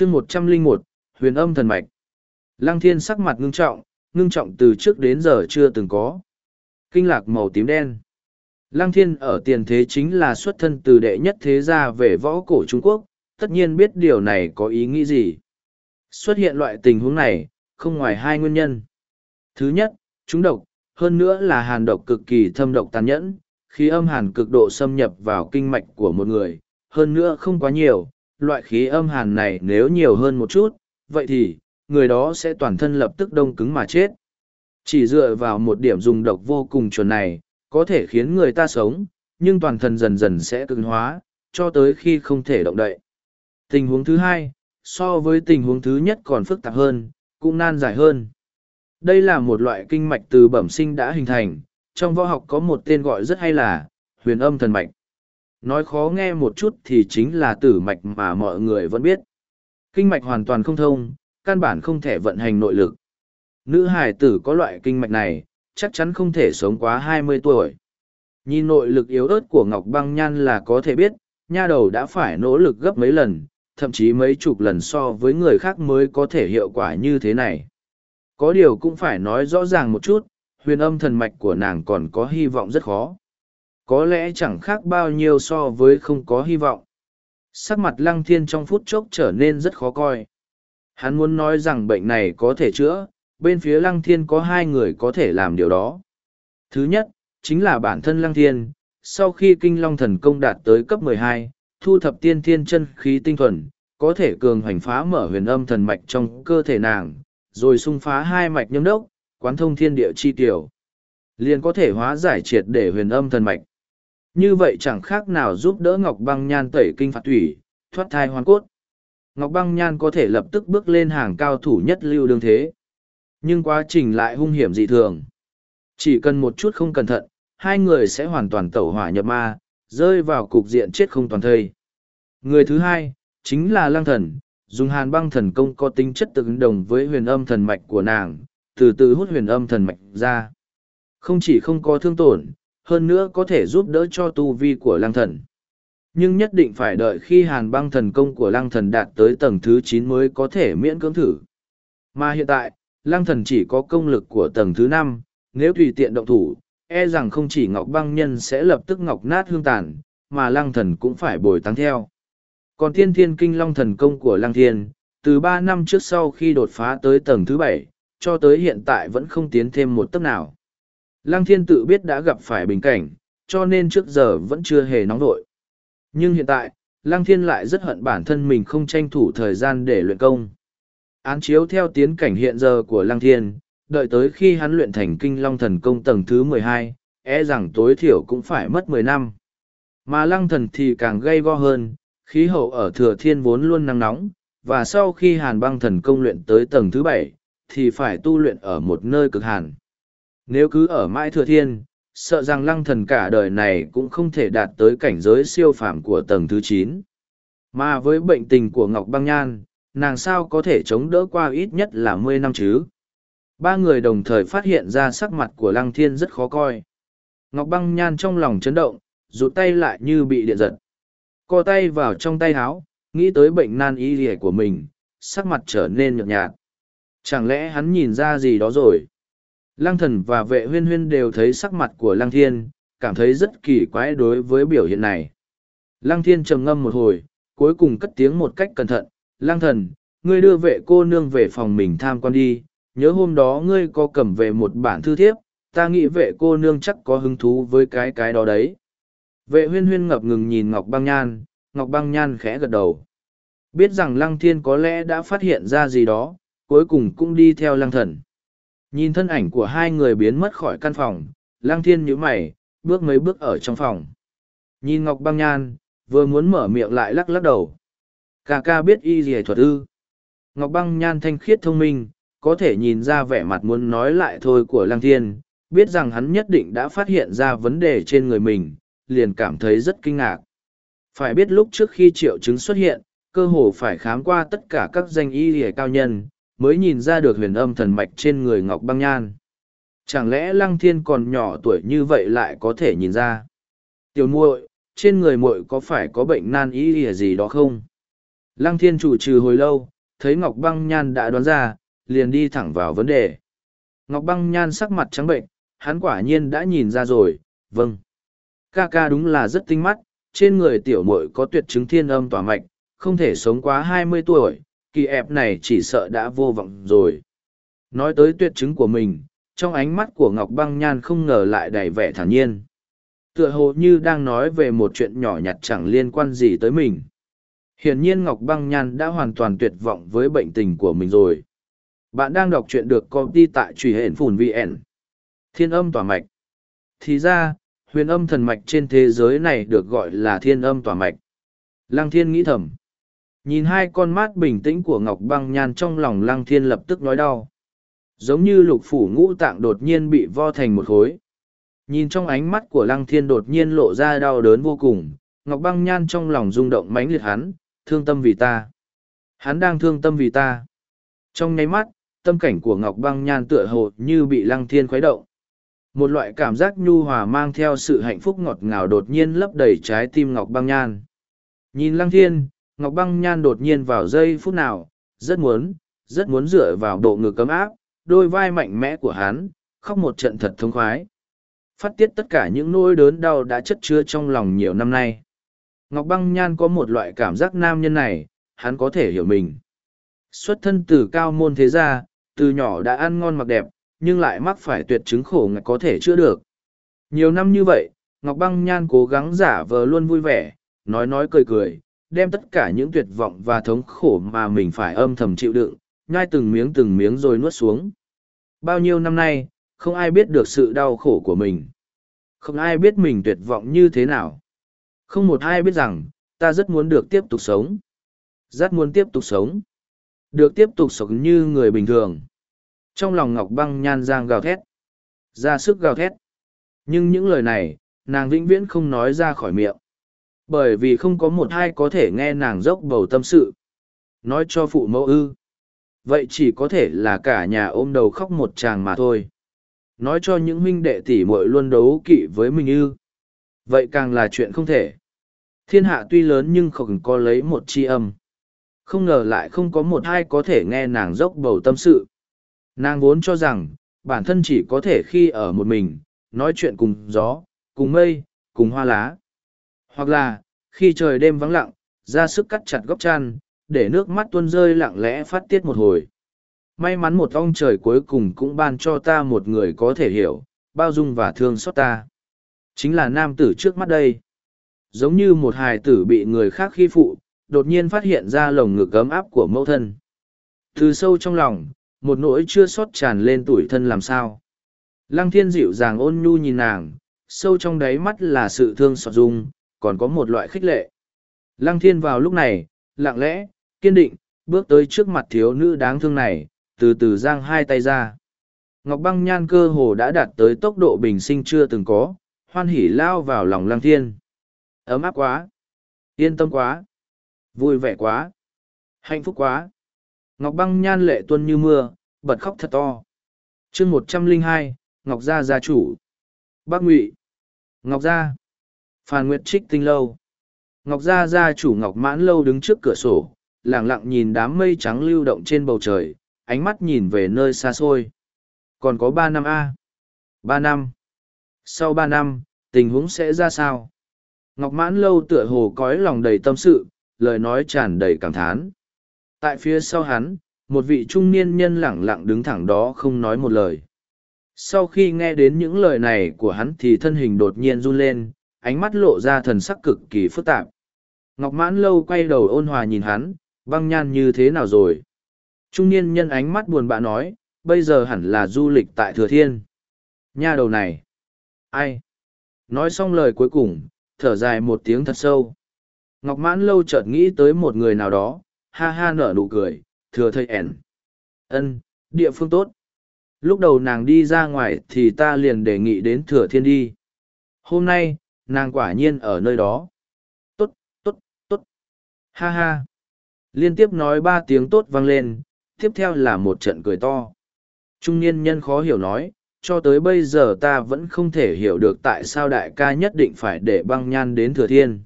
chương một trăm linh một, huyền âm thần mạch. Lăng thiên sắc mặt ngưng trọng ngưng trọng từ trước đến giờ chưa từng có. Kinh lạc màu tím đen. Lăng thiên ở tiền thế chính là xuất thân từ đệ nhất thế gia về võ cổ trung quốc, tất nhiên biết điều này có ý nghĩ gì. Xuất hiện loại tình huống này, không ngoài hai nguyên nhân. Thứ nhất, chúng độc, hơn nữa là hàn độc cực kỳ thâm độc tàn nhẫn, khí âm hàn cực độ xâm nhập vào kinh mạch của một người, hơn nữa không quá nhiều loại khí âm hàn này nếu nhiều hơn một chút, vậy thì, người đó sẽ toàn thân lập tức đông cứng mà chết. Chỉ dựa vào một điểm dùng độc vô cùng chuẩn này, có thể khiến người ta sống, nhưng toàn thân dần dần sẽ cứng hóa, cho tới khi không thể động đậy. Tình huống thứ hai, so với tình huống thứ nhất còn phức tạp hơn, cũng nan giải hơn. Đây là một loại kinh mạch từ bẩm sinh đã hình thành, trong võ học có một tên gọi rất hay là huyền âm thần mạch. Nói khó nghe một chút thì chính là tử mạch mà mọi người vẫn biết. Kinh mạch hoàn toàn không thông, căn bản không thể vận hành nội lực. Nữ hải tử có loại kinh mạch này, chắc chắn không thể sống quá hai mươi tuổi. Nhìn nội lực yếu ớt của Ngọc Băng Nhan là có thể biết, nha đầu đã phải nỗ lực gấp mấy lần, thậm chí mấy chục lần so với người khác mới có thể hiệu quả như thế này. Có điều cũng phải nói rõ ràng một chút, huyền âm thần mạch của nàng còn có hy vọng rất khó có lẽ chẳng khác bao nhiêu so với không có hy vọng. Sắc mặt lăng thiên trong phút chốc trở nên rất khó coi. Hắn muốn nói rằng bệnh này có thể chữa bên phía lăng thiên có hai người có thể làm điều đó. Thứ nhất chính là bản thân lăng thiên sau khi kinh long thần công đạt tới cấp 12, thu thập tiên thiên chân khí tinh thuần có thể cường hoành phá mở huyền âm thần mạch trong cơ thể nàng rồi xung phá hai mạch nhâm đốc quán thông thiên địa chi tiểu. Liền có thể hóa giải triệt để huyền âm thần mạch như vậy chẳng khác nào giúp đỡ Ngọc Băng Nhan tẩy kinh phạt thủy, thoát thai hoàn cốt. Ngọc Băng Nhan có thể lập tức bước lên hàng cao thủ nhất lưu đương thế. Nhưng quá trình lại hung hiểm dị thường. Chỉ cần một chút không cẩn thận, hai người sẽ hoàn toàn tẩu hỏa nhập ma, rơi vào cục diện chết không toàn thây. Người thứ hai, chính là Lăng Thần, dùng hàn băng thần công có tính chất tương đồng với huyền âm thần mạch của nàng, từ từ hút huyền âm thần mạch ra. Không chỉ không có thương tổn, hơn nữa có thể giúp đỡ cho tu vi của lăng thần. Nhưng nhất định phải đợi khi hàn băng thần công của lăng thần đạt tới tầng thứ chín mới có thể miễn cưỡng thử. Mà hiện tại, lăng thần chỉ có công lực của tầng thứ năm, nếu tùy tiện động thủ, e rằng không chỉ ngọc băng nhân sẽ lập tức ngọc nát hương tàn, mà lăng thần cũng phải bồi tăng theo. Còn thiên thiên kinh long thần công của lăng thiên, từ ba năm trước sau khi đột phá tới tầng thứ bảy, cho tới hiện tại vẫn không tiến thêm một tấc nào. Lăng thiên tự biết đã gặp phải bình cảnh, cho nên trước giờ vẫn chưa hề nóng vội. Nhưng hiện tại, Lăng thiên lại rất hận bản thân mình không tranh thủ thời gian để luyện công. Án chiếu theo tiến cảnh hiện giờ của Lăng thiên, đợi tới khi hắn luyện thành kinh long thần công tầng thứ mười hai, e rằng tối thiểu cũng phải mất mười năm. Mà lăng thần thì càng gây go hơn, khí hậu ở thừa thiên vốn luôn nắng nóng, và sau khi hàn băng thần công luyện tới tầng thứ bảy, thì phải tu luyện ở một nơi cực hàn. Nếu cứ ở mãi thừa thiên, sợ rằng lăng thần cả đời này cũng không thể đạt tới cảnh giới siêu phàm của tầng thứ chín. Mà với bệnh tình của Ngọc Băng Nhan, nàng sao có thể chống đỡ qua ít nhất là mười năm chứ? Ba người đồng thời phát hiện ra sắc mặt của lăng thiên rất khó coi. Ngọc Băng Nhan trong lòng chấn động, rụt tay lại như bị điện giật. Co tay vào trong tay háo, nghĩ tới bệnh nan y lìa của mình, sắc mặt trở nên nhợt nhạt. Chẳng lẽ hắn nhìn ra gì đó rồi? Lăng thần và vệ huyên huyên đều thấy sắc mặt của lăng thiên, cảm thấy rất kỳ quái đối với biểu hiện này. Lăng thiên trầm ngâm một hồi, cuối cùng cất tiếng một cách cẩn thận, lăng thần, ngươi đưa vệ cô nương về phòng mình tham quan đi, nhớ hôm đó ngươi có cầm về một bản thư thiếp, ta nghĩ vệ cô nương chắc có hứng thú với cái cái đó đấy. Vệ huyên huyên ngập ngừng nhìn Ngọc Băng Nhan, Ngọc Băng Nhan khẽ gật đầu. Biết rằng Lăng Thiên có lẽ đã phát hiện ra gì đó, cuối cùng cũng đi theo Lăng Thần. Nhìn thân ảnh của hai người biến mất khỏi căn phòng, lang thiên nhíu mày, bước mấy bước ở trong phòng. Nhìn Ngọc Băng Nhan, vừa muốn mở miệng lại lắc lắc đầu. Cà ca biết y gì thuật ư. Ngọc Băng Nhan thanh khiết thông minh, có thể nhìn ra vẻ mặt muốn nói lại thôi của lang thiên, biết rằng hắn nhất định đã phát hiện ra vấn đề trên người mình, liền cảm thấy rất kinh ngạc. Phải biết lúc trước khi triệu chứng xuất hiện, cơ hồ phải khám qua tất cả các danh y lìa cao nhân, mới nhìn ra được huyền âm thần mạch trên người ngọc băng nhan chẳng lẽ lăng thiên còn nhỏ tuổi như vậy lại có thể nhìn ra tiểu muội trên người muội có phải có bệnh nan y ỉa gì đó không Lăng thiên chủ trừ hồi lâu, thấy Ngọc Băng Nhan đã đoán ra, liền đi thẳng vào vấn đề. Ngọc Băng Nhan sắc mặt trắng bệnh, hắn quả nhiên đã nhìn ra rồi, vâng. Ca ca đúng là rất tinh mắt, trên người tiểu muội có tuyệt chứng thiên âm tỏa mạch, không thể sống quá hai mươi tuổi, kỳ ẹp này chỉ sợ đã vô vọng rồi. Nói tới tuyệt chứng của mình, trong ánh mắt của Ngọc Băng Nhan không ngờ lại đầy vẻ thản nhiên. Tựa hồ như đang nói về một chuyện nhỏ nhặt chẳng liên quan gì tới mình. Hiển nhiên Ngọc Băng Nhan đã hoàn toàn tuyệt vọng với bệnh tình của mình rồi. Bạn đang đọc truyện được copy tại truy hển phùn VN. Thiên âm tỏa mạch. Thì ra, huyền âm thần mạch trên thế giới này được gọi là thiên âm tỏa mạch. Lăng thiên nghĩ thầm. Nhìn hai con mắt bình tĩnh của Ngọc Băng Nhan trong lòng Lăng thiên lập tức nói đau. Giống như lục phủ ngũ tạng đột nhiên bị vo thành một khối. Nhìn trong ánh mắt của Lăng thiên đột nhiên lộ ra đau đớn vô cùng, Ngọc Băng Nhan trong lòng rung động mãnh liệt hắn, thương tâm vì ta. Hắn đang thương tâm vì ta. Trong nháy mắt, tâm cảnh của Ngọc Băng Nhan tựa hồ như bị Lăng Thiên khuấy động. Một loại cảm giác nhu hòa mang theo sự hạnh phúc ngọt ngào đột nhiên lấp đầy trái tim Ngọc Băng Nhan. Nhìn Lăng Thiên, Ngọc Băng Nhan đột nhiên vào giây phút nào, rất muốn, rất muốn dựa vào độ ngực cấm áp, đôi vai mạnh mẽ của hắn, khóc một trận thật thông khoái. Phát tiết tất cả những nỗi đớn đau đã chất chứa trong lòng nhiều năm nay. Ngọc Băng Nhan có một loại cảm giác nam nhân này, hắn có thể hiểu mình. Xuất thân từ cao môn thế gia, từ nhỏ đã ăn ngon mặc đẹp, nhưng lại mắc phải tuyệt chứng khổ ngại có thể chữa được. Nhiều năm như vậy, Ngọc Băng Nhan cố gắng giả vờ luôn vui vẻ, nói nói cười cười, đem tất cả những tuyệt vọng và thống khổ mà mình phải âm thầm chịu đựng, nhai từng miếng từng miếng rồi nuốt xuống. Bao nhiêu năm nay, không ai biết được sự đau khổ của mình. Không ai biết mình tuyệt vọng như thế nào. Không một ai biết rằng, ta rất muốn được tiếp tục sống. Rất muốn tiếp tục sống. Được tiếp tục sống như người bình thường. Trong lòng Ngọc Băng nhan giang gào thét. Ra sức gào thét. Nhưng những lời này, nàng vĩnh viễn không nói ra khỏi miệng. Bởi vì không có một ai có thể nghe nàng dốc bầu tâm sự. Nói cho phụ mẫu ư. Vậy chỉ có thể là cả nhà ôm đầu khóc một chàng mà thôi. Nói cho những huynh đệ tỷ muội luôn đấu kỵ với mình ư. Vậy càng là chuyện không thể. Thiên hạ tuy lớn nhưng không có lấy một chi âm. Không ngờ lại không có một ai có thể nghe nàng dốc bầu tâm sự. Nàng vốn cho rằng, bản thân chỉ có thể khi ở một mình, nói chuyện cùng gió, cùng mây, cùng hoa lá. Hoặc là, khi trời đêm vắng lặng, ra sức cắt chặt góc chăn, để nước mắt tuôn rơi lặng lẽ phát tiết một hồi. May mắn một ong trời cuối cùng cũng ban cho ta một người có thể hiểu, bao dung và thương xót ta. Chính là nam tử trước mắt đây. Giống như một hài tử bị người khác khi phụ, đột nhiên phát hiện ra lồng ngực ấm áp của mẫu thân. Từ sâu trong lòng, một nỗi chưa xót tràn lên tuổi thân làm sao. Lăng thiên dịu dàng ôn nhu nhìn nàng, sâu trong đáy mắt là sự thương xót dung, còn có một loại khích lệ. Lăng thiên vào lúc này, lặng lẽ, kiên định, bước tới trước mặt thiếu nữ đáng thương này, từ từ giang hai tay ra. Ngọc băng nhan cơ hồ đã đạt tới tốc độ bình sinh chưa từng có, hoan hỉ lao vào lòng lăng thiên. Ấm áp quá, yên tâm quá, vui vẻ quá, hạnh phúc quá. Ngọc băng nhan lệ tuân như mưa, bật khóc thật to. chương một trăm linh hai Ngọc Gia gia chủ. Bác Ngụy. Ngọc Gia. Phan Nguyệt Trích Tinh Lâu. Ngọc Gia gia chủ Ngọc Mãn Lâu đứng trước cửa sổ, lặng lặng nhìn đám mây trắng lưu động trên bầu trời, ánh mắt nhìn về nơi xa xôi. Còn có ba năm A. Ba năm. Sau ba năm, tình huống sẽ ra sao? Ngọc Mãn Lâu tựa hồ cói lòng đầy tâm sự, lời nói tràn đầy cảm thán. Tại phía sau hắn, một vị trung niên nhân lẳng lặng đứng thẳng đó không nói một lời. Sau khi nghe đến những lời này của hắn thì thân hình đột nhiên run lên, ánh mắt lộ ra thần sắc cực kỳ phức tạp. Ngọc Mãn Lâu quay đầu ôn hòa nhìn hắn, băng nhan như thế nào rồi? Trung niên nhân ánh mắt buồn bã nói, bây giờ hẳn là du lịch tại Thừa Thiên. Nha đầu này. Ai? Nói xong lời cuối cùng, thở dài một tiếng thật sâu. Ngọc Mãn Lâu chợt nghĩ tới một người nào đó, ha ha nở nụ cười, thừa thầy ẻn. ân địa phương tốt. Lúc đầu nàng đi ra ngoài thì ta liền đề nghị đến thừa thiên đi. Hôm nay, nàng quả nhiên ở nơi đó. Tốt, tốt, tốt. Ha ha. Liên tiếp nói ba tiếng tốt vang lên, tiếp theo là một trận cười to. Trung niên nhân khó hiểu nói, cho tới bây giờ ta vẫn không thể hiểu được tại sao đại ca nhất định phải để băng nhan đến thừa thiên.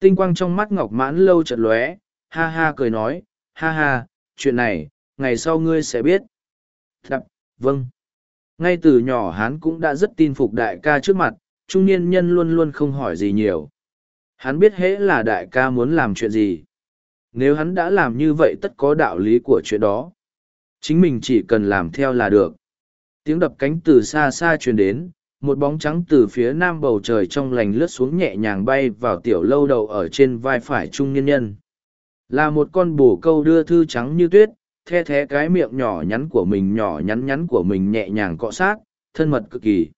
Tinh quang trong mắt ngọc mãn lâu chợt lóe, ha ha cười nói, ha ha, chuyện này, ngày sau ngươi sẽ biết. Đập, vâng. Ngay từ nhỏ hắn cũng đã rất tin phục đại ca trước mặt, trung niên nhân luôn luôn không hỏi gì nhiều. Hắn biết hễ là đại ca muốn làm chuyện gì. Nếu hắn đã làm như vậy tất có đạo lý của chuyện đó. Chính mình chỉ cần làm theo là được. Tiếng đập cánh từ xa xa truyền đến, một bóng trắng từ phía nam bầu trời trong lành lướt xuống nhẹ nhàng bay vào tiểu lâu đầu ở trên vai phải trung niên nhân. Là một con bồ câu đưa thư trắng như tuyết, the thé cái miệng nhỏ nhắn của mình nhỏ nhắn nhắn của mình nhẹ nhàng cọ sát, thân mật cực kỳ.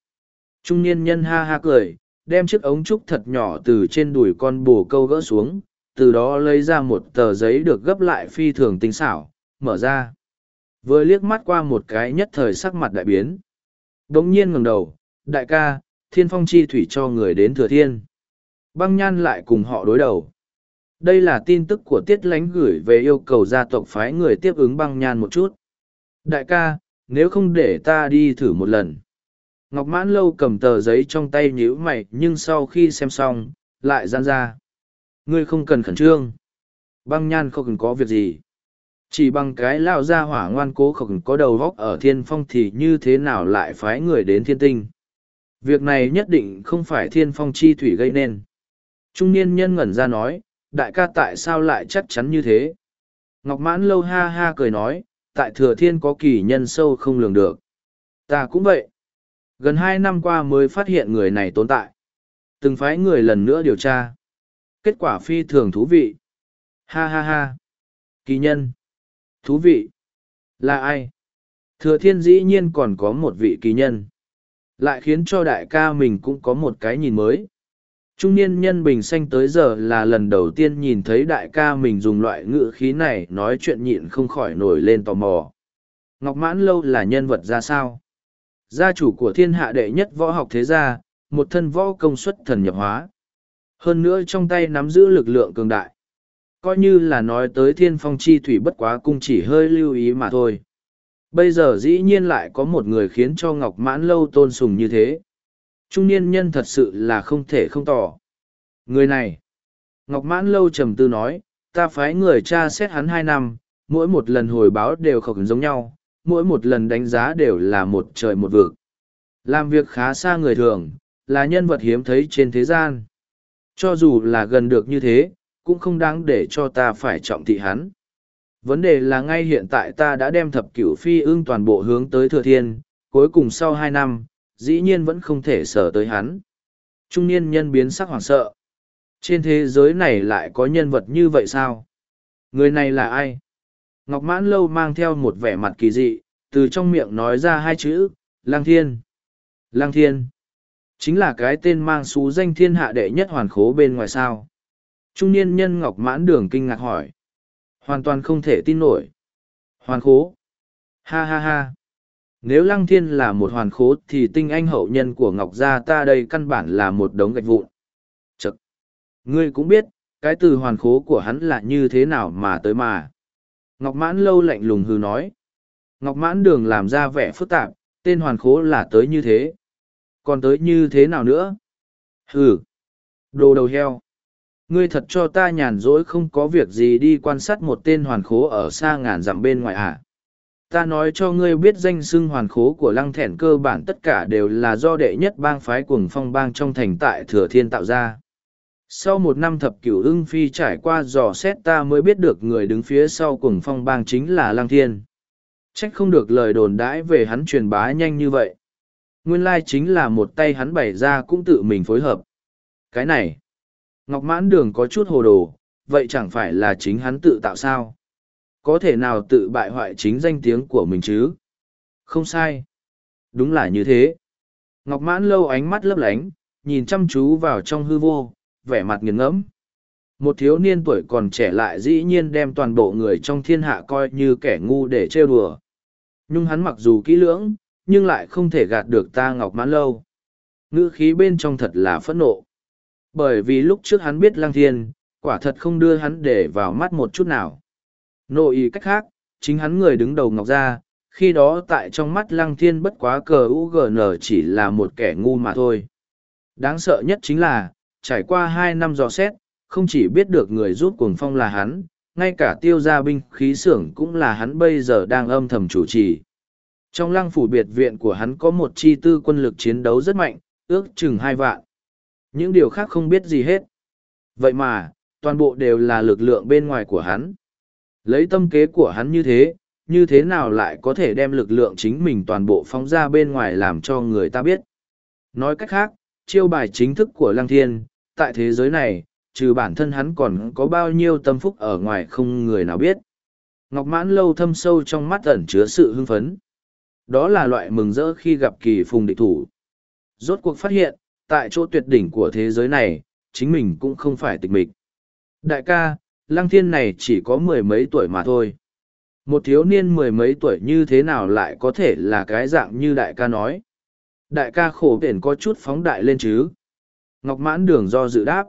Trung niên nhân ha ha cười, đem chiếc ống trúc thật nhỏ từ trên đùi con bồ câu gỡ xuống, từ đó lấy ra một tờ giấy được gấp lại phi thường tinh xảo, mở ra. Vừa liếc mắt qua một cái nhất thời sắc mặt đại biến. Đống nhiên ngẩng đầu, đại ca, thiên phong chi thủy cho người đến thừa thiên. Băng nhan lại cùng họ đối đầu. Đây là tin tức của tiết lánh gửi về yêu cầu gia tộc phái người tiếp ứng băng nhan một chút. Đại ca, nếu không để ta đi thử một lần. Ngọc mãn lâu cầm tờ giấy trong tay nhíu mày nhưng sau khi xem xong, lại gian ra. Ngươi không cần khẩn trương. Băng nhan không cần có việc gì. Chỉ bằng cái lao ra hỏa ngoan cố không có đầu góc ở thiên phong thì như thế nào lại phái người đến thiên tinh. Việc này nhất định không phải thiên phong chi thủy gây nên. Trung niên nhân ngẩn ra nói, đại ca tại sao lại chắc chắn như thế? Ngọc mãn lâu ha ha cười nói, tại thừa thiên có kỳ nhân sâu không lường được. Ta cũng vậy. Gần hai năm qua mới phát hiện người này tồn tại. Từng phái người lần nữa điều tra. Kết quả phi thường thú vị. Ha ha ha. Kỳ nhân. Thú vị. Là ai? Thừa thiên dĩ nhiên còn có một vị kỳ nhân. Lại khiến cho đại ca mình cũng có một cái nhìn mới. Trung niên nhân bình xanh tới giờ là lần đầu tiên nhìn thấy đại ca mình dùng loại ngữ khí này nói chuyện nhịn không khỏi nổi lên tò mò. Ngọc Mãn Lâu là nhân vật ra sao? Gia chủ của thiên hạ đệ nhất võ học thế gia, một thân võ công suất thần nhập hóa. Hơn nữa trong tay nắm giữ lực lượng cường đại. Coi như là nói tới thiên phong chi thủy bất quá cung chỉ hơi lưu ý mà thôi. Bây giờ dĩ nhiên lại có một người khiến cho Ngọc Mãn Lâu tôn sùng như thế. Trung niên nhân thật sự là không thể không tỏ. Người này, Ngọc Mãn Lâu trầm tư nói, ta phái người cha xét hắn hai năm, mỗi một lần hồi báo đều không giống nhau, mỗi một lần đánh giá đều là một trời một vực. Làm việc khá xa người thường, là nhân vật hiếm thấy trên thế gian. Cho dù là gần được như thế, cũng không đáng để cho ta phải trọng thị hắn. Vấn đề là ngay hiện tại ta đã đem thập cửu phi ương toàn bộ hướng tới thừa thiên, cuối cùng sau hai năm, dĩ nhiên vẫn không thể sở tới hắn. Trung niên nhân biến sắc hoảng sợ. Trên thế giới này lại có nhân vật như vậy sao? Người này là ai? Ngọc Mãn Lâu mang theo một vẻ mặt kỳ dị, từ trong miệng nói ra hai chữ, Lang Thiên. Lang Thiên. Chính là cái tên mang xú danh thiên hạ đệ nhất hoàn khố bên ngoài sao. Trung niên nhân Ngọc Mãn Đường kinh ngạc hỏi. Hoàn toàn không thể tin nổi. Hoàn khố. Ha ha ha. Nếu Lăng Thiên là một hoàn khố thì tinh anh hậu nhân của Ngọc Gia ta đây căn bản là một đống gạch vụn. Chật! Ngươi cũng biết, cái từ hoàn khố của hắn là như thế nào mà tới mà. Ngọc Mãn lâu lạnh lùng hư nói. Ngọc Mãn đường làm ra vẻ phức tạp, tên hoàn khố là tới như thế. Còn tới như thế nào nữa? Hừ! Đồ đầu heo! Ngươi thật cho ta nhàn rỗi không có việc gì đi quan sát một tên hoàn khố ở xa ngàn dặm bên ngoài à? ta nói cho ngươi biết danh xưng hoàn khố của lăng thẻn cơ bản tất cả đều là do đệ nhất bang phái cuồng phong bang trong thành tại thừa thiên tạo ra sau một năm thập cửu ưng phi trải qua dò xét ta mới biết được người đứng phía sau cùng phong bang chính là lăng thiên. Trách không được lời đồn đãi về hắn truyền bá nhanh như vậy. Nguyên lai chính là một tay hắn bày ra cũng tự mình phối hợp. Cái này, ngọc mãn đường có chút hồ đồ, vậy chẳng phải là chính hắn tự tạo sao? Có thể nào tự bại hoại chính danh tiếng của mình chứ? Không sai. Đúng là như thế. Ngọc mãn lâu ánh mắt lấp lánh, nhìn chăm chú vào trong hư vô vẻ mặt nghiền ngẫm. Một thiếu niên tuổi còn trẻ lại dĩ nhiên đem toàn bộ người trong thiên hạ coi như kẻ ngu để trêu đùa. Nhưng hắn mặc dù kỹ lưỡng nhưng lại không thể gạt được ta ngọc mãn lâu. Ngữ khí bên trong thật là phẫn nộ. Bởi vì lúc trước hắn biết lăng thiên quả thật không đưa hắn để vào mắt một chút nào. Nội ý cách khác, chính hắn người đứng đầu ngọc gia, khi đó tại trong mắt lăng thiên bất quá cờ UGN chỉ là một kẻ ngu mà thôi. Đáng sợ nhất chính là, trải qua hai năm dò xét, không chỉ biết được người giúp cuồng phong là hắn, ngay cả tiêu gia binh khí xưởng cũng là hắn bây giờ đang âm thầm chủ trì. Trong lăng phủ biệt viện của hắn có một chi tư quân lực chiến đấu rất mạnh, ước chừng hai vạn. Những điều khác không biết gì hết. Vậy mà, toàn bộ đều là lực lượng bên ngoài của hắn. Lấy tâm kế của hắn như thế, như thế nào lại có thể đem lực lượng chính mình toàn bộ phóng ra bên ngoài làm cho người ta biết. Nói cách khác, chiêu bài chính thức của Lăng Thiên, tại thế giới này, trừ bản thân hắn còn có bao nhiêu tâm phúc ở ngoài không người nào biết. Ngọc mãn lâu thâm sâu trong mắt ẩn chứa sự hưng phấn. Đó là loại mừng rỡ khi gặp kỳ phùng địch thủ. Rốt cuộc phát hiện, tại chỗ tuyệt đỉnh của thế giới này, chính mình cũng không phải tịch mịch. Đại ca, lăng thiên này chỉ có mười mấy tuổi mà thôi. Một thiếu niên mười mấy tuổi như thế nào lại có thể là cái dạng như đại ca nói. Đại ca khổ biển có chút phóng đại lên chứ. Ngọc mãn đường do dự đáp.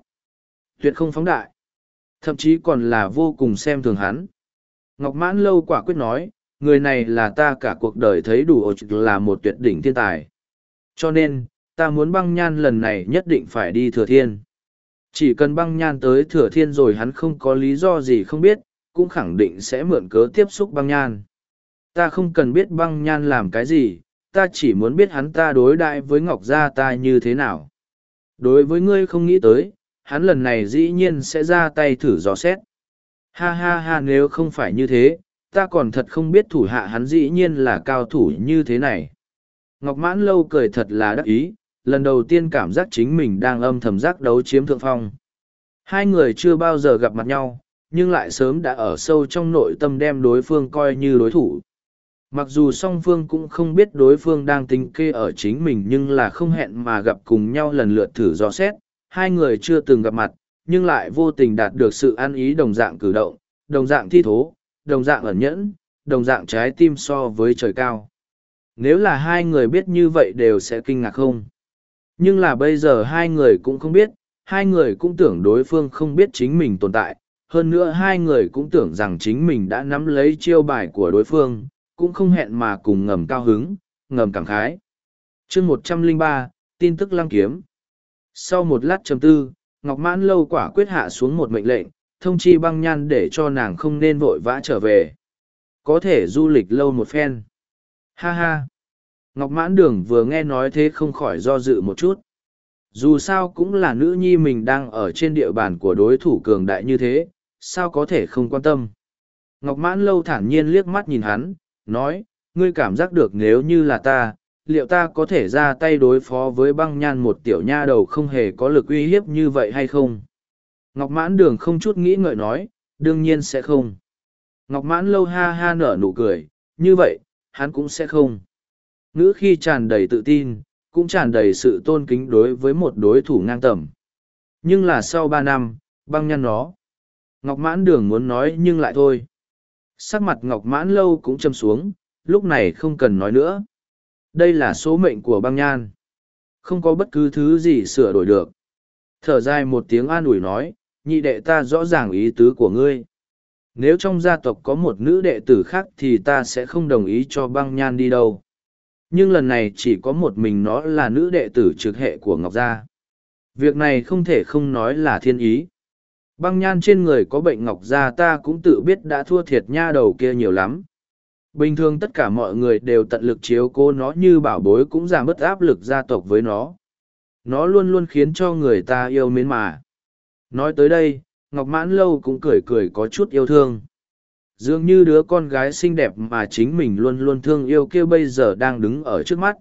Tuyệt không phóng đại. Thậm chí còn là vô cùng xem thường hắn. Ngọc mãn lâu quả quyết nói, người này là ta cả cuộc đời thấy đủ là một tuyệt đỉnh thiên tài. Cho nên, ta muốn băng nhan lần này nhất định phải đi thừa thiên. Chỉ cần băng nhan tới thừa thiên rồi hắn không có lý do gì không biết, cũng khẳng định sẽ mượn cớ tiếp xúc băng nhan. Ta không cần biết băng nhan làm cái gì, ta chỉ muốn biết hắn ta đối đại với Ngọc Gia ta như thế nào. Đối với ngươi không nghĩ tới, hắn lần này dĩ nhiên sẽ ra tay thử dò xét. Ha ha ha nếu không phải như thế, ta còn thật không biết thủ hạ hắn dĩ nhiên là cao thủ như thế này. Ngọc Mãn Lâu cười thật là đắc ý, lần đầu tiên cảm giác chính mình đang âm thầm giác đấu chiếm thượng phong. Hai người chưa bao giờ gặp mặt nhau, nhưng lại sớm đã ở sâu trong nội tâm đem đối phương coi như đối thủ. Mặc dù song phương cũng không biết đối phương đang tính kê ở chính mình nhưng là không hẹn mà gặp cùng nhau lần lượt thử dò xét, hai người chưa từng gặp mặt, nhưng lại vô tình đạt được sự an ý đồng dạng cử động, đồng dạng thi thố, đồng dạng ẩn nhẫn, đồng dạng trái tim so với trời cao. Nếu là hai người biết như vậy đều sẽ kinh ngạc không? Nhưng là bây giờ hai người cũng không biết, hai người cũng tưởng đối phương không biết chính mình tồn tại, hơn nữa hai người cũng tưởng rằng chính mình đã nắm lấy chiêu bài của đối phương, cũng không hẹn mà cùng ngầm cao hứng, ngầm cảm khái. chương một trăm linh ba tin tức lăng kiếm. Sau một lát chấm tư, Ngọc Mãn Lâu quả quyết hạ xuống một mệnh lệnh, thông chi băng nhan để cho nàng không nên vội vã trở về. Có thể du lịch lâu một phen. Ha ha. Ngọc Mãn Đường vừa nghe nói thế không khỏi do dự một chút. Dù sao cũng là nữ nhi mình đang ở trên địa bàn của đối thủ cường đại như thế, sao có thể không quan tâm. Ngọc Mãn Lâu thản nhiên liếc mắt nhìn hắn, nói, ngươi cảm giác được nếu như là ta, liệu ta có thể ra tay đối phó với băng nhan một tiểu nha đầu không hề có lực uy hiếp như vậy hay không? Ngọc Mãn Đường không chút nghĩ ngợi nói, đương nhiên sẽ không. Ngọc Mãn Lâu ha ha nở nụ cười, như vậy, hắn cũng sẽ không. Ngữ khi tràn đầy tự tin, cũng tràn đầy sự tôn kính đối với một đối thủ ngang tầm. Nhưng là sau ba năm, băng nhăn nó. Ngọc Mãn Đường muốn nói nhưng lại thôi. Sắc mặt Ngọc Mãn Lâu cũng châm xuống, lúc này không cần nói nữa. Đây là số mệnh của băng nhan. Không có bất cứ thứ gì sửa đổi được. Thở dài một tiếng an ủi nói, nhị đệ ta rõ ràng ý tứ của ngươi. Nếu trong gia tộc có một nữ đệ tử khác thì ta sẽ không đồng ý cho băng nhan đi đâu. Nhưng lần này chỉ có một mình nó là nữ đệ tử trực hệ của Ngọc Gia. Việc này không thể không nói là thiên ý. Băng nhan trên người có bệnh Ngọc Gia ta cũng tự biết đã thua thiệt nha đầu kia nhiều lắm. Bình thường tất cả mọi người đều tận lực chiếu cố nó như bảo bối cũng giảm bớt áp lực gia tộc với nó. Nó luôn luôn khiến cho người ta yêu mến mà. Nói tới đây, Ngọc Mãn Lâu cũng cười cười có chút yêu thương. Dường như đứa con gái xinh đẹp mà chính mình luôn luôn thương yêu kia bây giờ đang đứng ở trước mắt.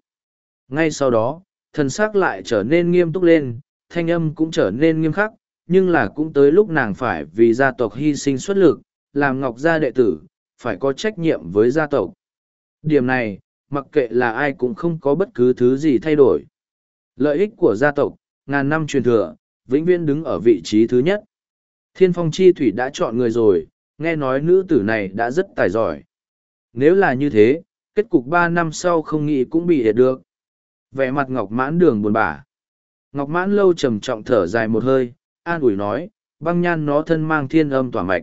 Ngay sau đó, thần xác lại trở nên nghiêm túc lên, thanh âm cũng trở nên nghiêm khắc, nhưng là cũng tới lúc nàng phải vì gia tộc hy sinh xuất lực, làm Ngọc gia đệ tử, phải có trách nhiệm với gia tộc. Điểm này, mặc kệ là ai cũng không có bất cứ thứ gì thay đổi. Lợi ích của gia tộc, ngàn năm truyền thừa, vĩnh viễn đứng ở vị trí thứ nhất. Thiên phong chi thủy đã chọn người rồi, nghe nói nữ tử này đã rất tài giỏi. Nếu là như thế, kết cục ba năm sau không nghĩ cũng bị hiệt được. Vẻ mặt Ngọc Mãn đường buồn bã. Ngọc Mãn lâu trầm trọng thở dài một hơi, an ủi nói, băng nhan nó thân mang thiên âm tỏa mạch.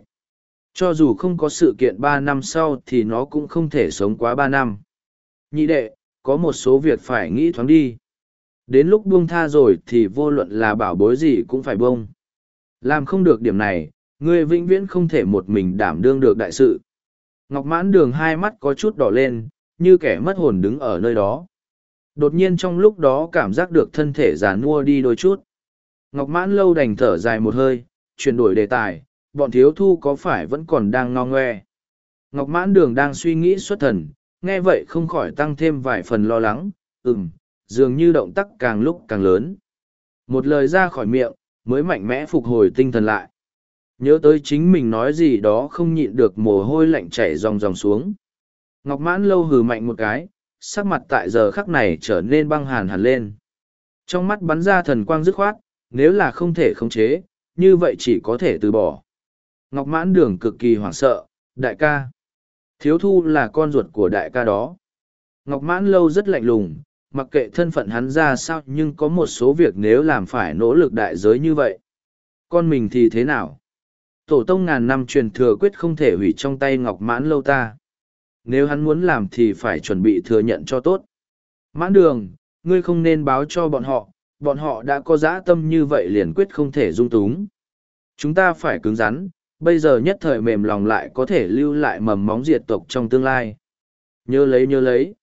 Cho dù không có sự kiện ba năm sau thì nó cũng không thể sống quá ba năm. Nhị đệ, có một số việc phải nghĩ thoáng đi. Đến lúc buông tha rồi thì vô luận là bảo bối gì cũng phải buông. Làm không được điểm này, Ngươi vĩnh viễn không thể một mình đảm đương được đại sự. Ngọc mãn đường hai mắt có chút đỏ lên, như kẻ mất hồn đứng ở nơi đó. Đột nhiên trong lúc đó cảm giác được thân thể già nua đi đôi chút. Ngọc mãn lâu đành thở dài một hơi, chuyển đổi đề tài, bọn thiếu thu có phải vẫn còn đang ngo ngoe. Ngọc mãn đường đang suy nghĩ xuất thần, nghe vậy không khỏi tăng thêm vài phần lo lắng, ừm, dường như động tác càng lúc càng lớn. Một lời ra khỏi miệng, mới mạnh mẽ phục hồi tinh thần lại. Nhớ tới chính mình nói gì đó không nhịn được mồ hôi lạnh chảy ròng ròng xuống. Ngọc mãn lâu hừ mạnh một cái, sắc mặt tại giờ khắc này trở nên băng hàn hẳn lên. Trong mắt bắn ra thần quang dứt khoát, nếu là không thể khống chế, như vậy chỉ có thể từ bỏ. Ngọc mãn đường cực kỳ hoảng sợ, đại ca. Thiếu thu là con ruột của đại ca đó. Ngọc mãn lâu rất lạnh lùng, mặc kệ thân phận hắn ra sao nhưng có một số việc nếu làm phải nỗ lực đại giới như vậy. Con mình thì thế nào? Tổ tông ngàn năm truyền thừa quyết không thể hủy trong tay Ngọc mãn lâu ta. Nếu hắn muốn làm thì phải chuẩn bị thừa nhận cho tốt. Mãn đường, ngươi không nên báo cho bọn họ, bọn họ đã có dã tâm như vậy liền quyết không thể dung túng. Chúng ta phải cứng rắn, bây giờ nhất thời mềm lòng lại có thể lưu lại mầm móng diệt tộc trong tương lai. Nhớ lấy nhớ lấy.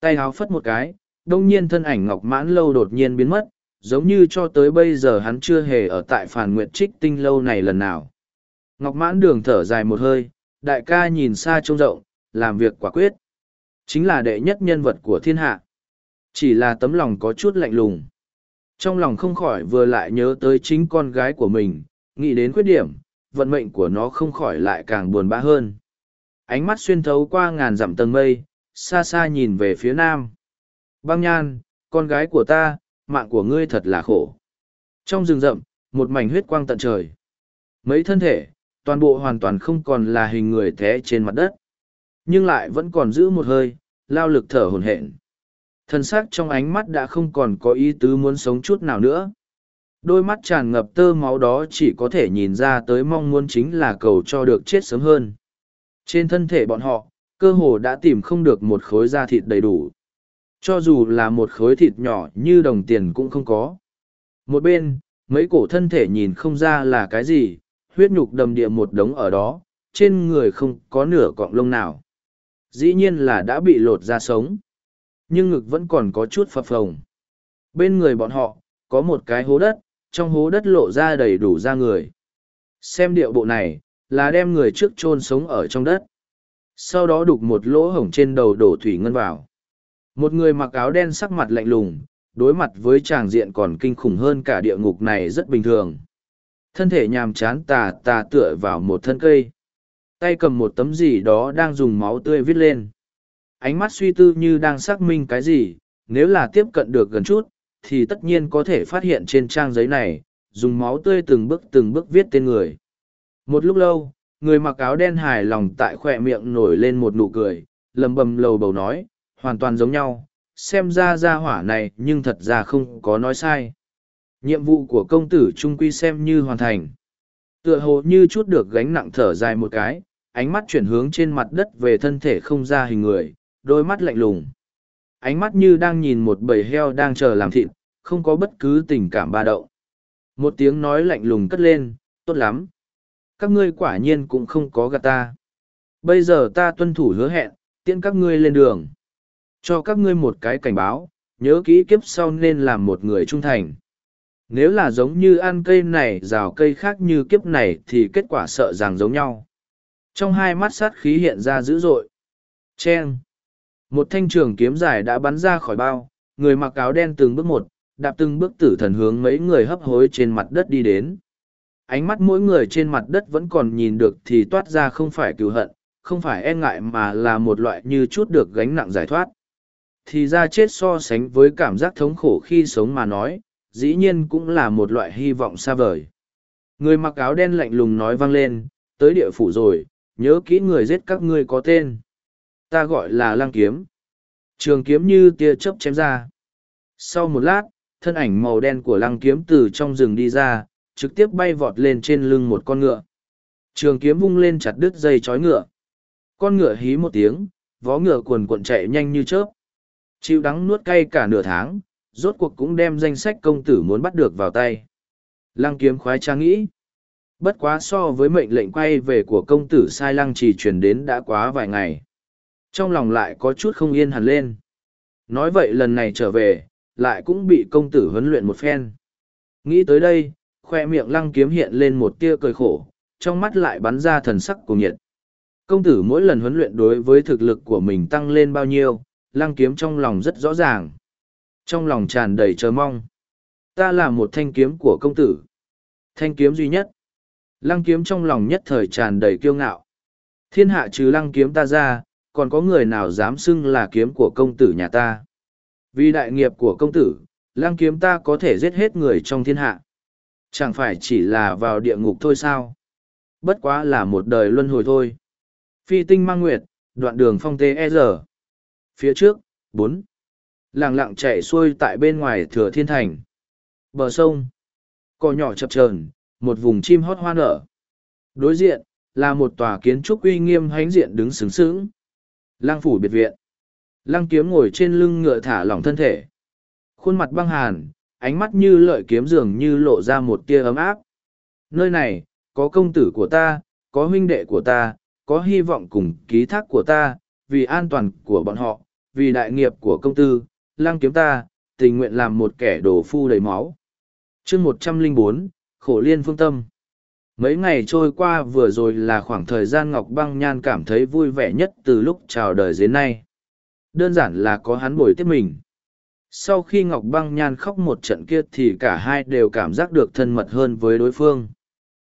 Tay háo phất một cái, đông nhiên thân ảnh ngọc mãn lâu đột nhiên biến mất, giống như cho tới bây giờ hắn chưa hề ở tại phản nguyệt trích tinh lâu này lần nào. Ngọc mãn đường thở dài một hơi, đại ca nhìn xa trông rộng, làm việc quả quyết. Chính là đệ nhất nhân vật của thiên hạ. Chỉ là tấm lòng có chút lạnh lùng. Trong lòng không khỏi vừa lại nhớ tới chính con gái của mình, nghĩ đến khuyết điểm, vận mệnh của nó không khỏi lại càng buồn bã hơn. Ánh mắt xuyên thấu qua ngàn dặm tầng mây, xa xa nhìn về phía nam. Băng nhan, con gái của ta, mạng của ngươi thật là khổ. Trong rừng rậm, một mảnh huyết quang tận trời. Mấy thân thể, toàn bộ hoàn toàn không còn là hình người thế trên mặt đất. Nhưng lại vẫn còn giữ một hơi, lao lực thở hồn hển. Thân xác trong ánh mắt đã không còn có ý tứ muốn sống chút nào nữa. Đôi mắt tràn ngập tơ máu đó chỉ có thể nhìn ra tới mong muốn chính là cầu cho được chết sớm hơn. Trên thân thể bọn họ, cơ hồ đã tìm không được một khối da thịt đầy đủ. Cho dù là một khối thịt nhỏ như đồng tiền cũng không có. Một bên, mấy cổ thân thể nhìn không ra là cái gì, huyết nhục đầm địa một đống ở đó, trên người không có nửa cọng lông nào. Dĩ nhiên là đã bị lột ra sống. Nhưng ngực vẫn còn có chút phập phồng. Bên người bọn họ, có một cái hố đất, trong hố đất lộ ra đầy đủ da người. Xem điệu bộ này, là đem người trước chôn sống ở trong đất. Sau đó đục một lỗ hổng trên đầu đổ thủy ngân vào. Một người mặc áo đen sắc mặt lạnh lùng, đối mặt với tràng diện còn kinh khủng hơn cả địa ngục này rất bình thường. Thân thể nhàm chán tà tà tựa vào một thân cây. Tay cầm một tấm gì đó đang dùng máu tươi viết lên. Ánh mắt suy tư như đang xác minh cái gì, nếu là tiếp cận được gần chút, thì tất nhiên có thể phát hiện trên trang giấy này, dùng máu tươi từng bước từng bước viết tên người. Một lúc lâu, người mặc áo đen hài lòng tại khỏe miệng nổi lên một nụ cười, lầm bầm lầu bầu nói, hoàn toàn giống nhau, xem ra ra hỏa này nhưng thật ra không có nói sai. Nhiệm vụ của công tử trung quy xem như hoàn thành. Tựa hồ như chút được gánh nặng thở dài một cái, ánh mắt chuyển hướng trên mặt đất về thân thể không ra hình người, đôi mắt lạnh lùng ánh mắt như đang nhìn một bầy heo đang chờ làm thịt, không có bất cứ tình cảm ba đậu. Một tiếng nói lạnh lùng cất lên, tốt lắm. Các ngươi quả nhiên cũng không có gạt ta. Bây giờ ta tuân thủ hứa hẹn, tiễn các ngươi lên đường. Cho các ngươi một cái cảnh báo, nhớ kỹ kiếp sau nên làm một người trung thành. Nếu là giống như ăn cây này rào cây khác như kiếp này thì kết quả sợ rằng giống nhau. Trong hai mắt sát khí hiện ra dữ dội. Chen! Một thanh trường kiếm dài đã bắn ra khỏi bao, người mặc áo đen từng bước một, đạp từng bước tử thần hướng mấy người hấp hối trên mặt đất đi đến. Ánh mắt mỗi người trên mặt đất vẫn còn nhìn được thì toát ra không phải cựu hận, không phải e ngại mà là một loại như chút được gánh nặng giải thoát. Thì ra chết so sánh với cảm giác thống khổ khi sống mà nói, dĩ nhiên cũng là một loại hy vọng xa vời. Người mặc áo đen lạnh lùng nói vang lên, tới địa phủ rồi, nhớ kỹ người giết các ngươi có tên ta gọi là lăng kiếm. Trường kiếm như tia chớp chém ra. Sau một lát, thân ảnh màu đen của lăng kiếm từ trong rừng đi ra, trực tiếp bay vọt lên trên lưng một con ngựa. Trường kiếm vung lên chặt đứt dây chói ngựa. Con ngựa hí một tiếng, vó ngựa cuồn cuộn chạy nhanh như chớp. Chịu đắng nuốt cay cả nửa tháng, rốt cuộc cũng đem danh sách công tử muốn bắt được vào tay. Lăng kiếm khoái trang nghĩ. Bất quá so với mệnh lệnh quay về của công tử sai lăng trì truyền đến đã quá vài ngày. Trong lòng lại có chút không yên hẳn lên. Nói vậy lần này trở về, lại cũng bị công tử huấn luyện một phen. Nghĩ tới đây, khoe miệng lăng kiếm hiện lên một tia cười khổ, trong mắt lại bắn ra thần sắc của nhiệt. Công tử mỗi lần huấn luyện đối với thực lực của mình tăng lên bao nhiêu, lăng kiếm trong lòng rất rõ ràng. Trong lòng tràn đầy chờ mong. Ta là một thanh kiếm của công tử. Thanh kiếm duy nhất. Lăng kiếm trong lòng nhất thời tràn đầy kiêu ngạo. Thiên hạ trừ lăng kiếm ta ra, còn có người nào dám xưng là kiếm của công tử nhà ta. Vì đại nghiệp của công tử, lang kiếm ta có thể giết hết người trong thiên hạ. Chẳng phải chỉ là vào địa ngục thôi sao. Bất quá là một đời luân hồi thôi. Phi tinh mang nguyệt, đoạn đường phong tê e giờ. Phía trước, bốn làng lặng chạy xuôi tại bên ngoài thừa thiên thành. Bờ sông. Cỏ nhỏ chập chờn một vùng chim hót hoa nở. Đối diện, là một tòa kiến trúc uy nghiêm hánh diện đứng sướng sướng. Lăng phủ biệt viện. Lăng kiếm ngồi trên lưng ngựa thả lỏng thân thể. Khuôn mặt băng hàn, ánh mắt như lợi kiếm dường như lộ ra một tia ấm áp. Nơi này, có công tử của ta, có huynh đệ của ta, có hy vọng cùng ký thác của ta, vì an toàn của bọn họ, vì đại nghiệp của công tư, lăng kiếm ta, tình nguyện làm một kẻ đồ phu đầy máu. chương một trăm linh bốn khổ liên phương tâm. Mấy ngày trôi qua vừa rồi là khoảng thời gian Ngọc Băng Nhan cảm thấy vui vẻ nhất từ lúc chào đời đến nay. Đơn giản là có hắn bồi tiếp mình. Sau khi Ngọc Băng Nhan khóc một trận kia thì cả hai đều cảm giác được thân mật hơn với đối phương.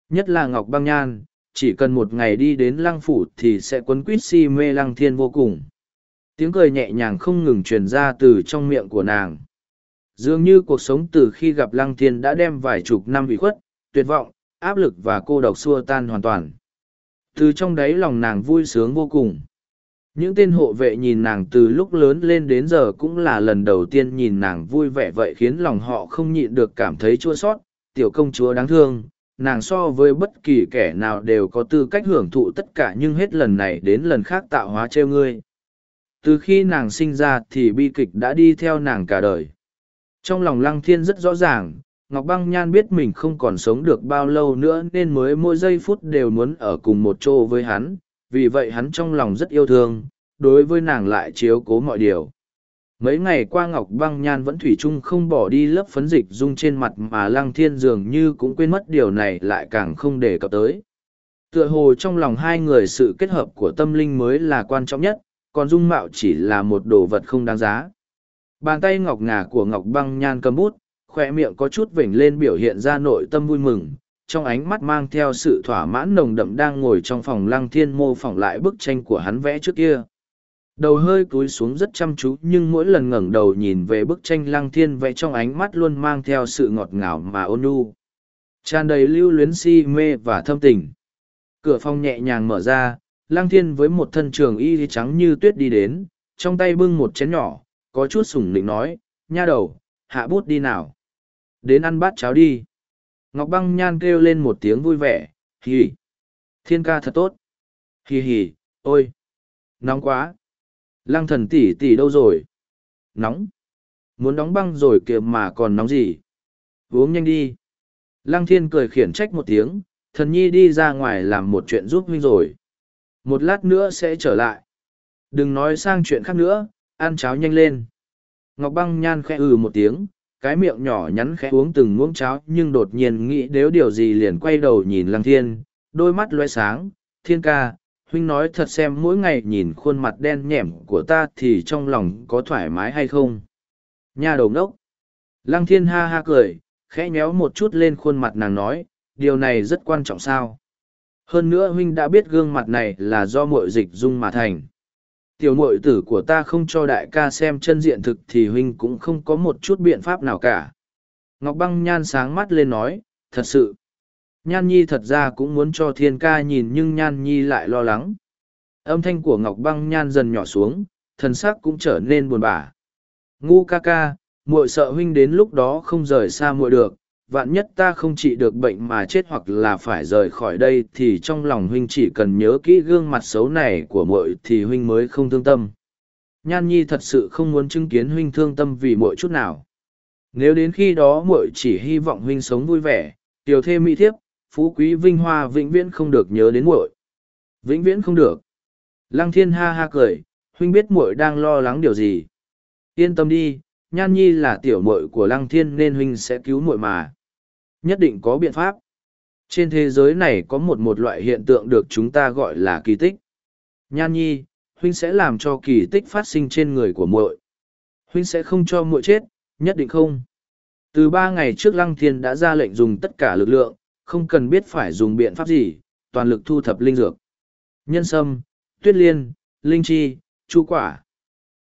Nhất là Ngọc Băng Nhan, chỉ cần một ngày đi đến lăng phủ thì sẽ quấn quýt si mê lăng thiên vô cùng. Tiếng cười nhẹ nhàng không ngừng truyền ra từ trong miệng của nàng. Dường như cuộc sống từ khi gặp lăng thiên đã đem vài chục năm bị khuất, tuyệt vọng, áp lực và cô độc xua tan hoàn toàn. Từ trong đáy lòng nàng vui sướng vô cùng. Những tên hộ vệ nhìn nàng từ lúc lớn lên đến giờ cũng là lần đầu tiên nhìn nàng vui vẻ vậy khiến lòng họ không nhịn được cảm thấy chua sót, tiểu công chúa đáng thương, nàng so với bất kỳ kẻ nào đều có tư cách hưởng thụ tất cả nhưng hết lần này đến lần khác tạo hóa treo ngươi. Từ khi nàng sinh ra thì bi kịch đã đi theo nàng cả đời. Trong lòng lăng thiên rất rõ ràng, Ngọc Băng Nhan biết mình không còn sống được bao lâu nữa nên mới mỗi giây phút đều muốn ở cùng một chỗ với hắn, vì vậy hắn trong lòng rất yêu thương, đối với nàng lại chiếu cố mọi điều. Mấy ngày qua Ngọc Băng Nhan vẫn thủy chung không bỏ đi lớp phấn dịch dung trên mặt mà Lăng Thiên dường như cũng quên mất điều này lại càng không để cập tới. Tựa hồ trong lòng hai người sự kết hợp của tâm linh mới là quan trọng nhất, còn dung mạo chỉ là một đồ vật không đáng giá. Bàn tay ngọc ngà của Ngọc Băng Nhan cầm bút, khoe miệng có chút vểnh lên biểu hiện ra nội tâm vui mừng, trong ánh mắt mang theo sự thỏa mãn nồng đậm đang ngồi trong phòng lăng thiên mô phỏng lại bức tranh của hắn vẽ trước kia. Đầu hơi cúi xuống rất chăm chú nhưng mỗi lần ngẩng đầu nhìn về bức tranh lăng thiên vẽ trong ánh mắt luôn mang theo sự ngọt ngào mà ôn nhu. Tràn đầy lưu luyến si mê và thâm tình. Cửa phòng nhẹ nhàng mở ra, lăng thiên với một thân trường y trắng như tuyết đi đến, trong tay bưng một chén nhỏ, có chút sủng nịnh nói, nha đầu, hạ bút đi nào. Đến ăn bát cháo đi. Ngọc băng nhan kêu lên một tiếng vui vẻ, hì. Thiên ca thật tốt. Hì hì, ôi. Nóng quá. Lăng thần tỷ tỷ đâu rồi? Nóng. Muốn đóng băng rồi kìa mà còn nóng gì? Uống nhanh đi. Lăng thiên cười khiển trách một tiếng, thần nhi đi ra ngoài làm một chuyện giúp huynh rồi. Một lát nữa sẽ trở lại. Đừng nói sang chuyện khác nữa, ăn cháo nhanh lên. Ngọc băng nhan khẽ ừ một tiếng, cái miệng nhỏ nhắn khẽ uống từng muỗng cháo nhưng đột nhiên nghĩ nếu điều gì liền quay đầu nhìn lăng thiên, đôi mắt loe sáng, thiên ca, huynh nói thật xem mỗi ngày nhìn khuôn mặt đen nhẻm của ta thì trong lòng có thoải mái hay không. Nhà đầu ngốc. Lăng thiên ha ha cười, khẽ nhéo một chút lên khuôn mặt nàng nói, điều này rất quan trọng sao. Hơn nữa huynh đã biết gương mặt này là do mội dịch dung mà thành tiểu mội tử của ta không cho đại ca xem chân diện thực thì huynh cũng không có một chút biện pháp nào cả. Ngọc băng nhan sáng mắt lên nói, thật sự. Nhan nhi thật ra cũng muốn cho thiên ca nhìn nhưng nhan nhi lại lo lắng. Âm thanh của Ngọc băng nhan dần nhỏ xuống, thần sắc cũng trở nên buồn bã. Ngu ca ca, muội sợ huynh đến lúc đó không rời xa muội được, vạn nhất ta không trị được bệnh mà chết hoặc là phải rời khỏi đây thì trong lòng huynh chỉ cần nhớ kỹ gương mặt xấu này của muội thì huynh mới không thương tâm. Nhan nhi thật sự không muốn chứng kiến huynh thương tâm vì muội chút nào. Nếu đến khi đó muội chỉ hy vọng huynh sống vui vẻ, tiểu thê mỹ thiếp, phú quý vinh hoa vĩnh viễn không được nhớ đến muội. Vĩnh viễn không được. Lăng thiên ha ha cười, huynh biết muội đang lo lắng điều gì. Yên tâm đi, nhan nhi là tiểu muội của lăng thiên nên huynh sẽ cứu muội mà nhất định có biện pháp. Trên thế giới này có một một loại hiện tượng được chúng ta gọi là kỳ tích. Nhan nhi, huynh sẽ làm cho kỳ tích phát sinh trên người của muội. Huynh sẽ không cho muội chết, nhất định không? Từ ba ngày trước lăng thiên đã ra lệnh dùng tất cả lực lượng, không cần biết phải dùng biện pháp gì, toàn lực thu thập linh dược. Nhân sâm, tuyết liên, linh chi, chu quả.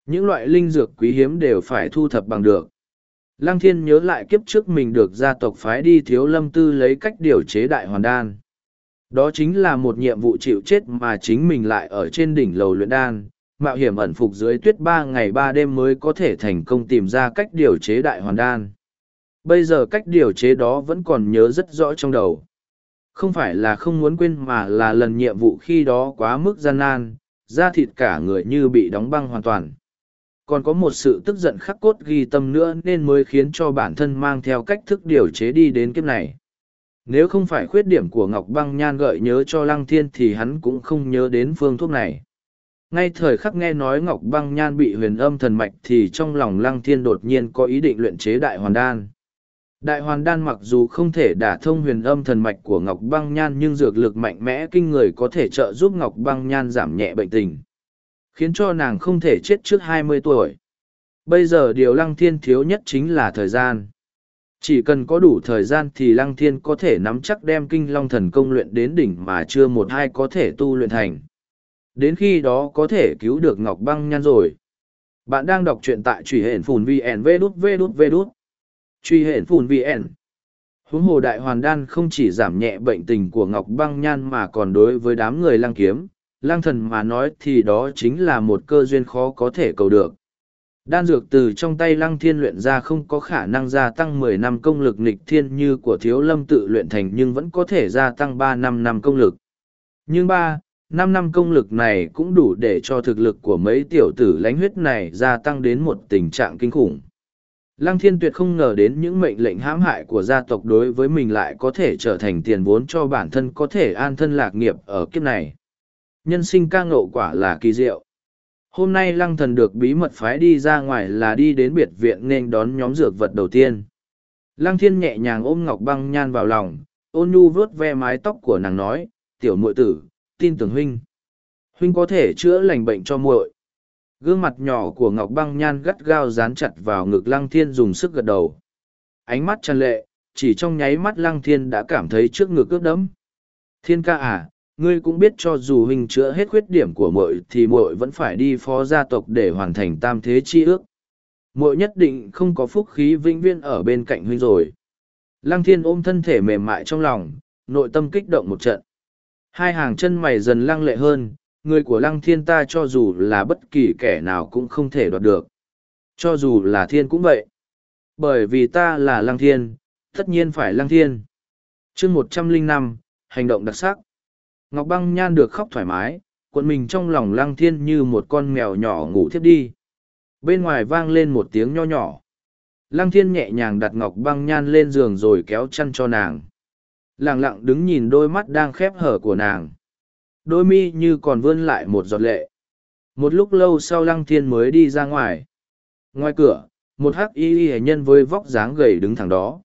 Những loại linh dược quý hiếm đều phải thu thập bằng được lăng thiên nhớ lại kiếp trước mình được gia tộc phái đi thiếu lâm tư lấy cách điều chế đại hoàn đan. Đó chính là một nhiệm vụ chịu chết mà chính mình lại ở trên đỉnh lầu luyện đan, mạo hiểm ẩn phục dưới tuyết ba ngày ba đêm mới có thể thành công tìm ra cách điều chế đại hoàn đan. Bây giờ cách điều chế đó vẫn còn nhớ rất rõ trong đầu. Không phải là không muốn quên mà là lần nhiệm vụ khi đó quá mức gian nan, da thịt cả người như bị đóng băng hoàn toàn còn có một sự tức giận khắc cốt ghi tâm nữa nên mới khiến cho bản thân mang theo cách thức điều chế đi đến kiếp này. Nếu không phải khuyết điểm của ngọc băng nhan gợi nhớ cho lăng thiên thì hắn cũng không nhớ đến phương thuốc này. Ngay thời khắc nghe nói ngọc băng nhan bị huyền âm thần mạch thì trong lòng lăng thiên đột nhiên có ý định luyện chế đại hoàn đan. Đại hoàn đan mặc dù không thể đả thông huyền âm thần mạch của ngọc băng nhan nhưng dược lực mạnh mẽ kinh người có thể trợ giúp ngọc băng nhan giảm nhẹ bệnh tình khiến cho nàng không thể chết trước hai mươi tuổi. Bây giờ điều lăng thiên thiếu nhất chính là thời gian. Chỉ cần có đủ thời gian thì lăng thiên có thể nắm chắc đem kinh long thần công luyện đến đỉnh mà chưa một ai có thể tu luyện thành. Đến khi đó có thể cứu được ngọc băng nhan rồi. Bạn đang đọc truyện tại truy hển phùn vn vê đút vê đút vê đút. Truy hển phùn vn huống hồ đại hoàn đan không chỉ giảm nhẹ bệnh tình của ngọc băng nhan mà còn đối với đám người lăng kiếm. Lang thần mà nói thì đó chính là một cơ duyên khó có thể cầu được. Đan dược từ trong tay lăng thiên luyện ra không có khả năng gia tăng mười năm công lực nịch thiên như của thiếu lâm tự luyện thành nhưng vẫn có thể gia tăng ba năm năm công lực. Nhưng ba, năm năm công lực này cũng đủ để cho thực lực của mấy tiểu tử lãnh huyết này gia tăng đến một tình trạng kinh khủng. Lăng thiên tuyệt không ngờ đến những mệnh lệnh hãm hại của gia tộc đối với mình lại có thể trở thành tiền vốn cho bản thân có thể an thân lạc nghiệp ở kiếp này nhân sinh ca ngộ quả là kỳ diệu. Hôm nay lăng thần được bí mật phái đi ra ngoài là đi đến biệt viện nên đón nhóm dược vật đầu tiên. Lăng thiên nhẹ nhàng ôm ngọc băng nhan vào lòng, ôn nhu vuốt ve mái tóc của nàng nói, tiểu muội tử, tin tưởng huynh. Huynh có thể chữa lành bệnh cho muội. Gương mặt nhỏ của ngọc băng nhan gắt gao dán chặt vào ngực lăng thiên dùng sức gật đầu. Ánh mắt tràn lệ, chỉ trong nháy mắt lăng thiên đã cảm thấy trước ngực ướt đẫm. Thiên ca à ngươi cũng biết cho dù huynh chữa hết khuyết điểm của muội thì muội vẫn phải đi phó gia tộc để hoàn thành tam thế chi ước. Muội nhất định không có phúc khí vĩnh viên ở bên cạnh huynh rồi. Lăng thiên ôm thân thể mềm mại trong lòng, nội tâm kích động một trận. Hai hàng chân mày dần lăng lệ hơn, người của lăng thiên ta cho dù là bất kỳ kẻ nào cũng không thể đoạt được. Cho dù là thiên cũng vậy. Bởi vì ta là lăng thiên, tất nhiên phải lăng thiên. Chương một trăm linh năm, hành động đặc sắc. Ngọc băng nhan được khóc thoải mái, cuộn mình trong lòng lăng thiên như một con mèo nhỏ ngủ thiếp đi. Bên ngoài vang lên một tiếng nho nhỏ. Lăng thiên nhẹ nhàng đặt ngọc băng nhan lên giường rồi kéo chăn cho nàng. Lặng lặng đứng nhìn đôi mắt đang khép hở của nàng. Đôi mi như còn vươn lại một giọt lệ. Một lúc lâu sau lăng thiên mới đi ra ngoài. Ngoài cửa, một hắc y y nhân với vóc dáng gầy đứng thẳng đó.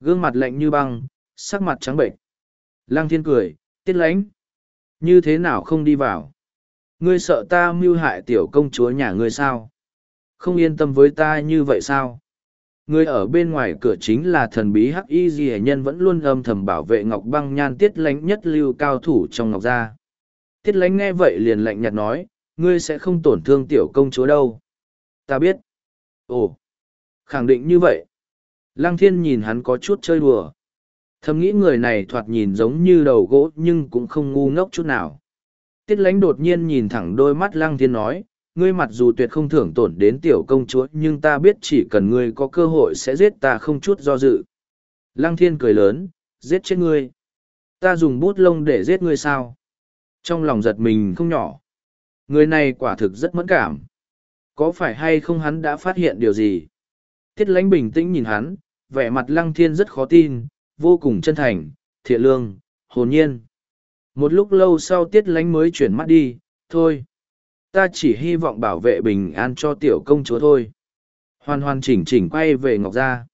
Gương mặt lạnh như băng, sắc mặt trắng bệnh. Lăng thiên cười, tiết lãnh, như thế nào không đi vào? Ngươi sợ ta mưu hại tiểu công chúa nhà ngươi sao? Không yên tâm với ta như vậy sao? Ngươi ở bên ngoài cửa chính là thần bí hắc y di hệ nhân vẫn luôn âm thầm bảo vệ ngọc băng nhan tiết lãnh nhất lưu cao thủ trong ngọc gia. Tiết lãnh nghe vậy liền lạnh nhạt nói, ngươi sẽ không tổn thương tiểu công chúa đâu. Ta biết. Ồ, khẳng định như vậy. Lăng thiên nhìn hắn có chút chơi đùa thầm nghĩ người này thoạt nhìn giống như đầu gỗ nhưng cũng không ngu ngốc chút nào. Tiết lánh đột nhiên nhìn thẳng đôi mắt lăng thiên nói, ngươi mặc dù tuyệt không thưởng tổn đến tiểu công chúa, nhưng ta biết chỉ cần ngươi có cơ hội sẽ giết ta không chút do dự. Lăng thiên cười lớn, giết chết ngươi? Ta dùng bút lông để giết ngươi sao? Trong lòng giật mình không nhỏ. Người này quả thực rất mẫn cảm. Có phải hay không hắn đã phát hiện điều gì? Tiết lánh bình tĩnh nhìn hắn, vẻ mặt lăng thiên rất khó tin vô cùng chân thành, thiện lương, hồn nhiên. Một lúc lâu sau tiết lánh mới chuyển mắt đi, thôi. Ta chỉ hy vọng bảo vệ bình an cho tiểu công chúa thôi. Hoàn hoàn chỉnh chỉnh quay về Ngọc Gia.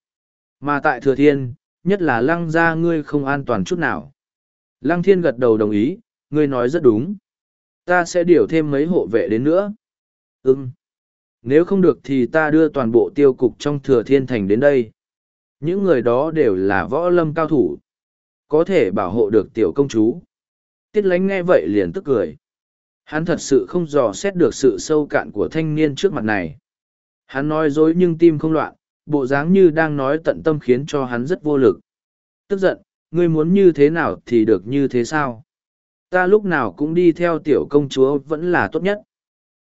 Mà tại Thừa Thiên, nhất là lăng gia ngươi không an toàn chút nào. Lăng Thiên gật đầu đồng ý, ngươi nói rất đúng. Ta sẽ điều thêm mấy hộ vệ đến nữa. Ừm. Nếu không được thì ta đưa toàn bộ tiêu cục trong Thừa Thiên Thành đến đây. Những người đó đều là võ lâm cao thủ. Có thể bảo hộ được tiểu công chúa. Tiết lánh nghe vậy liền tức cười. Hắn thật sự không dò xét được sự sâu cạn của thanh niên trước mặt này. Hắn nói dối nhưng tim không loạn, bộ dáng như đang nói tận tâm khiến cho hắn rất vô lực. Tức giận, ngươi muốn như thế nào thì được như thế sao? Ta lúc nào cũng đi theo tiểu công chúa vẫn là tốt nhất.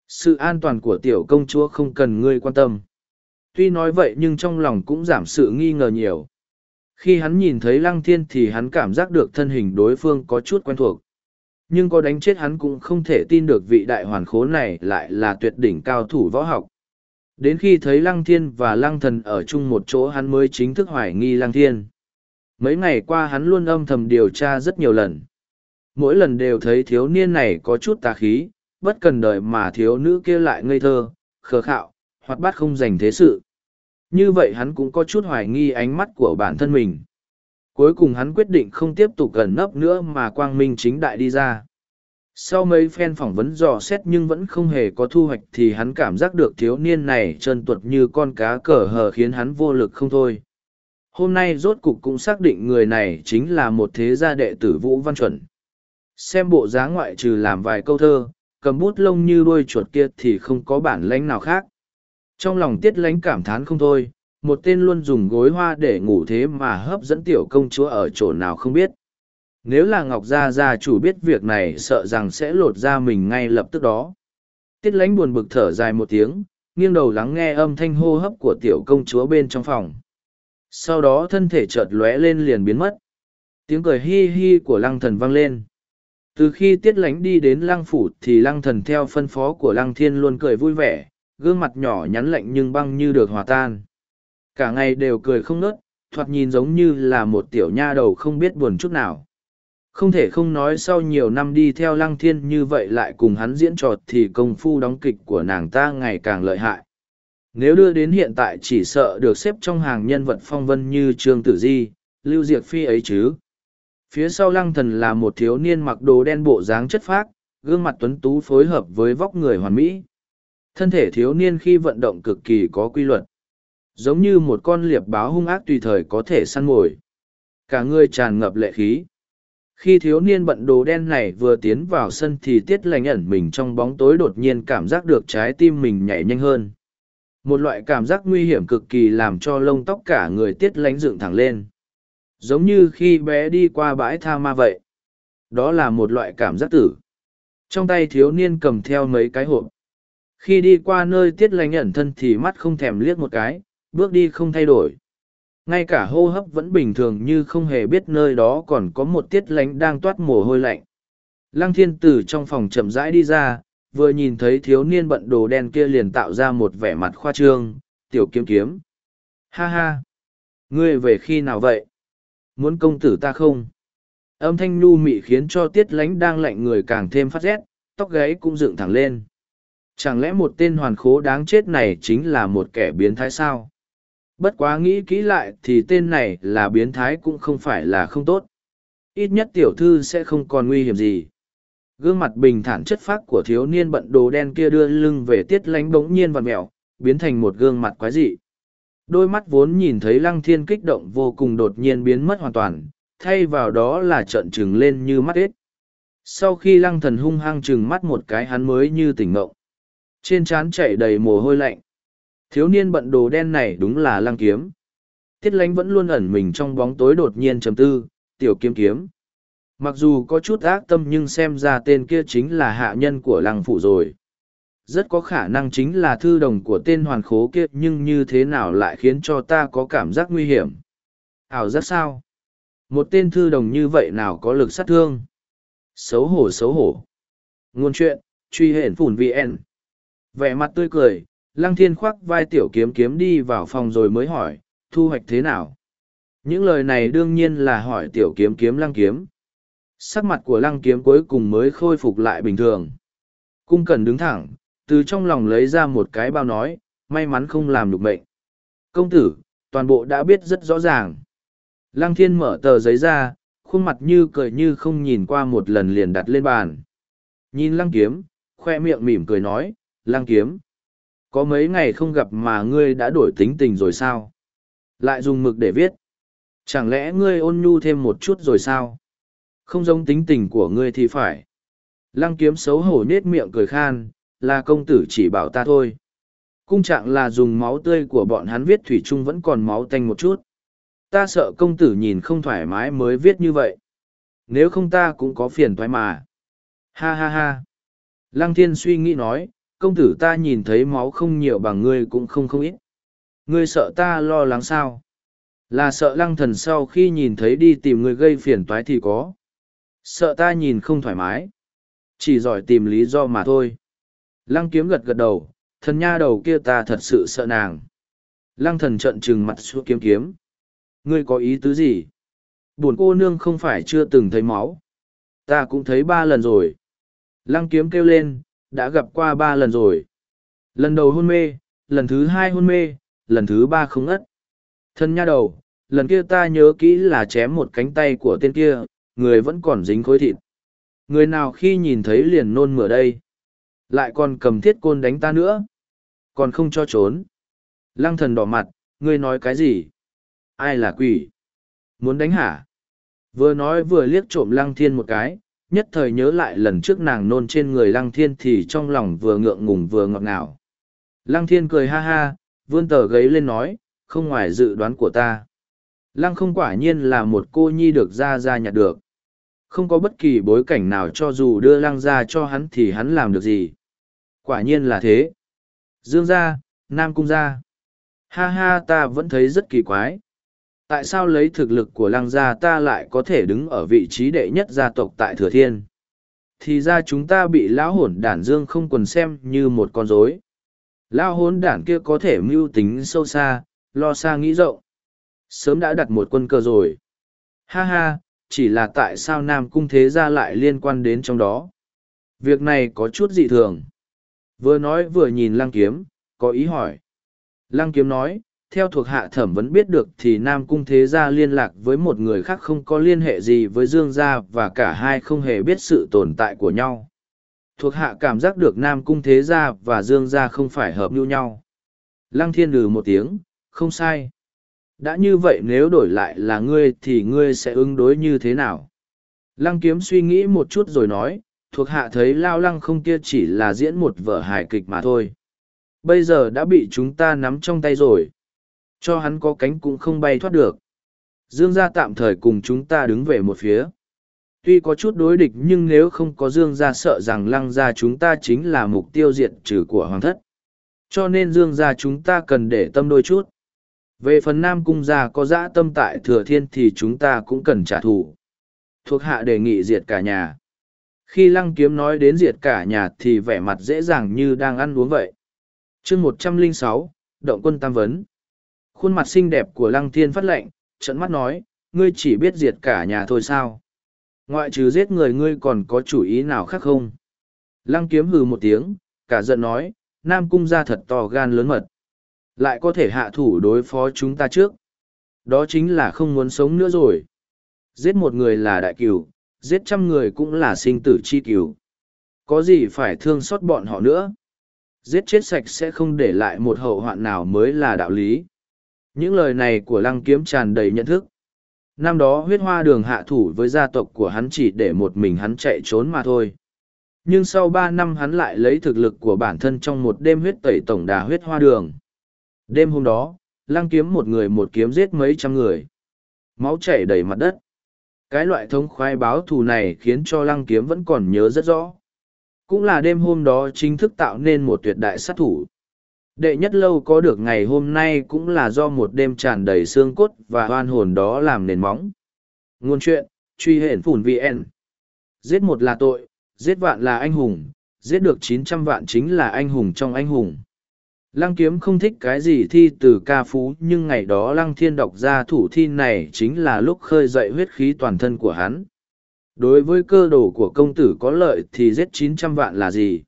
Sự an toàn của tiểu công chúa không cần ngươi quan tâm. Tuy nói vậy nhưng trong lòng cũng giảm sự nghi ngờ nhiều. Khi hắn nhìn thấy lăng thiên thì hắn cảm giác được thân hình đối phương có chút quen thuộc. Nhưng có đánh chết hắn cũng không thể tin được vị đại hoàn khố này lại là tuyệt đỉnh cao thủ võ học. Đến khi thấy Lăng Thiên và Lăng Thần ở chung một chỗ hắn mới chính thức hoài nghi Lăng Thiên. Mấy ngày qua hắn luôn âm thầm điều tra rất nhiều lần. Mỗi lần đều thấy thiếu niên này có chút tà khí, bất cần đời mà thiếu nữ kia lại ngây thơ, khờ khạo, hoặc bát không dành thế sự. Như vậy hắn cũng có chút hoài nghi ánh mắt của bản thân mình. Cuối cùng hắn quyết định không tiếp tục gần nấp nữa mà quang minh chính đại đi ra. Sau mấy phen phỏng vấn dò xét nhưng vẫn không hề có thu hoạch thì hắn cảm giác được thiếu niên này trơn tuột như con cá cờ hờ khiến hắn vô lực không thôi. Hôm nay rốt cục cũng xác định người này chính là một thế gia đệ tử vũ văn chuẩn. Xem bộ dáng ngoại trừ làm vài câu thơ, cầm bút lông như đuôi chuột kia thì không có bản lãnh nào khác trong lòng tiết lánh cảm thán không thôi, một tên luôn dùng gối hoa để ngủ thế mà hấp dẫn tiểu công chúa ở chỗ nào không biết. Nếu là ngọc gia gia chủ biết việc này sợ rằng sẽ lột ra mình ngay lập tức đó. Tiết lánh buồn bực thở dài một tiếng, nghiêng đầu lắng nghe âm thanh hô hấp của tiểu công chúa bên trong phòng. Sau đó thân thể chợt lóe lên liền biến mất. Tiếng cười hi hi của lăng thần vang lên. Từ khi tiết lánh đi đến lăng phủ thì lăng thần theo phân phó của lăng thiên luôn cười vui vẻ gương mặt nhỏ nhắn lạnh nhưng băng như được hòa tan cả ngày đều cười không nớt thoạt nhìn giống như là một tiểu nha đầu không biết buồn chút nào không thể không nói sau nhiều năm đi theo lăng thiên như vậy lại cùng hắn diễn trò thì công phu đóng kịch của nàng ta ngày càng lợi hại. Nếu đưa đến hiện tại chỉ sợ được xếp trong hàng nhân vật phong vân như Trương Tử Di, Lưu Diệc Phi ấy chứ. Phía sau lăng thần là một thiếu niên mặc đồ đen bộ dáng chất phác, gương mặt tuấn tú phối hợp với vóc người hoàn mỹ. Thân thể thiếu niên khi vận động cực kỳ có quy luật. Giống như một con liệp báo hung ác tùy thời có thể săn mồi. Cả người tràn ngập lệ khí. Khi thiếu niên bận đồ đen này vừa tiến vào sân thì tiết lành ẩn mình trong bóng tối đột nhiên cảm giác được trái tim mình nhảy nhanh hơn. Một loại cảm giác nguy hiểm cực kỳ làm cho lông tóc cả người tiết lánh dựng thẳng lên. Giống như khi bé đi qua bãi tha ma vậy. Đó là một loại cảm giác tử. Trong tay thiếu niên cầm theo mấy cái hộp khi đi qua nơi tiết lành nhận thân thì mắt không thèm liếc một cái, bước đi không thay đổi. Ngay cả hô hấp vẫn bình thường như không hề biết nơi đó còn có một tiết lánh đang toát mồ hôi lạnh. Lăng thiên từ trong phòng chậm rãi đi ra, vừa nhìn thấy thiếu niên bận đồ đen kia liền tạo ra một vẻ mặt khoa trương, tiểu kiếm kiếm. Ha ha, ngươi về khi nào vậy? Muốn công tử ta không? Âm thanh nhu mị khiến cho tiết lánh đang lạnh người càng thêm phát rét, tóc gáy cũng dựng thẳng lên chẳng lẽ một tên hoàn khố đáng chết này chính là một kẻ biến thái sao Bất quá nghĩ kỹ lại thì tên này là biến thái cũng không phải là không tốt. Ít nhất tiểu thư sẽ không còn nguy hiểm gì. Gương mặt bình thản chất phác của thiếu niên bận đồ đen kia đưa lưng về tiết lánh bỗng nhiên vặn mẹo, biến thành một gương mặt quái dị. Đôi mắt vốn nhìn thấy lăng thiên kích động vô cùng đột nhiên biến mất hoàn toàn, thay vào đó là trợn trừng lên như mắt ếch. Sau khi lăng thần hung hăng trừng mắt một cái hắn mới như tỉnh ngộng. Trên trán chảy đầy mồ hôi lạnh. Thiếu niên bận đồ đen này đúng là lăng kiếm. Tiết lánh vẫn luôn ẩn mình trong bóng tối đột nhiên trầm tư, tiểu kiếm kiếm. Mặc dù có chút ác tâm nhưng xem ra tên kia chính là hạ nhân của lăng phủ rồi. Rất có khả năng chính là thư đồng của tên hoàn khố kia nhưng như thế nào lại khiến cho ta có cảm giác nguy hiểm. Ảo giác sao? Một tên thư đồng như vậy nào có lực sát thương? Xấu hổ xấu hổ. Nguồn chuyện, truy hển phủn VN. Vẻ mặt tươi cười, Lăng thiên khoác vai tiểu kiếm kiếm đi vào phòng rồi mới hỏi, thu hoạch thế nào? Những lời này đương nhiên là hỏi tiểu kiếm kiếm lăng kiếm. Sắc mặt của lăng kiếm cuối cùng mới khôi phục lại bình thường. Cung cần đứng thẳng, từ trong lòng lấy ra một cái bao nói, may mắn không làm được mệnh. Công tử, toàn bộ đã biết rất rõ ràng. Lăng thiên mở tờ giấy ra, khuôn mặt như cười như không nhìn qua một lần liền đặt lên bàn. Nhìn lăng kiếm, khoe miệng mỉm cười nói, lăng kiếm. Có mấy ngày không gặp mà ngươi đã đổi tính tình rồi sao? Lại dùng mực để viết. Chẳng lẽ ngươi ôn nhu thêm một chút rồi sao? Không giống tính tình của ngươi thì phải. Lăng kiếm xấu hổ nết miệng cười khan, là công tử chỉ bảo ta thôi. Cung trạng là dùng máu tươi của bọn hắn viết thủy chung vẫn còn máu tanh một chút. Ta sợ công tử nhìn không thoải mái mới viết như vậy. Nếu không ta cũng có phiền thoái mà. Ha ha ha. Lăng thiên suy nghĩ nói, công tử ta nhìn thấy máu không nhiều bằng ngươi cũng không không ít. Ngươi sợ ta lo lắng sao? Là sợ lăng thần sau khi nhìn thấy đi tìm người gây phiền toái thì có. Sợ ta nhìn không thoải mái. Chỉ giỏi tìm lý do mà thôi. Lăng kiếm gật gật đầu, thần nha đầu kia ta thật sự sợ nàng. Lăng thần trợn trừng mặt xuống kiếm kiếm. Ngươi có ý tứ gì? Buồn cô nương không phải chưa từng thấy máu. Ta cũng thấy ba lần rồi. Lăng kiếm kêu lên, đã gặp qua ba lần rồi. Lần đầu hôn mê, lần thứ hai hôn mê, lần thứ ba không ất. Thân nha đầu, lần kia ta nhớ kỹ là chém một cánh tay của tên kia, người vẫn còn dính khối thịt. Người nào khi nhìn thấy liền nôn mửa đây. Lại còn cầm thiết côn đánh ta nữa. Còn không cho trốn. Lăng thần đỏ mặt, ngươi nói cái gì? Ai là quỷ? Muốn đánh hả? Vừa nói vừa liếc trộm lăng thiên một cái, nhất thời nhớ lại lần trước nàng nôn trên người lăng thiên thì trong lòng vừa ngượng ngùng vừa ngọt ngào. Lăng thiên cười ha ha, vươn tờ gáy lên nói, không ngoài dự đoán của ta. Lăng không quả nhiên là một cô nhi được ra ra nhặt được. Không có bất kỳ bối cảnh nào cho dù đưa lăng ra cho hắn thì hắn làm được gì. Quả nhiên là thế. Dương gia, Nam cung gia. Ha ha ta vẫn thấy rất kỳ quái. Tại sao lấy thực lực của lăng gia ta lại có thể đứng ở vị trí đệ nhất gia tộc tại Thừa Thiên? Thì ra chúng ta bị lão hổn đản Dương không quần xem như một con rối. Lão hỗn đản kia có thể mưu tính sâu xa, lo xa nghĩ rộng. Sớm đã đặt một quân cờ rồi. Ha ha, chỉ là tại sao Nam Cung Thế Gia lại liên quan đến trong đó. Việc này có chút dị thường. Vừa nói vừa nhìn Lăng Kiếm, có ý hỏi. Lăng Kiếm nói, theo thuộc hạ thẩm vấn biết được thì Nam Cung Thế Gia liên lạc với một người khác không có liên hệ gì với Dương Gia và cả hai không hề biết sự tồn tại của nhau. Thuộc hạ cảm giác được Nam Cung Thế Gia và Dương Gia không phải hợp nhu nhau. Lăng Thiên lừ một tiếng, không sai. Đã như vậy nếu đổi lại là ngươi thì ngươi sẽ ứng đối như thế nào? Lăng kiếm suy nghĩ một chút rồi nói, thuộc hạ thấy lao lăng không kia chỉ là diễn một vở hài kịch mà thôi. Bây giờ đã bị chúng ta nắm trong tay rồi. Cho hắn có cánh cũng không bay thoát được. Dương gia tạm thời cùng chúng ta đứng về một phía. Tuy có chút đối địch nhưng nếu không có Dương gia sợ rằng lăng gia chúng ta chính là mục tiêu diệt trừ của hoàng thất. Cho nên Dương gia chúng ta cần để tâm đôi chút. Về phần Nam Cung gia có dã tâm tại Thừa Thiên thì chúng ta cũng cần trả thù. Thuộc hạ đề nghị diệt cả nhà. Khi Lăng Kiếm nói đến diệt cả nhà thì vẻ mặt dễ dàng như đang ăn uống vậy. chương một trăm linh sáu, Động quân Tam Vấn. Khuôn mặt xinh đẹp của Lăng Thiên phát lệnh, trận mắt nói, ngươi chỉ biết diệt cả nhà thôi sao? Ngoại trừ giết người ngươi còn có chủ ý nào khác không? Lăng Kiếm hừ một tiếng, cả giận nói, Nam Cung gia thật to gan lớn mật lại có thể hạ thủ đối phó chúng ta trước. Đó chính là không muốn sống nữa rồi. Giết một người là đại cửu, giết trăm người cũng là sinh tử chi cửu. Có gì phải thương xót bọn họ nữa. Giết chết sạch sẽ không để lại một hậu hoạn nào mới là đạo lý. Những lời này của lăng kiếm tràn đầy nhận thức. Năm đó huyết hoa đường hạ thủ với gia tộc của hắn chỉ để một mình hắn chạy trốn mà thôi. Nhưng sau ba năm hắn lại lấy thực lực của bản thân trong một đêm huyết tẩy tổng đà huyết hoa đường. Đêm hôm đó, lăng kiếm một người một kiếm giết mấy trăm người. Máu chảy đầy mặt đất. Cái loại thống khoái báo thù này khiến cho lăng kiếm vẫn còn nhớ rất rõ. Cũng là đêm hôm đó chính thức tạo nên một tuyệt đại sát thủ. Đệ nhất lâu có được ngày hôm nay cũng là do một đêm tràn đầy xương cốt và oan hồn đó làm nền móng. Ngôn chuyện, truy hển phủn VN. Giết một là tội, giết vạn là anh hùng, giết được chín trăm vạn chính là anh hùng trong anh hùng. Lăng kiếm không thích cái gì thi từ ca phú nhưng ngày đó lăng thiên đọc ra thủ thi này chính là lúc khơi dậy huyết khí toàn thân của hắn. Đối với cơ đồ của công tử có lợi thì giết chín trăm vạn là gì?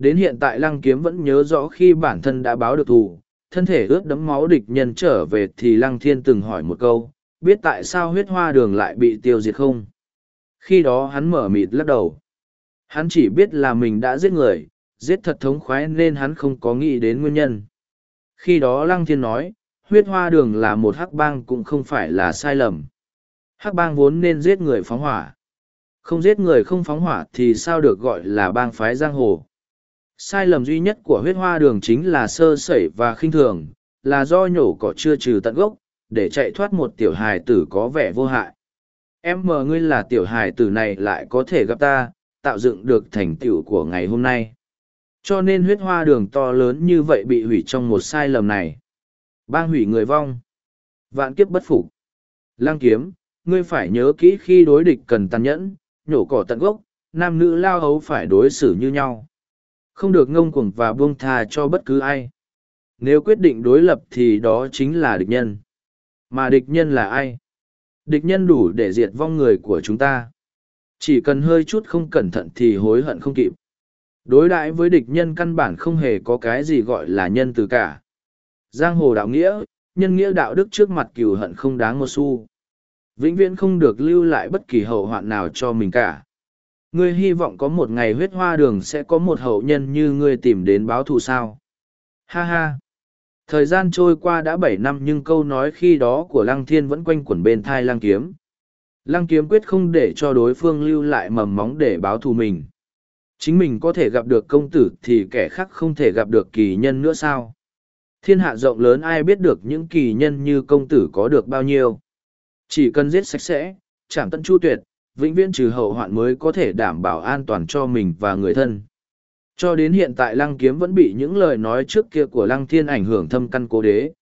Đến hiện tại lăng kiếm vẫn nhớ rõ khi bản thân đã báo được thù, thân thể ướt đẫm máu địch nhân trở về thì lăng thiên từng hỏi một câu, biết tại sao huyết hoa đường lại bị tiêu diệt không? Khi đó hắn mở mịt lắc đầu. Hắn chỉ biết là mình đã giết người, giết thật thống khoái nên hắn không có nghĩ đến nguyên nhân. Khi đó Lăng Thiên nói, huyết hoa đường là một hắc bang cũng không phải là sai lầm. Hắc bang vốn nên giết người phóng hỏa. Không giết người không phóng hỏa thì sao được gọi là bang phái giang hồ. Sai lầm duy nhất của huyết hoa đường chính là sơ sẩy và khinh thường, là do nhổ cỏ chưa trừ tận gốc, để chạy thoát một tiểu hài tử có vẻ vô hại. Em mờ ngươi là tiểu hài tử này lại có thể gặp ta, tạo dựng được thành tựu của ngày hôm nay. Cho nên huyết hoa đường to lớn như vậy bị hủy trong một sai lầm này. Bang hủy người vong. Vạn kiếp bất phục. Lăng kiếm, ngươi phải nhớ kỹ khi đối địch cần tàn nhẫn, nhổ cỏ tận gốc, nam nữ lao hấu phải đối xử như nhau. Không được ngông cuồng và buông thà cho bất cứ ai. Nếu quyết định đối lập thì đó chính là địch nhân. Mà địch nhân là ai? Địch nhân đủ để diệt vong người của chúng ta. Chỉ cần hơi chút không cẩn thận thì hối hận không kịp. Đối đãi với địch nhân căn bản không hề có cái gì gọi là nhân từ cả. Giang hồ đạo nghĩa, nhân nghĩa đạo đức trước mặt cừu hận không đáng một xu. Vĩnh viễn không được lưu lại bất kỳ hậu hoạn nào cho mình cả. Ngươi hy vọng có một ngày huyết hoa đường sẽ có một hậu nhân như ngươi tìm đến báo thù sao. Ha ha. Thời gian trôi qua đã bảy năm nhưng câu nói khi đó của Lăng Thiên vẫn quanh quẩn bên thai Lăng Kiếm. Lăng Kiếm quyết không để cho đối phương lưu lại mầm móng để báo thù mình. Chính mình có thể gặp được công tử thì kẻ khác không thể gặp được kỳ nhân nữa sao? Thiên hạ rộng lớn ai biết được những kỳ nhân như công tử có được bao nhiêu? Chỉ cần giết sạch sẽ, chẳng tận chu tuyệt, vĩnh viễn trừ hậu hoạn mới có thể đảm bảo an toàn cho mình và người thân. Cho đến hiện tại lăng kiếm vẫn bị những lời nói trước kia của lăng thiên ảnh hưởng thâm căn cố đế.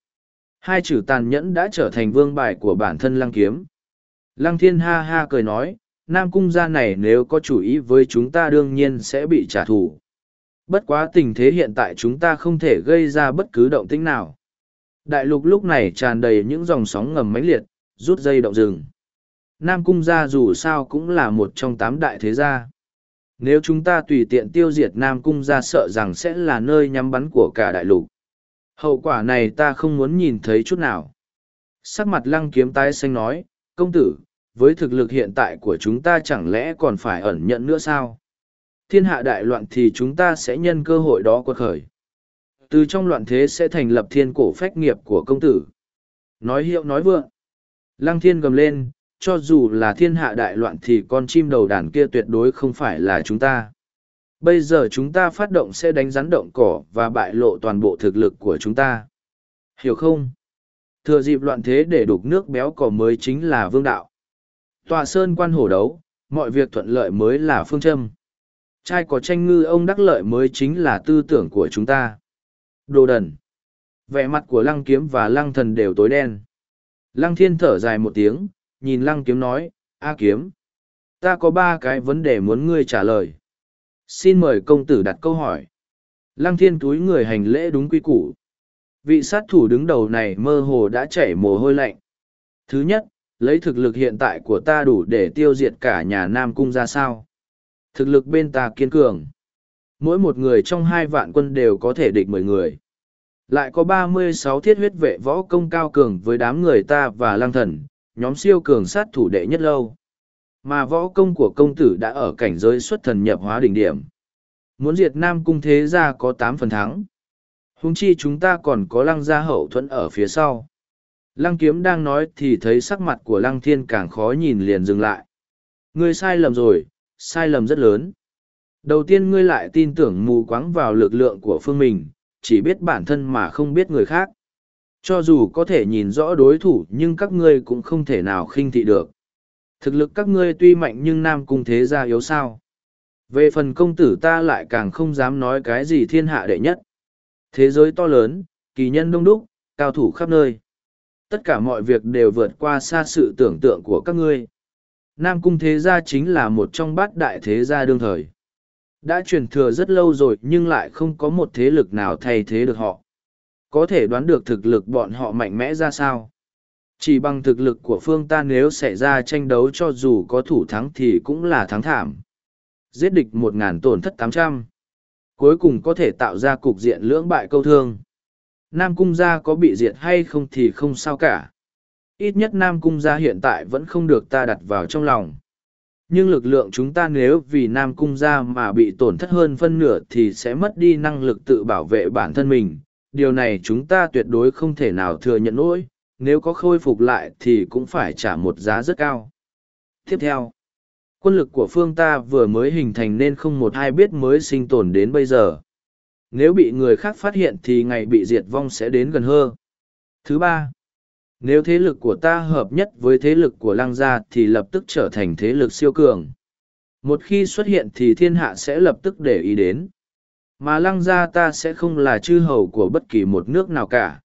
Hai chữ tàn nhẫn đã trở thành vương bài của bản thân lăng kiếm. Lăng thiên ha ha cười nói, Nam Cung gia này nếu có chủ ý với chúng ta đương nhiên sẽ bị trả thù. Bất quá tình thế hiện tại chúng ta không thể gây ra bất cứ động tĩnh nào. Đại lục lúc này tràn đầy những dòng sóng ngầm mãnh liệt, rút dây động rừng. Nam Cung gia dù sao cũng là một trong tám đại thế gia. Nếu chúng ta tùy tiện tiêu diệt Nam Cung gia sợ rằng sẽ là nơi nhắm bắn của cả đại lục. Hậu quả này ta không muốn nhìn thấy chút nào. Sắc mặt lăng kiếm tái xanh nói, công tử, với thực lực hiện tại của chúng ta chẳng lẽ còn phải ẩn nhận nữa sao? Thiên hạ đại loạn thì chúng ta sẽ nhân cơ hội đó quật khởi. Từ trong loạn thế sẽ thành lập thiên cổ phách nghiệp của công tử. Nói hiệu nói vượng. Lăng thiên gầm lên, cho dù là thiên hạ đại loạn thì con chim đầu đàn kia tuyệt đối không phải là chúng ta. Bây giờ chúng ta phát động sẽ đánh rắn động cỏ và bại lộ toàn bộ thực lực của chúng ta. Hiểu không? Thừa dịp loạn thế để đục nước béo cỏ mới chính là vương đạo. Tòa sơn quan hổ đấu, mọi việc thuận lợi mới là phương châm. Trai có tranh ngư ông đắc lợi mới chính là tư tưởng của chúng ta. Đồ đần. Vẻ mặt của lăng kiếm và lăng thần đều tối đen. Lăng thiên thở dài một tiếng, nhìn lăng kiếm nói, A kiếm. Ta có ba cái vấn đề muốn ngươi trả lời. Xin mời công tử đặt câu hỏi. Lăng thiên túi người hành lễ đúng quy củ. Vị sát thủ đứng đầu này mơ hồ đã chảy mồ hôi lạnh. Thứ nhất, lấy thực lực hiện tại của ta đủ để tiêu diệt cả nhà Nam Cung ra sao. Thực lực bên ta kiên cường. Mỗi một người trong hai vạn quân đều có thể địch mười người. Lại có ba mươi sáu thiết huyết vệ võ công cao cường với đám người ta và lang thần, nhóm siêu cường sát thủ đệ nhất lâu. Mà võ công của công tử đã ở cảnh giới xuất thần nhập hóa đỉnh điểm. Muốn diệt Nam Cung thế ra có tám phần thắng. Húng chi chúng ta còn có lăng gia hậu thuẫn ở phía sau. Lăng kiếm đang nói thì thấy sắc mặt của lăng thiên càng khó nhìn liền dừng lại. Ngươi sai lầm rồi, sai lầm rất lớn. Đầu tiên ngươi lại tin tưởng mù quáng vào lực lượng của phương mình, chỉ biết bản thân mà không biết người khác. Cho dù có thể nhìn rõ đối thủ nhưng các ngươi cũng không thể nào khinh thị được. Thực lực các ngươi tuy mạnh nhưng nam cung thế gia yếu sao. Về phần công tử ta lại càng không dám nói cái gì thiên hạ đệ nhất. Thế giới to lớn, kỳ nhân đông đúc, cao thủ khắp nơi tất cả mọi việc đều vượt qua xa sự tưởng tượng của các ngươi. Nam Cung Thế Gia chính là một trong bát đại thế gia đương thời. Đã truyền thừa rất lâu rồi nhưng lại không có một thế lực nào thay thế được họ. Có thể đoán được thực lực bọn họ mạnh mẽ ra sao? Chỉ bằng thực lực của phương ta nếu xảy ra tranh đấu cho dù có thủ thắng thì cũng là thắng thảm. Giết địch một ngàn tổn thất tám trăm Cuối cùng có thể tạo ra cục diện lưỡng bại câu thương. Nam Cung gia có bị diệt hay không thì không sao cả. Ít nhất Nam Cung gia hiện tại vẫn không được ta đặt vào trong lòng. Nhưng lực lượng chúng ta nếu vì Nam Cung gia mà bị tổn thất hơn phân nửa thì sẽ mất đi năng lực tự bảo vệ bản thân mình. Điều này chúng ta tuyệt đối không thể nào thừa nhận nỗi, nếu có khôi phục lại thì cũng phải trả một giá rất cao. Tiếp theo, quân lực của phương ta vừa mới hình thành nên không một ai biết mới sinh tồn đến bây giờ. Nếu bị người khác phát hiện thì ngày bị diệt vong sẽ đến gần hơn. Thứ ba, nếu thế lực của ta hợp nhất với thế lực của lăng gia thì lập tức trở thành thế lực siêu cường. Một khi xuất hiện thì thiên hạ sẽ lập tức để ý đến. Mà lăng gia ta sẽ không là chư hầu của bất kỳ một nước nào cả.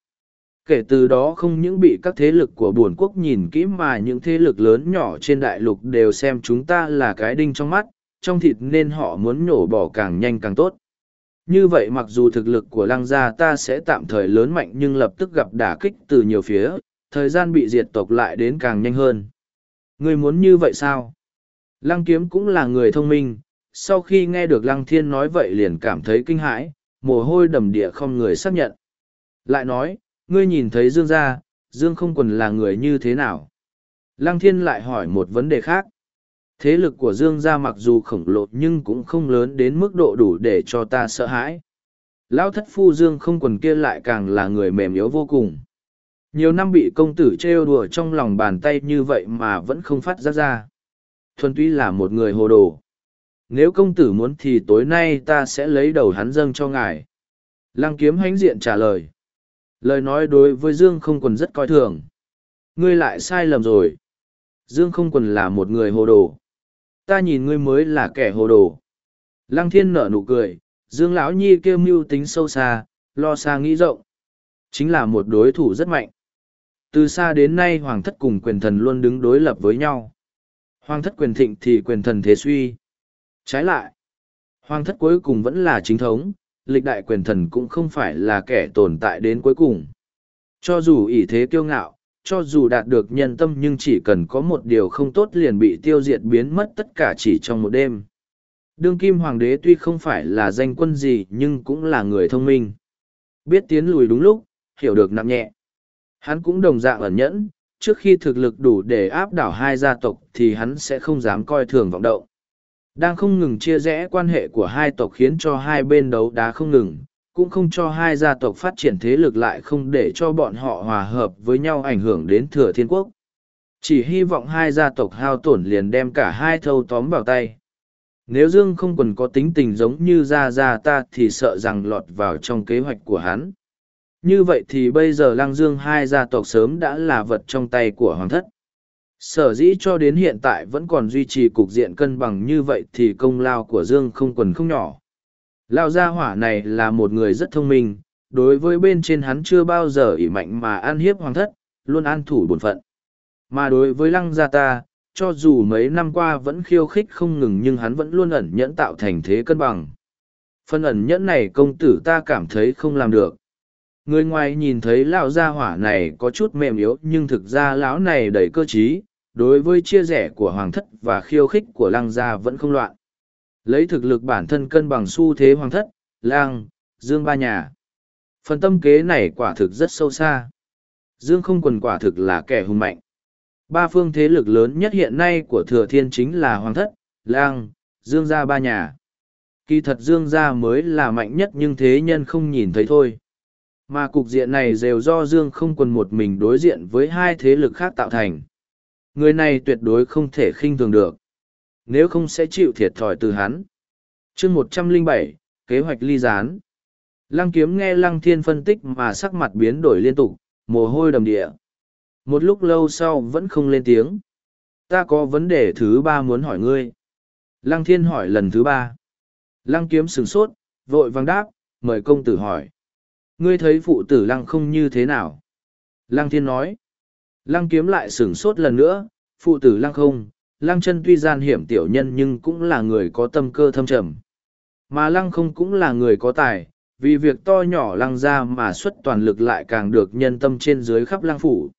Kể từ đó không những bị các thế lực của bổn quốc nhìn kỹ mà những thế lực lớn nhỏ trên đại lục đều xem chúng ta là cái đinh trong mắt, trong thịt nên họ muốn nhổ bỏ càng nhanh càng tốt. Như vậy mặc dù thực lực của lăng gia ta sẽ tạm thời lớn mạnh nhưng lập tức gặp đả kích từ nhiều phía, thời gian bị diệt tộc lại đến càng nhanh hơn. Người muốn như vậy sao? Lăng kiếm cũng là người thông minh, sau khi nghe được lăng thiên nói vậy liền cảm thấy kinh hãi, mồ hôi đầm địa không người xác nhận. Lại nói, ngươi nhìn thấy Dương gia, Dương không quần là người như thế nào? Lăng thiên lại hỏi một vấn đề khác. Thế lực của Dương gia mặc dù khổng lồ nhưng cũng không lớn đến mức độ đủ để cho ta sợ hãi. Lão thất phu Dương không quần kia lại càng là người mềm yếu vô cùng. Nhiều năm bị công tử trêu đùa trong lòng bàn tay như vậy mà vẫn không phát ra ra. Thuần túy là một người hồ đồ. Nếu công tử muốn thì tối nay ta sẽ lấy đầu hắn dâng cho ngài. Lăng kiếm hãnh diện trả lời. Lời nói đối với Dương không quần rất coi thường. Ngươi lại sai lầm rồi. Dương không quần là một người hồ đồ. Ta nhìn ngươi mới là kẻ hồ đồ. Lăng thiên nở nụ cười, Dương lão nhi kêu mưu tính sâu xa, lo xa nghĩ rộng. Chính là một đối thủ rất mạnh. Từ xa đến nay hoàng thất cùng quyền thần luôn đứng đối lập với nhau. Hoàng thất quyền thịnh thì quyền thần thế suy. Trái lại, hoàng thất cuối cùng vẫn là chính thống, lịch đại quyền thần cũng không phải là kẻ tồn tại đến cuối cùng. Cho dù ỷ thế kiêu ngạo, cho dù đạt được nhân tâm nhưng chỉ cần có một điều không tốt liền bị tiêu diệt biến mất tất cả chỉ trong một đêm. Đương kim hoàng đế tuy không phải là danh quân gì nhưng cũng là người thông minh. Biết tiến lùi đúng lúc, hiểu được nặng nhẹ. Hắn cũng đồng dạng ẩn nhẫn, trước khi thực lực đủ để áp đảo hai gia tộc thì hắn sẽ không dám coi thường vọng động. Đang không ngừng chia rẽ quan hệ của hai tộc khiến cho hai bên đấu đá không ngừng, cũng không cho hai gia tộc phát triển thế lực lại không để cho bọn họ hòa hợp với nhau ảnh hưởng đến thừa thiên quốc. Chỉ hy vọng hai gia tộc hao tổn liền đem cả hai thâu tóm vào tay. Nếu Dương không còn có tính tình giống như gia gia ta thì sợ rằng lọt vào trong kế hoạch của hắn. Như vậy thì bây giờ Lăng Dương hai gia tộc sớm đã là vật trong tay của hoàng thất. Sở dĩ cho đến hiện tại vẫn còn duy trì cục diện cân bằng như vậy thì công lao của Dương không quần không nhỏ. Lao gia hỏa này là một người rất thông minh, đối với bên trên hắn chưa bao giờ ỉ mạnh mà an hiếp hoàng thất, luôn an thủ bổn phận. Mà đối với lăng gia ta, cho dù mấy năm qua vẫn khiêu khích không ngừng nhưng hắn vẫn luôn ẩn nhẫn tạo thành thế cân bằng. Phần ẩn nhẫn này công tử ta cảm thấy không làm được. Người ngoài nhìn thấy lão gia hỏa này có chút mềm yếu nhưng thực ra lão này đầy cơ trí, đối với chia rẽ của hoàng thất và khiêu khích của lăng gia vẫn không loạn. Lấy thực lực bản thân cân bằng xu thế hoàng thất, lang, dương ba nhà. Phần tâm kế này quả thực rất sâu xa. Dương không quần quả thực là kẻ hùng mạnh. Ba phương thế lực lớn nhất hiện nay của thừa thiên chính là hoàng thất, lang, dương gia ba nhà. Kỳ thật dương gia mới là mạnh nhất nhưng thế nhân không nhìn thấy thôi. Mà cục diện này đều do Dương không quần một mình đối diện với hai thế lực khác tạo thành. Người này tuyệt đối không thể khinh thường được. Nếu không sẽ chịu thiệt thòi từ hắn. chương một trăm linh bảy kế hoạch ly gián. Lăng kiếm nghe lăng thiên phân tích mà sắc mặt biến đổi liên tục, mồ hôi đầm địa. Một lúc lâu sau vẫn không lên tiếng. Ta có vấn đề thứ ba muốn hỏi ngươi. Lăng thiên hỏi lần thứ ba. Lăng kiếm sửng sốt, vội vàng đáp, mời công tử hỏi. Ngươi thấy phụ tử lăng không như thế nào? Lăng thiên nói. Lăng kiếm lại sửng sốt lần nữa, phụ tử lăng không, lăng chân tuy gian hiểm tiểu nhân nhưng cũng là người có tâm cơ thâm trầm. Mà lăng không cũng là người có tài, vì việc to nhỏ lăng ra mà xuất toàn lực lại càng được nhân tâm trên dưới khắp lăng phủ.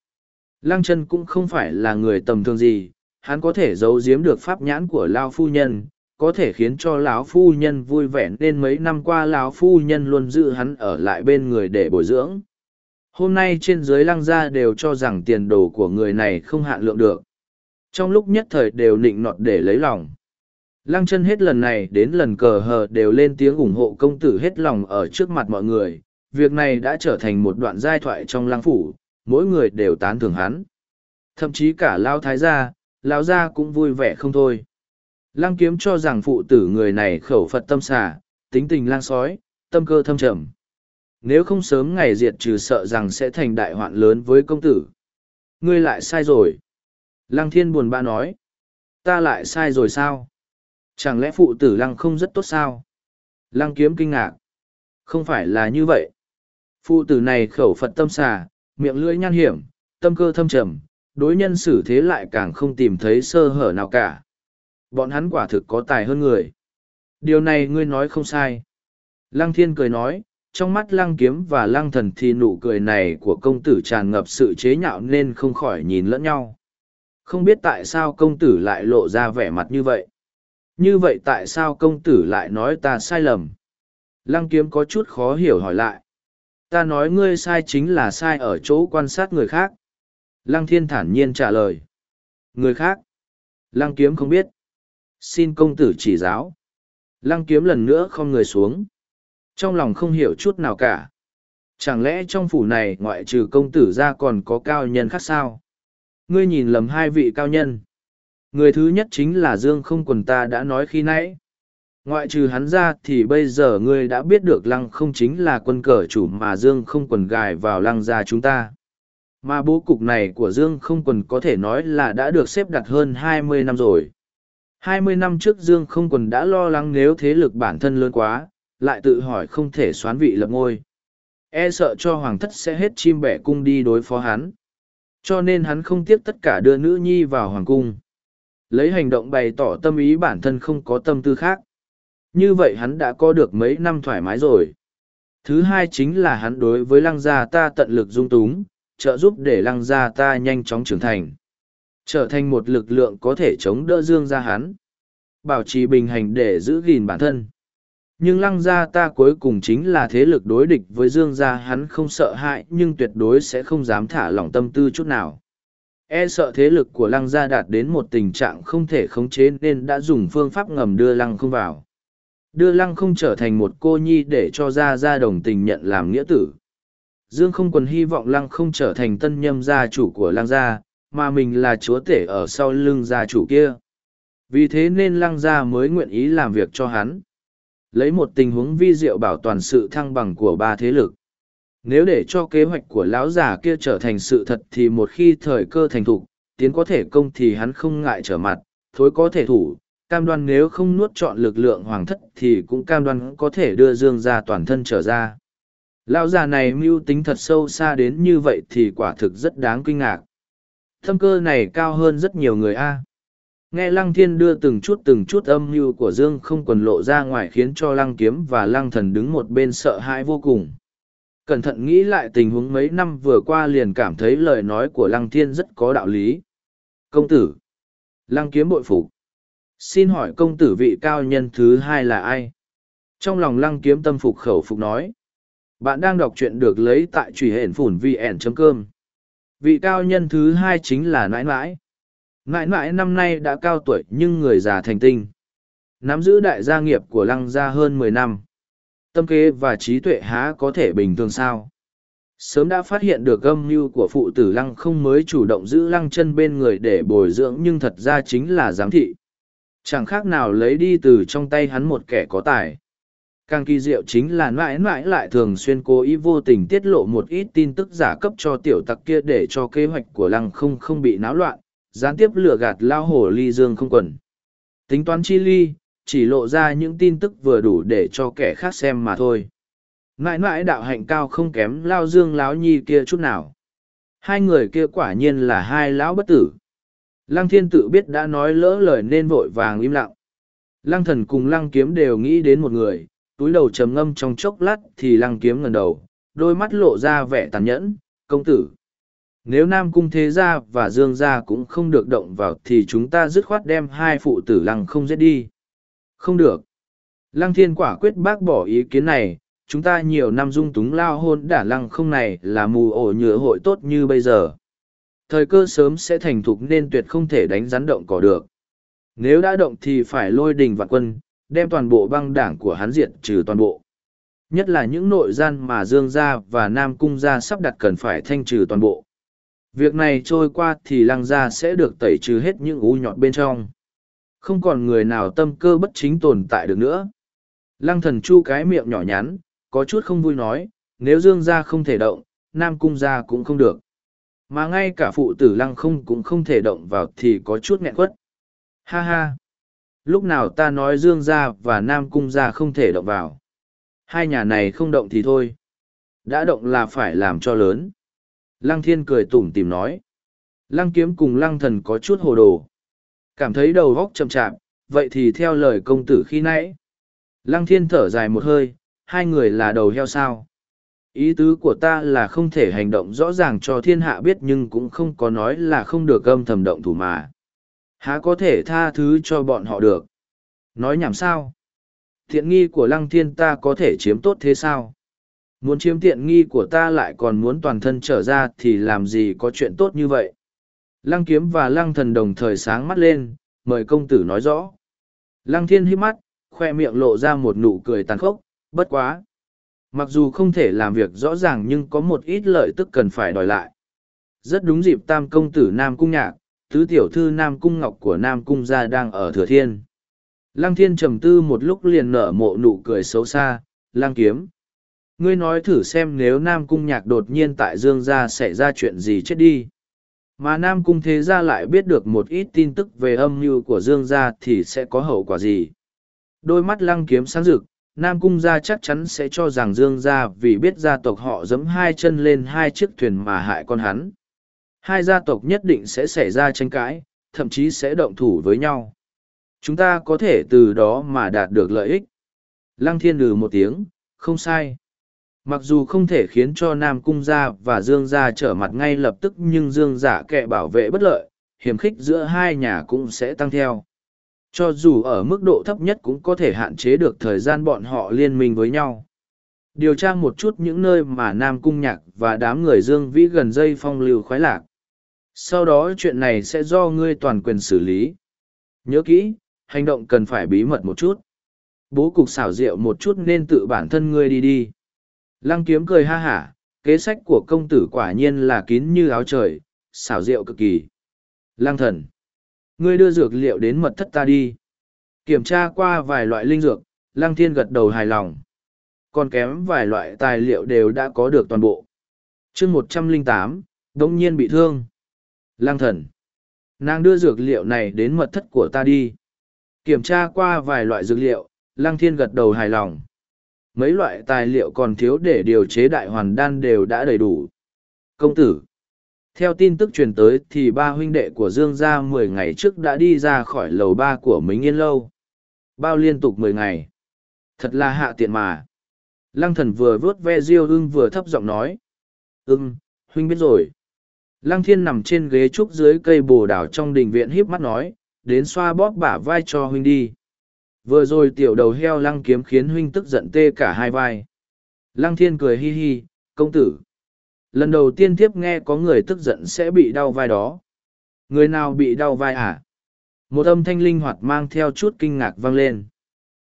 Lăng chân cũng không phải là người tầm thường gì, hắn có thể giấu giếm được pháp nhãn của Lao Phu Nhân, có thể khiến cho lão Phu Nhân vui vẻ nên mấy năm qua lão Phu Nhân luôn giữ hắn ở lại bên người để bồi dưỡng. Hôm nay trên dưới lăng gia đều cho rằng tiền đồ của người này không hạn lượng được. Trong lúc nhất thời đều nịnh nọt để lấy lòng. Lăng chân hết lần này đến lần cờ hờ đều lên tiếng ủng hộ công tử hết lòng ở trước mặt mọi người. Việc này đã trở thành một đoạn giai thoại trong lăng phủ, mỗi người đều tán thưởng hắn. Thậm chí cả Lao Thái gia, Lao gia cũng vui vẻ không thôi. Lăng kiếm cho rằng phụ tử người này khẩu Phật tâm xả, tính tình lang sói, tâm cơ thâm trầm. Nếu không sớm ngày diệt trừ sợ rằng sẽ thành đại hoạn lớn với công tử. Ngươi lại sai rồi. Lăng thiên buồn bã nói. Ta lại sai rồi sao? Chẳng lẽ phụ tử lăng không rất tốt sao? Lăng kiếm kinh ngạc. Không phải là như vậy. Phụ tử này khẩu Phật tâm xà, miệng lưỡi nhan hiểm, tâm cơ thâm trầm, đối nhân xử thế lại càng không tìm thấy sơ hở nào cả. Bọn hắn quả thực có tài hơn người. Điều này ngươi nói không sai. Lăng thiên cười nói, trong mắt lăng kiếm và lăng thần thì nụ cười này của công tử tràn ngập sự chế nhạo nên không khỏi nhìn lẫn nhau. Không biết tại sao công tử lại lộ ra vẻ mặt như vậy. Như vậy tại sao công tử lại nói ta sai lầm? Lăng kiếm có chút khó hiểu hỏi lại. Ta nói ngươi sai chính là sai ở chỗ quan sát người khác. Lăng thiên thản nhiên trả lời. Người khác? Lăng kiếm không biết. Xin công tử chỉ giáo. Lăng kiếm lần nữa không người xuống. Trong lòng không hiểu chút nào cả. Chẳng lẽ trong phủ này ngoại trừ công tử ra còn có cao nhân khác sao? Ngươi nhìn lầm hai vị cao nhân. Người thứ nhất chính là Dương không quần ta đã nói khi nãy. Ngoại trừ hắn ra thì bây giờ ngươi đã biết được lăng không chính là quân cờ chủ mà Dương không quần gài vào lăng ra chúng ta. Mà bố cục này của Dương không quần có thể nói là đã được xếp đặt hơn hai mươi năm rồi. Hai mươi năm trước Dương không quần đã lo lắng nếu thế lực bản thân lớn quá, lại tự hỏi không thể xoán vị lập ngôi. E sợ cho hoàng thất sẽ hết chim bẻ cung đi đối phó hắn. Cho nên hắn không tiếc tất cả đưa nữ nhi vào hoàng cung. Lấy hành động bày tỏ tâm ý bản thân không có tâm tư khác. Như vậy hắn đã có được mấy năm thoải mái rồi. Thứ hai chính là hắn đối với lăng gia ta tận lực dung túng, trợ giúp để lăng gia ta nhanh chóng trưởng thành. Trở thành một lực lượng có thể chống đỡ dương gia hắn. Bảo trì bình hành để giữ gìn bản thân. Nhưng lăng gia ta cuối cùng chính là thế lực đối địch với dương gia hắn không sợ hãi nhưng tuyệt đối sẽ không dám thả lỏng tâm tư chút nào. E sợ thế lực của lăng gia đạt đến một tình trạng không thể khống chế nên đã dùng phương pháp ngầm đưa lăng không vào. Đưa lăng không trở thành một cô nhi để cho gia gia đồng tình nhận làm nghĩa tử. Dương không còn hy vọng lăng không trở thành tân nhâm gia chủ của lăng gia, mà mình là chúa tể ở sau lưng gia chủ kia. Vì thế nên lăng gia mới nguyện ý làm việc cho hắn lấy một tình huống vi diệu bảo toàn sự thăng bằng của ba thế lực. Nếu để cho kế hoạch của lão già kia trở thành sự thật thì một khi thời cơ thành thục, tiến có thể công thì hắn không ngại trở mặt, thối có thể thủ. Cam đoan nếu không nuốt chọn lực lượng hoàng thất thì cũng cam đoan có thể đưa dương ra toàn thân trở ra. Lão già này mưu tính thật sâu xa đến như vậy thì quả thực rất đáng kinh ngạc. Thâm cơ này cao hơn rất nhiều người a. Nghe lăng thiên đưa từng chút từng chút âm mưu của Dương không quần lộ ra ngoài khiến cho lăng kiếm và lăng thần đứng một bên sợ hãi vô cùng. Cẩn thận nghĩ lại tình huống mấy năm vừa qua liền cảm thấy lời nói của lăng thiên rất có đạo lý. Công tử. Lăng kiếm bội phục. Xin hỏi công tử vị cao nhân thứ hai là ai? Trong lòng lăng kiếm tâm phục khẩu phục nói. Bạn đang đọc truyện được lấy tại truy hển phủn vn.com. Vị cao nhân thứ hai chính là nãi nãi mãi mãi năm nay đã cao tuổi nhưng người già thành tinh. Nắm giữ đại gia nghiệp của lăng gia hơn mười năm. Tâm kế và trí tuệ há có thể bình thường sao? Sớm đã phát hiện được âm mưu của phụ tử lăng không mới chủ động giữ lăng chân bên người để bồi dưỡng nhưng thật ra chính là giám thị. Chẳng khác nào lấy đi từ trong tay hắn một kẻ có tài. Càng kỳ diệu chính là mãi mãi lại thường xuyên cố ý vô tình tiết lộ một ít tin tức giả cấp cho tiểu tặc kia để cho kế hoạch của lăng không không bị náo loạn gián tiếp lừa gạt lao hổ ly dương không quần. Tính toán chi ly, chỉ lộ ra những tin tức vừa đủ để cho kẻ khác xem mà thôi. Ngại ngại đạo hạnh cao không kém lao dương láo nhi kia chút nào. Hai người kia quả nhiên là hai lão bất tử. Lăng thiên tự biết đã nói lỡ lời nên vội vàng im lặng. Lăng thần cùng lăng kiếm đều nghĩ đến một người, túi đầu trầm ngâm trong chốc lát thì lăng kiếm ngần đầu, đôi mắt lộ ra vẻ tàn nhẫn, công tử. Nếu Nam Cung Thế Gia và Dương Gia cũng không được động vào thì chúng ta dứt khoát đem hai phụ tử lăng không giết đi. Không được. Lăng Thiên quả quyết bác bỏ ý kiến này, chúng ta nhiều năm dung túng lao hôn đả lăng không này là mù ổ nhựa hội tốt như bây giờ. Thời cơ sớm sẽ thành thục nên tuyệt không thể đánh rắn động cỏ được. Nếu đã động thì phải lôi đình vạn quân, đem toàn bộ băng đảng của hắn diệt trừ toàn bộ. Nhất là những nội gian mà Dương gia và Nam Cung gia sắp đặt cần phải thanh trừ toàn bộ. Việc này trôi qua thì lăng gia sẽ được tẩy trừ hết những u nhọt bên trong. Không còn người nào tâm cơ bất chính tồn tại được nữa. Lăng thần chu cái miệng nhỏ nhắn, có chút không vui nói, nếu Dương gia không thể động, Nam Cung gia cũng không được. Mà ngay cả phụ tử lăng không cũng không thể động vào thì có chút nghẹn quất. Ha ha! Lúc nào ta nói Dương gia và Nam Cung gia không thể động vào. Hai nhà này không động thì thôi. Đã động là phải làm cho lớn. Lăng thiên cười tủm tìm nói. Lăng kiếm cùng lăng thần có chút hồ đồ. Cảm thấy đầu góc chậm chạp, vậy thì theo lời công tử khi nãy. Lăng thiên thở dài một hơi, hai người là đầu heo sao. Ý tứ của ta là không thể hành động rõ ràng cho thiên hạ biết nhưng cũng không có nói là không được âm thầm động thủ mà. Há có thể tha thứ cho bọn họ được. Nói nhảm sao? Thiện nghi của lăng thiên ta có thể chiếm tốt thế sao? Muốn chiếm tiện nghi của ta lại còn muốn toàn thân trở ra thì làm gì có chuyện tốt như vậy? Lăng kiếm và lăng thần đồng thời sáng mắt lên, mời công tử nói rõ. Lăng thiên hít mắt, khoe miệng lộ ra một nụ cười tàn khốc, bất quá. Mặc dù không thể làm việc rõ ràng nhưng có một ít lợi tức cần phải đòi lại. Rất đúng dịp tam công tử Nam Cung Nhạc, tứ tiểu thư Nam Cung Ngọc của Nam Cung gia đang ở Thừa Thiên. Lăng Thiên trầm tư một lúc liền nở mộ nụ cười xấu xa, Lăng Kiếm. Ngươi nói thử xem nếu Nam Cung Nhạc đột nhiên tại Dương gia xảy ra chuyện gì chết đi. Mà Nam Cung Thế Gia lại biết được một ít tin tức về âm mưu của Dương gia thì sẽ có hậu quả gì. Đôi mắt Lăng Kiếm sáng rực, Nam Cung gia chắc chắn sẽ cho rằng Dương gia vì biết gia tộc họ giẫm hai chân lên hai chiếc thuyền mà hại con hắn. Hai gia tộc nhất định sẽ xảy ra tranh cãi, thậm chí sẽ động thủ với nhau. Chúng ta có thể từ đó mà đạt được lợi ích. Lăng thiên lừ một tiếng, không sai. Mặc dù không thể khiến cho Nam Cung gia và Dương gia trở mặt ngay lập tức nhưng Dương giả kệ bảo vệ bất lợi, hiềm khích giữa hai nhà cũng sẽ tăng theo. Cho dù ở mức độ thấp nhất cũng có thể hạn chế được thời gian bọn họ liên minh với nhau. Điều tra một chút những nơi mà Nam Cung Nhạc và đám người Dương Vĩ gần dây phong lưu khoái lạc. Sau đó chuyện này sẽ do ngươi toàn quyền xử lý. Nhớ kỹ, hành động cần phải bí mật một chút. Bố cục xảo diệu một chút nên tự bản thân ngươi đi đi. Lăng kiếm cười ha hả, kế sách của công tử quả nhiên là kín như áo trời, xảo diệu cực kỳ. Lăng thần, ngươi đưa dược liệu đến mật thất ta đi. Kiểm tra qua vài loại linh dược, lăng thiên gật đầu hài lòng. Còn kém vài loại tài liệu đều đã có được toàn bộ. chương một trăm linh tám, đông nhiên bị thương. Lăng thần, nàng đưa dược liệu này đến mật thất của ta đi. Kiểm tra qua vài loại dược liệu, lăng thiên gật đầu hài lòng mấy loại tài liệu còn thiếu để điều chế đại hoàn đan đều đã đầy đủ. Công tử Theo tin tức truyền tới thì ba huynh đệ của Dương gia mười ngày trước đã đi ra khỏi lầu ba của Mính Yên Lâu. Bao liên tục mười ngày. Thật là hạ tiện mà. Lăng thần vừa vớt ve diêu ưng vừa thấp giọng nói. Ưng, huynh biết rồi. Lăng thiên nằm trên ghế trúc dưới cây bồ đào trong đình viện híp mắt nói, đến xoa bóp bả vai cho huynh đi. Vừa rồi tiểu đầu heo lăng kiếm khiến huynh tức giận tê cả hai vai. Lăng thiên cười hi hi, công tử. Lần đầu tiên tiếp nghe có người tức giận sẽ bị đau vai đó. Người nào bị đau vai à? Một âm thanh linh hoạt mang theo chút kinh ngạc vang lên.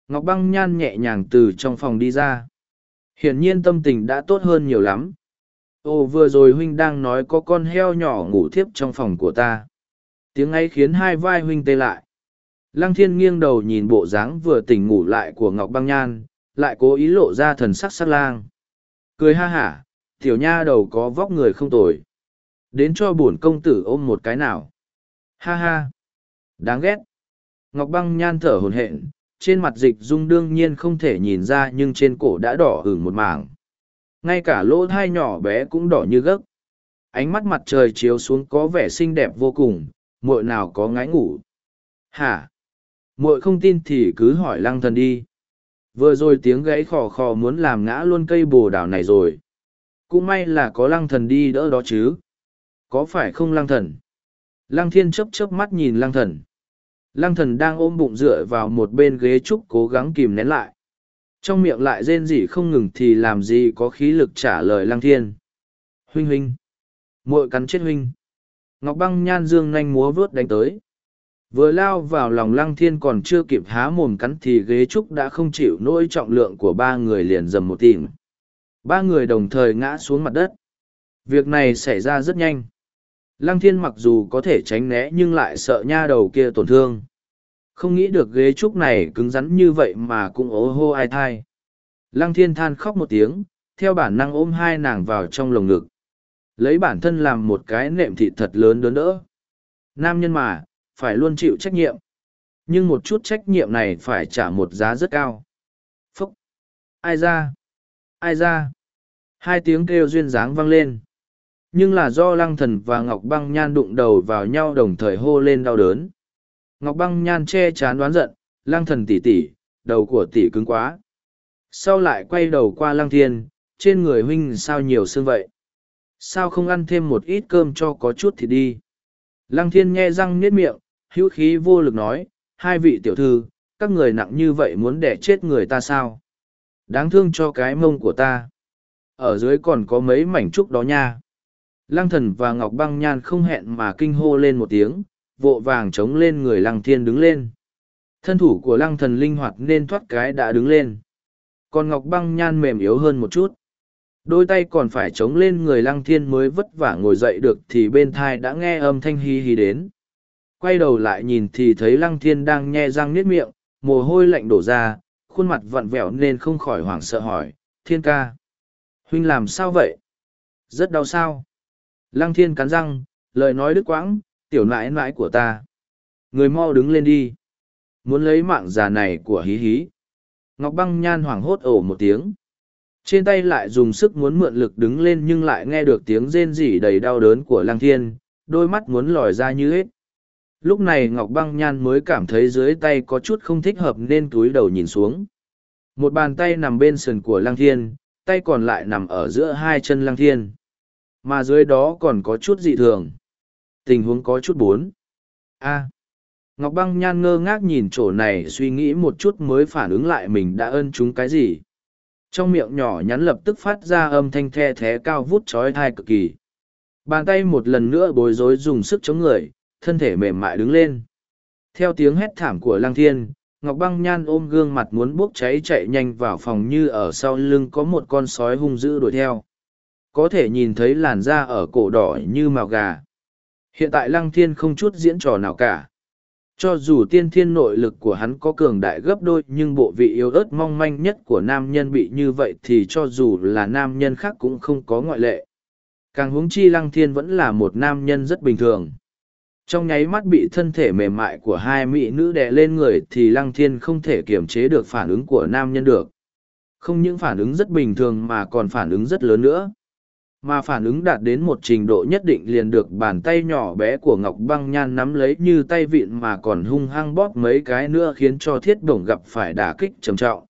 Ngọc băng nhan nhẹ nhàng từ trong phòng đi ra. Hiển nhiên tâm tình đã tốt hơn nhiều lắm. Ồ vừa rồi huynh đang nói có con heo nhỏ ngủ thiếp trong phòng của ta. Tiếng ấy khiến hai vai huynh tê lại. Lăng thiên nghiêng đầu nhìn bộ dáng vừa tỉnh ngủ lại của Ngọc Băng Nhan, lại cố ý lộ ra thần sắc sắc lang. Cười ha hả, tiểu nha đầu có vóc người không tồi. Đến cho bổn công tử ôm một cái nào. Ha ha, đáng ghét. Ngọc Băng Nhan thở hồn hện, trên mặt dịch dung đương nhiên không thể nhìn ra nhưng trên cổ đã đỏ ửng một mảng. Ngay cả lỗ thai nhỏ bé cũng đỏ như gấc. Ánh mắt mặt trời chiếu xuống có vẻ xinh đẹp vô cùng, muội nào có ngái ngủ. Hả? Muội không tin thì cứ hỏi lăng thần đi Vừa rồi tiếng gãy khò khò muốn làm ngã luôn cây bồ đào này rồi. Cũng may là có lăng thần đi đỡ đó chứ. Có phải không lăng thần? Lăng thiên chấp chớp mắt nhìn lăng thần. Lăng thần đang ôm bụng dựa vào một bên ghế trúc cố gắng kìm nén lại. Trong miệng lại rên rỉ không ngừng thì làm gì có khí lực trả lời lăng thiên. Huynh huynh. muội cắn chết huynh. Ngọc băng nhan dương nhanh múa vớt đánh tới. Vừa lao vào lòng lăng thiên còn chưa kịp há mồm cắn thì ghế trúc đã không chịu nỗi trọng lượng của ba người liền dầm một tìm. Ba người đồng thời ngã xuống mặt đất. Việc này xảy ra rất nhanh. Lăng thiên mặc dù có thể tránh né nhưng lại sợ nha đầu kia tổn thương. Không nghĩ được ghế trúc này cứng rắn như vậy mà cũng ố hô ai thai. Lăng thiên than khóc một tiếng, theo bản năng ôm hai nàng vào trong lồng ngực. Lấy bản thân làm một cái nệm thịt thật lớn đớn đỡ. Nam nhân mà, phải luôn chịu trách nhiệm. Nhưng một chút trách nhiệm này phải trả một giá rất cao. Phúc! Ai ra? Ai ra? Hai tiếng kêu duyên dáng vang lên. Nhưng là do lăng thần và Ngọc Băng Nhan đụng đầu vào nhau đồng thời hô lên đau đớn. Ngọc Băng Nhan che chán đoán giận, lăng thần tỉ tỉ, đầu của tỉ cứng quá. Sau lại quay đầu qua lăng thiên, trên người huynh sao nhiều xương vậy? Sao không ăn thêm một ít cơm cho có chút thì đi? Lăng thiên nghe răng niết miệng, hữu khí vô lực nói, hai vị tiểu thư, các người nặng như vậy muốn đẻ chết người ta sao? Đáng thương cho cái mông của ta. Ở dưới còn có mấy mảnh trúc đó nha. Lăng thần và Ngọc Băng Nhan không hẹn mà kinh hô lên một tiếng, vội vàng chống lên người Lăng Thiên đứng lên. Thân thủ của Lăng thần linh hoạt nên thoát cái đã đứng lên. Còn Ngọc Băng Nhan mềm yếu hơn một chút. Đôi tay còn phải chống lên người Lăng Thiên mới vất vả ngồi dậy được thì bên thai đã nghe âm thanh hí hí đến. Quay đầu lại nhìn thì thấy Lăng Thiên đang nhe răng niết miệng, mồ hôi lạnh đổ ra, khuôn mặt vặn vẹo nên không khỏi hoảng sợ hỏi, Thiên ca. Huynh làm sao vậy? Rất đau sao? Lăng thiên cắn răng, lời nói đứt quãng, tiểu nãi nãi của ta. Người mau đứng lên đi. Muốn lấy mạng già này của hí hí. Ngọc băng nhan hoảng hốt ổ một tiếng. Trên tay lại dùng sức muốn mượn lực đứng lên nhưng lại nghe được tiếng rên rỉ đầy đau đớn của lăng thiên, đôi mắt muốn lòi ra như hết. Lúc này Ngọc băng nhan mới cảm thấy dưới tay có chút không thích hợp nên túi đầu nhìn xuống. Một bàn tay nằm bên sườn của lăng thiên, tay còn lại nằm ở giữa hai chân lăng thiên. Mà dưới đó còn có chút dị thường. Tình huống có chút bốn a. Ngọc băng nhan ngơ ngác nhìn chỗ này suy nghĩ một chút mới phản ứng lại mình đã ơn chúng cái gì. Trong miệng nhỏ nhắn lập tức phát ra âm thanh the thé cao vút trói thai cực kỳ. Bàn tay một lần nữa bối rối dùng sức chống người thân thể mềm mại đứng lên theo tiếng hét thảm của lăng thiên, ngọc băng nhan ôm gương mặt muốn bốc cháy chạy nhanh vào phòng như ở sau lưng có một con sói hung dữ đuổi theo có thể nhìn thấy làn da ở cổ đỏ như màu gà. Hiện tại lăng thiên không chút diễn trò nào cả. Cho dù tiên thiên nội lực của hắn có cường đại gấp đôi, nhưng bộ vị yếu ớt mong manh nhất của nam nhân bị như vậy thì cho dù là nam nhân khác cũng không có ngoại lệ. Càng huống chi lăng thiên vẫn là một nam nhân rất bình thường. Trong nháy mắt bị thân thể mềm mại của hai mỹ nữ đè lên người thì lăng thiên không thể kiềm chế được phản ứng của nam nhân được. Không những phản ứng rất bình thường mà còn phản ứng rất lớn nữa. Mà phản ứng đạt đến một trình độ nhất định liền được bàn tay nhỏ bé của ngọc băng nhan nắm lấy như tay vịn mà còn hung hăng bóp mấy cái nữa khiến cho thiết bổng gặp phải đả kích trầm trọng.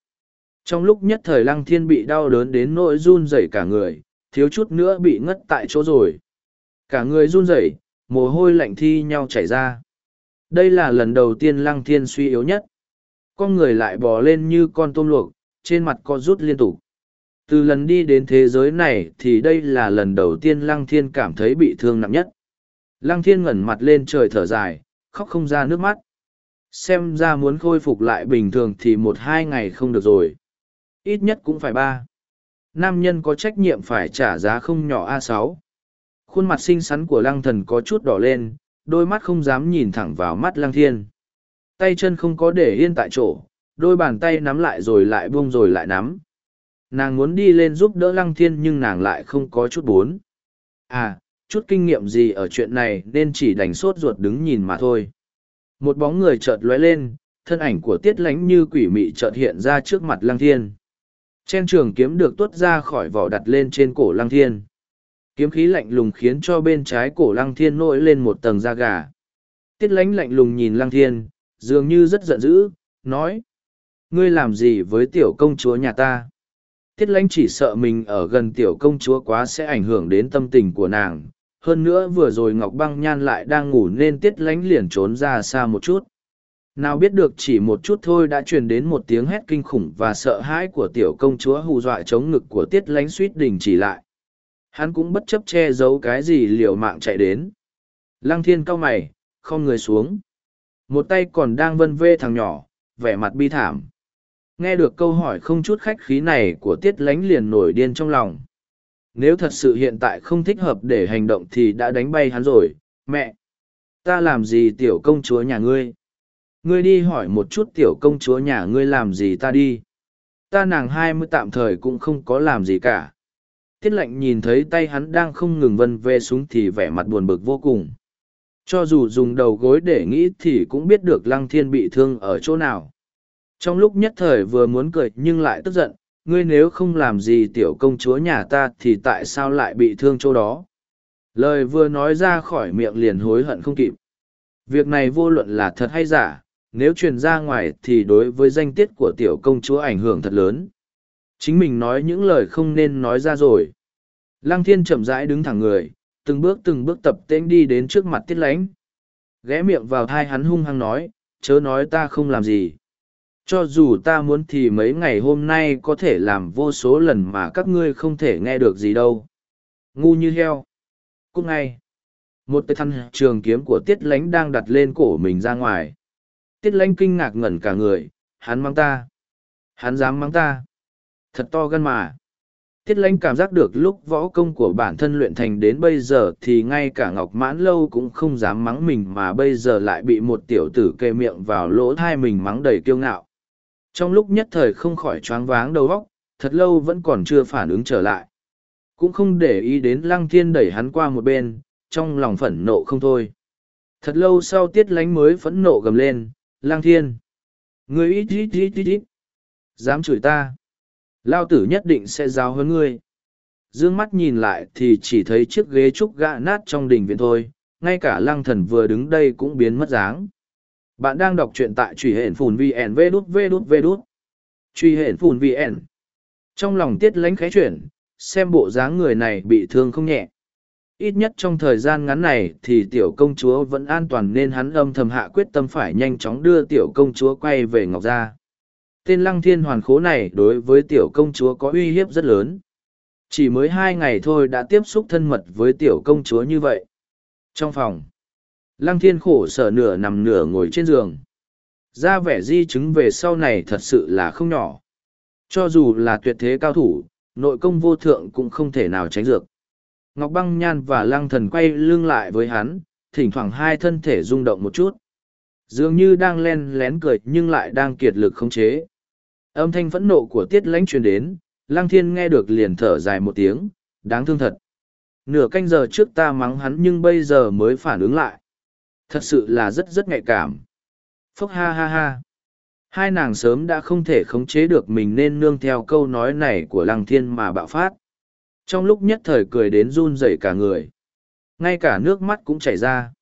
Trong lúc nhất thời lăng thiên bị đau đớn đến nỗi run rẩy cả người, thiếu chút nữa bị ngất tại chỗ rồi. Cả người run rẩy mồ hôi lạnh thi nhau chảy ra. Đây là lần đầu tiên lăng thiên suy yếu nhất. Con người lại bò lên như con tôm luộc, trên mặt co rút liên tục. Từ lần đi đến thế giới này thì đây là lần đầu tiên lăng thiên cảm thấy bị thương nặng nhất. Lăng thiên ngẩn mặt lên trời thở dài, khóc không ra nước mắt. Xem ra muốn khôi phục lại bình thường thì một hai ngày không được rồi. Ít nhất cũng phải ba. Nam nhân có trách nhiệm phải trả giá không nhỏ a sáu khuôn mặt xinh xắn của lăng thần có chút đỏ lên, đôi mắt không dám nhìn thẳng vào mắt lăng thiên. Tay chân không có để yên tại chỗ, đôi bàn tay nắm lại rồi lại buông rồi lại nắm. Nàng muốn đi lên giúp đỡ lăng thiên nhưng nàng lại không có chút bốn à chút kinh nghiệm gì ở chuyện này nên chỉ đành sốt ruột đứng nhìn mà thôi. Một bóng người chợt lóe lên, thân ảnh của tiết lánh như quỷ mị chợt hiện ra trước mặt lăng thiên. Chen trường kiếm được tuốt ra khỏi vỏ đặt lên trên cổ lăng thiên kiếm khí lạnh lùng khiến cho bên trái cổ lăng thiên nổi lên một tầng da gà tiết lánh lạnh lùng nhìn lăng thiên, dường như rất giận dữ, nói, Ngươi làm gì với tiểu công chúa nhà ta? Tiết lãnh chỉ sợ mình ở gần tiểu công chúa quá sẽ ảnh hưởng đến tâm tình của nàng. Hơn nữa vừa rồi Ngọc Băng Nhan lại đang ngủ nên tiết lãnh liền trốn ra xa một chút. Nào biết được chỉ một chút thôi đã truyền đến một tiếng hét kinh khủng và sợ hãi của tiểu công chúa hù dọa chống ngực của tiết lánh suýt đình chỉ lại. Hắn cũng bất chấp che giấu cái gì liều mạng chạy đến. Lăng thiên cao mày, không người xuống. Một tay còn đang vân vê thằng nhỏ, vẻ mặt bi thảm. Nghe được câu hỏi không chút khách khí này của tiết lánh liền nổi điên trong lòng. Nếu thật sự hiện tại không thích hợp để hành động thì đã đánh bay hắn rồi, mẹ. Ta làm gì tiểu công chúa nhà ngươi? ngươi đi hỏi một chút tiểu công chúa nhà ngươi làm gì ta đi ta nàng hai mươi tạm thời cũng không có làm gì cả tiết lệnh nhìn thấy tay hắn đang không ngừng vân về xuống thì vẻ mặt buồn bực vô cùng. Cho dù dùng đầu gối để nghĩ thì cũng biết được lăng thiên bị thương ở chỗ nào. Trong lúc nhất thời vừa muốn cười nhưng lại tức giận, ngươi nếu không làm gì tiểu công chúa nhà ta thì tại sao lại bị thương chỗ đó? Lời vừa nói ra khỏi miệng liền hối hận không kịp. Việc này vô luận là thật hay giả, nếu truyền ra ngoài thì đối với danh tiết của tiểu công chúa ảnh hưởng thật lớn. Chính mình nói những lời không nên nói ra rồi. Lăng thiên chậm rãi đứng thẳng người, từng bước từng bước tập tễnh đi đến trước mặt tiết lánh. Ghé miệng vào thai hắn hung hăng nói, chớ nói ta không làm gì. Cho dù ta muốn thì mấy ngày hôm nay có thể làm vô số lần mà các ngươi không thể nghe được gì đâu. Ngu như heo. Cúc ngay. Một tay thân trường kiếm của tiết lánh đang đặt lên cổ mình ra ngoài tiết Lánh kinh ngạc ngẩn cả người hắn mang ta hắn dám mang ta thật to gan mà tiết lanh cảm giác được lúc võ công của bản thân luyện thành đến bây giờ thì ngay cả ngọc mãn lâu cũng không dám mắng mình mà bây giờ lại bị một tiểu tử kề miệng vào lỗ thai mình mắng đầy kiêu ngạo trong lúc nhất thời không khỏi choáng váng đầu óc, thật lâu vẫn còn chưa phản ứng trở lại cũng không để ý đến lăng thiên đẩy hắn qua một bên, trong lòng phẫn nộ không thôi thật lâu sau tiết lánh mới phẫn nộ gầm lên Lang thiên. Ngươi ít ít ít ít ít. Dám chửi ta. Lao tử nhất định sẽ giáo hơn ngươi. Dương mắt nhìn lại thì chỉ thấy chiếc ghế trúc gã nát trong đình viện thôi, ngay cả lăng thần vừa đứng đây cũng biến mất dáng. Bạn đang đọc truyện tại truy hển phùn VN vê đút vê đút vê đút. Truy hển phùn VN. Trong lòng tiết lánh khẽ chuyển, xem bộ dáng người này bị thương không nhẹ ít nhất trong thời gian ngắn này thì tiểu công chúa vẫn an toàn nên hắn âm thầm hạ quyết tâm phải nhanh chóng đưa tiểu công chúa quay về ngọc gia tên lăng thiên hoàn khố này đối với tiểu công chúa có uy hiếp rất lớn. Chỉ mới hai ngày thôi đã tiếp xúc thân mật với tiểu công chúa như vậy. Trong phòng lăng thiên khổ sở nửa nằm nửa ngồi trên giường. Ra vẻ di chứng về sau này thật sự là không nhỏ. Cho dù là tuyệt thế cao thủ nội công vô thượng cũng không thể nào tránh được Ngọc Băng Nhan và Lăng Thần quay lưng lại với hắn, thỉnh thoảng hai thân thể rung động một chút. Dường như đang len lén cười nhưng lại đang kiệt lực khống chế. Âm thanh phẫn nộ của tiết lãnh truyền đến, Lăng Thiên nghe được liền thở dài một tiếng, đáng thương thật. Nửa canh giờ trước ta mắng hắn nhưng bây giờ mới phản ứng lại. Thật sự là rất rất nhạy cảm. Phốc ha ha ha. Hai nàng sớm đã không thể khống chế được mình nên nương theo câu nói này của Lăng Thiên mà bạo phát. Trong lúc nhất thời cười đến run rẩy cả người. Ngay cả nước mắt cũng chảy ra.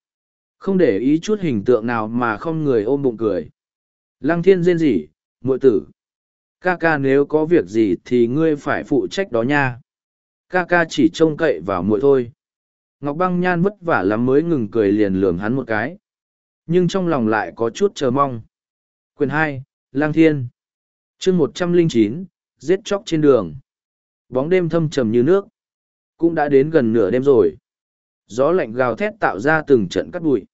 Không để ý chút hình tượng nào mà không người ôm bụng cười. Lăng thiên rên rỉ, muội tử. Ca ca nếu có việc gì thì ngươi phải phụ trách đó nha. Ca ca chỉ trông cậy vào muội thôi. Ngọc băng nhan vất vả lắm mới ngừng cười liền lườm hắn một cái. Nhưng trong lòng lại có chút chờ mong. Quyền hai, Lang Thiên. chương một trăm linh chín, giết chóc trên đường bóng đêm thâm trầm như nước cũng đã đến gần nửa đêm rồi gió lạnh gào thét tạo ra từng trận cắt bụi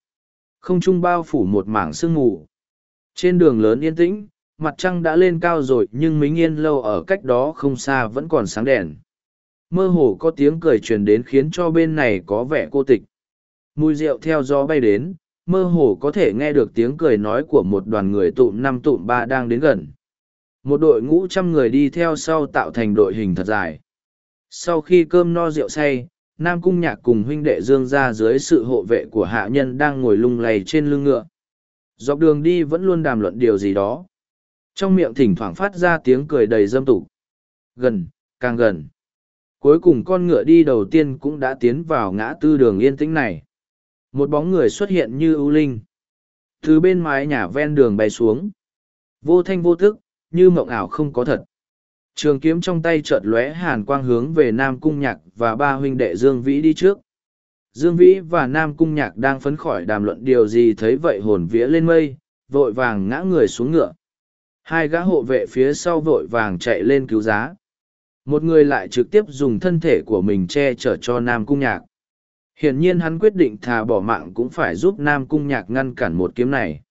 không trung bao phủ một mảng sương mù trên đường lớn yên tĩnh mặt trăng đã lên cao rồi nhưng mính yên lâu ở cách đó không xa vẫn còn sáng đèn. Mơ hồ có tiếng cười truyền đến khiến cho bên này có vẻ cô tịch. Mùi rượu theo gió bay đến, mơ hồ có thể nghe được tiếng cười nói của một đoàn người tụm năm tụm ba đang đến gần. Một đội ngũ trăm người đi theo sau tạo thành đội hình thật dài. Sau khi cơm no rượu say, nam cung nhạc cùng huynh đệ dương ra dưới sự hộ vệ của hạ nhân đang ngồi lung lầy trên lưng ngựa. Dọc đường đi vẫn luôn đàm luận điều gì đó trong miệng thỉnh thoảng phát ra tiếng cười đầy dâm tục gần càng gần cuối cùng con ngựa đi đầu tiên cũng đã tiến vào ngã tư đường yên tĩnh này một bóng người xuất hiện như ưu linh từ bên mái nhà ven đường bay xuống vô thanh vô thức như mộng ảo không có thật. Trường kiếm trong tay chợt lóe hàn quang hướng về Nam Cung Nhạc và ba huynh đệ Dương Vĩ đi trước. Dương Vĩ và Nam Cung Nhạc đang phấn khỏi đàm luận điều gì thấy vậy hồn vía lên mây, vội vàng ngã người xuống ngựa. Hai gã hộ vệ phía sau vội vàng chạy lên cứu giá. Một người lại trực tiếp dùng thân thể của mình che chở cho Nam Cung Nhạc. Hiển nhiên hắn quyết định thà bỏ mạng cũng phải giúp Nam Cung Nhạc ngăn cản một kiếm này.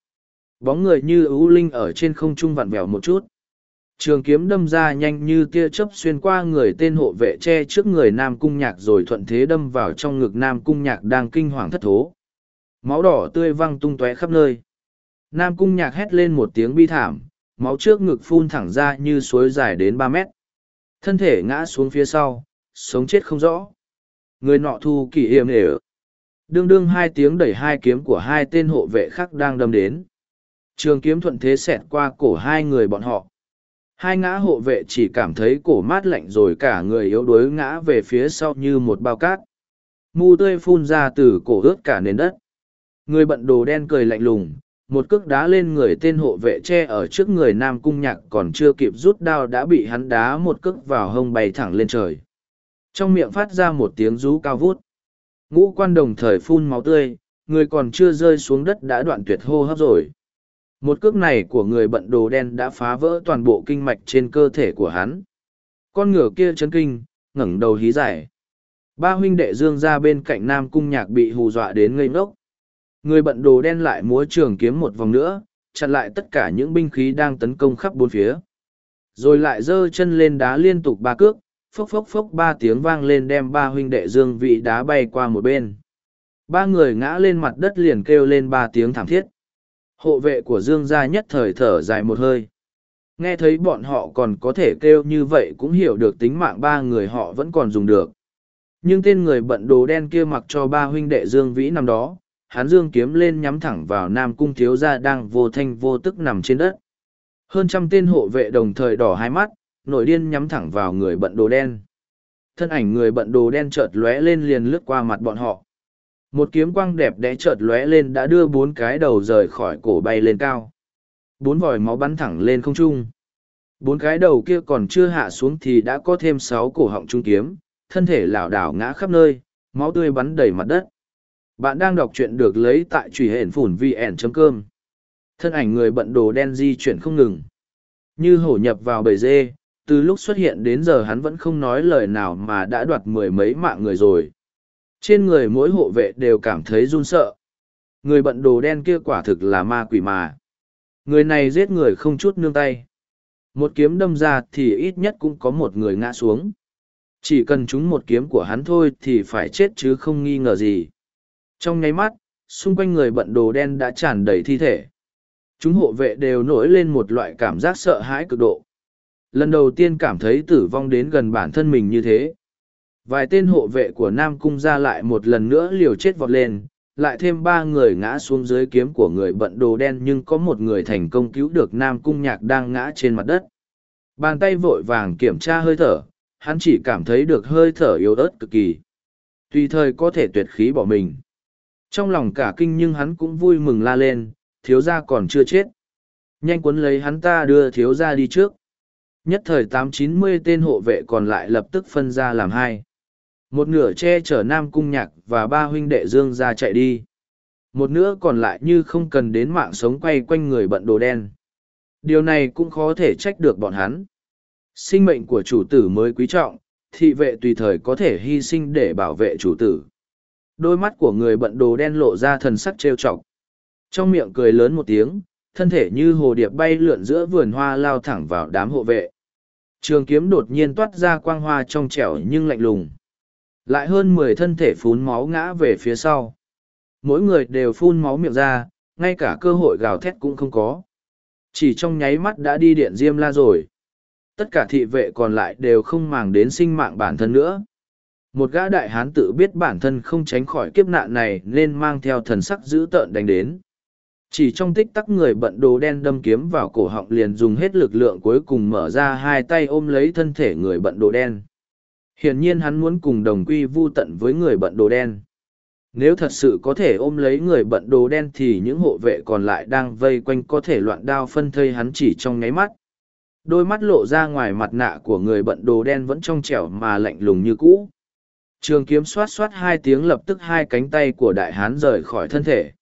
Bóng người như ưu linh ở trên không trung vặn vẹo một chút. Trường kiếm đâm ra nhanh như tia chớp xuyên qua người tên hộ vệ che trước người Nam Cung Nhạc rồi thuận thế đâm vào trong ngực Nam Cung Nhạc đang kinh hoàng thất thố. Máu đỏ tươi văng tung tóe khắp nơi. Nam Cung Nhạc hét lên một tiếng bi thảm, máu trước ngực phun thẳng ra như suối dài đến ba mét. Thân thể ngã xuống phía sau, sống chết không rõ. Người nọ thu kỳ hiểm nể Đương đương hai tiếng đẩy hai kiếm của hai tên hộ vệ khác đang đâm đến. Trường kiếm thuận thế xẹt qua cổ hai người bọn họ. Hai ngã hộ vệ chỉ cảm thấy cổ mát lạnh rồi cả người yếu đuối ngã về phía sau như một bao cát. Mu tươi phun ra từ cổ ướt cả nền đất. Người bận đồ đen cười lạnh lùng, một cước đá lên người tên hộ vệ tre ở trước người nam cung nhạc còn chưa kịp rút đao đã bị hắn đá một cước vào hông bay thẳng lên trời. Trong miệng phát ra một tiếng rú cao vút. Ngũ quan đồng thời phun máu tươi, người còn chưa rơi xuống đất đã đoạn tuyệt hô hấp rồi. Một cước này của người bận đồ đen đã phá vỡ toàn bộ kinh mạch trên cơ thể của hắn. Con ngựa kia chấn kinh, ngẩng đầu hí giải ba huynh đệ dương ra bên cạnh nam cung nhạc bị hù dọa đến ngây ngốc. Người bận đồ đen lại múa trường kiếm một vòng nữa, chặn lại tất cả những binh khí đang tấn công khắp bốn phía. Rồi lại giơ chân lên đá liên tục ba cước, phốc phốc phốc ba tiếng vang lên đem ba huynh đệ dương vị đá bay qua một bên. Ba người ngã lên mặt đất liền kêu lên ba tiếng thảm thiết. Hộ vệ của dương gia nhất thời thở dài một hơi. Nghe thấy bọn họ còn có thể kêu như vậy cũng hiểu được tính mạng ba người họ vẫn còn dùng được. Nhưng tên người bận đồ đen kia mặc cho ba huynh đệ dương vĩ nằm đó, hắn dương kiếm lên nhắm thẳng vào nam cung thiếu gia đang vô thanh vô tức nằm trên đất. Hơn trăm tên hộ vệ đồng thời đỏ hai mắt nổi điên nhắm thẳng vào người bận đồ đen. Thân ảnh người bận đồ đen chợt lóe lên liền lướt qua mặt bọn họ. Một kiếm quang đẹp đẽ chợt lóe lên đã đưa bốn cái đầu rời khỏi cổ bay lên cao. Bốn vòi máu bắn thẳng lên không trung. Bốn cái đầu kia còn chưa hạ xuống thì đã có thêm sáu cổ họng trung kiếm, thân thể lảo đảo ngã khắp nơi, máu tươi bắn đầy mặt đất bạn đang đọc truyện được lấy tại truy hển phủn vn.com. thân ảnh người bận đồ đen di chuyển không ngừng. Như hổ nhập vào bầy dê, từ lúc xuất hiện đến giờ hắn vẫn không nói lời nào mà đã đoạt mười mấy mạng người rồi. Trên người mỗi hộ vệ đều cảm thấy run sợ. Người bận đồ đen kia quả thực là ma quỷ mà. Người này giết người không chút nương tay. Một kiếm đâm ra thì ít nhất cũng có một người ngã xuống. Chỉ cần chúng một kiếm của hắn thôi thì phải chết chứ không nghi ngờ gì trong nháy mắt, xung quanh người bận đồ đen đã tràn đầy thi thể. Chúng hộ vệ đều nổi lên một loại cảm giác sợ hãi cực độ. Lần đầu tiên cảm thấy tử vong đến gần bản thân mình như thế. Vài tên hộ vệ của Nam Cung ra lại một lần nữa liều chết vọt lên, lại thêm ba người ngã xuống dưới kiếm của người bận đồ đen nhưng có một người thành công cứu được Nam Cung Nhạc đang ngã trên mặt đất. Bàn tay vội vàng kiểm tra hơi thở, hắn chỉ cảm thấy được hơi thở yếu ớt cực kỳ. Tùy thời có thể tuyệt khí bỏ mình. Trong lòng cả kinh nhưng hắn cũng vui mừng la lên, thiếu gia còn chưa chết. Nhanh cuốn lấy hắn ta đưa thiếu gia đi trước. Nhất thời tám chín mươi tên hộ vệ còn lại lập tức phân ra làm hai. Một nửa che chở Nam Cung Nhạc và ba huynh đệ Dương ra chạy đi. Một nửa còn lại như không cần đến mạng sống quay quanh người bận đồ đen. Điều này cũng khó thể trách được bọn hắn. Sinh mệnh của chủ tử mới quý trọng, thị vệ tùy thời có thể hy sinh để bảo vệ chủ tử đôi mắt của người bận đồ đen lộ ra thần sắc trêu chọc. Trong miệng cười lớn một tiếng, thân thể như hồ điệp bay lượn giữa vườn hoa lao thẳng vào đám hộ vệ. Trường kiếm đột nhiên toát ra quang hoa trong trẻo nhưng lạnh lùng. Lại hơn mười thân thể phun máu ngã về phía sau. Mỗi người đều phun máu miệng ra, ngay cả cơ hội gào thét cũng không có. Chỉ trong nháy mắt đã đi điện diêm la rồi. Tất cả thị vệ còn lại đều không màng đến sinh mạng bản thân nữa một gã đại hán tự biết bản thân không tránh khỏi kiếp nạn này nên mang theo thần sắc dữ tợn đánh đến. Chỉ trong tích tắc người bận đồ đen đâm kiếm vào cổ họng liền dùng hết lực lượng cuối cùng mở ra hai tay ôm lấy thân thể người bận đồ đen. Hiển nhiên hắn muốn cùng đồng quy vu tận với người bận đồ đen. Nếu thật sự có thể ôm lấy người bận đồ đen thì những hộ vệ còn lại đang vây quanh có thể loạn đao phân thây hắn chỉ trong nháy mắt. Đôi mắt lộ ra ngoài mặt nạ của người bận đồ đen vẫn trong trẻo mà lạnh lùng như cũ trường kiếm xoát xoát hai tiếng lập tức hai cánh tay của đại hán rời khỏi thân thể.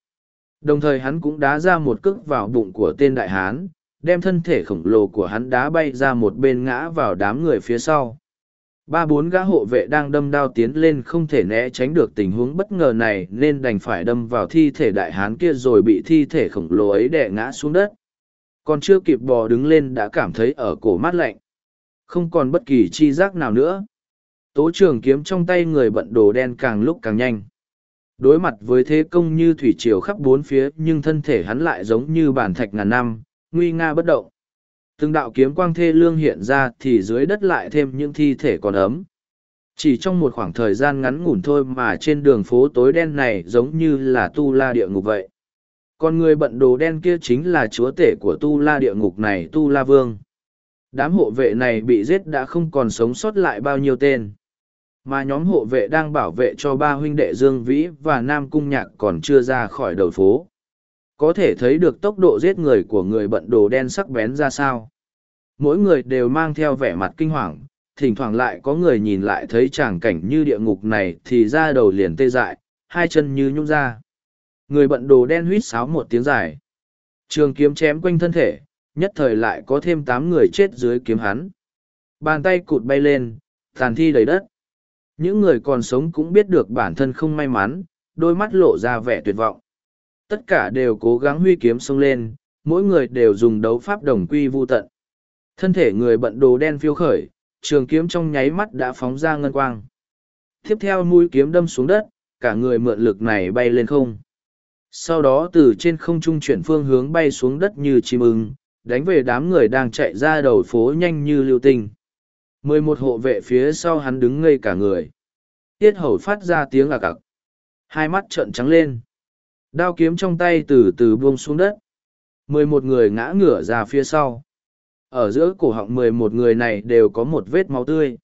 Đồng thời hắn cũng đá ra một cước vào bụng của tên đại hán, đem thân thể khổng lồ của hắn đá bay ra một bên ngã vào đám người phía sau. Ba bốn gã hộ vệ đang đâm đao tiến lên không thể né tránh được tình huống bất ngờ này, nên đành phải đâm vào thi thể đại hán kia rồi bị thi thể khổng lồ ấy đè ngã xuống đất. Còn chưa kịp bò đứng lên đã cảm thấy ở cổ mát lạnh. Không còn bất kỳ chi giác nào nữa tố trường kiếm trong tay người bận đồ đen càng lúc càng nhanh. Đối mặt với thế công như thủy triều khắp bốn phía, nhưng thân thể hắn lại giống như bản thạch ngàn năm, nguy nga bất động. Từng đạo kiếm quang thê lương hiện ra thì dưới đất lại thêm những thi thể còn ấm. Chỉ trong một khoảng thời gian ngắn ngủn thôi mà trên đường phố tối đen này giống như là tu la địa ngục vậy. Còn người bận đồ đen kia chính là chúa tể của tu la địa ngục này, tu la vương. Đám hộ vệ này bị giết đã không còn sống sót lại bao nhiêu tên mà nhóm hộ vệ đang bảo vệ cho ba huynh đệ dương vĩ và nam cung nhạc còn chưa ra khỏi đầu phố. Có thể thấy được tốc độ giết người của người bận đồ đen sắc bén ra sao. Mỗi người đều mang theo vẻ mặt kinh hoàng, thỉnh thoảng lại có người nhìn lại thấy tràng cảnh như địa ngục này thì ra đầu liền tê dại, hai chân như nhung ra. Người bận đồ đen huýt sáo một tiếng dài. Trường kiếm chém quanh thân thể, nhất thời lại có thêm tám người chết dưới kiếm hắn. Bàn tay cụt bay lên, tàn thi đầy đất những người còn sống cũng biết được bản thân không may mắn, đôi mắt lộ ra vẻ tuyệt vọng. Tất cả đều cố gắng huy kiếm xông lên, mỗi người đều dùng đấu pháp đồng quy vô tận. Thân thể người bận đồ đen phiêu khởi, trường kiếm trong nháy mắt đã phóng ra ngân quang. Tiếp theo mũi kiếm đâm xuống đất, cả người mượn lực này bay lên không. Sau đó từ trên không trung chuyển phương hướng bay xuống đất như chim ưng, đánh về đám người đang chạy ra đầu phố nhanh như lưu tinh mười một hộ vệ phía sau hắn đứng ngây cả người. Tiết hầu phát ra tiếng ạc ạc hai mắt trợn trắng lên. Đao kiếm trong tay từ từ buông xuống đất. mười một người ngã ngửa ra phía sau. Ở giữa cổ họng mười một người này đều có một vết máu tươi.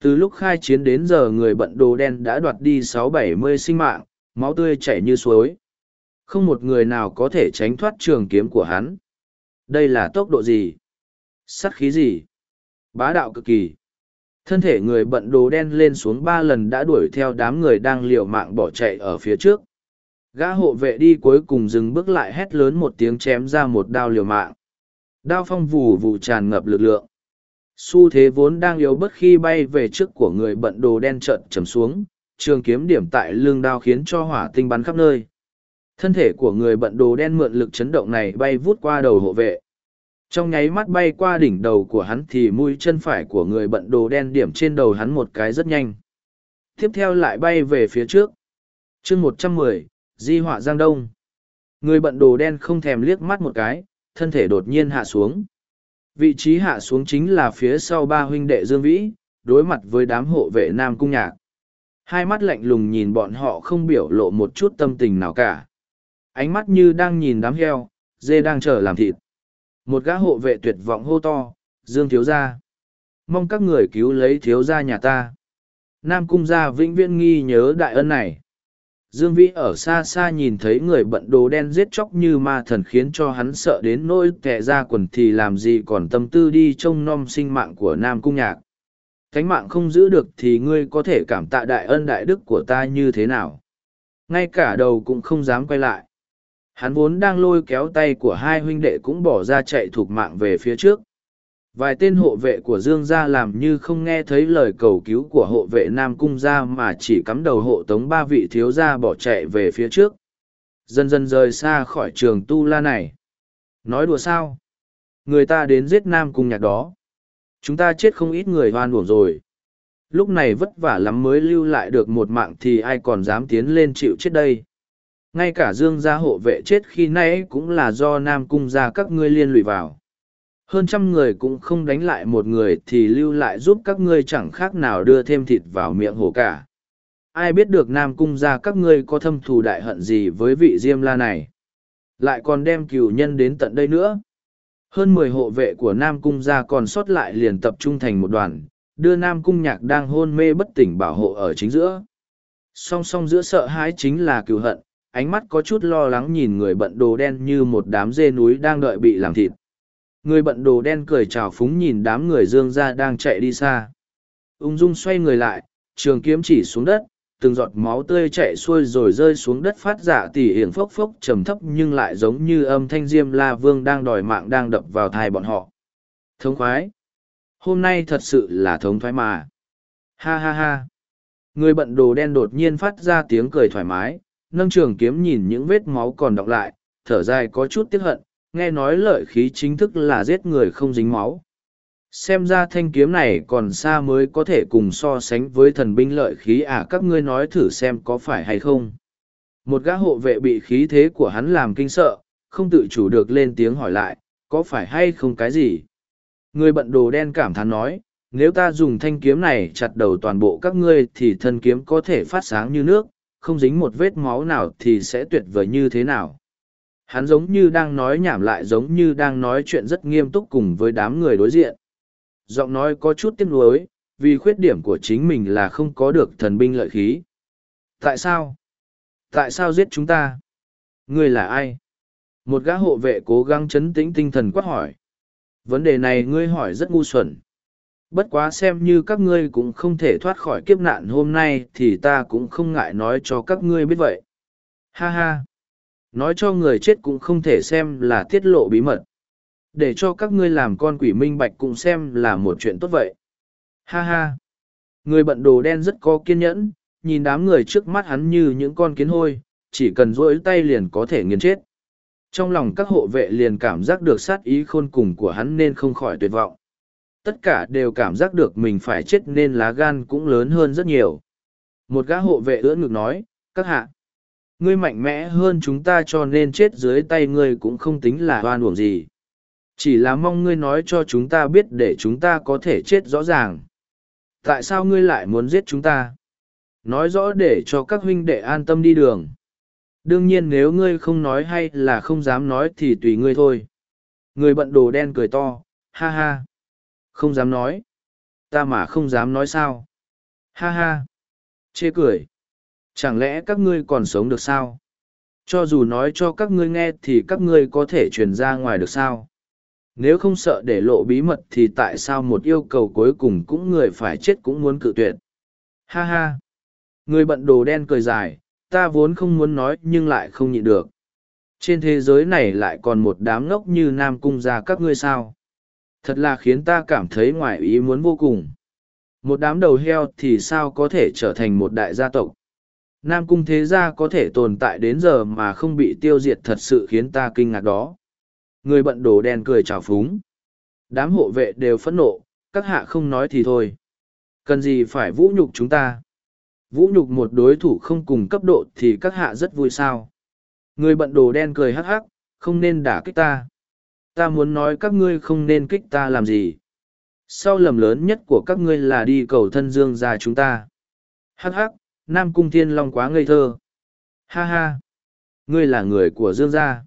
Từ lúc khai chiến đến giờ người bận đồ đen đã đoạt đi sáu bảy mươi sinh mạng, máu tươi chảy như suối. Không một người nào có thể tránh thoát trường kiếm của hắn. Đây là tốc độ gì? Sắt khí gì? Bá đạo cực kỳ. Thân thể người bận đồ đen lên xuống ba lần đã đuổi theo đám người đang liều mạng bỏ chạy ở phía trước. Gã hộ vệ đi cuối cùng dừng bước lại hét lớn một tiếng chém ra một đao liều mạng. Đao phong vù vù tràn ngập lực lượng. Xu thế vốn đang yếu bất khi bay về trước của người bận đồ đen trợn trầm xuống, trường kiếm điểm tại lưng đao khiến cho hỏa tinh bắn khắp nơi. Thân thể của người bận đồ đen mượn lực chấn động này bay vút qua đầu hộ vệ trong nháy mắt bay qua đỉnh đầu của hắn thì mũi chân phải của người bận đồ đen điểm trên đầu hắn một cái rất nhanh. Tiếp theo lại bay về phía trước. Chương một trăm mười, di họa giang đông. Người bận đồ đen không thèm liếc mắt một cái, thân thể đột nhiên hạ xuống. Vị trí hạ xuống chính là phía sau ba huynh đệ dương vĩ, đối mặt với đám hộ vệ nam cung nhạc. Hai mắt lạnh lùng nhìn bọn họ không biểu lộ một chút tâm tình nào cả. Ánh mắt như đang nhìn đám heo, dê đang chờ làm thịt một gã hộ vệ tuyệt vọng hô to, dương thiếu gia, mong các người cứu lấy thiếu gia nhà ta. Nam cung gia vĩnh viễn nghi nhớ đại ân này. Dương vĩ ở xa xa nhìn thấy người bận đồ đen giết chóc như ma thần khiến cho hắn sợ đến nỗi tệ ra quần thì làm gì còn tâm tư đi trông nom sinh mạng của nam cung nhạc. Cánh mạng không giữ được thì ngươi có thể cảm tạ đại ân đại đức của ta như thế nào? Ngay cả đầu cũng không dám quay lại hắn vốn đang lôi kéo tay của hai huynh đệ cũng bỏ ra chạy thục mạng về phía trước. Vài tên hộ vệ của dương gia làm như không nghe thấy lời cầu cứu của hộ vệ nam cung gia mà chỉ cắm đầu hộ tống ba vị thiếu gia bỏ chạy về phía trước. Dần dần rời xa khỏi trường tu la này. Nói đùa sao? Người ta đến giết nam cung nhạc đó. Chúng ta chết không ít người hoan uổng rồi. Lúc này vất vả lắm mới lưu lại được một mạng thì ai còn dám tiến lên chịu chết đây? Ngay cả dương gia hộ vệ chết khi nãy cũng là do nam cung gia các ngươi liên lụy vào. Hơn trăm người cũng không đánh lại một người thì lưu lại giúp các ngươi chẳng khác nào đưa thêm thịt vào miệng hổ cả. Ai biết được nam cung gia các ngươi có thâm thù đại hận gì với vị diêm la này? Lại còn đem cừu nhân đến tận đây nữa. Hơn mười hộ vệ của nam cung gia còn sót lại liền tập trung thành một đoàn, đưa nam cung nhạc đang hôn mê bất tỉnh bảo hộ ở chính giữa. Song song giữa sợ hãi chính là cừu hận ánh mắt có chút lo lắng nhìn người bận đồ đen như một đám dê núi đang đợi bị làm thịt Người bận đồ đen cười chào phúng nhìn đám người dương ra đang chạy đi xa. Ung dung xoay người lại, trường kiếm chỉ xuống đất, từng giọt máu tươi chạy xuôi rồi rơi xuống đất phát giả tỉ hiển phốc phốc trầm thấp nhưng lại giống như âm thanh diêm la vương đang đòi mạng đang đập vào thai bọn họ. Thống khoái! Hôm nay thật sự là thống thoái mà. Ha ha ha! Người bận đồ đen đột nhiên phát ra tiếng cười thoải mái, nâng trường kiếm nhìn những vết máu còn đọng lại, thở dài có chút tiếc hận, nghe nói lợi khí chính thức là giết người không dính máu. Xem ra thanh kiếm này còn xa mới có thể cùng so sánh với thần binh lợi khí à các ngươi nói thử xem có phải hay không. Một gã hộ vệ bị khí thế của hắn làm kinh sợ, không tự chủ được lên tiếng hỏi lại, có phải hay không cái gì? Người bận đồ đen cảm thán nói, nếu ta dùng thanh kiếm này chặt đầu toàn bộ các ngươi thì thân kiếm có thể phát sáng như nước, không dính một vết máu nào thì sẽ tuyệt vời như thế nào. Hắn giống như đang nói nhảm lại giống như đang nói chuyện rất nghiêm túc cùng với đám người đối diện. Giọng nói có chút tiếc nuối, vì khuyết điểm của chính mình là không có được thần binh lợi khí. Tại sao? Tại sao giết chúng ta? Ngươi là ai? Một gã hộ vệ cố gắng chấn tĩnh tinh thần quát hỏi. Vấn đề này ngươi hỏi rất ngu xuẩn. Bất quá xem như các ngươi cũng không thể thoát khỏi kiếp nạn hôm nay thì ta cũng không ngại nói cho các ngươi biết vậy. Ha ha! Nói cho người chết cũng không thể xem là tiết lộ bí mật. Để cho các ngươi làm con quỷ minh bạch cũng xem là một chuyện tốt vậy. Ha ha! Người bận đồ đen rất có kiên nhẫn, nhìn đám người trước mắt hắn như những con kiến hôi, chỉ cần rỗi tay liền có thể nghiền chết. Trong lòng các hộ vệ liền cảm giác được sát ý khôn cùng của hắn nên không khỏi tuyệt vọng. Tất cả đều cảm giác được mình phải chết nên lá gan cũng lớn hơn rất nhiều. Một gã hộ vệ ưỡn ngực nói, các hạ. Ngươi mạnh mẽ hơn chúng ta cho nên chết dưới tay ngươi cũng không tính là oan uổng gì. Chỉ là mong ngươi nói cho chúng ta biết để chúng ta có thể chết rõ ràng. Tại sao ngươi lại muốn giết chúng ta? Nói rõ để cho các huynh đệ an tâm đi đường. Đương nhiên nếu ngươi không nói hay là không dám nói thì tùy ngươi thôi. Người bận đồ đen cười to, ha ha. Không dám nói. Ta mà không dám nói sao. Ha ha. Chê cười. Chẳng lẽ các ngươi còn sống được sao? Cho dù nói cho các ngươi nghe thì các ngươi có thể truyền ra ngoài được sao? Nếu không sợ để lộ bí mật thì tại sao một yêu cầu cuối cùng cũng người phải chết cũng muốn cự tuyệt? Ha ha! Người bận đồ đen cười dài, ta vốn không muốn nói nhưng lại không nhịn được. Trên thế giới này lại còn một đám ngốc như Nam Cung ra các ngươi sao? Thật là khiến ta cảm thấy ngoài ý muốn vô cùng. Một đám đầu heo thì sao có thể trở thành một đại gia tộc? Nam cung thế gia có thể tồn tại đến giờ mà không bị tiêu diệt thật sự khiến ta kinh ngạc đó. Người bận đồ đen cười trào phúng. Đám hộ vệ đều phẫn nộ, các hạ không nói thì thôi. Cần gì phải vũ nhục chúng ta? Vũ nhục một đối thủ không cùng cấp độ thì các hạ rất vui sao. Người bận đồ đen cười hắc hắc, không nên đả kích ta. Ta muốn nói các ngươi không nên kích ta làm gì. Sau lầm lớn nhất của các ngươi là đi cầu thân dương ra chúng ta. Hắc hắc, Nam Cung Thiên Long quá ngây thơ. Ha ha! Ngươi là người của Dương gia.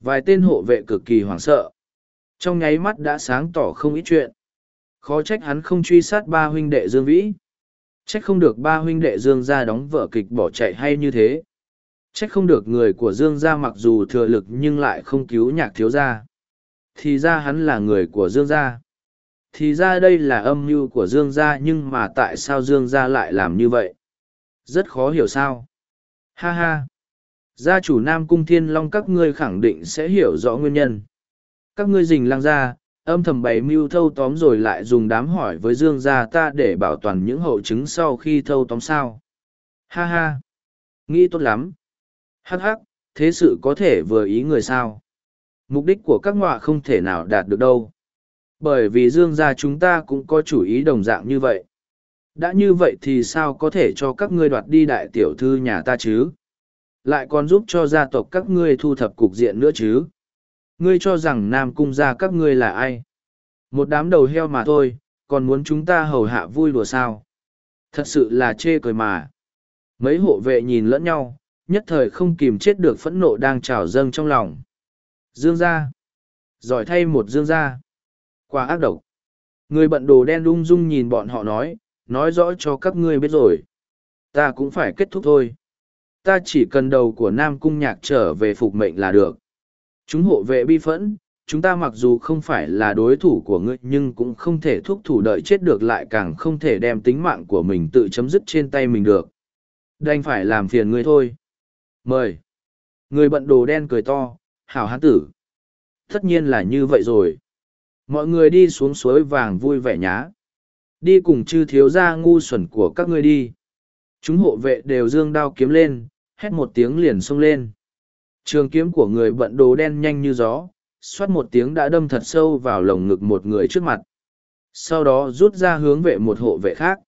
Vài tên hộ vệ cực kỳ hoảng sợ. Trong nháy mắt đã sáng tỏ không ít chuyện. Khó trách hắn không truy sát ba huynh đệ Dương Vĩ. Trách không được ba huynh đệ Dương gia đóng vở kịch bỏ chạy hay như thế. Trách không được người của Dương gia mặc dù thừa lực nhưng lại không cứu nhạc thiếu gia. Thì ra hắn là người của Dương gia. Thì ra đây là âm mưu của Dương gia nhưng mà tại sao Dương gia lại làm như vậy? Rất khó hiểu sao. Ha ha. Gia chủ Nam Cung Thiên Long các ngươi khẳng định sẽ hiểu rõ nguyên nhân. Các ngươi rình lang ra, âm thầm bày mưu thâu tóm rồi lại dùng đám hỏi với Dương gia ta để bảo toàn những hậu chứng sau khi thâu tóm sao. Ha ha. Nghĩ tốt lắm. Hắc hắc, thế sự có thể vừa ý người sao. Mục đích của các ngọa không thể nào đạt được đâu. Bởi vì Dương gia chúng ta cũng có chủ ý đồng dạng như vậy. Đã như vậy thì sao có thể cho các ngươi đoạt đi đại tiểu thư nhà ta chứ? Lại còn giúp cho gia tộc các ngươi thu thập cục diện nữa chứ? Ngươi cho rằng Nam Cung gia các ngươi là ai? Một đám đầu heo mà thôi, còn muốn chúng ta hầu hạ vui đùa sao? Thật sự là chê cười mà. Mấy hộ vệ nhìn lẫn nhau, nhất thời không kìm chết được phẫn nộ đang trào dâng trong lòng. Dương gia. Giỏi thay một dương gia. Qua ác độc. Người bận đồ đen lung dung nhìn bọn họ nói, nói rõ cho các ngươi biết rồi. Ta cũng phải kết thúc thôi. Ta chỉ cần đầu của Nam Cung Nhạc trở về phục mệnh là được. Chúng hộ vệ bi phẫn, chúng ta mặc dù không phải là đối thủ của ngươi nhưng cũng không thể thúc thủ đợi chết được lại càng không thể đem tính mạng của mình tự chấm dứt trên tay mình được. Đành phải làm phiền ngươi thôi. Mời. Người bận đồ đen cười to, hảo hán tử. Tất nhiên là như vậy rồi. Mọi người đi xuống suối vàng vui vẻ nhá. Đi cùng chư thiếu gia ngu xuẩn của các ngươi đi. Chúng hộ vệ đều dương đao kiếm lên, hét một tiếng liền xông lên. Trường kiếm của người bận đồ đen nhanh như gió, xoát một tiếng đã đâm thật sâu vào lồng ngực một người trước mặt. Sau đó rút ra hướng vệ một hộ vệ khác.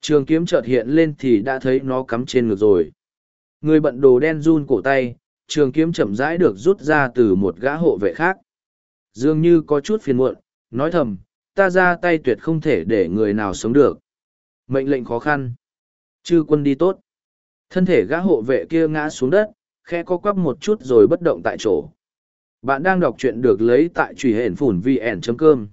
Trường kiếm chợt hiện lên thì đã thấy nó cắm trên ngực rồi. Người bận đồ đen run cổ tay, trường kiếm chậm rãi được rút ra từ một gã hộ vệ khác. Dường như có chút phiền muộn, nói thầm, ta ra tay tuyệt không thể để người nào sống được. Mệnh lệnh khó khăn. Chư quân đi tốt. Thân thể gã hộ vệ kia ngã xuống đất, khe co quắp một chút rồi bất động tại chỗ. Bạn đang đọc truyện được lấy tại truy hển phủn vn.com.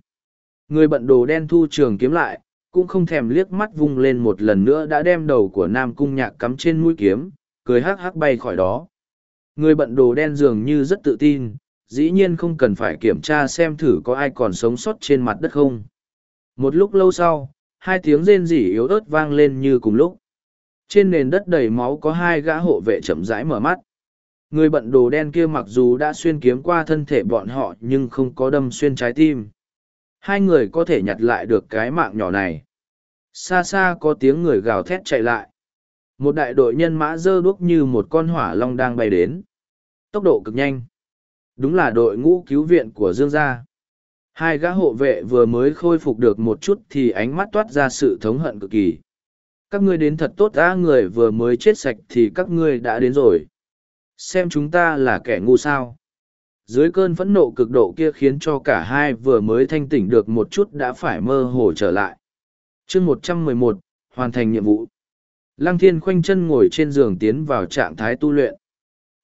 Người bận đồ đen thu trường kiếm lại, cũng không thèm liếc mắt vung lên một lần nữa đã đem đầu của Nam Cung Nhạc cắm trên mũi kiếm, cười hắc hắc bay khỏi đó. Người bận đồ đen dường như rất tự tin, dĩ nhiên không cần phải kiểm tra xem thử có ai còn sống sót trên mặt đất không. Một lúc lâu sau, hai tiếng rên rỉ yếu ớt vang lên như cùng lúc. Trên nền đất đầy máu có hai gã hộ vệ chậm rãi mở mắt. Người bận đồ đen kia mặc dù đã xuyên kiếm qua thân thể bọn họ nhưng không có đâm xuyên trái tim. Hai người có thể nhặt lại được cái mạng nhỏ này. Xa xa có tiếng người gào thét chạy lại. Một đại đội nhân mã dơ đuốc như một con hỏa long đang bay đến. Tốc độ cực nhanh. Đúng là đội ngũ cứu viện của Dương gia. Hai gã hộ vệ vừa mới khôi phục được một chút thì ánh mắt toát ra sự thống hận cực kỳ. Các ngươi đến thật tốt đã người vừa mới chết sạch thì các ngươi đã đến rồi. Xem chúng ta là kẻ ngu sao. Dưới cơn phẫn nộ cực độ kia khiến cho cả hai vừa mới thanh tỉnh được một chút đã phải mơ hồ trở lại. chương một trăm mười một, hoàn thành nhiệm vụ. Lăng thiên khoanh chân ngồi trên giường tiến vào trạng thái tu luyện.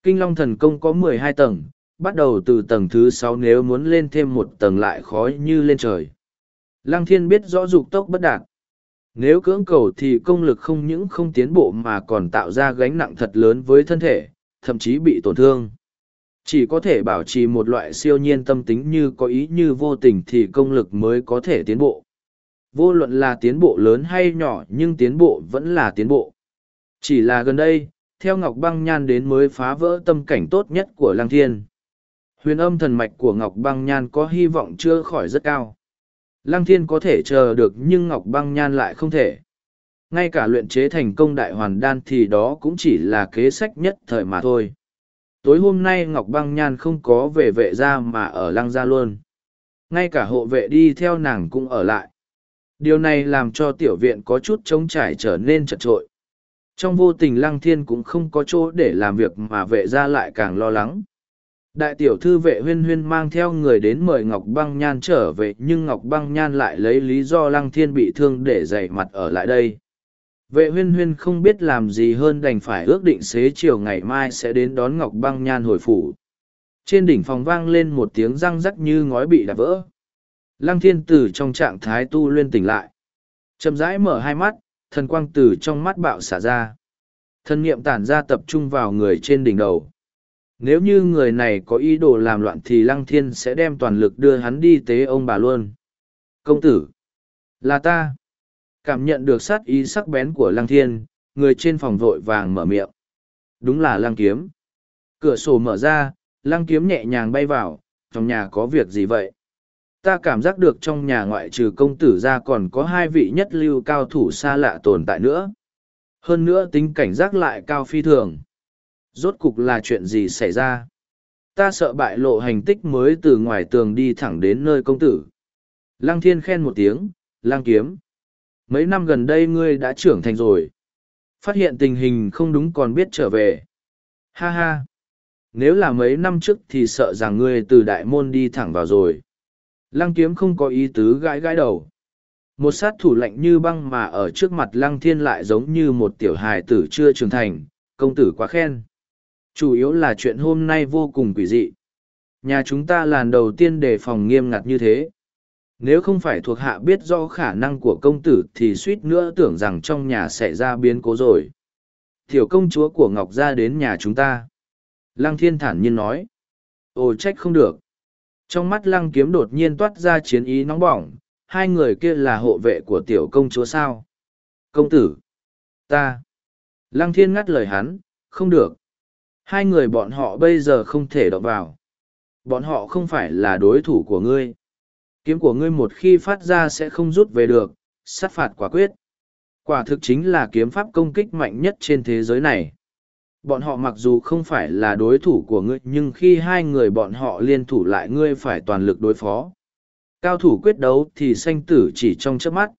Kinh Long thần công có mười hai tầng, bắt đầu từ tầng thứ sáu nếu muốn lên thêm một tầng lại khó như lên trời. Lăng thiên biết rõ dục tốc bất đạt. Nếu cưỡng cầu thì công lực không những không tiến bộ mà còn tạo ra gánh nặng thật lớn với thân thể, thậm chí bị tổn thương. Chỉ có thể bảo trì một loại siêu nhiên tâm tính như có ý như vô tình thì công lực mới có thể tiến bộ. Vô luận là tiến bộ lớn hay nhỏ nhưng tiến bộ vẫn là tiến bộ. Chỉ là gần đây, theo Ngọc Băng Nhan đến mới phá vỡ tâm cảnh tốt nhất của Lăng Thiên. Huyền âm thần mạch của Ngọc Băng Nhan có hy vọng chưa khỏi rất cao. Lăng Thiên có thể chờ được nhưng Ngọc Băng Nhan lại không thể. Ngay cả luyện chế thành công đại hoàn đan thì đó cũng chỉ là kế sách nhất thời mà thôi. Tối hôm nay Ngọc Băng Nhan không có về vệ ra mà ở Lăng gia luôn. Ngay cả hộ vệ đi theo nàng cũng ở lại. Điều này làm cho tiểu viện có chút trống trải trở nên chật trội. Trong vô tình Lăng Thiên cũng không có chỗ để làm việc mà vệ ra lại càng lo lắng. Đại tiểu thư vệ huyên huyên mang theo người đến mời Ngọc Băng Nhan trở về, nhưng Ngọc Băng Nhan lại lấy lý do Lăng Thiên bị thương để dày mặt ở lại đây. Vệ huyên huyên không biết làm gì hơn đành phải ước định xế chiều ngày mai sẽ đến đón Ngọc Băng Nhan hồi phủ. Trên đỉnh phòng vang lên một tiếng răng rắc như ngói bị đạp vỡ. Lăng thiên tử trong trạng thái tu luyên tỉnh lại. chậm rãi mở hai mắt, thần quang tử trong mắt bạo xả ra. Thần niệm tản ra tập trung vào người trên đỉnh đầu. Nếu như người này có ý đồ làm loạn thì Lăng Thiên sẽ đem toàn lực đưa hắn đi tế ông bà luôn. Công tử! Là ta! Cảm nhận được sát ý sắc bén của Lăng Thiên, người trên phòng vội vàng mở miệng. Đúng là Lăng Kiếm. Cửa sổ mở ra, Lăng Kiếm nhẹ nhàng bay vào, trong nhà có việc gì vậy? Ta cảm giác được trong nhà ngoại trừ công tử ra còn có hai vị nhất lưu cao thủ xa lạ tồn tại nữa. Hơn nữa tính cảnh giác lại cao phi thường. Rốt cục là chuyện gì xảy ra? Ta sợ bại lộ hành tích mới từ ngoài tường đi thẳng đến nơi công tử. Lăng thiên khen một tiếng, lăng kiếm, mấy năm gần đây ngươi đã trưởng thành rồi. Phát hiện tình hình không đúng còn biết trở về. Ha ha, nếu là mấy năm trước thì sợ rằng ngươi từ đại môn đi thẳng vào rồi lăng kiếm không có ý tứ gãi gãi đầu một sát thủ lạnh như băng mà ở trước mặt lăng thiên lại giống như một tiểu hài tử chưa trưởng thành, công tử quá khen Chủ yếu là chuyện hôm nay vô cùng quỷ dị. Nhà chúng ta làn đầu tiên đề phòng nghiêm ngặt như thế. Nếu không phải thuộc hạ biết do khả năng của công tử thì suýt nữa tưởng rằng trong nhà xảy ra biến cố rồi. Tiểu công chúa của Ngọc gia đến nhà chúng ta. Lăng thiên thản nhiên nói. Ồ, trách không được. Trong mắt lăng kiếm đột nhiên toát ra chiến ý nóng bỏng, hai người kia là hộ vệ của tiểu công chúa sao? Công tử! Ta! Lăng thiên ngắt lời hắn, không được. Hai người bọn họ bây giờ không thể đọc vào. Bọn họ không phải là đối thủ của ngươi. Kiếm của ngươi một khi phát ra sẽ không rút về được, sát phạt quả quyết. Quả thực chính là kiếm pháp công kích mạnh nhất trên thế giới này. Bọn họ mặc dù không phải là đối thủ của ngươi nhưng khi hai người bọn họ liên thủ lại ngươi phải toàn lực đối phó. Cao thủ quyết đấu thì sanh tử chỉ trong chớp mắt.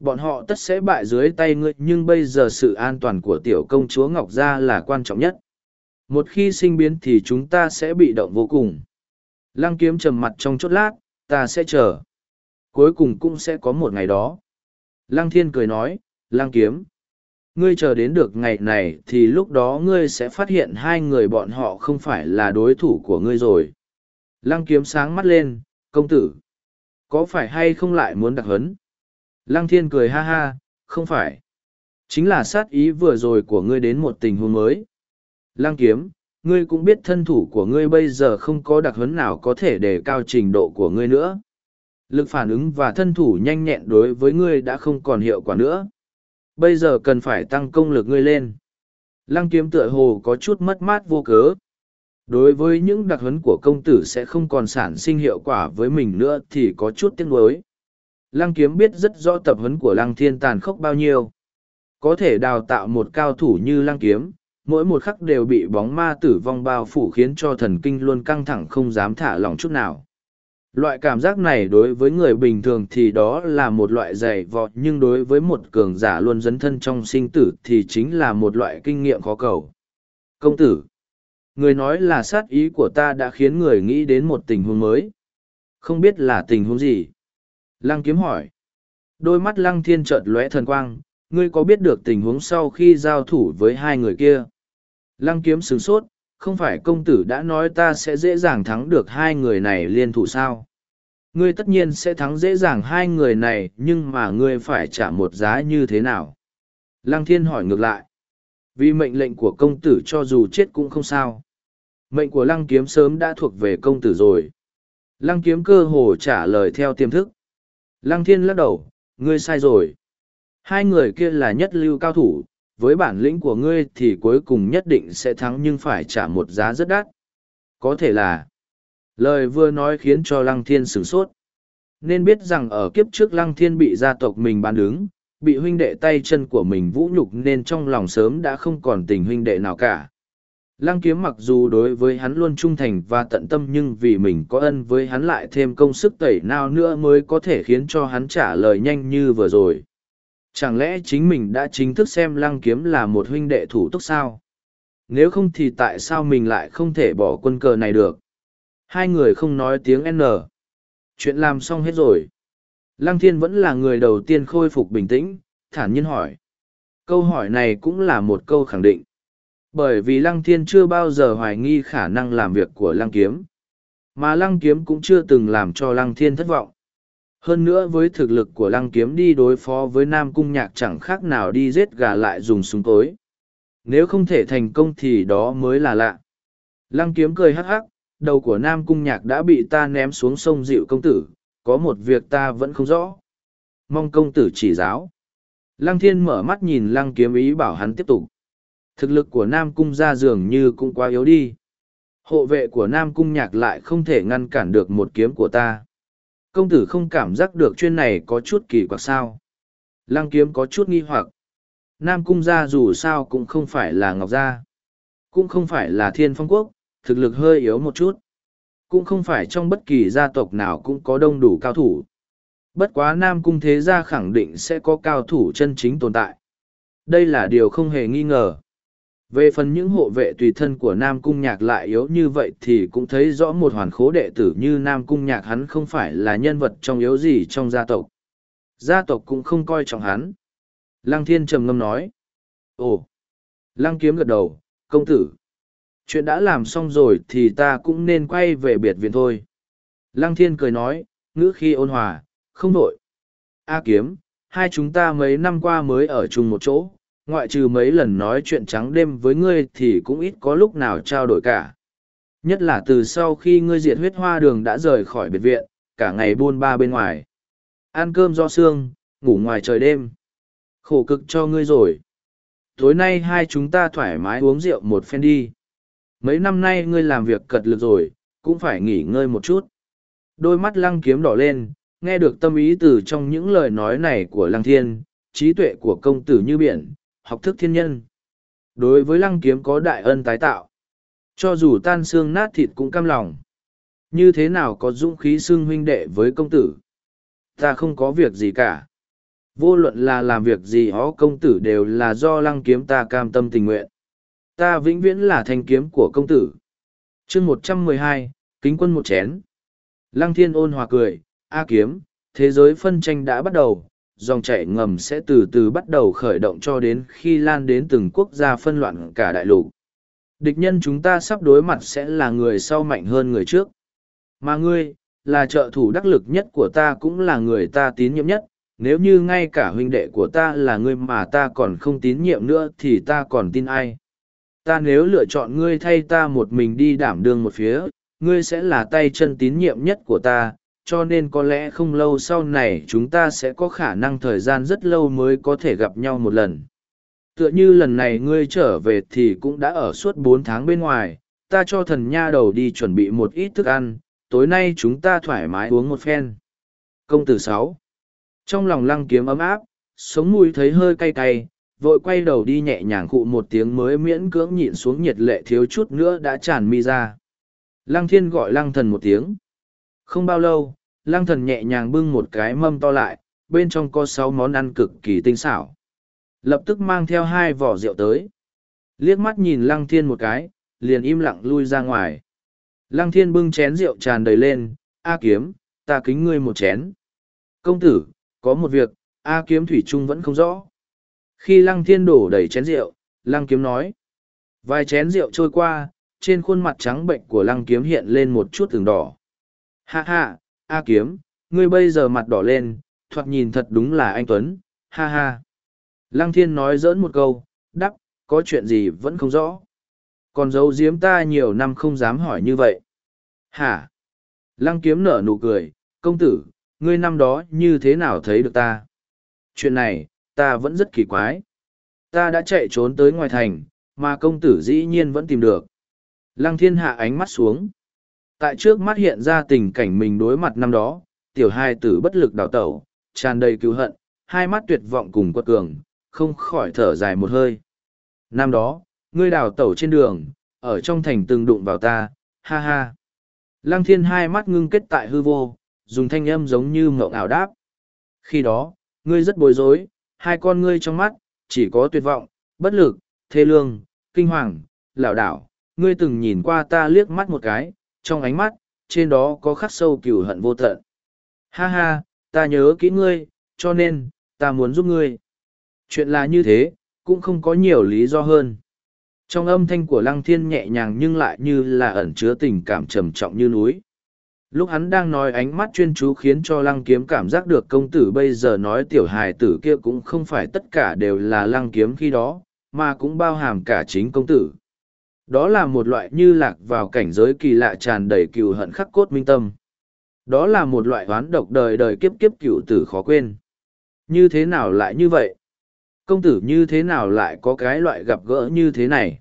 Bọn họ tất sẽ bại dưới tay ngươi nhưng bây giờ sự an toàn của tiểu công chúa Ngọc Gia là quan trọng nhất. Một khi sinh biến thì chúng ta sẽ bị động vô cùng. Lăng kiếm trầm mặt trong chốt lát, ta sẽ chờ. Cuối cùng cũng sẽ có một ngày đó. Lăng thiên cười nói, Lăng kiếm. Ngươi chờ đến được ngày này thì lúc đó ngươi sẽ phát hiện hai người bọn họ không phải là đối thủ của ngươi rồi. Lăng kiếm sáng mắt lên, công tử. Có phải hay không lại muốn đặc hấn? Lăng thiên cười ha ha, không phải. Chính là sát ý vừa rồi của ngươi đến một tình huống mới. Lăng kiếm, ngươi cũng biết thân thủ của ngươi bây giờ không có đặc hấn nào có thể đề cao trình độ của ngươi nữa. Lực phản ứng và thân thủ nhanh nhẹn đối với ngươi đã không còn hiệu quả nữa. Bây giờ cần phải tăng công lực ngươi lên. Lăng kiếm tựa hồ có chút mất mát vô cớ. Đối với những đặc huấn của công tử sẽ không còn sản sinh hiệu quả với mình nữa thì có chút tiếc nuối. Lăng kiếm biết rất rõ tập huấn của lăng thiên tàn khốc bao nhiêu. Có thể đào tạo một cao thủ như lăng kiếm, mỗi một khắc đều bị bóng ma tử vong bao phủ khiến cho thần kinh luôn căng thẳng không dám thả lỏng chút nào. Loại cảm giác này đối với người bình thường thì đó là một loại dày vọt nhưng đối với một cường giả luôn dấn thân trong sinh tử thì chính là một loại kinh nghiệm khó cầu. Công tử, người nói là sát ý của ta đã khiến người nghĩ đến một tình huống mới. Không biết là tình huống gì? Lăng kiếm hỏi. Đôi mắt lăng thiên trợt lóe thần quang, ngươi có biết được tình huống sau khi giao thủ với hai người kia? Lăng kiếm sửng sốt, không phải công tử đã nói ta sẽ dễ dàng thắng được hai người này liên thủ sao? Ngươi tất nhiên sẽ thắng dễ dàng hai người này, nhưng mà ngươi phải trả một giá như thế nào? Lăng thiên hỏi ngược lại. Vì mệnh lệnh của công tử cho dù chết cũng không sao. Mệnh của lăng kiếm sớm đã thuộc về công tử rồi. Lăng kiếm cơ hồ trả lời theo tiềm thức. Lăng thiên lắc đầu, ngươi sai rồi. Hai người kia là nhất lưu cao thủ với bản lĩnh của ngươi thì cuối cùng nhất định sẽ thắng nhưng phải trả một giá rất đắt. Có thể là, lời vừa nói khiến cho Lăng Thiên sửng sốt. Nên biết rằng ở kiếp trước Lăng Thiên bị gia tộc mình bán đứng, bị huynh đệ tay chân của mình vũ nhục nên trong lòng sớm đã không còn tình huynh đệ nào cả. Lăng kiếm mặc dù đối với hắn luôn trung thành và tận tâm nhưng vì mình có ân với hắn lại thêm công sức tẩy nào nữa mới có thể khiến cho hắn trả lời nhanh như vừa rồi. Chẳng lẽ chính mình đã chính thức xem lăng kiếm là một huynh đệ thủ túc sao? Nếu không thì tại sao mình lại không thể bỏ quân cờ này được? Hai người không nói tiếng N. Chuyện làm xong hết rồi. Lăng thiên vẫn là người đầu tiên khôi phục bình tĩnh, thản nhiên hỏi. Câu hỏi này cũng là một câu khẳng định. Bởi vì lăng thiên chưa bao giờ hoài nghi khả năng làm việc của lăng kiếm. Mà lăng kiếm cũng chưa từng làm cho lăng thiên thất vọng. Hơn nữa với thực lực của lăng kiếm đi đối phó với Nam Cung Nhạc chẳng khác nào đi giết gà lại dùng súng tối. Nếu không thể thành công thì đó mới là lạ. Lăng kiếm cười hắc hắc, đầu của Nam Cung Nhạc đã bị ta ném xuống sông dịu công tử, có một việc ta vẫn không rõ. Mong công tử chỉ giáo. Lăng thiên mở mắt nhìn lăng kiếm ý bảo hắn tiếp tục. Thực lực của Nam Cung ra dường như cũng quá yếu đi. Hộ vệ của Nam Cung Nhạc lại không thể ngăn cản được một kiếm của ta công tử không cảm giác được chuyên này có chút kỳ quặc sao? Lăng kiếm có chút nghi hoặc. Nam cung gia dù sao cũng không phải là ngọc gia, cũng không phải là thiên phong quốc, thực lực hơi yếu một chút. Cũng không phải trong bất kỳ gia tộc nào cũng có đông đủ cao thủ. Bất quá nam cung thế gia khẳng định sẽ có cao thủ chân chính tồn tại. Đây là điều không hề nghi ngờ về phần những hộ vệ tùy thân của Nam Cung Nhạc lại yếu như vậy thì cũng thấy rõ một hoàn khố đệ tử như Nam Cung Nhạc hắn không phải là nhân vật trong yếu gì trong gia tộc. Gia tộc cũng không coi trọng hắn. Lăng Thiên trầm ngâm nói. Ồ! Lăng Kiếm gật đầu, công tử. Chuyện đã làm xong rồi thì ta cũng nên quay về biệt viện thôi. Lăng Thiên cười nói, ngữ khi ôn hòa, không đổi. A Kiếm, hai chúng ta mấy năm qua mới ở chung một chỗ, ngoại trừ mấy lần nói chuyện trắng đêm với ngươi thì cũng ít có lúc nào trao đổi cả. Nhất là từ sau khi ngươi diệt huyết hoa đường đã rời khỏi biệt viện, cả ngày buôn ba bên ngoài. Ăn cơm do xương, ngủ ngoài trời đêm. Khổ cực cho ngươi rồi. Tối nay hai chúng ta thoải mái uống rượu một phen đi. Mấy năm nay ngươi làm việc cật lực rồi, cũng phải nghỉ ngơi một chút. Đôi mắt lăng kiếm đỏ lên, nghe được tâm ý từ trong những lời nói này của lăng thiên, trí tuệ của công tử như biển, học thức thiên nhân. Đối với lăng kiếm có đại ân tái tạo. Cho dù tan xương nát thịt cũng cam lòng. Như thế nào có dũng khí xưng huynh đệ với công tử? Ta không có việc gì cả. Vô luận là làm việc gì hó công tử đều là do lăng kiếm ta cam tâm tình nguyện. Ta vĩnh viễn là thanh kiếm của công tử. chương một trăm mười hai kính quân một chén. Lăng thiên ôn hòa cười, A kiếm, thế giới phân tranh đã bắt đầu, dòng chảy ngầm sẽ từ từ bắt đầu khởi động cho đến khi lan đến từng quốc gia phân loạn cả đại lục. Địch nhân chúng ta sắp đối mặt sẽ là người sau mạnh hơn người trước. Mà ngươi, là trợ thủ đắc lực nhất của ta cũng là người ta tín nhiệm nhất, nếu như ngay cả huynh đệ của ta là ngươi mà ta còn không tín nhiệm nữa thì ta còn tin ai. Ta nếu lựa chọn ngươi thay ta một mình đi đảm đương một phía, ngươi sẽ là tay chân tín nhiệm nhất của ta, cho nên có lẽ không lâu sau này chúng ta sẽ có khả năng thời gian rất lâu mới có thể gặp nhau một lần. Tựa như lần này ngươi trở về thì cũng đã ở suốt bốn tháng bên ngoài, ta cho thần nha đầu đi chuẩn bị một ít thức ăn, tối nay chúng ta thoải mái uống một phen. Công tử sáu Trong lòng lăng kiếm ấm áp, sống mùi thấy hơi cay cay, vội quay đầu đi nhẹ nhàng cụ một tiếng mới miễn cưỡng nhịn xuống nhiệt lệ thiếu chút nữa đã tràn mi ra. Lăng thiên gọi lăng thần một tiếng. Không bao lâu, lăng thần nhẹ nhàng bưng một cái mâm to lại, bên trong có sáu món ăn cực kỳ tinh xảo. Lập tức mang theo hai vỏ rượu tới. Liếc mắt nhìn lăng thiên một cái, liền im lặng lui ra ngoài. Lăng thiên bưng chén rượu tràn đầy lên, A kiếm, ta kính ngươi một chén. Công tử, có một việc, A kiếm thủy trung vẫn không rõ. Khi lăng thiên đổ đầy chén rượu, lăng kiếm nói. Vài chén rượu trôi qua, trên khuôn mặt trắng bệnh của lăng kiếm hiện lên một chút từng đỏ. Ha ha, A kiếm, ngươi bây giờ mặt đỏ lên, thoạt nhìn thật đúng là anh Tuấn, ha ha. Lăng thiên nói dỡn một câu, đắc, có chuyện gì vẫn không rõ. Còn giấu giếm ta nhiều năm không dám hỏi như vậy. Hả? Lăng kiếm nở nụ cười, công tử, ngươi năm đó như thế nào thấy được ta? Chuyện này, ta vẫn rất kỳ quái. Ta đã chạy trốn tới ngoài thành, mà công tử dĩ nhiên vẫn tìm được. Lăng thiên hạ ánh mắt xuống. Tại trước mắt hiện ra tình cảnh mình đối mặt năm đó, tiểu hai tử bất lực đào tẩu, tràn đầy cứu hận, hai mắt tuyệt vọng cùng quật cường, không khỏi thở dài một hơi. Năm đó, ngươi đào tẩu trên đường, ở trong thành từng đụng vào ta, ha ha. Lăng thiên hai mắt ngưng kết tại hư vô, dùng thanh âm giống như mộng ảo đáp. Khi đó, ngươi rất bối rối, hai con ngươi trong mắt, chỉ có tuyệt vọng, bất lực, thê lương, kinh hoàng, lảo đảo. Ngươi từng nhìn qua ta liếc mắt một cái, trong ánh mắt, trên đó có khắc sâu cừu hận vô tận. Ha ha, ta nhớ kỹ ngươi, cho nên, ta muốn giúp ngươi. Chuyện là như thế, cũng không có nhiều lý do hơn. Trong âm thanh của lăng thiên nhẹ nhàng nhưng lại như là ẩn chứa tình cảm trầm trọng như núi. Lúc hắn đang nói ánh mắt chuyên chú khiến cho lăng kiếm cảm giác được công tử bây giờ nói tiểu hài tử kia cũng không phải tất cả đều là lăng kiếm khi đó, mà cũng bao hàm cả chính công tử. Đó là một loại như lạc vào cảnh giới kỳ lạ tràn đầy cừu hận khắc cốt minh tâm. Đó là một loại oán độc đời đời kiếp kiếp cựu tử khó quên. Như thế nào lại như vậy? Công tử như thế nào lại có cái loại gặp gỡ như thế này?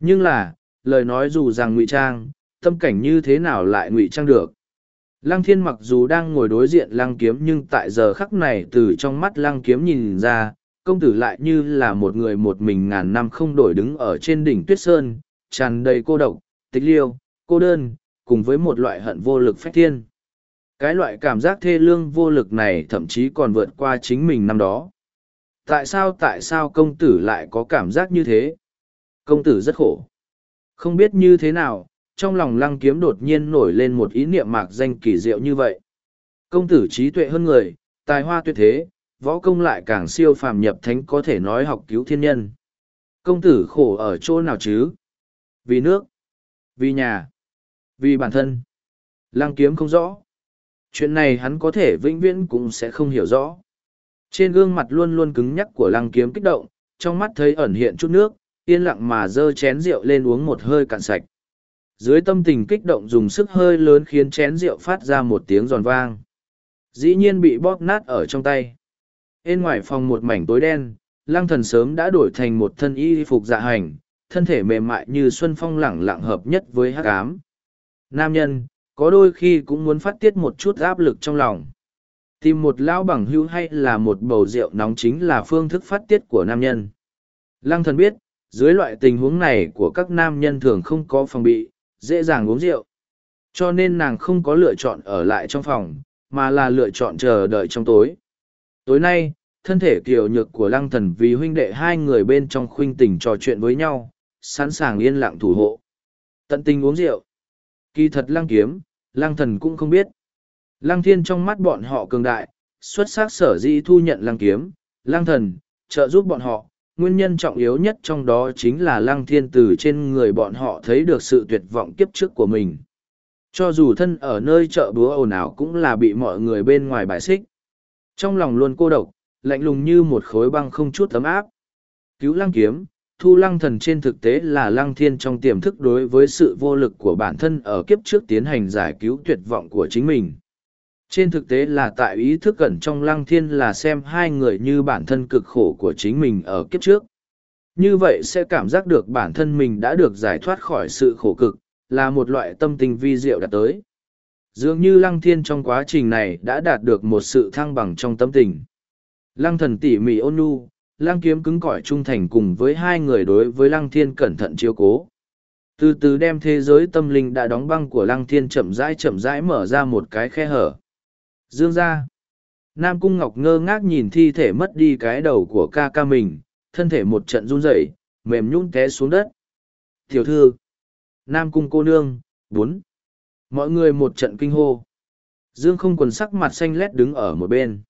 Nhưng là, lời nói dù rằng ngụy trang, tâm cảnh như thế nào lại ngụy trang được? Lăng thiên mặc dù đang ngồi đối diện lăng kiếm nhưng tại giờ khắc này từ trong mắt lăng kiếm nhìn ra, công tử lại như là một người một mình ngàn năm không đổi đứng ở trên đỉnh tuyết sơn, tràn đầy cô độc, tịch liêu, cô đơn, cùng với một loại hận vô lực phách thiên. Cái loại cảm giác thê lương vô lực này thậm chí còn vượt qua chính mình năm đó. Tại sao tại sao công tử lại có cảm giác như thế? Công tử rất khổ. Không biết như thế nào, trong lòng lăng kiếm đột nhiên nổi lên một ý niệm mạc danh kỳ diệu như vậy. Công tử trí tuệ hơn người, tài hoa tuyệt thế, võ công lại càng siêu phàm nhập thánh có thể nói học cứu thiên nhân. Công tử khổ ở chỗ nào chứ? Vì nước, vì nhà, vì bản thân. Lăng kiếm không rõ. Chuyện này hắn có thể vĩnh viễn cũng sẽ không hiểu rõ. Trên gương mặt luôn luôn cứng nhắc của lăng kiếm kích động, trong mắt thấy ẩn hiện chút nước, yên lặng mà dơ chén rượu lên uống một hơi cạn sạch. dưới tâm tình kích động dùng sức hơi lớn khiến chén rượu phát ra một tiếng giòn vang dĩ nhiên bị bóp nát ở trong tay bên ngoài phòng một mảnh tối đen, lăng thần sớm đã đổi thành một thân y phục dạ hành, thân thể mềm mại như xuân phong lẳng lặng hợp nhất với hắc ám. Nam nhân, có đôi khi cũng muốn phát tiết một chút áp lực trong lòng. Tìm một lão bằng hưu hay là một bầu rượu nóng chính là phương thức phát tiết của nam nhân. Lăng thần biết, dưới loại tình huống này của các nam nhân thường không có phòng bị, dễ dàng uống rượu. Cho nên nàng không có lựa chọn ở lại trong phòng, mà là lựa chọn chờ đợi trong tối tối nay, thân thể kiều nhược của lăng thần vì huynh đệ hai người bên trong khuynh tình trò chuyện với nhau, sẵn sàng yên lặng thủ hộ. Tận tình uống rượu. Kỳ thật lăng kiếm, lăng thần cũng không biết. Lăng thiên trong mắt bọn họ cường đại, xuất sắc sở dĩ thu nhận lăng kiếm. Lăng thần, trợ giúp bọn họ. Nguyên nhân trọng yếu nhất trong đó chính là lăng thiên từ trên người bọn họ thấy được sự tuyệt vọng kiếp trước của mình. Cho dù thân ở nơi chợ búa ồn ào cũng là bị mọi người bên ngoài bài xích trong lòng luôn cô độc, lạnh lùng như một khối băng không chút ấm áp. Cứu lăng kiếm, thu lăng thần trên thực tế là lăng thiên trong tiềm thức đối với sự vô lực của bản thân ở kiếp trước tiến hành giải cứu tuyệt vọng của chính mình. Trên thực tế là tại ý thức cẩn trong lăng thiên là xem hai người như bản thân cực khổ của chính mình ở kiếp trước. Như vậy sẽ cảm giác được bản thân mình đã được giải thoát khỏi sự khổ cực, là một loại tâm tình vi diệu đạt tới dường như lăng thiên trong quá trình này đã đạt được một sự thăng bằng trong tâm tình. Lăng thần tỉ mỉ ôn nhu, lăng kiếm cứng cỏi trung thành cùng với hai người đối với lăng thiên cẩn thận chiếu cố. Từ từ đem thế giới tâm linh đã đóng băng của lăng thiên chậm rãi chậm rãi mở ra một cái khe hở. Dương ra nam cung ngọc ngơ ngác nhìn thi thể mất đi cái đầu của ca ca mình, thân thể một trận run rẩy, mềm nhún té xuống đất. Tiểu thư. Nam cung cô nương, bốn mọi người một trận kinh hô. Dương không quần sắc mặt xanh lét đứng ở một bên.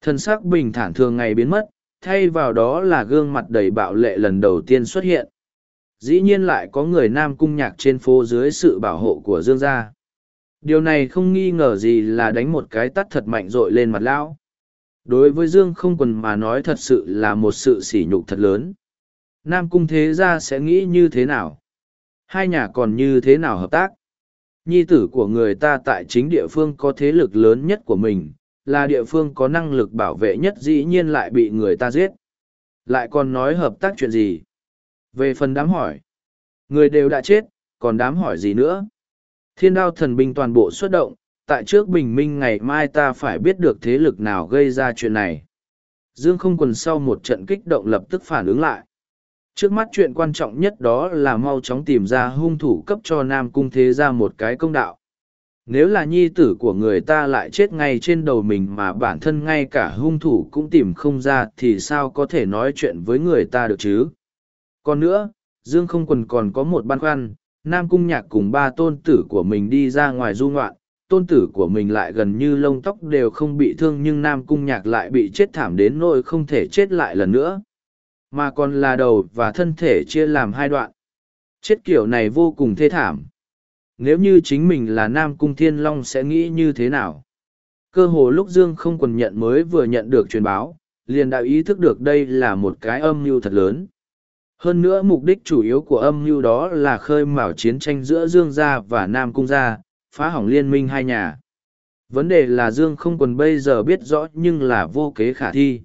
Thân sắc bình thản thường ngày biến mất, thay vào đó là gương mặt đầy bạo lệ lần đầu tiên xuất hiện. Dĩ nhiên lại có người nam cung nhạc trên phố dưới sự bảo hộ của dương gia. Điều này không nghi ngờ gì là đánh một cái tắt thật mạnh r lên mặt lão. Đối với dương không quần mà nói thật sự là một sự sỉ nhục thật lớn. Nam cung thế gia sẽ nghĩ như thế nào? Hai nhà còn như thế nào hợp tác? Nhi tử của người ta tại chính địa phương có thế lực lớn nhất của mình, là địa phương có năng lực bảo vệ nhất dĩ nhiên lại bị người ta giết. Lại còn nói hợp tác chuyện gì? Về phần đám hỏi, người đều đã chết, còn đám hỏi gì nữa? Thiên đao thần binh toàn bộ xuất động, tại trước bình minh ngày mai ta phải biết được thế lực nào gây ra chuyện này. Dương không quần sau một trận kích động lập tức phản ứng lại trước mắt chuyện quan trọng nhất đó là mau chóng tìm ra hung thủ cấp cho nam cung thế ra một cái công đạo. Nếu là nhi tử của người ta lại chết ngay trên đầu mình mà bản thân ngay cả hung thủ cũng tìm không ra thì sao có thể nói chuyện với người ta được chứ? Còn nữa, dương không quần còn có một băn khoăn, nam cung nhạc cùng ba tôn tử của mình đi ra ngoài du ngoạn, tôn tử của mình lại gần như lông tóc đều không bị thương nhưng nam cung nhạc lại bị chết thảm đến nỗi không thể chết lại lần nữa mà còn là đầu và thân thể chia làm hai đoạn. Chết kiểu này vô cùng thê thảm. Nếu như chính mình là nam cung thiên long sẽ nghĩ như thế nào? Cơ hồ lúc dương không quần nhận mới vừa nhận được truyền báo, liền đã ý thức được đây là một cái âm mưu thật lớn. Hơn nữa mục đích chủ yếu của âm mưu đó là khơi mào chiến tranh giữa dương gia và nam cung gia, phá hỏng liên minh hai nhà. Vấn đề là dương không quần bây giờ biết rõ nhưng là vô kế khả thi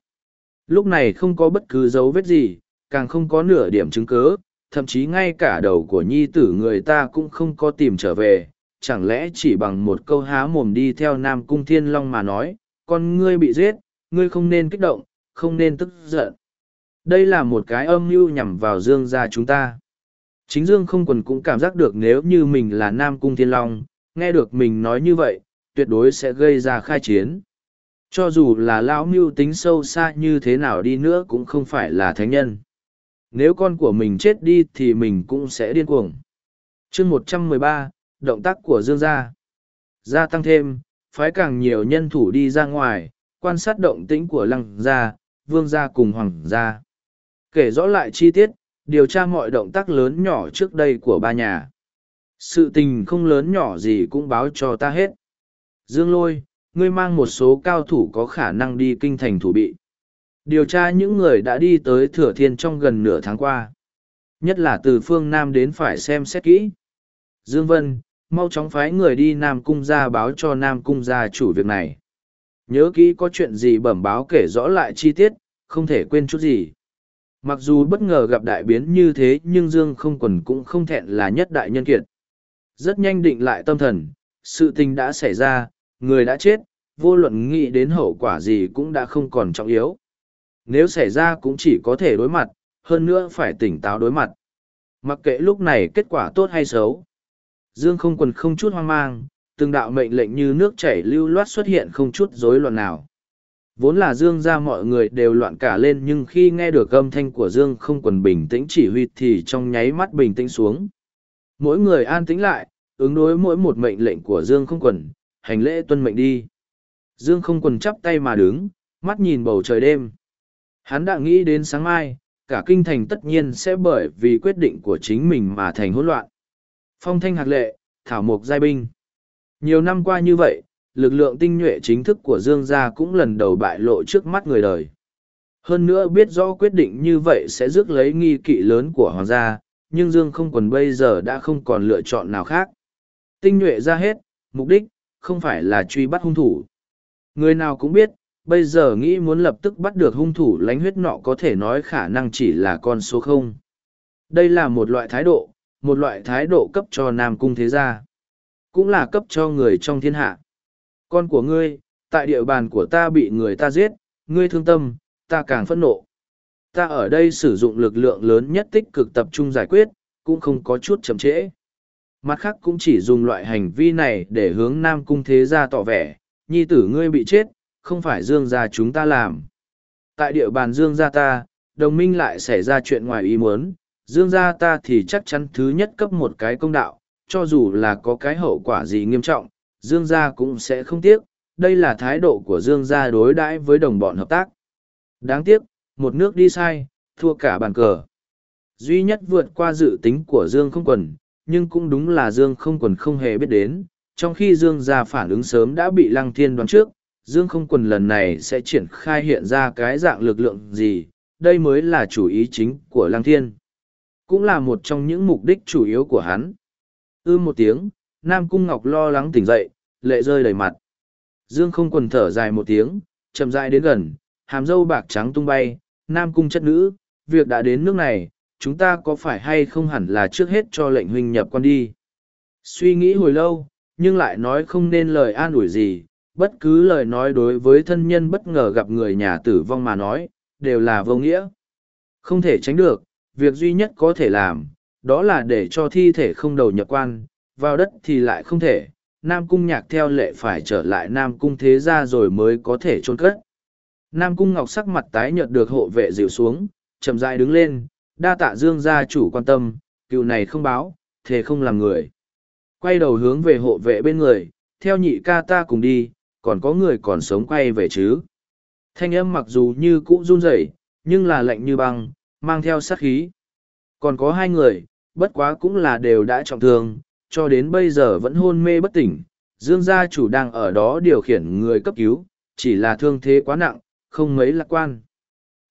lúc này không có bất cứ dấu vết gì, càng không có nửa điểm chứng cớ thậm chí ngay cả đầu của nhi tử người ta cũng không có tìm trở về. Chẳng lẽ chỉ bằng một câu há mồm đi theo nam cung thiên long mà nói, con ngươi bị giết, ngươi không nên kích động, không nên tức giận. Đây là một cái âm mưu nhằm vào dương gia chúng ta. Chính dương không quần cũng cảm giác được nếu như mình là nam cung thiên long, nghe được mình nói như vậy, tuyệt đối sẽ gây ra khai chiến cho dù là lão mưu tính sâu xa như thế nào đi nữa cũng không phải là thánh nhân. Nếu con của mình chết đi thì mình cũng sẽ điên cuồng. Chương một trăm mười ba, động tác của dương gia. Gia tăng thêm, phái càng nhiều nhân thủ đi ra ngoài, quan sát động tĩnh của lăng gia, vương gia cùng hoàng gia. Kể rõ lại chi tiết, điều tra mọi động tác lớn nhỏ trước đây của ba nhà. Sự tình không lớn nhỏ gì cũng báo cho ta hết. Dương lôi ngươi mang một số cao thủ có khả năng đi kinh thành thủ bị điều tra những người đã đi tới thừa thiên trong gần nửa tháng qua nhất là từ phương nam đến phải xem xét kỹ Dương Vân, mau chóng phái người đi Nam Cung gia báo cho Nam Cung gia chủ việc này. Nhớ kỹ có chuyện gì bẩm báo kể rõ lại chi tiết, không thể quên chút gì. Mặc dù bất ngờ gặp đại biến như thế nhưng Dương không quần cũng không thẹn là nhất đại nhân kiệt. Rất nhanh định lại tâm thần, sự tình đã xảy ra, người đã chết, vô luận nghĩ đến hậu quả gì cũng đã không còn trọng yếu. Nếu xảy ra cũng chỉ có thể đối mặt, hơn nữa phải tỉnh táo đối mặt. Mặc kệ lúc này kết quả tốt hay xấu. Dương không quần không chút hoang mang, từng đạo mệnh lệnh như nước chảy lưu loát xuất hiện không chút rối loạn nào. Vốn là Dương ra mọi người đều loạn cả lên nhưng khi nghe được âm thanh của Dương không quần bình tĩnh chỉ huy thì trong nháy mắt bình tĩnh xuống. Mỗi người an tĩnh lại, ứng đối mỗi một mệnh lệnh của Dương không quần, hành lễ tuân mệnh đi. Dương không quần chắp tay mà đứng, mắt nhìn bầu trời đêm. Hắn đã nghĩ đến sáng mai, cả kinh thành tất nhiên sẽ bởi vì quyết định của chính mình mà thành hỗn loạn. Phong thanh hạc lệ, thảo mục giai binh. Nhiều năm qua như vậy, lực lượng tinh nhuệ chính thức của Dương gia cũng lần đầu bại lộ trước mắt người đời. Hơn nữa biết rõ quyết định như vậy sẽ rước lấy nghi kỵ lớn của hoàng gia, nhưng Dương không còn bây giờ đã không còn lựa chọn nào khác. Tinh nhuệ ra hết, mục đích, không phải là truy bắt hung thủ. Người nào cũng biết, bây giờ nghĩ muốn lập tức bắt được hung thủ lánh huyết nọ có thể nói khả năng chỉ là con số không. Đây là một loại thái độ, một loại thái độ cấp cho Nam Cung Thế Gia. Cũng là cấp cho người trong thiên hạ. Con của ngươi, tại địa bàn của ta bị người ta giết, ngươi thương tâm, ta càng phẫn nộ. Ta ở đây sử dụng lực lượng lớn nhất tích cực tập trung giải quyết, cũng không có chút chậm trễ. Mặt khác cũng chỉ dùng loại hành vi này để hướng Nam Cung Thế Gia tỏ vẻ, nhi tử ngươi bị chết, không phải Dương gia chúng ta làm. Tại địa bàn Dương gia ta, đồng minh lại xảy ra chuyện ngoài ý muốn, Dương gia ta thì chắc chắn thứ nhất cấp một cái công đạo, cho dù là có cái hậu quả gì nghiêm trọng, Dương gia cũng sẽ không tiếc, đây là thái độ của Dương gia đối đãi với đồng bọn hợp tác. Đáng tiếc, một nước đi sai, thua cả bàn cờ. Duy nhất vượt qua dự tính của Dương không quần, nhưng cũng đúng là Dương không quần không hề biết đến, trong khi Dương gia phản ứng sớm đã bị Lăng Thiên đoán trước, Dương không quần lần này sẽ triển khai hiện ra cái dạng lực lượng gì, đây mới là chủ ý chính của Lăng Thiên. Cũng là một trong những mục đích chủ yếu của hắn. Ư một tiếng, Nam Cung Ngọc lo lắng tỉnh dậy, lệ rơi đầy mặt. Dương không quần thở dài một tiếng, chậm rãi đến gần, hàm dâu bạc trắng tung bay, Nam Cung chất nữ, việc đã đến nước này, chúng ta có phải hay không hẳn là trước hết cho lệnh huynh nhập quan đi. Suy nghĩ hồi lâu, nhưng lại nói không nên lời an ủi gì, bất cứ lời nói đối với thân nhân bất ngờ gặp người nhà tử vong mà nói, đều là vô nghĩa. Không thể tránh được, việc duy nhất có thể làm, đó là để cho thi thể không đầu nhập quan, vào đất thì lại không thể. Nam Cung nhạc theo lệ phải trở lại Nam Cung thế gia rồi mới có thể trôn cất. Nam Cung Ngọc sắc mặt tái nhợt được hộ vệ dịu xuống, chậm rãi đứng lên, đa tạ dương gia chủ quan tâm, cựu này không báo, thề không làm người. Quay đầu hướng về hộ vệ bên người, theo nhị ca ta cùng đi, còn có người còn sống quay về chứ. Thanh âm mặc dù như cũ run rẩy, nhưng là lạnh như băng, mang theo sát khí. Còn có hai người, bất quá cũng là đều đã trọng thương, cho đến bây giờ vẫn hôn mê bất tỉnh. Dương gia chủ đang ở đó điều khiển người cấp cứu, chỉ là thương thế quá nặng, không mấy lạc quan.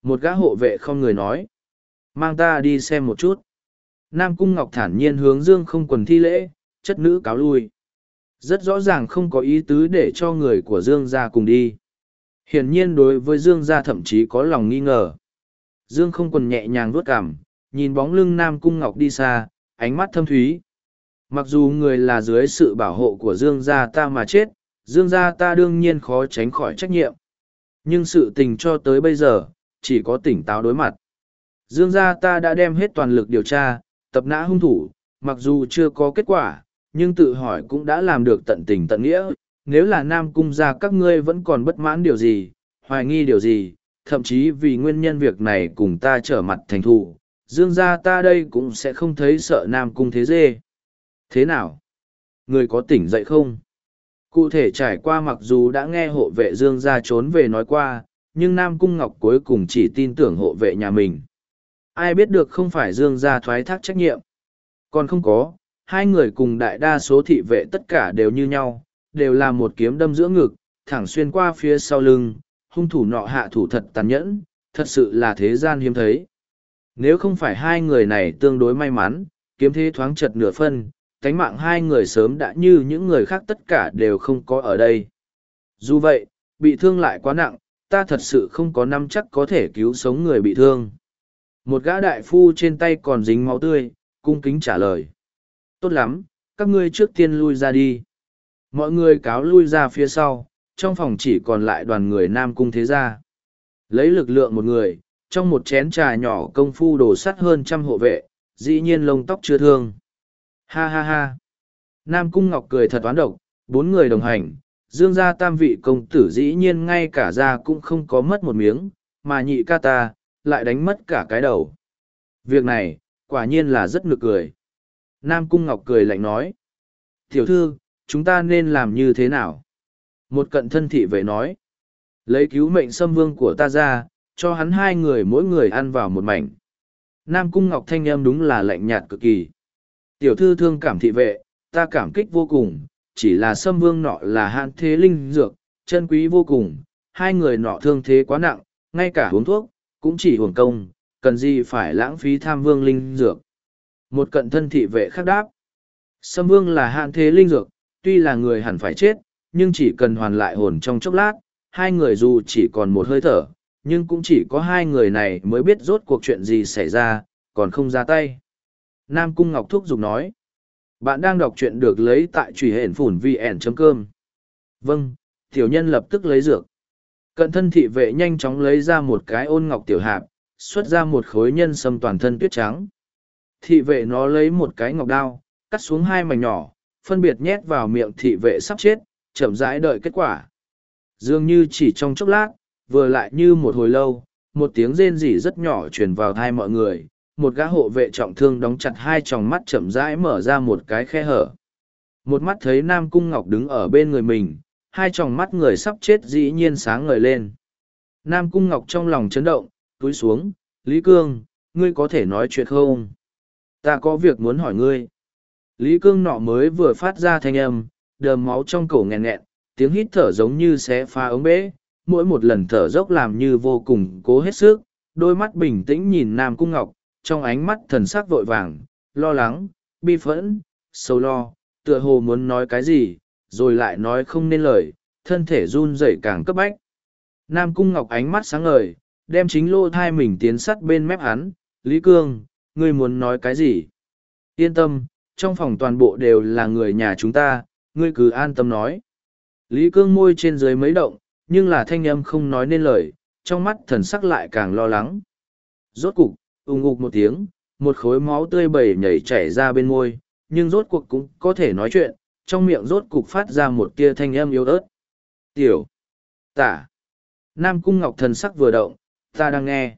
Một gã hộ vệ không người nói. Mang ta đi xem một chút. Nam Cung Ngọc thản nhiên hướng Dương không quần thi lễ, chất nữ cáo lui. Rất rõ ràng không có ý tứ để cho người của Dương gia cùng đi. Hiển nhiên đối với Dương gia thậm chí có lòng nghi ngờ. Dương không quần nhẹ nhàng vuốt cảm, nhìn bóng lưng Nam Cung Ngọc đi xa, ánh mắt thâm thúy. Mặc dù người là dưới sự bảo hộ của Dương gia ta mà chết, Dương gia ta đương nhiên khó tránh khỏi trách nhiệm. Nhưng sự tình cho tới bây giờ, chỉ có tỉnh táo đối mặt. Dương gia ta đã đem hết toàn lực điều tra, tập nã hung thủ, mặc dù chưa có kết quả, nhưng tự hỏi cũng đã làm được tận tình tận nghĩa. Nếu là Nam Cung gia các ngươi vẫn còn bất mãn điều gì, hoài nghi điều gì, thậm chí vì nguyên nhân việc này cùng ta trở mặt thành thù, dương gia ta đây cũng sẽ không thấy sợ Nam Cung thế dê. Thế nào? Người có tỉnh dậy không? Cụ thể trải qua mặc dù đã nghe hộ vệ dương gia trốn về nói qua, nhưng Nam Cung Ngọc cuối cùng chỉ tin tưởng hộ vệ nhà mình. Ai biết được không phải dương gia thoái thác trách nhiệm. Còn không có, hai người cùng đại đa số thị vệ tất cả đều như nhau, đều là một kiếm đâm giữa ngực, thẳng xuyên qua phía sau lưng, hung thủ nọ hạ thủ thật tàn nhẫn, thật sự là thế gian hiếm thấy. Nếu không phải hai người này tương đối may mắn, kiếm thế thoáng chật nửa phân, tánh mạng hai người sớm đã như những người khác tất cả đều không có ở đây. Dù vậy, bị thương lại quá nặng, ta thật sự không có năm chắc có thể cứu sống người bị thương. Một gã đại phu trên tay còn dính máu tươi, cung kính trả lời. Tốt lắm, các ngươi trước tiên lui ra đi. Mọi người cáo lui ra phía sau, trong phòng chỉ còn lại đoàn người nam cung thế gia. Lấy lực lượng một người, trong một chén trà nhỏ công phu đổ sắt hơn trăm hộ vệ, dĩ nhiên lông tóc chưa thương. Ha ha ha. Nam cung ngọc cười thật toán độc, bốn người đồng hành, dương gia tam vị công tử dĩ nhiên ngay cả ra cũng không có mất một miếng, mà nhị ca ta, lại đánh mất cả cái đầu. Việc này, quả nhiên là rất nực cười. Nam cung ngọc cười lạnh nói. Tiểu thư, chúng ta nên làm như thế nào? Một cận thân thị vệ nói. Lấy cứu mệnh xâm vương của ta ra, cho hắn hai người mỗi người ăn vào một mảnh. Nam cung ngọc thanh âm đúng là lạnh nhạt cực kỳ. Tiểu thư thương cảm thị vệ, ta cảm kích vô cùng, chỉ là xâm vương nọ là hạn thế linh dược, chân quý vô cùng, hai người nọ thương thế quá nặng, ngay cả uống thuốc, cũng chỉ hưởng công, cần gì phải lãng phí tham vương linh dược. Một cận thân thị vệ khác đáp. sâm vương là hạn thế linh dược, tuy là người hẳn phải chết, nhưng chỉ cần hoàn lại hồn trong chốc lát, hai người dù chỉ còn một hơi thở, nhưng cũng chỉ có hai người này mới biết rốt cuộc chuyện gì xảy ra, còn không ra tay. Nam Cung Ngọc Thúc Dục nói, bạn đang đọc truyện được lấy tại truy hển phủn vn.com. Vâng, tiểu nhân lập tức lấy dược. Cận thân thị vệ nhanh chóng lấy ra một cái ôn ngọc tiểu hạp, xuất ra một khối nhân sâm toàn thân tuyết trắng. Thị vệ nó lấy một cái ngọc đao, cắt xuống hai mảnh nhỏ, phân biệt nhét vào miệng thị vệ sắp chết, chậm rãi đợi kết quả. Dường như chỉ trong chốc lát, vừa lại như một hồi lâu, một tiếng rên rỉ rất nhỏ truyền vào thai mọi người, một gã hộ vệ trọng thương đóng chặt hai tròng mắt chậm rãi mở ra một cái khe hở. Một mắt thấy Nam Cung Ngọc đứng ở bên người mình, hai tròng mắt người sắp chết dĩ nhiên sáng ngời lên. Nam Cung Ngọc trong lòng chấn động, túi xuống, Lý Cương, ngươi có thể nói chuyện không? Ta có việc muốn hỏi ngươi. Lý Cương nọ mới vừa phát ra thanh âm, đờm máu trong cổ nghẹn nghẹn, tiếng hít thở giống như xé pha ống bể, mỗi một lần thở dốc làm như vô cùng cố hết sức, đôi mắt bình tĩnh nhìn Nam Cung Ngọc, trong ánh mắt thần sắc vội vàng, lo lắng, bi phẫn, sâu lo, tựa hồ muốn nói cái gì, rồi lại nói không nên lời, thân thể run rẩy càng cấp bách. Nam Cung Ngọc ánh mắt sáng ngời, đem chính lô thai mình tiến sắt bên mép hắn, Lý Cương, ngươi muốn nói cái gì? Yên tâm, trong phòng toàn bộ đều là người nhà chúng ta, ngươi cứ an tâm nói. Lý Cương môi trên dưới mấy động, nhưng là thanh âm không nói nên lời, trong mắt thần sắc lại càng lo lắng. Rốt cục, ung ngục một tiếng, một khối máu tươi bầy nhảy chảy ra bên môi, nhưng rốt cuộc cũng có thể nói chuyện, trong miệng rốt cục phát ra một tia thanh âm yếu ớt. Tiểu, tả, Nam Cung Ngọc thần sắc vừa động, ta đang nghe.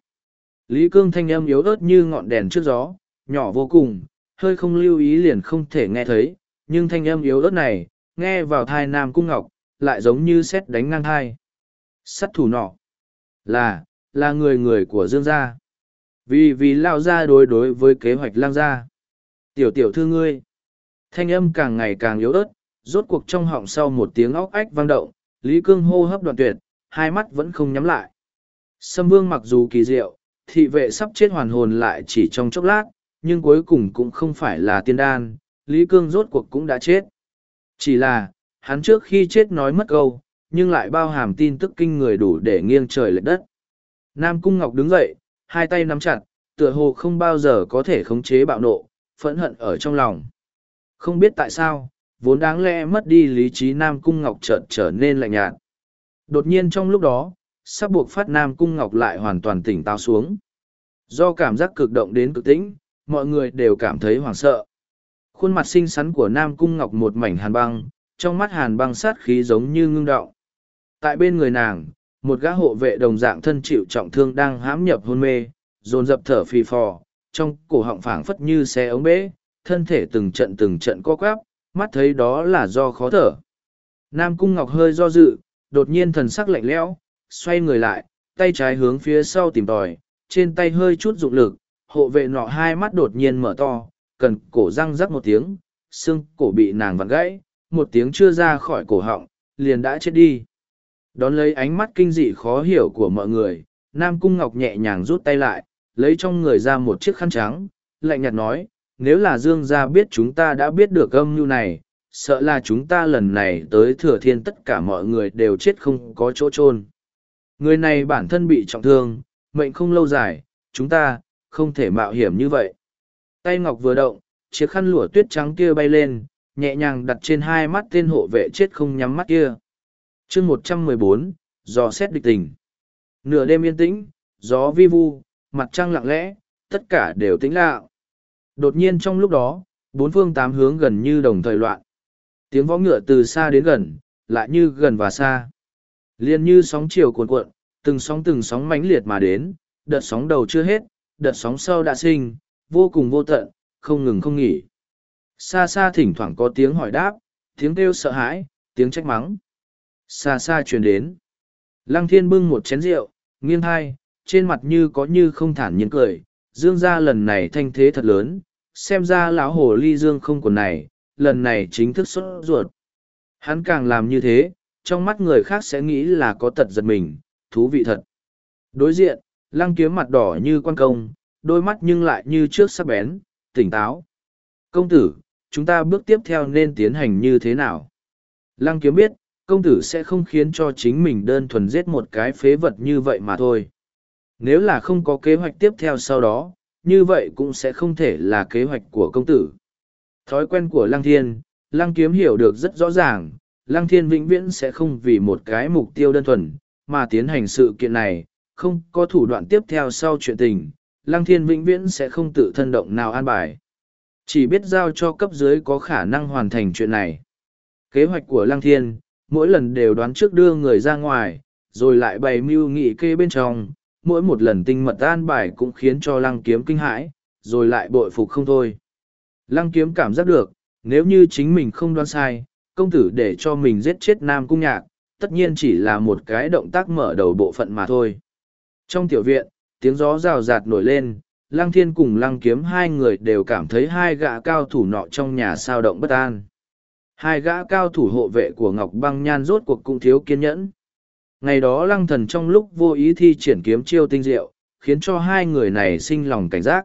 Lý Cương thanh âm yếu ớt như ngọn đèn trước gió, nhỏ vô cùng, hơi không lưu ý liền không thể nghe thấy, nhưng thanh âm yếu ớt này, nghe vào thai Nam Cung Ngọc, lại giống như xét đánh ngang thai. Sắt thủ nọ, là, là người người của Dương gia. Vì vì lao gia đối đối với kế hoạch lang gia. Tiểu tiểu thư ngươi, thanh âm càng ngày càng yếu ớt, rốt cuộc trong họng sau một tiếng óc ách vang động, Lý Cương hô hấp đoạn tuyệt, hai mắt vẫn không nhắm lại. Sâm vương mặc dù kỳ diệu, thị vệ sắp chết hoàn hồn lại chỉ trong chốc lát, nhưng cuối cùng cũng không phải là tiên đan, Lý Cương rốt cuộc cũng đã chết. Chỉ là, hắn trước khi chết nói mất câu, nhưng lại bao hàm tin tức kinh người đủ để nghiêng trời lệch đất. Nam Cung Ngọc đứng dậy, hai tay nắm chặt, tựa hồ không bao giờ có thể khống chế bạo nộ, phẫn hận ở trong lòng. Không biết tại sao, vốn đáng lẽ mất đi lý trí Nam Cung Ngọc chợt trở nên lạnh nhạt. Đột nhiên trong lúc đó, sắp buộc phát Nam Cung Ngọc lại hoàn toàn tỉnh táo xuống. Do cảm giác cực động đến cực tĩnh, mọi người đều cảm thấy hoảng sợ. Khuôn mặt xinh xắn của Nam Cung Ngọc một mảnh hàn băng, trong mắt hàn băng sát khí giống như ngưng đọng. Tại bên người nàng, một gã hộ vệ đồng dạng thân chịu trọng thương đang hãm nhập hôn mê, dồn dập thở phì phò, trong cổ họng phảng phất như xe ống bể, thân thể từng trận từng trận co quắp, mắt thấy đó là do khó thở. Nam Cung Ngọc hơi do dự, đột nhiên thần sắc lạnh lẽo, xoay người lại, tay trái hướng phía sau tìm tòi, trên tay hơi chút dụng lực, hộ vệ nọ hai mắt đột nhiên mở to, cần cổ răng rắc một tiếng, xương cổ bị nàng vặn gãy, một tiếng chưa ra khỏi cổ họng, liền đã chết đi. Đón lấy ánh mắt kinh dị khó hiểu của mọi người, Nam Cung Ngọc nhẹ nhàng rút tay lại, lấy trong người ra một chiếc khăn trắng, lạnh nhạt nói, nếu là Dương gia biết chúng ta đã biết được âm mưu này, sợ là chúng ta lần này tới thừa thiên tất cả mọi người đều chết không có chỗ chôn. Người này bản thân bị trọng thương, mệnh không lâu dài, chúng ta, không thể mạo hiểm như vậy. Tay Ngọc vừa động, chiếc khăn lụa tuyết trắng kia bay lên, nhẹ nhàng đặt trên hai mắt tên hộ vệ chết không nhắm mắt kia. chương một trăm mười bốn, dò xét địch tình. Nửa đêm yên tĩnh, gió vi vu, mặt trăng lặng lẽ, tất cả đều tĩnh lặng. Đột nhiên trong lúc đó, bốn phương tám hướng gần như đồng thời loạn. Tiếng võ ngựa từ xa đến gần, lại như gần và xa. Liên như sóng chiều cuồn cuộn, từng sóng từng sóng mãnh liệt mà đến, đợt sóng đầu chưa hết, đợt sóng sau đã sinh, vô cùng vô tận, không ngừng không nghỉ. Xa xa thỉnh thoảng có tiếng hỏi đáp, tiếng kêu sợ hãi, tiếng trách mắng. Xa xa truyền đến. Lăng thiên bưng một chén rượu, nghiêng hai, trên mặt như có như không thản nhiên cười. Dương gia lần này thanh thế thật lớn, xem ra lão hồ ly dương không còn này, lần này chính thức xuất ruột. Hắn càng làm như thế, trong mắt người khác sẽ nghĩ là có tật giật mình, thú vị thật. Đối diện, lăng kiếm mặt đỏ như quan công, đôi mắt nhưng lại như trước sắc bén, tỉnh táo. Công tử, chúng ta bước tiếp theo nên tiến hành như thế nào? Lăng kiếm biết, công tử sẽ không khiến cho chính mình đơn thuần giết một cái phế vật như vậy mà thôi. Nếu là không có kế hoạch tiếp theo sau đó, như vậy cũng sẽ không thể là kế hoạch của công tử. Thói quen của Lăng Thiên, Lăng Kiếm hiểu được rất rõ ràng, Lăng Thiên vĩnh viễn sẽ không vì một cái mục tiêu đơn thuần, mà tiến hành sự kiện này, không có thủ đoạn tiếp theo sau chuyện tình, Lăng Thiên vĩnh viễn sẽ không tự thân động nào an bài. Chỉ biết giao cho cấp dưới có khả năng hoàn thành chuyện này. Kế hoạch của Lăng Thiên, mỗi lần đều đoán trước đưa người ra ngoài, rồi lại bày mưu nghị kê bên trong, mỗi một lần tinh mật an bài cũng khiến cho Lăng Kiếm kinh hãi, rồi lại bội phục không thôi. Lăng Kiếm cảm giác được, nếu như chính mình không đoán sai, công tử để cho mình giết chết Nam Cung Nhạc, tất nhiên chỉ là một cái động tác mở đầu bộ phận mà thôi. Trong tiểu viện, tiếng gió rào rạt nổi lên, Lăng Thiên cùng Lăng Kiếm hai người đều cảm thấy hai gã cao thủ nọ trong nhà sao động bất an. Hai gã cao thủ hộ vệ của Ngọc Băng Nhan rốt cuộc cũng thiếu kiên nhẫn. Ngày đó Lăng Thần trong lúc vô ý thi triển kiếm chiêu tinh diệu, khiến cho hai người này sinh lòng cảnh giác.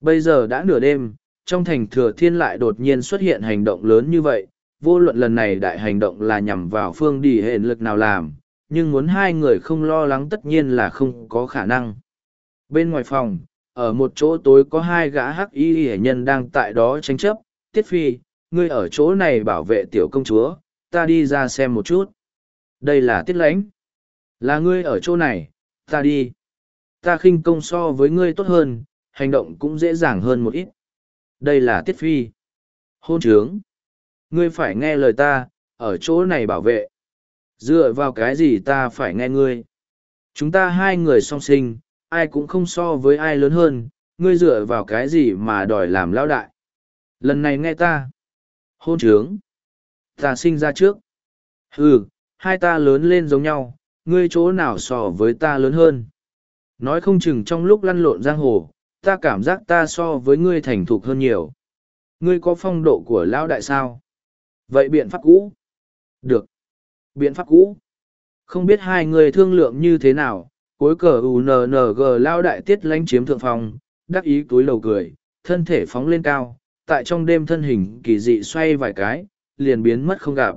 Bây giờ đã nửa đêm, trong thành thừa thiên lại đột nhiên xuất hiện hành động lớn như vậy, vô luận lần này đại hành động là nhằm vào phương đi hện lực nào làm, nhưng muốn hai người không lo lắng tất nhiên là không có khả năng. Bên ngoài phòng, ở một chỗ tối có hai gã hắc y hệ nhân đang tại đó tranh chấp, tiết phi, ngươi ở chỗ này bảo vệ tiểu công chúa, ta đi ra xem một chút. Đây là tiết lãnh. Là ngươi ở chỗ này, ta đi. Ta khinh công so với ngươi tốt hơn, hành động cũng dễ dàng hơn một ít. Đây là tiết phi. Hôn trướng. Ngươi phải nghe lời ta, ở chỗ này bảo vệ. Dựa vào cái gì ta phải nghe ngươi? Chúng ta hai người song sinh, ai cũng không so với ai lớn hơn, ngươi dựa vào cái gì mà đòi làm lão đại. Lần này nghe ta. Hôn trướng. Ta sinh ra trước. Ừ, hai ta lớn lên giống nhau, ngươi chỗ nào so với ta lớn hơn. Nói không chừng trong lúc lăn lộn giang hồ, ta cảm giác ta so với ngươi thành thục hơn nhiều. Ngươi có phong độ của lão đại sao? Vậy biện pháp cũ? Được. Biện pháp cũ? Không biết hai người thương lượng như thế nào, cuối cờ UNNG lao đại tiết lánh chiếm thượng phòng, đắc ý túi lầu cười, thân thể phóng lên cao, tại trong đêm thân hình kỳ dị xoay vài cái, liền biến mất không gặp.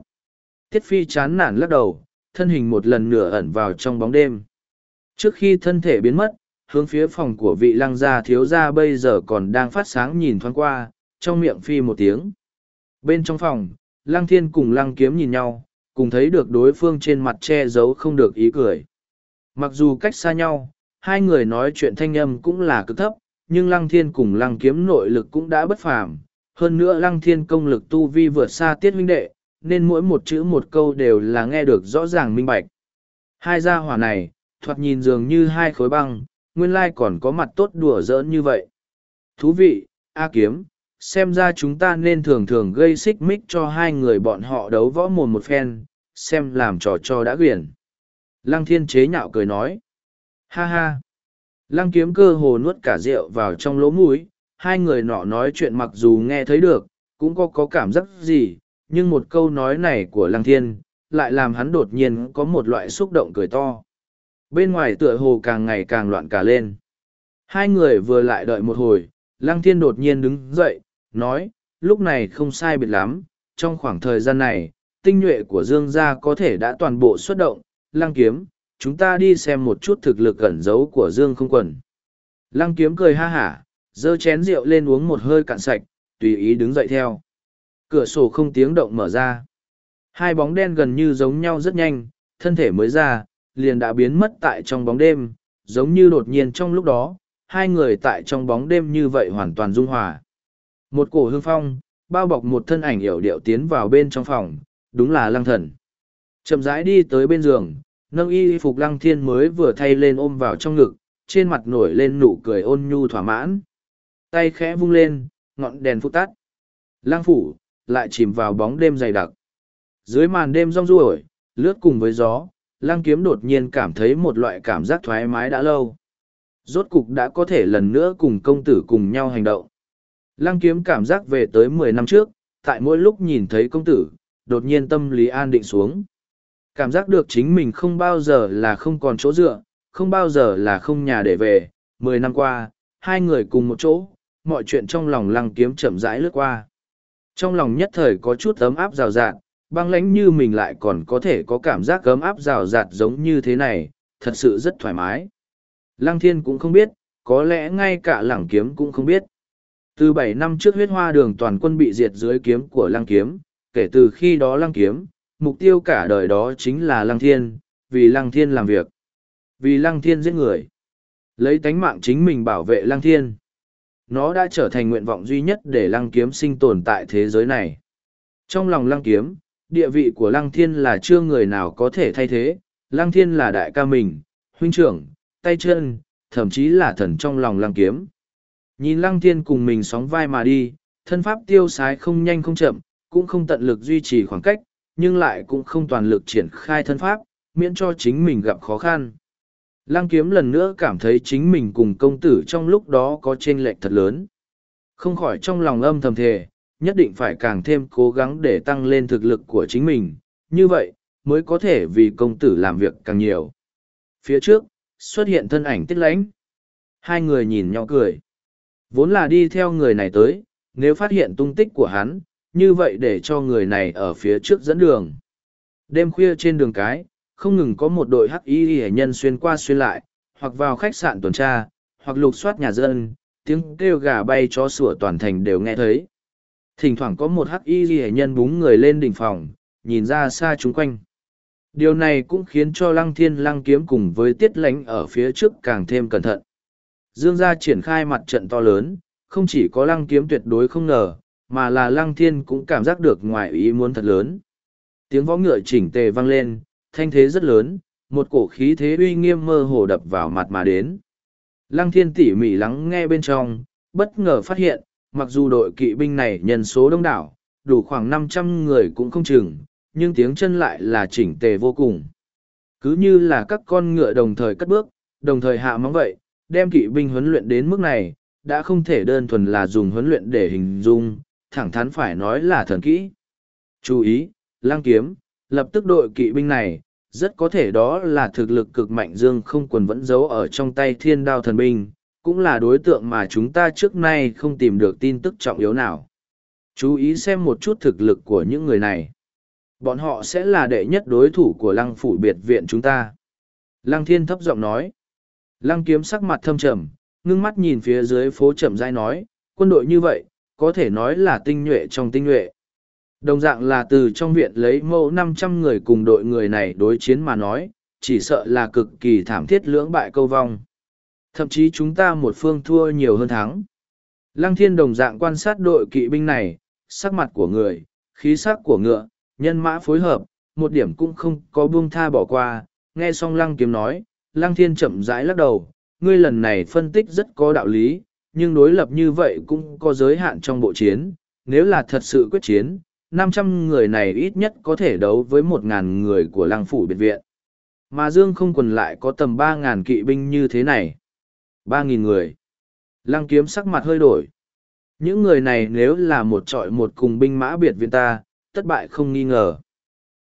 Tiết phi chán nản lắc đầu, thân hình một lần nửa ẩn vào trong bóng đêm. Trước khi thân thể biến mất, hướng phía phòng của vị lăng gia thiếu gia bây giờ còn đang phát sáng nhìn thoáng qua, trong miệng phi một tiếng. Bên trong phòng, lăng thiên cùng lăng kiếm nhìn nhau, cùng thấy được đối phương trên mặt che giấu không được ý cười. Mặc dù cách xa nhau, hai người nói chuyện thanh âm cũng là cực thấp, nhưng lăng thiên cùng lăng kiếm nội lực cũng đã bất phàm. Hơn nữa lăng thiên công lực tu vi vượt xa tiết huynh đệ, nên mỗi một chữ một câu đều là nghe được rõ ràng minh bạch. Hai gia hỏa này, thoạt nhìn dường như hai khối băng, nguyên lai còn có mặt tốt đùa giỡn như vậy. Thú vị, A kiếm, xem ra chúng ta nên thường thường gây xích mích cho hai người bọn họ đấu võ mồm một phen, xem làm trò cho đã quyển. Lăng thiên chế nhạo cười nói. Ha ha. Lăng kiếm cơ hồ nuốt cả rượu vào trong lỗ mũi, hai người nọ nói chuyện mặc dù nghe thấy được, cũng có có cảm giác gì, nhưng một câu nói này của lăng thiên, lại làm hắn đột nhiên có một loại xúc động cười to. Bên ngoài tựa hồ càng ngày càng loạn cả lên. Hai người vừa lại đợi một hồi, Lăng thiên đột nhiên đứng dậy, nói, lúc này không sai biệt lắm, trong khoảng thời gian này, tinh nhuệ của Dương gia có thể đã toàn bộ xuất động, lăng kiếm, chúng ta đi xem một chút thực lực ẩn giấu của Dương không quần. Lăng kiếm cười ha hả, giơ chén rượu lên uống một hơi cạn sạch, tùy ý đứng dậy theo. Cửa sổ không tiếng động mở ra. Hai bóng đen gần như giống nhau rất nhanh, thân thể mới ra, liền đã biến mất tại trong bóng đêm, giống như đột nhiên trong lúc đó, hai người tại trong bóng đêm như vậy hoàn toàn dung hòa. Một cổ hương phong, bao bọc một thân ảnh hiểu điệu tiến vào bên trong phòng, đúng là lăng thần. Chậm rãi đi tới bên giường, nâng y phục lăng thiên mới vừa thay lên ôm vào trong ngực, trên mặt nổi lên nụ cười ôn nhu thỏa mãn. Tay khẽ vung lên, ngọn đèn phụ tắt. Lăng phủ, lại chìm vào bóng đêm dày đặc. Dưới màn đêm rong ruổi, lướt cùng với gió, lăng kiếm đột nhiên cảm thấy một loại cảm giác thoải mái đã lâu. Rốt cục đã có thể lần nữa cùng công tử cùng nhau hành động. Lăng kiếm cảm giác về tới mười năm trước, tại mỗi lúc nhìn thấy công tử, đột nhiên tâm lý an định xuống. Cảm giác được chính mình không bao giờ là không còn chỗ dựa, không bao giờ là không nhà để về. Mười năm qua, hai người cùng một chỗ, mọi chuyện trong lòng lăng kiếm chậm rãi lướt qua. Trong lòng nhất thời có chút ấm áp rào rạt, băng lãnh như mình lại còn có thể có cảm giác ấm áp rào rạt giống như thế này, thật sự rất thoải mái. Lăng thiên cũng không biết, có lẽ ngay cả lẳng kiếm cũng không biết. Từ bảy năm trước huyết hoa đường toàn quân bị diệt dưới kiếm của lăng kiếm, kể từ khi đó lăng kiếm, mục tiêu cả đời đó chính là lăng thiên, vì lăng thiên làm việc. Vì lăng thiên giết người. Lấy tánh mạng chính mình bảo vệ lăng thiên. Nó đã trở thành nguyện vọng duy nhất để lăng kiếm sinh tồn tại thế giới này. Trong lòng lăng kiếm, địa vị của lăng thiên là chưa người nào có thể thay thế. Lăng thiên là đại ca mình, huynh trưởng, tay chân, thậm chí là thần trong lòng lăng kiếm. Nhìn lăng thiên cùng mình sóng vai mà đi, thân pháp tiêu sái không nhanh không chậm, cũng không tận lực duy trì khoảng cách, nhưng lại cũng không toàn lực triển khai thân pháp, miễn cho chính mình gặp khó khăn. Lăng kiếm lần nữa cảm thấy chính mình cùng công tử trong lúc đó có chênh lệch thật lớn. Không khỏi trong lòng âm thầm thề, nhất định phải càng thêm cố gắng để tăng lên thực lực của chính mình, như vậy, mới có thể vì công tử làm việc càng nhiều. Phía trước, xuất hiện thân ảnh tiết lãnh. Hai người nhìn nhau cười. Vốn là đi theo người này tới, nếu phát hiện tung tích của hắn, như vậy để cho người này ở phía trước dẫn đường. Đêm khuya trên đường cái, không ngừng có một đội hắc y hệ nhân xuyên qua xuyên lại, hoặc vào khách sạn tuần tra, hoặc lục soát nhà dân, tiếng kêu gà bay chó sủa toàn thành đều nghe thấy. Thỉnh thoảng có một hắc y hệ nhân búng người lên đỉnh phòng, nhìn ra xa chúng quanh. Điều này cũng khiến cho lăng thiên lăng kiếm cùng với tiết lánh ở phía trước càng thêm cẩn thận. Dương gia triển khai mặt trận to lớn, không chỉ có lăng kiếm tuyệt đối không ngờ, mà là lăng thiên cũng cảm giác được ngoài ý muốn thật lớn. Tiếng võ ngựa chỉnh tề vang lên, thanh thế rất lớn, một cổ khí thế uy nghiêm mơ hồ đập vào mặt mà đến. Lăng thiên tỉ mỉ lắng nghe bên trong, bất ngờ phát hiện, mặc dù đội kỵ binh này nhân số đông đảo, đủ khoảng năm trăm người cũng không chừng, nhưng tiếng chân lại là chỉnh tề vô cùng. Cứ như là các con ngựa đồng thời cất bước, đồng thời hạ móng vậy, đem kỵ binh huấn luyện đến mức này, đã không thể đơn thuần là dùng huấn luyện để hình dung, thẳng thắn phải nói là thần kỹ. Chú ý, lang kiếm, lập tức đội kỵ binh này, rất có thể đó là thực lực cực mạnh dương không quần vẫn giấu ở trong tay thiên đao thần binh, cũng là đối tượng mà chúng ta trước nay không tìm được tin tức trọng yếu nào. Chú ý xem một chút thực lực của những người này. Bọn họ sẽ là đệ nhất đối thủ của lăng phủ biệt viện chúng ta. Lăng thiên thấp giọng nói. Lăng kiếm sắc mặt thâm trầm, ngưng mắt nhìn phía dưới phố chậm rãi nói, quân đội như vậy, có thể nói là tinh nhuệ trong tinh nhuệ. Đồng dạng là từ trong viện lấy mẫu năm trăm người cùng đội người này đối chiến mà nói, chỉ sợ là cực kỳ thảm thiết lưỡng bại câu vong. Thậm chí chúng ta một phương thua nhiều hơn thắng. Lăng thiên đồng dạng quan sát đội kỵ binh này, sắc mặt của người, khí sắc của ngựa, nhân mã phối hợp, một điểm cũng không có buông tha bỏ qua. Nghe xong lăng kiếm nói, lăng thiên chậm rãi lắc đầu, ngươi lần này phân tích rất có đạo lý, nhưng đối lập như vậy cũng có giới hạn trong bộ chiến. Nếu là thật sự quyết chiến, năm trăm người này ít nhất có thể đấu với 1.000 người của lăng phủ biệt viện. Mà Dương không quần lại có tầm 3.000 kỵ binh như thế này. 3.000 người. Lăng kiếm sắc mặt hơi đổi. Những người này nếu là một trọi một cùng binh mã biệt viện ta, thất bại không nghi ngờ.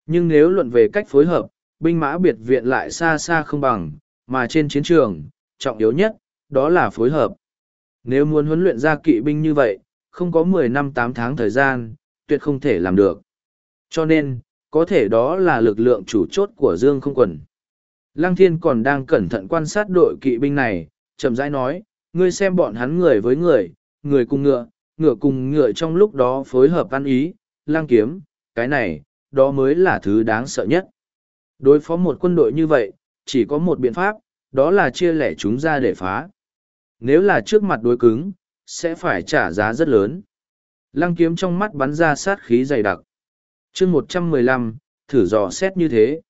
Nhưng nếu luận về cách phối hợp, binh mã biệt viện lại xa xa không bằng, mà trên chiến trường, trọng yếu nhất, đó là phối hợp. Nếu muốn huấn luyện ra kỵ binh như vậy, không có mười năm tám tháng thời gian, tuyệt không thể làm được. Cho nên, có thể đó là lực lượng chủ chốt của Dương không quần. Lăng thiên còn đang cẩn thận quan sát đội kỵ binh này, chậm rãi nói, ngươi xem bọn hắn người với người, người cùng ngựa, ngựa cùng ngựa trong lúc đó phối hợp ăn ý, lăng kiếm, cái này, đó mới là thứ đáng sợ nhất. Đối phó một quân đội như vậy, chỉ có một biện pháp, đó là chia lẻ chúng ra để phá. Nếu là trước mặt đối cứng, sẽ phải trả giá rất lớn. Lăng kiếm trong mắt bắn ra sát khí dày đặc. chương một trăm mười lăm thử dò xét như thế.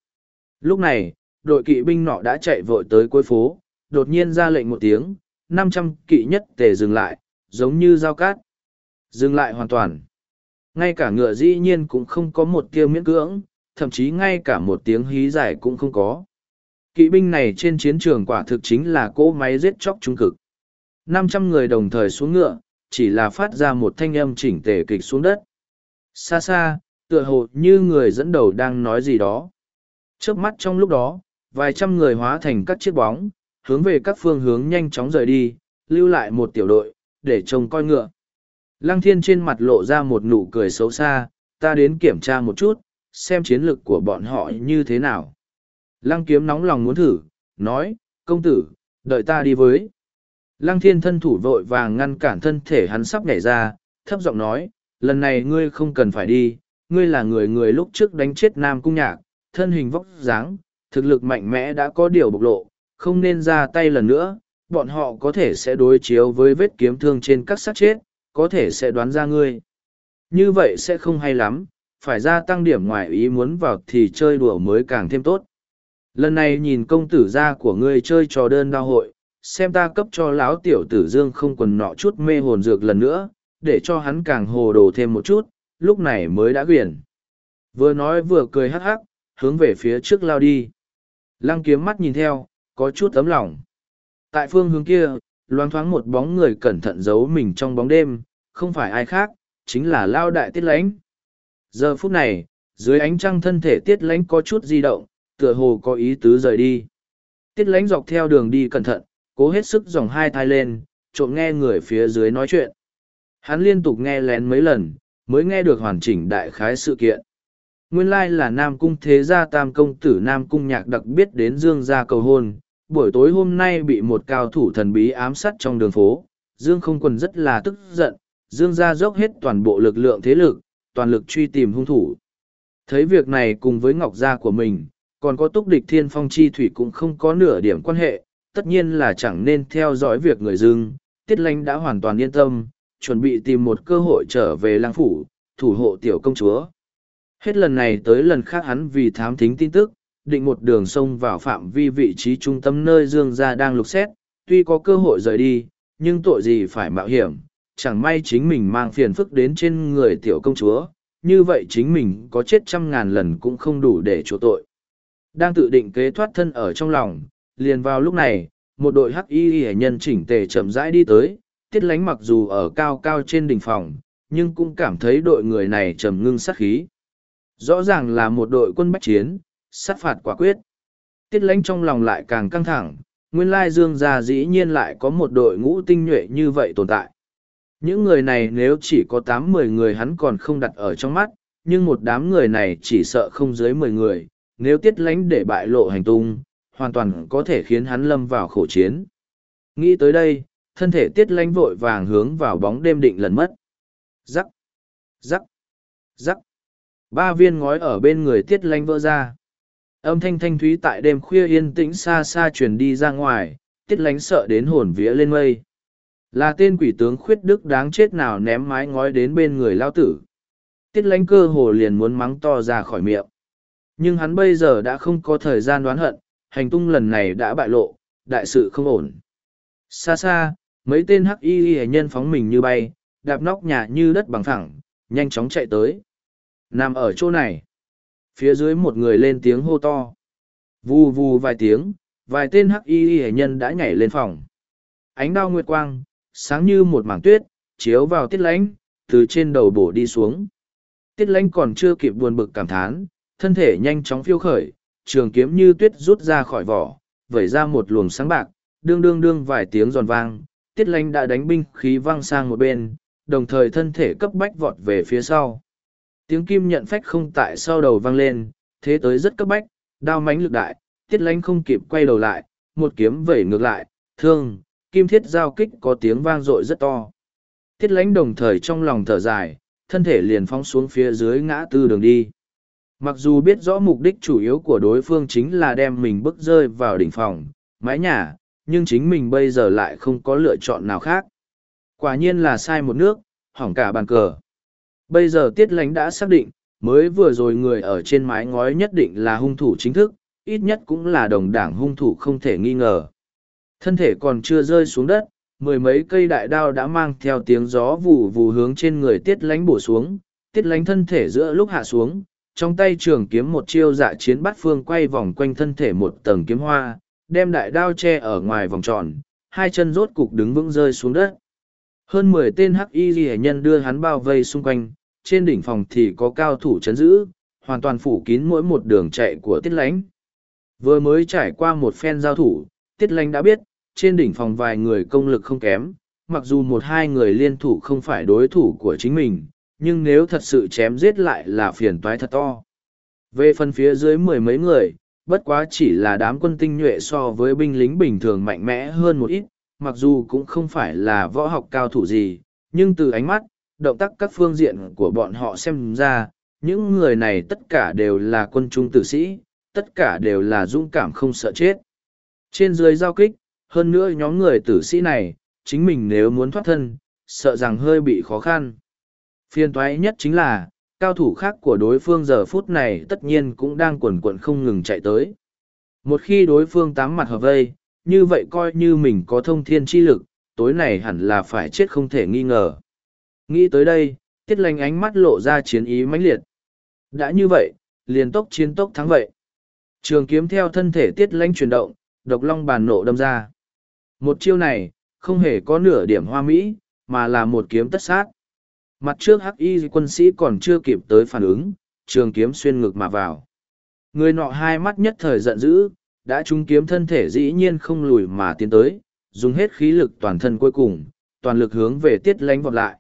Lúc này, đội kỵ binh nọ đã chạy vội tới cuối phố, đột nhiên ra lệnh một tiếng, năm trăm kỵ nhất tề dừng lại, giống như dao cát. Dừng lại hoàn toàn. Ngay cả ngựa dĩ nhiên cũng không có một tia miễn cưỡng, thậm chí ngay cả một tiếng hí giải cũng không có. Kỵ binh này trên chiến trường quả thực chính là cỗ máy giết chóc trung cực. năm trăm người đồng thời xuống ngựa, chỉ là phát ra một thanh âm chỉnh tề kịch xuống đất. Xa xa, tựa hồ như người dẫn đầu đang nói gì đó. Trước mắt trong lúc đó, vài trăm người hóa thành các chiếc bóng, hướng về các phương hướng nhanh chóng rời đi, lưu lại một tiểu đội, để trông coi ngựa. Lăng thiên trên mặt lộ ra một nụ cười xấu xa, ta đến kiểm tra một chút, xem chiến lược của bọn họ như thế nào. Lăng kiếm nóng lòng muốn thử, nói, công tử, đợi ta đi với. Lăng thiên thân thủ vội vàng ngăn cản thân thể hắn sắp nhảy ra, thấp giọng nói, lần này ngươi không cần phải đi, ngươi là người người lúc trước đánh chết Nam Cung Nhạc, thân hình vóc dáng, thực lực mạnh mẽ đã có điều bộc lộ, không nên ra tay lần nữa, bọn họ có thể sẽ đối chiếu với vết kiếm thương trên các xác chết, có thể sẽ đoán ra ngươi. Như vậy sẽ không hay lắm, phải gia tăng điểm ngoài ý muốn vào thì chơi đùa mới càng thêm tốt. Lần này nhìn công tử gia của ngươi chơi trò đơn đao hội, xem ta cấp cho lão tiểu tử dương không quần nọ chút mê hồn dược lần nữa, để cho hắn càng hồ đồ thêm một chút, lúc này mới đã quyển. Vừa nói vừa cười hắc hắc, hướng về phía trước lao đi. Lăng kiếm mắt nhìn theo, có chút tấm lòng. Tại phương hướng kia, loáng thoáng một bóng người cẩn thận giấu mình trong bóng đêm, không phải ai khác, chính là lao đại tiết lãnh. Giờ phút này, dưới ánh trăng thân thể tiết lãnh có chút di động, tựa hồ có ý tứ rời đi. Tiết lãnh dọc theo đường đi cẩn thận, cố hết sức dòng hai thai lên, trộm nghe người phía dưới nói chuyện. Hắn liên tục nghe lén mấy lần, mới nghe được hoàn chỉnh đại khái sự kiện. Nguyên lai là Nam Cung Thế Gia Tam Công Tử Nam Cung Nhạc đặc biết đến Dương gia cầu hôn, buổi tối hôm nay bị một cao thủ thần bí ám sát trong đường phố. Dương không quần rất là tức giận, Dương gia dốc hết toàn bộ lực lượng thế lực, toàn lực truy tìm hung thủ. Thấy việc này cùng với Ngọc Gia của mình, còn có túc địch thiên phong chi thủy cũng không có nửa điểm quan hệ, tất nhiên là chẳng nên theo dõi việc người dưng. Tiết Lanh đã hoàn toàn yên tâm, chuẩn bị tìm một cơ hội trở về lang phủ, thủ hộ tiểu công chúa. Hết lần này tới lần khác hắn vì thám thính tin tức, định một đường sông vào phạm vi vị trí trung tâm nơi Dương gia đang lục xét, tuy có cơ hội rời đi, nhưng tội gì phải mạo hiểm, chẳng may chính mình mang phiền phức đến trên người tiểu công chúa, như vậy chính mình có chết trăm ngàn lần cũng không đủ để chỗ tội. Đang tự định kế thoát thân ở trong lòng, liền vào lúc này, một đội hắc y hệ nhân chỉnh tề chậm rãi đi tới, tiết lánh mặc dù ở cao cao trên đỉnh phòng, nhưng cũng cảm thấy đội người này trầm ngưng sát khí. Rõ ràng là một đội quân bách chiến, sát phạt quả quyết. Tiết lánh trong lòng lại càng căng thẳng, nguyên lai dương gia dĩ nhiên lại có một đội ngũ tinh nhuệ như vậy tồn tại. Những người này nếu chỉ có tám mười người hắn còn không đặt ở trong mắt, nhưng một đám người này chỉ sợ không dưới mười người, nếu tiết lánh để bại lộ hành tung, hoàn toàn có thể khiến hắn lâm vào khổ chiến. Nghĩ tới đây, thân thể tiết lánh vội vàng hướng vào bóng đêm định lần mất. Rắc, rắc, rắc. Ba viên ngói ở bên người tiết lánh vỡ ra. Âm thanh thanh thúy tại đêm khuya yên tĩnh xa xa truyền đi ra ngoài, tiết lánh sợ đến hồn vía lên mây. Là tên quỷ tướng khuyết đức đáng chết nào ném mái ngói đến bên người lao tử. Tiết lánh cơ hồ liền muốn mắng to ra khỏi miệng. Nhưng hắn bây giờ đã không có thời gian đoán hận, hành tung lần này đã bại lộ, đại sự không ổn. Xa xa, mấy tên hắc y y nhân phóng mình như bay, đạp nóc nhà như đất bằng thẳng, nhanh chóng chạy tới. Nằm ở chỗ này. Phía dưới một người lên tiếng hô to. Vù vù vài tiếng, vài tên hắc y y nhân đã nhảy lên phòng. Ánh đao nguyệt quang, sáng như một mảng tuyết, chiếu vào tiết lãnh, từ trên đầu bổ đi xuống. Tiết lãnh còn chưa kịp buồn bực cảm thán, thân thể nhanh chóng phiêu khởi, trường kiếm như tuyết rút ra khỏi vỏ, vẩy ra một luồng sáng bạc, đương đương đương vài tiếng giòn vang, tiết lánh đã đánh binh khí văng sang một bên đồng thời thân thể cấp bách vọt về phía sau. Tiếng kim nhận phách không tại sau đầu vang lên thế tới rất cấp bách đao mánh lực đại tiết lánh không kịp quay đầu lại một kiếm vẩy ngược lại thương kim thiết giao kích có tiếng vang dội rất to. Tiết lánh đồng thời trong lòng thở dài thân thể liền phóng xuống phía dưới ngã tư đường đi mặc dù biết rõ mục đích chủ yếu của đối phương chính là đem mình bước rơi vào đỉnh phòng, mái nhà, nhưng chính mình bây giờ lại không có lựa chọn nào khác. Quả nhiên là sai một nước, hỏng cả bàn cờ. Bây giờ tiết lánh đã xác định, mới vừa rồi người ở trên mái ngói nhất định là hung thủ chính thức, ít nhất cũng là đồng đảng hung thủ không thể nghi ngờ. Thân thể còn chưa rơi xuống đất, mười mấy cây đại đao đã mang theo tiếng gió vù vù hướng trên người tiết lánh bổ xuống, tiết lánh thân thể giữa lúc hạ xuống trong tay trường kiếm một chiêu dạ chiến bắt phương quay vòng quanh thân thể một tầng kiếm hoa, đem đại đao che ở ngoài vòng tròn, hai chân rốt cục đứng vững rơi xuống đất. Hơn mười tên hắc y ghi nhân đưa hắn bao vây xung quanh, trên đỉnh phòng thì có cao thủ chấn giữ, hoàn toàn phủ kín mỗi một đường chạy của tiết lánh vừa mới trải qua một phen giao thủ, tiết lánh đã biết, trên đỉnh phòng vài người công lực không kém, mặc dù một hai người liên thủ không phải đối thủ của chính mình nhưng nếu thật sự chém giết lại là phiền toái thật to. Về phần phía dưới mười mấy người, bất quá chỉ là đám quân tinh nhuệ so với binh lính bình thường mạnh mẽ hơn một ít, mặc dù cũng không phải là võ học cao thủ gì, nhưng từ ánh mắt, động tác các phương diện của bọn họ xem ra, những người này tất cả đều là quân trung tử sĩ, tất cả đều là dũng cảm không sợ chết. Trên dưới giao kích, hơn nữa nhóm người tử sĩ này, chính mình nếu muốn thoát thân, sợ rằng hơi bị khó khăn. Phiên toái nhất chính là, cao thủ khác của đối phương giờ phút này tất nhiên cũng đang quần quận không ngừng chạy tới. Một khi đối phương tám mặt hợp vây, như vậy coi như mình có thông thiên chi lực, tối này hẳn là phải chết không thể nghi ngờ. Nghĩ tới đây, tiết lành ánh mắt lộ ra chiến ý mãnh liệt. Đã như vậy, liền tốc chiến tốc thắng vậy. Trường kiếm theo thân thể tiết lanh chuyển động, độc long bàn nộ đâm ra. Một chiêu này, không hề có nửa điểm hoa mỹ, mà là một kiếm tất sát. Mặt trước hắc y quân sĩ còn chưa kịp tới phản ứng, trường kiếm xuyên ngực mà vào. Người nọ hai mắt nhất thời giận dữ, đã trúng kiếm thân thể dĩ nhiên không lùi mà tiến tới, dùng hết khí lực toàn thân cuối cùng, toàn lực hướng về tiết lánh vọt lại.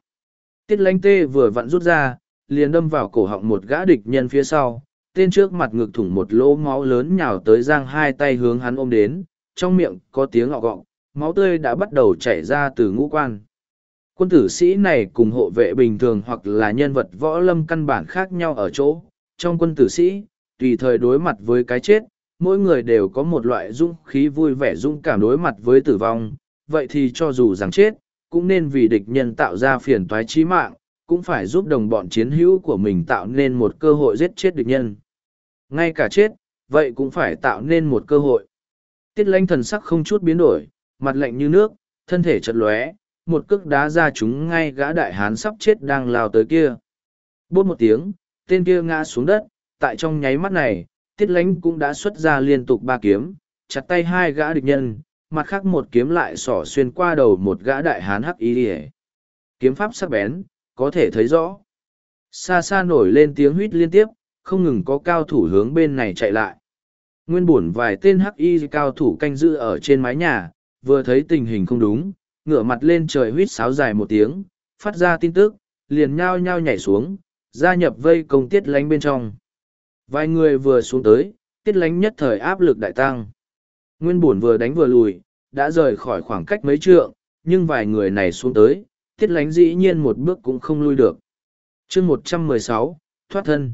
Tiết lánh tê vừa vặn rút ra, liền đâm vào cổ họng một gã địch nhân phía sau, tên trước mặt ngực thủng một lỗ máu lớn nhào tới giang hai tay hướng hắn ôm đến, trong miệng có tiếng ngọ gọng, máu tươi đã bắt đầu chảy ra từ ngũ quan quân tử sĩ này cùng hộ vệ bình thường hoặc là nhân vật võ lâm căn bản khác nhau ở chỗ. Trong quân tử sĩ, tùy thời đối mặt với cái chết, mỗi người đều có một loại dũng khí vui vẻ dũng cảm đối mặt với tử vong. Vậy thì cho dù rằng chết, cũng nên vì địch nhân tạo ra phiền toái trí mạng, cũng phải giúp đồng bọn chiến hữu của mình tạo nên một cơ hội giết chết địch nhân. Ngay cả chết, vậy cũng phải tạo nên một cơ hội. Tiết lanh thần sắc không chút biến đổi, mặt lạnh như nước, thân thể chật lóe một cước đá ra chúng ngay gã đại hán sắp chết đang lao tới kia. Bốt một tiếng, tên kia ngã xuống đất, tại trong nháy mắt này, tiết lánh cũng đã xuất ra liên tục ba kiếm, chặt tay hai gã địch nhân, mặt khác một kiếm lại sỏ xuyên qua đầu một gã đại hán hắc ý ỉa kiếm pháp sắc bén có thể thấy rõ. Xa xa nổi lên tiếng huýt liên tiếp không ngừng có cao thủ hướng bên này chạy lại. Nguyên bổn vài tên hắc y cao thủ canh giữ ở trên mái nhà vừa thấy tình hình không đúng ngửa mặt lên trời huýt sáo dài một tiếng, phát ra tin tức, liền nhao nhao nhảy xuống, gia nhập vây công tiết lánh bên trong. Vài người vừa xuống tới, tiết lánh nhất thời áp lực đại tăng. Nguyên bổn vừa đánh vừa lùi, đã rời khỏi khoảng cách mấy trượng, nhưng vài người này xuống tới, tiết lánh dĩ nhiên một bước cũng không lui được. chương một trăm mười sáu thoát thân.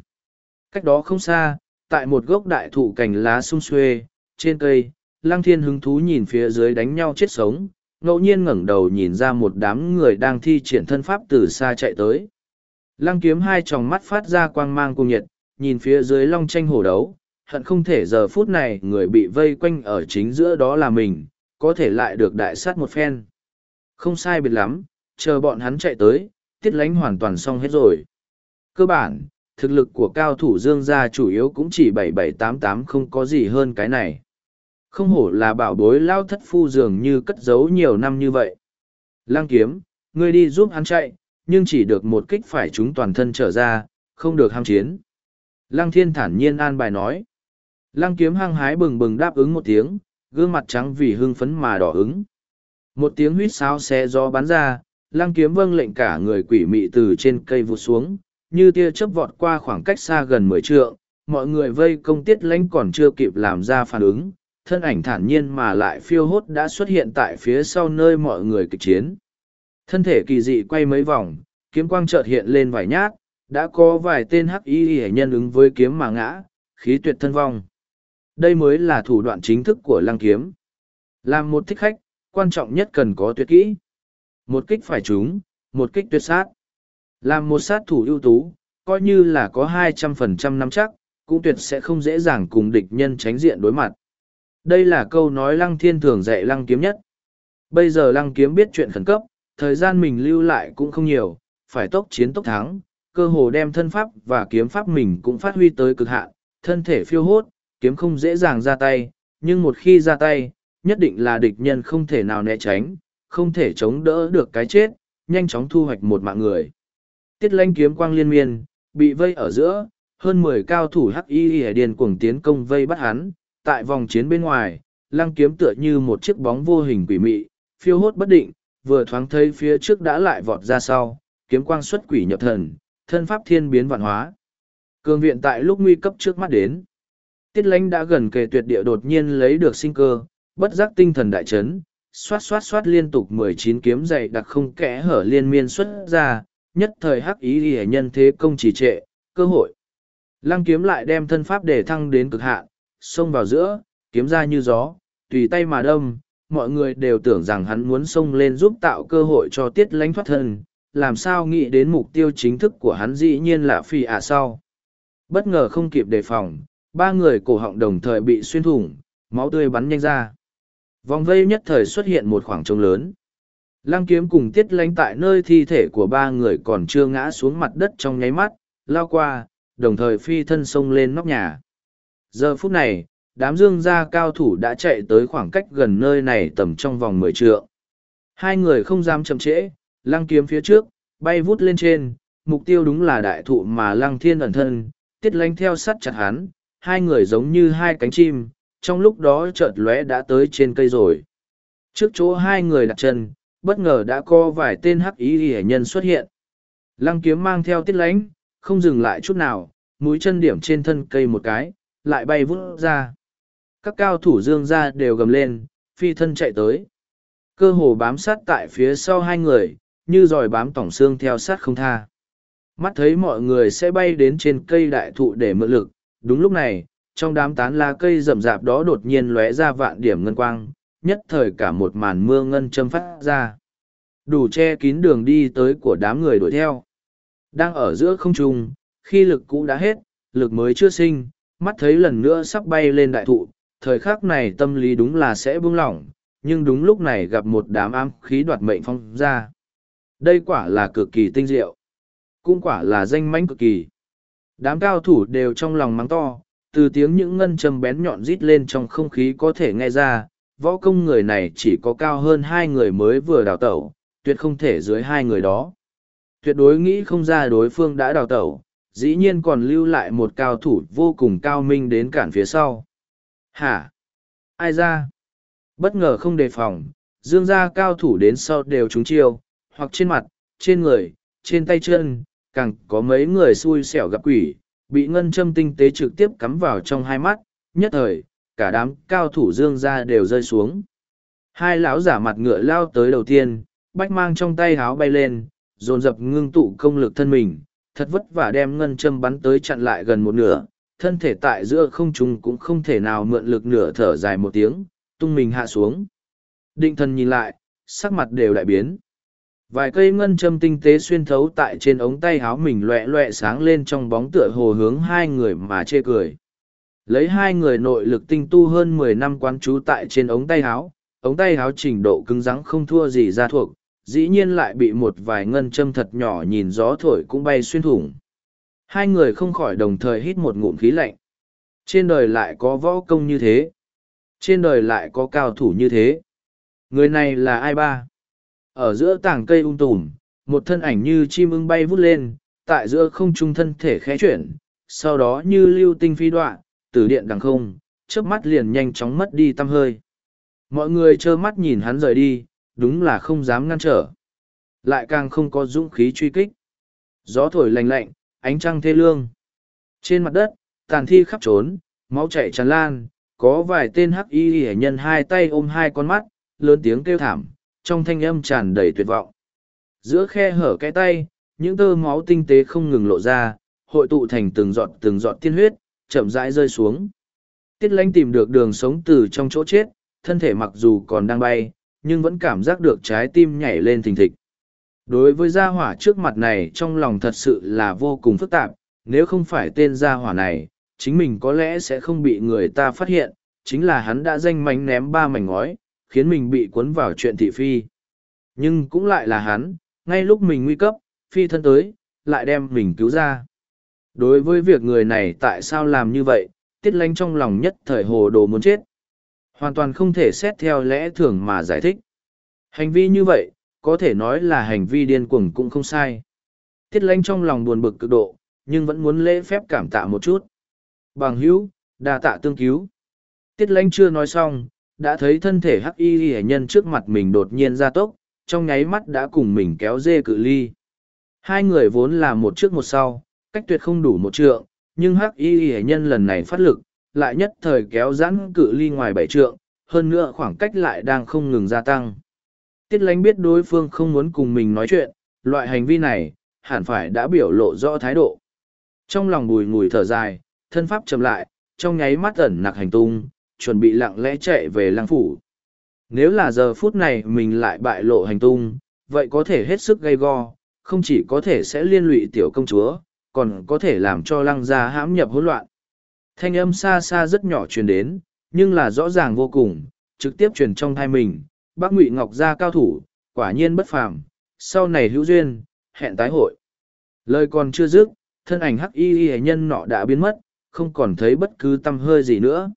Cách đó không xa, tại một gốc đại thụ cành lá sung xuê, trên cây, lăng thiên hứng thú nhìn phía dưới đánh nhau chết sống, ngẫu nhiên ngẩng đầu nhìn ra một đám người đang thi triển thân pháp từ xa chạy tới. Lăng kiếm hai tròng mắt phát ra quang mang cung nhiệt, nhìn phía dưới long tranh hổ đấu, hận không thể giờ phút này người bị vây quanh ở chính giữa đó là mình, có thể lại được đại sát một phen. Không sai biệt lắm, chờ bọn hắn chạy tới, tiết lánh hoàn toàn xong hết rồi. Cơ bản, thực lực của cao thủ dương gia chủ yếu cũng chỉ bảy bảy tám tám không có gì hơn cái này. Không hổ là bảo bối lao thất phu dường như cất giấu nhiều năm như vậy. Lang kiếm, ngươi đi giúp hắn chạy, nhưng chỉ được một kích phải chúng toàn thân trở ra, không được ham chiến. Lăng thiên thản nhiên an bài nói. Lăng kiếm hăng hái bừng bừng đáp ứng một tiếng, gương mặt trắng vì hưng phấn mà đỏ ứng. Một tiếng huýt sáo xé gió bắn ra, lăng kiếm vâng lệnh cả người quỷ mị từ trên cây vụt xuống, như tia chớp vọt qua khoảng cách xa gần mười trượng, mọi người vây công tiết lãnh còn chưa kịp làm ra phản ứng, thân ảnh thản nhiên mà lại phiêu hốt đã xuất hiện tại phía sau nơi mọi người kịch chiến. Thân thể kỳ dị quay mấy vòng, kiếm quang chợt hiện lên vài nhát, đã có vài tên hắc y hệ nhân ứng với kiếm mà ngã, khí tuyệt thân vong. Đây mới là thủ đoạn chính thức của lăng kiếm. Làm một thích khách, quan trọng nhất cần có tuyệt kỹ. Một kích phải trúng, một kích tuyệt sát. Làm một sát thủ ưu tú, coi như là có hai trăm phần trăm nắm chắc, cũng tuyệt sẽ không dễ dàng cùng địch nhân tránh diện đối mặt. Đây là câu nói lăng thiên thường dạy lăng kiếm nhất. Bây giờ lăng kiếm biết chuyện khẩn cấp, thời gian mình lưu lại cũng không nhiều, phải tốc chiến tốc thắng, cơ hồ đem thân pháp và kiếm pháp mình cũng phát huy tới cực hạn, thân thể phiêu hốt, kiếm không dễ dàng ra tay, nhưng một khi ra tay, nhất định là địch nhân không thể nào né tránh, không thể chống đỡ được cái chết, nhanh chóng thu hoạch một mạng người. Tiết lanh kiếm quang liên miên, bị vây ở giữa, hơn mười cao thủ hắc y hề điền cuồng tiến công vây bắt hắn, tại vòng chiến bên ngoài, lăng kiếm tựa như một chiếc bóng vô hình quỷ mị, phiêu hốt bất định, vừa thoáng thấy phía trước đã lại vọt ra sau, kiếm quang xuất quỷ nhập thần, thân pháp thiên biến vạn hóa. Cường viện tại lúc nguy cấp trước mắt đến. Tiết lãnh đã gần kề tuyệt địa đột nhiên lấy được sinh cơ, bất giác tinh thần đại chấn, xoát xoát xoát liên tục mười chín kiếm dày đặc không kẽ hở liên miên xuất ra, nhất thời hắc ý hệ nhân thế công trì trệ, cơ hội. Lăng kiếm lại đem thân pháp để thăng đến cực hạn, xông vào giữa, kiếm ra như gió, tùy tay mà đâm, mọi người đều tưởng rằng hắn muốn xông lên giúp tạo cơ hội cho tiết lánh thoát thân, làm sao nghĩ đến mục tiêu chính thức của hắn dĩ nhiên là phi ả sau. Bất ngờ không kịp đề phòng, ba người cổ họng đồng thời bị xuyên thủng, máu tươi bắn nhanh ra. Vòng vây nhất thời xuất hiện một khoảng trống lớn. Lăng kiếm cùng tiết lánh tại nơi thi thể của ba người còn chưa ngã xuống mặt đất trong nháy mắt, lao qua, đồng thời phi thân sông lên nóc nhà. Giờ phút này, đám dương gia cao thủ đã chạy tới khoảng cách gần nơi này tầm trong vòng mười trượng. Hai người không dám chậm trễ, lăng kiếm phía trước, bay vút lên trên, mục tiêu đúng là đại thụ mà lăng thiên ẩn thân, tiết lánh theo sát chặt hắn, hai người giống như hai cánh chim, trong lúc đó chợt lóe đã tới trên cây rồi. Trước chỗ hai người đặt chân, bất ngờ đã có vài tên hắc ý hệ nhân xuất hiện. Lăng kiếm mang theo tiết lánh, không dừng lại chút nào, mũi chân điểm trên thân cây một cái, lại bay vút ra. Các cao thủ dương ra đều gầm lên, phi thân chạy tới. Cơ hồ bám sát tại phía sau hai người, như dòi bám tổng xương theo sát không tha. Mắt thấy mọi người sẽ bay đến trên cây đại thụ để mượn lực, đúng lúc này, trong đám tán lá cây rậm rạp đó đột nhiên lóe ra vạn điểm ngân quang, nhất thời cả một màn mưa ngân châm phát ra. Đủ che kín đường đi tới của đám người đuổi theo. Đang ở giữa không trung, khi lực cũ đã hết, lực mới chưa sinh, mắt thấy lần nữa sắp bay lên đại thụ, thời khắc này tâm lý đúng là sẽ buông lỏng, nhưng đúng lúc này gặp một đám ám khí đoạt mệnh phong ra. Đây quả là cực kỳ tinh diệu. Cũng quả là danh mãnh cực kỳ. Đám cao thủ đều trong lòng mắng to, từ tiếng những ngân châm bén nhọn rít lên trong không khí có thể nghe ra, võ công người này chỉ có cao hơn hai người mới vừa đào tẩu, tuyệt không thể dưới hai người đó. Tuyệt đối nghĩ không ra đối phương đã đào tẩu, dĩ nhiên còn lưu lại một cao thủ vô cùng cao minh đến cản phía sau. Hả? Ai ra? Bất ngờ không đề phòng, dương gia cao thủ đến sau đều trúng chiêu, hoặc trên mặt, trên người, trên tay chân, càng có mấy người xui xẻo gặp quỷ, bị ngân châm tinh tế trực tiếp cắm vào trong hai mắt, nhất thời, cả đám cao thủ dương gia đều rơi xuống. Hai lão giả mặt ngựa lao tới đầu tiên, bách mang trong tay háo bay lên, dồn dập ngưng tụ công lực thân mình, thật vất vả đem ngân châm bắn tới chặn lại gần một nửa, thân thể tại giữa không trung cũng không thể nào mượn lực nửa thở dài một tiếng, tung mình hạ xuống. Định thần nhìn lại, sắc mặt đều đại biến. Vài cây ngân châm tinh tế xuyên thấu tại trên ống tay háo mình loẹ loẹ sáng lên trong bóng tựa hồ hướng hai người mà chê cười. Lấy hai người nội lực tinh tu hơn mười năm quán trú tại trên ống tay háo, ống tay háo trình độ cứng rắn không thua gì ra thuộc, dĩ nhiên lại bị một vài ngân châm thật nhỏ nhìn gió thổi cũng bay xuyên thủng. Hai người không khỏi đồng thời hít một ngụm khí lạnh. Trên đời lại có võ công như thế. Trên đời lại có cao thủ như thế. Người này là ai ba? Ở giữa tảng cây ung tùm, một thân ảnh như chim ưng bay vút lên, tại giữa không trung thân thể khẽ chuyển, sau đó như lưu tinh phi đoạn, từ điện đằng không, chớp mắt liền nhanh chóng mất đi tăm hơi. Mọi người trơ mắt nhìn hắn rời đi, đúng là không dám ngăn trở. Lại càng không có dũng khí truy kích. Gió thổi lạnh lạnh, ánh trăng thê lương. Trên mặt đất, tàn thi khắp trốn, máu chảy tràn lan, có vài tên hắc y hệ nhân hai tay ôm hai con mắt, lớn tiếng kêu thảm, trong thanh âm tràn đầy tuyệt vọng. Giữa khe hở cái tay, những tơ máu tinh tế không ngừng lộ ra, hội tụ thành từng giọt từng giọt tiên huyết, chậm rãi rơi xuống. Tiết lánh tìm được đường sống từ trong chỗ chết, thân thể mặc dù còn đang bay, nhưng vẫn cảm giác được trái tim nhảy lên thình thịch. Đối với gia hỏa trước mặt này trong lòng thật sự là vô cùng phức tạp, nếu không phải tên gia hỏa này, chính mình có lẽ sẽ không bị người ta phát hiện, chính là hắn đã danh mánh ném ba mảnh ngói, khiến mình bị cuốn vào chuyện thị phi. Nhưng cũng lại là hắn, ngay lúc mình nguy cấp, phi thân tới, lại đem mình cứu ra. Đối với việc người này tại sao làm như vậy, tiết lanh trong lòng nhất thời hồ đồ muốn chết. Hoàn toàn không thể xét theo lẽ thường mà giải thích. Hành vi như vậy, có thể nói là hành vi điên cuồng cũng không sai. Tiết lanh trong lòng buồn bực cực độ, nhưng vẫn muốn lễ phép cảm tạ một chút. Bằng hữu, đa tạ tương cứu. Tiết lanh chưa nói xong, đã thấy thân thể hắc y hệ nhân trước mặt mình đột nhiên ra tốc, trong nháy mắt đã cùng mình kéo dê cự ly. Hai người vốn là một trước một sau, cách tuyệt không đủ một trượng, nhưng hắc y hệ nhân lần này phát lực, lại nhất thời kéo giãn cự ly ngoài bảy trượng, hơn nữa khoảng cách lại đang không ngừng gia tăng. Tiết lánh biết đối phương không muốn cùng mình nói chuyện, loại hành vi này, hẳn phải đã biểu lộ rõ thái độ. Trong lòng bùi ngùi thở dài, thân pháp chậm lại, trong nháy mắt ẩn nặc hành tung, chuẩn bị lặng lẽ chạy về lăng phủ. Nếu là giờ phút này mình lại bại lộ hành tung, vậy có thể hết sức gây go, không chỉ có thể sẽ liên lụy tiểu công chúa, còn có thể làm cho lăng gia hãm nhập hỗn loạn. Thanh âm xa xa rất nhỏ truyền đến, nhưng là rõ ràng vô cùng, trực tiếp truyền trong thai mình, bác Ngụy Ngọc gia cao thủ, quả nhiên bất phàm, sau này hữu duyên, hẹn tái hội. Lời còn chưa dứt, thân ảnh hắc y y nhân nọ đã biến mất, không còn thấy bất cứ tâm hơi gì nữa.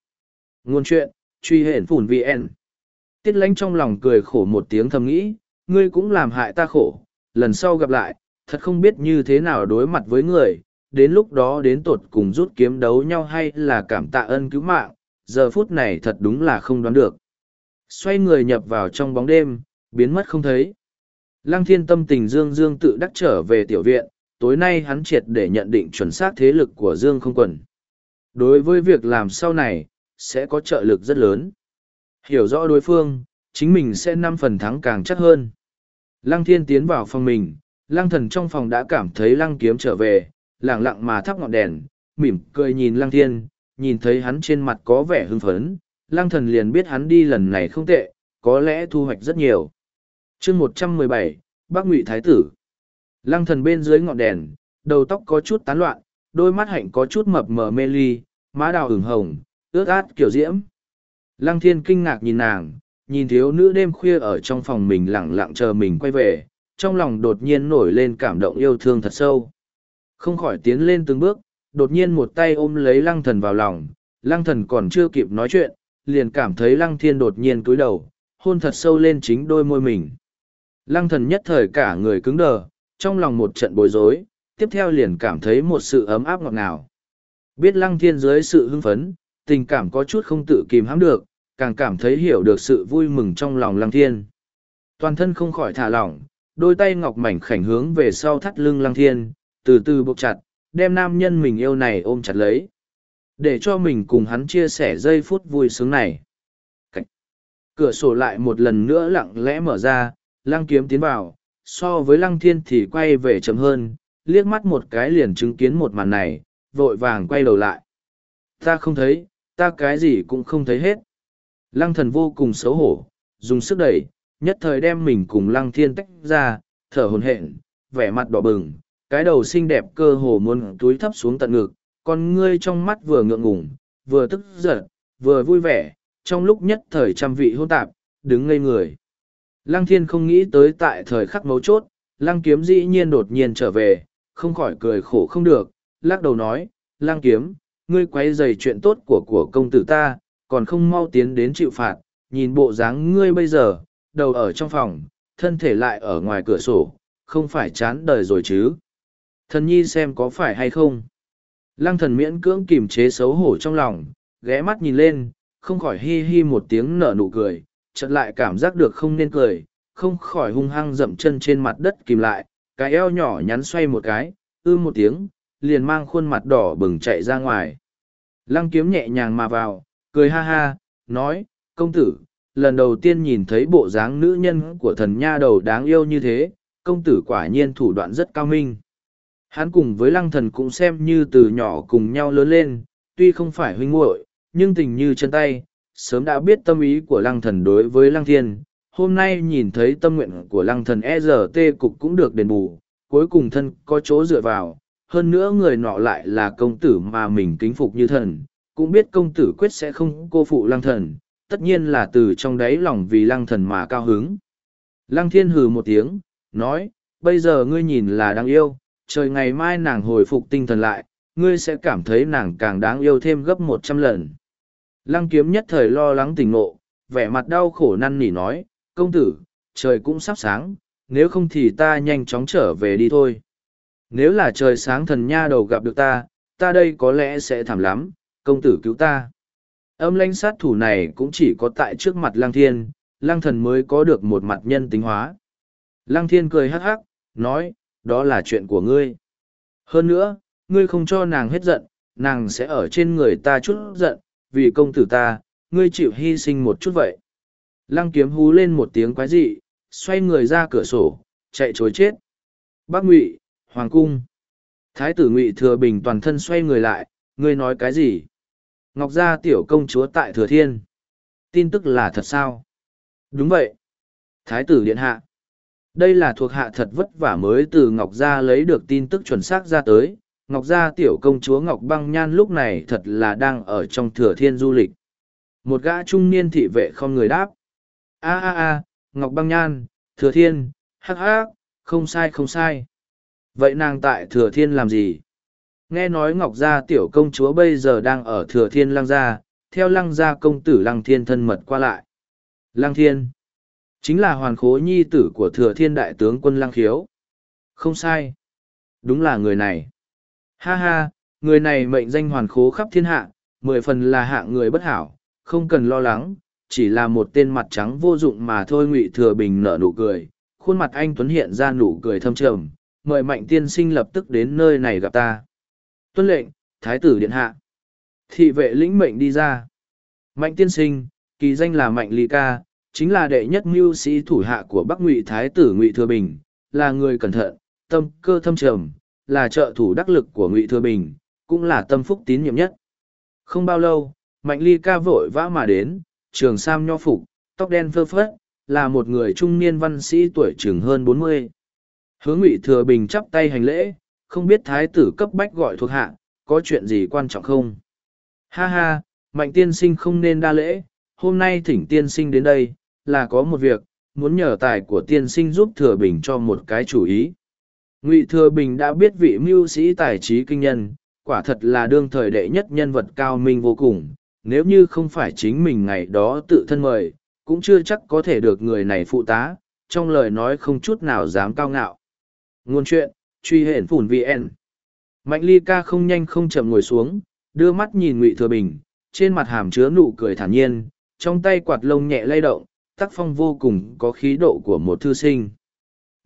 Nguồn chuyện, truy hển phủn VN. Tiết lánh trong lòng cười khổ một tiếng thầm nghĩ, ngươi cũng làm hại ta khổ, lần sau gặp lại, thật không biết như thế nào đối mặt với người, đến lúc đó đến tột cùng rút kiếm đấu nhau hay là cảm tạ ơn cứu mạng, giờ phút này thật đúng là không đoán được. Xoay người nhập vào trong bóng đêm, biến mất không thấy. Lăng thiên tâm tình Dương Dương tự đắc trở về tiểu viện, tối nay hắn triệt để nhận định chuẩn xác thế lực của Dương không quần. Đối với việc làm sau này, sẽ có trợ lực rất lớn. Hiểu rõ đối phương, chính mình sẽ năm phần thắng càng chắc hơn. Lăng thiên tiến vào phòng mình, lăng thần trong phòng đã cảm thấy lăng kiếm trở về, lẳng lặng mà thắp ngọn đèn, mỉm cười nhìn lăng thiên, nhìn thấy hắn trên mặt có vẻ hưng phấn, lăng thần liền biết hắn đi lần này không tệ, có lẽ thu hoạch rất nhiều. chương một trăm mười bảy Bác Ngụy Thái Tử Lăng thần bên dưới ngọn đèn, đầu tóc có chút tán loạn, đôi mắt hạnh có chút mập mờ mê ly, má đào ửng hồng, ướt át kiểu diễm. Lăng thiên kinh ngạc nhìn nàng, nhìn thiếu nữ đêm khuya ở trong phòng mình lẳng lặng chờ mình quay về, trong lòng đột nhiên nổi lên cảm động yêu thương thật sâu. Không khỏi tiến lên từng bước, đột nhiên một tay ôm lấy lăng thần vào lòng, lăng thần còn chưa kịp nói chuyện, liền cảm thấy lăng thiên đột nhiên cúi đầu, hôn thật sâu lên chính đôi môi mình. Lăng thần nhất thời cả người cứng đờ, trong lòng một trận bối rối, tiếp theo liền cảm thấy một sự ấm áp ngọt ngào. Biết lăng thiên dưới sự hưng phấn, tình cảm có chút không tự kìm hãm được, càng cảm thấy hiểu được sự vui mừng trong lòng lăng thiên. Toàn thân không khỏi thả lỏng, đôi tay ngọc mảnh khảnh hướng về sau thắt lưng lăng thiên, từ từ buộc chặt, đem nam nhân mình yêu này ôm chặt lấy. Để cho mình cùng hắn chia sẻ giây phút vui sướng này. Cách. Cửa sổ lại một lần nữa lặng lẽ mở ra, lăng kiếm tiến vào, so với lăng thiên thì quay về chậm hơn, liếc mắt một cái liền chứng kiến một màn này, vội vàng quay đầu lại. Ta không thấy, ta cái gì cũng không thấy hết. Lăng thần vô cùng xấu hổ, dùng sức đẩy, nhất thời đem mình cùng lăng thiên tách ra, thở hồn hển, vẻ mặt đỏ bừng, cái đầu xinh đẹp cơ hồ muốn túi thấp xuống tận ngực, con ngươi trong mắt vừa ngượng ngùng, vừa tức giận, vừa vui vẻ, trong lúc nhất thời trăm vị hôn tạp, đứng ngây người. Lăng thiên không nghĩ tới tại thời khắc mấu chốt, lăng kiếm dĩ nhiên đột nhiên trở về, không khỏi cười khổ không được, lắc đầu nói, lăng kiếm, ngươi quay dày chuyện tốt của của công tử ta, còn không mau tiến đến chịu phạt, nhìn bộ dáng ngươi bây giờ, đầu ở trong phòng, thân thể lại ở ngoài cửa sổ, không phải chán đời rồi chứ. Thần nhi xem có phải hay không. Lăng thần miễn cưỡng kìm chế xấu hổ trong lòng, ghé mắt nhìn lên, không khỏi hi hi một tiếng nở nụ cười, chợt lại cảm giác được không nên cười, không khỏi hung hăng dậm chân trên mặt đất kìm lại, cái eo nhỏ nhắn xoay một cái, ư một tiếng, liền mang khuôn mặt đỏ bừng chạy ra ngoài. Lăng kiếm nhẹ nhàng mà vào, cười ha ha, nói, công tử, lần đầu tiên nhìn thấy bộ dáng nữ nhân của thần nha đầu đáng yêu như thế, công tử quả nhiên thủ đoạn rất cao minh. Hắn cùng với lăng thần cũng xem như từ nhỏ cùng nhau lớn lên, tuy không phải huynh muội, nhưng tình như chân tay, sớm đã biết tâm ý của lăng thần đối với lăng thiên. Hôm nay nhìn thấy tâm nguyện của lăng thần ERT cục cũng được đền bù, cuối cùng thân có chỗ dựa vào, hơn nữa người nọ lại là công tử mà mình kính phục như thần, cũng biết công tử quyết sẽ không cô phụ lăng thần, tất nhiên là từ trong đáy lòng vì lăng thần mà cao hứng. Lăng thiên hừ một tiếng, nói, bây giờ ngươi nhìn là đáng yêu, trời ngày mai nàng hồi phục tinh thần lại, ngươi sẽ cảm thấy nàng càng đáng yêu thêm gấp một trăm lần. Lăng kiếm nhất thời lo lắng tỉnh ngộ, vẻ mặt đau khổ năn nỉ nói, công tử, trời cũng sắp sáng, nếu không thì ta nhanh chóng trở về đi thôi. Nếu là trời sáng thần nha đầu gặp được ta, ta đây có lẽ sẽ thảm lắm, công tử cứu ta. Âm lãnh sát thủ này cũng chỉ có tại trước mặt lăng thiên, lăng thần mới có được một mặt nhân tính hóa. Lăng thiên cười hắc hắc, nói, đó là chuyện của ngươi. Hơn nữa, ngươi không cho nàng hết giận, nàng sẽ ở trên người ta chút giận, vì công tử ta, ngươi chịu hy sinh một chút vậy. Lăng kiếm hú lên một tiếng quái dị, xoay người ra cửa sổ, chạy chối chết. Bác Ngụy, Hoàng Cung. Thái tử Ngụy Thừa Bình toàn thân xoay người lại, ngươi nói cái gì? Ngọc Gia tiểu công chúa tại Thừa Thiên. Tin tức là thật sao? Đúng vậy. Thái tử Điện Hạ. Đây là thuộc hạ thật vất vả mới từ Ngọc Gia lấy được tin tức chuẩn xác ra tới. Ngọc Gia tiểu công chúa Ngọc Băng Nhan lúc này thật là đang ở trong Thừa Thiên du lịch. Một gã trung niên thị vệ không người đáp. a a a Ngọc Băng Nhan, Thừa Thiên, hắc hắc, không sai không sai. Vậy nàng tại Thừa Thiên làm gì? Nghe nói Ngọc Gia tiểu công chúa bây giờ đang ở Thừa Thiên Lăng Gia, theo Lăng Gia công tử Lăng Thiên thân mật qua lại. Lăng Thiên, chính là hoàn khố nhi tử của Thừa Thiên đại tướng quân Lăng Khiếu. Không sai. Đúng là người này. Ha ha, người này mệnh danh hoàn khố khắp thiên hạ, mười phần là hạng người bất hảo, không cần lo lắng, chỉ là một tên mặt trắng vô dụng mà thôi ngụy thừa bình nở nụ cười khuôn mặt anh tuấn hiện ra nụ cười thâm trầm mời mạnh tiên sinh lập tức đến nơi này gặp ta tuân lệnh thái tử điện hạ thị vệ lĩnh mệnh đi ra mạnh tiên sinh kỳ danh là mạnh ly ca chính là đệ nhất mưu sĩ thủ hạ của bắc ngụy thái tử ngụy thừa bình là người cẩn thận tâm cơ thâm trầm là trợ thủ đắc lực của ngụy thừa bình cũng là tâm phúc tín nhiệm nhất không bao lâu mạnh ly ca vội vã mà đến trường sam nho phục, tóc đen phơ phớt là một người trung niên văn sĩ tuổi chừng hơn bốn mươi. Hướng Ngụy Thừa Bình chắp tay hành lễ, không biết thái tử cấp bách gọi thuộc hạ, có chuyện gì quan trọng không? Ha ha, mạnh tiên sinh không nên đa lễ, hôm nay thỉnh tiên sinh đến đây, là có một việc, muốn nhờ tài của tiên sinh giúp Thừa Bình cho một cái chủ ý. Ngụy Thừa Bình đã biết vị mưu sĩ tài trí kinh nhân, quả thật là đương thời đệ nhất nhân vật cao minh vô cùng, nếu như không phải chính mình ngày đó tự thân mời, cũng chưa chắc có thể được người này phụ tá, trong lời nói không chút nào dám cao ngạo. Ngôn chuyện, truy hển phủn VN. Mạnh ly ca không nhanh không chậm ngồi xuống, đưa mắt nhìn ngụy Thừa Bình, trên mặt hàm chứa nụ cười thản nhiên, trong tay quạt lông nhẹ lay động, tác phong vô cùng có khí độ của một thư sinh.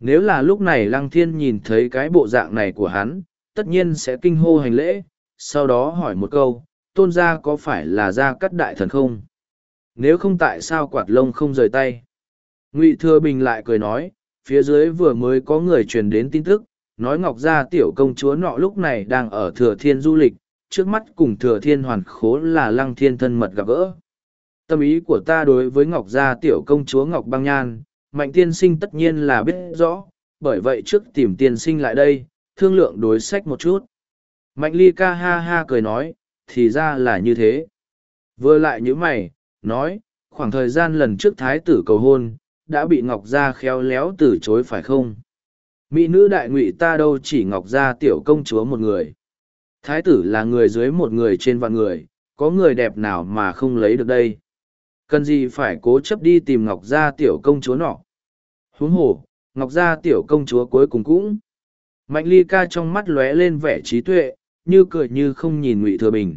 Nếu là lúc này Lăng Thiên nhìn thấy cái bộ dạng này của hắn, tất nhiên sẽ kinh hô hành lễ, sau đó hỏi một câu, tôn gia có phải là gia cắt đại thần không? Nếu không tại sao quạt lông không rời tay? Ngụy Thừa Bình lại cười nói, phía dưới vừa mới có người truyền đến tin tức, nói Ngọc Gia tiểu công chúa nọ lúc này đang ở Thừa Thiên du lịch, trước mắt cùng Thừa Thiên hoàn khố là Lăng Thiên thân mật gặp gỡ. Tâm ý của ta đối với Ngọc Gia tiểu công chúa Ngọc Băng Nhan, Mạnh Tiên Sinh tất nhiên là biết rõ, bởi vậy trước tìm Tiên Sinh lại đây, thương lượng đối sách một chút. Mạnh Ly ca ha ha cười nói, thì ra là như thế. Vừa lại như mày, nói, khoảng thời gian lần trước thái tử cầu hôn, đã bị Ngọc Gia khéo léo từ chối phải không? Mỹ nữ đại ngụy ta đâu chỉ Ngọc Gia tiểu công chúa một người. Thái tử là người dưới một người trên vạn người, có người đẹp nào mà không lấy được đây? Cần gì phải cố chấp đi tìm Ngọc Gia tiểu công chúa nọ? Huống hồ, Ngọc Gia tiểu công chúa cuối cùng cũng. Mạnh ly ca trong mắt lóe lên vẻ trí tuệ, như cười như không nhìn ngụy thừa bình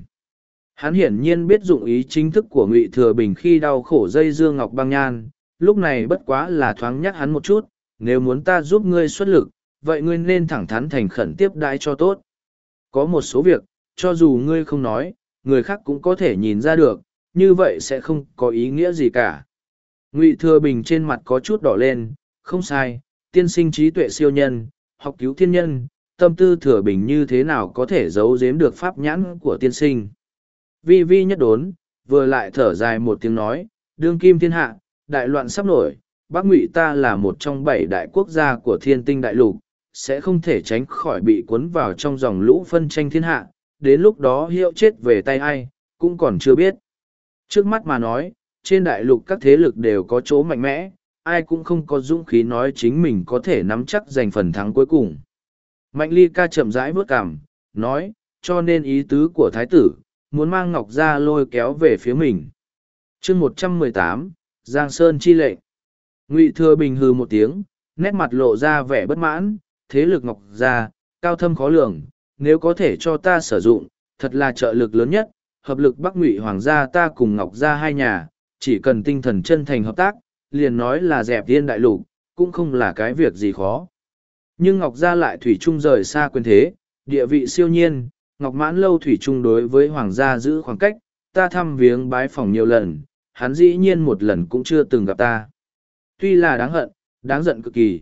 hắn hiển nhiên biết dụng ý chính thức của ngụy thừa bình khi đau khổ dây dương ngọc băng nhan lúc này bất quá là thoáng nhắc hắn một chút, nếu muốn ta giúp ngươi xuất lực, vậy ngươi nên thẳng thắn thành khẩn tiếp đãi cho tốt. Có một số việc, cho dù ngươi không nói, người khác cũng có thể nhìn ra được, như vậy sẽ không có ý nghĩa gì cả. Ngụy Thừa Bình trên mặt có chút đỏ lên, không sai, tiên sinh trí tuệ siêu nhân, học cứu thiên nhân, tâm tư Thừa Bình như thế nào có thể giấu giếm được pháp nhãn của tiên sinh. Vi vi nhất đốn, vừa lại thở dài một tiếng nói, đương kim thiên hạ, đại loạn sắp nổi, Bắc Ngụy ta là một trong bảy đại quốc gia của thiên tinh đại lục, sẽ không thể tránh khỏi bị cuốn vào trong dòng lũ phân tranh thiên hạ, đến lúc đó hiệu chết về tay ai, cũng còn chưa biết. Trước mắt mà nói, trên đại lục các thế lực đều có chỗ mạnh mẽ, ai cũng không có dũng khí nói chính mình có thể nắm chắc giành phần thắng cuối cùng. Mạnh ly ca chậm rãi bước cảm, nói, cho nên ý tứ của thái tử, muốn mang ngọc ra lôi kéo về phía mình. chương một trăm mười tám Giang Sơn chi lệnh. Ngụy Thừa Bình hừ một tiếng, nét mặt lộ ra vẻ bất mãn, thế lực ngọc ra, cao thâm khó lường, nếu có thể cho ta sử dụng, thật là trợ lực lớn nhất, hợp lực Bắc Ngụy Hoàng gia ta cùng Ngọc gia hai nhà, chỉ cần tinh thần chân thành hợp tác, liền nói là dẹp Thiên đại lục, cũng không là cái việc gì khó. Nhưng Ngọc gia lại thủy chung rời xa quyền thế, địa vị siêu nhiên, Ngọc Mãn lâu thủy chung đối với Hoàng gia giữ khoảng cách, ta thăm viếng bái phòng nhiều lần, hắn dĩ nhiên một lần cũng chưa từng gặp ta. Tuy là đáng hận, đáng giận cực kỳ.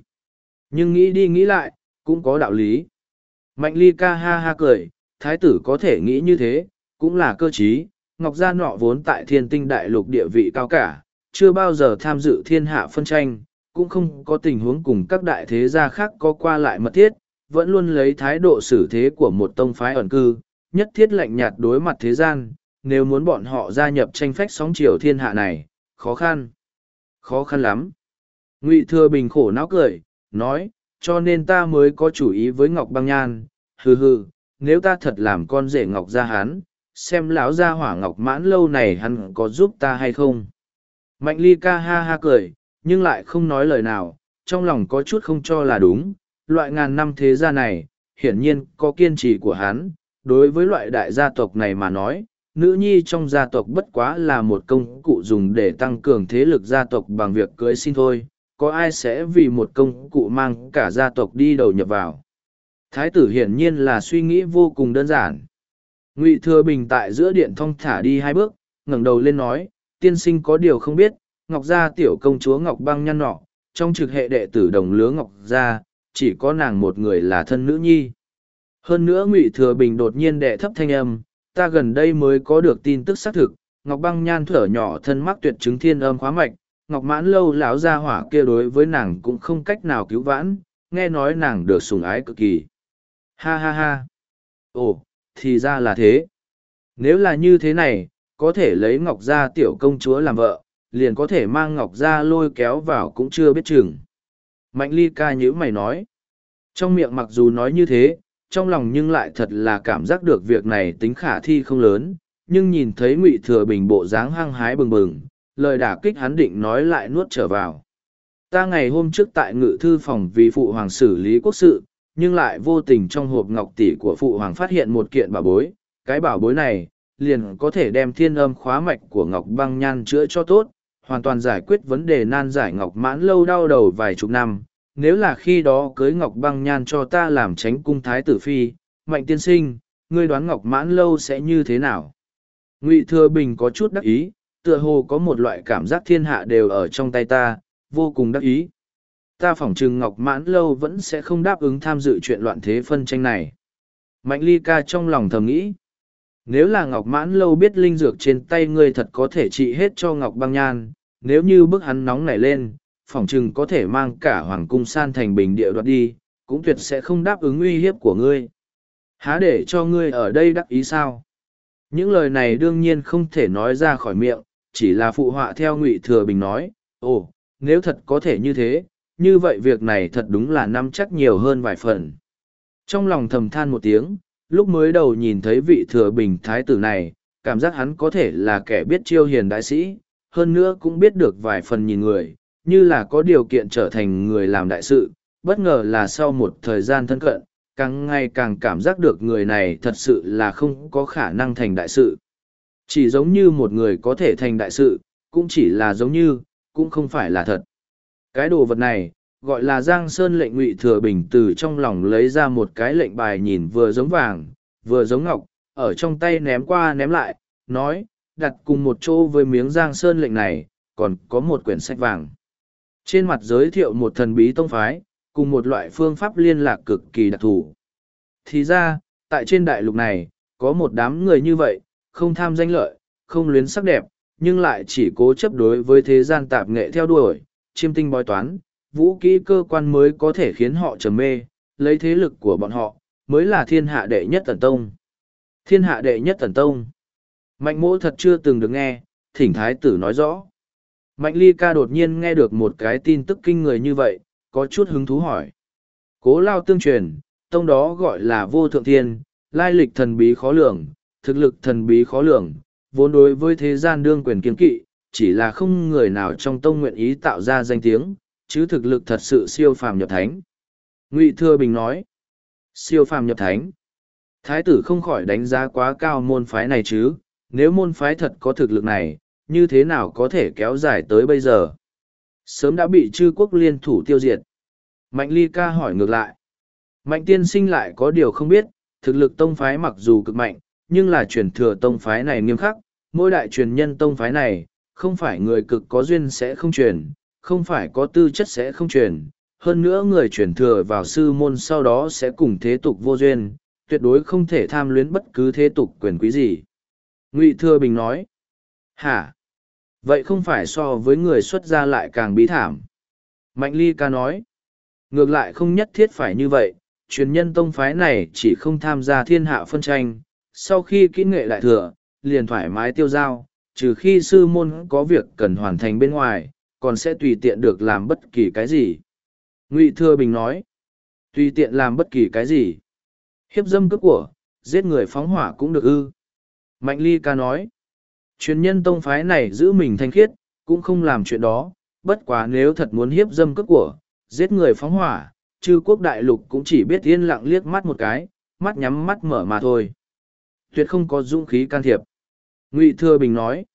Nhưng nghĩ đi nghĩ lại, cũng có đạo lý. Mạnh ly ca ha ha cười, thái tử có thể nghĩ như thế, cũng là cơ trí. Ngọc Gia nọ vốn tại thiên tinh đại lục địa vị cao cả, chưa bao giờ tham dự thiên hạ phân tranh, cũng không có tình huống cùng các đại thế gia khác có qua lại mật thiết, vẫn luôn lấy thái độ xử thế của một tông phái ẩn cư, nhất thiết lạnh nhạt đối mặt thế gian, nếu muốn bọn họ gia nhập tranh phách sóng chiều thiên hạ này, khó khăn. Khó khăn lắm. Ngụy Thừa Bình khổ não cười, nói, cho nên ta mới có chủ ý với Ngọc Băng Nhan, hừ hừ, nếu ta thật làm con rể Ngọc gia hán, xem lão gia hỏa Ngọc mãn lâu này hắn có giúp ta hay không. Mạnh ly ca ha ha cười, nhưng lại không nói lời nào, trong lòng có chút không cho là đúng, loại ngàn năm thế gia này, hiển nhiên có kiên trì của hắn, đối với loại đại gia tộc này mà nói, nữ nhi trong gia tộc bất quá là một công cụ dùng để tăng cường thế lực gia tộc bằng việc cưới xin thôi, có ai sẽ vì một công cụ mang cả gia tộc đi đầu nhập vào. Thái tử hiển nhiên là suy nghĩ vô cùng đơn giản. Ngụy Thừa Bình tại giữa điện thong thả đi hai bước, ngẩng đầu lên nói, tiên sinh có điều không biết, Ngọc Gia tiểu công chúa Ngọc Băng nhăn nọ, trong trực hệ đệ tử đồng lứa Ngọc Gia, chỉ có nàng một người là thân nữ nhi. Hơn nữa Ngụy Thừa Bình đột nhiên đệ thấp thanh âm, ta gần đây mới có được tin tức xác thực, Ngọc Băng nhan thở nhỏ thân mắc tuyệt chứng thiên âm khóa mạch, Ngọc Mãn lâu lão gia hỏa kia đối với nàng cũng không cách nào cứu vãn, nghe nói nàng được sùng ái cực kỳ. Ha ha ha. Ồ, thì ra là thế. Nếu là như thế này, có thể lấy Ngọc Gia tiểu công chúa làm vợ, liền có thể mang Ngọc Gia lôi kéo vào cũng chưa biết chừng. Mạnh ly ca nhữ mày nói. Trong miệng mặc dù nói như thế, trong lòng nhưng lại thật là cảm giác được việc này tính khả thi không lớn, nhưng nhìn thấy ngụy Thừa Bình bộ dáng hăng hái bừng bừng, lời đả kích hắn định nói lại nuốt trở vào. Ta ngày hôm trước tại ngự thư phòng vì phụ hoàng xử lý quốc sự, nhưng lại vô tình trong hộp ngọc tỷ của phụ hoàng phát hiện một kiện bảo bối. Cái bảo bối này, liền có thể đem thiên âm khóa mạch của ngọc băng nhan chữa cho tốt, hoàn toàn giải quyết vấn đề nan giải ngọc mãn lâu đau đầu vài chục năm. Nếu là khi đó cưới ngọc băng nhan cho ta làm tránh cung thái tử phi, mạnh tiên sinh, ngươi đoán ngọc mãn lâu sẽ như thế nào? Ngụy Thừa Bình có chút đắc ý, tựa hồ có một loại cảm giác thiên hạ đều ở trong tay ta, vô cùng đắc ý. Ta phỏng chừng Ngọc Mãn Lâu vẫn sẽ không đáp ứng tham dự chuyện loạn thế phân tranh này. Mạnh ly ca trong lòng thầm nghĩ. Nếu là Ngọc Mãn Lâu biết linh dược trên tay ngươi thật có thể trị hết cho Ngọc Băng Nhan, nếu như bức hắn nóng nảy lên, phỏng chừng có thể mang cả Hoàng Cung San thành bình địa đoạt đi, cũng tuyệt sẽ không đáp ứng uy hiếp của ngươi. Há để cho ngươi ở đây đắc ý sao? Những lời này đương nhiên không thể nói ra khỏi miệng, chỉ là phụ họa theo ngụy thừa bình nói ồ nếu thật có thể như thế như vậy việc này thật đúng là nắm chắc nhiều hơn vài phần trong lòng thầm than một tiếng lúc mới đầu nhìn thấy vị thừa bình thái tử này cảm giác hắn có thể là kẻ biết chiêu hiền đại sĩ hơn nữa cũng biết được vài phần nhìn người như là có điều kiện trở thành người làm đại sự bất ngờ là sau một thời gian thân cận càng ngày càng cảm giác được người này thật sự là không có khả năng thành đại sự chỉ giống như một người có thể thành đại sự, cũng chỉ là giống như, cũng không phải là thật. Cái đồ vật này, gọi là Giang Sơn lệnh ngụy thừa bình từ trong lòng lấy ra một cái lệnh bài nhìn vừa giống vàng, vừa giống ngọc, ở trong tay ném qua ném lại, nói, đặt cùng một chỗ với miếng Giang Sơn lệnh này, còn có một quyển sách vàng. Trên mặt giới thiệu một thần bí tông phái, cùng một loại phương pháp liên lạc cực kỳ đặc thù. Thì ra, tại trên đại lục này, có một đám người như vậy, không tham danh lợi, không luyến sắc đẹp, nhưng lại chỉ cố chấp đối với thế gian tạp nghệ theo đuổi, chiêm tinh bói toán, vũ kỹ cơ quan mới có thể khiến họ trầm mê, lấy thế lực của bọn họ, mới là thiên hạ đệ nhất tần tông. Thiên hạ đệ nhất tần tông. Mạnh mỗ thật chưa từng được nghe, thỉnh thái tử nói rõ. Mạnh ly ca đột nhiên nghe được một cái tin tức kinh người như vậy, có chút hứng thú hỏi. Cố lao tương truyền, tông đó gọi là vô thượng thiên, lai lịch thần bí khó lường, thực lực thần bí khó lường, vốn đối với thế gian đương quyền kiên kỵ, chỉ là không người nào trong tông nguyện ý tạo ra danh tiếng, chứ thực lực thật sự siêu phàm nhập thánh. Ngụy Thừa Bình nói, siêu phàm nhập thánh. Thái tử không khỏi đánh giá quá cao môn phái này chứ, nếu môn phái thật có thực lực này, như thế nào có thể kéo dài tới bây giờ? Sớm đã bị chư quốc liên thủ tiêu diệt. Mạnh ly ca hỏi ngược lại. Mạnh tiên sinh lại có điều không biết, thực lực tông phái mặc dù cực mạnh, nhưng là truyền thừa tông phái này nghiêm khắc, mỗi đại truyền nhân tông phái này, không phải người cực có duyên sẽ không truyền, không phải có tư chất sẽ không truyền, hơn nữa người truyền thừa vào sư môn sau đó sẽ cùng thế tục vô duyên, tuyệt đối không thể tham luyến bất cứ thế tục quyền quý gì. Ngụy Thừa Bình nói, Hả? Vậy không phải so với người xuất gia lại càng bí thảm. Mạnh ly ca nói, ngược lại không nhất thiết phải như vậy, truyền nhân tông phái này chỉ không tham gia thiên hạ phân tranh, sau khi kỹ nghệ lại thừa, liền thoải mái tiêu giao, trừ khi sư môn có việc cần hoàn thành bên ngoài, còn sẽ tùy tiện được làm bất kỳ cái gì. Ngụy Thừa Bình nói, tùy tiện làm bất kỳ cái gì. Hiếp dâm cướp của, giết người phóng hỏa cũng được ư. Mạnh Ly ca nói, truyền nhân tông phái này giữ mình thanh khiết, cũng không làm chuyện đó, bất quá nếu thật muốn hiếp dâm cướp của, giết người phóng hỏa, chư quốc đại lục cũng chỉ biết yên lặng liếc mắt một cái, mắt nhắm mắt mở mà thôi. Tuyệt không có dũng khí can thiệp. Ngụy Thừa Bình nói,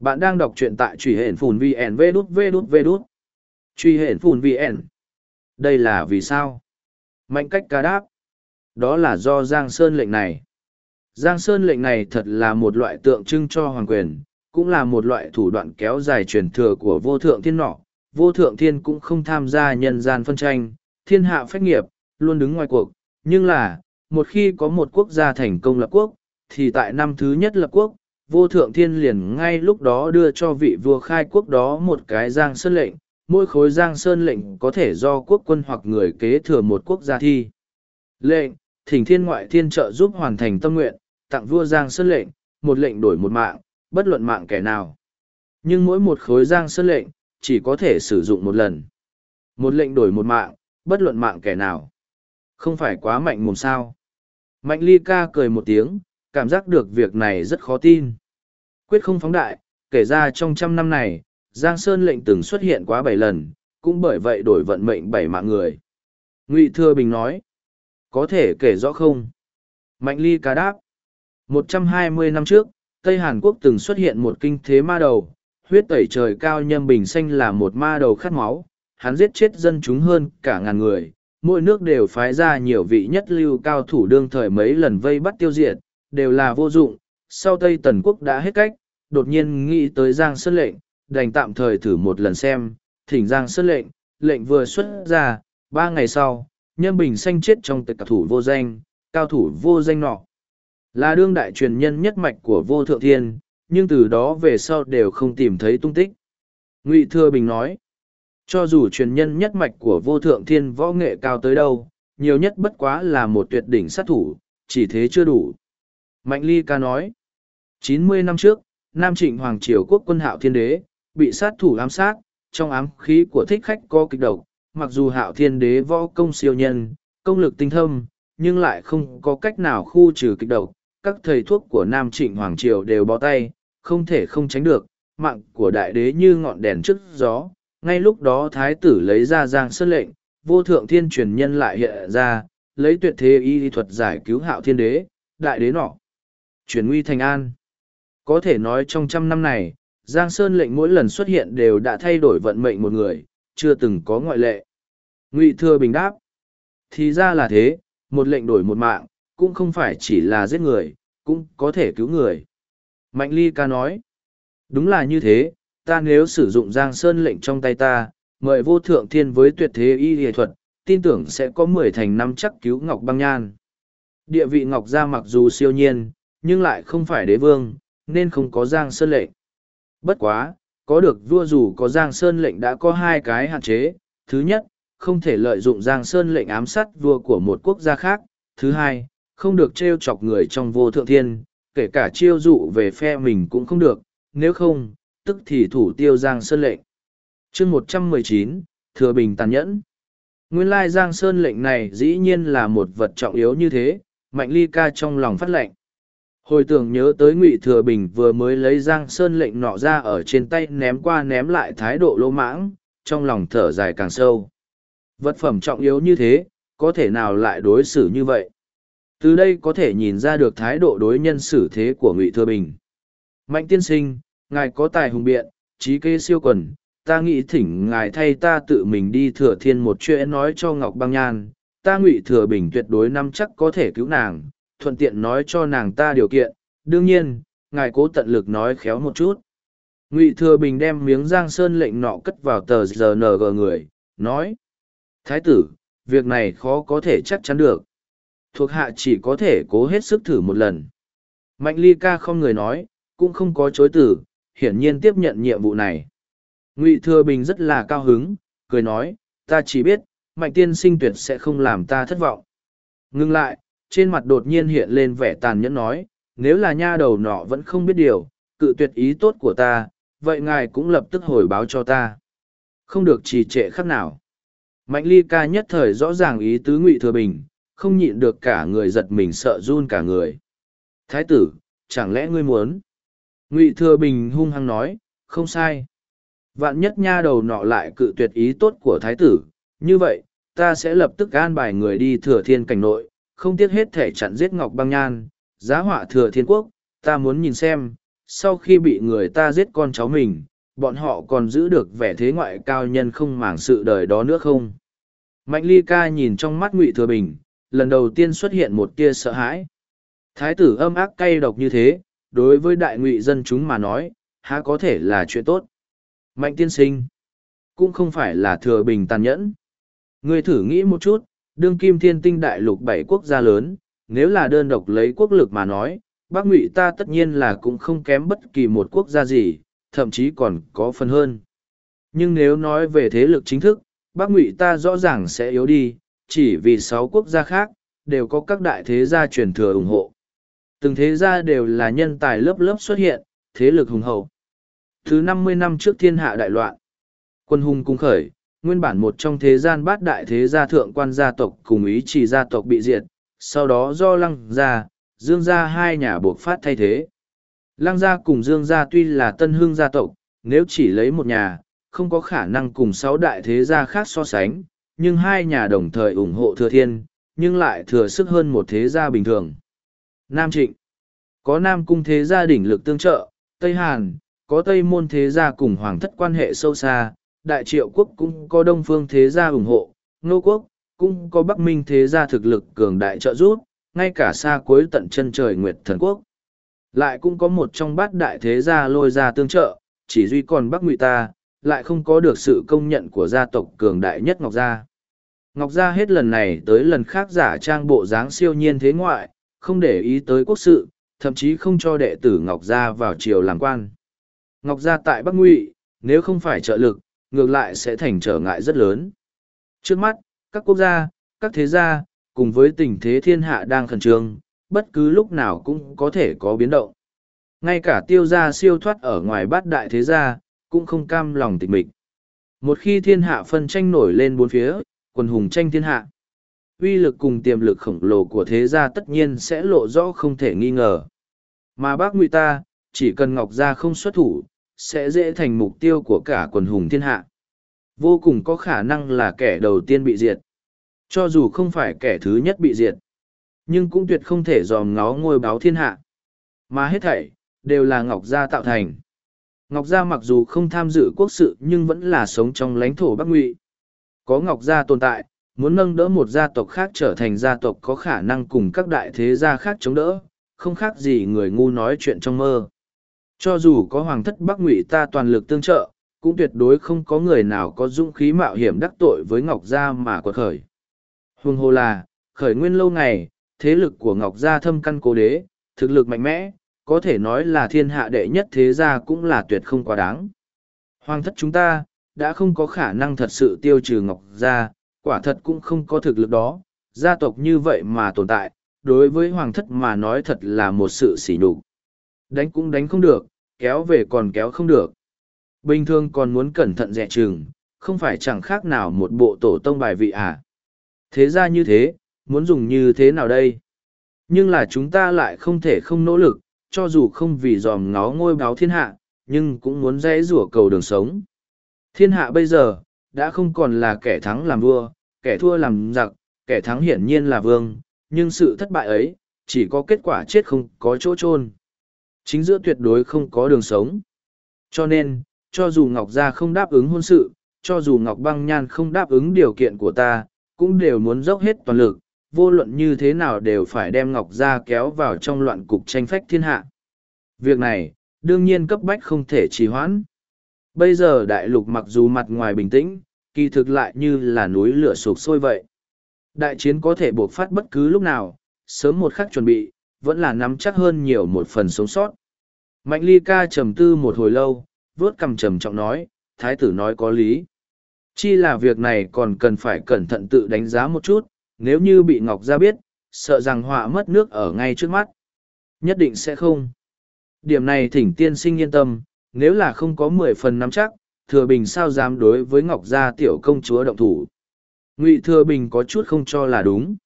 bạn đang đọc truyện tại truy hển phùn vn v đút v đút v đút. Truy hển phùn vn. Đây là vì sao? Mạnh cách ca đáp. Đó là do Giang Sơn lệnh này. Giang Sơn lệnh này thật là một loại tượng trưng cho hoàng quyền, cũng là một loại thủ đoạn kéo dài truyền thừa của vô thượng thiên nọ. Vô thượng thiên cũng không tham gia nhân gian phân tranh, thiên hạ phách nghiệp, luôn đứng ngoài cuộc. Nhưng là, một khi có một quốc gia thành công lập quốc, thì tại năm thứ nhất lập quốc, vô thượng thiên liền ngay lúc đó đưa cho vị vua khai quốc đó một cái giang sơn lệnh, mỗi khối giang sơn lệnh có thể do quốc quân hoặc người kế thừa một quốc gia thi. Lệnh, thỉnh thiên ngoại thiên trợ giúp hoàn thành tâm nguyện, tặng vua giang sơn lệnh, một lệnh đổi một mạng, bất luận mạng kẻ nào. Nhưng mỗi một khối giang sơn lệnh, chỉ có thể sử dụng một lần. Một lệnh đổi một mạng, bất luận mạng kẻ nào. Không phải quá mạnh mồm sao. Mạnh ly ca cười một tiếng, cảm giác được việc này rất khó tin. Quyết không phóng đại, kể ra trong trăm năm này, Giang Sơn lệnh từng xuất hiện quá bảy lần, cũng bởi vậy đổi vận mệnh bảy mạng người. Ngụy Thừa Bình nói, có thể kể rõ không? Mạnh ly cá đáp, 120 năm trước, Tây Hàn Quốc từng xuất hiện một kinh thế ma đầu, huyết tẩy trời cao nhâm bình xanh là một ma đầu khát máu, hắn giết chết dân chúng hơn cả ngàn người, mỗi nước đều phái ra nhiều vị nhất lưu cao thủ đương thời mấy lần vây bắt tiêu diệt, đều là vô dụng, sau Tây Tần Quốc đã hết cách, đột nhiên nghĩ tới Giang Sơn lệnh, đành tạm thời thử một lần xem, thỉnh Giang Sơn lệnh, lệnh vừa xuất ra, ba ngày sau, Nhâm Bình Xanh chết trong tịch thủ vô danh, cao thủ vô danh nọ. Là đương đại truyền nhân nhất mạch của vô thượng thiên, nhưng từ đó về sau đều không tìm thấy tung tích. Ngụy Thừa Bình nói, cho dù truyền nhân nhất mạch của vô thượng thiên võ nghệ cao tới đâu, nhiều nhất bất quá là một tuyệt đỉnh sát thủ, chỉ thế chưa đủ. Mạnh Ly ca nói, 90 năm trước, Nam Trịnh Hoàng Triều quốc quân hạo thiên đế, bị sát thủ ám sát, trong ám khí của thích khách có kịch độc, mặc dù hạo thiên đế võ công siêu nhân, công lực tinh thâm, nhưng lại không có cách nào khu trừ kịch độc, các thầy thuốc của Nam Trịnh Hoàng Triều đều bó tay, không thể không tránh được, mạng của đại đế như ngọn đèn trước gió. Ngay lúc đó thái tử lấy ra giang sơn lệnh, vô thượng thiên truyền nhân lại hiện ra, lấy tuyệt thế y thuật giải cứu hạo thiên đế, đại đế nọ. Chuyển nguy thành an. Có thể nói trong trăm năm này, Giang Sơn lệnh mỗi lần xuất hiện đều đã thay đổi vận mệnh một người, chưa từng có ngoại lệ. Ngụy Thừa Bình đáp. Thì ra là thế, một lệnh đổi một mạng, cũng không phải chỉ là giết người, cũng có thể cứu người. Mạnh Ly ca nói. Đúng là như thế, ta nếu sử dụng Giang Sơn lệnh trong tay ta, mời vô thượng thiên với tuyệt thế y hệ thuật, tin tưởng sẽ có mười thành năm chắc cứu Ngọc Băng Nhan. Địa vị Ngọc Gia mặc dù siêu nhiên, nhưng lại không phải đế vương, nên không có Giang Sơn lệnh. Bất quá, có được vua dù có Giang Sơn lệnh đã có hai cái hạn chế. Thứ nhất, không thể lợi dụng Giang Sơn lệnh ám sát vua của một quốc gia khác. Thứ hai, không được trêu chọc người trong vô thượng thiên, kể cả chiêu dụ về phe mình cũng không được, nếu không, tức thì thủ tiêu Giang Sơn lệnh. chương một trăm mười chín Thừa Bình tàn nhẫn. Nguyên lai Giang Sơn lệnh này dĩ nhiên là một vật trọng yếu như thế, Mạnh Ly ca trong lòng phát lệnh. Hồi tưởng nhớ tới Ngụy Thừa Bình vừa mới lấy Giang Sơn lệnh nọ ra ở trên tay ném qua ném lại thái độ lỗ mãng, trong lòng thở dài càng sâu. Vật phẩm trọng yếu như thế, có thể nào lại đối xử như vậy? Từ đây có thể nhìn ra được thái độ đối nhân xử thế của Ngụy Thừa Bình. Mạnh tiên sinh, ngài có tài hùng biện, trí kế siêu quần, ta nghĩ thỉnh ngài thay ta tự mình đi thừa thiên một chuyện nói cho Ngọc Băng Nhan, ta Ngụy Thừa Bình tuyệt đối nắm chắc có thể cứu nàng, thuận tiện nói cho nàng ta điều kiện, đương nhiên, ngài cố tận lực nói khéo một chút. Ngụy Thừa Bình đem miếng giang sơn lệnh nọ cất vào tờ rng người, nói. Thái tử, việc này khó có thể chắc chắn được. Thuộc hạ chỉ có thể cố hết sức thử một lần. Mạnh ly ca không người nói, cũng không có chối từ, hiển nhiên tiếp nhận nhiệm vụ này. Ngụy Thừa Bình rất là cao hứng, cười nói, ta chỉ biết, mạnh tiên sinh tuyệt sẽ không làm ta thất vọng. Ngưng lại, trên mặt đột nhiên hiện lên vẻ tàn nhẫn nói, nếu là nha đầu nọ vẫn không biết điều, cự tuyệt ý tốt của ta, vậy ngài cũng lập tức hồi báo cho ta. Không được trì trệ khắc nào. Mạnh ly ca nhất thời rõ ràng ý tứ ngụy thừa bình, không nhịn được cả người giật mình sợ run cả người. Thái tử, chẳng lẽ ngươi muốn? Ngụy thừa bình hung hăng nói, không sai. Vạn nhất nha đầu nọ lại cự tuyệt ý tốt của thái tử, như vậy, ta sẽ lập tức an bài người đi thừa thiên cảnh nội, không tiếc hết thể chặn giết Ngọc Băng Nhan, giá họa thừa thiên quốc, ta muốn nhìn xem, sau khi bị người ta giết con cháu mình, bọn họ còn giữ được vẻ thế ngoại cao nhân không màng sự đời đó nữa không? Mạnh ly ca nhìn trong mắt ngụy thừa bình, lần đầu tiên xuất hiện một tia sợ hãi. Thái tử âm ác cay độc như thế, đối với đại ngụy dân chúng mà nói, há có thể là chuyện tốt. Mạnh tiên sinh, cũng không phải là thừa bình tàn nhẫn. Ngươi thử nghĩ một chút, đương kim thiên tinh đại lục bảy quốc gia lớn, nếu là đơn độc lấy quốc lực mà nói, Bắc Ngụy ta tất nhiên là cũng không kém bất kỳ một quốc gia gì, thậm chí còn có phần hơn. Nhưng nếu nói về thế lực chính thức, Bắc Ngụy ta rõ ràng sẽ yếu đi, chỉ vì sáu quốc gia khác, đều có các đại thế gia truyền thừa ủng hộ. Từng thế gia đều là nhân tài lớp lớp xuất hiện, thế lực hùng hậu. Thứ năm mươi năm trước thiên hạ đại loạn, quân hùng cung khởi, nguyên bản một trong thế gian bát đại thế gia thượng quan gia tộc cùng ý chỉ gia tộc bị diệt, sau đó do lăng gia, dương gia hai nhà buộc phát thay thế. Lăng gia cùng dương gia tuy là tân hương gia tộc, nếu chỉ lấy một nhà, không có khả năng cùng sáu đại thế gia khác so sánh, nhưng hai nhà đồng thời ủng hộ thừa thiên, nhưng lại thừa sức hơn một thế gia bình thường. Nam Trịnh Có Nam Cung thế gia đỉnh lực tương trợ, Tây Hàn, có Tây Môn thế gia cùng hoàng thất quan hệ sâu xa, Đại Triệu Quốc cũng có Đông Phương thế gia ủng hộ, Ngô Quốc cũng có Bắc Minh thế gia thực lực cường đại trợ giúp, ngay cả xa cuối tận chân trời Nguyệt Thần Quốc. Lại cũng có một trong bát đại thế gia lôi ra tương trợ, chỉ duy còn Bắc Ngụy ta, lại không có được sự công nhận của gia tộc cường đại nhất Ngọc Gia. Ngọc Gia hết lần này tới lần khác giả trang bộ dáng siêu nhiên thế ngoại, không để ý tới quốc sự, thậm chí không cho đệ tử Ngọc Gia vào triều làm quan. Ngọc Gia tại Bắc Ngụy, nếu không phải trợ lực, ngược lại sẽ thành trở ngại rất lớn. Trước mắt, các quốc gia, các thế gia, cùng với tình thế thiên hạ đang khẩn trương, bất cứ lúc nào cũng có thể có biến động. Ngay cả tiêu gia siêu thoát ở ngoài bát đại thế gia, cũng không cam lòng tịch mịch. Một khi thiên hạ phân tranh nổi lên bốn phía, quần hùng tranh thiên hạ, uy lực cùng tiềm lực khổng lồ của thế gia tất nhiên sẽ lộ rõ không thể nghi ngờ. Mà bác ngụy ta, chỉ cần Ngọc Gia không xuất thủ, sẽ dễ thành mục tiêu của cả quần hùng thiên hạ. Vô cùng có khả năng là kẻ đầu tiên bị diệt. Cho dù không phải kẻ thứ nhất bị diệt, nhưng cũng tuyệt không thể dòm ngó ngôi báo thiên hạ. Mà hết thảy, đều là Ngọc Gia tạo thành. Ngọc Gia mặc dù không tham dự quốc sự nhưng vẫn là sống trong lãnh thổ Bắc Ngụy. Có Ngọc Gia tồn tại, muốn nâng đỡ một gia tộc khác trở thành gia tộc có khả năng cùng các đại thế gia khác chống đỡ, không khác gì người ngu nói chuyện trong mơ. Cho dù có hoàng thất Bắc Ngụy ta toàn lực tương trợ, cũng tuyệt đối không có người nào có dũng khí mạo hiểm đắc tội với Ngọc Gia mà quật khởi. Huồng hồ là, khởi nguyên lâu ngày, thế lực của Ngọc Gia thâm căn cố đế, thực lực mạnh mẽ, có thể nói là thiên hạ đệ nhất thế gia cũng là tuyệt không quá đáng. Hoàng thất chúng ta, đã không có khả năng thật sự tiêu trừ Ngọc Gia, quả thật cũng không có thực lực đó, gia tộc như vậy mà tồn tại, đối với Hoàng thất mà nói thật là một sự sỉ nhục. Đánh cũng đánh không được, kéo về còn kéo không được. Bình thường còn muốn cẩn thận dè chừng, không phải chẳng khác nào một bộ tổ tông bài vị à. Thế ra như thế, muốn dùng như thế nào đây? Nhưng là chúng ta lại không thể không nỗ lực, cho dù không vì dòm ngó ngôi báo thiên hạ, nhưng cũng muốn dễ rủa cầu đường sống. Thiên hạ bây giờ, đã không còn là kẻ thắng làm vua, kẻ thua làm giặc, kẻ thắng hiển nhiên là vương, nhưng sự thất bại ấy, chỉ có kết quả chết không có chỗ chôn Chính giữa tuyệt đối không có đường sống. Cho nên, cho dù Ngọc Gia không đáp ứng hôn sự, cho dù Ngọc Băng Nhan không đáp ứng điều kiện của ta, cũng đều muốn dốc hết toàn lực, vô luận như thế nào đều phải đem Ngọc Gia kéo vào trong loạn cục tranh phách thiên hạ. Việc này, đương nhiên cấp bách không thể trì hoãn. Bây giờ đại lục mặc dù mặt ngoài bình tĩnh, kỳ thực lại như là núi lửa sụp sôi vậy. Đại chiến có thể bộc phát bất cứ lúc nào, sớm một khắc chuẩn bị, vẫn là nắm chắc hơn nhiều một phần sống sót. Mạnh ly ca trầm tư một hồi lâu, vớt cầm trầm trọng nói, thái tử nói có lý. Chi là việc này còn cần phải cẩn thận tự đánh giá một chút, nếu như bị Ngọc Gia biết, sợ rằng họa mất nước ở ngay trước mắt. Nhất định sẽ không. Điểm này thỉnh tiên sinh yên tâm, nếu là không có mười phần nắm chắc, Thừa Bình sao dám đối với Ngọc Gia tiểu công chúa động thủ. Ngụy Thừa Bình có chút không cho là đúng.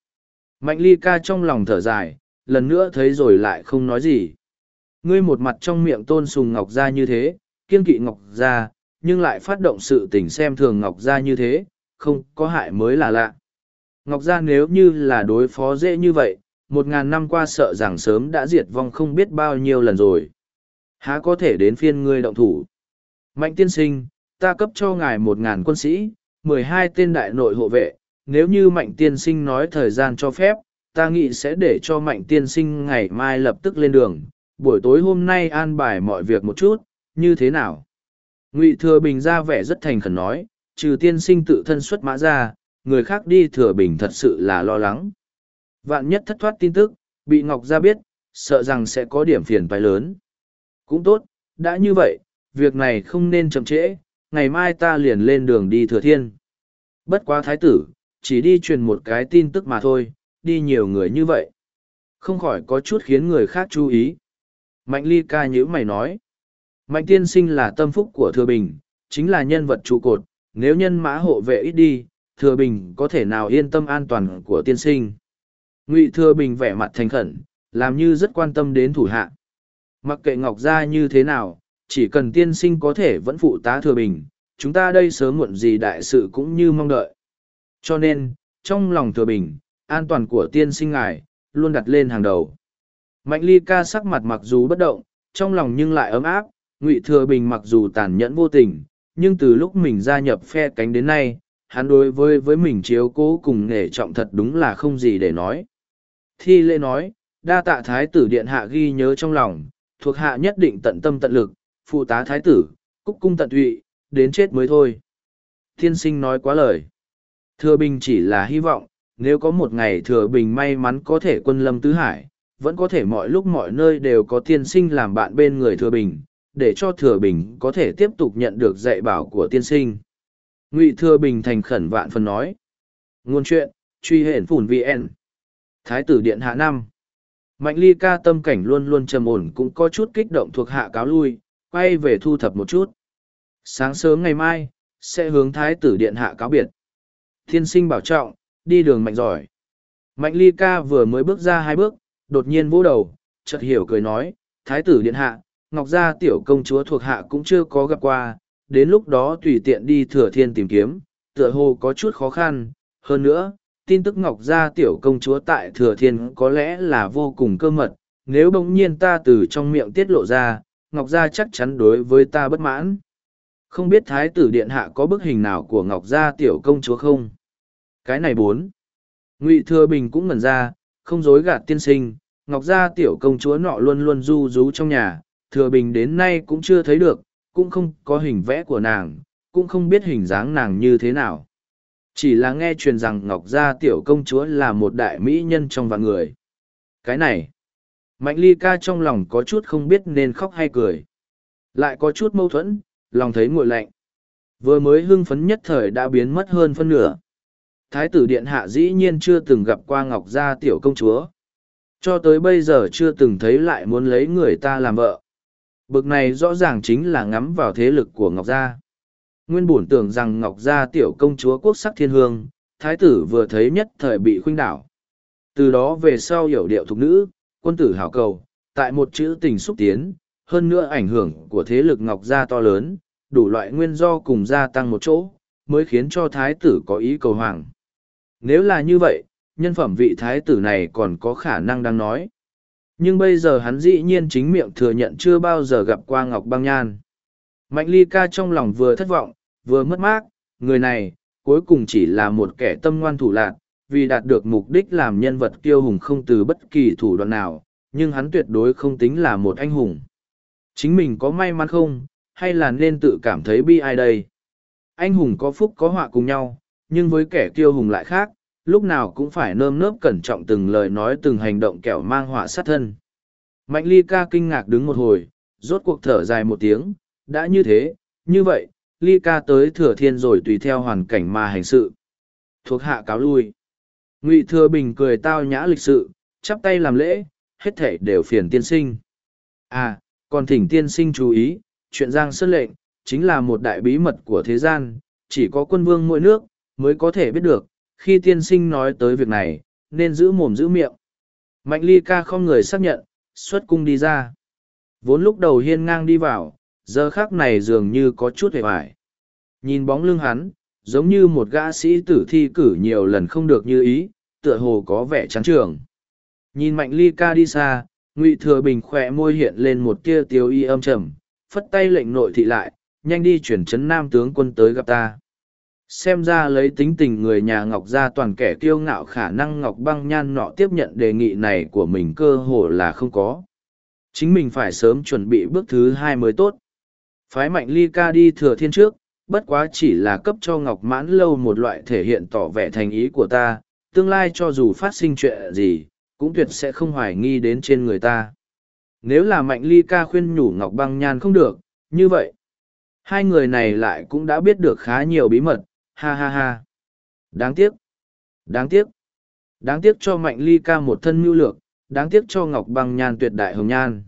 Mạnh ly ca trong lòng thở dài, lần nữa thấy rồi lại không nói gì. Ngươi một mặt trong miệng tôn sùng Ngọc Gia như thế, kiên kỵ Ngọc Gia, nhưng lại phát động sự tình xem thường Ngọc Gia như thế, không có hại mới là lạ. Ngọc Gia nếu như là đối phó dễ như vậy, một ngàn năm qua sợ rằng sớm đã diệt vong không biết bao nhiêu lần rồi. Há có thể đến phiên ngươi động thủ. Mạnh tiên sinh, ta cấp cho ngài một ngàn quân sĩ, mười hai tên đại nội hộ vệ, nếu như mạnh tiên sinh nói thời gian cho phép, ta nghĩ sẽ để cho mạnh tiên sinh ngày mai lập tức lên đường, buổi tối hôm nay an bài mọi việc một chút, như thế nào? Ngụy Thừa Bình ra vẻ rất thành khẩn nói, trừ tiên sinh tự thân xuất mã ra, người khác đi Thừa Bình thật sự là lo lắng. Vạn nhất thất thoát tin tức, bị Ngọc Gia biết, sợ rằng sẽ có điểm phiền phái lớn. Cũng tốt, đã như vậy, việc này không nên chậm trễ, ngày mai ta liền lên đường đi Thừa Thiên. Bất quá thái tử, chỉ đi truyền một cái tin tức mà thôi, đi nhiều người như vậy. Không khỏi có chút khiến người khác chú ý. Mạnh ly ca nhữ mày nói. Mạnh tiên sinh là tâm phúc của Thừa Bình, chính là nhân vật trụ cột, nếu nhân mã hộ vệ ít đi, Thừa Bình có thể nào yên tâm an toàn của tiên sinh. Ngụy Thừa Bình vẻ mặt thành khẩn, làm như rất quan tâm đến thủ hạ. Mặc kệ Ngọc Gia như thế nào, chỉ cần tiên sinh có thể vẫn phụ tá Thừa Bình, chúng ta đây sớm muộn gì đại sự cũng như mong đợi. Cho nên, trong lòng Thừa Bình, an toàn của tiên sinh ngài, luôn đặt lên hàng đầu. Mạnh ly ca sắc mặt mặc dù bất động, trong lòng nhưng lại ấm áp, ngụy thừa bình mặc dù tàn nhẫn vô tình nhưng từ lúc mình gia nhập phe cánh đến nay hắn đối với với mình chiếu cố cùng nể trọng thật đúng là không gì để nói. Thi lễ nói đa tạ thái tử điện hạ ghi nhớ trong lòng thuộc hạ nhất định tận tâm tận lực phụ tá thái tử cúc cung tận tụy đến chết mới thôi. Thiên sinh nói quá lời. Thừa bình chỉ là hy vọng nếu có một ngày thừa bình may mắn có thể quân lâm tứ hải, vẫn có thể mọi lúc mọi nơi đều có tiên sinh làm bạn bên người thừa bình, để cho thừa bình có thể tiếp tục nhận được dạy bảo của tiên sinh. Ngụy thừa bình thành khẩn vạn phần nói ngôn chuyện, truy hển phủn vn. Thái tử điện hạ năm. Mạnh ly ca tâm cảnh luôn luôn trầm ổn cũng có chút kích động thuộc hạ cáo lui, quay về thu thập một chút. Sáng sớm ngày mai, sẽ hướng thái tử điện hạ cáo biệt. Tiên sinh bảo trọng đi đường mạnh giỏi mạnh ly ca vừa mới bước ra hai bước đột nhiên vỗ đầu chợt hiểu cười nói thái tử điện hạ Ngọc Gia tiểu công chúa thuộc hạ cũng chưa có gặp qua, đến lúc đó tùy tiện đi thừa thiên tìm kiếm, tựa hồ có chút khó khăn. Hơn nữa, tin tức Ngọc Gia tiểu công chúa tại thừa thiên có lẽ là vô cùng cơ mật, nếu bỗng nhiên ta từ trong miệng tiết lộ ra, Ngọc Gia chắc chắn đối với ta bất mãn. Không biết Thái tử Điện Hạ có bức hình nào của Ngọc Gia tiểu công chúa không? Cái này bốn. Ngụy Thừa Bình cũng ngẩn ra, không dối gạt tiên sinh, Ngọc Gia tiểu công chúa nọ luôn luôn du rú trong nhà, Thừa Bình đến nay cũng chưa thấy được, cũng không có hình vẽ của nàng, cũng không biết hình dáng nàng như thế nào. Chỉ là nghe truyền rằng Ngọc Gia tiểu công chúa là một đại mỹ nhân trong vạn người. Cái này, Mạnh ly ca trong lòng có chút không biết nên khóc hay cười. Lại có chút mâu thuẫn, lòng thấy nguội lạnh. Vừa mới hưng phấn nhất thời đã biến mất hơn phân nửa. Thái tử Điện Hạ dĩ nhiên chưa từng gặp qua Ngọc Gia tiểu công chúa. Cho tới bây giờ chưa từng thấy lại muốn lấy người ta làm vợ. Bực này rõ ràng chính là ngắm vào thế lực của Ngọc Gia. Nguyên bổn tưởng rằng Ngọc Gia tiểu công chúa quốc sắc thiên hương, thái tử vừa thấy nhất thời bị khuynh đảo. Từ đó về sau hiểu điệu thục nữ, quân tử hảo cầu, tại một chữ tình xúc tiến, hơn nữa ảnh hưởng của thế lực Ngọc Gia to lớn, đủ loại nguyên do cùng gia tăng một chỗ, mới khiến cho thái tử có ý cầu hoàng. Nếu là như vậy, nhân phẩm vị thái tử này còn có khả năng đang nói. Nhưng bây giờ hắn dĩ nhiên chính miệng thừa nhận chưa bao giờ gặp qua Ngọc Băng Nhan. Mạnh ly ca trong lòng vừa thất vọng, vừa mất mát, người này, cuối cùng chỉ là một kẻ tâm ngoan thủ lạc, vì đạt được mục đích làm nhân vật kiêu hùng không từ bất kỳ thủ đoạn nào, nhưng hắn tuyệt đối không tính là một anh hùng. Chính mình có may mắn không, hay là nên tự cảm thấy bi ai đây? Anh hùng có phúc có họa cùng nhau, nhưng với kẻ kiêu hùng lại khác, lúc nào cũng phải nơm nớp cẩn trọng từng lời nói từng hành động kẻo mang họa sát thân. Mạnh ly ca kinh ngạc đứng một hồi, rốt cuộc thở dài một tiếng, đã như thế, như vậy, ly ca tới thừa thiên rồi tùy theo hoàn cảnh mà hành sự. Thuộc hạ cáo lui. Ngụy Thừa Bình cười tao nhã lịch sự, chắp tay làm lễ, hết thể đều phiền tiên sinh. À, còn thỉnh tiên sinh chú ý, chuyện Giang Sơn lệnh, chính là một đại bí mật của thế gian, chỉ có quân vương mỗi nước, mới có thể biết được, khi tiên sinh nói tới việc này, nên giữ mồm giữ miệng. Mạnh ly ca không người xác nhận, xuất cung đi ra. Vốn lúc đầu hiên ngang đi vào, giờ khác này dường như có chút hề hoài. Nhìn bóng lưng hắn, giống như một gã sĩ tử thi cử nhiều lần không được như ý, tựa hồ có vẻ chán trường. Nhìn mạnh ly ca đi xa, ngụy thừa bình khỏe môi hiện lên một tia tiêu y âm trầm, phất tay lệnh nội thị lại, nhanh đi chuyển chấn nam tướng quân tới gặp ta. Xem ra lấy tính tình người nhà Ngọc gia toàn kẻ kiêu ngạo khả năng Ngọc băng nhan nọ tiếp nhận đề nghị này của mình cơ hồ là không có. Chính mình phải sớm chuẩn bị bước thứ hai mới tốt. Phái mạnh ly ca đi thừa thiên trước, bất quá chỉ là cấp cho Ngọc Mãn Lâu một loại thể hiện tỏ vẻ thành ý của ta, tương lai cho dù phát sinh chuyện gì, cũng tuyệt sẽ không hoài nghi đến trên người ta. Nếu là Mạnh Ly ca khuyên nhủ Ngọc Băng Nhan không được, như vậy, hai người này lại cũng đã biết được khá nhiều bí mật, ha ha ha. Đáng tiếc, đáng tiếc, đáng tiếc cho Mạnh Ly ca một thân mưu lược, đáng tiếc cho Ngọc Băng Nhan tuyệt đại hồng nhan.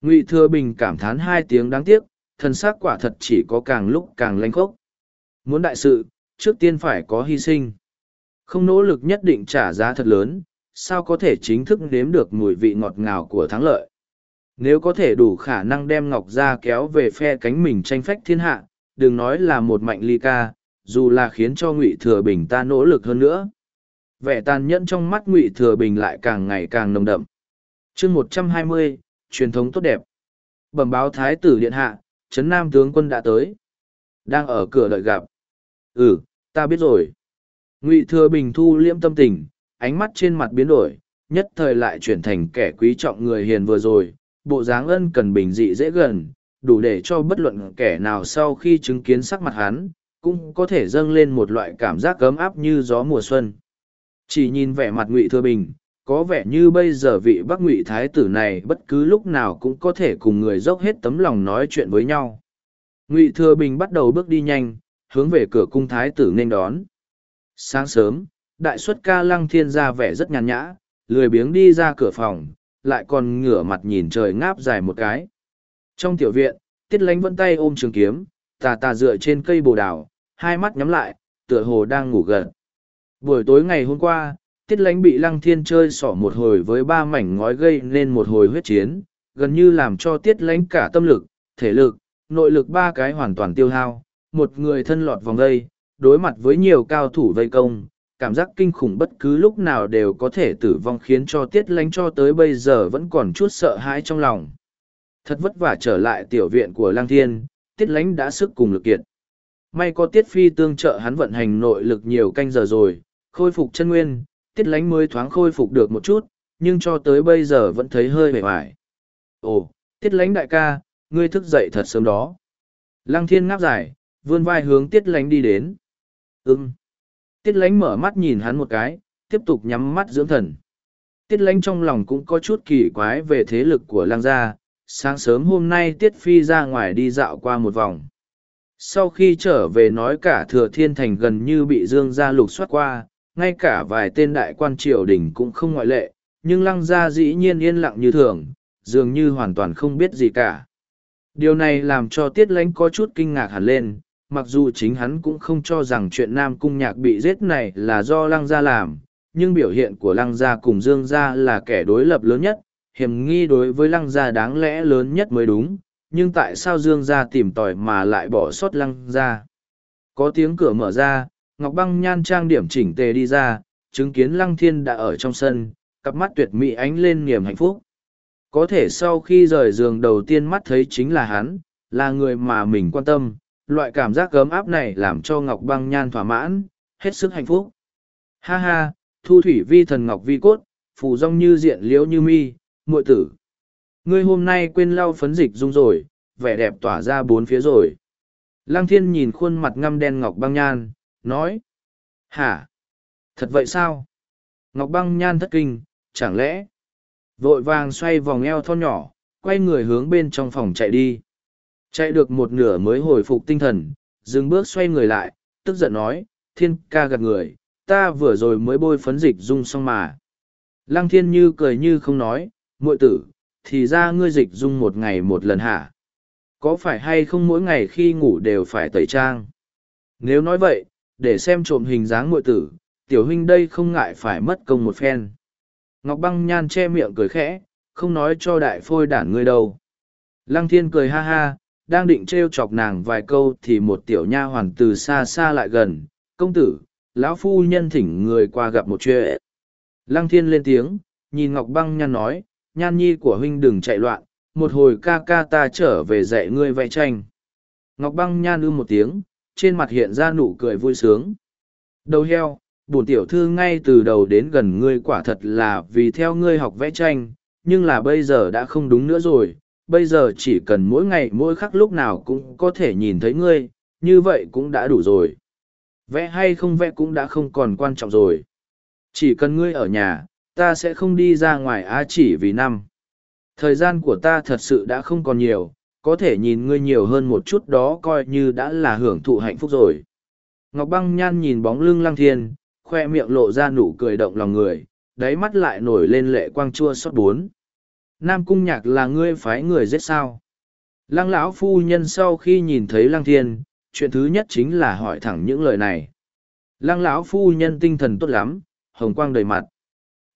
Ngụy Thừa Bình cảm thán hai tiếng đáng tiếc, thân xác quả thật chỉ có càng lúc càng lanh khốc. Muốn đại sự, trước tiên phải có hy sinh. Không nỗ lực nhất định trả giá thật lớn, sao có thể chính thức nếm được mùi vị ngọt ngào của thắng lợi. Nếu có thể đủ khả năng đem Ngọc ra kéo về phe cánh mình tranh phách thiên hạ, đừng nói là một mạnh ly ca, dù là khiến cho Ngụy Thừa Bình ta nỗ lực hơn nữa. Vẻ tàn nhẫn trong mắt Ngụy Thừa Bình lại càng ngày càng nồng đậm. chương một trăm hai mươi truyền thống tốt đẹp. Bẩm báo Thái tử Điện Hạ, Trấn Nam tướng quân đã tới. Đang ở cửa đợi gặp. Ừ, ta biết rồi. Ngụy Thừa Bình thu liễm tâm tình, ánh mắt trên mặt biến đổi, nhất thời lại chuyển thành kẻ quý trọng người hiền vừa rồi, bộ dáng ân cần bình dị dễ gần, đủ để cho bất luận kẻ nào sau khi chứng kiến sắc mặt hắn, cũng có thể dâng lên một loại cảm giác cấm áp như gió mùa xuân. Chỉ nhìn vẻ mặt Ngụy Thừa Bình, có vẻ như bây giờ vị bắc ngụy thái tử này bất cứ lúc nào cũng có thể cùng người dốc hết tấm lòng nói chuyện với nhau. Ngụy thừa bình bắt đầu bước đi nhanh hướng về cửa cung thái tử nên đón. Sáng sớm đại xuất ca lăng thiên ra vẻ rất nhàn nhã lười biếng đi ra cửa phòng lại còn ngửa mặt nhìn trời ngáp dài một cái. Trong tiểu viện tiết lánh vẫn tay ôm trường kiếm tà tà dựa trên cây bồ đào hai mắt nhắm lại, tựa hồ đang ngủ gật. Buổi tối ngày hôm qua, tiết lánh bị lăng thiên chơi xỏ một hồi với ba mảnh ngói gây nên một hồi huyết chiến, gần như làm cho tiết lánh cả tâm lực, thể lực, nội lực ba cái hoàn toàn tiêu hao. Một người thân lọt vòng đây, đối mặt với nhiều cao thủ vây công, cảm giác kinh khủng bất cứ lúc nào đều có thể tử vong khiến cho tiết lánh cho tới bây giờ vẫn còn chút sợ hãi trong lòng. Thật vất vả trở lại tiểu viện của lang thiên, tiết lánh đã sức cùng lực kiệt may có tiết phi tương trợ hắn vận hành nội lực nhiều canh giờ rồi, khôi phục chân nguyên, tiết lánh mới thoáng khôi phục được một chút, nhưng cho tới bây giờ vẫn thấy hơi mệt mỏi ồ, tiết lánh đại ca, ngươi thức dậy thật sớm đó. Lăng thiên ngáp dài, vươn vai hướng tiết lánh đi đến. Ưng tiết lánh mở mắt nhìn hắn một cái, tiếp tục nhắm mắt dưỡng thần. Tiết lánh trong lòng cũng có chút kỳ quái về thế lực của lăng gia. Sáng sớm hôm nay tiết phi ra ngoài đi dạo qua một vòng sau khi trở về nói cả thừa thiên thành gần như bị dương gia lục soát qua, ngay cả vài tên đại quan triều đình cũng không ngoại lệ, nhưng lăng gia dĩ nhiên yên lặng như thường, dường như hoàn toàn không biết gì cả. Điều này làm cho tiết lãnh có chút kinh ngạc hẳn lên, mặc dù chính hắn cũng không cho rằng chuyện nam cung nhạc bị giết này là do lăng gia làm, nhưng biểu hiện của lăng gia cùng dương gia là kẻ đối lập lớn nhất, hiểm nghi đối với lăng gia đáng lẽ lớn nhất mới đúng nhưng tại sao dương gia tìm tòi mà lại bỏ sót lăng gia? Có tiếng cửa mở ra, ngọc băng nhan trang điểm chỉnh tề đi ra, chứng kiến lăng thiên đã ở trong sân, cặp mắt tuyệt mỹ ánh lên niềm hạnh phúc. Có thể sau khi rời giường đầu tiên mắt thấy chính là hắn, là người mà mình quan tâm, loại cảm giác gấm áp này làm cho ngọc băng nhan thỏa mãn, hết sức hạnh phúc. Ha ha, thu thủy vi thần ngọc vi cốt, phù rong như diện liễu như mi, muội tử ngươi hôm nay quên lau phấn dịch dung rồi, vẻ đẹp tỏa ra bốn phía rồi. Lăng thiên nhìn khuôn mặt ngăm đen ngọc băng nhan, nói, hả? Thật vậy sao? Ngọc băng nhan thất kinh, chẳng lẽ? Vội vàng xoay vòng eo thon nhỏ, quay người hướng bên trong phòng chạy đi. Chạy được một nửa mới hồi phục tinh thần, dừng bước xoay người lại, tức giận nói, thiên ca gạt người, ta vừa rồi mới bôi phấn dịch dung xong mà. Lăng thiên như cười như không nói, muội tử thì ra ngươi dịch dung một ngày một lần hả? Có phải hay không mỗi ngày khi ngủ đều phải tẩy trang? Nếu nói vậy, để xem trộm hình dáng muội tử, tiểu huynh đây không ngại phải mất công một phen. Ngọc băng nhan che miệng cười khẽ, không nói cho đại phôi đản ngươi đâu. Lăng thiên cười ha ha, đang định t r e o chọc nàng vài câu thì một tiểu nha hoàn từ xa xa lại gần. Công tử, lão phu nhân thỉnh người qua gặp một chuyện. Lăng thiên lên tiếng, nhìn ngọc băng nhan nói nhan nhi của huynh đừng chạy loạn, một hồi ca ca ta trở về dạy ngươi vẽ tranh. Ngọc băng nhan ư một tiếng, trên mặt hiện ra nụ cười vui sướng. Đầu heo, bổn tiểu thư ngay từ đầu đến gần ngươi quả thật là vì theo ngươi học vẽ tranh, nhưng là bây giờ đã không đúng nữa rồi. Bây giờ chỉ cần mỗi ngày mỗi khắc lúc nào cũng có thể nhìn thấy ngươi, như vậy cũng đã đủ rồi. Vẽ hay không vẽ cũng đã không còn quan trọng rồi. Chỉ cần ngươi ở nhà ta sẽ không đi ra ngoài á chỉ vì năm. Thời gian của ta thật sự đã không còn nhiều, có thể nhìn ngươi nhiều hơn một chút đó coi như đã là hưởng thụ hạnh phúc rồi. Ngọc băng nhan nhìn bóng lưng lăng thiên, khoe miệng lộ ra nụ cười động lòng người, đáy mắt lại nổi lên lệ quang chua xót bốn. Nam cung nhạc là ngươi phái người giết sao? Lăng lão phu nhân sau khi nhìn thấy lăng thiên, chuyện thứ nhất chính là hỏi thẳng những lời này. Lăng lão phu nhân tinh thần tốt lắm, hồng quang đầy mặt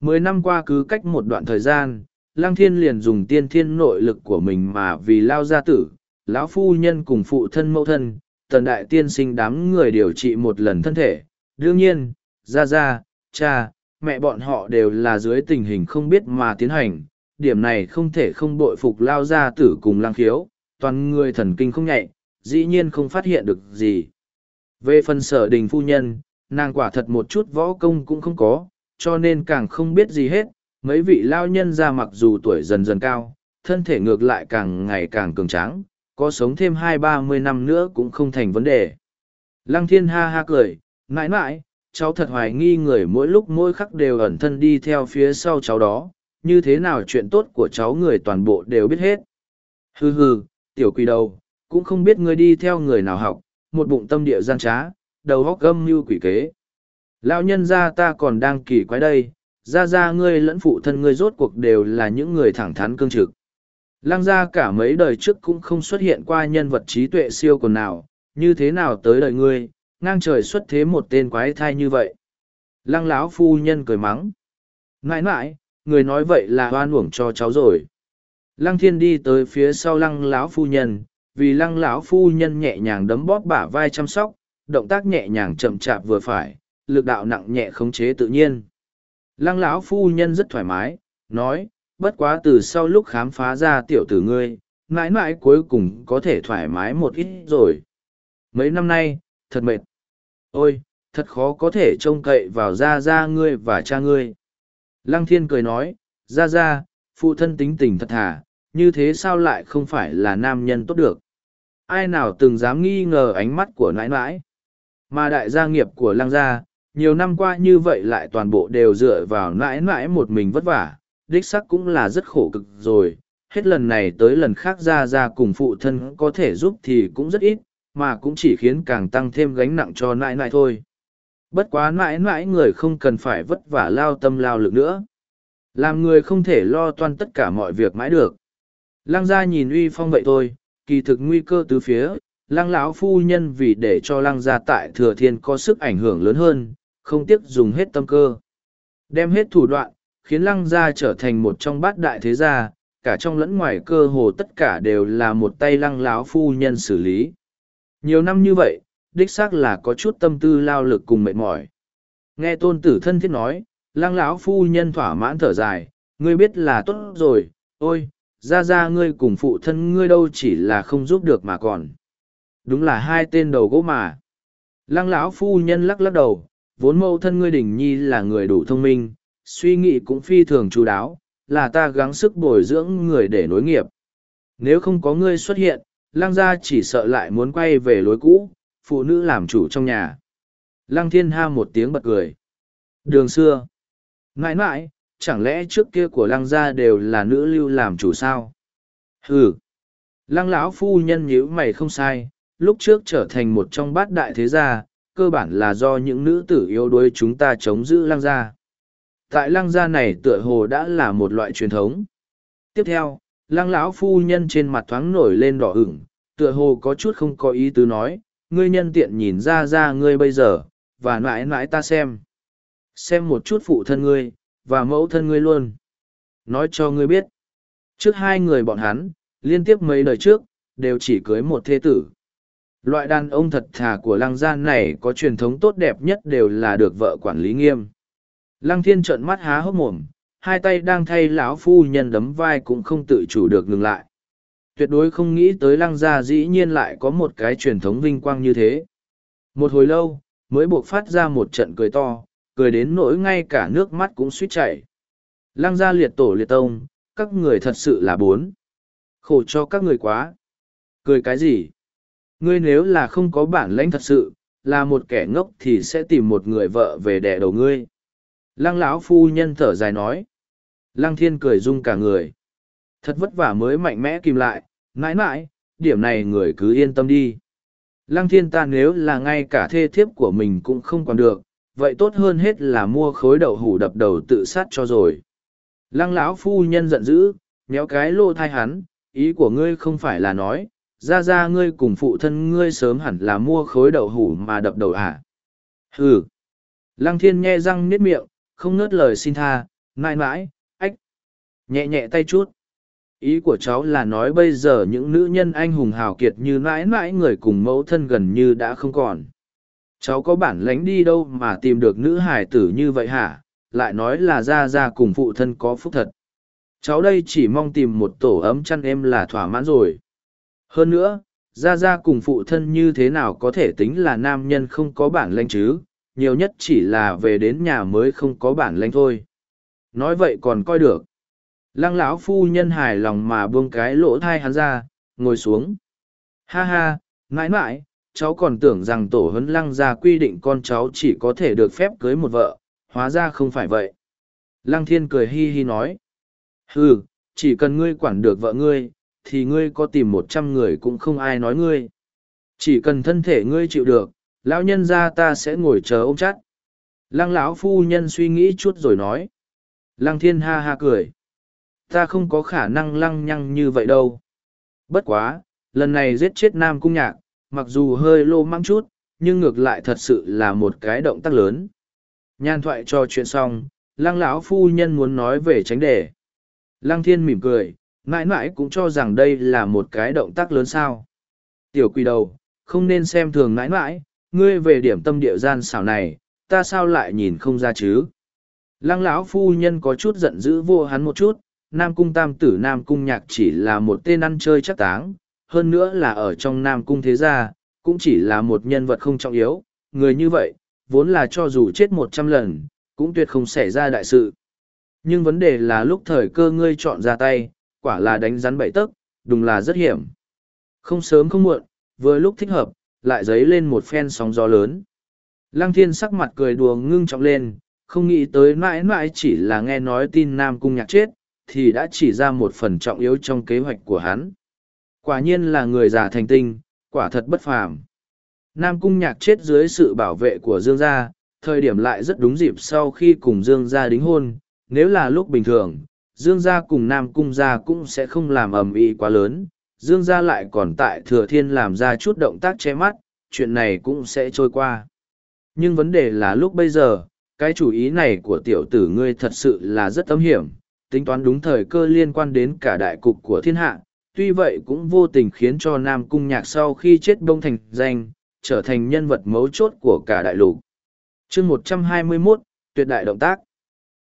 mười năm qua cứ cách một đoạn thời gian, lăng thiên liền dùng tiên thiên nội lực của mình mà vì lao gia tử, lão phu nhân cùng phụ thân mẫu thân, tần đại tiên sinh đám người điều trị một lần thân thể. Đương nhiên, gia gia, cha, mẹ bọn họ đều là dưới tình hình không biết mà tiến hành. Điểm này không thể không bội phục lao gia tử cùng lang khiếu. Toàn người thần kinh không nhạy, dĩ nhiên không phát hiện được gì. Về phần sở đình phu nhân, nàng quả thật một chút võ công cũng không có cho nên càng không biết gì hết, mấy vị lao nhân ra mặc dù tuổi dần dần cao, thân thể ngược lại càng ngày càng cường tráng, có sống thêm hai ba mươi năm nữa cũng không thành vấn đề. Lăng thiên ha ha cười, mãi mãi, cháu thật hoài nghi người mỗi lúc mỗi khắc đều ẩn thân đi theo phía sau cháu đó, như thế nào chuyện tốt của cháu người toàn bộ đều biết hết. Hừ hừ, tiểu quỷ đầu, cũng không biết ngươi đi theo người nào học, một bụng tâm địa gian trá, đầu góc gâm như quỷ kế lão nhân gia ta còn đang kỳ quái đây ra ra ngươi lẫn phụ thân ngươi rốt cuộc đều là những người thẳng thắn cương trực. Lăng gia cả mấy đời trước cũng không xuất hiện qua nhân vật trí tuệ siêu còn nào như thế nào tới đời ngươi ngang trời xuất thế một tên quái thai như vậy. Lăng lão phu nhân cười mắng. Ngại ngại, người nói vậy là oan uổng cho cháu rồi. Lăng thiên đi tới phía sau lăng lão phu nhân vì lăng lão phu nhân nhẹ nhàng đấm bóp bả vai chăm sóc động tác nhẹ nhàng chậm chạp vừa phải lực đạo nặng nhẹ khống chế tự nhiên lăng lão phu nhân rất thoải mái nói bất quá từ sau lúc khám phá ra tiểu tử ngươi mãi mãi cuối cùng có thể thoải mái một ít rồi. Mấy năm nay, thật mệt. Ôi, thật khó có thể trông cậy vào ra ra ngươi và cha ngươi. Lăng thiên cười nói, ra ra, phụ thân tính tình thật thà, như thế sao lại không phải là nam nhân tốt được. Ai nào từng dám nghi ngờ ánh mắt của nãi nãi. Mà đại gia nghiệp của lăng gia, nhiều năm qua như vậy lại toàn bộ đều dựa vào nãi nãi một mình vất vả, đích sắc cũng là rất khổ cực rồi. Hết lần này tới lần khác ra ra cùng phụ thân có thể giúp thì cũng rất ít, mà cũng chỉ khiến càng tăng thêm gánh nặng cho nãi nãi thôi. Bất quá nãi nãi người không cần phải vất vả lao tâm lao lực nữa. Làm người không thể lo toan tất cả mọi việc mãi được. Lăng gia nhìn uy phong vậy thôi, kỳ thực nguy cơ từ phía, lăng lão phu nhân vì để cho lăng gia tại thừa thiên có sức ảnh hưởng lớn hơn, không tiếc dùng hết tâm cơ. Đem hết thủ đoạn, khiến lăng gia trở thành một trong bát đại thế gia, cả trong lẫn ngoài cơ hồ tất cả đều là một tay lăng lão phu nhân xử lý. Nhiều năm như vậy, đích xác là có chút tâm tư lao lực cùng mệt mỏi. Nghe tôn tử thân thiết nói, lăng lão phu nhân thỏa mãn thở dài, ngươi biết là tốt rồi, ôi, ra ra ngươi cùng phụ thân ngươi đâu chỉ là không giúp được mà còn. Đúng là hai tên đầu gỗ mà. Lăng lão phu nhân lắc lắc đầu, vốn mẫu thân ngươi đỉnh nhi là người đủ thông minh, suy nghĩ cũng phi thường chú đáo, là ta gắng sức bồi dưỡng người để nối nghiệp. Nếu không có ngươi xuất hiện, lăng gia chỉ sợ lại muốn quay về lối cũ, phụ nữ làm chủ trong nhà. Lăng thiên ha một tiếng bật cười. Đường xưa. Ngại ngại, chẳng lẽ trước kia của lăng gia đều là nữ lưu làm chủ sao? Ừ. Lăng lão phu nhân nhíu mày không sai, lúc trước trở thành một trong bát đại thế gia, cơ bản là do những nữ tử yếu đuối chúng ta chống giữ lăng gia. Tại lăng gia này tựa hồ đã là một loại truyền thống. Tiếp theo, lăng lão phu nhân trên mặt thoáng nổi lên đỏ ửng, tựa hồ có chút không có ý tứ nói, ngươi nhân tiện nhìn ra ra ngươi bây giờ, và mãi mãi ta xem. Xem một chút phụ thân ngươi, và mẫu thân ngươi luôn. Nói cho ngươi biết, trước hai người bọn hắn, liên tiếp mấy đời trước, đều chỉ cưới một thế tử. Loại đàn ông thật thà của lăng gia này có truyền thống tốt đẹp nhất đều là được vợ quản lý nghiêm. Lăng thiên trợn mắt há hốc mồm, hai tay đang thay lão phu nhân đấm vai cũng không tự chủ được ngừng lại. Tuyệt đối không nghĩ tới lăng gia dĩ nhiên lại có một cái truyền thống vinh quang như thế. Một hồi lâu, mới buộc phát ra một trận cười to, cười đến nỗi ngay cả nước mắt cũng suýt chảy. Lăng gia liệt tổ liệt tông, các người thật sự là bốn. Khổ cho các người quá. Cười cái gì? Ngươi nếu là không có bản lãnh thật sự, là một kẻ ngốc thì sẽ tìm một người vợ về đẻ đầu ngươi. Lăng lão phu nhân thở dài nói. Lăng thiên cười rung cả người. Thật vất vả mới mạnh mẽ kìm lại, mãi mãi, điểm này người cứ yên tâm đi. Lăng thiên ta nếu là ngay cả thê thiếp của mình cũng không còn được, vậy tốt hơn hết là mua khối đậu hủ đập đầu tự sát cho rồi. Lăng lão phu nhân giận dữ, méo cái lô thai hắn, ý của ngươi không phải là nói, ra ra ngươi cùng phụ thân ngươi sớm hẳn là mua khối đậu hủ mà đập đầu à. Hừ. Lăng thiên nghe răng niết miệng, không ngớt lời xin tha, mãi mãi, ách. Nhẹ nhẹ tay chút ý của cháu là nói bây giờ những nữ nhân anh hùng hào kiệt như mãi mãi người cùng mẫu thân gần như đã không còn cháu có bản lánh đi đâu mà tìm được nữ hải tử như vậy hả lại nói là ra ra cùng phụ thân có phúc thật cháu đây chỉ mong tìm một tổ ấm chăn em là thỏa mãn rồi hơn nữa ra ra cùng phụ thân như thế nào có thể tính là nam nhân không có bản lanh chứ, nhiều nhất chỉ là về đến nhà mới không có bản lanh thôi. Nói vậy còn coi được. Lăng lão phu nhân hài lòng mà buông cái lỗ thai hắn ra, ngồi xuống. Ha ha, mãi mãi, cháu còn tưởng rằng tổ huấn lăng ra quy định con cháu chỉ có thể được phép cưới một vợ, hóa ra không phải vậy. Lăng thiên cười hi hi nói. Ừ chỉ cần ngươi quản được vợ ngươi thì ngươi có tìm một trăm người cũng không ai nói ngươi chỉ cần thân thể ngươi chịu được lão nhân ra ta sẽ ngồi chờ ôm chắt lăng lão phu nhân suy nghĩ chút rồi nói lăng thiên ha ha cười ta không có khả năng lăng nhăng như vậy đâu. Bất quá, lần này giết chết Nam Cung Nhạc, mặc dù hơi lô măng chút, nhưng ngược lại thật sự là một cái động tác lớn. Nhan thoại cho chuyện xong, lăng lão phu nhân muốn nói về tránh đề. Lăng thiên mỉm cười, mãi mãi cũng cho rằng đây là một cái động tác lớn sao. Tiểu quỳ đầu, không nên xem thường mãi mãi, ngươi về điểm tâm địa gian xảo này, ta sao lại nhìn không ra chứ. Lăng lão phu nhân có chút giận dữ vô hắn một chút, Nam Cung Tam Tử Nam Cung Nhạc chỉ là một tên ăn chơi chắc táng, hơn nữa là ở trong Nam Cung Thế Gia, cũng chỉ là một nhân vật không trọng yếu, người như vậy, vốn là cho dù chết một trăm lần, cũng tuyệt không xảy ra đại sự. Nhưng vấn đề là lúc thời cơ ngươi chọn ra tay, quả là đánh rắn bậy tấc, đúng là rất hiểm. Không sớm không muộn, vừa lúc thích hợp, lại dấy lên một phen sóng gió lớn. Lăng thiên sắc mặt cười đùa ngưng trọng lên, không nghĩ tới mãi mãi chỉ là nghe nói tin Nam Cung nhạc chết, thì đã chỉ ra một phần trọng yếu trong kế hoạch của hắn. Quả nhiên là người già thành tinh, quả thật bất phàm. Nam Cung nhạc chết dưới sự bảo vệ của Dương Gia, thời điểm lại rất đúng dịp sau khi cùng Dương Gia đính hôn, nếu là lúc bình thường, Dương Gia cùng Nam Cung Gia cũng sẽ không làm ầm ĩ quá lớn, Dương Gia lại còn tại Thừa Thiên làm ra chút động tác che mắt, chuyện này cũng sẽ trôi qua. Nhưng vấn đề là lúc bây giờ, cái chủ ý này của tiểu tử ngươi thật sự là rất âm hiểm, tính toán đúng thời cơ liên quan đến cả đại cục của thiên hạ, tuy vậy cũng vô tình khiến cho Nam Cung Nhạc sau khi chết bông thành danh, trở thành nhân vật mấu chốt của cả đại lục. chương một trăm hai mươi 121, tuyệt đại động tác.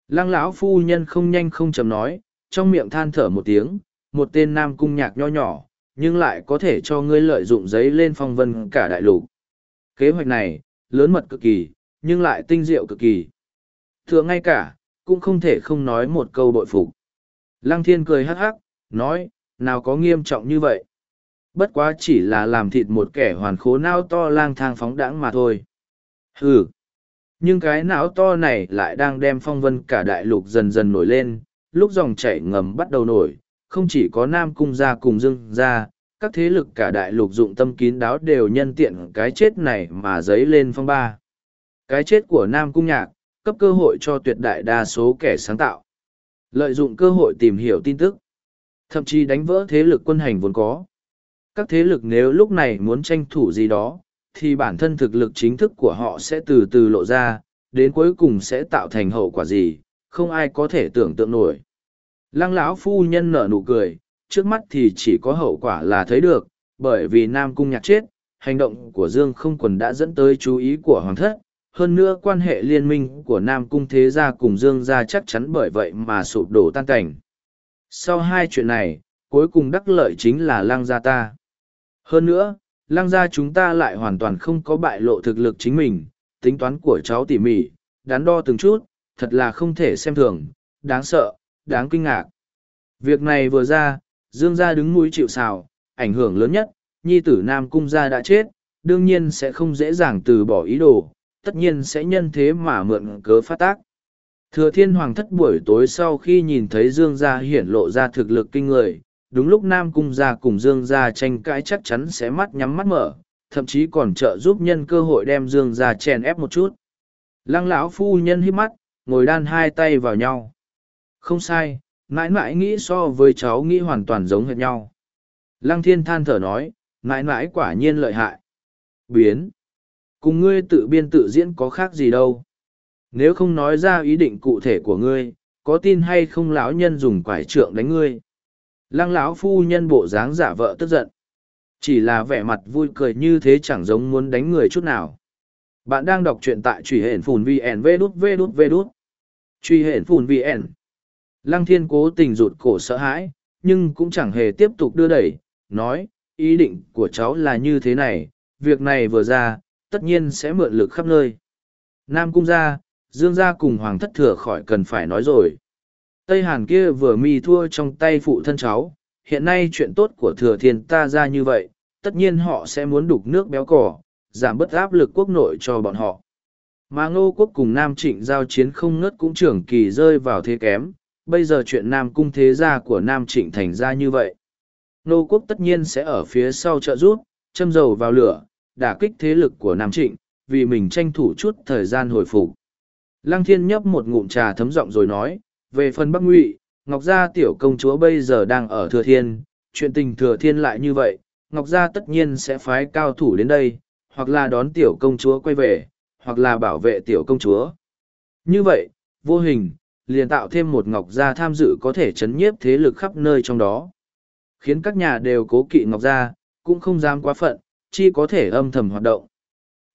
Lăng lão phu nhân không nhanh không chậm nói, trong miệng than thở một tiếng, một tên Nam Cung Nhạc nho nhỏ, nhưng lại có thể cho ngươi lợi dụng giấy lên phong vân cả đại lục. Kế hoạch này, lớn mật cực kỳ, nhưng lại tinh diệu cực kỳ. Thượng ngay cả, cũng không thể không nói một câu bội phục. Lăng thiên cười hắc hắc, nói, nào có nghiêm trọng như vậy. Bất quá chỉ là làm thịt một kẻ hoàn khố nao to lang thang phóng đãng mà thôi. Hừ. Nhưng cái não to này lại đang đem phong vân cả đại lục dần dần nổi lên, lúc dòng chảy ngầm bắt đầu nổi, không chỉ có Nam Cung gia cùng Dương gia, các thế lực cả đại lục dụng tâm kín đáo đều nhân tiện cái chết này mà dấy lên phong ba. Cái chết của Nam Cung Nhạc, cấp cơ hội cho tuyệt đại đa số kẻ sáng tạo. Lợi dụng cơ hội tìm hiểu tin tức, thậm chí đánh vỡ thế lực quân hành vốn có. Các thế lực nếu lúc này muốn tranh thủ gì đó, thì bản thân thực lực chính thức của họ sẽ từ từ lộ ra, đến cuối cùng sẽ tạo thành hậu quả gì, không ai có thể tưởng tượng nổi. Lăng lão phu nhân nở nụ cười, trước mắt thì chỉ có hậu quả là thấy được, bởi vì Nam Cung nhạc chết, hành động của Dương không quần đã dẫn tới chú ý của Hoàng thất, hơn nữa quan hệ liên minh của Nam Cung Thế Gia cùng Dương Gia chắc chắn bởi vậy mà sụp đổ tan cảnh. Sau hai chuyện này, cuối cùng đắc lợi chính là Lăng Gia ta. Hơn nữa, Lăng Gia chúng ta lại hoàn toàn không có bại lộ thực lực chính mình, tính toán của cháu tỉ mỉ, đắn đo từng chút, thật là không thể xem thường, đáng sợ, đáng kinh ngạc. Việc này vừa ra, Dương gia đứng mũi chịu sào, ảnh hưởng lớn nhất, nhi tử Nam Cung gia đã chết, đương nhiên sẽ không dễ dàng từ bỏ ý đồ, tất nhiên sẽ nhân thế mà mượn cớ phát tác. Thừa thiên hoàng thất buổi tối sau khi nhìn thấy Dương gia hiển lộ ra thực lực kinh người, đúng lúc Nam Cung gia cùng Dương gia tranh cãi chắc chắn sẽ mắt nhắm mắt mở, thậm chí còn trợ giúp nhân cơ hội đem Dương gia chèn ép một chút. Lăng lão phu nhân hít mắt, ngồi đan hai tay vào nhau. Không sai, mãi mãi nghĩ so với cháu nghĩ hoàn toàn giống hệt nhau. Lăng thiên than thở nói, mãi mãi quả nhiên lợi hại. Biến. Cùng ngươi tự biên tự diễn có khác gì đâu. Nếu không nói ra ý định cụ thể của ngươi, có tin hay không lão nhân dùng quải trượng đánh ngươi. Lăng lão phu nhân bộ dáng giả vợ tức giận. Chỉ là vẻ mặt vui cười như thế chẳng giống muốn đánh người chút nào. Bạn đang đọc truyện tại truy hển phùn VN vê đút vê đút vê đút. Truy hển phùn VN. Lăng thiên cố tình rụt cổ sợ hãi, nhưng cũng chẳng hề tiếp tục đưa đẩy, nói, ý định của cháu là như thế này, việc này vừa ra, tất nhiên sẽ mượn lực khắp nơi. Nam cung gia, dương gia cùng hoàng thất thừa khỏi cần phải nói rồi. Tây Hàn kia vừa mi thua trong tay phụ thân cháu, hiện nay chuyện tốt của thừa thiên ta ra như vậy, tất nhiên họ sẽ muốn đục nước béo cỏ, giảm bớt áp lực quốc nội cho bọn họ. Mà ngô quốc cùng Nam Trịnh giao chiến không ngớt cũng trưởng kỳ rơi vào thế kém, bây giờ chuyện Nam cung thế gia của Nam Trịnh thành ra như vậy. Ngô quốc tất nhiên sẽ ở phía sau trợ giúp, châm dầu vào lửa, đả kích thế lực của Nam Trịnh, vì mình tranh thủ chút thời gian hồi phục. Lăng thiên nhấp một ngụm trà thấm giọng rồi nói, về phần Bắc Ngụy, Ngọc Gia tiểu công chúa bây giờ đang ở Thừa Thiên, chuyện tình Thừa Thiên lại như vậy, Ngọc Gia tất nhiên sẽ phái cao thủ đến đây, hoặc là đón tiểu công chúa quay về, hoặc là bảo vệ tiểu công chúa. Như vậy, vô hình, liền tạo thêm một Ngọc Gia tham dự có thể chấn nhiếp thế lực khắp nơi trong đó. Khiến các nhà đều cố kỵ Ngọc Gia, cũng không dám quá phận, chi có thể âm thầm hoạt động.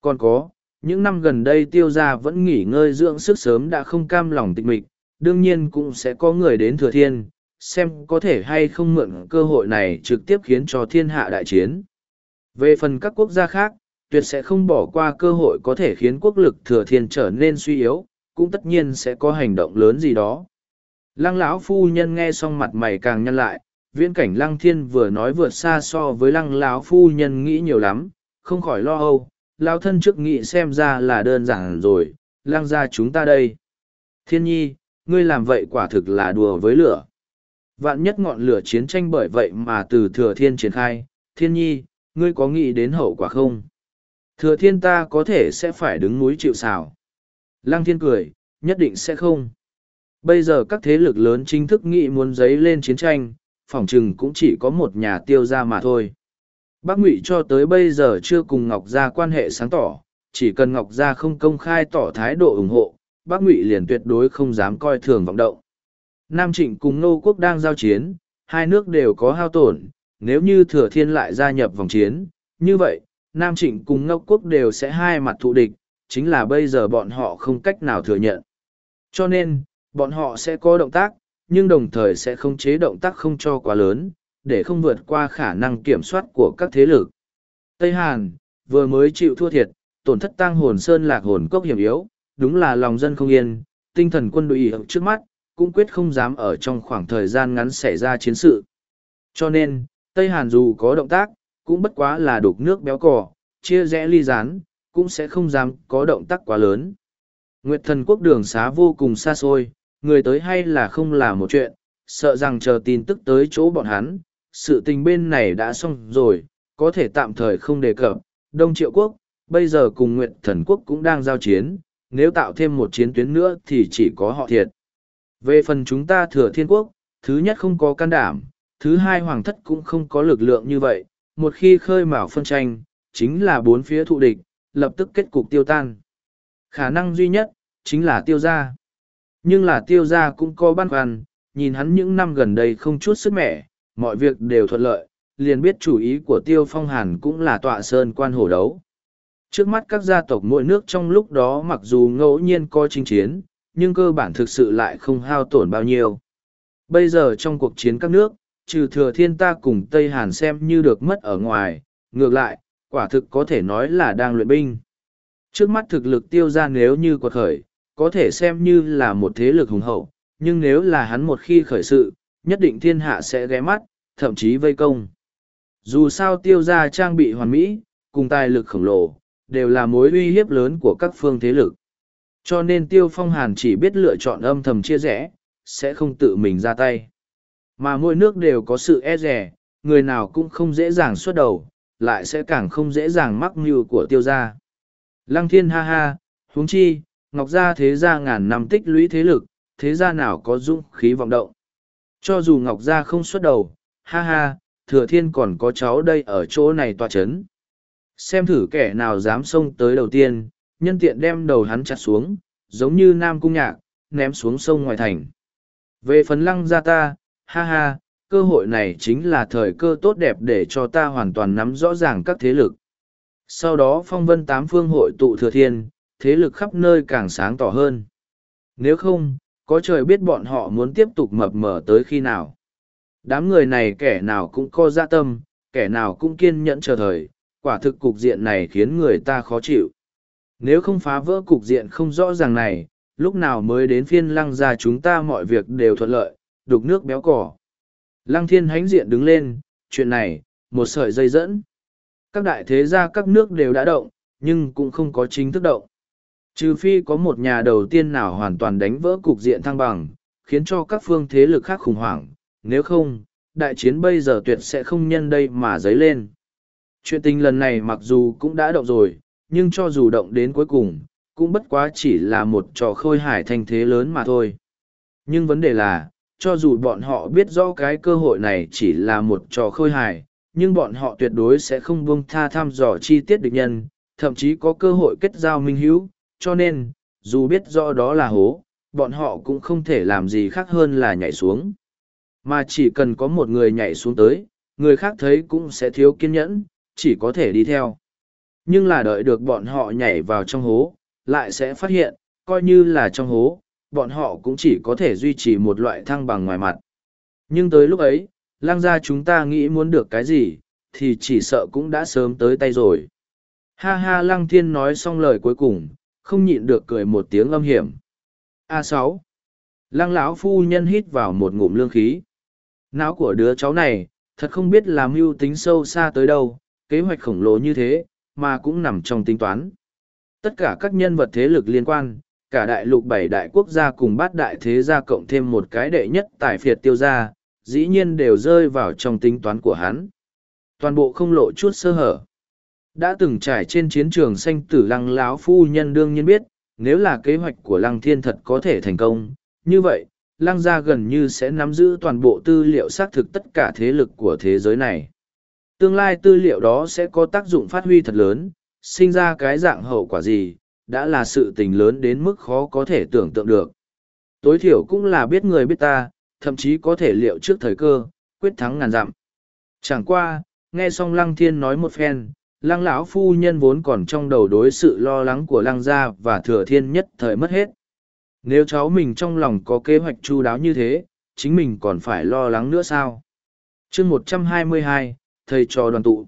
Còn có, những năm gần đây tiêu gia vẫn nghỉ ngơi dưỡng sức sớm đã không cam lòng tịch mịch, đương nhiên cũng sẽ có người đến thừa thiên, xem có thể hay không mượn cơ hội này trực tiếp khiến cho thiên hạ đại chiến. Về phần các quốc gia khác, tuyệt sẽ không bỏ qua cơ hội có thể khiến quốc lực thừa thiên trở nên suy yếu, cũng tất nhiên sẽ có hành động lớn gì đó. Lăng lão phu nhân nghe xong mặt mày càng nhăn lại, viễn cảnh lăng thiên vừa nói vượt xa so với lăng lão phu nhân nghĩ nhiều lắm, không khỏi lo âu, lão thân trước nghĩ xem ra là đơn giản rồi, lăng ra chúng ta đây. Thiên nhi, ngươi làm vậy quả thực là đùa với lửa. Vạn nhất ngọn lửa chiến tranh bởi vậy mà từ thừa thiên triển khai, thiên nhi, ngươi có nghĩ đến hậu quả không? Thừa thiên ta có thể sẽ phải đứng núi chịu xào. Lăng thiên cười, nhất định sẽ không. Bây giờ các thế lực lớn chính thức nghĩ muốn dấy lên chiến tranh, phỏng chừng cũng chỉ có một nhà tiêu gia mà thôi. Bác Ngụy cho tới bây giờ chưa cùng Ngọc Gia quan hệ sáng tỏ, chỉ cần Ngọc Gia không công khai tỏ thái độ ủng hộ, bác Ngụy liền tuyệt đối không dám coi thường vọng động. Nam Trịnh cùng Nô Quốc đang giao chiến, hai nước đều có hao tổn, nếu như Thừa Thiên lại gia nhập vòng chiến, như vậy, Nam Trịnh cùng Ngô Quốc đều sẽ hai mặt thụ địch, chính là bây giờ bọn họ không cách nào thừa nhận. Cho nên, bọn họ sẽ có động tác, nhưng đồng thời sẽ không chế động tác không cho quá lớn, để không vượt qua khả năng kiểm soát của các thế lực. Tây Hàn, vừa mới chịu thua thiệt, tổn thất tăng hồn sơn lạc hồn cốc hiểm yếu, đúng là lòng dân không yên, tinh thần quân đội trước mắt, cũng quyết không dám ở trong khoảng thời gian ngắn xảy ra chiến sự. Cho nên, Tây Hàn dù có động tác, cũng bất quá là đục nước béo cỏ, chia rẽ ly rán, cũng sẽ không dám có động tác quá lớn. Nguyệt thần quốc đường xá vô cùng xa xôi, người tới hay là không là một chuyện, sợ rằng chờ tin tức tới chỗ bọn hắn, sự tình bên này đã xong rồi, có thể tạm thời không đề cập. Đông Triệu Quốc, bây giờ cùng Nguyệt Thần Quốc cũng đang giao chiến, nếu tạo thêm một chiến tuyến nữa thì chỉ có họ thiệt. Về phần chúng ta thừa thiên quốc, thứ nhất không có can đảm, thứ hai hoàng thất cũng không có lực lượng như vậy, một khi khơi mào phân tranh, chính là bốn phía thụ địch, lập tức kết cục tiêu tan. Khả năng duy nhất, chính là tiêu gia. Nhưng là tiêu gia cũng có băn khoăn, nhìn hắn những năm gần đây không chút sức mẻ, mọi việc đều thuận lợi, liền biết chủ ý của tiêu phong hàn cũng là tọa sơn quan hổ đấu. Trước mắt các gia tộc mỗi nước trong lúc đó mặc dù ngẫu nhiên có chinh chiến, nhưng cơ bản thực sự lại không hao tổn bao nhiêu. Bây giờ trong cuộc chiến các nước, trừ thừa thiên ta cùng Tây Hàn xem như được mất ở ngoài, ngược lại, quả thực có thể nói là đang luyện binh. Trước mắt thực lực tiêu ra nếu như quật khởi, có thể xem như là một thế lực hùng hậu, nhưng nếu là hắn một khi khởi sự, nhất định thiên hạ sẽ ghé mắt, thậm chí vây công. Dù sao tiêu ra trang bị hoàn mỹ, cùng tài lực khổng lồ, đều là mối uy hiếp lớn của các phương thế lực. Cho nên tiêu phong hàn chỉ biết lựa chọn âm thầm chia rẽ, sẽ không tự mình ra tay. Mà mỗi nước đều có sự e rẻ, người nào cũng không dễ dàng xuất đầu, lại sẽ càng không dễ dàng mắc mưu của tiêu gia. Lăng thiên ha ha, huống chi, ngọc gia thế gia ngàn năm tích lũy thế lực, thế gia nào có dũng khí vọng động. Cho dù ngọc gia không xuất đầu, ha ha, thừa thiên còn có cháu đây ở chỗ này tòa chấn. Xem thử kẻ nào dám xông tới đầu tiên, nhân tiện đem đầu hắn chặt xuống, giống như nam cung nhạc, ném xuống sông ngoài thành. Về phần lăng ra ta, ha ha, cơ hội này chính là thời cơ tốt đẹp để cho ta hoàn toàn nắm rõ ràng các thế lực. Sau đó phong vân tám phương hội tụ thừa thiên, thế lực khắp nơi càng sáng tỏ hơn. Nếu không, có trời biết bọn họ muốn tiếp tục mập mờ tới khi nào. Đám người này kẻ nào cũng có dạ tâm, kẻ nào cũng kiên nhẫn chờ thời, quả thực cục diện này khiến người ta khó chịu. Nếu không phá vỡ cục diện không rõ ràng này, lúc nào mới đến phiên lăng ra chúng ta mọi việc đều thuận lợi, đục nước béo cỏ. Lăng thiên hánh diện đứng lên, chuyện này, một sợi dây dẫn. Các đại thế gia các nước đều đã động, nhưng cũng không có chính thức động. Trừ phi có một nhà đầu tiên nào hoàn toàn đánh vỡ cục diện thăng bằng, khiến cho các phương thế lực khác khủng hoảng, nếu không, đại chiến bây giờ tuyệt sẽ không nhân đây mà dấy lên. Chuyện tình lần này mặc dù cũng đã động rồi, nhưng cho dù động đến cuối cùng, cũng bất quá chỉ là một trò khôi hài thanh thế lớn mà thôi. Nhưng vấn đề là, cho dù bọn họ biết rõ cái cơ hội này chỉ là một trò khôi hài, nhưng bọn họ tuyệt đối sẽ không buông tha thăm dò chi tiết địch nhân, thậm chí có cơ hội kết giao minh hữu, cho nên, dù biết rõ đó là hố, bọn họ cũng không thể làm gì khác hơn là nhảy xuống. Mà chỉ cần có một người nhảy xuống tới, người khác thấy cũng sẽ thiếu kiên nhẫn, chỉ có thể đi theo. Nhưng là đợi được bọn họ nhảy vào trong hố, lại sẽ phát hiện, coi như là trong hố, bọn họ cũng chỉ có thể duy trì một loại thăng bằng ngoài mặt. Nhưng tới lúc ấy, lăng gia chúng ta nghĩ muốn được cái gì, thì chỉ sợ cũng đã sớm tới tay rồi. Ha ha lăng thiên nói xong lời cuối cùng, không nhịn được cười một tiếng âm hiểm. a sáu Lăng lão phu nhân hít vào một ngụm lương khí. Não của đứa cháu này, thật không biết làm mưu tính sâu xa tới đâu, kế hoạch khổng lồ như thế, mà cũng nằm trong tính toán. Tất cả các nhân vật thế lực liên quan, cả đại lục bảy đại quốc gia cùng bát đại thế gia cộng thêm một cái đệ nhất tài phiệt tiêu gia, dĩ nhiên đều rơi vào trong tính toán của hắn. Toàn bộ không lộ chút sơ hở. Đã từng trải trên chiến trường xanh tử lăng láo phu nhân đương nhiên biết, nếu là kế hoạch của lăng thiên thật có thể thành công, như vậy, lăng gia gần như sẽ nắm giữ toàn bộ tư liệu xác thực tất cả thế lực của thế giới này. Tương lai tư liệu đó sẽ có tác dụng phát huy thật lớn, sinh ra cái dạng hậu quả gì, đã là sự tình lớn đến mức khó có thể tưởng tượng được. Tối thiểu cũng là biết người biết ta, thậm chí có thể liệu trước thời cơ, quyết thắng ngàn dặm. Chẳng qua, nghe xong lăng thiên nói một phen, lăng lão phu nhân vốn còn trong đầu đối sự lo lắng của lăng gia và thừa thiên nhất thời mất hết. Nếu cháu mình trong lòng có kế hoạch chu đáo như thế, chính mình còn phải lo lắng nữa sao? chương một trăm hai mươi hai, thầy cho đoàn tụ.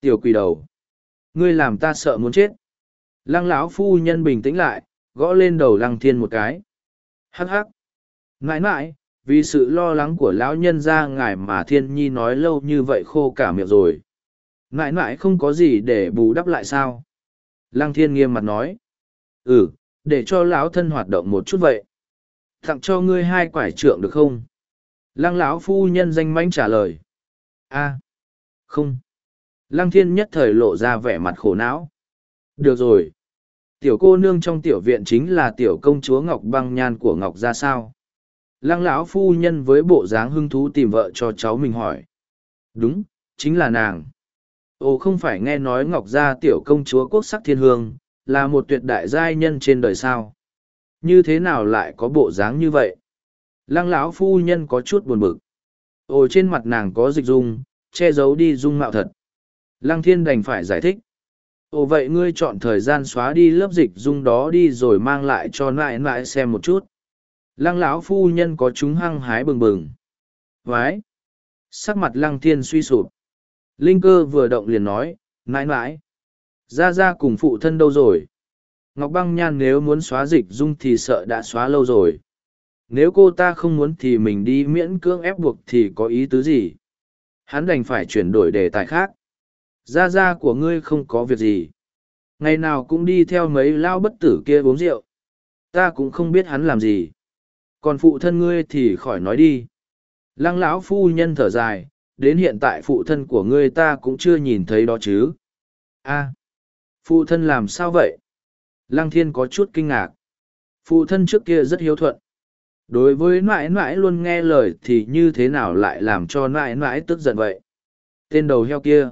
Tiểu quỷ đầu. Ngươi làm ta sợ muốn chết. Lăng lão phu nhân bình tĩnh lại, gõ lên đầu lăng thiên một cái. Hắc hắc. mãi mãi vì sự lo lắng của lão nhân ra ngài mà thiên nhi nói lâu như vậy khô cả miệng rồi. mãi mãi không có gì để bù đắp lại sao? Lăng thiên nghiêm mặt nói. Ừ, để cho lão thân hoạt động một chút vậy tặng cho ngươi hai quải trượng được không lăng lão phu nhân danh manh trả lời a không. Lăng thiên nhất thời lộ ra vẻ mặt khổ não. Được rồi. Tiểu cô nương trong tiểu viện chính là tiểu công chúa ngọc băng nhan của ngọc ra sao? Lăng lão phu nhân với bộ dáng hưng thú tìm vợ cho cháu mình hỏi. Đúng, chính là nàng. Ồ, không phải nghe nói ngọc gia tiểu công chúa quốc sắc thiên hương, là một tuyệt đại giai nhân trên đời sao? Như thế nào lại có bộ dáng như vậy? Lăng lão phu nhân có chút buồn bực. Ồ, trên mặt nàng có dịch dung che giấu đi dung mạo thật lăng thiên đành phải giải thích ồ, vậy ngươi chọn thời gian xóa đi lớp dịch dung đó đi rồi mang lại cho nại nại xem một chút lăng lão phu nhân có chúng hăng hái bừng bừng vái sắc mặt lăng thiên suy sụp linh cơ vừa động liền nói, nãi nãi ra ra cùng phụ thân đâu rồi? Ngọc băng nhan nếu muốn xóa dịch dung thì sợ đã xóa lâu rồi. Nếu cô ta không muốn thì mình đi miễn cưỡng ép buộc thì có ý tứ gì? Hắn đành phải chuyển đổi đề tài khác. gia gia của ngươi không có việc gì. Ngày nào cũng đi theo mấy lao bất tử kia uống rượu. Ta cũng không biết hắn làm gì. Còn phụ thân ngươi thì khỏi nói đi. Lăng lão phu nhân thở dài, đến hiện tại phụ thân của ngươi ta cũng chưa nhìn thấy đó chứ. a Phụ thân làm sao vậy? Lăng thiên có chút kinh ngạc. Phụ thân trước kia rất hiếu thuận. Đối với mãi mãi luôn nghe lời thì như thế nào lại làm cho mãi mãi tức giận vậy? Tên đầu heo kia.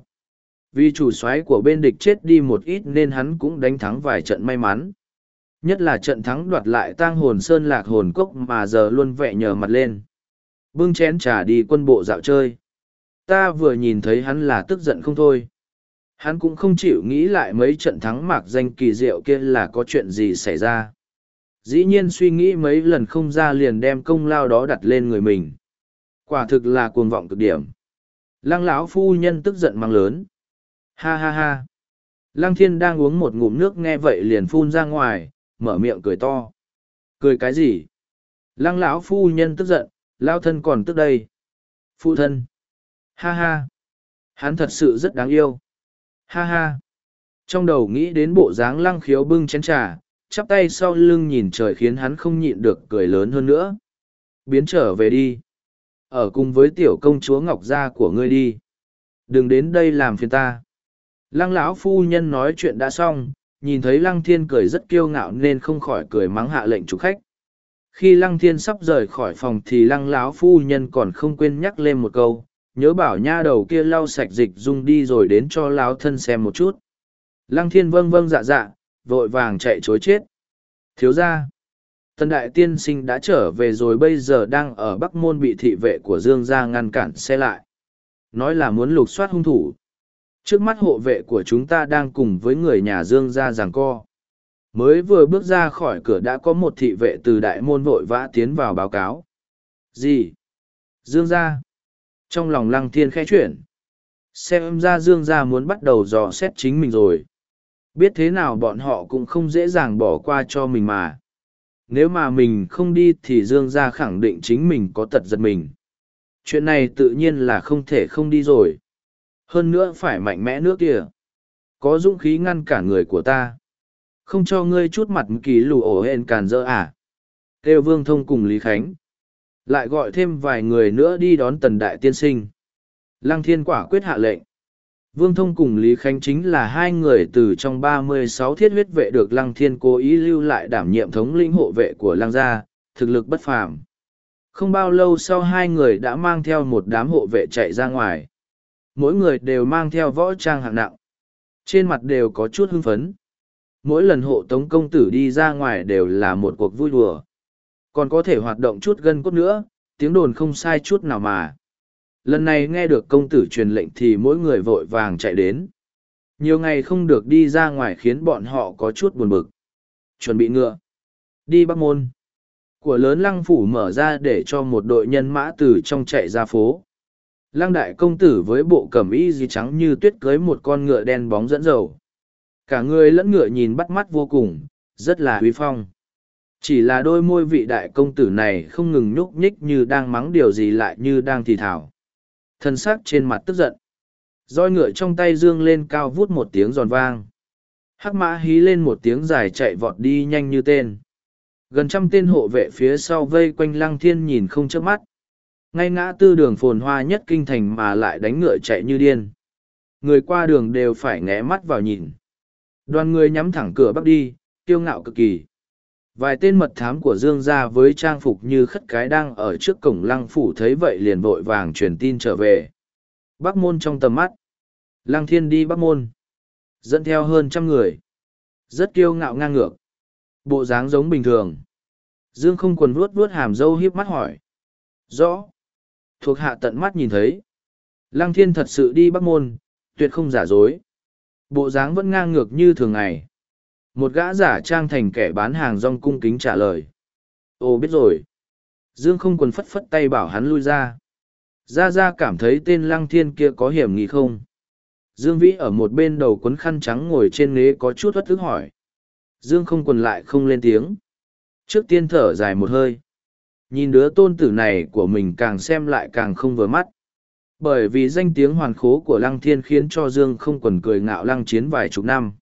Vì chủ soái của bên địch chết đi một ít nên hắn cũng đánh thắng vài trận may mắn. Nhất là trận thắng đoạt lại tang hồn sơn lạc hồn cốc mà giờ luôn vẹ nhờ mặt lên. Bưng chén trà đi quân bộ dạo chơi. Ta vừa nhìn thấy hắn là tức giận không thôi. Hắn cũng không chịu nghĩ lại mấy trận thắng mạc danh kỳ diệu kia là có chuyện gì xảy ra. Dĩ nhiên suy nghĩ mấy lần không ra liền đem công lao đó đặt lên người mình. Quả thực là cuồng vọng cực điểm. Lăng lão phu nhân tức giận mang lớn. Ha ha ha. Lăng thiên đang uống một ngụm nước nghe vậy liền phun ra ngoài, mở miệng cười to. Cười cái gì? Lăng lão phu nhân tức giận, lao thân còn tức đây. Phụ thân. Ha ha. Hắn thật sự rất đáng yêu. Ha ha! Trong đầu nghĩ đến bộ dáng lăng khiếu bưng chén trà, chắp tay sau lưng nhìn trời khiến hắn không nhịn được cười lớn hơn nữa. Biến trở về đi. Ở cùng với tiểu công chúa Ngọc Gia của ngươi đi. Đừng đến đây làm phiền ta. Lăng lão phu nhân nói chuyện đã xong, nhìn thấy lăng thiên cười rất kiêu ngạo nên không khỏi cười mắng hạ lệnh chủ khách. Khi lăng thiên sắp rời khỏi phòng thì lăng lão phu nhân còn không quên nhắc lên một câu, nhớ bảo nha đầu kia lau sạch dịch dung đi rồi đến cho lão thân xem một chút lăng thiên vâng vâng dạ dạ vội vàng chạy chối chết thiếu ra tân đại tiên sinh đã trở về rồi, bây giờ đang ở bắc môn bị thị vệ của dương gia ngăn cản xe lại nói là muốn lục soát hung thủ trước mắt hộ vệ của chúng ta đang cùng với người nhà dương gia giằng co mới vừa bước ra khỏi cửa đã có một thị vệ từ đại môn vội vã tiến vào báo cáo gì Dương gia. Trong lòng lăng thiên khẽ chuyển. Xem ra Dương gia muốn bắt đầu dò xét chính mình rồi. Biết thế nào bọn họ cũng không dễ dàng bỏ qua cho mình mà. Nếu mà mình không đi thì Dương gia khẳng định chính mình có tật giật mình. Chuyện này tự nhiên là không thể không đi rồi. Hơn nữa phải mạnh mẽ nước kìa. Có dũng khí ngăn cản người của ta. Không cho ngươi chút mặt kỳ lù ổ hên càn dỡ à. Têu Vương Thông cùng Lý Khánh. Lại gọi thêm vài người nữa đi đón tần đại tiên sinh. Lăng thiên quả quyết hạ lệnh. Vương Thông cùng Lý Khánh chính là hai người từ trong ba mươi sáu thiết huyết vệ được Lăng Thiên cố ý lưu lại đảm nhiệm thống lĩnh hộ vệ của Lăng gia, thực lực bất phàm. Không bao lâu sau hai người đã mang theo một đám hộ vệ chạy ra ngoài. Mỗi người đều mang theo võ trang hạng nặng. Trên mặt đều có chút hưng phấn. Mỗi lần hộ tống công tử đi ra ngoài đều là một cuộc vui đùa. Còn có thể hoạt động chút gân cốt nữa, tiếng đồn không sai chút nào mà. Lần này nghe được công tử truyền lệnh thì mỗi người vội vàng chạy đến. Nhiều ngày không được đi ra ngoài khiến bọn họ có chút buồn bực. Chuẩn bị ngựa. Đi Bắc Môn. Của lớn lăng phủ mở ra để cho một đội nhân mã từ trong chạy ra phố. Lăng đại công tử với bộ cẩm y gì trắng như tuyết cưới một con ngựa đen bóng dẫn dầu. Cả người lẫn ngựa nhìn bắt mắt vô cùng, rất là uy phong. Chỉ là đôi môi vị đại công tử này không ngừng nhúc nhích như đang mắng điều gì lại như đang thì thảo. Thân xác trên mặt tức giận. roi ngựa trong tay dương lên cao vút một tiếng giòn vang. Hắc mã hí lên một tiếng dài chạy vọt đi nhanh như tên. Gần trăm tên hộ vệ phía sau vây quanh lăng thiên nhìn không chớp mắt. Ngay ngã tư đường phồn hoa nhất kinh thành mà lại đánh ngựa chạy như điên. Người qua đường đều phải nghé mắt vào nhìn. Đoàn người nhắm thẳng cửa bắc đi, kiêu ngạo cực kỳ. Vài tên mật thám của Dương gia với trang phục như khất cái đang ở trước cổng lăng phủ thấy vậy liền vội vàng truyền tin trở về. Bắc môn trong tầm mắt. Lăng thiên đi Bắc môn. Dẫn theo hơn trăm người. Rất kiêu ngạo ngang ngược. Bộ dáng giống bình thường. Dương không quần vuốt vuốt hàm dâu hiếp mắt hỏi. Rõ. Thuộc hạ tận mắt nhìn thấy. Lăng thiên thật sự đi Bắc môn, tuyệt không giả dối. Bộ dáng vẫn ngang ngược như thường ngày. Một gã giả trang thành kẻ bán hàng rong cung kính trả lời. Ồ, biết rồi. Dương không quần phất phất tay bảo hắn lui ra. Ra ra cảm thấy tên lăng thiên kia có hiểm nghị không? Dương Vĩ ở một bên đầu quấn khăn trắng ngồi trên ghế có chút bất thức hỏi. Dương không quần lại không lên tiếng. Trước tiên thở dài một hơi. Nhìn đứa tôn tử này của mình càng xem lại càng không vừa mắt. Bởi vì danh tiếng hoàn khố của lăng thiên khiến cho Dương không quần cười ngạo lăng chiến vài chục năm.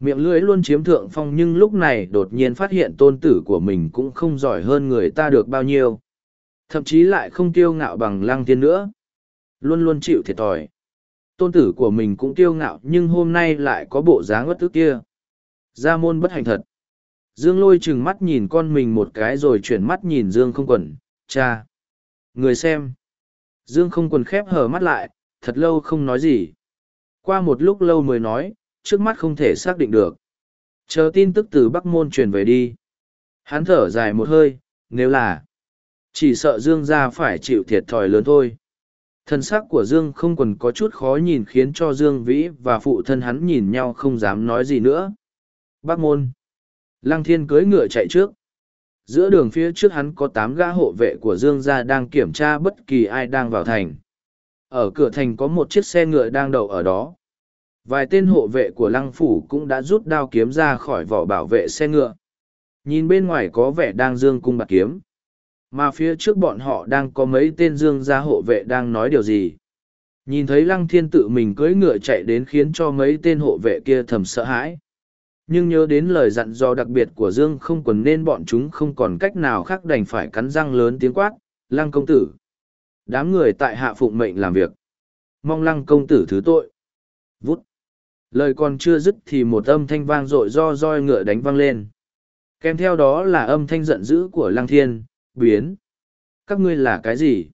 Miệng lưỡi luôn chiếm thượng phong nhưng lúc này đột nhiên phát hiện tôn tử của mình cũng không giỏi hơn người ta được bao nhiêu. Thậm chí lại không kiêu ngạo bằng lăng thiên nữa. Luôn luôn chịu thiệt thòi. Tôn tử của mình cũng kiêu ngạo nhưng hôm nay lại có bộ dáng bất tức kia. Gia môn bất hạnh thật. Dương lôi chừng mắt nhìn con mình một cái rồi chuyển mắt nhìn Dương không quần, cha. Người xem. Dương không quần khép hờ mắt lại, thật lâu không nói gì. Qua một lúc lâu mới nói, trước mắt không thể xác định được. Chờ tin tức từ Bắc Môn truyền về đi. Hắn thở dài một hơi, nếu là, chỉ sợ Dương ra phải chịu thiệt thòi lớn thôi. Thân xác của Dương không còn có chút khó nhìn khiến cho Dương Vĩ và phụ thân hắn nhìn nhau không dám nói gì nữa. Bắc Môn. Lăng Thiên cưới ngựa chạy trước. Giữa đường phía trước hắn có tám gã hộ vệ của Dương gia đang kiểm tra bất kỳ ai đang vào thành. Ở cửa thành có một chiếc xe ngựa đang đậu ở đó. Vài tên hộ vệ của lăng phủ cũng đã rút đao kiếm ra khỏi vỏ bảo vệ xe ngựa. Nhìn bên ngoài có vẻ đang dương cung bạc kiếm. Mà phía trước bọn họ đang có mấy tên dương gia hộ vệ đang nói điều gì. Nhìn thấy lăng thiên tự mình cưỡi ngựa chạy đến khiến cho mấy tên hộ vệ kia thầm sợ hãi. Nhưng nhớ đến lời dặn dò đặc biệt của Dương không quần nên bọn chúng không còn cách nào khác đành phải cắn răng lớn tiếng quát, lăng công tử. Đám người tại hạ phụng mệnh làm việc. Mong lăng công tử thứ tội. Vút. Lời còn chưa dứt thì một âm thanh vang dội do roi ngựa đánh vang lên. Kèm theo đó là âm thanh giận dữ của Lăng Thiên, biến. Các ngươi là cái gì?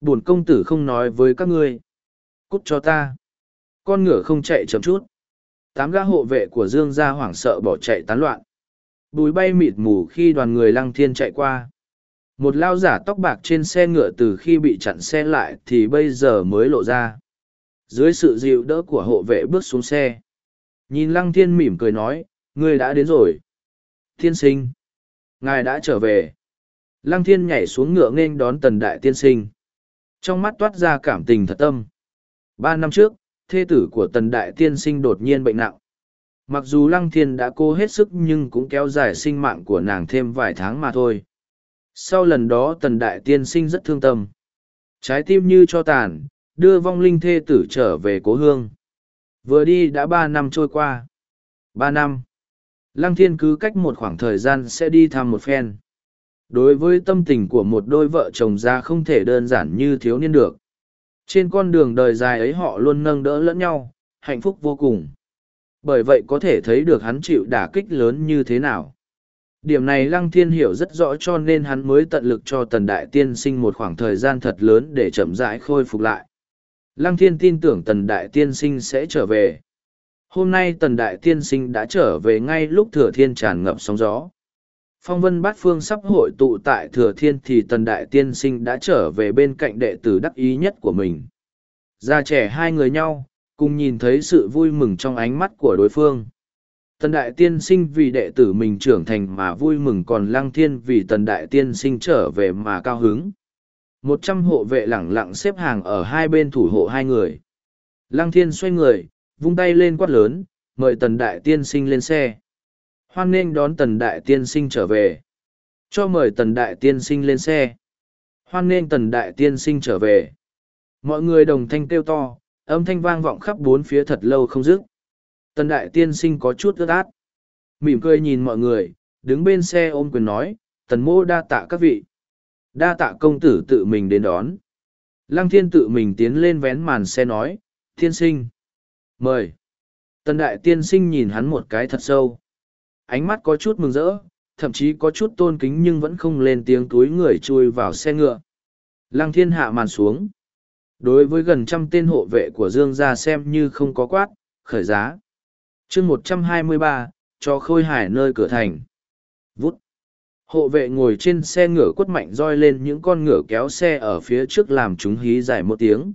Bổn công tử không nói với các ngươi. Cút cho ta. Con ngựa không chạy chậm chút. Tám gã hộ vệ của Dương gia hoảng sợ bỏ chạy tán loạn. Bùi bay mịt mù khi đoàn người Lăng Thiên chạy qua. Một lao giả tóc bạc trên xe ngựa từ khi bị chặn xe lại thì bây giờ mới lộ ra dưới sự dịu đỡ của hộ vệ bước xuống xe nhìn lăng thiên mỉm cười nói ngươi đã đến rồi tiên sinh ngài đã trở về lăng thiên nhảy xuống ngựa nghênh đón tần đại tiên sinh Trong mắt toát ra cảm tình thật tâm. Ba năm trước, thê tử của tần đại tiên sinh đột nhiên bệnh nặng. Mặc dù Lăng Thiên đã cố hết sức nhưng cũng kéo dài sinh mạng của nàng thêm vài tháng mà thôi. Sau lần đó tần đại tiên sinh rất thương tâm. Trái tim như cho tàn, đưa vong linh thê tử trở về cố hương. Vừa đi đã ba năm trôi qua. Ba năm. Lăng Thiên cứ cách một khoảng thời gian sẽ đi thăm một phen. Đối với tâm tình của một đôi vợ chồng ra không thể đơn giản như thiếu niên được. Trên con đường đời dài ấy họ luôn nâng đỡ lẫn nhau, hạnh phúc vô cùng. Bởi vậy có thể thấy được hắn chịu đả kích lớn như thế nào. Điểm này Lăng Thiên hiểu rất rõ cho nên hắn mới tận lực cho Tần Đại Tiên sinh một khoảng thời gian thật lớn để chậm rãi khôi phục lại. Lăng Thiên tin tưởng Tần Đại Tiên sinh sẽ trở về. Hôm nay Tần Đại Tiên sinh đã trở về ngay lúc Thừa Thiên tràn ngập sóng gió. Phong vân bát phương sắp hội tụ tại Thừa Thiên thì Tần Đại Tiên sinh đã trở về bên cạnh đệ tử đắc ý nhất của mình. Già trẻ hai người nhau, cùng nhìn thấy sự vui mừng trong ánh mắt của đối phương. Tần Đại Tiên sinh vì đệ tử mình trưởng thành mà vui mừng còn Lăng Thiên vì Tần Đại Tiên sinh trở về mà cao hứng. Một trăm hộ vệ lẳng lặng xếp hàng ở hai bên thủ hộ hai người. Lăng Thiên xoay người, vung tay lên quát lớn, mời Tần Đại Tiên sinh lên xe. Hoan nghênh đón Tần Đại Tiên sinh trở về. Cho mời Tần Đại Tiên sinh lên xe. Hoan nghênh Tần Đại Tiên sinh trở về. Mọi người đồng thanh kêu to, âm thanh vang vọng khắp bốn phía thật lâu không dứt. Tần Đại Tiên sinh có chút ướt át. Mỉm cười nhìn mọi người, đứng bên xe ôm quyền nói, Tần mô đa tạ các vị. Đa tạ công tử tự mình đến đón. Lăng thiên tự mình tiến lên vén màn xe nói, Thiên sinh. Mời. Tần đại tiên sinh nhìn hắn một cái thật sâu. Ánh mắt có chút mừng rỡ, thậm chí có chút tôn kính nhưng vẫn không lên tiếng túi người chui vào xe ngựa. Lăng thiên hạ màn xuống. Đối với gần trăm tên hộ vệ của Dương gia xem như không có quát, khởi giá. chương một trăm hai mươi ba cho khôi hải nơi cửa thành. Vút hộ vệ ngồi trên xe ngựa quất mạnh roi lên những con ngựa kéo xe ở phía trước làm chúng hí dài một tiếng.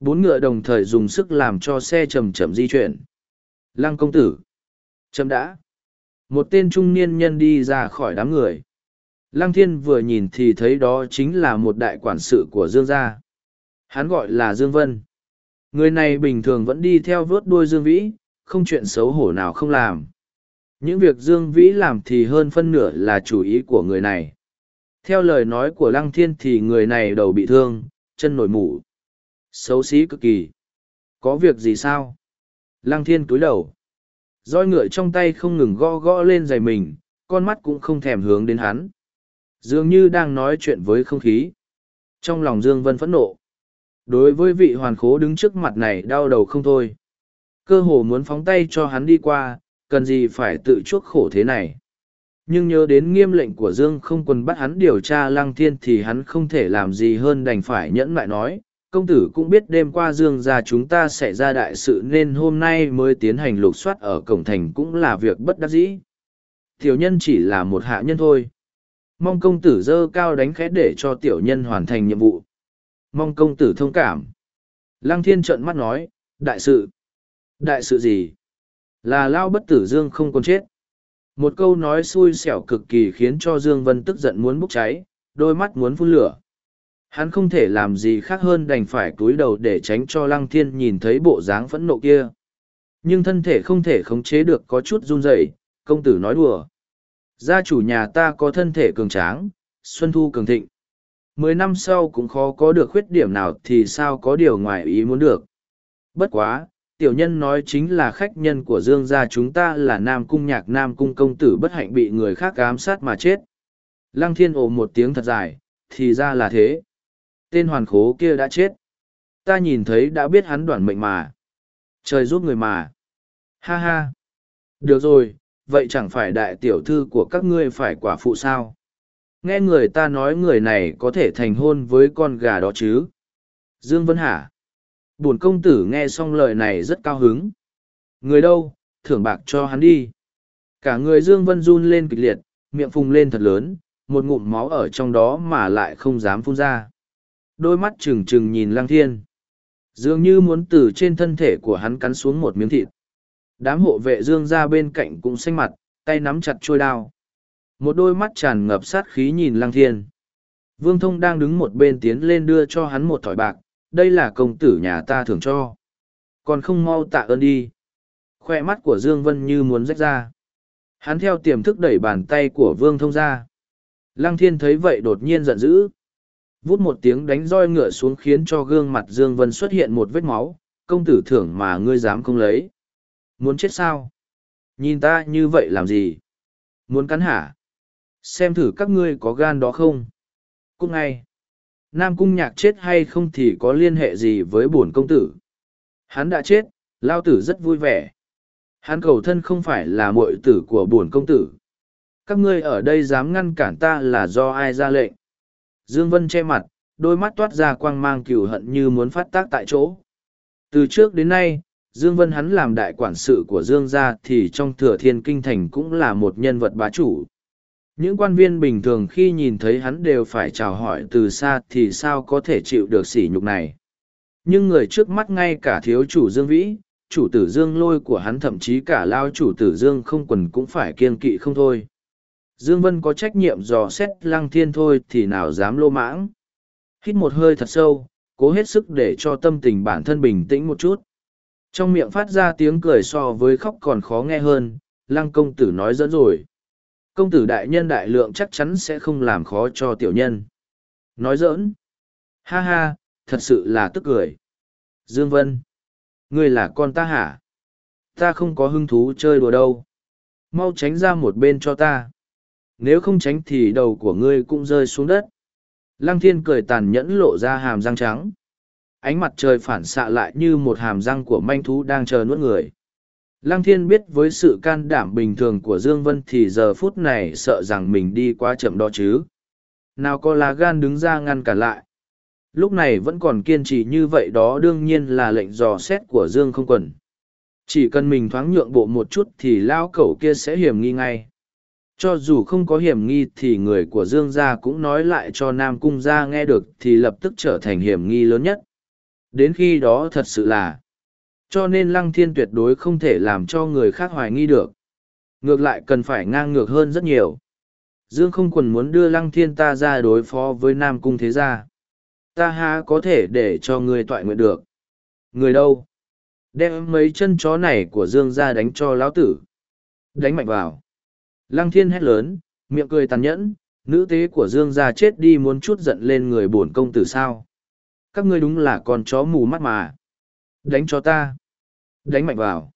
Bốn ngựa đồng thời dùng sức làm cho xe chầm chậm di chuyển. Lăng công tử. Chậm đã. Một tên trung niên nhân đi ra khỏi đám người. Lăng thiên vừa nhìn thì thấy đó chính là một đại quản sự của dương gia. Hắn gọi là dương vân. Người này bình thường vẫn đi theo vớt đuôi dương vĩ, không chuyện xấu hổ nào không làm những việc Dương Vĩ làm thì hơn phân nửa là chủ ý của người này. Theo lời nói của Lăng Thiên thì người này đầu bị thương, chân nổi mủ. Xấu xí cực kỳ. Có việc gì sao? Lăng Thiên cúi đầu. roi ngựa trong tay không ngừng gõ gõ lên giày mình, con mắt cũng không thèm hướng đến hắn. Dường như đang nói chuyện với không khí. Trong lòng Dương Vân phẫn nộ. Đối với vị hoàn khố đứng trước mặt này đau đầu không thôi. Cơ hồ muốn phóng tay cho hắn đi qua, cần gì phải tự chuốc khổ thế này. Nhưng nhớ đến nghiêm lệnh của Dương không quân bắt hắn điều tra lăng thiên thì hắn không thể làm gì hơn đành phải nhẫn lại nói. Công tử cũng biết đêm qua Dương ra chúng ta sẽ ra đại sự nên hôm nay mới tiến hành lục soát ở cổng thành cũng là việc bất đắc dĩ. Tiểu nhân chỉ là một hạ nhân thôi. Mong công tử dơ cao đánh khẽ để cho tiểu nhân hoàn thành nhiệm vụ. Mong công tử thông cảm. Lăng thiên trợn mắt nói, đại sự. Đại sự gì? Là lao bất tử Dương không còn chết. Một câu nói xui xẻo cực kỳ khiến cho Dương Vân tức giận muốn bốc cháy, đôi mắt muốn phun lửa. Hắn không thể làm gì khác hơn đành phải cúi đầu để tránh cho Lăng Thiên nhìn thấy bộ dáng phẫn nộ kia. Nhưng thân thể không thể khống chế được có chút run rẩy, công tử nói đùa. Gia chủ nhà ta có thân thể cường tráng, xuân thu cường thịnh. Mười năm sau cũng khó có được khuyết điểm nào thì sao có điều ngoài ý muốn được. Bất quá, tiểu nhân nói chính là khách nhân của dương gia chúng ta là nam cung nhạc, nam cung công tử bất hạnh bị người khác ám sát mà chết. Lăng thiên ồ một tiếng thật dài, thì ra là thế. Tên hoàn khố kia đã chết. Ta nhìn thấy đã biết hắn đoản mệnh mà. Trời giúp người mà. Ha ha. Được rồi, vậy chẳng phải đại tiểu thư của các ngươi phải quả phụ sao? Nghe người ta nói người này có thể thành hôn với con gà đó chứ? Dương vân hả Bổn công tử nghe xong lời này rất cao hứng. Người đâu, thưởng bạc cho hắn đi. Cả người Dương Vân run lên kịch liệt, miệng phùng lên thật lớn, một ngụm máu ở trong đó mà lại không dám phun ra. Đôi mắt trừng trừng nhìn Lăng Thiên. Dường như muốn từ trên thân thể của hắn cắn xuống một miếng thịt. Đám hộ vệ Dương ra bên cạnh cũng xanh mặt, tay nắm chặt trôi đao. Một đôi mắt tràn ngập sát khí nhìn Lăng Thiên. Vương Thông đang đứng một bên tiến lên đưa cho hắn một thỏi bạc, đây là công tử nhà ta thường cho. Còn không mau tạ ơn đi. Khoe mắt của Dương Vân như muốn rách ra. Hắn theo tiềm thức đẩy bàn tay của Vương Thông ra. Lăng Thiên thấy vậy đột nhiên giận dữ. Vút một tiếng đánh roi ngựa xuống khiến cho gương mặt Dương Vân xuất hiện một vết máu, công tử thưởng mà ngươi dám không lấy. Muốn chết sao? Nhìn ta như vậy làm gì? Muốn cắn hả? Xem thử các ngươi có gan đó không? Cũng ngay. Nam cung nhạc chết hay không thì có liên hệ gì với bổn công tử? Hắn đã chết, lao tử rất vui vẻ. Hắn cầu thân không phải là muội tử của bổn công tử. Các ngươi ở đây dám ngăn cản ta là do ai ra lệnh? Dương Vân che mặt, đôi mắt toát ra quang mang cừu hận như muốn phát tác tại chỗ. Từ trước đến nay, Dương Vân hắn làm đại quản sự của Dương gia thì trong thừa thiên kinh thành cũng là một nhân vật bá chủ. Những quan viên bình thường khi nhìn thấy hắn đều phải chào hỏi từ xa thì sao có thể chịu được sỉ nhục này. Nhưng người trước mắt ngay cả thiếu chủ Dương Vĩ, chủ tử Dương lôi của hắn thậm chí cả lao chủ tử Dương không quần cũng phải kiên kỵ không thôi. Dương Vân có trách nhiệm dò xét lăng thiên thôi thì nào dám lô mãng. Hít một hơi thật sâu, cố hết sức để cho tâm tình bản thân bình tĩnh một chút. Trong miệng phát ra tiếng cười so với khóc còn khó nghe hơn, lăng công tử nói dẫn rồi. Công tử đại nhân đại lượng chắc chắn sẽ không làm khó cho tiểu nhân. Nói giỡn. Ha ha, thật sự là tức cười. Dương Vân. Ngươi là con ta hả? Ta không có hứng thú chơi đùa đâu. Mau tránh ra một bên cho ta. Nếu không tránh thì đầu của ngươi cũng rơi xuống đất. Lăng thiên cười tàn nhẫn lộ ra hàm răng trắng. Ánh mặt trời phản xạ lại như một hàm răng của manh thú đang chờ nuốt người. Lăng thiên biết với sự can đảm bình thường của Dương Vân thì giờ phút này sợ rằng mình đi quá chậm đó chứ. Nào có lá gan đứng ra ngăn cản lại. Lúc này vẫn còn kiên trì như vậy đó đương nhiên là lệnh dò xét của Dương không quần. Chỉ cần mình thoáng nhượng bộ một chút thì lao cẩu kia sẽ hiểm nghi ngay. Cho dù không có hiểm nghi thì người của Dương gia cũng nói lại cho Nam Cung gia nghe được thì lập tức trở thành hiểm nghi lớn nhất. Đến khi đó thật sự là cho nên Lăng Thiên tuyệt đối không thể làm cho người khác hoài nghi được. Ngược lại cần phải ngang ngược hơn rất nhiều. Dương không quần muốn đưa Lăng Thiên ta ra đối phó với Nam Cung thế gia. Ta há có thể để cho người tọa nguyện được. Người đâu? Đem mấy chân chó này của Dương ra đánh cho lão tử. Đánh mạnh vào. Lăng thiên hét lớn, miệng cười tàn nhẫn, nữ tế của Dương gia chết đi muốn chút giận lên người bổn công tử sao. Các ngươi đúng là con chó mù mắt mà. Đánh cho ta. Đánh mạnh vào.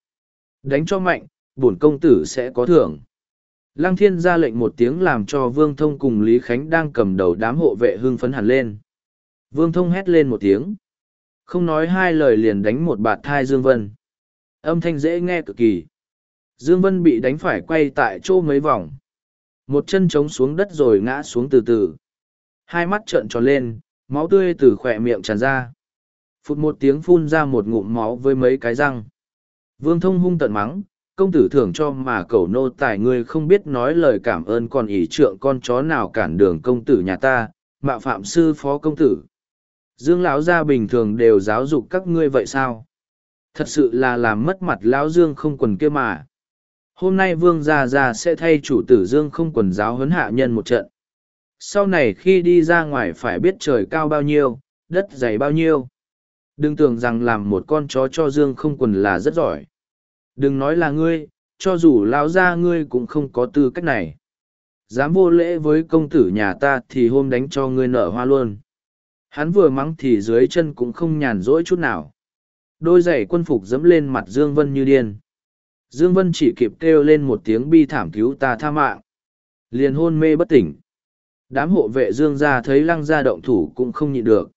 Đánh cho mạnh, bổn công tử sẽ có thưởng. Lăng thiên ra lệnh một tiếng làm cho Vương Thông cùng Lý Khánh đang cầm đầu đám hộ vệ hưng phấn hẳn lên. Vương Thông hét lên một tiếng. Không nói hai lời liền đánh một bạt thai Dương Vân. Âm thanh dễ nghe cực kỳ. Dương Vân bị đánh phải quay tại chỗ mấy vòng. Một chân trống xuống đất rồi ngã xuống từ từ. Hai mắt trợn tròn lên, máu tươi từ khỏe miệng tràn ra. Phụt một tiếng phun ra một ngụm máu với mấy cái răng. Vương thông hung tận mắng, công tử thưởng cho mà cẩu nô tài ngươi không biết nói lời cảm ơn còn ý trượng con chó nào cản đường công tử nhà ta, mạo phạm sư phó công tử. Dương lão gia bình thường đều giáo dục các ngươi vậy sao? Thật sự là làm mất mặt lão Dương không quần kia mà hôm nay vương gia gia sẽ thay chủ tử dương không quần giáo huấn hạ nhân một trận sau này khi đi ra ngoài phải biết trời cao bao nhiêu đất dày bao nhiêu đừng tưởng rằng làm một con chó cho dương không quần là rất giỏi đừng nói là ngươi, cho dù lão gia ngươi cũng không có tư cách này dám vô lễ với công tử nhà ta thì hôm đánh cho ngươi nở hoa luôn hắn vừa mắng thì dưới chân cũng không nhàn rỗi chút nào đôi giày quân phục dẫm lên mặt dương vân như điên Dương Vân chỉ kịp kêu lên một tiếng bi thảm cứu ta tha mạng. Liền hôn mê bất tỉnh. Đám hộ vệ Dương gia thấy lăng gia động thủ cũng không nhịn được.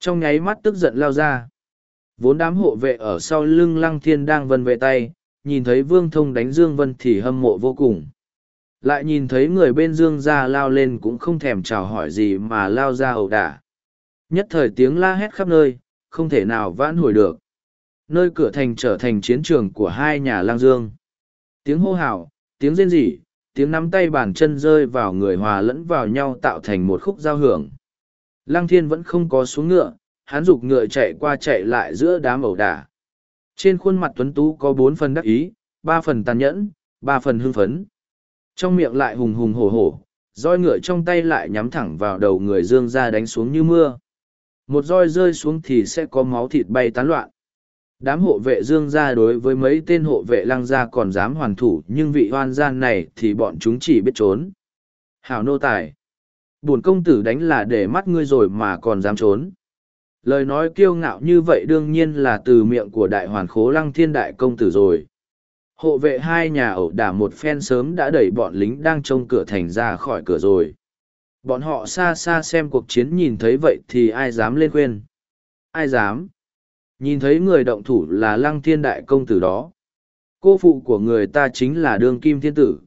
Trong nháy mắt tức giận lao ra. Vốn đám hộ vệ ở sau lưng lăng thiên đang vân vệ tay, nhìn thấy vương thông đánh Dương Vân thì hâm mộ vô cùng. Lại nhìn thấy người bên Dương gia lao lên cũng không thèm chào hỏi gì mà lao ra ẩu đả. Nhất thời tiếng la hét khắp nơi, không thể nào vãn hồi được nơi cửa thành trở thành chiến trường của hai nhà lang dương. Tiếng hô hào, tiếng rên rỉ, tiếng nắm tay bàn chân rơi vào người hòa lẫn vào nhau tạo thành một khúc giao hưởng. Lăng thiên vẫn không có xuống ngựa, hắn giục ngựa chạy qua chạy lại giữa đám ẩu đả. Trên khuôn mặt tuấn tú có bốn phần đắc ý, ba phần tàn nhẫn, ba phần hưng phấn. Trong miệng lại hùng hùng hổ hổ, roi ngựa trong tay lại nhắm thẳng vào đầu người dương ra đánh xuống như mưa một roi rơi xuống thì sẽ có máu thịt bay tán loạn đám hộ vệ dương gia đối với mấy tên hộ vệ lăng gia còn dám hoàn thủ nhưng vị hoan gian này thì bọn chúng chỉ biết trốn hảo nô tài bổn công tử đánh là để mắt ngươi rồi mà còn dám trốn. Lời nói kiêu ngạo như vậy đương nhiên là từ miệng của đại hoàn khố lăng thiên đại công tử rồi. Hộ vệ hai nhà ẩu đả một phen sớm đã đẩy bọn lính đang trông cửa thành ra khỏi cửa rồi. Bọn họ xa xa xem cuộc chiến nhìn thấy vậy thì ai dám lên khuyên? Ai dám? Nhìn thấy người động thủ là lăng thiên đại công tử đó. Cô phụ của người ta chính là đương kim thiên tử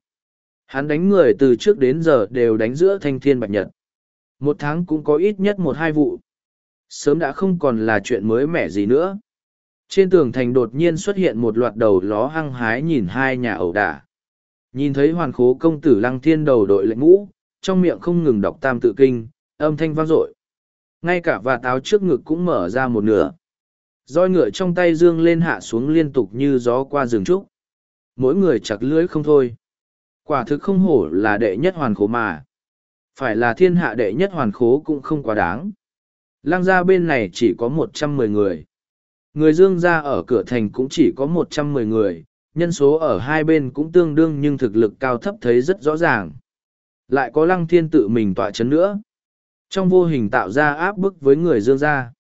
hắn đánh người từ trước đến giờ đều đánh giữa thanh thiên bạch nhật. Một tháng cũng có ít nhất một hai vụ. Sớm đã không còn là chuyện mới mẻ gì nữa. Trên tường thành đột nhiên xuất hiện một loạt đầu ló hăng hái nhìn hai nhà ẩu đả. Nhìn thấy hoàn khố công tử lăng thiên đầu đội lệnh ngũ, trong miệng không ngừng đọc tam tự kinh, âm thanh vang dội. Ngay cả và táo trước ngực cũng mở ra một nửa. Roi ngựa trong tay dương lên hạ xuống liên tục như gió qua rừng trúc. Mỗi người chặt lưỡi không thôi quả thực không hổ là đệ nhất hoàn khố mà. Phải là thiên hạ đệ nhất hoàn khố cũng không quá đáng. Lăng gia bên này chỉ có một trăm mười người. Người dương gia ở cửa thành cũng chỉ có một trăm mười người. Nhân số ở hai bên cũng tương đương nhưng thực lực cao thấp thấy rất rõ ràng. Lại có lăng thiên tự mình tọa chấn nữa. Trong vô hình tạo ra áp bức với người dương gia.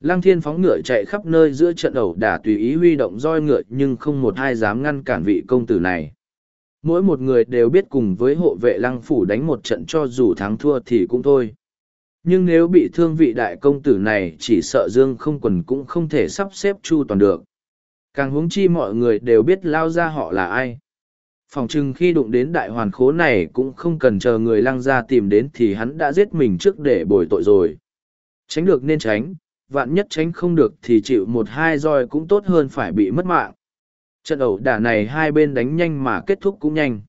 Lăng thiên phóng ngựa chạy khắp nơi giữa trận ẩu đả tùy ý huy động roi ngựa nhưng không một ai dám ngăn cản vị công tử này mỗi một người đều biết cùng với hộ vệ lăng phủ đánh một trận cho dù thắng thua thì cũng thôi. Nhưng nếu bị thương vị đại công tử này chỉ sợ dương không quần cũng không thể sắp xếp chu toàn được. Càng huống chi mọi người đều biết lao ra họ là ai. Phòng chừng khi đụng đến đại hoàn khố này cũng không cần chờ người lăng ra tìm đến thì hắn đã giết mình trước để bồi tội rồi. Tránh được nên tránh, vạn nhất tránh không được thì chịu một hai roi cũng tốt hơn phải bị mất mạng trận ẩu đả này hai bên đánh nhanh mà kết thúc cũng nhanh.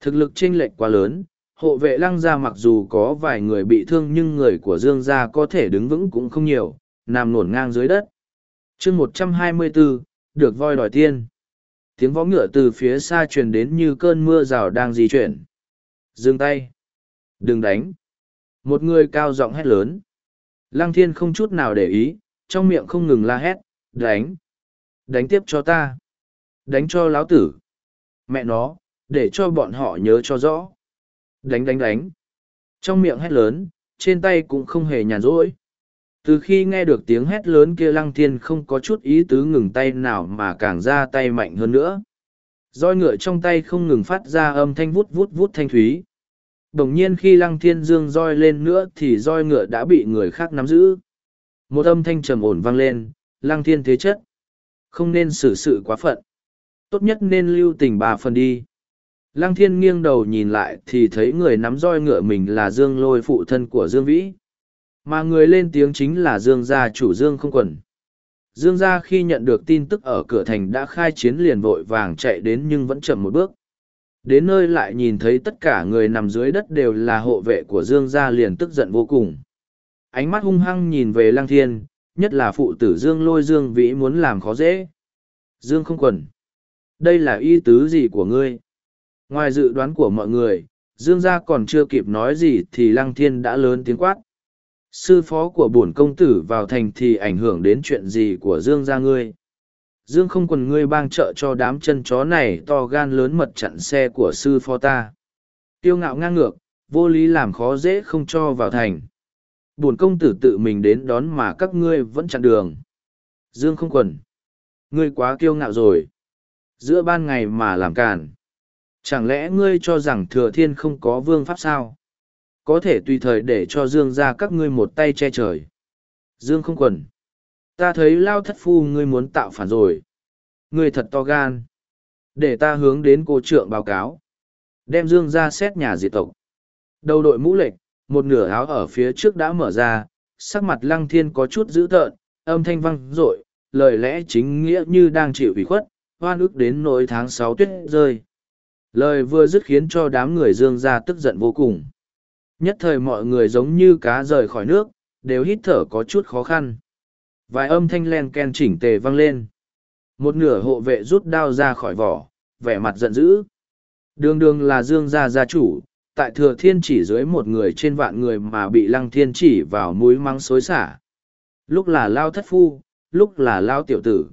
Thực lực chênh lệch quá lớn, hộ vệ lăng gia mặc dù có vài người bị thương nhưng người của dương gia có thể đứng vững cũng không nhiều, nằm nổn ngang dưới đất. Chương một trăm hai mươi bốn được voi đòi tiên. Tiếng vó ngựa từ phía xa truyền đến như cơn mưa rào đang di chuyển. Dừng tay. Đừng đánh. Một người cao giọng hét lớn. Lăng thiên không chút nào để ý, trong miệng không ngừng la hét, đánh. Đánh tiếp cho ta đánh cho láo tử. Mẹ nó, để cho bọn họ nhớ cho rõ. Đánh đánh đánh. Trong miệng hét lớn, trên tay cũng không hề nhàn rỗi. Từ khi nghe được tiếng hét lớn kia, lăng thiên không có chút ý tứ ngừng tay nào mà càng ra tay mạnh hơn nữa. Roi ngựa trong tay không ngừng phát ra âm thanh vút vút vút thanh thúy. Bỗng nhiên khi lăng thiên dương roi lên nữa thì roi ngựa đã bị người khác nắm giữ. Một âm thanh trầm ổn vang lên, lăng thiên thế chất. Không nên xử sự quá phận tốt nhất nên lưu tình bà phần đi lăng thiên nghiêng đầu nhìn lại thì thấy người nắm roi ngựa mình là dương lôi phụ thân của dương vĩ mà người lên tiếng chính là Dương gia chủ Dương không quần. Dương gia khi nhận được tin tức ở cửa thành đã khai chiến liền vội vàng chạy đến nhưng vẫn chậm một bước. Đến nơi lại nhìn thấy tất cả người nằm dưới đất đều là hộ vệ của Dương gia liền tức giận vô cùng. Ánh mắt hung hăng nhìn về Lăng Thiên, nhất là phụ tử Dương lôi Dương Vĩ muốn làm khó dễ. Dương không quần. Đây là ý tứ gì của ngươi? Ngoài dự đoán của mọi người, Dương gia còn chưa kịp nói gì thì Lăng Thiên đã lớn tiếng quát. Sư phó của bổn công tử vào thành thì ảnh hưởng đến chuyện gì của dương gia ngươi? Dương không quần ngươi bang trợ cho đám chân chó này to gan lớn mật chặn xe của sư phó ta. Tiêu ngạo ngang ngược vô lý làm khó dễ không cho vào thành. Bổn công tử tự mình đến đón mà các ngươi vẫn chặn đường. Dương không quần ngươi quá kiêu ngạo rồi giữa ban ngày mà làm càn chẳng lẽ ngươi cho rằng thừa thiên không có vương pháp sao có thể tùy thời để cho Dương ra các ngươi một tay che trời. Dương không quần. Ta thấy lao thất phu ngươi muốn tạo phản rồi. Ngươi thật to gan. Để ta hướng đến cô trượng báo cáo. Đem Dương ra xét nhà diệt tộc. Đầu đội mũ lệch, một nửa áo ở phía trước đã mở ra, sắc mặt lăng thiên có chút dữ tợn, âm thanh vang rội, lời lẽ chính nghĩa như đang chịu ủy khuất, hoan ức đến nỗi tháng sáu tuyết rơi. Lời vừa dứt khiến cho đám người dương ra tức giận vô cùng. Nhất thời mọi người giống như cá rời khỏi nước, đều hít thở có chút khó khăn. Vài âm thanh len ken chỉnh tề vang lên. Một nửa hộ vệ rút đao ra khỏi vỏ, vẻ mặt giận dữ. Đường đường là dương gia gia chủ, tại thừa thiên chỉ dưới một người trên vạn người mà bị lăng thiên chỉ vào mũi măng xối xả. Lúc là lao thất phu, lúc là lao tiểu tử.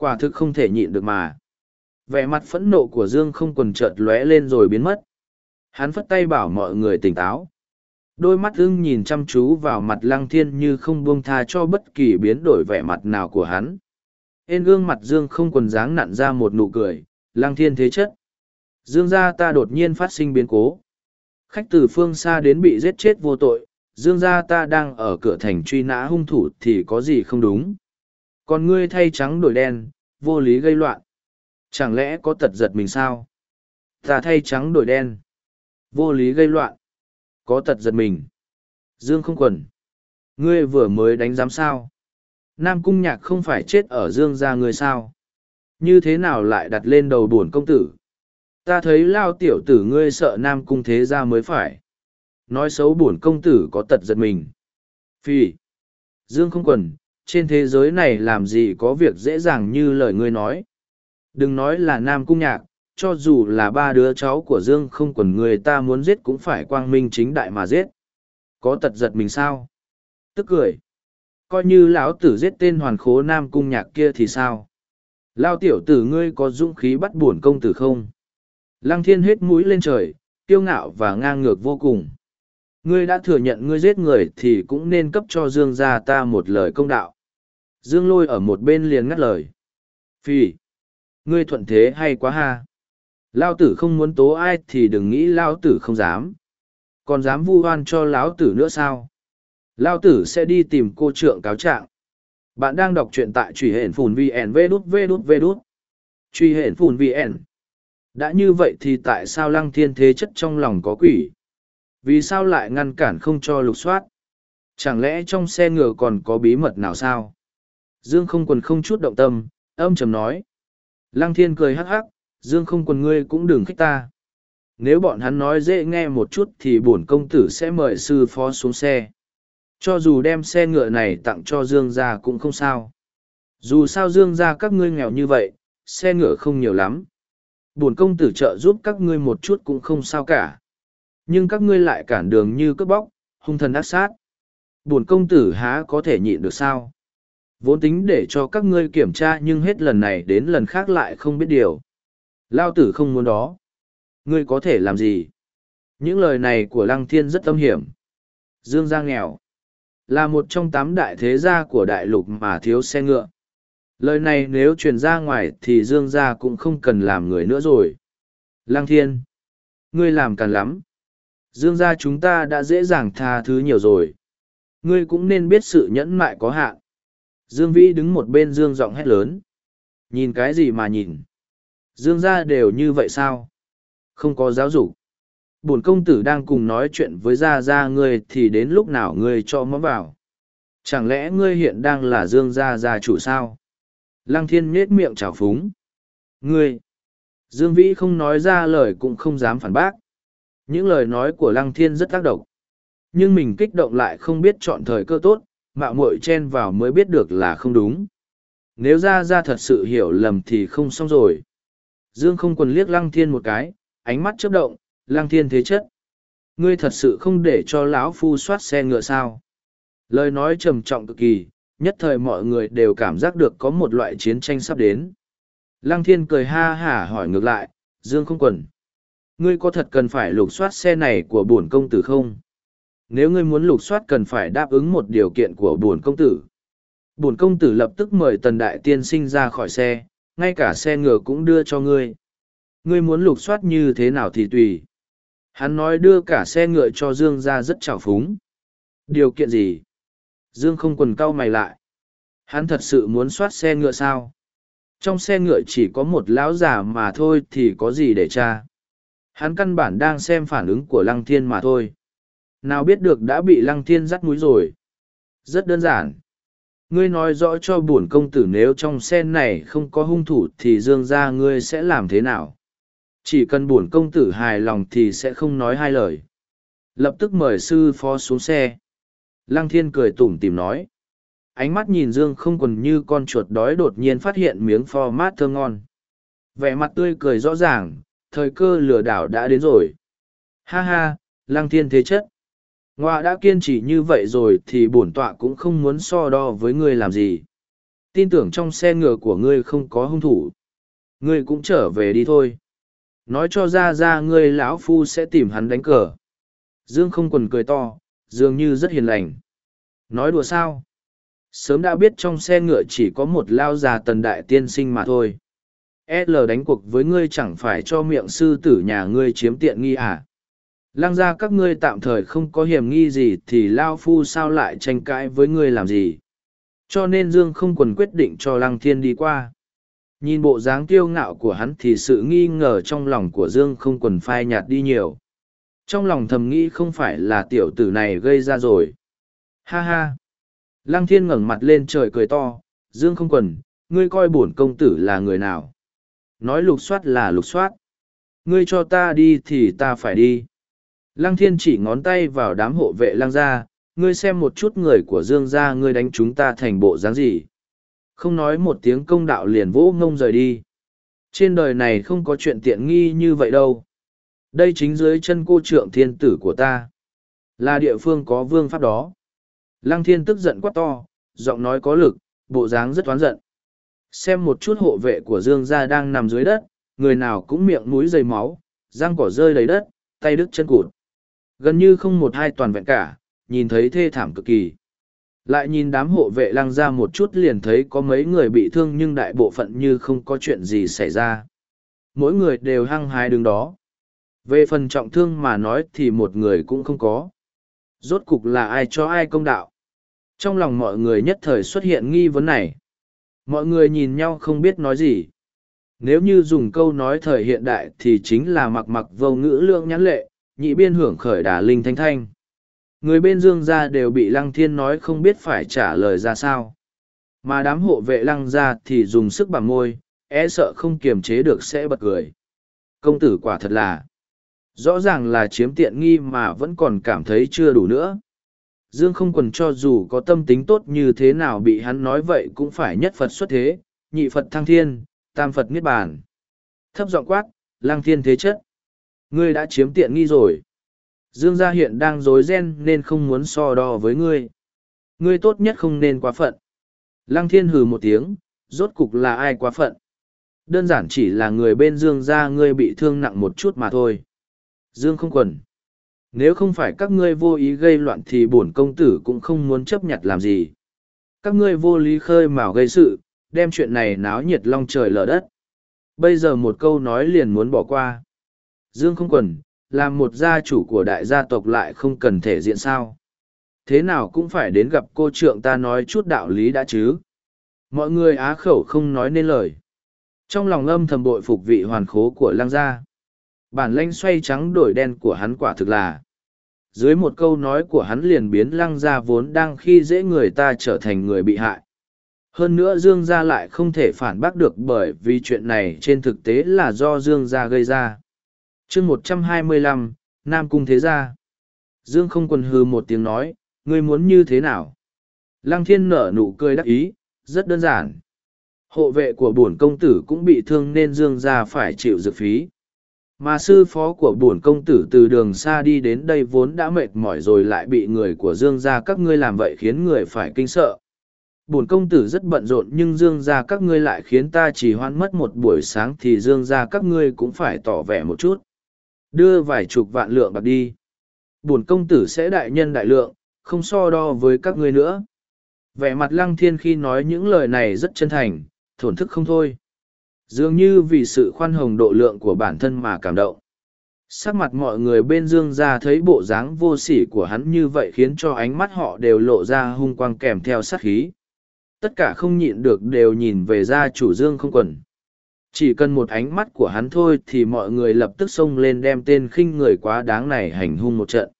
Quả thực không thể nhịn được mà. Vẻ mặt phẫn nộ của Dương không quần chợt lóe lên rồi biến mất. Hắn phất tay bảo mọi người tỉnh táo. Đôi mắt ưng nhìn chăm chú vào mặt lăng thiên như không buông tha cho bất kỳ biến đổi vẻ mặt nào của hắn. Ên gương mặt Dương không quần dáng nặn ra một nụ cười, lăng thiên thế chất. Dương gia ta đột nhiên phát sinh biến cố. Khách từ phương xa đến bị giết chết vô tội, Dương gia ta đang ở cửa thành truy nã hung thủ thì có gì không đúng. Còn ngươi thay trắng đổi đen, vô lý gây loạn. Chẳng lẽ có tật giật mình sao? Ta thay trắng đổi đen. Vô lý gây loạn. Có tật giật mình. Dương không quần. Ngươi vừa mới đánh giám sao? Nam cung nhạc không phải chết ở dương gia ngươi sao? Như thế nào lại đặt lên đầu buồn công tử? Ta thấy lao tiểu tử ngươi sợ nam cung thế gia mới phải. Nói xấu buồn công tử có tật giật mình. Phi. Dương không quần, trên thế giới này làm gì có việc dễ dàng như lời ngươi nói. Đừng nói là nam cung nhạc, cho dù là ba đứa cháu của Dương không quần người ta muốn giết cũng phải quang minh chính đại mà giết. Có tật giật mình sao? Tức cười. Coi như lão tử giết tên hoàn khố nam cung nhạc kia thì sao? Lao tiểu tử ngươi có dũng khí bắt buồn công tử không? Lăng thiên hết mũi lên trời, kiêu ngạo và ngang ngược vô cùng. Ngươi đã thừa nhận ngươi giết người thì cũng nên cấp cho Dương gia ta một lời công đạo. Dương lôi ở một bên liền ngắt lời. Phi! Ngươi thuận thế hay quá ha! Lao tử không muốn tố ai thì đừng nghĩ Lao tử không dám. Còn dám vu oan cho Lão tử nữa sao? Lao tử sẽ đi tìm cô trượng cáo trạng. Bạn đang đọc truyện tại truy hển phùn VN vê đút vê đút vê đút. Truy hển phùn VN. Đã như vậy thì tại sao lăng thiên thế chất trong lòng có quỷ? Vì sao lại ngăn cản không cho lục soát? Chẳng lẽ trong xe ngựa còn có bí mật nào sao? Dương không quần không chút động tâm, âm trầm nói. Lăng thiên cười hắc hắc, Dương không quần ngươi cũng đừng khích ta. Nếu bọn hắn nói dễ nghe một chút thì bổn công tử sẽ mời sư phó xuống xe. Cho dù đem xe ngựa này tặng cho Dương gia cũng không sao. Dù sao Dương gia các ngươi nghèo như vậy, xe ngựa không nhiều lắm. Bổn công tử trợ giúp các ngươi một chút cũng không sao cả. Nhưng các ngươi lại cản đường như cướp bóc, hung thần ác sát. Bổn công tử há có thể nhịn được sao? Vốn tính để cho các ngươi kiểm tra nhưng hết lần này đến lần khác lại không biết điều. Lao tử không muốn đó. Ngươi có thể làm gì? Những lời này của Lăng Thiên rất âm hiểm. Dương gia nghèo. Là một trong tám đại thế gia của đại lục mà thiếu xe ngựa. Lời này nếu truyền ra ngoài thì Dương gia cũng không cần làm người nữa rồi. Lăng Thiên. Ngươi làm càn lắm. Dương gia chúng ta đã dễ dàng tha thứ nhiều rồi. Ngươi cũng nên biết sự nhẫn mại có hạn. Dương Vĩ đứng một bên Dương giọng hét lớn. Nhìn cái gì mà nhìn? Dương gia đều như vậy sao? Không có giáo dục. Bổn công tử đang cùng nói chuyện với gia gia ngươi thì đến lúc nào ngươi cho mắm vào. Chẳng lẽ ngươi hiện đang là Dương gia gia chủ sao? Lăng thiên nhếch miệng trào phúng. Ngươi! Dương Vĩ không nói ra lời cũng không dám phản bác. Những lời nói của Lăng thiên rất tác động. Nhưng mình kích động lại không biết chọn thời cơ tốt, mạo muội chen vào mới biết được là không đúng. Nếu ra ra thật sự hiểu lầm thì không xong rồi. Dương không quần liếc lăng thiên một cái, ánh mắt chớp động, lăng thiên thế chất. Ngươi thật sự không để cho lão phu soát xe ngựa sao. Lời nói trầm trọng cực kỳ, nhất thời mọi người đều cảm giác được có một loại chiến tranh sắp đến. Lăng thiên cười ha hả hỏi ngược lại, Dương không quần. Ngươi có thật cần phải lục soát xe này của bổn công tử không? Nếu ngươi muốn lục soát cần phải đáp ứng một điều kiện của bổn công tử. Bổn công tử lập tức mời tần đại tiên sinh ra khỏi xe, ngay cả xe ngựa cũng đưa cho ngươi. Ngươi muốn lục soát như thế nào thì tùy. Hắn nói đưa cả xe ngựa cho Dương ra rất trào phúng. Điều kiện gì? Dương không quần cau mày lại. Hắn thật sự muốn soát xe ngựa sao? Trong xe ngựa chỉ có một lão già mà thôi thì có gì để tra. Hắn căn bản đang xem phản ứng của lăng thiên mà thôi. Nào biết được đã bị lăng thiên dắt mũi rồi. Rất đơn giản. Ngươi nói rõ cho bổn công tử nếu trong sen này không có hung thủ thì dương ra ngươi sẽ làm thế nào? Chỉ cần bổn công tử hài lòng thì sẽ không nói hai lời. Lập tức mời sư phó xuống xe. Lăng thiên cười tủm tìm nói. Ánh mắt nhìn dương không còn như con chuột đói đột nhiên phát hiện miếng pho mát thơ ngon. Vẻ mặt tươi cười rõ ràng thời cơ lừa đảo đã đến rồi. Ha ha, lăng thiên thế chất. Ngoạ đã kiên trì như vậy rồi thì bổn tọa cũng không muốn so đo với ngươi làm gì. Tin tưởng trong xe ngựa của ngươi không có hung thủ. Ngươi cũng trở về đi thôi. Nói cho ra ra ngươi lão phu sẽ tìm hắn đánh cờ. Dương không quần cười to, dường như rất hiền lành. Nói đùa sao? Sớm đã biết trong xe ngựa chỉ có một lao già tần đại tiên sinh mà thôi. L đánh cuộc với ngươi chẳng phải cho miệng sư tử nhà ngươi chiếm tiện nghi à? Lăng ra các ngươi tạm thời không có hiểm nghi gì thì Lao Phu sao lại tranh cãi với ngươi làm gì. Cho nên Dương không quần quyết định cho Lăng Thiên đi qua. Nhìn bộ dáng kiêu ngạo của hắn thì sự nghi ngờ trong lòng của Dương không quần phai nhạt đi nhiều. Trong lòng thầm nghĩ không phải là tiểu tử này gây ra rồi. Ha ha! Lăng Thiên ngẩng mặt lên trời cười to, Dương không quần, ngươi coi bổn công tử là người nào? Nói lục soát là lục soát. Ngươi cho ta đi thì ta phải đi. Lăng thiên chỉ ngón tay vào đám hộ vệ lăng gia, ngươi xem một chút người của dương gia ngươi đánh chúng ta thành bộ dáng gì. Không nói một tiếng công đạo liền vỗ ngông rời đi. Trên đời này không có chuyện tiện nghi như vậy đâu. Đây chính dưới chân cô trượng thiên tử của ta. Là địa phương có vương pháp đó. Lăng thiên tức giận quát to, giọng nói có lực, bộ dáng rất oán giận. Xem một chút hộ vệ của Dương gia đang nằm dưới đất, người nào cũng miệng mũi dày máu, răng cỏ rơi đầy đất, tay đứt chân cụt. Gần như không một hai toàn vẹn cả, nhìn thấy thê thảm cực kỳ. Lại nhìn đám hộ vệ lăng ra một chút liền thấy có mấy người bị thương nhưng đại bộ phận như không có chuyện gì xảy ra. Mỗi người đều hăng hái đứng đó. Về phần trọng thương mà nói thì một người cũng không có. Rốt cục là ai cho ai công đạo. Trong lòng mọi người nhất thời xuất hiện nghi vấn này. Mọi người nhìn nhau không biết nói gì. Nếu như dùng câu nói thời hiện đại thì chính là mặc mặc vô ngữ lượng nhãn lệ, nhị biên hưởng khởi đà linh thanh thanh. Người bên dương gia đều bị lăng thiên nói không biết phải trả lời ra sao. Mà đám hộ vệ lăng gia thì dùng sức bằng môi, e sợ không kiềm chế được sẽ bật cười. Công tử quả thật là, rõ ràng là chiếm tiện nghi mà vẫn còn cảm thấy chưa đủ nữa. Dương không quần cho dù có tâm tính tốt như thế nào bị hắn nói vậy cũng phải nhất Phật xuất thế, nhị Phật thăng thiên, tam Phật niết bàn. Thấp giọng quát, lang thiên thế chất. Ngươi đã chiếm tiện nghi rồi. Dương gia hiện đang dối ren nên không muốn so đo với ngươi. Ngươi tốt nhất không nên quá phận. Lăng thiên hừ một tiếng, rốt cục là ai quá phận. Đơn giản chỉ là người bên Dương gia ngươi bị thương nặng một chút mà thôi. Dương không quần. Nếu không phải các ngươi vô ý gây loạn thì bổn công tử cũng không muốn chấp nhận làm gì. Các ngươi vô lý khơi mào gây sự, đem chuyện này náo nhiệt long trời lở đất. Bây giờ một câu nói liền muốn bỏ qua. Dương không quần, làm một gia chủ của đại gia tộc lại không cần thể diện sao. Thế nào cũng phải đến gặp cô trượng ta nói chút đạo lý đã chứ. Mọi người á khẩu không nói nên lời. Trong lòng âm thầm bội phục vị hoàn khố của Lang gia. Bản lanh xoay trắng đổi đen của hắn quả thực là. Dưới một câu nói của hắn liền biến lăng gia vốn đang khi dễ người ta trở thành người bị hại. Hơn nữa Dương gia lại không thể phản bác được bởi vì chuyện này trên thực tế là do Dương gia gây ra chương một trăm hai mươi lăm, nam cung thế gia. Dương không quần hư một tiếng nói, ngươi muốn như thế nào? Lăng thiên nở nụ cười đắc ý, rất đơn giản. Hộ vệ của bổn công tử cũng bị thương nên dương gia phải chịu dược phí. Mà sư phó của bổn công tử từ đường xa đi đến đây vốn đã mệt mỏi rồi lại bị người của dương gia các ngươi làm vậy khiến người phải kinh sợ. Bổn công tử rất bận rộn nhưng dương gia các ngươi lại khiến ta chỉ hoãn mất một buổi sáng thì dương gia các ngươi cũng phải tỏ vẻ một chút. Đưa vài chục vạn lượng bạc đi. Bổn công tử sẽ đại nhân đại lượng, không so đo với các ngươi nữa. Vẻ mặt lăng thiên khi nói những lời này rất chân thành, thổn thức không thôi. Dường như vì sự khoan hồng độ lượng của bản thân mà cảm động. Sắc mặt mọi người bên dương ra thấy bộ dáng vô sỉ của hắn như vậy khiến cho ánh mắt họ đều lộ ra hung quang kèm theo sát khí. Tất cả không nhịn được đều nhìn về gia chủ dương không quần. Chỉ cần một ánh mắt của hắn thôi thì mọi người lập tức xông lên đem tên khinh người quá đáng này hành hung một trận.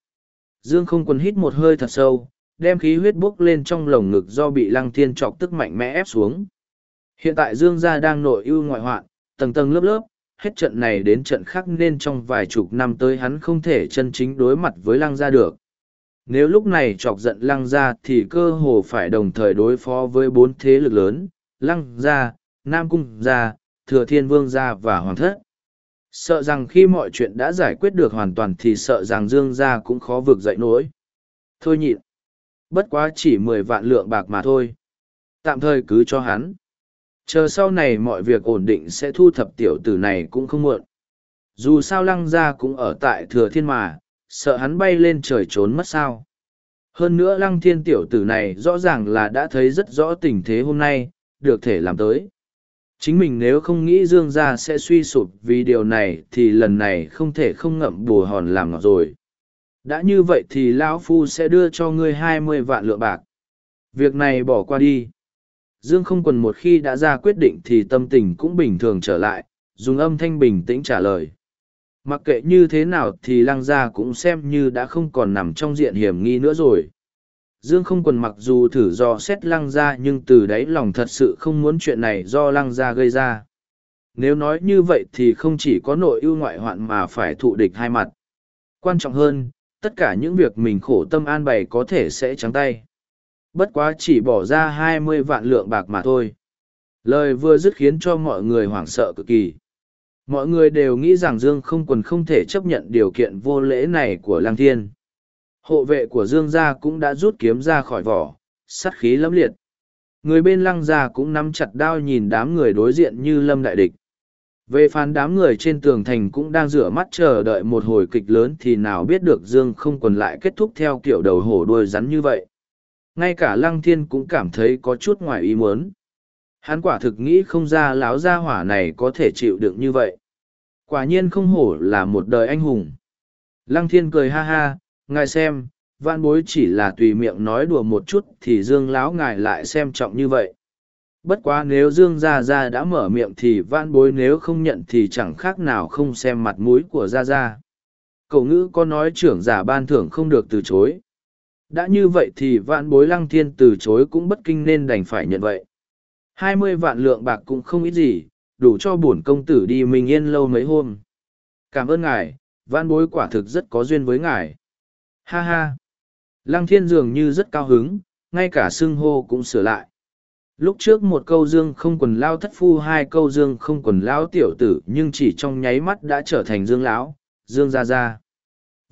Dương không quân hít một hơi thật sâu, đem khí huyết bốc lên trong lồng ngực do bị lăng thiên chọc tức mạnh mẽ ép xuống. Hiện tại Dương gia đang nội ưu ngoại hoạn, tầng tầng lớp lớp, hết trận này đến trận khác nên trong vài chục năm tới hắn không thể chân chính đối mặt với lăng gia được. Nếu lúc này chọc giận lăng gia thì cơ hồ phải đồng thời đối phó với bốn thế lực lớn, lăng gia, nam cung gia, thừa thiên vương gia và hoàng thất. Sợ rằng khi mọi chuyện đã giải quyết được hoàn toàn thì sợ rằng Dương gia cũng khó vực dậy nổi. Thôi nhịn. Bất quá chỉ mười vạn lượng bạc mà thôi. Tạm thời cứ cho hắn. Chờ sau này mọi việc ổn định sẽ thu thập tiểu tử này cũng không muộn. Dù sao lăng gia cũng ở tại thừa thiên mà, sợ hắn bay lên trời trốn mất sao. Hơn nữa lăng thiên tiểu tử này rõ ràng là đã thấy rất rõ tình thế hôm nay, được thể làm tới. Chính mình nếu không nghĩ Dương gia sẽ suy sụp vì điều này thì lần này không thể không ngậm bù hòn làm ngọt rồi. Đã như vậy thì Lão Phu sẽ đưa cho ngươi hai mươi vạn lượng bạc. Việc này bỏ qua đi. Dương không quần một khi đã ra quyết định thì tâm tình cũng bình thường trở lại, dùng âm thanh bình tĩnh trả lời. Mặc kệ như thế nào thì lăng gia cũng xem như đã không còn nằm trong diện hiểm nghi nữa rồi. Dương không quần mặc dù thử do xét lăng ra nhưng từ đáy lòng thật sự không muốn chuyện này do lăng ra gây ra. Nếu nói như vậy thì không chỉ có nội ưu ngoại hoạn mà phải thụ địch hai mặt. Quan trọng hơn, tất cả những việc mình khổ tâm an bày có thể sẽ trắng tay. Bất quá chỉ bỏ ra hai mươi vạn lượng bạc mà thôi. Lời vừa dứt khiến cho mọi người hoảng sợ cực kỳ. Mọi người đều nghĩ rằng Dương không quần không thể chấp nhận điều kiện vô lễ này của Lang Thiên. Hộ vệ của Dương gia cũng đã rút kiếm ra khỏi vỏ, sắt khí lẫm liệt. Người bên lăng gia cũng nắm chặt đao nhìn đám người đối diện như lâm đại địch. Về phán đám người trên tường thành cũng đang rửa mắt chờ đợi một hồi kịch lớn thì nào biết được Dương không quần lại kết thúc theo kiểu đầu hổ đuôi rắn như vậy. Ngay cả lăng thiên cũng cảm thấy có chút ngoài ý muốn. Hắn quả thực nghĩ không ra láo gia hỏa này có thể chịu đựng như vậy. Quả nhiên không hổ là một đời anh hùng. Lăng thiên cười ha ha, ngài xem, van bối chỉ là tùy miệng nói đùa một chút thì dương láo ngài lại xem trọng như vậy. Bất quá nếu Dương Gia Gia đã mở miệng thì van bối nếu không nhận thì chẳng khác nào không xem mặt mũi của Gia Gia. Cậu ngữ có nói trưởng giả ban thưởng không được từ chối. Đã như vậy thì vạn bối lăng thiên từ chối cũng bất kinh nên đành phải nhận vậy. Hai mươi vạn lượng bạc cũng không ít gì, đủ cho bổn công tử đi mình yên lâu mấy hôm. Cảm ơn ngài, vạn bối quả thực rất có duyên với ngài. Ha ha! Lăng thiên dường như rất cao hứng, ngay cả xưng hô cũng sửa lại. Lúc trước một câu dương không quần lao thất phu hai câu dương không quần lao tiểu tử nhưng chỉ trong nháy mắt đã trở thành dương lão, dương ra ra.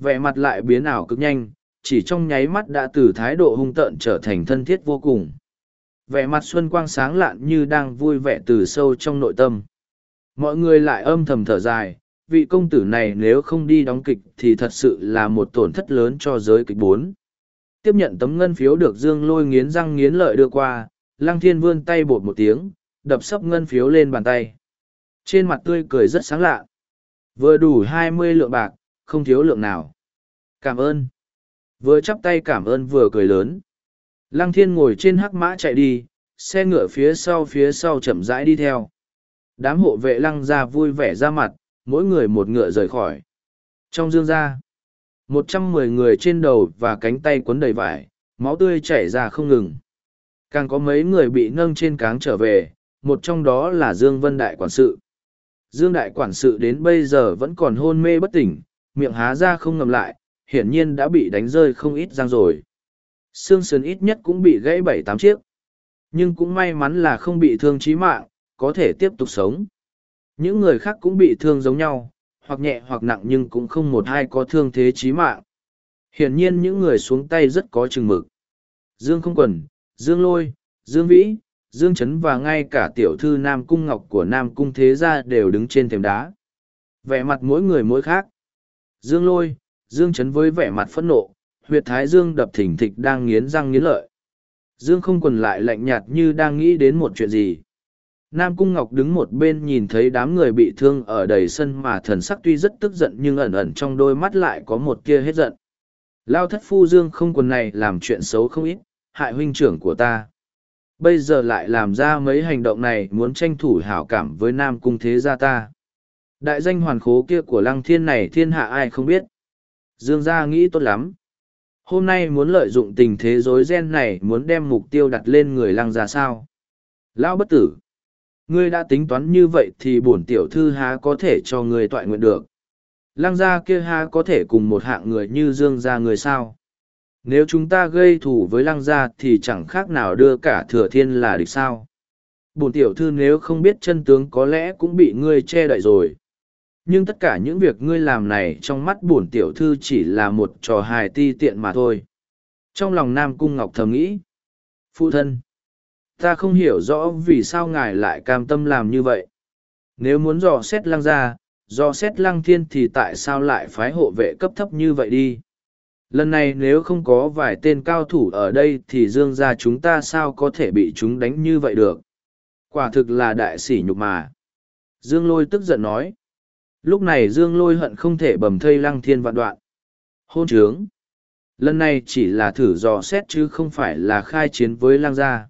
Vẻ mặt lại biến ảo cực nhanh, chỉ trong nháy mắt đã từ thái độ hung tợn trở thành thân thiết vô cùng. Vẻ mặt xuân quang sáng lạn như đang vui vẻ từ sâu trong nội tâm. Mọi người lại âm thầm thở dài, vị công tử này nếu không đi đóng kịch thì thật sự là một tổn thất lớn cho giới kịch bốn. Tiếp nhận tấm ngân phiếu được Dương Lôi nghiến răng nghiến lợi đưa qua, Lăng Thiên vươn tay bột một tiếng, đập sấp ngân phiếu lên bàn tay. Trên mặt tươi cười rất sáng lạ. Vừa đủ hai mươi lượng bạc, không thiếu lượng nào. Cảm ơn. Vừa chắp tay cảm ơn vừa cười lớn. Lăng Thiên ngồi trên hắc mã chạy đi, xe ngựa phía sau phía sau chậm rãi đi theo. Đám hộ vệ lăng ra vui vẻ ra mặt, mỗi người một ngựa rời khỏi. Trong dương ra, một trăm mười người trên đầu và cánh tay quấn đầy vải, máu tươi chảy ra không ngừng. Càng có mấy người bị nâng trên cáng trở về, một trong đó là Dương Vân Đại Quản sự. Dương Đại Quản sự đến bây giờ vẫn còn hôn mê bất tỉnh, miệng há ra không ngầm lại, hiển nhiên đã bị đánh rơi không ít răng rồi. Xương sườn ít nhất cũng bị gãy bảy tám chiếc. Nhưng cũng may mắn là không bị thương chí mạng, có thể tiếp tục sống. Những người khác cũng bị thương giống nhau, hoặc nhẹ hoặc nặng nhưng cũng không một ai có thương thế chí mạng. Hiển nhiên những người xuống tay rất có chừng mực. Dương không quần, Dương Lôi, Dương Vĩ, Dương Trấn và ngay cả tiểu thư Nam Cung Ngọc của Nam Cung Thế Gia đều đứng trên thềm đá. Vẻ mặt mỗi người mỗi khác. Dương Lôi, Dương Trấn với vẻ mặt phẫn nộ, huyệt thái Dương đập thỉnh thịch đang nghiến răng nghiến lợi. Dương không quần lại lạnh nhạt như đang nghĩ đến một chuyện gì. Nam Cung Ngọc đứng một bên nhìn thấy đám người bị thương ở đầy sân mà thần sắc tuy rất tức giận nhưng ẩn ẩn trong đôi mắt lại có một kia hết giận. Lao thất phu Dương không quần này làm chuyện xấu không ít, hại huynh trưởng của ta. Bây giờ lại làm ra mấy hành động này muốn tranh thủ hảo cảm với Nam Cung thế gia ta. Đại danh hoàn khố kia của lăng thiên này thiên hạ ai không biết. Dương gia nghĩ tốt lắm. Hôm nay muốn lợi dụng tình thế rối ren này muốn đem mục tiêu đặt lên người lăng gia sao. Lão bất tử. Ngươi đã tính toán như vậy thì bổn tiểu thư há có thể cho ngươi toại nguyện được. Lăng gia kia há có thể cùng một hạng người như dương gia người sao? Nếu chúng ta gây thù với lăng gia thì chẳng khác nào đưa cả thừa thiên là địch sao? Bổn tiểu thư nếu không biết chân tướng có lẽ cũng bị ngươi che đậy rồi. Nhưng tất cả những việc ngươi làm này trong mắt bổn tiểu thư chỉ là một trò hài ti tiện mà thôi. Trong lòng nam cung ngọc thầm nghĩ, phụ thân ta không hiểu rõ vì sao ngài lại cam tâm làm như vậy. Nếu muốn dò xét lăng ra dò xét lăng thiên thì tại sao lại phái hộ vệ cấp thấp như vậy đi? Lần này nếu không có vài tên cao thủ ở đây thì dương gia chúng ta sao có thể bị chúng đánh như vậy được? Quả thực là đại sỉ nhục mà. Dương lôi tức giận nói. Lúc này dương lôi hận không thể bầm thây lăng thiên vạn đoạn. Hôn trướng. Lần này chỉ là thử dò xét chứ không phải là khai chiến với lăng gia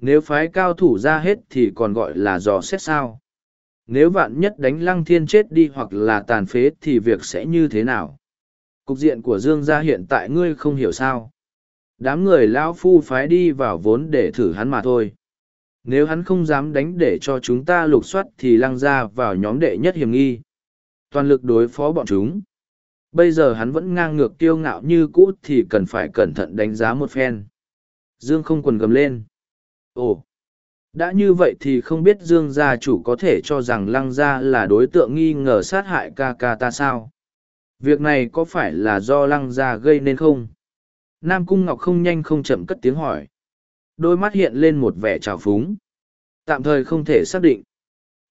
nếu phái cao thủ ra hết thì còn gọi là dò xét sao? Nếu vạn nhất đánh lăng thiên chết đi hoặc là tàn phế thì việc sẽ như thế nào? Cục diện của dương gia hiện tại ngươi không hiểu sao? Đám người lão phu phái đi vào vốn để thử hắn mà thôi. Nếu hắn không dám đánh để cho chúng ta lục soát thì lăng ra vào nhóm đệ nhất hiểm nghi. Toàn lực đối phó bọn chúng. Bây giờ hắn vẫn ngang ngược kiêu ngạo như cũ thì cần phải cẩn thận đánh giá một phen. Dương không quần gầm lên ồ, đã như vậy thì không biết dương gia chủ có thể cho rằng lăng gia là đối tượng nghi ngờ sát hại ca ca ta sao? Việc này có phải là do lăng gia gây nên không? Nam cung ngọc không nhanh không chậm cất tiếng hỏi. Đôi mắt hiện lên một vẻ trào phúng. Tạm thời không thể xác định.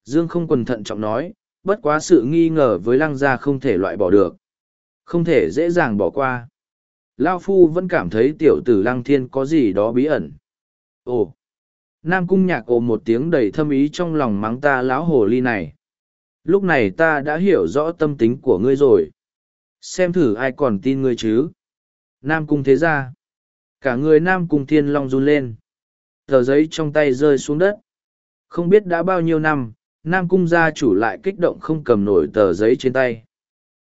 Dương không quần thận trọng nói, bất quá sự nghi ngờ với lăng gia không thể loại bỏ được. Không thể dễ dàng bỏ qua. Lao phu vẫn cảm thấy tiểu tử lăng thiên có gì đó bí ẩn. Ồ nam cung nhạc ồ một tiếng đầy thâm ý trong lòng mắng ta lão hồ ly này. Lúc này ta đã hiểu rõ tâm tính của ngươi rồi. Xem thử ai còn tin ngươi chứ. Nam cung thế ra. Cả người nam cung thiên long run lên. Tờ giấy trong tay rơi xuống đất. Không biết đã bao nhiêu năm, nam cung gia chủ lại kích động không cầm nổi tờ giấy trên tay.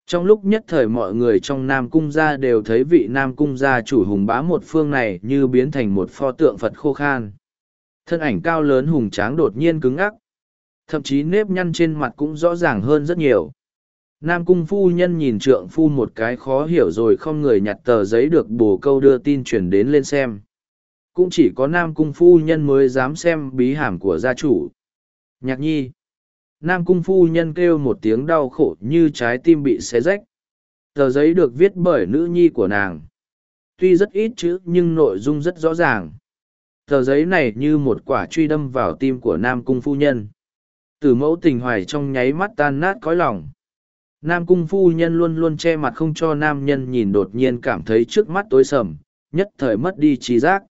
Trong lúc nhất thời mọi người trong nam cung gia đều thấy vị nam cung gia chủ hùng bá một phương này như biến thành một pho tượng phật khô khan thân ảnh cao lớn hùng tráng đột nhiên cứng ngắc. Thậm chí nếp nhăn trên mặt cũng rõ ràng hơn rất nhiều. Nam cung phu nhân nhìn trượng phu một cái khó hiểu rồi không người nhặt tờ giấy được bồ câu đưa tin chuyển đến lên xem. Cũng chỉ có nam cung phu nhân mới dám xem bí hàm của gia chủ. Nhạc nhi. Nam cung phu nhân kêu một tiếng đau khổ như trái tim bị xé rách. Tờ giấy được viết bởi nữ nhi của nàng. Tuy rất ít chữ nhưng nội dung rất rõ ràng tờ giấy này như một quả truy đâm vào tim của nam cung phu nhân. Từ mẫu tình hoài trong nháy mắt tan nát cõi lòng. Nam cung phu nhân luôn luôn che mặt không cho nam nhân nhìn đột nhiên cảm thấy trước mắt tối sầm, nhất thời mất đi trí giác.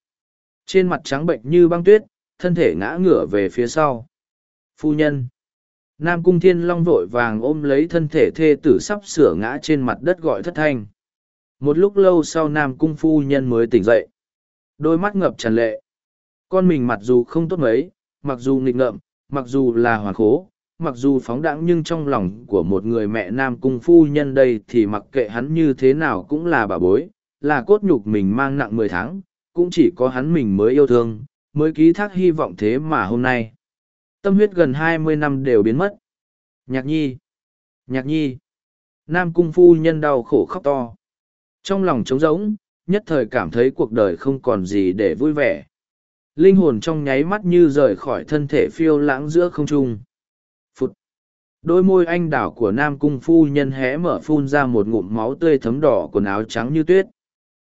Trên mặt trắng bệnh như băng tuyết, thân thể ngã ngửa về phía sau. Phu nhân. Nam cung thiên long vội vàng ôm lấy thân thể thê tử sắp sửa ngã trên mặt đất gọi thất thanh. Một lúc lâu sau nam cung phu nhân mới tỉnh dậy. Đôi mắt ngập tràn lệ con mình mặc dù không tốt mấy, mặc dù nghịch ngợm, mặc dù là hoàn khố, mặc dù phóng đãng nhưng trong lòng của một người mẹ nam cung phu nhân đây thì mặc kệ hắn như thế nào cũng là bà bối, là cốt nhục mình mang nặng mười tháng, cũng chỉ có hắn mình mới yêu thương, mới ký thác hy vọng thế mà hôm nay. Tâm huyết gần hai mươi năm đều biến mất. Nhạc nhi nhạc nhi. Nam cung phu nhân đau khổ khóc to. Trong lòng trống rỗng, nhất thời cảm thấy cuộc đời không còn gì để vui vẻ linh hồn trong nháy mắt như rời khỏi thân thể phiêu lãng giữa không trung. Phút đôi môi anh đảo của nam cung phu nhân hé mở phun ra một ngụm máu tươi thấm đỏ quần áo trắng như tuyết.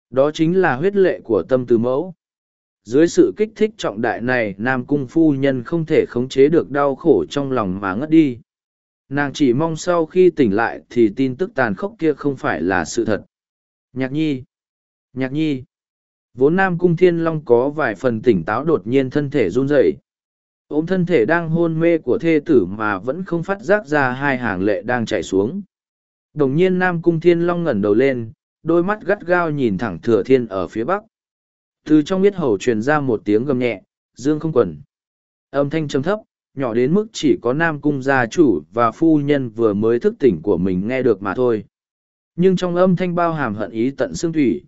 Đó chính là huyết lệ của tâm từ mẫu. Dưới sự kích thích trọng đại này, nam cung phu nhân không thể khống chế được đau khổ trong lòng mà ngất đi. Nàng chỉ mong sau khi tỉnh lại thì tin tức tàn khốc kia không phải là sự thật. Nhạc nhi. Nhạc nhi vốn nam cung thiên long có vài phần tỉnh táo đột nhiên thân thể run rẩy. Ôm thân thể đang hôn mê của thê tử mà vẫn không phát giác ra hai hàng lệ đang chảy xuống. Đồng nhiên nam cung thiên long ngẩng đầu lên, đôi mắt gắt gao nhìn thẳng thừa thiên ở phía bắc. Từ trong biết hầu truyền ra một tiếng gầm nhẹ, dương không quần. Âm thanh trầm thấp, nhỏ đến mức chỉ có nam cung gia chủ và phu nhân vừa mới thức tỉnh của mình nghe được mà thôi. Nhưng trong âm thanh bao hàm hận ý tận xương thủy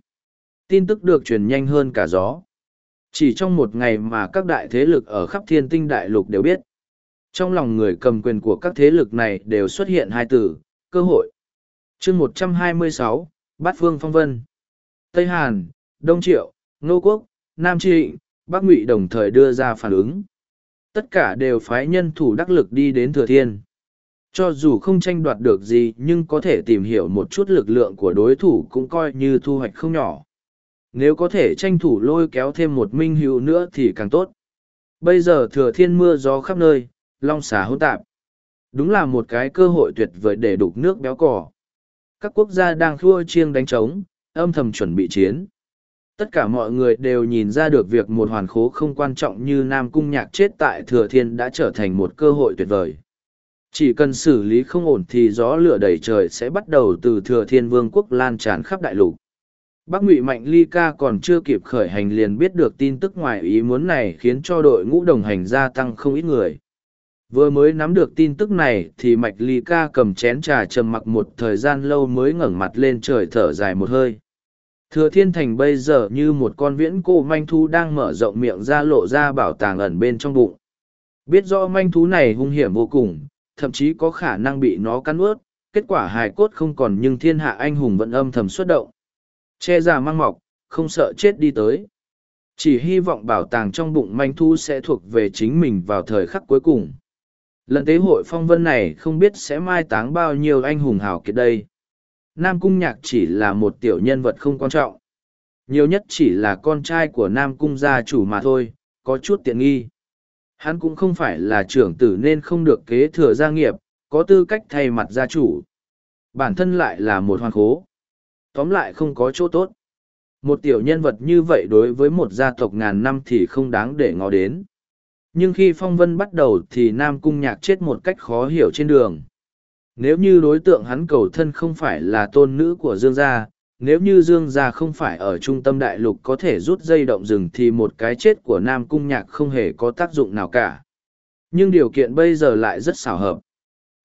tin tức được truyền nhanh hơn cả gió. Chỉ trong một ngày mà các đại thế lực ở khắp thiên tinh đại lục đều biết. Trong lòng người cầm quyền của các thế lực này đều xuất hiện hai từ, cơ hội. Chương một trăm hai mươi sáu, bát phương phong vân. Tây hàn, đông triệu nô quốc, nam trịnh bắc ngụy đồng thời đưa ra phản ứng. Tất cả đều phái nhân thủ đắc lực đi đến thừa thiên. Cho dù không tranh đoạt được gì nhưng có thể tìm hiểu một chút lực lượng của đối thủ cũng coi như thu hoạch không nhỏ. Nếu có thể tranh thủ lôi kéo thêm một minh hữu nữa thì càng tốt. Bây giờ thừa thiên mưa gió khắp nơi, long xà hỗn tạp. Đúng là một cái cơ hội tuyệt vời để đục nước béo cò. Các quốc gia đang thua chiêng đánh trống, âm thầm chuẩn bị chiến. Tất cả mọi người đều nhìn ra được việc một hoàn khố không quan trọng như Nam Cung Nhạc chết tại Thừa Thiên đã trở thành một cơ hội tuyệt vời. Chỉ cần xử lý không ổn thì gió lửa đầy trời sẽ bắt đầu từ Thừa Thiên Vương quốc lan tràn khắp đại lục. Bác Ngụy Mạnh Ly Ca còn chưa kịp khởi hành liền biết được tin tức ngoài ý muốn này khiến cho đội ngũ đồng hành gia tăng không ít người. Vừa mới nắm được tin tức này thì Mạch Ly Ca cầm chén trà trầm mặc một thời gian lâu mới ngẩng mặt lên trời thở dài một hơi. Thừa Thiên Thành bây giờ như một con viễn cổ manh thú đang mở rộng miệng ra lộ ra bảo tàng ẩn bên trong bụng. Biết rõ manh thú này hung hiểm vô cùng, thậm chí có khả năng bị nó cắn ướt, kết quả hài cốt không còn nhưng thiên hạ anh hùng vẫn âm thầm xuất động. Che già mang mọc, không sợ chết đi tới. Chỉ hy vọng bảo tàng trong bụng manh thu sẽ thuộc về chính mình vào thời khắc cuối cùng. Lần tế hội phong vân này không biết sẽ mai táng bao nhiêu anh hùng hào kiệt đây. Nam Cung Nhạc chỉ là một tiểu nhân vật không quan trọng. Nhiều nhất chỉ là con trai của Nam Cung gia chủ mà thôi, có chút tiện nghi. Hắn cũng không phải là trưởng tử nên không được kế thừa gia nghiệp, có tư cách thay mặt gia chủ. Bản thân lại là một hoàn khố. Tóm lại không có chỗ tốt. Một tiểu nhân vật như vậy đối với một gia tộc ngàn năm thì không đáng để ngó đến. Nhưng khi phong vân bắt đầu thì Nam Cung Nhạc chết một cách khó hiểu trên đường. Nếu như đối tượng hắn cầu thân không phải là tôn nữ của Dương Gia, nếu như Dương Gia không phải ở trung tâm đại lục có thể rút dây động rừng thì một cái chết của Nam Cung Nhạc không hề có tác dụng nào cả. Nhưng điều kiện bây giờ lại rất xảo hợp.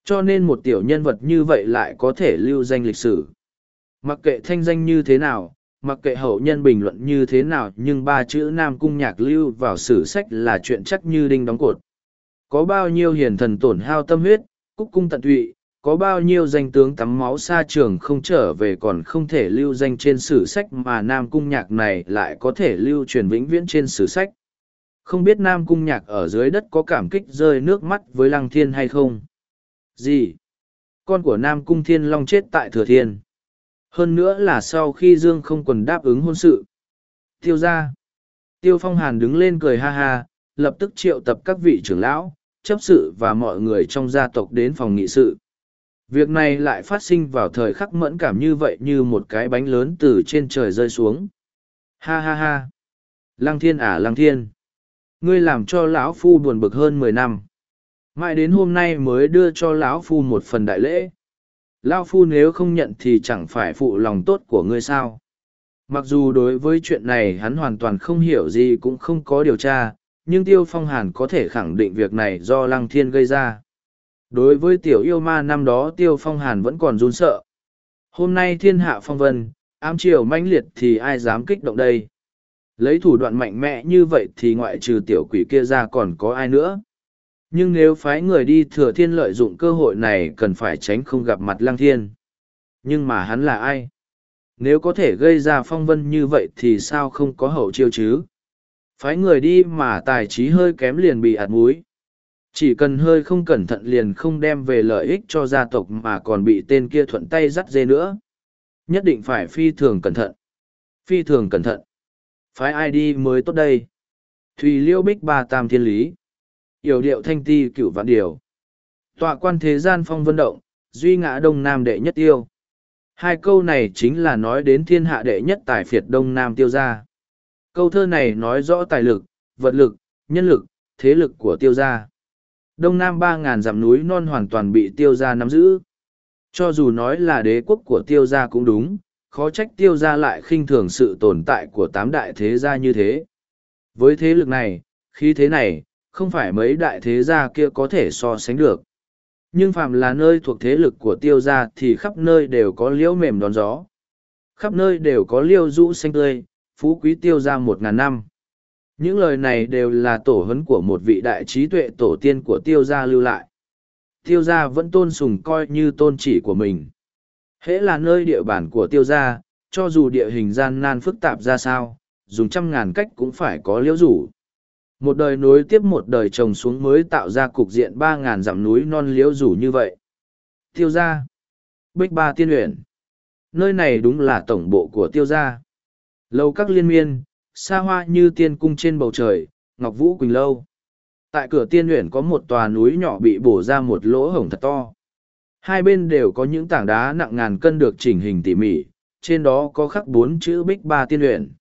Cho nên một tiểu nhân vật như vậy lại có thể lưu danh lịch sử. Mặc kệ thanh danh như thế nào, mặc kệ hậu nhân bình luận như thế nào nhưng ba chữ Nam Cung Nhạc lưu vào sử sách là chuyện chắc như đinh đóng cột. Có bao nhiêu hiền thần tổn hao tâm huyết, cúc cung tận tụy, có bao nhiêu danh tướng tắm máu xa trường không trở về còn không thể lưu danh trên sử sách mà Nam Cung Nhạc này lại có thể lưu truyền vĩnh viễn trên sử sách. Không biết Nam Cung Nhạc ở dưới đất có cảm kích rơi nước mắt với Lăng Thiên hay không? Gì? Con của Nam Cung Thiên Long chết tại Thừa Thiên. Hơn nữa là sau khi Dương không quần đáp ứng hôn sự. Tiêu ra. Tiêu Phong Hàn đứng lên cười ha ha, lập tức triệu tập các vị trưởng lão, chấp sự và mọi người trong gia tộc đến phòng nghị sự. Việc này lại phát sinh vào thời khắc mẫn cảm như vậy như một cái bánh lớn từ trên trời rơi xuống. Ha ha ha. Lăng thiên à lăng thiên. Ngươi làm cho lão phu buồn bực hơn mười năm. Mãi đến hôm nay mới đưa cho lão phu một phần đại lễ. Lão phu nếu không nhận thì chẳng phải phụ lòng tốt của ngươi sao. Mặc dù đối với chuyện này hắn hoàn toàn không hiểu gì cũng không có điều tra, nhưng Tiêu Phong Hàn có thể khẳng định việc này do Lăng Thiên gây ra. Đối với tiểu yêu ma năm đó Tiêu Phong Hàn vẫn còn run sợ. Hôm nay thiên hạ phong vân, ám triều mãnh liệt thì ai dám kích động đây? Lấy thủ đoạn mạnh mẽ như vậy thì ngoại trừ tiểu quỷ kia ra còn có ai nữa? Nhưng nếu phái người đi thừa thiên lợi dụng cơ hội này cần phải tránh không gặp mặt lăng thiên. Nhưng mà hắn là ai? Nếu có thể gây ra phong vân như vậy thì sao không có hậu chiêu chứ? Phái người đi mà tài trí hơi kém liền bị ạt múi. Chỉ cần hơi không cẩn thận liền không đem về lợi ích cho gia tộc mà còn bị tên kia thuận tay dắt dê nữa. Nhất định phải phi thường cẩn thận. Phi thường cẩn thận. Phái ai đi mới tốt đây? Thùy liêu bích ba tam thiên lý. Yểu điệu thanh ti cửu vạn điều. Tọa quan thế gian phong vân động, duy ngã đông nam đệ nhất tiêu. Hai câu này chính là nói đến thiên hạ đệ nhất tài phiệt đông nam tiêu gia. Câu thơ này nói rõ tài lực, vật lực, nhân lực, thế lực của tiêu gia. Đông Nam ba ngàn dặm núi non hoàn toàn bị tiêu gia nắm giữ. Cho dù nói là đế quốc của tiêu gia cũng đúng, khó trách tiêu gia lại khinh thường sự tồn tại của tám đại thế gia như thế. Với thế lực này, khi thế này, không phải mấy đại thế gia kia có thể so sánh được. Nhưng phàm là nơi thuộc thế lực của tiêu gia thì khắp nơi đều có liễu mềm đón gió. Khắp nơi đều có liêu rũ xanh tươi, phú quý tiêu gia một ngàn năm. Những lời này đều là tổ hấn của một vị đại trí tuệ tổ tiên của tiêu gia lưu lại. Tiêu gia vẫn tôn sùng coi như tôn chỉ của mình. Hễ là nơi địa bàn của tiêu gia, cho dù địa hình gian nan phức tạp ra sao, dùng trăm ngàn cách cũng phải có liễu rủ. Một đời nối tiếp một đời trồng xuống mới tạo ra cục diện ba ngàn dặm núi non liễu rủ như vậy. Tiêu gia. Bích ba tiên luyện. Nơi này đúng là tổng bộ của tiêu gia. Lâu các liên miên, xa hoa như tiên cung trên bầu trời, Ngọc Vũ Quỳnh Lâu. Tại cửa tiên luyện có một tòa núi nhỏ bị bổ ra một lỗ hổng thật to. Hai bên đều có những tảng đá nặng ngàn cân được chỉnh hình tỉ mỉ, trên đó có khắc bốn chữ Bích Ba Tiên Luyện.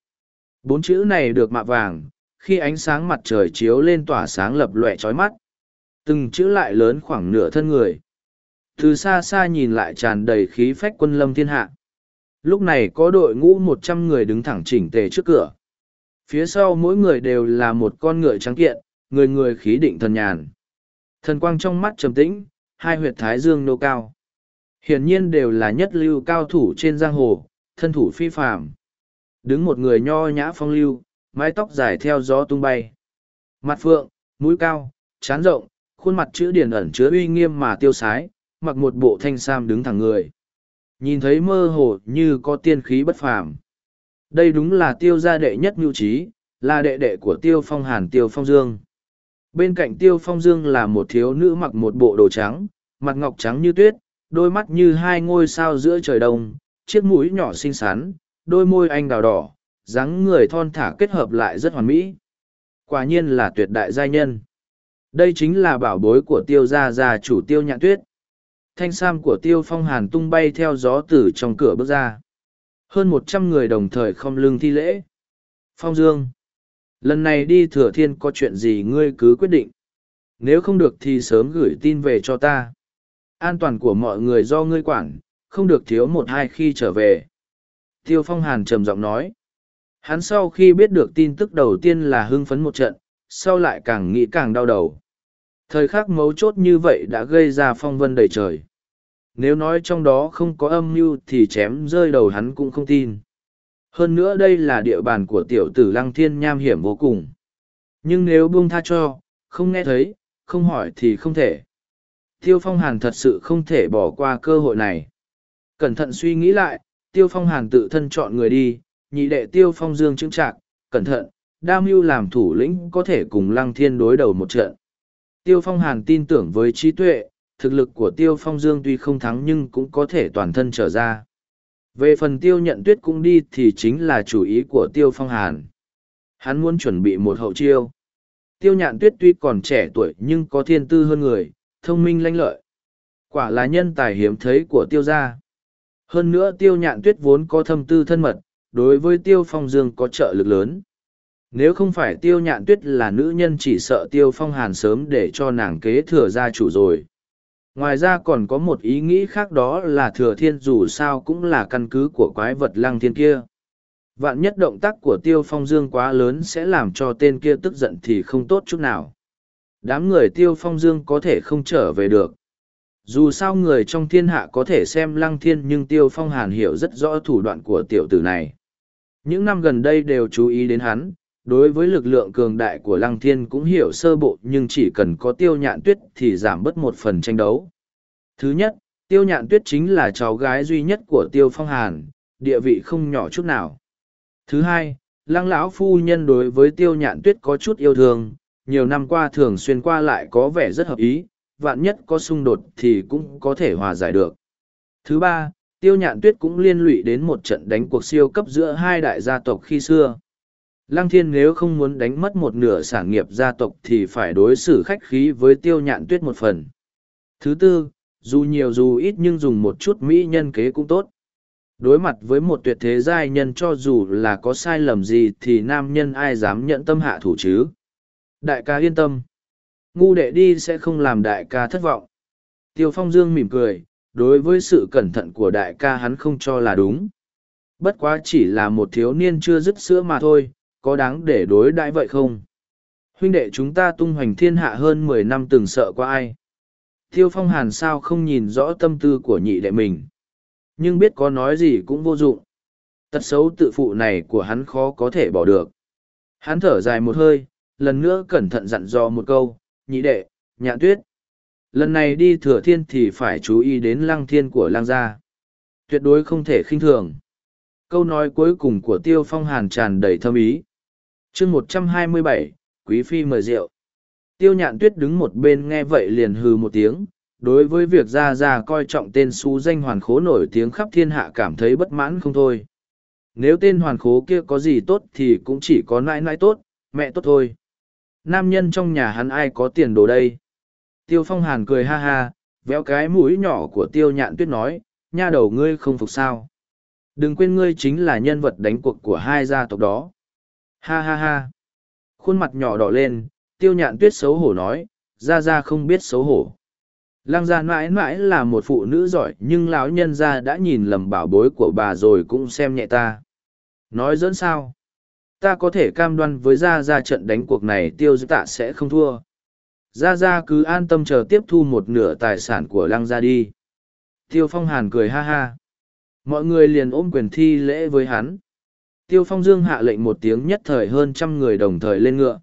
Bốn chữ này được mạ vàng, khi ánh sáng mặt trời chiếu lên tỏa sáng lập lòe trói mắt. Từng chữ lại lớn khoảng nửa thân người. Từ xa xa nhìn lại tràn đầy khí phách quân lâm thiên hạ. Lúc này có đội ngũ một trăm người đứng thẳng chỉnh tề trước cửa. Phía sau mỗi người đều là một con ngựa trắng kiện, người người khí định thần nhàn. Thần quang trong mắt trầm tĩnh, hai huyệt thái dương nô cao. Hiển nhiên đều là nhất lưu cao thủ trên giang hồ, thân thủ phi phàm. Đứng một người nho nhã phong lưu, mái tóc dài theo gió tung bay. Mặt phượng, mũi cao, chán rộng, khuôn mặt chữ điển ẩn chứa uy nghiêm mà tiêu sái, mặc một bộ thanh sam đứng thẳng người. Nhìn thấy mơ hồ như có tiên khí bất phàm. Đây đúng là tiêu gia đệ nhất nhu trí, là đệ đệ của tiêu phong hàn tiêu phong dương. Bên cạnh tiêu phong dương là một thiếu nữ mặc một bộ đồ trắng, mặt ngọc trắng như tuyết, đôi mắt như hai ngôi sao giữa trời đông, chiếc mũi nhỏ xinh xắn, đôi môi anh đào đỏ, dáng người thon thả kết hợp lại rất hoàn mỹ. Quả nhiên là tuyệt đại giai nhân. Đây chính là bảo bối của tiêu gia gia chủ tiêu nhạn tuyết. Thanh sam của tiêu phong hàn tung bay theo gió từ trong cửa bước ra. Hơn một trăm người đồng thời không lưng thi lễ. Phong Dương. Lần này đi thừa thiên có chuyện gì ngươi cứ quyết định. Nếu không được thì sớm gửi tin về cho ta. An toàn của mọi người do ngươi quản, không được thiếu một hai khi trở về. Tiêu Phong Hàn trầm giọng nói. Hắn sau khi biết được tin tức đầu tiên là hưng phấn một trận, sau lại càng nghĩ càng đau đầu. Thời khắc mấu chốt như vậy đã gây ra phong vân đầy trời. Nếu nói trong đó không có âm mưu thì chém rơi đầu hắn cũng không tin. Hơn nữa đây là địa bàn của tiểu tử lăng thiên nham hiểm vô cùng. Nhưng nếu buông tha cho, không nghe thấy, không hỏi thì không thể. Tiêu Phong Hàn thật sự không thể bỏ qua cơ hội này. Cẩn thận suy nghĩ lại, Tiêu Phong Hàn tự thân chọn người đi, nhị đệ Tiêu Phong Dương chứng trạc, cẩn thận, đa mưu làm thủ lĩnh có thể cùng Lăng Thiên đối đầu một trận. Tiêu Phong Hàn tin tưởng với trí tuệ, thực lực của Tiêu Phong Dương tuy không thắng nhưng cũng có thể toàn thân trở ra. Về phần Tiêu nhận tuyết cũng đi thì chính là chủ ý của Tiêu Phong Hàn. Hắn muốn chuẩn bị một hậu chiêu. Tiêu nhạn tuyết tuy còn trẻ tuổi nhưng có thiên tư hơn người, thông minh lanh lợi. Quả là nhân tài hiếm thấy của tiêu gia. Hơn nữa tiêu nhạn tuyết vốn có thâm tư thân mật, đối với tiêu phong dương có trợ lực lớn. Nếu không phải tiêu nhạn tuyết là nữ nhân chỉ sợ tiêu phong hàn sớm để cho nàng kế thừa gia chủ rồi. Ngoài ra còn có một ý nghĩ khác đó là thừa thiên dù sao cũng là căn cứ của quái vật lăng thiên kia. Vạn nhất động tác của tiêu phong dương quá lớn sẽ làm cho tên kia tức giận thì không tốt chút nào. Đám người tiêu phong dương có thể không trở về được. Dù sao người trong thiên hạ có thể xem lăng thiên nhưng tiêu phong hàn hiểu rất rõ thủ đoạn của tiểu tử này. Những năm gần đây đều chú ý đến hắn, đối với lực lượng cường đại của lăng thiên cũng hiểu sơ bộ nhưng chỉ cần có tiêu nhạn tuyết thì giảm bớt một phần tranh đấu. Thứ nhất, tiêu nhạn tuyết chính là cháu gái duy nhất của tiêu phong hàn, địa vị không nhỏ chút nào. Thứ hai, lăng lão phu nhân đối với tiêu nhạn tuyết có chút yêu thương, nhiều năm qua thường xuyên qua lại có vẻ rất hợp ý, vạn nhất có xung đột thì cũng có thể hòa giải được. Thứ ba, tiêu nhạn tuyết cũng liên lụy đến một trận đánh cuộc siêu cấp giữa hai đại gia tộc khi xưa. Lăng thiên nếu không muốn đánh mất một nửa sản nghiệp gia tộc thì phải đối xử khách khí với tiêu nhạn tuyết một phần. Thứ tư, dù nhiều dù ít nhưng dùng một chút mỹ nhân kế cũng tốt. Đối mặt với một tuyệt thế giai nhân cho dù là có sai lầm gì thì nam nhân ai dám nhận tâm hạ thủ chứ. Đại ca yên tâm. Ngu đệ đi sẽ không làm đại ca thất vọng. Tiêu Phong Dương mỉm cười, đối với sự cẩn thận của đại ca hắn không cho là đúng. Bất quá chỉ là một thiếu niên chưa dứt sữa mà thôi, có đáng để đối đãi vậy không? Huynh đệ chúng ta tung hoành thiên hạ hơn mười năm từng sợ qua ai? Tiêu Phong Hàn sao không nhìn rõ tâm tư của nhị đệ mình? Nhưng biết có nói gì cũng vô dụng. Tật xấu tự phụ này của hắn khó có thể bỏ được. Hắn thở dài một hơi, lần nữa cẩn thận dặn dò một câu, nhị đệ, nhạn tuyết. Lần này đi thừa thiên thì phải chú ý đến lăng thiên của lang gia. Tuyệt đối không thể khinh thường. Câu nói cuối cùng của tiêu phong hàn tràn đầy thâm ý. chương một trăm hai mươi bảy, Quý Phi mời rượu. Tiêu nhạn tuyết đứng một bên nghe vậy liền hừ một tiếng, đối với việc ra ra coi trọng tên xú danh hoàn khố nổi tiếng khắp thiên hạ cảm thấy bất mãn không thôi nếu tên hoàn khố kia có gì tốt thì cũng chỉ có nãi nãi tốt mẹ tốt thôi nam nhân trong nhà hắn ai có tiền đồ đây tiêu phong hàn cười ha ha, véo cái mũi nhỏ của tiêu nhạn tuyết nói, nha đầu ngươi không phục sao? Đừng quên ngươi chính là nhân vật đánh cuộc của hai gia tộc đó. Ha ha ha. Khuôn mặt nhỏ đỏ lên, tiêu nhạn tuyết xấu hổ nói ra ra không biết xấu hổ. Lăng gia mãi mãi là một phụ nữ giỏi, nhưng lão nhân gia đã nhìn lầm bảo bối của bà rồi cũng xem nhẹ ta. Nói dẫn sao? Ta có thể cam đoan với gia gia trận đánh cuộc này, tiêu dự tạ sẽ không thua gia gia cứ an tâm chờ tiếp thu một nửa tài sản của lăng gia đi. Tiêu phong hàn cười ha ha. Mọi người liền ôm quyền thi lễ với hắn. Tiêu phong dương hạ lệnh một tiếng nhất thời hơn trăm người đồng thời lên ngựa.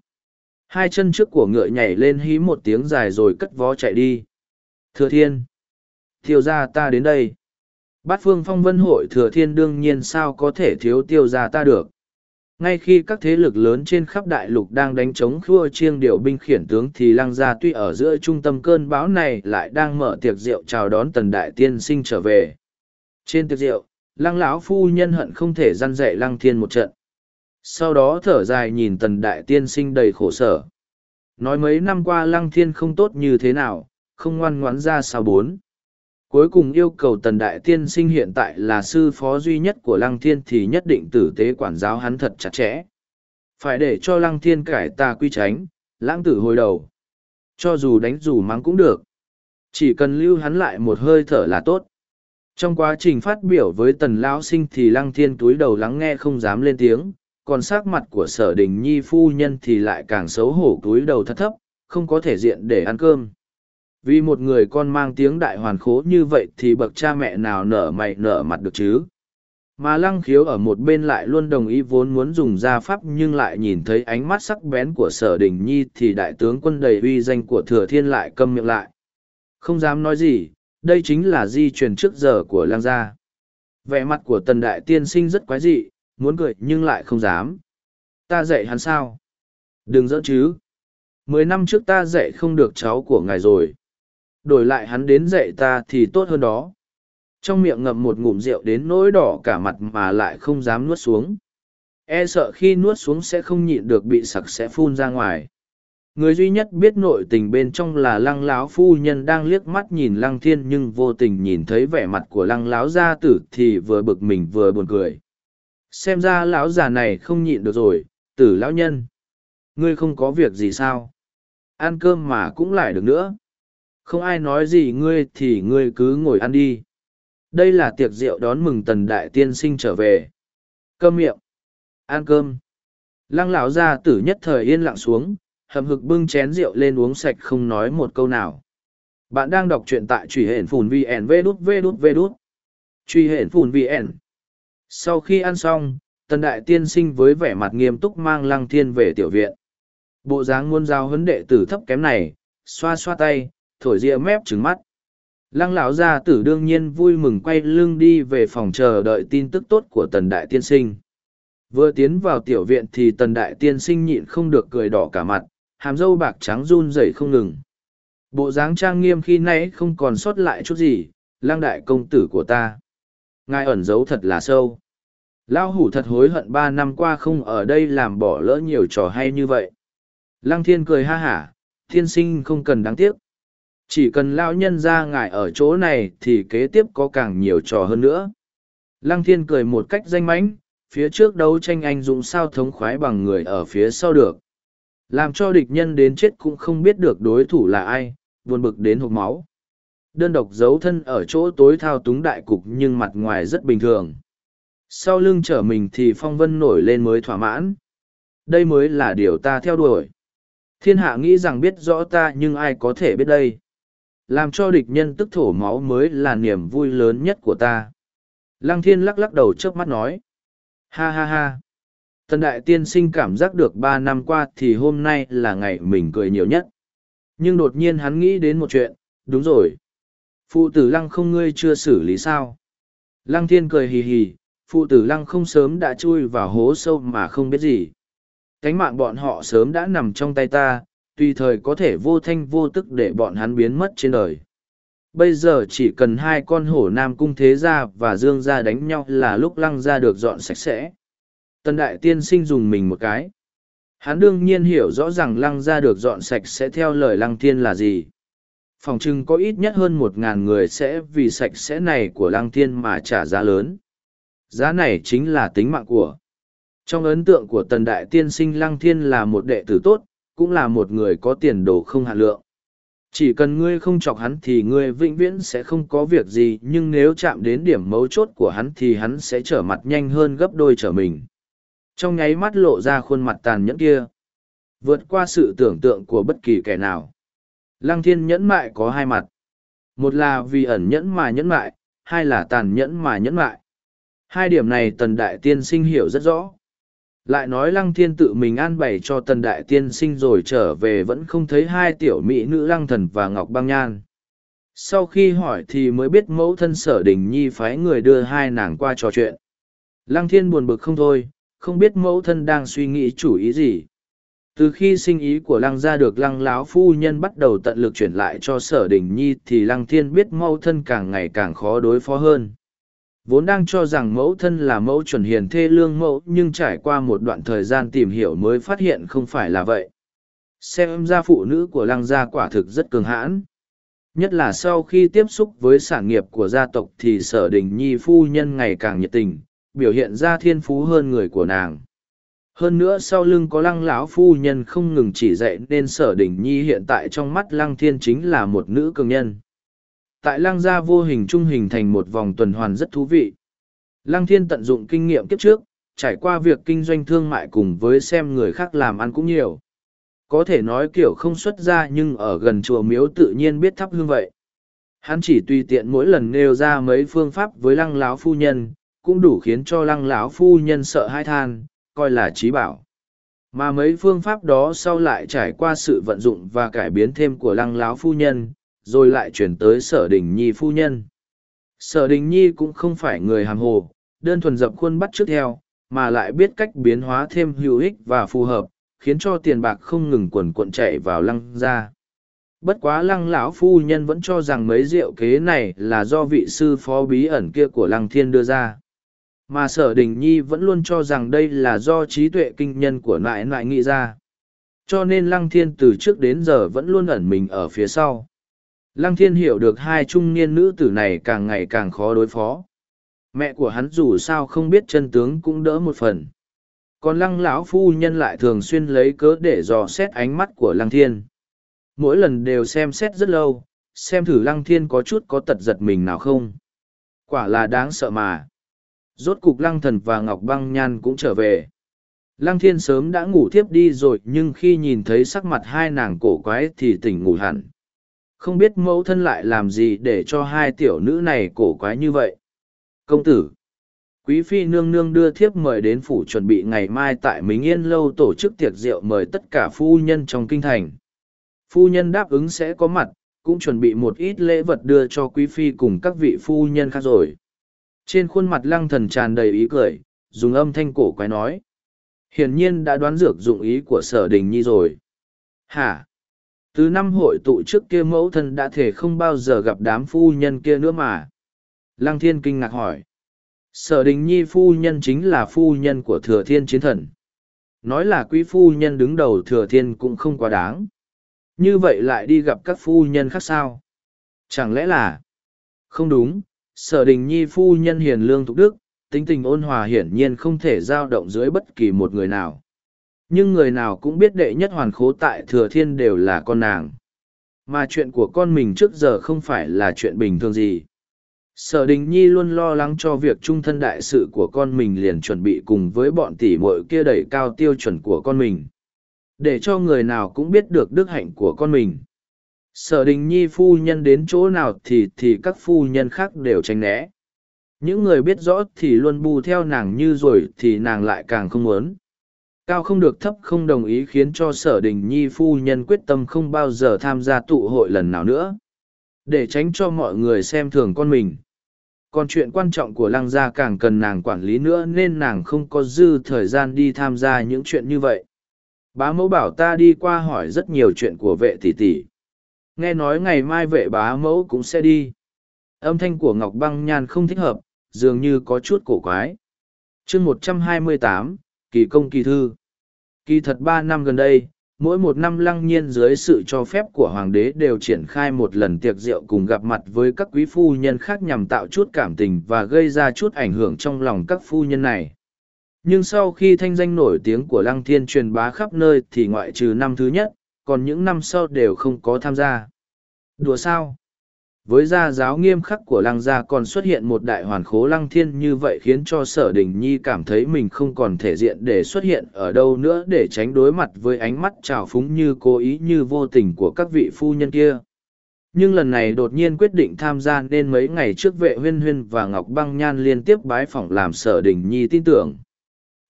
Hai chân trước của ngựa nhảy lên hí một tiếng dài rồi cất vó chạy đi. Thừa thiên. Tiêu gia ta đến đây. Bát phương phong vân hội thừa thiên đương nhiên sao có thể thiếu tiêu gia ta được ngay khi các thế lực lớn trên khắp đại lục đang đánh chống khua chiêng điều binh khiển tướng thì lăng gia tuy ở giữa trung tâm cơn bão này lại đang mở tiệc rượu chào đón tần đại tiên sinh trở về. Trên tiệc rượu, lăng lão phu nhân hận không thể răn dạy lăng thiên một trận. Sau đó thở dài nhìn tần đại tiên sinh đầy khổ sở. Nói mấy năm qua lăng thiên không tốt như thế nào, không ngoan ngoãn ra sao bốn cuối cùng yêu cầu tần đại tiên sinh hiện tại là sư phó duy nhất của lăng thiên thì nhất định tử tế quản giáo hắn thật chặt chẽ. Phải để cho lăng thiên cải tà quy tránh, lãng tử hồi đầu. Cho dù đánh dù mắng cũng được. Chỉ cần lưu hắn lại một hơi thở là tốt. Trong quá trình phát biểu với tần lão sinh thì lăng thiên túi đầu lắng nghe không dám lên tiếng, còn sắc mặt của sở đình nhi phu nhân thì lại càng xấu hổ túi đầu thất thấp, không có thể diện để ăn cơm vì một người con mang tiếng đại hoàn khố như vậy thì bậc cha mẹ nào nở mày nở mặt được chứ? Mà lăng khiếu ở một bên lại luôn đồng ý vốn muốn dùng gia pháp nhưng lại nhìn thấy ánh mắt sắc bén của sở đình nhi thì đại tướng quân đầy uy danh của thừa thiên lại câm miệng lại. Không dám nói gì, đây chính là di truyền trước giờ của lăng gia. Vẻ mặt của tần đại tiên sinh rất quái dị, muốn cười nhưng lại không dám. Ta dạy hắn sao? Đừng dỡ chứ. Mười năm trước ta dạy không được cháu của ngài rồi đổi lại hắn đến dạy ta thì tốt hơn đó. Trong miệng ngậm một ngụm rượu đến nỗi đỏ cả mặt mà lại không dám nuốt xuống. E sợ khi nuốt xuống sẽ không nhịn được bị sặc sẽ phun ra ngoài. Người duy nhất biết nội tình bên trong là lăng láo phu nhân đang liếc mắt nhìn lăng thiên nhưng vô tình nhìn thấy vẻ mặt của lăng láo gia tử thì vừa bực mình vừa buồn cười. Xem ra lão già này không nhịn được rồi, tử lão nhân. Ngươi không có việc gì sao? Ăn cơm mà cũng lại được nữa không ai nói gì ngươi thì ngươi cứ ngồi ăn đi. Đây là tiệc rượu đón mừng tần đại tiên sinh trở về. Cơm miệng. Ăn cơm. Lăng lão gia tử nhất thời yên lặng xuống hầm hực bưng chén rượu lên uống sạch không nói một câu nào. Bạn đang đọc truyện tại truy hển phùn vn vê đút vê đút vê đút. Truy hển phùn vn sau khi ăn xong, tần đại tiên sinh với vẻ mặt nghiêm túc mang lăng thiên về tiểu viện. Bộ dáng muôn giao huấn đệ tử thấp kém này, xoa xoa tay thổi ria mép trứng mắt. Lăng lão gia tử đương nhiên vui mừng quay lưng đi về phòng chờ đợi tin tức tốt của tần đại tiên sinh. Vừa tiến vào tiểu viện thì tần đại tiên sinh nhịn không được cười đỏ cả mặt, hàm râu bạc trắng run rẩy không ngừng. Bộ dáng trang nghiêm khi nãy không còn sót lại chút gì, lăng đại công tử của ta. Ngài ẩn giấu thật là sâu. Lão hủ thật hối hận ba năm qua không ở đây làm bỏ lỡ nhiều trò hay như vậy. Lăng thiên cười ha hả thiên sinh không cần đáng tiếc chỉ cần lão nhân ra ngài ở chỗ này thì kế tiếp có càng nhiều trò hơn nữa. Lăng thiên cười một cách danh mãnh, phía trước đấu tranh anh dũng sao thống khoái bằng người ở phía sau được. Làm cho địch nhân đến chết cũng không biết được đối thủ là ai, buồn bực đến hộp máu. Đơn độc giấu thân ở chỗ tối thao túng đại cục nhưng mặt ngoài rất bình thường. Sau lưng trở mình thì phong vân nổi lên mới thỏa mãn. Đây mới là điều ta theo đuổi. Thiên hạ nghĩ rằng biết rõ ta nhưng ai có thể biết đây? Làm cho địch nhân tức thổ máu mới là niềm vui lớn nhất của ta. Lăng thiên lắc lắc đầu trước mắt nói, ha ha ha. Tần đại tiên sinh cảm giác được ba năm qua thì hôm nay là ngày mình cười nhiều nhất. Nhưng đột nhiên hắn nghĩ đến một chuyện, đúng rồi. Phụ tử lăng không ngươi chưa xử lý sao? Lăng thiên cười hì hì, phụ tử lăng không sớm đã chui vào hố sâu mà không biết gì. Cánh mạng bọn họ sớm đã nằm trong tay ta tùy thời có thể vô thanh vô tức để bọn hắn biến mất trên đời. Bây giờ chỉ cần hai con hổ nam cung thế gia và dương gia đánh nhau là lúc lăng gia được dọn sạch sẽ. Tần đại tiên sinh dùng mình một cái. Hắn đương nhiên hiểu rõ rằng lăng gia được dọn sạch sẽ theo lời lăng thiên là gì. Phòng chừng có ít nhất hơn một ngàn người sẽ vì sạch sẽ này của lăng thiên mà trả giá lớn. Giá này chính là tính mạng của. Trong ấn tượng của tần đại tiên sinh, lăng thiên là một đệ tử tốt cũng là một người có tiền đồ không hạ lượng. Chỉ cần ngươi không chọc hắn thì ngươi vĩnh viễn sẽ không có việc gì, nhưng nếu chạm đến điểm mấu chốt của hắn thì hắn sẽ trở mặt nhanh hơn gấp đôi trở mình. Trong nháy mắt lộ ra khuôn mặt tàn nhẫn kia, vượt qua sự tưởng tượng của bất kỳ kẻ nào. Lăng thiên nhẫn mại có hai mặt. Một là vì ẩn nhẫn mà nhẫn mại, hai là tàn nhẫn mà nhẫn mại. Hai điểm này tần đại tiên sinh hiểu rất rõ lại nói lăng thiên tự mình an bày cho tần đại tiên sinh rồi trở về vẫn không thấy hai tiểu mỹ nữ lăng thần và ngọc băng nhan. Sau khi hỏi thì mới biết mẫu thân sở đình nhi phái người đưa hai nàng qua trò chuyện. Lăng thiên buồn bực không thôi, không biết mẫu thân đang suy nghĩ chủ ý gì. Từ khi sinh ý của lăng gia được lăng láo phu nhân bắt đầu tận lực chuyển lại cho sở đình nhi thì lăng thiên biết mẫu thân càng ngày càng khó đối phó hơn vốn đang cho rằng mẫu thân là mẫu chuẩn hiền thê lương mẫu, nhưng trải qua một đoạn thời gian tìm hiểu mới phát hiện không phải là vậy. Xem ra phụ nữ của lăng gia quả thực rất cường hãn. Nhất là sau khi tiếp xúc với sản nghiệp của gia tộc thì sở đình nhi phu nhân ngày càng nhiệt tình, biểu hiện ra thiên phú hơn người của nàng. Hơn nữa sau lưng có lăng lão phu nhân không ngừng chỉ dạy nên sở đình nhi hiện tại trong mắt lăng thiên chính là một nữ cường nhân tại lăng gia vô hình trung hình thành một vòng tuần hoàn rất thú vị. Lăng thiên tận dụng kinh nghiệm kiếp trước, trải qua việc kinh doanh thương mại cùng với xem người khác làm ăn cũng nhiều. Có thể nói kiểu không xuất ra nhưng ở gần chùa miếu tự nhiên biết thắp hương vậy. Hắn chỉ tùy tiện mỗi lần nêu ra mấy phương pháp với lăng lão phu nhân, cũng đủ khiến cho lăng lão phu nhân sợ hai than, coi là trí bảo. Mà mấy phương pháp đó sau lại trải qua sự vận dụng và cải biến thêm của lăng lão phu nhân rồi lại chuyển tới sở đình nhi phu nhân. Sở đình nhi cũng không phải người hàng hồ, đơn thuần dập khuôn bắt trước theo, mà lại biết cách biến hóa thêm hữu ích và phù hợp, khiến cho tiền bạc không ngừng quần cuộn chạy vào lăng ra. Bất quá lăng lão phu nhân vẫn cho rằng mấy rượu kế này là do vị sư phó bí ẩn kia của lăng thiên đưa ra. Mà sở đình nhi vẫn luôn cho rằng đây là do trí tuệ kinh nhân của nại nại nghĩ ra. Cho nên lăng thiên từ trước đến giờ vẫn luôn ẩn mình ở phía sau lăng thiên hiểu được hai trung niên nữ tử này càng ngày càng khó đối phó. Mẹ của hắn dù sao không biết chân tướng cũng đỡ một phần. Còn lăng lão phu nhân lại thường xuyên lấy cớ để dò xét ánh mắt của lăng thiên. Mỗi lần đều xem xét rất lâu, xem thử lăng thiên có chút có tật giật mình nào không. Quả là đáng sợ mà. Rốt cục lăng thần và Ngọc băng nhan cũng trở về. Lăng thiên sớm đã ngủ thiếp đi rồi, nhưng khi nhìn thấy sắc mặt hai nàng cổ quái thì tỉnh ngủ hẳn. Không biết mẫu thân lại làm gì để cho hai tiểu nữ này cổ quái như vậy. Công tử. Quý phi nương nương đưa thiếp mời đến phủ chuẩn bị ngày mai tại Mính Yên Lâu tổ chức tiệc rượu mời tất cả phu nhân trong kinh thành. Phu nhân đáp ứng sẽ có mặt, cũng chuẩn bị một ít lễ vật đưa cho quý phi cùng các vị phu nhân khác rồi. Trên khuôn mặt lăng thần tràn đầy ý cười, dùng âm thanh cổ quái nói. Hiển nhiên đã đoán dược dụng ý của sở đình nhi rồi. Hả? Từ năm hội tụ trước kia mẫu thân đã thể không bao giờ gặp đám phu nhân kia nữa mà. Lăng thiên kinh ngạc hỏi. Sở đình nhi phu nhân chính là phu nhân của thừa thiên chiến thần. Nói là quý phu nhân đứng đầu thừa thiên cũng không quá đáng. Như vậy lại đi gặp các phu nhân khác sao? Chẳng lẽ là... Không đúng, sở đình nhi phu nhân hiền lương thục đức tính tình ôn hòa hiển nhiên không thể dao động dưới bất kỳ một người nào nhưng người nào cũng biết đệ nhất hoàn khố tại thừa thiên đều là con nàng. Mà chuyện của con mình trước giờ không phải là chuyện bình thường gì. Sở đình nhi luôn lo lắng cho việc trung thân đại sự của con mình liền chuẩn bị cùng với bọn tỷ muội kia đẩy cao tiêu chuẩn của con mình. Để cho người nào cũng biết được đức hạnh của con mình. Sở đình nhi phu nhân đến chỗ nào thì thì các phu nhân khác đều tránh né. Những người biết rõ thì luôn bù theo nàng như rồi thì nàng lại càng không muốn cao không được thấp không đồng ý khiến cho sở đình nhi phu nhân quyết tâm không bao giờ tham gia tụ hội lần nào nữa để tránh cho mọi người xem thường con mình còn chuyện quan trọng của lăng gia càng cần nàng quản lý nữa nên nàng không có dư thời gian đi tham gia những chuyện như vậy bá mẫu bảo ta đi qua hỏi rất nhiều chuyện của vệ tỷ tỷ Nghe nói ngày mai vệ bá mẫu cũng sẽ đi. Âm thanh của Ngọc Băng Nhan không thích hợp, dường như có chút cổ quái. chương một trăm hai mươi tám, Kỳ Công Kỳ Thư. Kỳ thật ba năm gần đây, mỗi một năm lăng nhiên dưới sự cho phép của hoàng đế đều triển khai một lần tiệc rượu cùng gặp mặt với các quý phu nhân khác nhằm tạo chút cảm tình và gây ra chút ảnh hưởng trong lòng các phu nhân này. Nhưng sau khi thanh danh nổi tiếng của lăng thiên truyền bá khắp nơi thì ngoại trừ năm thứ nhất còn những năm sau đều không có tham gia. Đùa sao? Với gia giáo nghiêm khắc của lăng gia còn xuất hiện một đại hoàn khố lăng thiên như vậy khiến cho sở đình nhi cảm thấy mình không còn thể diện để xuất hiện ở đâu nữa để tránh đối mặt với ánh mắt trào phúng như cố ý như vô tình của các vị phu nhân kia. Nhưng lần này đột nhiên quyết định tham gia nên mấy ngày trước vệ huyên huyên và ngọc băng nhan liên tiếp bái phỏng làm sở đình nhi tin tưởng.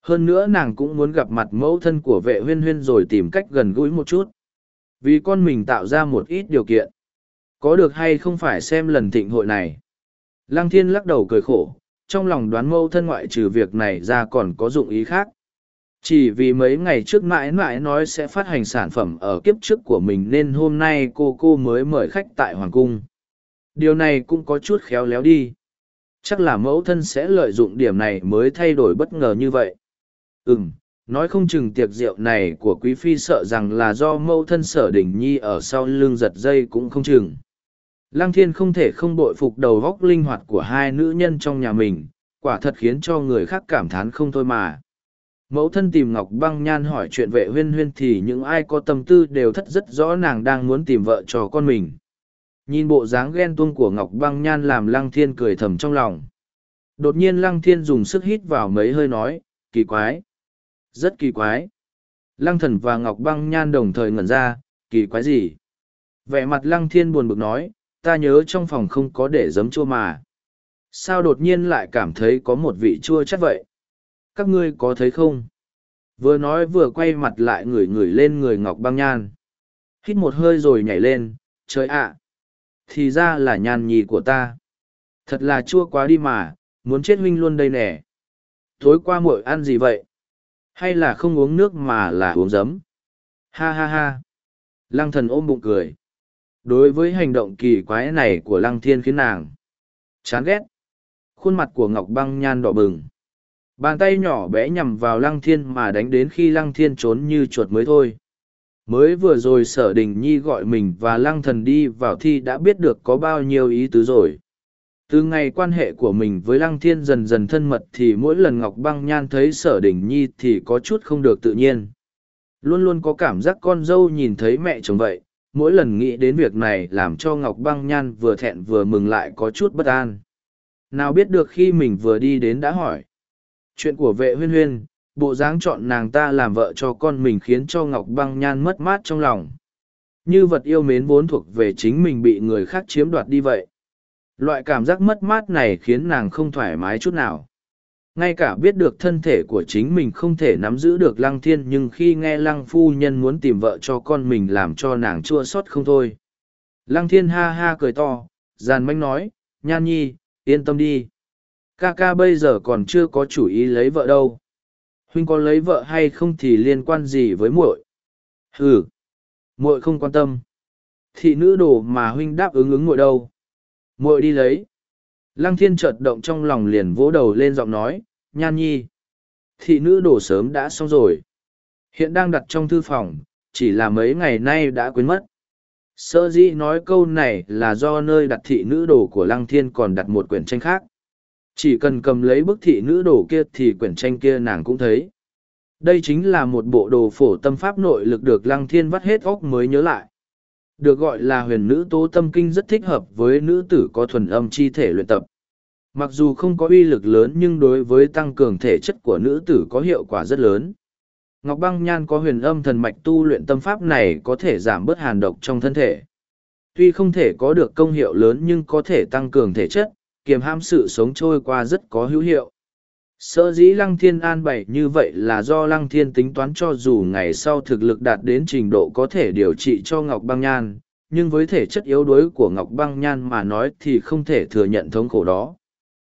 Hơn nữa nàng cũng muốn gặp mặt mẫu thân của vệ huyên huyên rồi tìm cách gần gũi một chút. Vì con mình tạo ra một ít điều kiện có được hay không phải xem lần thịnh hội này. Lăng thiên lắc đầu cười khổ trong lòng đoán mẫu thân ngoại trừ việc này ra còn có dụng ý khác. Chỉ vì mấy ngày trước mãi mãi nói sẽ phát hành sản phẩm ở kiếp trước của mình nên hôm nay cô cô mới mời khách tại hoàng cung. Điều này cũng có chút khéo léo đi. Chắc là mẫu thân sẽ lợi dụng điểm này mới thay đổi bất ngờ như vậy. Ừm, nói không chừng tiệc rượu này của quý phi sợ rằng là do Mẫu thân sở đỉnh nhi ở sau lưng giật dây cũng không chừng. Lăng thiên không thể không bội phục đầu góc linh hoạt của hai nữ nhân trong nhà mình, quả thật khiến cho người khác cảm thán không thôi mà. Mẫu thân tìm Ngọc Băng Nhan hỏi chuyện vệ huyên huyên thì những ai có tâm tư đều thất rất rõ nàng đang muốn tìm vợ cho con mình. Nhìn bộ dáng ghen tuông của Ngọc Băng Nhan làm Lăng Thiên cười thầm trong lòng. Đột nhiên Lăng Thiên dùng sức hít vào mấy hơi nói, kỳ quái. Rất kỳ quái. Lăng thần và Ngọc băng nhan đồng thời ngẩn ra, kỳ quái gì? Vẻ mặt lăng thiên buồn bực nói, ta nhớ trong phòng không có để giấm chua mà. Sao đột nhiên lại cảm thấy có một vị chua chắc vậy? Các ngươi có thấy không? Vừa nói vừa quay mặt lại ngửi ngửi lên người Ngọc băng nhan. Hít một hơi rồi nhảy lên, trời ạ! Thì ra là nhan nhì của ta. Thật là chua quá đi mà, muốn chết huynh luôn đây nè. Tối qua muội ăn gì vậy? hay là không uống nước mà là uống giấm ha ha ha lăng thần ôm bụng cười đối với hành động kỳ quái này của lăng thiên khiến nàng chán ghét. Khuôn mặt của ngọc băng nhan đỏ bừng. Bàn tay nhỏ bé nhằm vào lăng thiên mà đánh đến khi lăng thiên trốn như chuột mới thôi. Mới vừa rồi sở đình nhi gọi mình và lăng thần đi vào thi đã biết được có bao nhiêu ý tứ rồi. Từ ngày quan hệ của mình với lăng thiên dần dần thân mật thì mỗi lần ngọc băng nhan thấy sở đình nhi thì có chút không được tự nhiên. Luôn luôn có cảm giác con dâu nhìn thấy mẹ chồng vậy mỗi lần nghĩ đến việc này làm cho ngọc băng nhan vừa thẹn vừa mừng lại có chút bất an. Nào biết được khi mình vừa đi đến đã hỏi. Chuyện của vệ huyên huyên, bộ dáng chọn nàng ta làm vợ cho con mình khiến cho ngọc băng nhan mất mát trong lòng. Như vật yêu mến vốn thuộc về chính mình bị người khác chiếm đoạt đi vậy. Loại cảm giác mất mát này khiến nàng không thoải mái chút nào. Ngay cả biết được thân thể của chính mình không thể nắm giữ được lăng thiên nhưng khi nghe lăng phu nhân muốn tìm vợ cho con mình làm cho nàng chua xót không thôi. Lăng thiên ha ha cười to, giàn manh nói, nhan nhi, yên tâm đi. Ca ca bây giờ còn chưa có chủ ý lấy vợ đâu. Huynh có lấy vợ hay không thì liên quan gì với muội? Ừ, muội không quan tâm. Thị nữ đồ mà huynh đáp ứng ứng muội đâu muội đi lấy lăng thiên chợt động trong lòng liền vỗ đầu lên giọng nói nhan nhi. Thị nữ đổ sớm đã xong rồi. Hiện đang đặt trong thư phòng, chỉ là mấy ngày nay đã quên mất. Sơ dĩ nói câu này là do nơi đặt thị nữ đồ của lăng thiên còn đặt một quyển tranh khác. Chỉ cần cầm lấy bức thị nữ đồ kia thì quyển tranh kia nàng cũng thấy. Đây chính là một bộ đồ phổ tâm pháp nội lực được lăng thiên vắt hết óc mới nhớ lại. Được gọi là huyền nữ tố tâm kinh rất thích hợp với nữ tử có thuần âm chi thể luyện tập. Mặc dù không có uy lực lớn nhưng đối với tăng cường thể chất của nữ tử có hiệu quả rất lớn. Ngọc băng nhan có huyền âm thần mạch tu luyện tâm pháp này có thể giảm bớt hàn độc trong thân thể. Tuy không thể có được công hiệu lớn nhưng có thể tăng cường thể chất, kiềm ham sự sống trôi qua rất có hữu hiệu. Sở dĩ Lăng Thiên an bày như vậy là do Lăng Thiên tính toán cho dù ngày sau thực lực đạt đến trình độ có thể điều trị cho Ngọc Băng Nhan, nhưng với thể chất yếu đuối của Ngọc Băng Nhan mà nói thì không thể thừa nhận thống khổ đó.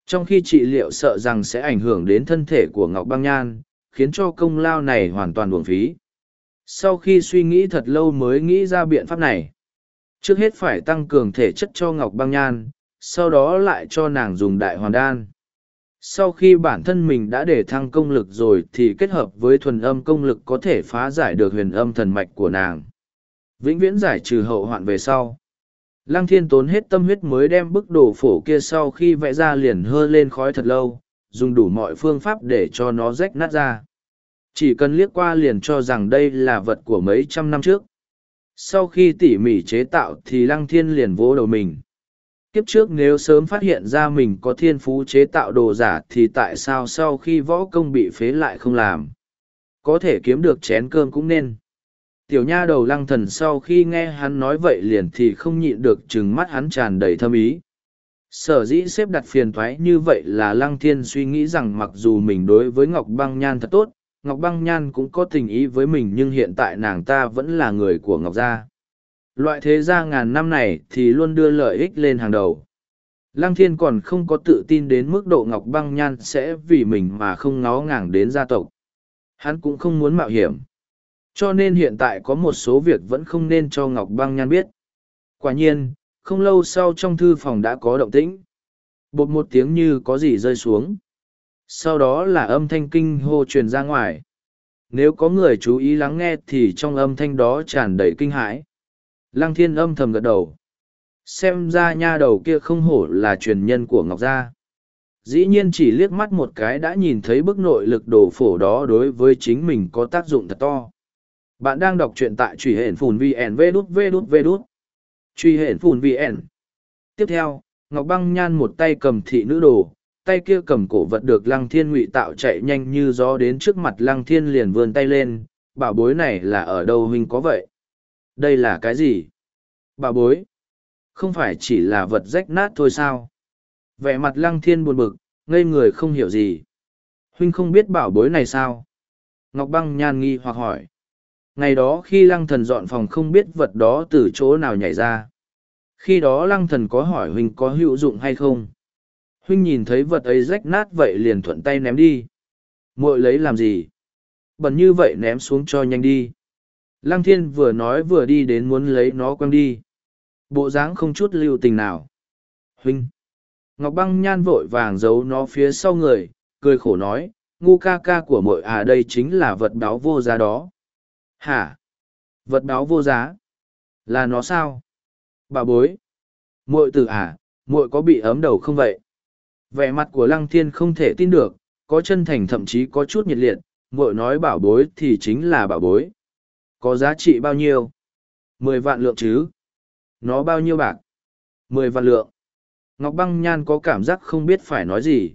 Trong khi trị liệu sợ rằng sẽ ảnh hưởng đến thân thể của Ngọc Băng Nhan, khiến cho công lao này hoàn toàn uổng phí. Sau khi suy nghĩ thật lâu mới nghĩ ra biện pháp này, Trước hết phải tăng cường thể chất cho Ngọc Băng Nhan, sau đó lại cho nàng dùng đại hoàn đan. Sau khi bản thân mình đã để thăng công lực rồi thì kết hợp với thuần âm công lực có thể phá giải được huyền âm thần mạch của nàng. Vĩnh viễn giải trừ hậu hoạn về sau. Lăng thiên tốn hết tâm huyết mới đem bức đồ phổ kia sau khi vẽ ra liền hơ lên khói thật lâu, dùng đủ mọi phương pháp để cho nó rách nát ra. Chỉ cần liếc qua liền cho rằng đây là vật của mấy trăm năm trước. Sau khi tỉ mỉ chế tạo thì lăng thiên liền vỗ đầu mình. Kiếp trước nếu sớm phát hiện ra mình có thiên phú chế tạo đồ giả thì tại sao sau khi võ công bị phế lại không làm? Có thể kiếm được chén cơm cũng nên. Tiểu nha đầu lăng thần sau khi nghe hắn nói vậy liền thì không nhịn được chừng mắt hắn tràn đầy thâm ý. Sở dĩ xếp đặt phiền thoái như vậy là lăng thiên suy nghĩ rằng mặc dù mình đối với Ngọc Băng Nhan thật tốt, Ngọc Băng Nhan cũng có tình ý với mình nhưng hiện tại nàng ta vẫn là người của Ngọc Gia. Loại thế gia ngàn năm này thì luôn đưa lợi ích lên hàng đầu. Lăng thiên còn không có tự tin đến mức độ Ngọc Băng Nhan sẽ vì mình mà không ngó ngàng đến gia tộc. Hắn cũng không muốn mạo hiểm. Cho nên hiện tại có một số việc vẫn không nên cho Ngọc Băng Nhan biết. Quả nhiên, không lâu sau trong thư phòng đã có động tĩnh. Bột một tiếng như có gì rơi xuống. Sau đó là âm thanh kinh hô truyền ra ngoài. Nếu có người chú ý lắng nghe thì trong âm thanh đó tràn đầy kinh hãi. Lăng thiên âm thầm gật đầu. Xem ra nha đầu kia không hổ là truyền nhân của Ngọc Gia. Dĩ nhiên chỉ liếc mắt một cái đã nhìn thấy bức nội lực đồ phổ đó đối với chính mình có tác dụng thật to. Bạn đang đọc truyện tại truy hển phùn VN V đút V đút V đút. Truy hển phùn VN. Tiếp theo, Ngọc Băng Nhan một tay cầm thị nữ đồ, tay kia cầm cổ vật được Lăng Thiên ngụy tạo chạy nhanh như gió đến trước mặt Lăng Thiên liền vươn tay lên, bảo bối này là ở đâu huynh có vậy? Đây là cái gì? Bảo bối? Không phải chỉ là vật rách nát thôi sao? Vẻ mặt Lăng Thiên buồn bực, ngây người không hiểu gì. Huynh không biết bảo bối này sao? Ngọc Băng Nhan nghi hoặc hỏi ngày đó khi lăng thần dọn phòng không biết vật đó từ chỗ nào nhảy ra. Khi đó lăng thần có hỏi huynh có hữu dụng hay không. Huynh nhìn thấy vật ấy rách nát vậy liền thuận tay ném đi. Muội lấy làm gì? Bẩn như vậy ném xuống cho nhanh đi. Lăng thiên vừa nói vừa đi đến muốn lấy nó quăng đi. Bộ dáng không chút lưu tình nào. Huynh ngọc băng nhan vội vàng giấu nó phía sau người, cười khổ nói, ngu ca ca của muội à đây chính là vật báo vô giá đó. Hả? Vật báo vô giá? Là nó sao? Bà bối? muội tử à, muội có bị ấm đầu không vậy? Vẻ mặt của lăng thiên không thể tin được, có chân thành thậm chí có chút nhiệt liệt, muội nói bảo bối thì chính là bảo bối. Có giá trị bao nhiêu? Mười vạn lượng chứ? Nó bao nhiêu bạc? Mười vạn lượng. Ngọc Băng Nhan có cảm giác không biết phải nói gì.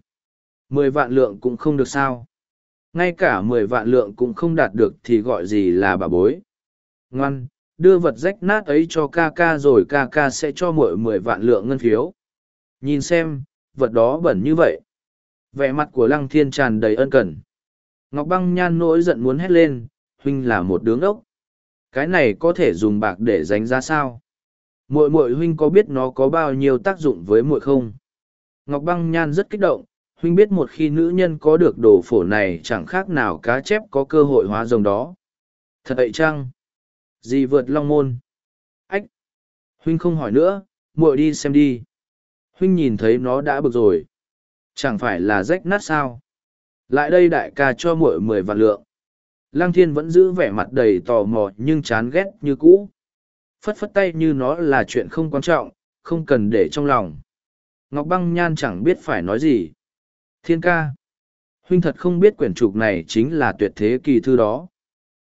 Mười vạn lượng cũng không được sao ngay cả mười vạn lượng cũng không đạt được thì gọi gì là bà bối. Ngoan, đưa vật rách nát ấy cho ca ca rồi ca ca sẽ cho mỗi mười vạn lượng ngân phiếu. Nhìn xem, vật đó bẩn như vậy. Vẻ mặt của lăng thiên tràn đầy ân cần. Ngọc băng nhan nỗi giận muốn hét lên, huynh là một đứa ốc cái này có thể dùng bạc để dành ra sao? Muội muội huynh có biết nó có bao nhiêu tác dụng với muội không? Ngọc băng nhan rất kích động huynh biết một khi nữ nhân có được đồ phổ này chẳng khác nào cá chép có cơ hội hóa rồng đó. Thật vậy chăng? Gì vượt long môn? Ách! Huynh không hỏi nữa, muội đi xem đi. Huynh nhìn thấy nó đã bực rồi. Chẳng phải là rách nát sao? Lại đây đại ca cho muội mười vạn lượng. Lăng thiên vẫn giữ vẻ mặt đầy tò mò nhưng chán ghét như cũ. Phất phất tay như nó là chuyện không quan trọng, không cần để trong lòng. Ngọc băng nhan chẳng biết phải nói gì. Thiên ca. Huynh thật không biết quyển trục này chính là tuyệt thế kỳ thư đó.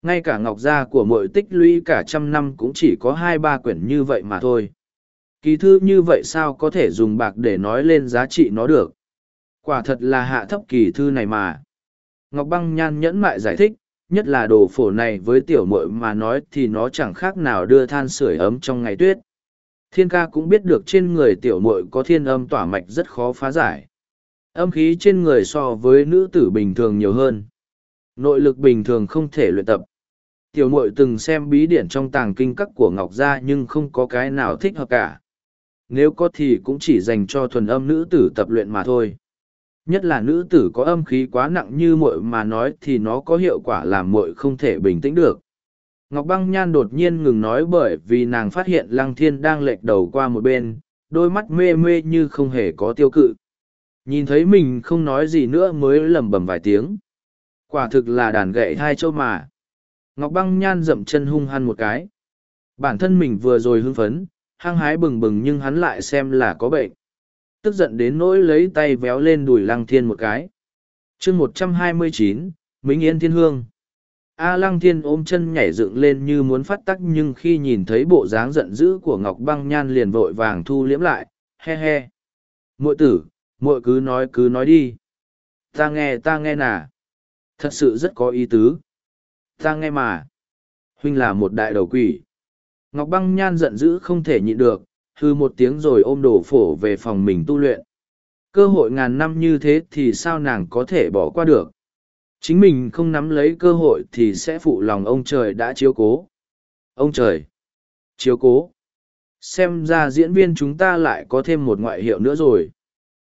Ngay cả ngọc gia của mỗi tích lũy cả trăm năm cũng chỉ có hai ba quyển như vậy mà thôi. Kỳ thư như vậy sao có thể dùng bạc để nói lên giá trị nó được? Quả thật là hạ thấp kỳ thư này mà. Ngọc băng nhan nhẫn mại giải thích, nhất là đồ phổ này với tiểu muội mà nói thì nó chẳng khác nào đưa than sưởi ấm trong ngày tuyết. Thiên ca cũng biết được trên người tiểu muội có thiên âm tỏa mạch rất khó phá giải. Âm khí trên người so với nữ tử bình thường nhiều hơn. Nội lực bình thường không thể luyện tập. Tiểu mội từng xem bí điển trong tàng kinh các của Ngọc Gia nhưng không có cái nào thích hợp cả. Nếu có thì cũng chỉ dành cho thuần âm nữ tử tập luyện mà thôi. Nhất là nữ tử có âm khí quá nặng như Mội mà nói thì nó có hiệu quả làm Mội không thể bình tĩnh được. Ngọc Băng Nhan đột nhiên ngừng nói bởi vì nàng phát hiện Lăng Thiên đang lệch đầu qua một bên, đôi mắt mê mê như không hề có tiêu cự. Nhìn thấy mình không nói gì nữa mới lẩm bẩm vài tiếng. Quả thực là đàn gậy hai châu mà. Ngọc Băng Nhan dậm chân hung hăng một cái. Bản thân mình vừa rồi hưng phấn, hăng hái bừng bừng nhưng hắn lại xem là có bệnh. Tức giận đến nỗi lấy tay véo lên đùi Lăng Thiên một cái. chương một trăm hai mươi chín Minh Yên Thiên Hương. A Lăng Thiên ôm chân nhảy dựng lên như muốn phát tắc nhưng khi nhìn thấy bộ dáng giận dữ của Ngọc Băng Nhan liền vội vàng thu liễm lại, he he. Muội tử, muội cứ nói cứ nói đi. Ta nghe ta nghe nà. Thật sự rất có ý tứ. Ta nghe mà. Huynh là một đại đầu quỷ. Ngọc Băng Nhan giận dữ không thể nhịn được, hư một tiếng rồi ôm đổ phổ về phòng mình tu luyện. Cơ hội ngàn năm như thế thì sao nàng có thể bỏ qua được chính mình không nắm lấy cơ hội thì sẽ phụ lòng ông trời đã chiếu cố ông trời chiếu cố xem ra diễn viên chúng ta lại có thêm một ngoại hiệu nữa rồi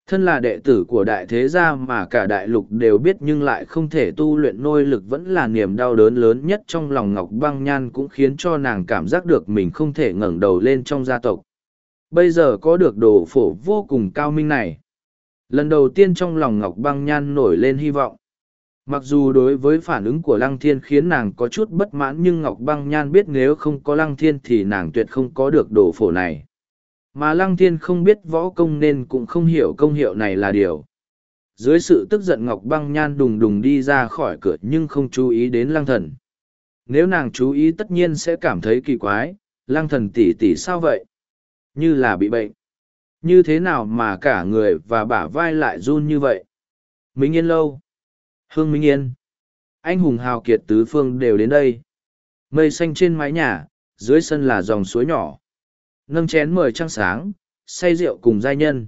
thân là đệ tử của đại thế gia mà cả đại lục đều biết nhưng lại không thể tu luyện nôi lực vẫn là niềm đau đớn lớn nhất trong lòng ngọc băng nhan cũng khiến cho nàng cảm giác được mình không thể ngẩng đầu lên trong gia tộc. Bây giờ có được đồ phổ vô cùng cao minh này. Lần đầu tiên trong lòng ngọc băng nhan nổi lên hy vọng. Mặc dù đối với phản ứng của lăng thiên khiến nàng có chút bất mãn nhưng ngọc băng nhan biết nếu không có lăng thiên thì nàng tuyệt không có được đồ phổ này mà lăng thiên không biết võ công nên cũng không hiểu công hiệu này là điều dưới sự tức giận ngọc băng nhan đùng đùng đi ra khỏi cửa nhưng không chú ý đến lăng thần nếu nàng chú ý tất nhiên sẽ cảm thấy kỳ quái lăng thần tỉ tỉ sao vậy như là bị bệnh như thế nào mà cả người và bả vai lại run như vậy minh yên lâu Hương Minh Yên. Anh hùng hào kiệt tứ phương đều đến đây. Mây xanh trên mái nhà, dưới sân là dòng suối nhỏ. Nâng chén mời trăng sáng, say rượu cùng giai nhân.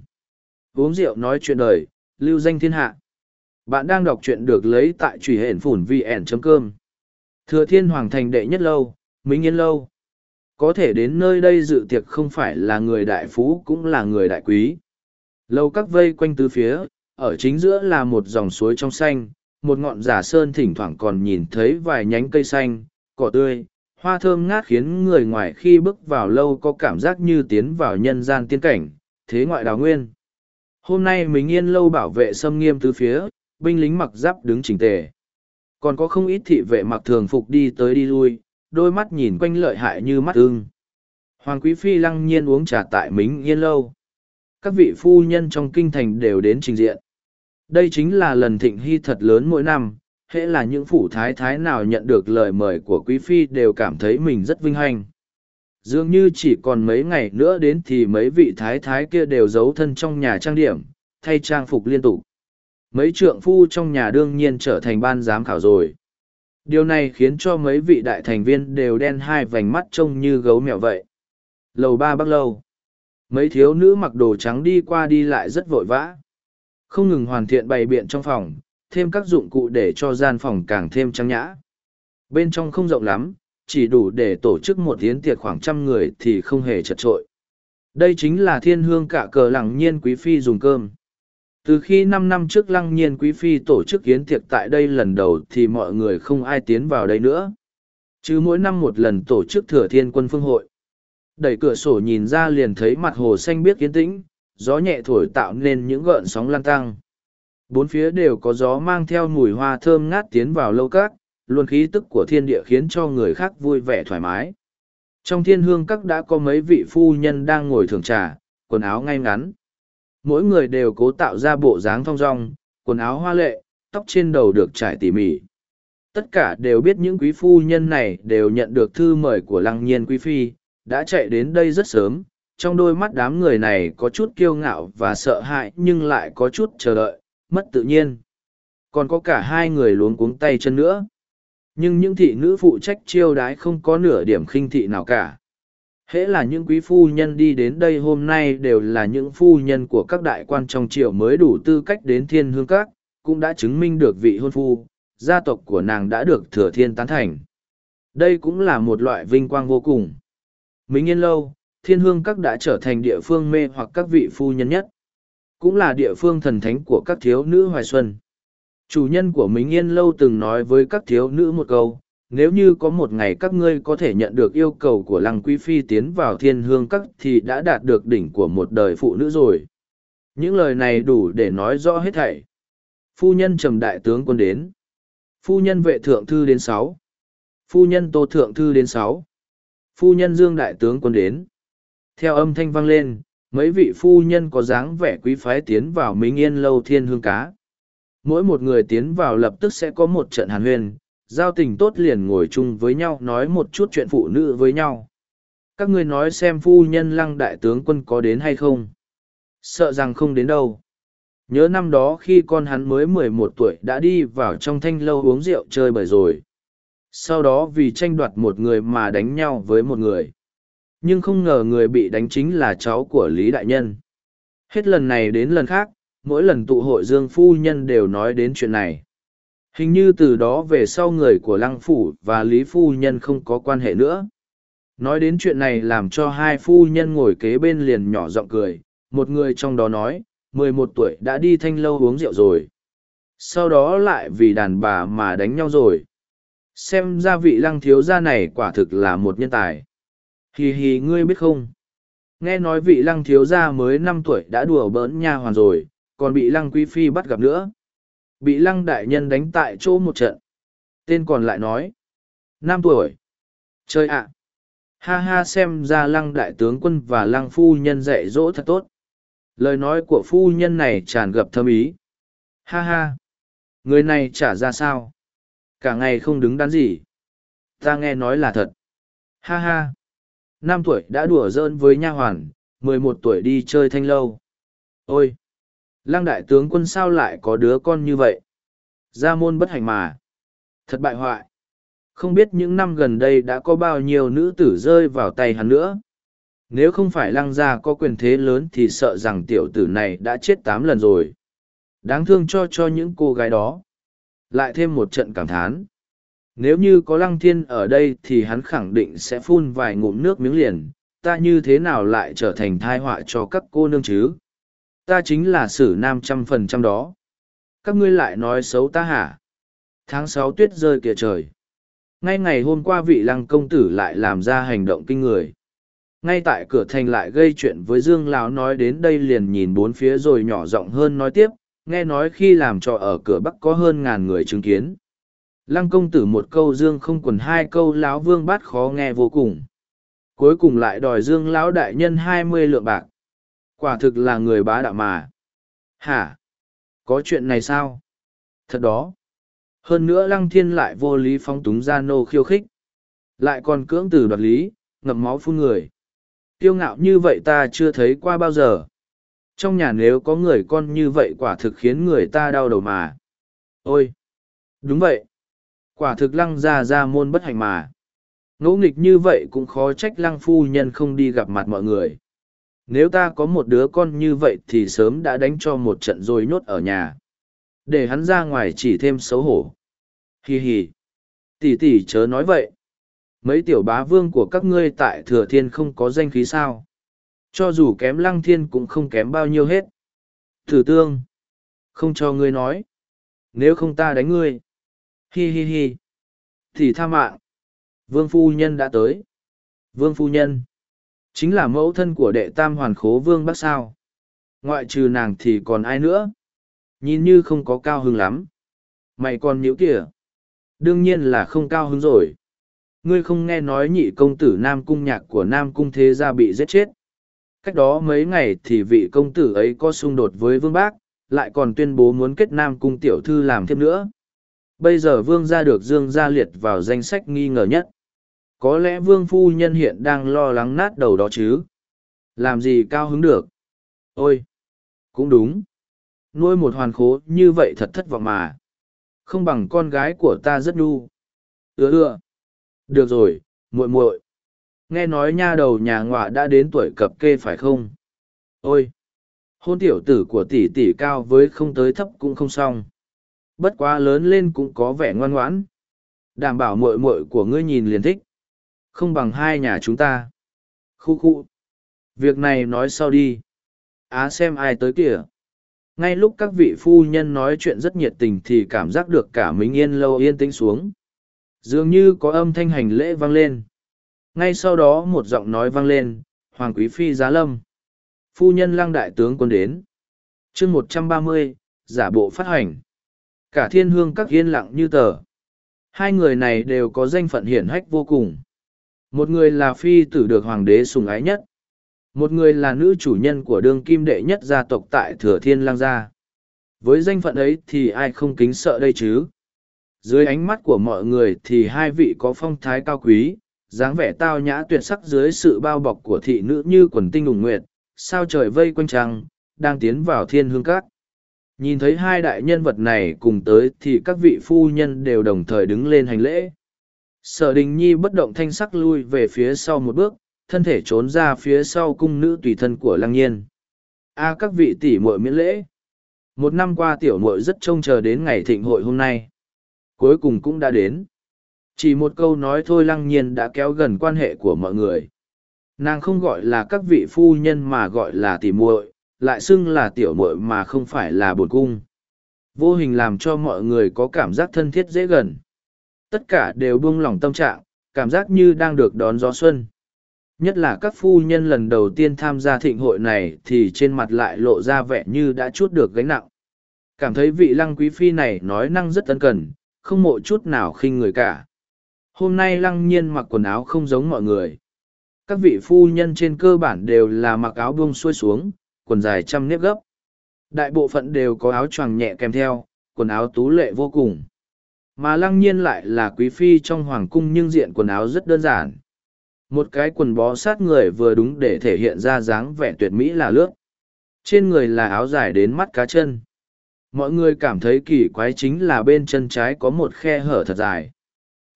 Uống rượu nói chuyện đời, lưu danh thiên hạ. Bạn đang đọc truyện được lấy tại truy hển phủn vn.com. Thừa thiên hoàng thành đệ nhất lâu, Minh Yên lâu. Có thể đến nơi đây dự tiệc không phải là người đại phú cũng là người đại quý. Lâu các vây quanh tứ phía, ở chính giữa là một dòng suối trong xanh, một ngọn giả sơn thỉnh thoảng còn nhìn thấy vài nhánh cây xanh, cỏ tươi, hoa thơm ngát khiến người ngoài khi bước vào lâu có cảm giác như tiến vào nhân gian tiên cảnh, thế ngoại đào nguyên. Hôm nay mình yên lâu bảo vệ xâm nghiêm từ phía, binh lính mặc giáp đứng chỉnh tề. Còn có không ít thị vệ mặc thường phục đi tới đi lui, đôi mắt nhìn quanh lợi hại như mắt ưng. Hoàng quý phi lăng nhiên uống trà tại Mính Yên Lâu. Các vị phu nhân trong kinh thành đều đến trình diện. Đây chính là lần thịnh hy thật lớn mỗi năm, hễ là những phủ thái thái nào nhận được lời mời của quý phi đều cảm thấy mình rất vinh hạnh. Dường như chỉ còn mấy ngày nữa đến thì mấy vị thái thái kia đều giấu thân trong nhà trang điểm, thay trang phục liên tục. Mấy trượng phu trong nhà đương nhiên trở thành ban giám khảo rồi. Điều này khiến cho mấy vị đại thành viên đều đen hai vành mắt trông như gấu mèo vậy. Lầu ba bắc lâu. Mấy thiếu nữ mặc đồ trắng đi qua đi lại rất vội vã. Không ngừng hoàn thiện bày biện trong phòng, thêm các dụng cụ để cho gian phòng càng thêm trang nhã. Bên trong không rộng lắm, chỉ đủ để tổ chức một yến tiệc khoảng trăm người thì không hề chật trội. Đây chính là thiên hương cả cờ lăng nhiên quý phi dùng cơm. Từ khi năm năm trước lăng nhiên quý phi tổ chức yến tiệc tại đây lần đầu thì mọi người không ai tiến vào đây nữa. Chứ mỗi năm một lần tổ chức thừa thiên quân phương hội. Đẩy cửa sổ nhìn ra liền thấy mặt hồ xanh biếc yên tĩnh, gió nhẹ thổi tạo nên những gợn sóng lan tăng. Bốn phía đều có gió mang theo mùi hoa thơm ngát tiến vào lâu cát, luôn khí tức của thiên địa khiến cho người khác vui vẻ thoải mái. Trong thiên hương các đã có mấy vị phu nhân đang ngồi thưởng trà, quần áo ngay ngắn. Mỗi người đều cố tạo ra bộ dáng thong dong, quần áo hoa lệ, tóc trên đầu được trải tỉ mỉ. Tất cả đều biết những quý phu nhân này đều nhận được thư mời của lăng nhiên quý phi, đã chạy đến đây rất sớm, trong đôi mắt đám người này có chút kiêu ngạo và sợ hãi nhưng lại có chút chờ đợi, mất tự nhiên. Còn có cả hai người luống cuống tay chân nữa. Nhưng những thị nữ phụ trách chiêu đái không có nửa điểm khinh thị nào cả. Hễ là những quý phu nhân đi đến đây hôm nay đều là những phu nhân của các đại quan trong triều mới đủ tư cách đến thiên hương các, cũng đã chứng minh được vị hôn phu, gia tộc của nàng đã được thừa thiên tán thành. Đây cũng là một loại vinh quang vô cùng. Mình Yên Lâu, thiên hương các đã trở thành địa phương mê hoặc các vị phu nhân nhất. Cũng là địa phương thần thánh của các thiếu nữ hoài xuân. Chủ nhân của Mính Yên Lâu từng nói với các thiếu nữ một câu, nếu như có một ngày các ngươi có thể nhận được yêu cầu của lăng quý phi tiến vào thiên hương các thì đã đạt được đỉnh của một đời phụ nữ rồi. Những lời này đủ để nói rõ hết thảy. Phu nhân trầm đại tướng quân đến. Phu nhân vệ thượng thư đến sáu. Phu nhân tô thượng thư đến sáu. Phu nhân dương đại tướng quân đến. Theo âm thanh vang lên mấy vị phu nhân có dáng vẻ quý phái tiến vào minh yên lâu thiên hương cá. Mỗi một người tiến vào lập tức sẽ có một trận hàn huyên, giao tình tốt liền ngồi chung với nhau nói một chút chuyện phụ nữ với nhau. Các ngươi nói xem phu nhân lăng đại tướng quân có đến hay không? Sợ rằng không đến đâu. Nhớ năm đó khi con hắn mới mười một tuổi đã đi vào trong thanh lâu uống rượu chơi bời rồi. Sau đó vì tranh đoạt một người mà đánh nhau với một người nhưng không ngờ người bị đánh chính là cháu của lý đại nhân. Hết lần này đến lần khác, mỗi lần tụ hội dương phu nhân đều nói đến chuyện này. Hình như từ đó về sau người của lăng phủ và lý phu nhân không có quan hệ nữa. Nói đến chuyện này làm cho hai phu nhân ngồi kế bên liền nhỏ giọng cười. Một người trong đó nói, mười một tuổi đã đi thanh lâu uống rượu rồi. Sau đó lại vì đàn bà mà đánh nhau rồi. Xem ra vị lăng thiếu gia này quả thực là một nhân tài hì hì, ngươi biết không? Nghe nói vị lăng thiếu gia mới năm tuổi đã đùa bỡn nha hoàn rồi, còn bị lăng quý phi bắt gặp nữa. Bị lăng đại nhân đánh tại chỗ một trận. Tên còn lại nói, năm tuổi. Chơi ạ. Ha ha, xem ra lăng đại tướng quân và lăng phu nhân dạy dỗ thật tốt. Lời nói của phu nhân này tràn ngập thâm ý. Ha ha. Người này trả ra sao? Cả ngày không đứng đắn gì. Ta nghe nói là thật. Ha ha năm tuổi đã đùa giỡn với nha hoàn, mười một tuổi đi chơi thanh lâu. Ôi! Lăng đại tướng quân sao lại có đứa con như vậy? Gia môn bất hạnh mà. Thật bại hoại. Không biết những năm gần đây đã có bao nhiêu nữ tử rơi vào tay hắn nữa. Nếu không phải lăng gia có quyền thế lớn thì sợ rằng tiểu tử này đã chết tám lần rồi. Đáng thương cho cho những cô gái đó. Lại thêm một trận cảm thán nếu như có lăng thiên ở đây thì hắn khẳng định sẽ phun vài ngụm nước miếng liền. Ta như thế nào lại trở thành thai họa cho các cô nương chứ? Ta chính là sử nam trăm phần trăm đó. Các ngươi lại nói xấu ta hả? Tháng sáu tuyết rơi kìa trời. Ngay ngày hôm qua vị lăng công tử lại làm ra hành động kinh người. Ngay tại cửa thành lại gây chuyện với dương lão nói đến đây liền nhìn bốn phía rồi nhỏ giọng hơn nói tiếp. Nghe nói khi làm trò ở cửa bắc có hơn ngàn người chứng kiến lăng công tử một câu dương không quần, hai câu lão vương bát khó nghe vô cùng cuối cùng lại đòi dương lão đại nhân hai mươi lượng bạc quả thực là người bá đạo mà hả có chuyện này sao thật đó hơn nữa lăng thiên lại vô lý phóng túng gia nô khiêu khích lại còn cưỡng tử đoạt lý, ngậm máu phun người Tiêu ngạo như vậy ta chưa thấy qua bao giờ. Trong nhà nếu có người con như vậy quả thực khiến người ta đau đầu mà. Ôi! Đúng vậy! Quả thực lăng ra ra môn bất hạnh mà. ngẫu nghịch như vậy cũng khó trách lăng phu nhân không đi gặp mặt mọi người. Nếu ta có một đứa con như vậy thì sớm đã đánh cho một trận rồi nhốt ở nhà. Để hắn ra ngoài chỉ thêm xấu hổ. hì hì Tỷ tỷ chớ nói vậy mấy tiểu bá vương của các ngươi tại thừa thiên không có danh khí sao cho dù kém lăng thiên cũng không kém bao nhiêu hết thử tương không cho ngươi nói nếu không ta đánh ngươi hi hi hi. Thì tha mạng. Vương phu nhân đã tới. Vương phu nhân. Chính là mẫu thân của đệ tam hoàn khố vương bác sao. Ngoại trừ nàng thì còn ai nữa? Nhìn như không có cao hứng lắm. Mày còn nhiễu kìa. Đương nhiên là không cao hứng rồi. Ngươi không nghe nói nhị công tử nam cung nhạc của nam cung thế gia bị giết chết? Cách đó mấy ngày thì vị công tử ấy có xung đột với vương bác, lại còn tuyên bố muốn kết nam cung tiểu thư làm thêm nữa bây giờ vương gia được dương gia liệt vào danh sách nghi ngờ nhất có lẽ vương phu nhân hiện đang lo lắng nát đầu đó chứ làm gì cao hứng được ôi cũng đúng nuôi một hoàn khố như vậy thật thất vọng mà không bằng con gái của ta rất đu ưa ưa được rồi, muội muội. Nghe nói nha đầu nhà ngoại đã đến tuổi cập kê phải không? Ôi! Hôn tiểu tử của tỷ tỷ cao với không tới thấp cũng không xong. Bất quá lớn lên cũng có vẻ ngoan ngoãn. Đảm bảo muội muội của ngươi nhìn liền thích. Không bằng hai nhà chúng ta. Khu khu. Việc này nói sau đi. Á xem ai tới kìa. Ngay lúc các vị phu nhân nói chuyện rất nhiệt tình thì cảm giác được cả Minh Yên lâu yên tĩnh xuống Dường như có âm thanh hành lễ vang lên. Ngay sau đó một giọng nói vang lên, Hoàng Quý Phi giá lâm. Phu nhân lăng đại tướng quân đến. chương một trăm ba mươi giả bộ phát hành. Cả thiên hương các yên lặng như tờ. Hai người này đều có danh phận hiển hách vô cùng. Một người là phi tử được hoàng đế sùng ái nhất. Một người là nữ chủ nhân của đương kim đệ nhất gia tộc tại Thừa Thiên Lang Gia. Với danh phận ấy thì ai không kính sợ đây chứ? Dưới ánh mắt của mọi người thì hai vị có phong thái cao quý, dáng vẻ tao nhã tuyệt sắc dưới sự bao bọc của thị nữ như quần tinh ủng nguyệt, sao trời vây quanh trăng, đang tiến vào thiên hương cát. Nhìn thấy hai đại nhân vật này cùng tới thì các vị phu nhân đều đồng thời đứng lên hành lễ. Sở đình nhi bất động thanh sắc lui về phía sau một bước, thân thể trốn ra phía sau cung nữ tùy thân của lăng nhiên. A à, các vị tỷ muội miễn lễ. Một năm qua tiểu muội rất trông chờ đến ngày thịnh hội hôm nay. Cuối cùng cũng đã đến. Chỉ một câu nói thôi lăng nhiên đã kéo gần quan hệ của mọi người. Nàng không gọi là các vị phu nhân mà gọi là tỷ muội, lại xưng là tiểu muội mà không phải là bổn cung. Vô hình làm cho mọi người có cảm giác thân thiết dễ gần. Tất cả đều buông lỏng tâm trạng, cảm giác như đang được đón gió xuân. Nhất là các phu nhân lần đầu tiên tham gia thịnh hội này thì trên mặt lại lộ ra vẻ như đã chút được gánh nặng. Cảm thấy vị lăng quý phi này nói năng rất ân cần, không mộ chút nào khinh người cả. Hôm nay lăng nhiên mặc quần áo không giống mọi người. Các vị phu nhân trên cơ bản đều là mặc áo buông xuôi xuống, quần dài trăm nếp gấp. Đại bộ phận đều có áo choàng nhẹ kèm theo, quần áo tú lệ vô cùng. Mà lăng nhiên lại là quý phi trong hoàng cung nhưng diện quần áo rất đơn giản. Một cái quần bó sát người vừa đúng để thể hiện ra dáng vẻ tuyệt mỹ là lướt. Trên người là áo dài đến mắt cá chân. Mọi người cảm thấy kỳ quái chính là bên chân trái có một khe hở thật dài.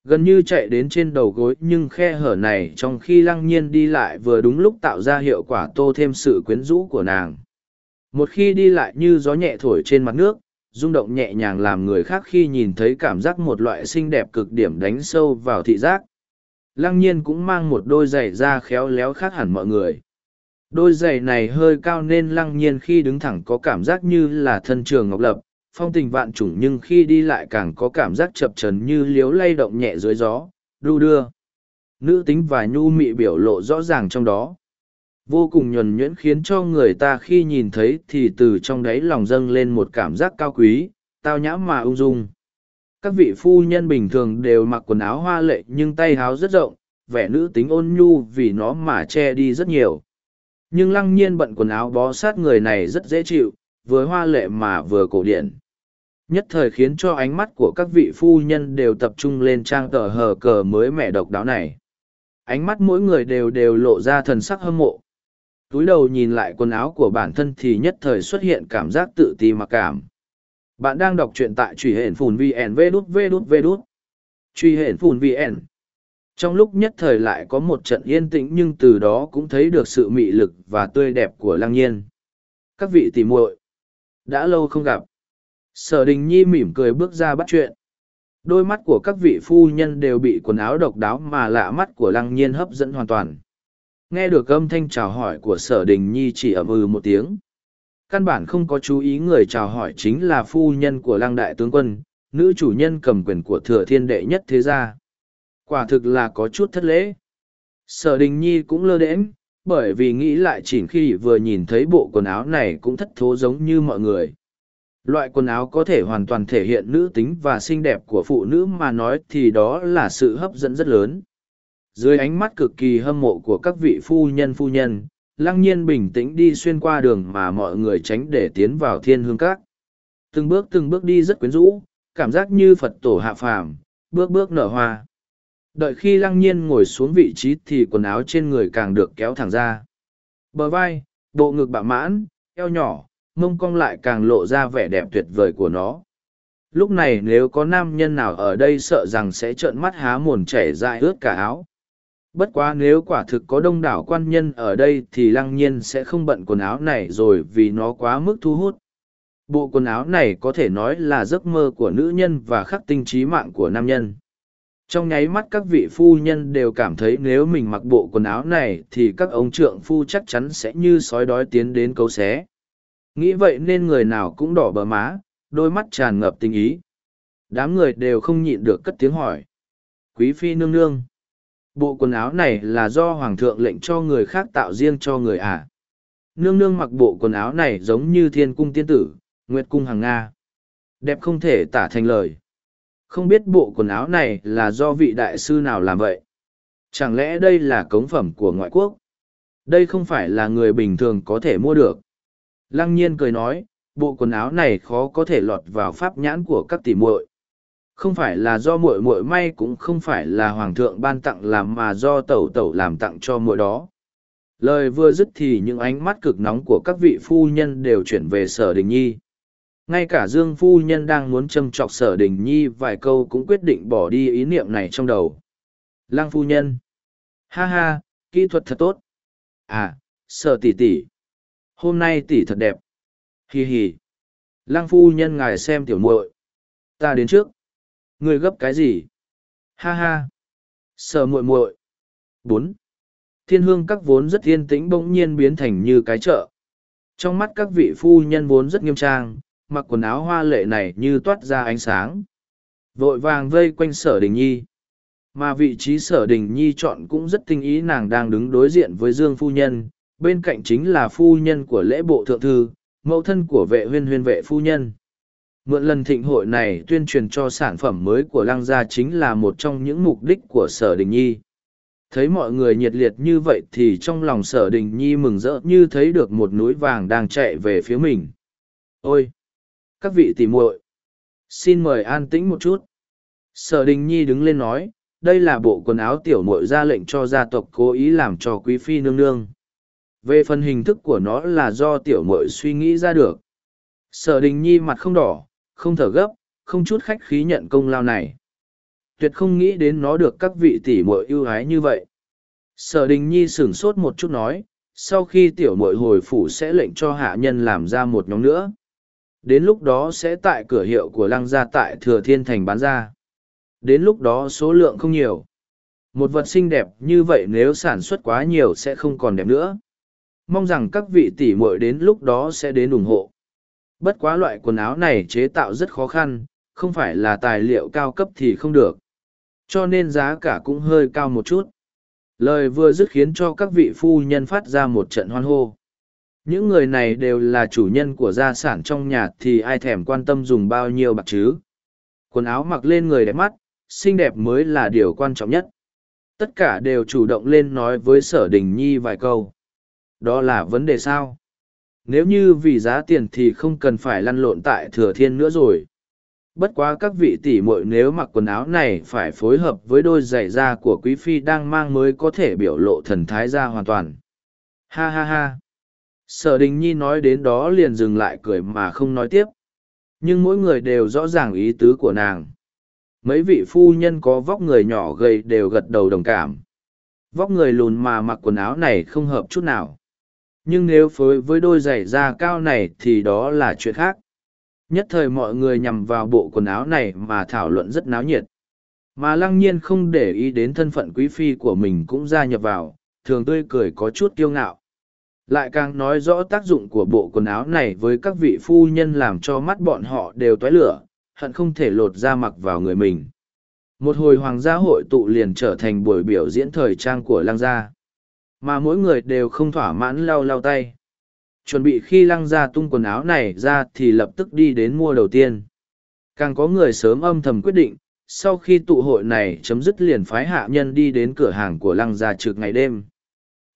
Gần như chạy đến trên đầu gối nhưng khe hở này trong khi lăng nhiên đi lại vừa đúng lúc tạo ra hiệu quả tô thêm sự quyến rũ của nàng. Một khi đi lại như gió nhẹ thổi trên mặt nước, rung động nhẹ nhàng làm người khác khi nhìn thấy cảm giác một loại xinh đẹp cực điểm đánh sâu vào thị giác. Lăng nhiên cũng mang một đôi giày da khéo léo khác hẳn mọi người. Đôi giày này hơi cao nên lăng nhiên khi đứng thẳng có cảm giác như là thân trường ngọc lập, phong tình vạn trùng nhưng khi đi lại càng có cảm giác chập trần như liếu lay động nhẹ dưới gió, đu đưa. Nữ tính và nhu mị biểu lộ rõ ràng trong đó. Vô cùng nhuần nhuyễn khiến cho người ta khi nhìn thấy thì từ trong đáy lòng dâng lên một cảm giác cao quý, tao nhã mà ung dung. Các vị phu nhân bình thường đều mặc quần áo hoa lệ nhưng tay háo rất rộng, vẻ nữ tính ôn nhu vì nó mà che đi rất nhiều. Nhưng lăng nhiên bận quần áo bó sát người này rất dễ chịu, vừa hoa lệ mà vừa cổ điển. Nhất thời khiến cho ánh mắt của các vị phu nhân đều tập trung lên trang tờ hờ cờ mới mẻ độc đáo này. Ánh mắt mỗi người đều đều lộ ra thần sắc hâm mộ. Túi đầu nhìn lại quần áo của bản thân thì nhất thời xuất hiện cảm giác tự ti mặc cảm. Bạn đang đọc truyện tại truy hển phùn vn vê đút vê đút vê đút truy hển phùn vn trong lúc nhất thời lại có một trận yên tĩnh nhưng từ đó cũng thấy được sự mị lực và tươi đẹp của lăng nhiên. Các vị tìm muội đã lâu không gặp Sở đình nhi mỉm cười bước ra bắt chuyện. Đôi mắt của các vị phu nhân đều bị quần áo độc đáo mà lạ mắt của lăng nhiên hấp dẫn hoàn toàn. Nghe được âm thanh chào hỏi của sở đình nhi chỉ ậm ừ một tiếng. Căn bản không có chú ý người chào hỏi chính là phu nhân của lăng đại tướng quân, nữ chủ nhân cầm quyền của thừa thiên đệ nhất thế gia. Quả thực là có chút thất lễ. Sở đình nhi cũng lơ đễnh, bởi vì nghĩ lại chỉnh khi vừa nhìn thấy bộ quần áo này cũng thất thố giống như mọi người. Loại quần áo có thể hoàn toàn thể hiện nữ tính và xinh đẹp của phụ nữ mà nói thì đó là sự hấp dẫn rất lớn. Dưới ánh mắt cực kỳ hâm mộ của các vị phu nhân phu nhân, lăng nhiên bình tĩnh đi xuyên qua đường mà mọi người tránh để tiến vào thiên hương các. Từng bước từng bước đi rất quyến rũ, cảm giác như Phật tổ hạ phàm, bước bước nở hoa. Đợi khi lăng nhiên ngồi xuống vị trí thì quần áo trên người càng được kéo thẳng ra. Bờ vai, bộ ngực bạ mãn, eo nhỏ, mông cong lại càng lộ ra vẻ đẹp tuyệt vời của nó. Lúc này nếu có nam nhân nào ở đây sợ rằng sẽ trợn mắt há mồn chảy dại ướt cả áo. Bất quá nếu quả thực có đông đảo quan nhân ở đây thì lăng nhiên sẽ không bận quần áo này rồi vì nó quá mức thu hút. Bộ quần áo này có thể nói là giấc mơ của nữ nhân và khắc tinh trí mạng của nam nhân trong nháy mắt các vị phu nhân đều cảm thấy nếu mình mặc bộ quần áo này thì các ông trượng phu chắc chắn sẽ như sói đói tiến đến cấu xé Nghĩ vậy nên người nào cũng đỏ bờ má, đôi mắt tràn ngập tình ý. Đám người đều không nhịn được cất tiếng hỏi. Quý phi nương nương. Bộ quần áo này là do hoàng thượng lệnh cho người khác tạo riêng cho người à. Nương nương mặc bộ quần áo này giống như thiên cung tiên tử, nguyệt cung hàng Nga. Đẹp không thể tả thành lời. Không biết bộ quần áo này là do vị đại sư nào làm vậy? Chẳng lẽ đây là cống phẩm của ngoại quốc? Đây không phải là người bình thường có thể mua được. Lăng nhiên cười nói, bộ quần áo này khó có thể lọt vào pháp nhãn của các tỷ muội. Không phải là do muội muội may cũng không phải là hoàng thượng ban tặng làm mà do tẩu tẩu làm tặng cho muội đó. Lời vừa dứt thì những ánh mắt cực nóng của các vị phu nhân đều chuyển về sở đình nhi. Ngay cả Dương phu nhân đang muốn châm chọc sở đình nhi vài câu cũng quyết định bỏ đi ý niệm này trong đầu. Lăng phu nhân. Ha ha, kỹ thuật thật tốt. À, sở tỷ tỷ. Hôm nay tỷ thật đẹp. Hì hì. Lăng phu nhân ngài xem tiểu muội. Ta đến trước. Người gấp cái gì? Ha ha. Sở muội muội. Bốn. Thiên hương các vốn rất yên tĩnh bỗng nhiên biến thành như cái chợ. Trong mắt các vị phu nhân vốn rất nghiêm trang, mặc quần áo hoa lệ này như toát ra ánh sáng. Vội vàng vây quanh sở đình nhi. Mà vị trí sở đình nhi chọn cũng rất tinh ý nàng đang đứng đối diện với Dương Phu Nhân, bên cạnh chính là phu nhân của lễ bộ thượng thư, mẫu thân của vệ huyên huyên vệ phu nhân. Mượn lần thịnh hội này tuyên truyền cho sản phẩm mới của lăng gia chính là một trong những mục đích của sở đình nhi. Thấy mọi người nhiệt liệt như vậy thì trong lòng sở đình nhi mừng rỡ như thấy được một núi vàng đang chạy về phía mình. Ôi! Các vị tỉ muội Xin mời an tĩnh một chút. Sở đình nhi đứng lên nói, đây là bộ quần áo tiểu muội ra lệnh cho gia tộc cố ý làm cho quý phi nương nương. Về phần hình thức của nó là do tiểu muội suy nghĩ ra được. Sở đình nhi mặt không đỏ, không thở gấp, không chút khách khí nhận công lao này. Tuyệt không nghĩ đến nó được các vị tỷ muội ưu ái như vậy. Sở đình nhi sửng sốt một chút nói, sau khi tiểu muội hồi phủ sẽ lệnh cho hạ nhân làm ra một nhóm nữa. Đến lúc đó sẽ tại cửa hiệu của lăng gia tại Thừa Thiên Thành bán ra. Đến lúc đó số lượng không nhiều. Một vật xinh đẹp như vậy nếu sản xuất quá nhiều sẽ không còn đẹp nữa. Mong rằng các vị tỷ muội đến lúc đó sẽ đến ủng hộ. Bất quá loại quần áo này chế tạo rất khó khăn, không phải là tài liệu cao cấp thì không được. Cho nên giá cả cũng hơi cao một chút. Lời vừa dứt khiến cho các vị phu nhân phát ra một trận hoan hô. Những người này đều là chủ nhân của gia sản trong nhà thì ai thèm quan tâm dùng bao nhiêu bạc chứ. Quần áo mặc lên người đẹp mắt, xinh đẹp mới là điều quan trọng nhất. Tất cả đều chủ động lên nói với sở đình nhi vài câu. Đó là vấn đề sao? Nếu như vì giá tiền thì không cần phải lăn lộn tại thừa thiên nữa rồi. Bất quá các vị tỷ muội nếu mặc quần áo này phải phối hợp với đôi giày da của quý phi đang mang mới có thể biểu lộ thần thái ra hoàn toàn. Ha ha ha. Sở đình nhi nói đến đó liền dừng lại cười mà không nói tiếp. Nhưng mỗi người đều rõ ràng ý tứ của nàng. Mấy vị phu nhân có vóc người nhỏ gầy đều gật đầu đồng cảm. Vóc người lùn mà mặc quần áo này không hợp chút nào. Nhưng nếu phối với đôi giày da cao này thì đó là chuyện khác. Nhất thời mọi người nhằm vào bộ quần áo này mà thảo luận rất náo nhiệt. Mà lăng nhiên không để ý đến thân phận quý phi của mình cũng gia nhập vào, thường tươi cười có chút kiêu ngạo. Lại càng nói rõ tác dụng của bộ quần áo này với các vị phu nhân làm cho mắt bọn họ đều toái lửa, hận không thể lột da mặc vào người mình. Một hồi hoàng gia hội tụ liền trở thành buổi biểu diễn thời trang của lăng gia. Mà mỗi người đều không thỏa mãn lau lau tay. Chuẩn bị khi lăng gia tung quần áo này ra thì lập tức đi đến mua đầu tiên. Càng có người sớm âm thầm quyết định, sau khi tụ hội này chấm dứt liền phái hạ nhân đi đến cửa hàng của lăng gia trực ngày đêm.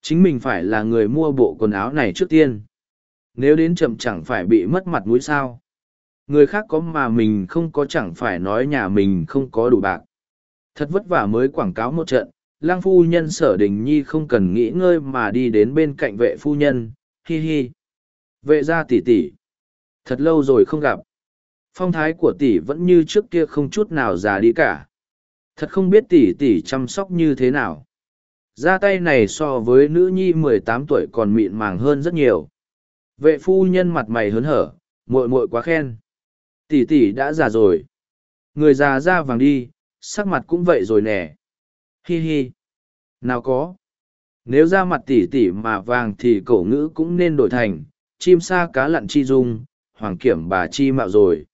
Chính mình phải là người mua bộ quần áo này trước tiên. Nếu đến chậm chẳng phải bị mất mặt mũi sao. Người khác có mà mình không có chẳng phải nói nhà mình không có đủ bạc. Thật vất vả mới quảng cáo một trận, lang phu nhân sở đình nhi không cần nghĩ ngơi mà đi đến bên cạnh vệ phu nhân, hi hi. Vệ gia tỷ tỷ. Thật lâu rồi không gặp. Phong thái của tỷ vẫn như trước kia không chút nào già đi cả. Thật không biết tỷ tỷ chăm sóc như thế nào. Ra tay này so với nữ nhi mười tám tuổi còn mịn màng hơn rất nhiều. Vệ phu nhân mặt mày hớn hở, muội muội quá khen. Tỷ tỷ đã già rồi. Người già ra vàng đi, sắc mặt cũng vậy rồi nè. Hi hi. Nào có. Nếu ra mặt tỷ tỷ mà vàng thì cổ ngữ cũng nên đổi thành, chim sa cá lặn chi dung, hoàng kiểm bà chi mạo rồi.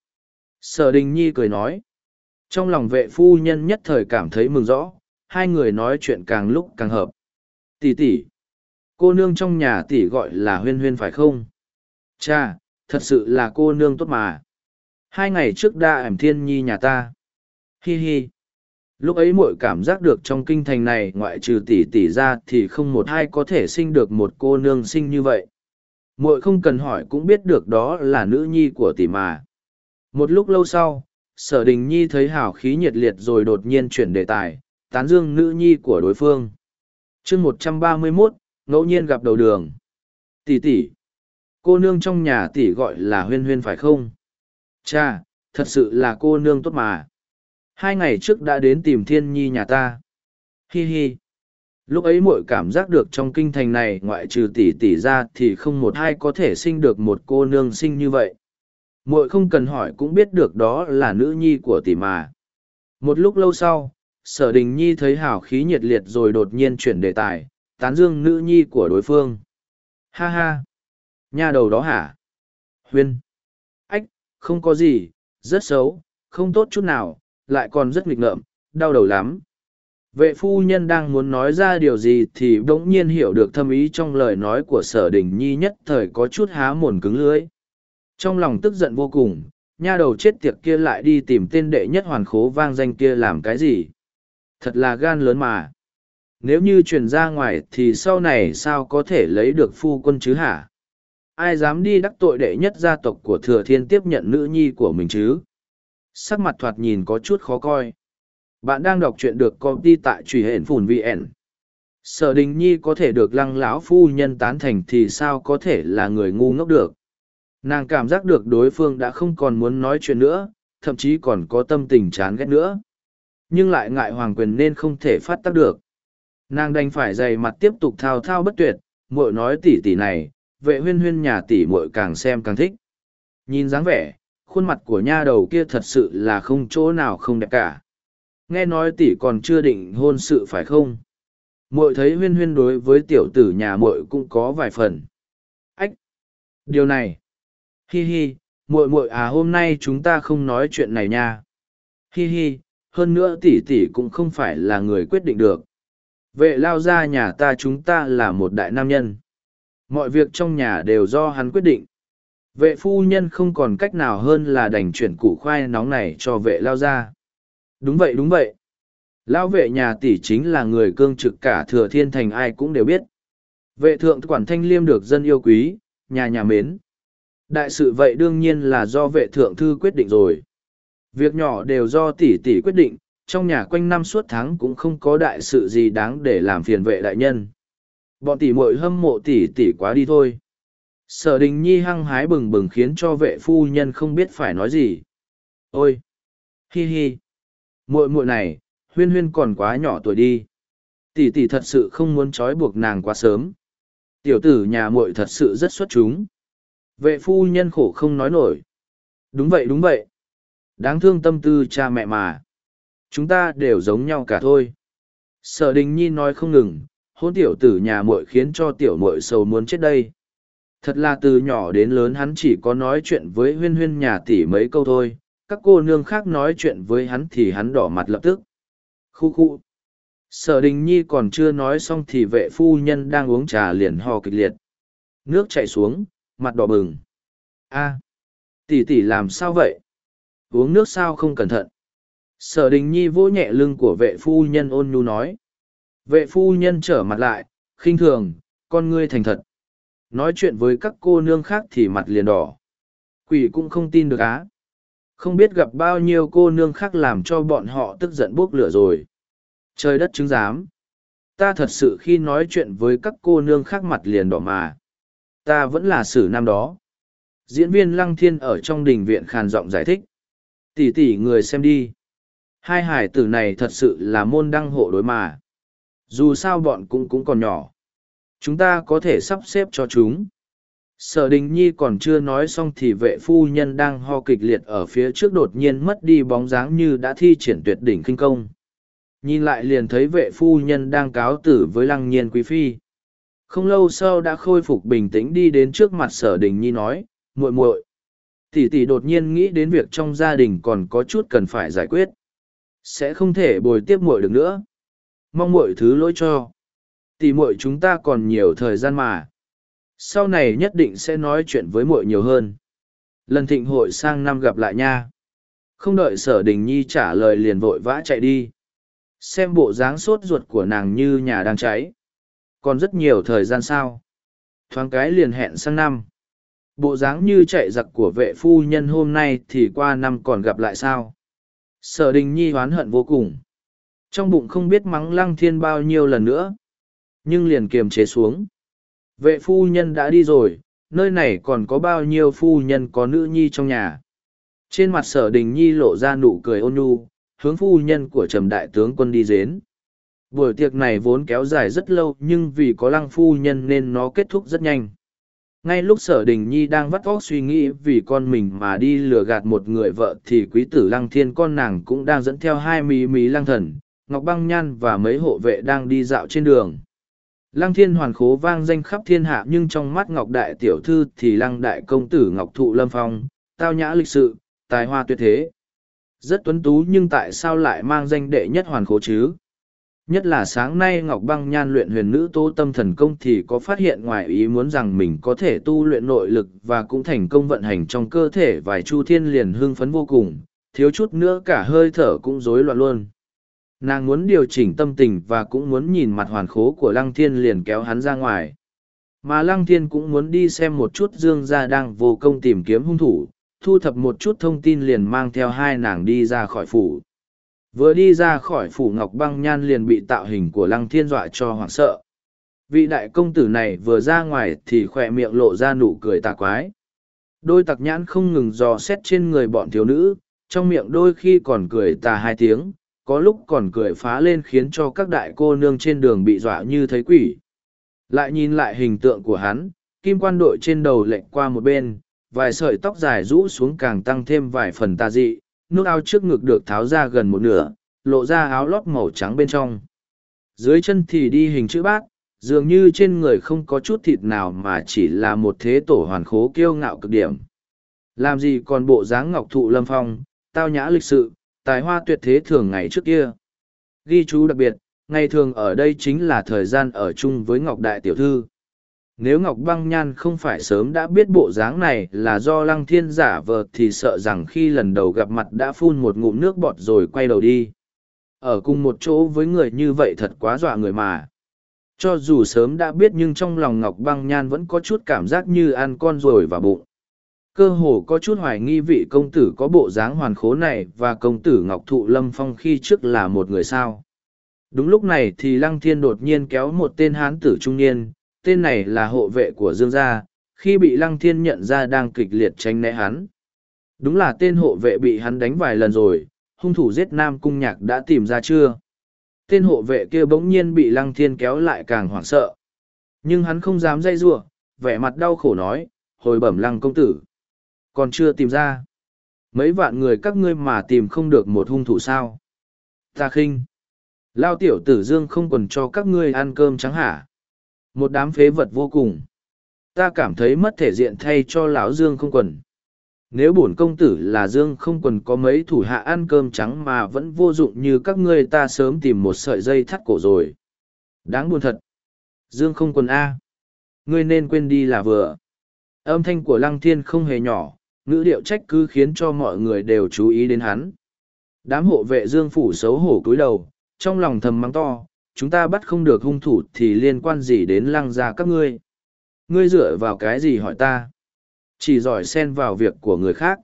Sở đình nhi cười nói. Trong lòng vệ phu nhân nhất thời cảm thấy mừng rõ, hai người nói chuyện càng lúc càng hợp. Tỷ tỷ, cô nương trong nhà tỷ gọi là huyên huyên phải không? Cha, thật sự là cô nương tốt mà. Hai ngày trước đa ẩm thiên nhi nhà ta. Hi hi. Lúc ấy muội cảm giác được trong kinh thành này ngoại trừ tỷ tỷ ra thì không một ai có thể sinh được một cô nương sinh như vậy. Muội không cần hỏi cũng biết được đó là nữ nhi của tỷ mà. Một lúc lâu sau, sở đình nhi thấy hào khí nhiệt liệt rồi đột nhiên chuyển đề tài, tán dương nữ nhi của đối phương. chương một trăm ba mươi 131, ngẫu nhiên gặp đầu đường. Tỷ tỷ, cô nương trong nhà tỷ gọi là huyên huyên phải không? Cha, thật sự là cô nương tốt mà. Hai ngày trước đã đến tìm thiên nhi nhà ta. Hi hi. Lúc ấy muội cảm giác được trong kinh thành này ngoại trừ tỷ tỷ ra thì không một ai có thể sinh được một cô nương sinh như vậy. Muội không cần hỏi cũng biết được đó là nữ nhi của tỷ mà. Một lúc lâu sau, sở đình nhi thấy hào khí nhiệt liệt rồi đột nhiên chuyển đề tài, tán dương nữ nhi của đối phương. Ha ha! Nha đầu đó hả? Huyên! Ách, không có gì, rất xấu, không tốt chút nào, lại còn rất nghịch ngợm, đau đầu lắm. Vệ phu nhân đang muốn nói ra điều gì thì bỗng nhiên hiểu được thâm ý trong lời nói của sở đình nhi nhất thời có chút há mồn cứng lưới. Trong lòng tức giận vô cùng, nha đầu chết tiệt kia lại đi tìm tên đệ nhất hoàn khố vang danh kia làm cái gì. Thật là gan lớn mà. Nếu như truyền ra ngoài thì sau này sao có thể lấy được phu quân chứ hả? Ai dám đi đắc tội đệ nhất gia tộc của thừa thiên tiếp nhận nữ nhi của mình chứ? Sắc mặt thoạt nhìn có chút khó coi. Bạn đang đọc truyện được công ty tại truy hển phùn VN. Sở đình nhi có thể được lăng lão phu nhân tán thành thì sao có thể là người ngu ngốc được. Nàng cảm giác được đối phương đã không còn muốn nói chuyện nữa, thậm chí còn có tâm tình chán ghét nữa. Nhưng lại ngại hoàng quyền nên không thể phát tác được. Nàng đành phải dày mặt tiếp tục thao thao bất tuyệt, muội nói tỉ tỉ này, vệ huyên huyên nhà tỉ muội càng xem càng thích. Nhìn dáng vẻ, khuôn mặt của nha đầu kia thật sự là không chỗ nào không đẹp cả. Nghe nói tỷ còn chưa định hôn sự phải không? Muội thấy huyên huyên đối với tiểu tử nhà muội cũng có vài phần. Ách! Điều này! Hi hi, muội muội à hôm nay chúng ta không nói chuyện này nha. Hi hi, hơn nữa tỷ tỷ cũng không phải là người quyết định được. Vệ lao ra nhà ta chúng ta là một đại nam nhân. Mọi việc trong nhà đều do hắn quyết định. Vệ phu nhân không còn cách nào hơn là đành chuyển củ khoai nóng này cho vệ lao ra. Đúng vậy đúng vậy. Lao vệ nhà tỷ chính là người cương trực cả thừa thiên thành ai cũng đều biết. Vệ thượng quản thanh liêm được dân yêu quý, nhà nhà mến. Đại sự vậy đương nhiên là do vệ thượng thư quyết định rồi. Việc nhỏ đều do tỷ tỷ quyết định, trong nhà quanh năm suốt tháng cũng không có đại sự gì đáng để làm phiền vệ đại nhân. Bọn tỷ muội hâm mộ tỷ tỷ quá đi thôi. Sở đình nhi hăng hái bừng bừng khiến cho vệ phu nhân không biết phải nói gì. Ôi! Hi hi! muội muội này, huyên huyên còn quá nhỏ tuổi đi. Tỷ tỷ thật sự không muốn trói buộc nàng quá sớm. Tiểu tử nhà muội thật sự rất xuất chúng. Vệ phu nhân khổ không nói nổi. Đúng vậy đúng vậy. Đáng thương tâm tư cha mẹ mà. Chúng ta đều giống nhau cả thôi. Sở đình nhi nói không ngừng, hôn tiểu tử nhà muội khiến cho tiểu muội sầu muốn chết đây. Thật là từ nhỏ đến lớn hắn chỉ có nói chuyện với huyên huyên nhà tỷ mấy câu thôi, các cô nương khác nói chuyện với hắn thì hắn đỏ mặt lập tức. Khu khu. Sở đình nhi còn chưa nói xong thì vệ phu nhân đang uống trà liền ho kịch liệt. Nước chảy xuống, mặt đỏ bừng. a tỷ tỷ làm sao vậy? Uống nước sao không cẩn thận? Sở đình nhi vỗ nhẹ lưng của vệ phu nhân ôn nhu nói. Vệ phu nhân trở mặt lại, khinh thường, con ngươi thành thật. Nói chuyện với các cô nương khác thì mặt liền đỏ. Quỷ cũng không tin được á. Không biết gặp bao nhiêu cô nương khác làm cho bọn họ tức giận bốc lửa rồi. Trời đất chứng giám. Ta thật sự khi nói chuyện với các cô nương khác mặt liền đỏ mà. Ta vẫn là sử nam đó. Diễn viên Lăng Thiên ở trong đình viện khàn giọng giải thích. Tỷ tỷ người xem đi. Hai hải tử này thật sự là môn đăng hộ đối mà. Dù sao bọn cũng cũng còn nhỏ. Chúng ta có thể sắp xếp cho chúng. Sở đình nhi còn chưa nói xong thì vệ phu nhân đang ho kịch liệt ở phía trước đột nhiên mất đi bóng dáng như đã thi triển tuyệt đỉnh kinh công. Nhìn lại liền thấy vệ phu nhân đang cáo tử với lăng nhiên quý phi. Không lâu sau đã khôi phục bình tĩnh đi đến trước mặt sở đình nhi nói, muội muội tỷ tỷ đột nhiên nghĩ đến việc trong gia đình còn có chút cần phải giải quyết. sẽ không thể bồi tiếp muội được nữa. Mong muội thứ lỗi cho. Tỷ muội chúng ta còn nhiều thời gian mà. Sau này nhất định sẽ nói chuyện với muội nhiều hơn. Lần thịnh hội sang năm gặp lại nha. Không đợi sở đình nhi trả lời liền vội vã chạy đi. Xem bộ dáng sốt ruột của nàng như nhà đang cháy. Còn rất nhiều thời gian sao? Thoáng cái liền hẹn sang năm bộ dáng như chạy giặc của vệ phu nhân hôm nay thì qua năm còn gặp lại sao? Sở đình nhi oán hận vô cùng. Trong bụng không biết mắng lăng thiên bao nhiêu lần nữa. Nhưng liền kiềm chế xuống. Vệ phu nhân đã đi rồi, nơi này còn có bao nhiêu phu nhân có nữ nhi trong nhà? Trên mặt sở đình nhi lộ ra nụ cười ôn nhu, hướng phu nhân của trầm đại tướng quân đi dến. Buổi tiệc này vốn kéo dài rất lâu, nhưng vì có lăng phu nhân nên nó kết thúc rất nhanh ngay lúc sở đình nhi đang vắt vóc suy nghĩ vì con mình mà đi lừa gạt một người vợ thì quý tử lăng thiên con nàng cũng đang dẫn theo hai mí mí lăng thần, ngọc băng nhan và mấy hộ vệ đang đi dạo trên đường. Lăng thiên hoàn khố vang danh khắp thiên hạ nhưng trong mắt ngọc đại tiểu thư thì lăng đại công tử ngọc thụ lâm phong, tao nhã lịch sự, tài hoa tuyệt thế. Rất tuấn tú nhưng tại sao lại mang danh đệ nhất hoàn khố chứ? Nhất là sáng nay ngọc băng nhan luyện huyền nữ tố tâm thần công thì có phát hiện ngoài ý muốn rằng mình có thể tu luyện nội lực và cũng thành công vận hành trong cơ thể vài chu thiên liền hưng phấn vô cùng, thiếu chút nữa cả hơi thở cũng rối loạn luôn. Nàng muốn điều chỉnh tâm tình và cũng muốn nhìn mặt hoàn khố của lăng thiên liền kéo hắn ra ngoài. Mà lăng thiên cũng muốn đi xem một chút dương gia đang vô công tìm kiếm hung thủ, thu thập một chút thông tin liền mang theo hai nàng đi ra khỏi phủ vừa đi ra khỏi phủ ngọc băng nhan liền bị tạo hình của lăng thiên dọa cho hoảng sợ. Vị đại công tử này vừa ra ngoài thì khỏe miệng lộ ra nụ cười tà quái. Đôi tặc nhãn không ngừng dò xét trên người bọn thiếu nữ, trong miệng đôi khi còn cười tà hai tiếng, có lúc còn cười phá lên khiến cho các đại cô nương trên đường bị dọa như thấy quỷ. Lại nhìn lại hình tượng của hắn, kim quan đội trên đầu lệch qua một bên, vài sợi tóc dài rũ xuống càng tăng thêm vài phần tà dị nút áo trước ngực được tháo ra gần một nửa, lộ ra áo lót màu trắng bên trong. Dưới chân thì đi hình chữ bát, dường như trên người không có chút thịt nào mà chỉ là một thế tổ hoàn khố kiêu ngạo cực điểm. Làm gì còn bộ dáng ngọc thụ lâm phong, tao nhã lịch sự, tài hoa tuyệt thế thường ngày trước kia. Ghi chú đặc biệt, ngày thường ở đây chính là thời gian ở chung với Ngọc Đại Tiểu Thư nếu Ngọc Băng Nhan không phải sớm đã biết bộ dáng này là do Lăng Thiên giả vờ thì sợ rằng khi lần đầu gặp mặt đã phun một ngụm nước bọt rồi quay đầu đi. Ở cùng một chỗ với người như vậy thật quá dọa người mà. Cho dù sớm đã biết nhưng trong lòng Ngọc Băng Nhan vẫn có chút cảm giác như ăn con rồi và bụng. Cơ hồ có chút hoài nghi vị công tử có bộ dáng hoàn khố này và công tử Ngọc Thụ Lâm Phong khi trước là một người sao. Đúng lúc này thì Lăng Thiên đột nhiên kéo một tên hán tử trung niên, tên này là hộ vệ của Dương gia, khi bị Lăng Thiên nhận ra đang kịch liệt tranh né hắn. Đúng là tên hộ vệ bị hắn đánh vài lần rồi, hung thủ giết Nam Cung Nhạc đã tìm ra chưa? Tên hộ vệ kia bỗng nhiên bị Lăng Thiên kéo lại càng hoảng sợ. Nhưng hắn không dám dây rủa, vẻ mặt đau khổ nói, hồi bẩm Lăng công tử. Còn chưa tìm ra. Mấy vạn người các ngươi mà tìm không được một hung thủ sao? Ta khinh. Lao tiểu tử Dương không còn cho các ngươi ăn cơm trắng hả? Một đám phế vật vô cùng. Ta cảm thấy mất thể diện thay cho lão dương không quần. Nếu bổn công tử là dương không quần có mấy thủ hạ ăn cơm trắng mà vẫn vô dụng như các ngươi ta sớm tìm một sợi dây thắt cổ rồi. Đáng buồn thật. Dương không quần a. Ngươi nên quên đi là vừa. Âm thanh của lăng thiên không hề nhỏ, ngữ điệu trách cứ khiến cho mọi người đều chú ý đến hắn. Đám hộ vệ dương phủ xấu hổ cúi đầu, trong lòng thầm mắng to chúng ta bắt không được hung thủ thì liên quan gì đến lăng gia các ngươi? Ngươi dựa vào cái gì hỏi ta? Chỉ giỏi xen vào việc của người khác.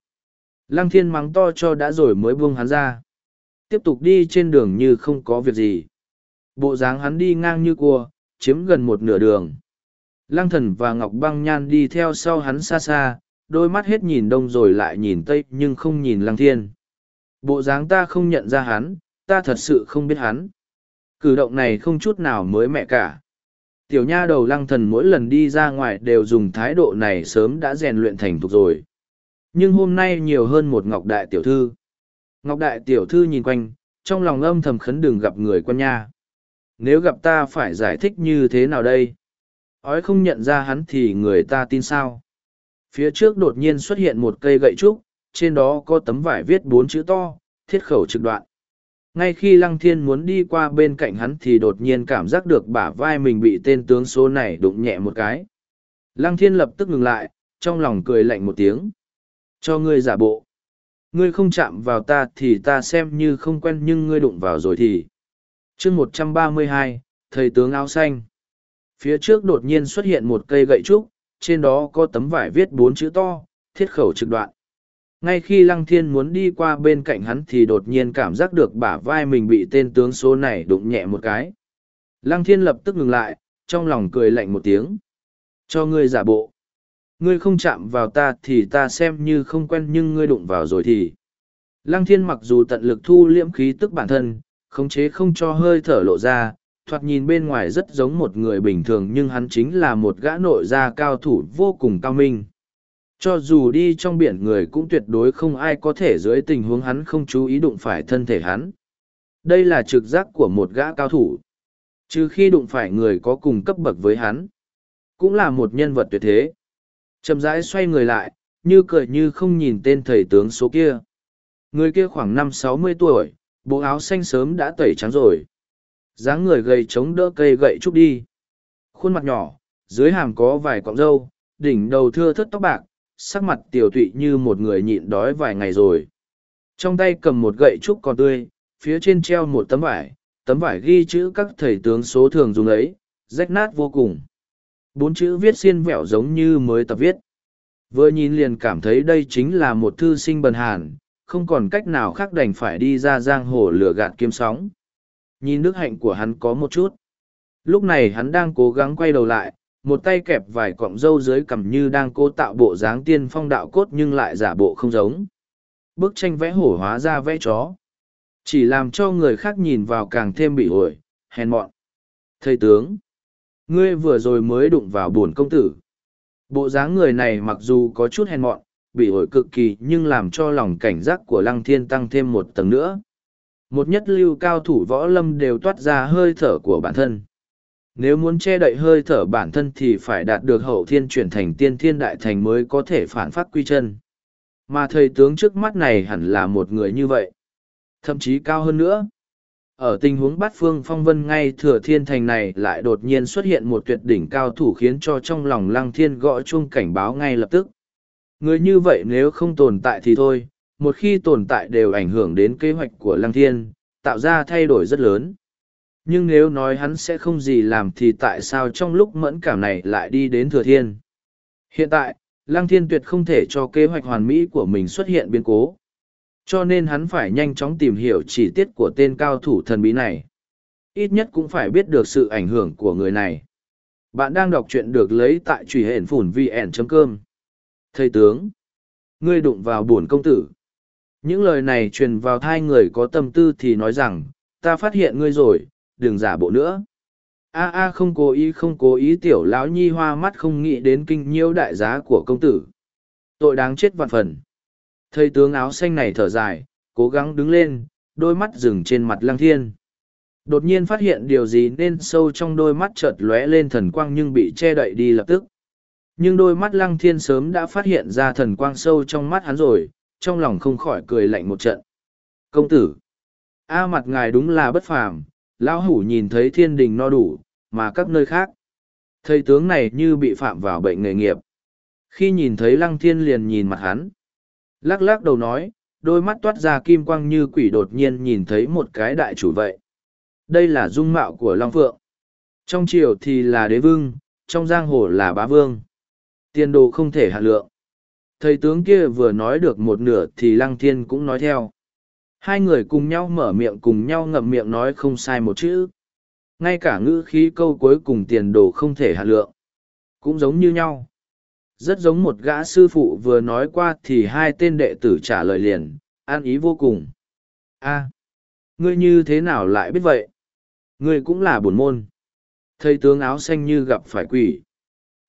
Lăng thiên mắng to cho đã rồi mới buông hắn ra. Tiếp tục đi trên đường như không có việc gì. Bộ dáng hắn đi ngang như cua, chiếm gần một nửa đường. Lăng thần và ngọc băng nhan đi theo sau hắn xa xa, đôi mắt hết nhìn đông rồi lại nhìn tây nhưng không nhìn lăng thiên. Bộ dáng ta không nhận ra hắn, ta thật sự không biết hắn. Cử động này không chút nào mới mẹ cả. Tiểu nha đầu lăng thần mỗi lần đi ra ngoài đều dùng thái độ này sớm đã rèn luyện thành thục rồi. Nhưng hôm nay nhiều hơn một ngọc đại tiểu thư. Ngọc đại tiểu thư nhìn quanh, trong lòng âm thầm khấn đừng gặp người con nha. Nếu gặp ta phải giải thích như thế nào đây? Ói không nhận ra hắn thì người ta tin sao? Phía trước đột nhiên xuất hiện một cây gậy trúc, trên đó có tấm vải viết bốn chữ to, thiết khẩu trực đoạn ngay khi lăng thiên muốn đi qua bên cạnh hắn thì đột nhiên cảm giác được bả vai mình bị tên tướng số này đụng nhẹ một cái. Lăng thiên lập tức ngừng lại, trong lòng cười lạnh một tiếng. Cho ngươi giả bộ. Ngươi không chạm vào ta thì ta xem như không quen nhưng ngươi đụng vào rồi thì. Chương một trăm ba mươi hai, thầy tướng áo xanh. Phía trước đột nhiên xuất hiện một cây gậy trúc, trên đó có tấm vải viết bốn chữ to, thiết khẩu trực đoạn ngay khi lăng thiên muốn đi qua bên cạnh hắn thì đột nhiên cảm giác được bả vai mình bị tên tướng số này đụng nhẹ một cái. Lăng thiên lập tức ngừng lại, trong lòng cười lạnh một tiếng. Cho ngươi giả bộ. Ngươi không chạm vào ta thì ta xem như không quen nhưng ngươi đụng vào rồi thì. Lăng thiên mặc dù tận lực thu liễm khí tức bản thân, khống chế không cho hơi thở lộ ra, thoạt nhìn bên ngoài rất giống một người bình thường nhưng hắn chính là một gã nội gia cao thủ vô cùng cao minh cho dù đi trong biển người cũng tuyệt đối không ai có thể dưới tình huống hắn không chú ý đụng phải thân thể hắn. Đây là trực giác của một gã cao thủ. Trừ khi đụng phải người có cùng cấp bậc với hắn, cũng là một nhân vật tuyệt thế. Chậm rãi xoay người lại, như cười như không nhìn tên thầy tướng số kia. Người kia khoảng năm sáu mươi tuổi, bộ áo xanh sớm đã tẩy trắng rồi. Dáng người gầy chống đỡ cây gậy trúc đi. Khuôn mặt nhỏ, dưới hàm có vài cọng râu, đỉnh đầu thưa thớt tóc bạc sắc mặt tiều tụy như một người nhịn đói vài ngày rồi. Trong tay cầm một gậy trúc còn tươi, phía trên treo một tấm vải tấm vải ghi chữ các thầy tướng số thường dùng ấy, rách nát vô cùng. Bốn chữ viết xiên vẹo giống như mới tập viết. Vừa nhìn liền cảm thấy đây chính là một thư sinh bần hàn, không còn cách nào khác đành phải đi ra giang hồ lửa gạt kiếm sóng. Nhìn nước hạnh của hắn có một chút. Lúc này hắn đang cố gắng quay đầu lại một tay kẹp vài cọng râu dưới cằm như đang cố tạo bộ dáng tiên phong đạo cốt nhưng lại giả bộ không giống. Bức tranh vẽ hổ hóa ra vẽ chó. Chỉ làm cho người khác nhìn vào càng thêm bị ổi, hèn mọn. Thầy tướng, ngươi vừa rồi mới đụng vào bổn công tử. Bộ dáng người này mặc dù có chút hèn mọn, bị ổi cực kỳ nhưng làm cho lòng cảnh giác của lăng thiên tăng thêm một tầng nữa. Một nhất lưu cao thủ võ lâm đều toát ra hơi thở của bản thân nếu muốn che đậy hơi thở bản thân thì phải đạt được hậu thiên chuyển thành tiên thiên đại thành mới có thể phản phát quy chân. Mà thầy tướng trước mắt này hẳn là một người như vậy. Thậm chí cao hơn nữa. Ở tình huống bát phương phong vân ngay thừa thiên thành này lại đột nhiên xuất hiện một tuyệt đỉnh cao thủ khiến cho trong lòng lăng thiên gõ chuông cảnh báo ngay lập tức. Người như vậy nếu không tồn tại thì thôi, một khi tồn tại đều ảnh hưởng đến kế hoạch của lăng thiên, tạo ra thay đổi rất lớn nhưng nếu nói hắn sẽ không gì làm thì tại sao trong lúc mẫn cảm này lại đi đến thừa thiên? Hiện tại, lăng thiên tuyệt không thể cho kế hoạch hoàn mỹ của mình xuất hiện biến cố. Cho nên hắn phải nhanh chóng tìm hiểu chi tiết của tên cao thủ thần bí này. Ít nhất cũng phải biết được sự ảnh hưởng của người này. Bạn đang đọc truyện được lấy tại truy hển phủn vn com. Thầy tướng, ngươi đụng vào bổn công tử. Những lời này truyền vào thai người có tâm tư thì nói rằng, ta phát hiện ngươi rồi đừng giả bộ nữa. A a không cố ý, không cố ý, tiểu lão nhi hoa mắt không nghĩ đến kinh nhiễu đại giá của công tử. Tội đáng chết vạn phần. Thầy tướng áo xanh này thở dài, cố gắng đứng lên, đôi mắt dừng trên mặt lăng thiên. Đột nhiên phát hiện điều gì nên sâu trong đôi mắt chợt lóe lên thần quang nhưng bị che đậy đi lập tức. Nhưng đôi mắt lăng thiên sớm đã phát hiện ra thần quang sâu trong mắt hắn rồi, trong lòng không khỏi cười lạnh một trận. Công tử, a mặt ngài đúng là bất phàm lão hủ nhìn thấy thiên đình no đủ, mà các nơi khác. Thầy tướng này như bị phạm vào bệnh nghề nghiệp. Khi nhìn thấy lăng thiên liền nhìn mặt hắn. Lắc lắc đầu nói, đôi mắt toát ra kim quang như quỷ đột nhiên nhìn thấy một cái đại chủ vậy. Đây là dung mạo của long phượng. Trong triều thì là đế vương, trong giang hồ là bá vương. Tiền đồ không thể hạ lượng. Thầy tướng kia vừa nói được một nửa thì lăng thiên cũng nói theo hai người cùng nhau mở miệng cùng nhau ngậm miệng nói không sai một chữ. Ngay cả ngữ khí câu cuối cùng tiền đồ không thể hạ lượng. Cũng giống như nhau. Rất giống một gã sư phụ vừa nói qua thì hai tên đệ tử trả lời liền, an ý vô cùng. A, ngươi như thế nào lại biết vậy? Ngươi cũng là bổn môn. Thầy tướng áo xanh như gặp phải quỷ.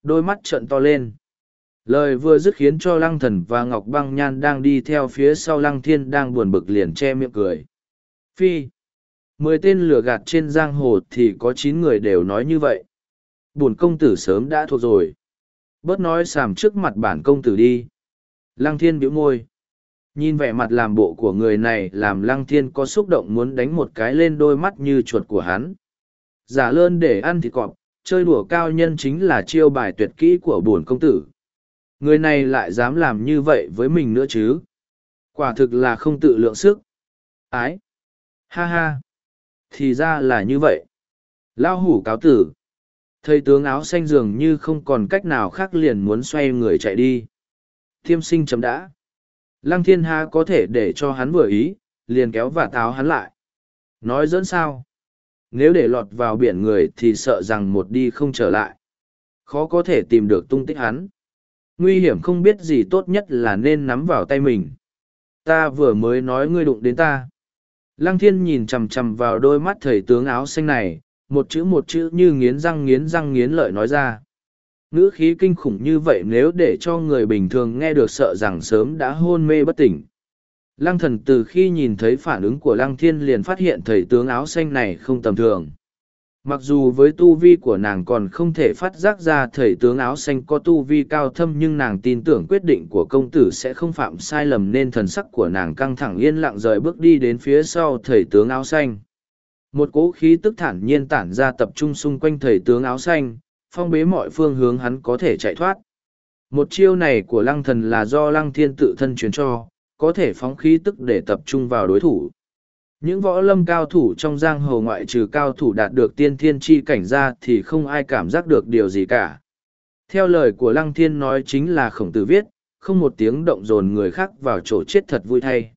Đôi mắt trợn to lên lời vừa dứt khiến cho lăng thần và ngọc băng nhan đang đi theo phía sau lăng thiên đang buồn bực liền che miệng cười. Phi mười tên lừa gạt trên giang hồ thì có chín người đều nói như vậy. Bổn công tử sớm đã thuộc rồi. Bớt nói sàm trước mặt bản công tử đi. Lăng thiên bĩu môi. Nhìn vẻ mặt làm bộ của người này làm lăng thiên có xúc động muốn đánh một cái lên đôi mắt như chuột của hắn. Giả lơn để ăn thịt cọp, chơi đùa cao nhân chính là chiêu bài tuyệt kỹ của bổn công tử. Người này lại dám làm như vậy với mình nữa chứ. Quả thực là không tự lượng sức. Ái! Ha ha! Thì ra là như vậy. Lão hủ cáo tử. Thầy tướng áo xanh dường như không còn cách nào khác liền muốn xoay người chạy đi. Thiêm sinh chấm đã. Lăng thiên ha có thể để cho hắn vừa ý, liền kéo và táo hắn lại. Nói dẫn sao? Nếu để lọt vào biển người thì sợ rằng một đi không trở lại. Khó có thể tìm được tung tích hắn. Nguy hiểm không biết gì tốt nhất là nên nắm vào tay mình. Ta vừa mới nói ngươi đụng đến ta. Lăng thiên nhìn chằm chằm vào đôi mắt thầy tướng áo xanh này, một chữ một chữ như nghiến răng nghiến răng nghiến lợi nói ra. Ngữ khí kinh khủng như vậy nếu để cho người bình thường nghe được sợ rằng sớm đã hôn mê bất tỉnh. Lăng thần từ khi nhìn thấy phản ứng của lăng thiên liền phát hiện thầy tướng áo xanh này không tầm thường. Mặc dù với tu vi của nàng còn không thể phát giác ra thầy tướng áo xanh có tu vi cao thâm nhưng nàng tin tưởng quyết định của công tử sẽ không phạm sai lầm nên thần sắc của nàng căng thẳng yên lặng rời bước đi đến phía sau thầy tướng áo xanh. Một cỗ khí tức thản nhiên tản ra tập trung xung quanh thầy tướng áo xanh, phong bế mọi phương hướng hắn có thể chạy thoát. Một chiêu này của lăng thần là do lăng thiên tự thân truyền cho, có thể phóng khí tức để tập trung vào đối thủ. Những võ lâm cao thủ trong giang hồ ngoại trừ cao thủ đạt được tiên thiên chi cảnh ra thì không ai cảm giác được điều gì cả. Theo lời của Lăng Thiên nói chính là khổng tử viết, không một tiếng động dồn người khác vào chỗ chết thật vui thay.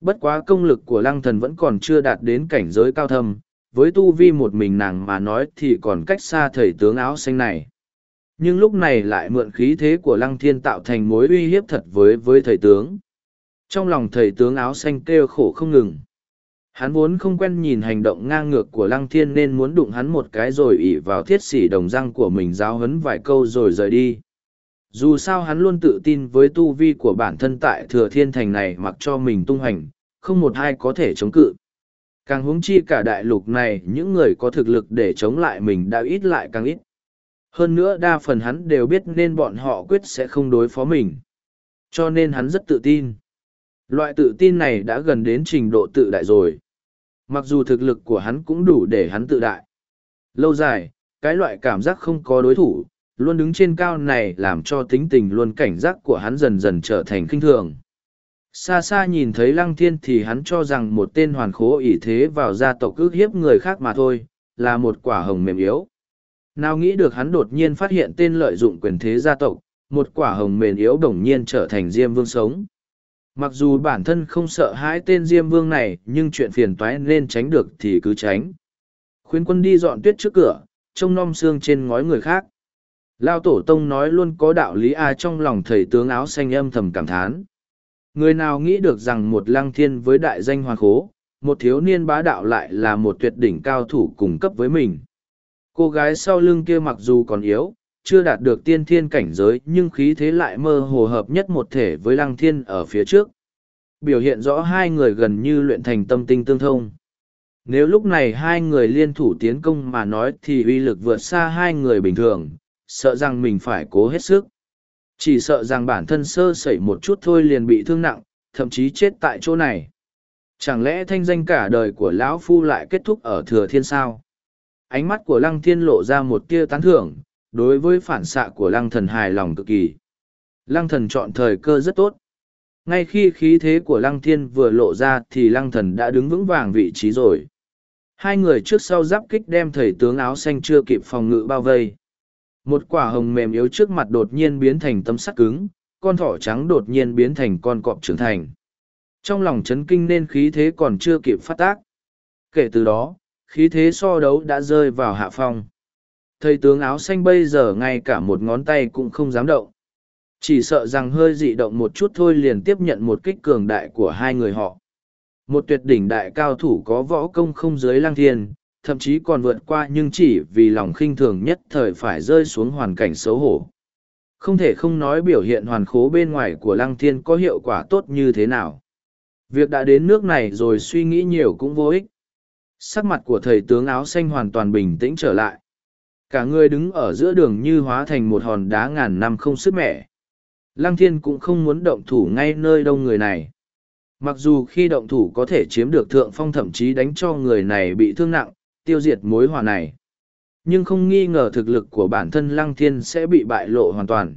Bất quá công lực của Lăng Thần vẫn còn chưa đạt đến cảnh giới cao thâm, với tu vi một mình nàng mà nói thì còn cách xa thầy tướng áo xanh này. Nhưng lúc này lại mượn khí thế của Lăng Thiên tạo thành mối uy hiếp thật với với thầy tướng. Trong lòng thầy tướng áo xanh kêu khổ không ngừng. Hắn vốn không quen nhìn hành động ngang ngược của Lăng Thiên nên muốn đụng hắn một cái rồi ỉ vào thiết xỉ đồng răng của mình giáo hấn vài câu rồi rời đi. Dù sao hắn luôn tự tin với tu vi của bản thân tại thừa thiên thành này mặc cho mình tung hành, không một ai có thể chống cự. Càng huống chi cả đại lục này những người có thực lực để chống lại mình đã ít lại càng ít. Hơn nữa đa phần hắn đều biết nên bọn họ quyết sẽ không đối phó mình. Cho nên hắn rất tự tin. Loại tự tin này đã gần đến trình độ tự đại rồi. Mặc dù thực lực của hắn cũng đủ để hắn tự đại. Lâu dài, cái loại cảm giác không có đối thủ, luôn đứng trên cao này làm cho tính tình luôn cảnh giác của hắn dần dần trở thành kinh thường. Xa xa nhìn thấy lăng thiên thì hắn cho rằng một tên hoàn khố ỷ thế vào gia tộc ước hiếp người khác mà thôi, là một quả hồng mềm yếu. Nào nghĩ được hắn đột nhiên phát hiện tên lợi dụng quyền thế gia tộc, một quả hồng mềm yếu đồng nhiên trở thành Diêm Vương sống. Mặc dù bản thân không sợ hãi tên Diêm Vương này, nhưng chuyện phiền toái nên tránh được thì cứ tránh. Khuyến quân đi dọn tuyết trước cửa, trông nom xương trên ngói người khác. Lao Tổ Tông nói luôn có đạo lý a trong lòng thầy tướng áo xanh âm thầm cảm thán. Người nào nghĩ được rằng một lăng thiên với đại danh hoàng khố, một thiếu niên bá đạo lại là một tuyệt đỉnh cao thủ cùng cấp với mình. Cô gái sau lưng kia mặc dù còn yếu, chưa đạt được tiên thiên cảnh giới nhưng khí thế lại mơ hồ hợp nhất một thể với lăng thiên ở phía trước. Biểu hiện rõ hai người gần như luyện thành tâm tinh tương thông. Nếu lúc này hai người liên thủ tiến công mà nói thì uy lực vượt xa hai người bình thường, sợ rằng mình phải cố hết sức. Chỉ sợ rằng bản thân sơ sẩy một chút thôi liền bị thương nặng, thậm chí chết tại chỗ này. Chẳng lẽ thanh danh cả đời của lão Phu lại kết thúc ở thừa thiên sao? Ánh mắt của lăng thiên lộ ra một tia tán thưởng, đối với phản xạ của lăng thần hài lòng cực kỳ. Lăng thần chọn thời cơ rất tốt. Ngay khi khí thế của lăng thiên vừa lộ ra thì lăng thần đã đứng vững vàng vị trí rồi. Hai người trước sau giáp kích đem thầy tướng áo xanh chưa kịp phòng ngự bao vây. Một quả hồng mềm yếu trước mặt đột nhiên biến thành tấm sắt cứng, con thỏ trắng đột nhiên biến thành con cọp trưởng thành. Trong lòng chấn kinh nên khí thế còn chưa kịp phát tác. Kể từ đó, khí thế so đấu đã rơi vào hạ phong. Thầy tướng áo xanh bây giờ ngay cả một ngón tay cũng không dám động. Chỉ sợ rằng hơi dị động một chút thôi liền tiếp nhận một kích cường đại của hai người họ. Một tuyệt đỉnh đại cao thủ có võ công không dưới Lang thiên, thậm chí còn vượt qua nhưng chỉ vì lòng khinh thường nhất thời phải rơi xuống hoàn cảnh xấu hổ. Không thể không nói biểu hiện hoàn khố bên ngoài của lăng thiên có hiệu quả tốt như thế nào. Việc đã đến nước này rồi suy nghĩ nhiều cũng vô ích. Sắc mặt của thầy tướng áo xanh hoàn toàn bình tĩnh trở lại. Cả người đứng ở giữa đường như hóa thành một hòn đá ngàn năm không sức mẻ. Lăng thiên cũng không muốn động thủ ngay nơi đông người này. Mặc dù khi động thủ có thể chiếm được thượng phong thậm chí đánh cho người này bị thương nặng, tiêu diệt mối hòa này. Nhưng không nghi ngờ thực lực của bản thân Lăng Thiên sẽ bị bại lộ hoàn toàn.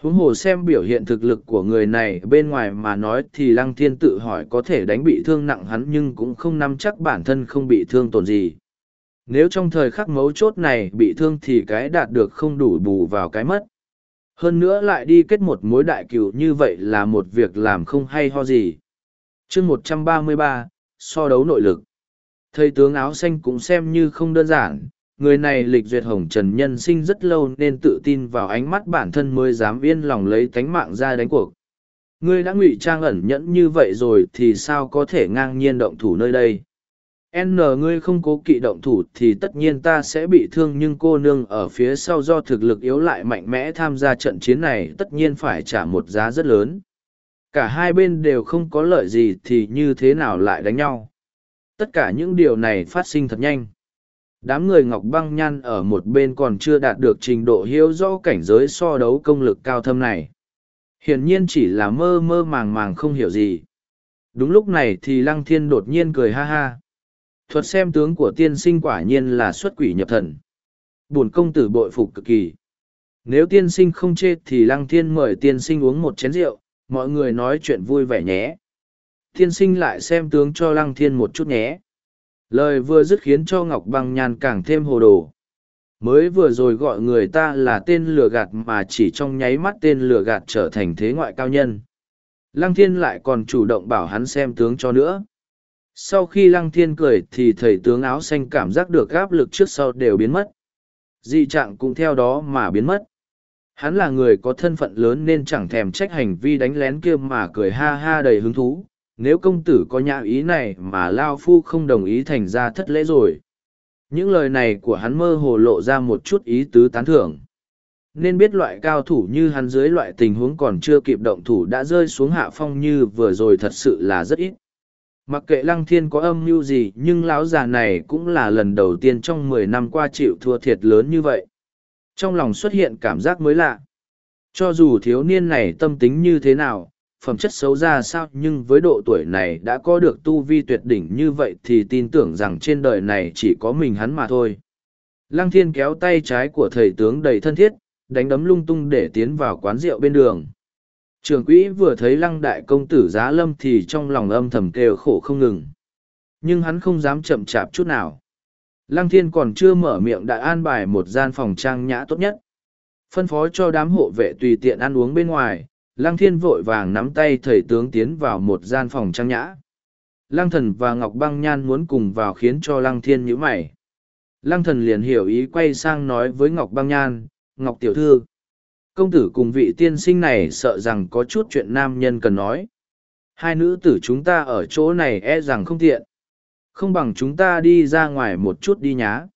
Huống hồ xem biểu hiện thực lực của người này bên ngoài mà nói thì Lăng Thiên tự hỏi có thể đánh bị thương nặng hắn nhưng cũng không nắm chắc bản thân không bị thương tổn gì. Nếu trong thời khắc mấu chốt này bị thương thì cái đạt được không đủ bù vào cái mất. Hơn nữa lại đi kết một mối đại cựu như vậy là một việc làm không hay ho gì. chương một trăm ba mươi ba so đấu nội lực. Thầy tướng áo xanh cũng xem như không đơn giản, người này lịch duyệt hồng trần nhân sinh rất lâu nên tự tin vào ánh mắt bản thân mới dám yên lòng lấy tánh mạng ra đánh cuộc. Ngươi đã ngụy trang ẩn nhẫn như vậy rồi thì sao có thể ngang nhiên động thủ nơi đây? N ngươi không cố kỵ động thủ thì tất nhiên ta sẽ bị thương nhưng cô nương ở phía sau do thực lực yếu lại mạnh mẽ tham gia trận chiến này tất nhiên phải trả một giá rất lớn. Cả hai bên đều không có lợi gì thì như thế nào lại đánh nhau. Tất cả những điều này phát sinh thật nhanh. Đám người Ngọc Băng Nhan ở một bên còn chưa đạt được trình độ hiếu rõ cảnh giới so đấu công lực cao thâm này. Hiển nhiên chỉ là mơ mơ màng màng không hiểu gì. Đúng lúc này thì Lăng Thiên đột nhiên cười ha ha thuật xem tướng của tiên sinh quả nhiên là xuất quỷ nhập thần. Bổn công tử bội phục cực kỳ. Nếu tiên sinh không chê thì lăng thiên mời tiên sinh uống một chén rượu, mọi người nói chuyện vui vẻ nhé. Tiên sinh lại xem tướng cho lăng thiên một chút nhé. Lời vừa dứt khiến cho Ngọc Băng nhàn càng thêm hồ đồ. Mới vừa rồi gọi người ta là tên lừa gạt mà chỉ trong nháy mắt tên lừa gạt trở thành thế ngoại cao nhân. Lăng thiên lại còn chủ động bảo hắn xem tướng cho nữa sau khi lăng thiên cười thì thầy tướng áo xanh cảm giác được áp lực trước sau đều biến mất. Dị trạng cũng theo đó mà biến mất. Hắn là người có thân phận lớn nên chẳng thèm trách hành vi đánh lén kia mà cười ha ha đầy hứng thú. Nếu công tử có nhã ý này mà lao phu không đồng ý thành ra thất lễ rồi. Những lời này của hắn mơ hồ lộ ra một chút ý tứ tán thưởng. Nên biết loại cao thủ như hắn dưới loại tình huống còn chưa kịp động thủ đã rơi xuống hạ phong như vừa rồi thật sự là rất ít mặc kệ lăng thiên có âm mưu gì, nhưng lão già này cũng là lần đầu tiên trong mười năm qua chịu thua thiệt lớn như vậy. Trong lòng xuất hiện cảm giác mới lạ. Cho dù thiếu niên này tâm tính như thế nào, phẩm chất xấu ra sao, nhưng với độ tuổi này đã có được tu vi tuyệt đỉnh như vậy thì tin tưởng rằng trên đời này chỉ có mình hắn mà thôi. Lăng thiên kéo tay trái của thầy tướng đầy thân thiết, đánh đấm lung tung để tiến vào quán rượu bên đường. Trường quỹ vừa thấy lăng đại công tử giá lâm thì trong lòng âm thầm kêu khổ không ngừng. Nhưng hắn không dám chậm chạp chút nào. Lăng thiên còn chưa mở miệng đã an bài một gian phòng trang nhã tốt nhất. Phân phó cho đám hộ vệ tùy tiện ăn uống bên ngoài, lăng thiên vội vàng nắm tay thầy tướng tiến vào một gian phòng trang nhã. Lăng thần và Ngọc Băng Nhan muốn cùng vào khiến cho lăng thiên nhíu mày. Lăng thần liền hiểu ý quay sang nói với Ngọc Băng Nhan, Ngọc Tiểu Thư, công tử cùng vị tiên sinh này sợ rằng có chút chuyện nam nhân cần nói. Hai nữ tử chúng ta ở chỗ này e rằng không tiện. Không bằng chúng ta đi ra ngoài một chút đi nhá.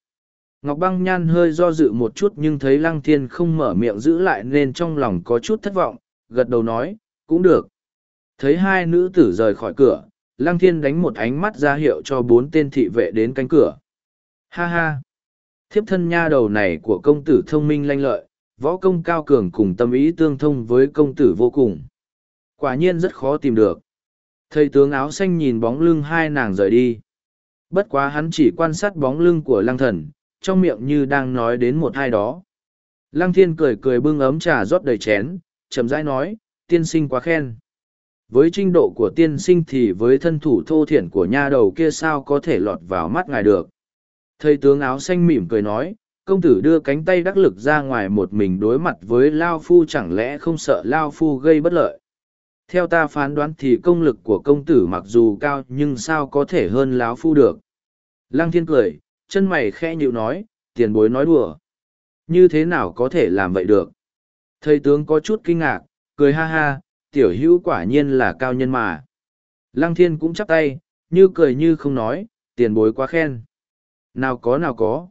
Ngọc băng nhan hơi do dự một chút nhưng thấy lăng thiên không mở miệng giữ lại nên trong lòng có chút thất vọng, gật đầu nói, cũng được. Thấy hai nữ tử rời khỏi cửa, lăng thiên đánh một ánh mắt ra hiệu cho bốn tên thị vệ đến cánh cửa. Ha ha! Thiếp thân nha đầu này của công tử thông minh lanh lợi, võ công cao cường cùng tâm ý tương thông với công tử vô cùng. Quả nhiên rất khó tìm được. Thầy tướng áo xanh nhìn bóng lưng hai nàng rời đi. Bất quá hắn chỉ quan sát bóng lưng của lăng thần, trong miệng như đang nói đến một hai đó. Lăng thiên cười cười bưng ấm trà rót đầy chén, chậm rãi nói, tiên sinh quá khen. Với trình độ của tiên sinh thì với thân thủ thô thiển của nha đầu kia sao có thể lọt vào mắt ngài được. Thầy tướng áo xanh mỉm cười nói, công tử đưa cánh tay đắc lực ra ngoài một mình đối mặt với lao phu chẳng lẽ không sợ lao phu gây bất lợi? Theo ta phán đoán thì công lực của công tử mặc dù cao nhưng sao có thể hơn láo phu được? Lăng thiên cười, chân mày khe nhịu nói, tiền bối nói đùa. Như thế nào có thể làm vậy được? Thầy tướng có chút kinh ngạc, cười ha ha, tiểu hữu quả nhiên là cao nhân mà. Lăng thiên cũng chắp tay, như cười như không nói, tiền bối quá khen. Nào có nào có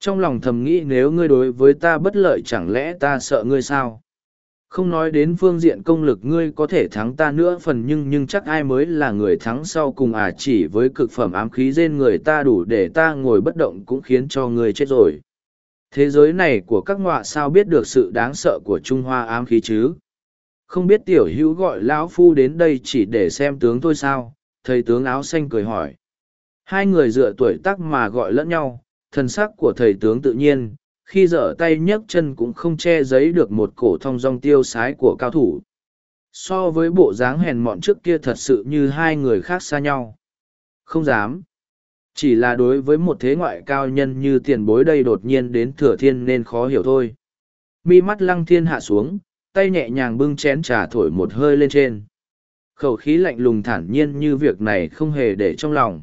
trong lòng thầm nghĩ nếu ngươi đối với ta bất lợi chẳng lẽ ta sợ ngươi sao? Không nói đến phương diện công lực ngươi có thể thắng ta nữa phần nhưng nhưng chắc ai mới là người thắng sau cùng à chỉ với cực phẩm ám khí rên người ta đủ để ta ngồi bất động cũng khiến cho ngươi chết rồi. Thế giới này của các ngọa sao biết được sự đáng sợ của Trung Hoa ám khí chứ? không biết tiểu hữu gọi lão phu đến đây chỉ để xem tướng thôi sao thầy tướng áo xanh cười hỏi hai người dựa tuổi tác mà gọi lẫn nhau thần sắc của thầy tướng tự nhiên, khi dở tay nhấc chân cũng không che giấy được một cổ thong dong tiêu sái của cao thủ. So với bộ dáng hèn mọn trước kia thật sự như hai người khác xa nhau. Không dám. Chỉ là đối với một thế ngoại cao nhân như tiền bối đây đột nhiên đến thừa thiên nên khó hiểu thôi. Mi mắt lăng thiên hạ xuống, tay nhẹ nhàng bưng chén trà thổi một hơi lên trên. Khẩu khí lạnh lùng thản nhiên như việc này không hề để trong lòng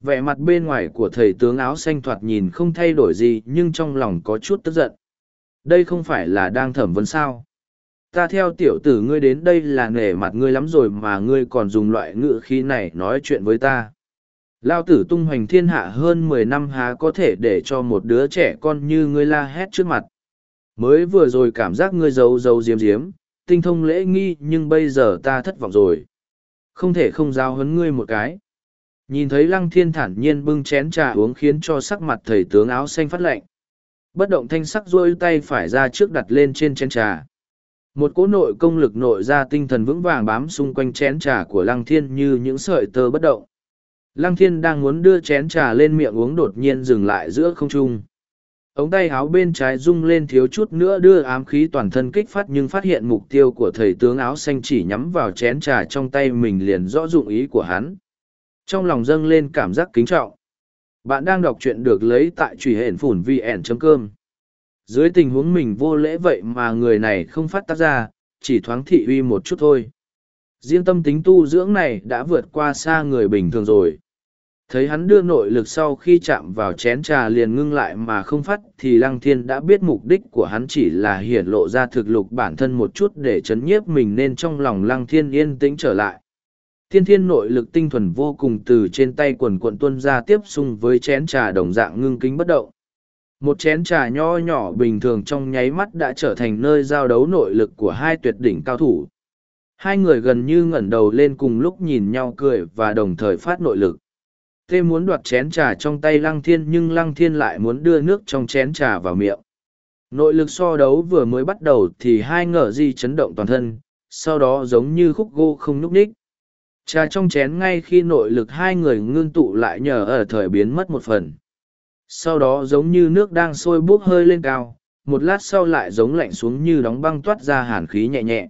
vẻ mặt bên ngoài của thầy tướng áo xanh thoạt nhìn không thay đổi gì, nhưng trong lòng có chút tức giận. Đây không phải là đang thẩm vấn sao? Ta theo tiểu tử ngươi đến đây là nể mặt ngươi lắm rồi mà ngươi còn dùng loại ngữ khí này nói chuyện với ta. Lao tử tung hoành thiên hạ hơn mười năm há có thể để cho một đứa trẻ con như ngươi la hét trước mặt. Mới vừa rồi cảm giác ngươi giấu giấu diếm diếm tinh thông lễ nghi nhưng bây giờ ta thất vọng rồi. Không thể không giao hấn ngươi một cái nhìn thấy lăng thiên thản nhiên bưng chén trà uống khiến cho sắc mặt thầy tướng áo xanh phát lạnh. Bất động thanh sắc rôi tay phải ra trước đặt lên trên chén trà. Một cỗ nội công lực nội ra tinh thần vững vàng bám xung quanh chén trà của lăng thiên như những sợi tơ bất động. Lăng thiên đang muốn đưa chén trà lên miệng uống đột nhiên dừng lại giữa không trung. Ống tay áo bên trái rung lên thiếu chút nữa đưa ám khí toàn thân kích phát nhưng phát hiện mục tiêu của thầy tướng áo xanh chỉ nhắm vào chén trà trong tay mình liền rõ dụng ý của hắn trong lòng dâng lên cảm giác kính trọng. Bạn đang đọc truyện được lấy tại truy hển phủn vn.com. dưới tình huống mình vô lễ vậy mà người này không phát tác ra, chỉ thoáng thị uy một chút thôi. Riêng tâm tính tu dưỡng này đã vượt qua xa người bình thường rồi. Thấy hắn đưa nội lực sau khi chạm vào chén trà liền ngưng lại mà không phát, thì lăng thiên đã biết mục đích của hắn chỉ là hiển lộ ra thực lục bản thân một chút để chấn nhiếp mình nên trong lòng lăng thiên yên tĩnh trở lại thiên thiên nội lực tinh thuần vô cùng từ trên tay quần quận tuân ra tiếp xung với chén trà đồng dạng ngưng kính bất động. Một chén trà nho nhỏ bình thường trong nháy mắt đã trở thành nơi giao đấu nội lực của hai tuyệt đỉnh cao thủ. Hai người gần như ngẩn đầu lên cùng lúc nhìn nhau cười và đồng thời phát nội lực. Tê muốn đoạt chén trà trong tay lăng thiên nhưng lăng thiên lại muốn đưa nước trong chén trà vào miệng. Nội lực so đấu vừa mới bắt đầu thì hai ngờ di chấn động toàn thân, sau đó giống như khúc gô không núp ních trà trong chén ngay khi nội lực hai người ngưng tụ lại nhờ ở thời biến mất một phần. Sau đó giống như nước đang sôi bốc hơi lên cao, một lát sau lại giống lạnh xuống như đóng băng toát ra hàn khí nhẹ nhẹ.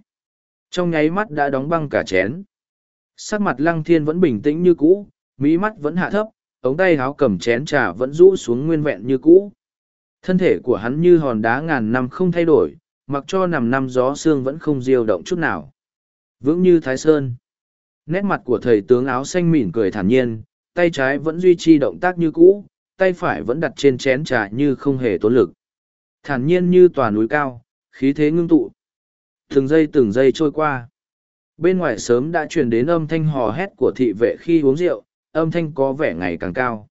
Trong nháy mắt đã đóng băng cả chén. Sắc mặt lăng thiên vẫn bình tĩnh như cũ mỹ mắt vẫn hạ thấp, ống tay háo cầm chén trà vẫn rũ xuống nguyên vẹn như cũ. Thân thể của hắn như hòn đá ngàn năm không thay đổi, mặc cho nằm năm gió xương vẫn không diêu động chút nào. Vững như thái sơn nét mặt của thầy tướng áo xanh mỉm cười thản nhiên, tay trái vẫn duy trì động tác như cũ, tay phải vẫn đặt trên chén trà như không hề tốn lực. Thản nhiên như tòa núi cao, khí thế ngưng tụ. Từng giây từng giây trôi qua. Bên ngoài sớm đã truyền đến âm thanh hò hét của thị vệ khi uống rượu, âm thanh có vẻ ngày càng cao.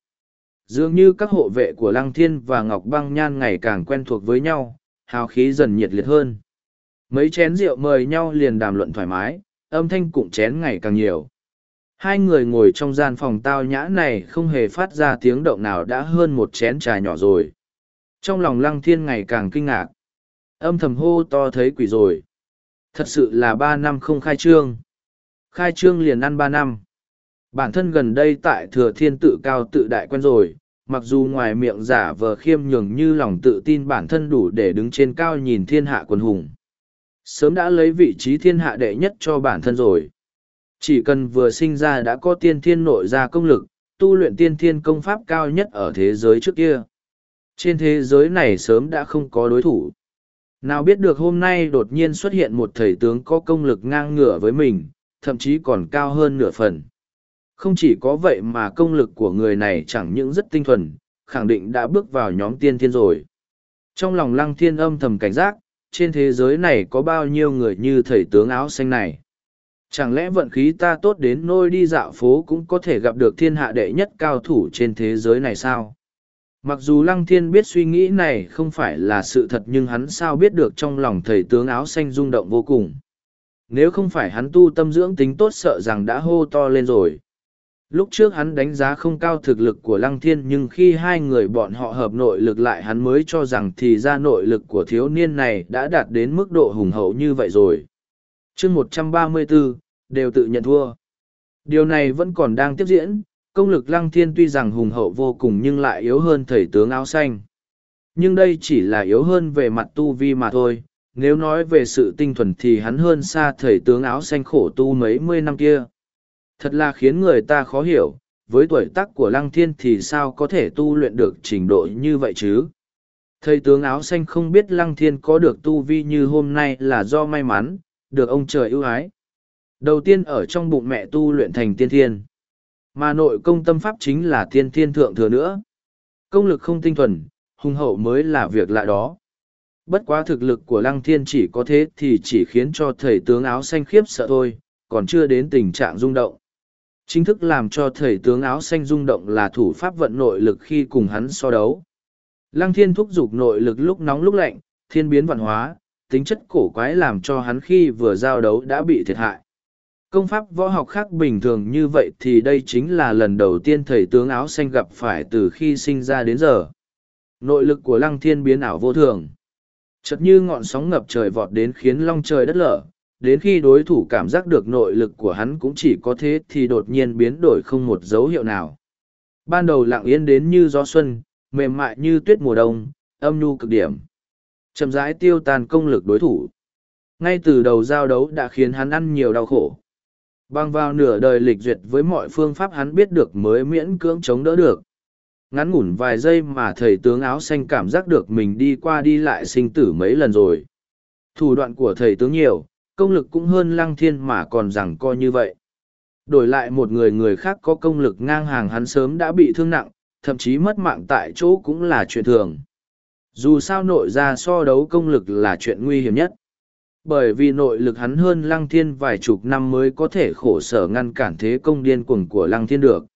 Dường như các hộ vệ của lăng thiên và ngọc băng nhan ngày càng quen thuộc với nhau, hào khí dần nhiệt liệt hơn. Mấy chén rượu mời nhau liền đàm luận thoải mái âm thanh cụng chén ngày càng nhiều. Hai người ngồi trong gian phòng tao nhã này không hề phát ra tiếng động nào đã hơn một chén trà nhỏ rồi. Trong lòng lăng thiên ngày càng kinh ngạc. Âm thầm hô to thấy quỷ rồi. Thật sự là ba năm không khai trương. Khai trương liền ăn ba năm. Bản thân gần đây tại thừa thiên tự cao tự đại quen rồi, mặc dù ngoài miệng giả vờ khiêm nhường như lòng tự tin bản thân đủ để đứng trên cao nhìn thiên hạ quần hùng sớm đã lấy vị trí thiên hạ đệ nhất cho bản thân rồi. Chỉ cần vừa sinh ra đã có tiên thiên nội gia công lực tu luyện tiên thiên công pháp cao nhất ở thế giới trước kia. Trên thế giới này sớm đã không có đối thủ. Nào biết được hôm nay đột nhiên xuất hiện một thầy tướng có công lực ngang ngửa với mình thậm chí còn cao hơn nửa phần. Không chỉ có vậy mà công lực của người này chẳng những rất tinh thuần, khẳng định đã bước vào nhóm tiên thiên rồi. Trong lòng lăng thiên âm thầm cảnh giác, trên thế giới này có bao nhiêu người như thầy tướng áo xanh này. Chẳng lẽ vận khí ta tốt đến nôi đi dạo phố cũng có thể gặp được thiên hạ đệ nhất cao thủ trên thế giới này sao? Mặc dù Lăng Thiên biết suy nghĩ này không phải là sự thật nhưng hắn sao biết được trong lòng thầy tướng áo xanh rung động vô cùng. Nếu không phải hắn tu tâm dưỡng tính tốt sợ rằng đã hô to lên rồi. Lúc trước hắn đánh giá không cao thực lực của Lăng Thiên nhưng khi hai người bọn họ hợp nội lực lại hắn mới cho rằng thì ra nội lực của thiếu niên này đã đạt đến mức độ hùng hậu như vậy rồi. chương một trăm ba mươi bốn đều tự nhận thua. Điều này vẫn còn đang tiếp diễn, công lực lăng thiên tuy rằng hùng hậu vô cùng nhưng lại yếu hơn thầy tướng áo xanh. Nhưng đây chỉ là yếu hơn về mặt tu vi mà thôi, nếu nói về sự tinh thuần thì hắn hơn xa thầy tướng áo xanh khổ tu mấy mươi năm kia thật là khiến người ta khó hiểu, với tuổi tác của lăng thiên thì sao có thể tu luyện được trình độ như vậy chứ? Thầy tướng áo xanh không biết lăng thiên có được tu vi như hôm nay là do may mắn, được ông trời ưu ái. Đầu tiên ở trong bụng mẹ tu luyện thành tiên thiên. Mà nội công tâm pháp chính là tiên thiên thượng thừa nữa. Công lực không tinh thuần, hùng hậu mới là việc lạ đó. Bất quá thực lực của lăng thiên chỉ có thế thì chỉ khiến cho thầy tướng áo xanh khiếp sợ thôi, còn chưa đến tình trạng rung động chính thức làm cho thầy tướng áo xanh rung động là thủ pháp vận nội lực khi cùng hắn so đấu. Lăng thiên thúc giục nội lực lúc nóng lúc lạnh, thiên biến văn hóa, tính chất cổ quái làm cho hắn khi vừa giao đấu đã bị thiệt hại. Công pháp võ học khác bình thường như vậy thì đây chính là lần đầu tiên thầy tướng áo xanh gặp phải từ khi sinh ra đến giờ. Nội lực của lăng thiên biến ảo vô thường. Chật như ngọn sóng ngập trời vọt đến khiến long trời đất lở đến khi đối thủ cảm giác được nội lực của hắn cũng chỉ có thế thì đột nhiên biến đổi không một dấu hiệu nào. Ban đầu lặng yên đến như gió xuân, mềm mại như tuyết mùa đông, âm nhu cực điểm. Chậm rãi tiêu tan công lực đối thủ. Ngay từ đầu giao đấu đã khiến hắn ăn nhiều đau khổ. Bằng vào nửa đời lịch duyệt với mọi phương pháp hắn biết được mới miễn cưỡng chống đỡ được. Ngắn ngủn vài giây mà thầy tướng áo xanh cảm giác được mình đi qua đi lại sinh tử mấy lần rồi. Thủ đoạn của thầy tướng nhiều công lực cũng hơn lăng thiên mà còn rằng coi như vậy. Đổi lại một người người khác có công lực ngang hàng hắn sớm đã bị thương nặng, thậm chí mất mạng tại chỗ cũng là chuyện thường. Dù sao nội ra so đấu công lực là chuyện nguy hiểm nhất. Bởi vì nội lực hắn hơn lăng thiên vài chục năm mới có thể khổ sở ngăn cản thế công điên cuồng của lăng thiên được.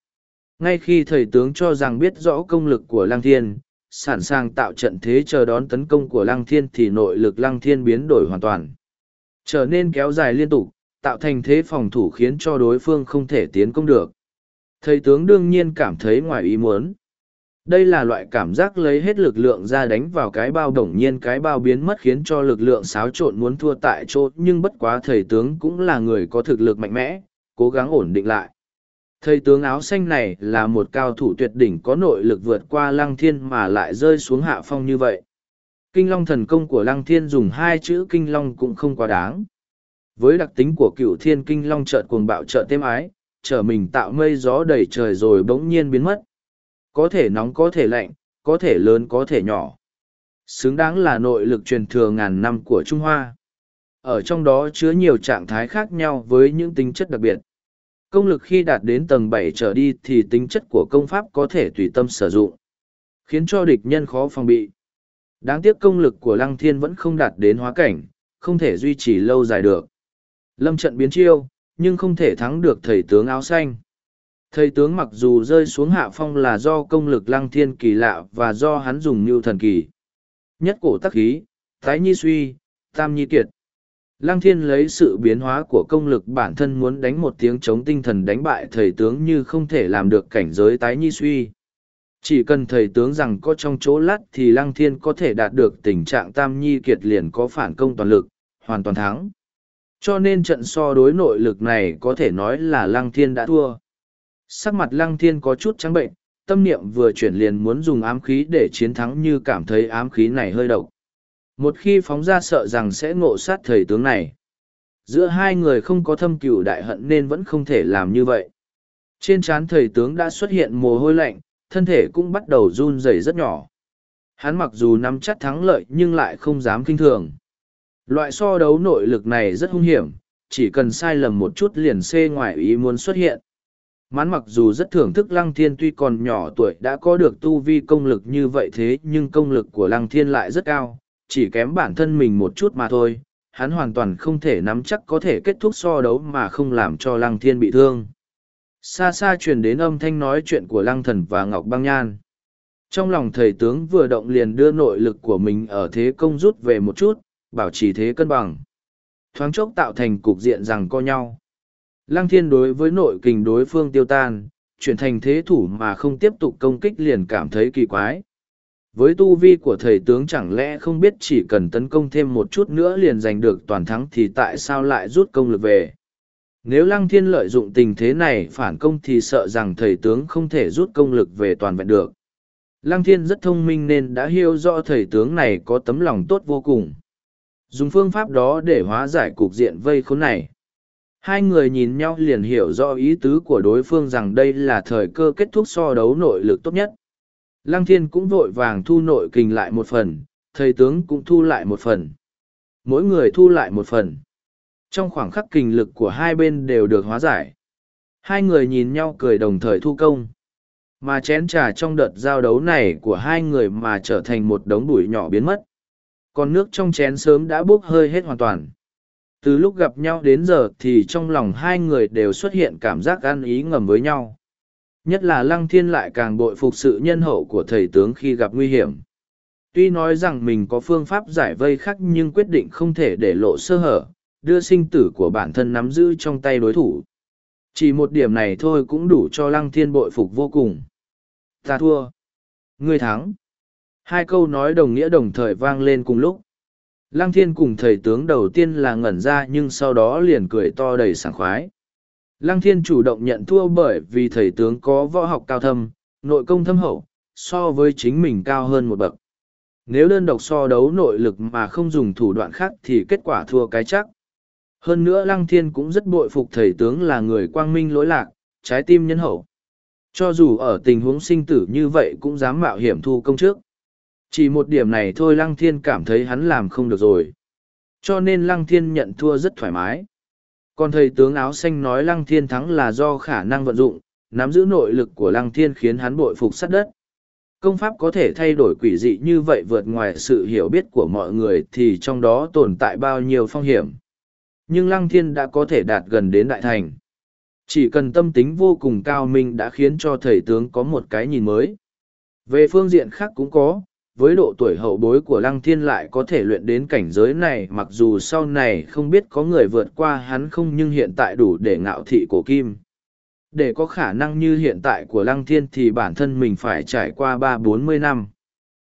Ngay khi thầy tướng cho rằng biết rõ công lực của lăng thiên, sẵn sàng tạo trận thế chờ đón tấn công của lăng thiên thì nội lực lăng thiên biến đổi hoàn toàn trở nên kéo dài liên tục, tạo thành thế phòng thủ khiến cho đối phương không thể tiến công được. Thầy tướng đương nhiên cảm thấy ngoài ý muốn. Đây là loại cảm giác lấy hết lực lượng ra đánh vào cái bao đồng nhiên cái bao biến mất khiến cho lực lượng xáo trộn muốn thua tại chỗ, nhưng bất quá thầy tướng cũng là người có thực lực mạnh mẽ, cố gắng ổn định lại. Thầy tướng áo xanh này là một cao thủ tuyệt đỉnh có nội lực vượt qua lăng thiên mà lại rơi xuống hạ phong như vậy kinh long thần công của lăng thiên dùng hai chữ kinh long cũng không quá đáng. Với đặc tính của cựu thiên kinh long trợt cuồng bạo trợt têm ái, trở mình tạo mây gió đầy trời rồi bỗng nhiên biến mất. Có thể nóng có thể lạnh, có thể lớn có thể nhỏ. Xứng đáng là nội lực truyền thừa ngàn năm của trung hoa. Ở trong đó chứa nhiều trạng thái khác nhau với những tính chất đặc biệt. Công lực khi đạt đến tầng bảy trở đi thì tính chất của công pháp có thể tùy tâm sử dụng, khiến cho địch nhân khó phòng bị đáng tiếc công lực của lăng thiên vẫn không đạt đến hóa cảnh, không thể duy trì lâu dài được. Lâm trận biến chiêu, nhưng không thể thắng được thầy tướng áo xanh. Thầy tướng mặc dù rơi xuống hạ phong là do công lực lăng thiên kỳ lạ và do hắn dùng mưu thần kỳ. Nhất cổ tắc khí tái nhi suy, tam nhi kiệt. Lăng thiên lấy sự biến hóa của công lực bản thân muốn đánh một tiếng chống tinh thần đánh bại thầy tướng như không thể làm được cảnh giới tái nhi suy. Chỉ cần thầy tướng rằng có trong chỗ lát thì lăng thiên có thể đạt được tình trạng tam nhi kiệt liền có phản công toàn lực, hoàn toàn thắng. Cho nên trận so đối nội lực này có thể nói là lăng thiên đã thua. Sắc mặt lăng thiên có chút trắng bệnh, tâm niệm vừa chuyển liền muốn dùng ám khí để chiến thắng như cảm thấy ám khí này hơi độc. Một khi phóng ra sợ rằng sẽ ngộ sát thầy tướng này. Giữa hai người không có thâm cừu đại hận nên vẫn không thể làm như vậy. Trên trán thầy tướng đã xuất hiện mồ hôi lạnh, thân thể cũng bắt đầu run rẩy rất nhỏ. Hắn mặc dù nắm chắc thắng lợi nhưng lại không dám kinh thường. Loại so đấu nội lực này rất hung hiểm, chỉ cần sai lầm một chút liền xê ngoài ý muốn xuất hiện. Mán mặc dù rất thưởng thức Lăng Thiên tuy còn nhỏ tuổi đã có được tu vi công lực như vậy thế nhưng công lực của Lăng Thiên lại rất cao, chỉ kém bản thân mình một chút mà thôi, hắn hoàn toàn không thể nắm chắc có thể kết thúc so đấu mà không làm cho Lăng Thiên bị thương. Xa xa truyền đến âm thanh nói chuyện của Lăng Thần và Ngọc Băng Nhan. Trong lòng thầy tướng vừa động liền đưa nội lực của mình ở thế công rút về một chút, bảo trì thế cân bằng. Thoáng chốc tạo thành cục diện rằng co nhau. Lăng thiên đối với nội kình đối phương tiêu tan, chuyển thành thế thủ mà không tiếp tục công kích liền cảm thấy kỳ quái. Với tu vi của thầy tướng chẳng lẽ không biết chỉ cần tấn công thêm một chút nữa liền giành được toàn thắng thì tại sao lại rút công lực về? Nếu Lăng Thiên lợi dụng tình thế này phản công thì sợ rằng thầy tướng không thể rút công lực về toàn vẹn được. Lăng Thiên rất thông minh nên đã hiểu rõ thầy tướng này có tấm lòng tốt vô cùng. Dùng phương pháp đó để hóa giải cục diện vây khốn này. Hai người nhìn nhau liền hiểu rõ ý tứ của đối phương rằng đây là thời cơ kết thúc so đấu nội lực tốt nhất. Lăng thiên cũng vội vàng thu nội kình lại một phần, thầy tướng cũng thu lại một phần. Mỗi người thu lại một phần. Trong khoảng khắc kình lực của hai bên đều được hóa giải. Hai người nhìn nhau cười đồng thời thu công. Mà chén trà trong đợt giao đấu này của hai người mà trở thành một đống bụi nhỏ biến mất. Còn nước trong chén sớm đã bốc hơi hết hoàn toàn. Từ lúc gặp nhau đến giờ thì trong lòng hai người đều xuất hiện cảm giác ăn ý ngầm với nhau Nhất là Lăng Thiên lại càng bội phục sự nhân hậu của thầy tướng khi gặp nguy hiểm. Tuy nói rằng mình có phương pháp giải vây khác nhưng quyết định không thể để lộ sơ hở, đưa sinh tử của bản thân nắm giữ trong tay đối thủ. Chỉ một điểm này thôi cũng đủ cho Lăng Thiên bội phục vô cùng. Ta thua. Ngươi thắng. Hai câu nói đồng nghĩa đồng thời vang lên cùng lúc. Lăng Thiên cùng thầy tướng đầu tiên là ngẩn ra nhưng sau đó liền cười to đầy sảng khoái. Lăng thiên chủ động nhận thua bởi vì thầy tướng có võ học cao thâm, nội công thâm hậu, so với chính mình cao hơn một bậc. Nếu đơn độc so đấu nội lực mà không dùng thủ đoạn khác thì kết quả thua cái chắc. Hơn nữa Lăng Thiên cũng rất bội phục thầy tướng là người quang minh lỗi lạc, trái tim nhân hậu. Cho dù ở tình huống sinh tử như vậy cũng dám mạo hiểm thu công trước. Chỉ một điểm này thôi Lăng Thiên cảm thấy hắn làm không được rồi. Cho nên Lăng Thiên nhận thua rất thoải mái. Còn thầy tướng áo xanh nói Lăng Thiên thắng là do khả năng vận dụng, nắm giữ nội lực của Lăng Thiên khiến hắn bội phục sát đất. Công pháp có thể thay đổi quỷ dị như vậy vượt ngoài sự hiểu biết của mọi người thì trong đó tồn tại bao nhiêu phong hiểm. Nhưng Lăng Thiên đã có thể đạt gần đến đại thành. Chỉ cần tâm tính vô cùng cao minh đã khiến cho thầy tướng có một cái nhìn mới. Về phương diện khác cũng có, với độ tuổi hậu bối của lăng thiên lại có thể luyện đến cảnh giới này mặc dù sau này không biết có người vượt qua hắn không nhưng hiện tại đủ để ngạo thị cổ kim để có khả năng như hiện tại của lăng thiên thì bản thân mình phải trải qua ba bốn mươi năm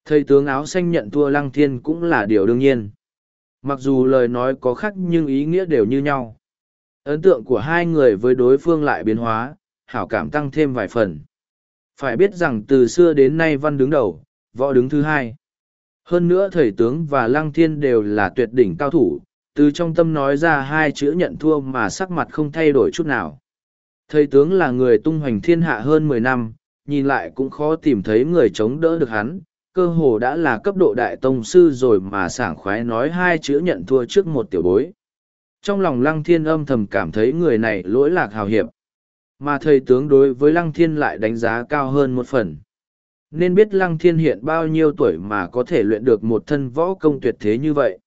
thầy tướng áo xanh nhận thua lăng thiên cũng là điều đương nhiên mặc dù lời nói có khác nhưng ý nghĩa đều như nhau ấn tượng của hai người với đối phương lại biến hóa hảo cảm tăng thêm vài phần phải biết rằng từ xưa đến nay văn đứng đầu võ đứng thứ hai. Hơn nữa thầy tướng và lăng thiên đều là tuyệt đỉnh cao thủ, từ trong tâm nói ra hai chữ nhận thua mà sắc mặt không thay đổi chút nào. Thầy tướng là người tung hoành thiên hạ hơn mười năm, nhìn lại cũng khó tìm thấy người chống đỡ được hắn, cơ hồ đã là cấp độ đại tông sư rồi mà sảng khoái nói hai chữ nhận thua trước một tiểu bối. Trong lòng lăng thiên âm thầm cảm thấy người này lỗi lạc hào hiệp, mà thầy tướng đối với lăng thiên lại đánh giá cao hơn một phần nên biết lăng thiên hiện bao nhiêu tuổi mà có thể luyện được một thân võ công tuyệt thế như vậy.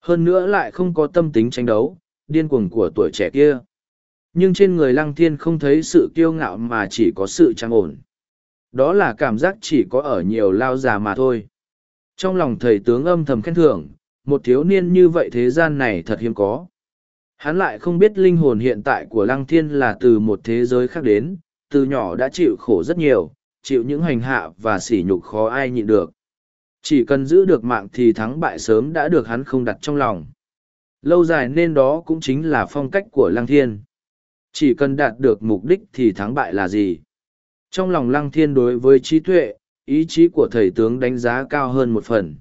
Hơn nữa lại không có tâm tính tranh đấu, điên cuồng của tuổi trẻ kia. Nhưng trên người lăng thiên không thấy sự kiêu ngạo mà chỉ có sự trang ổn. Đó là cảm giác chỉ có ở nhiều lao già mà thôi. Trong lòng thầy tướng âm thầm khen thưởng, một thiếu niên như vậy thế gian này thật hiếm có. Hắn lại không biết linh hồn hiện tại của lăng thiên là từ một thế giới khác đến, từ nhỏ đã chịu khổ rất nhiều, chịu những hành hạ và sỉ nhục khó ai nhịn được. Chỉ cần giữ được mạng thì thắng bại sớm đã được hắn không đặt trong lòng. Lâu dài nên đó cũng chính là phong cách của Lăng Thiên. Chỉ cần đạt được mục đích thì thắng bại là gì? Trong lòng Lăng Thiên đối với trí tuệ, ý chí của thầy tướng đánh giá cao hơn một phần.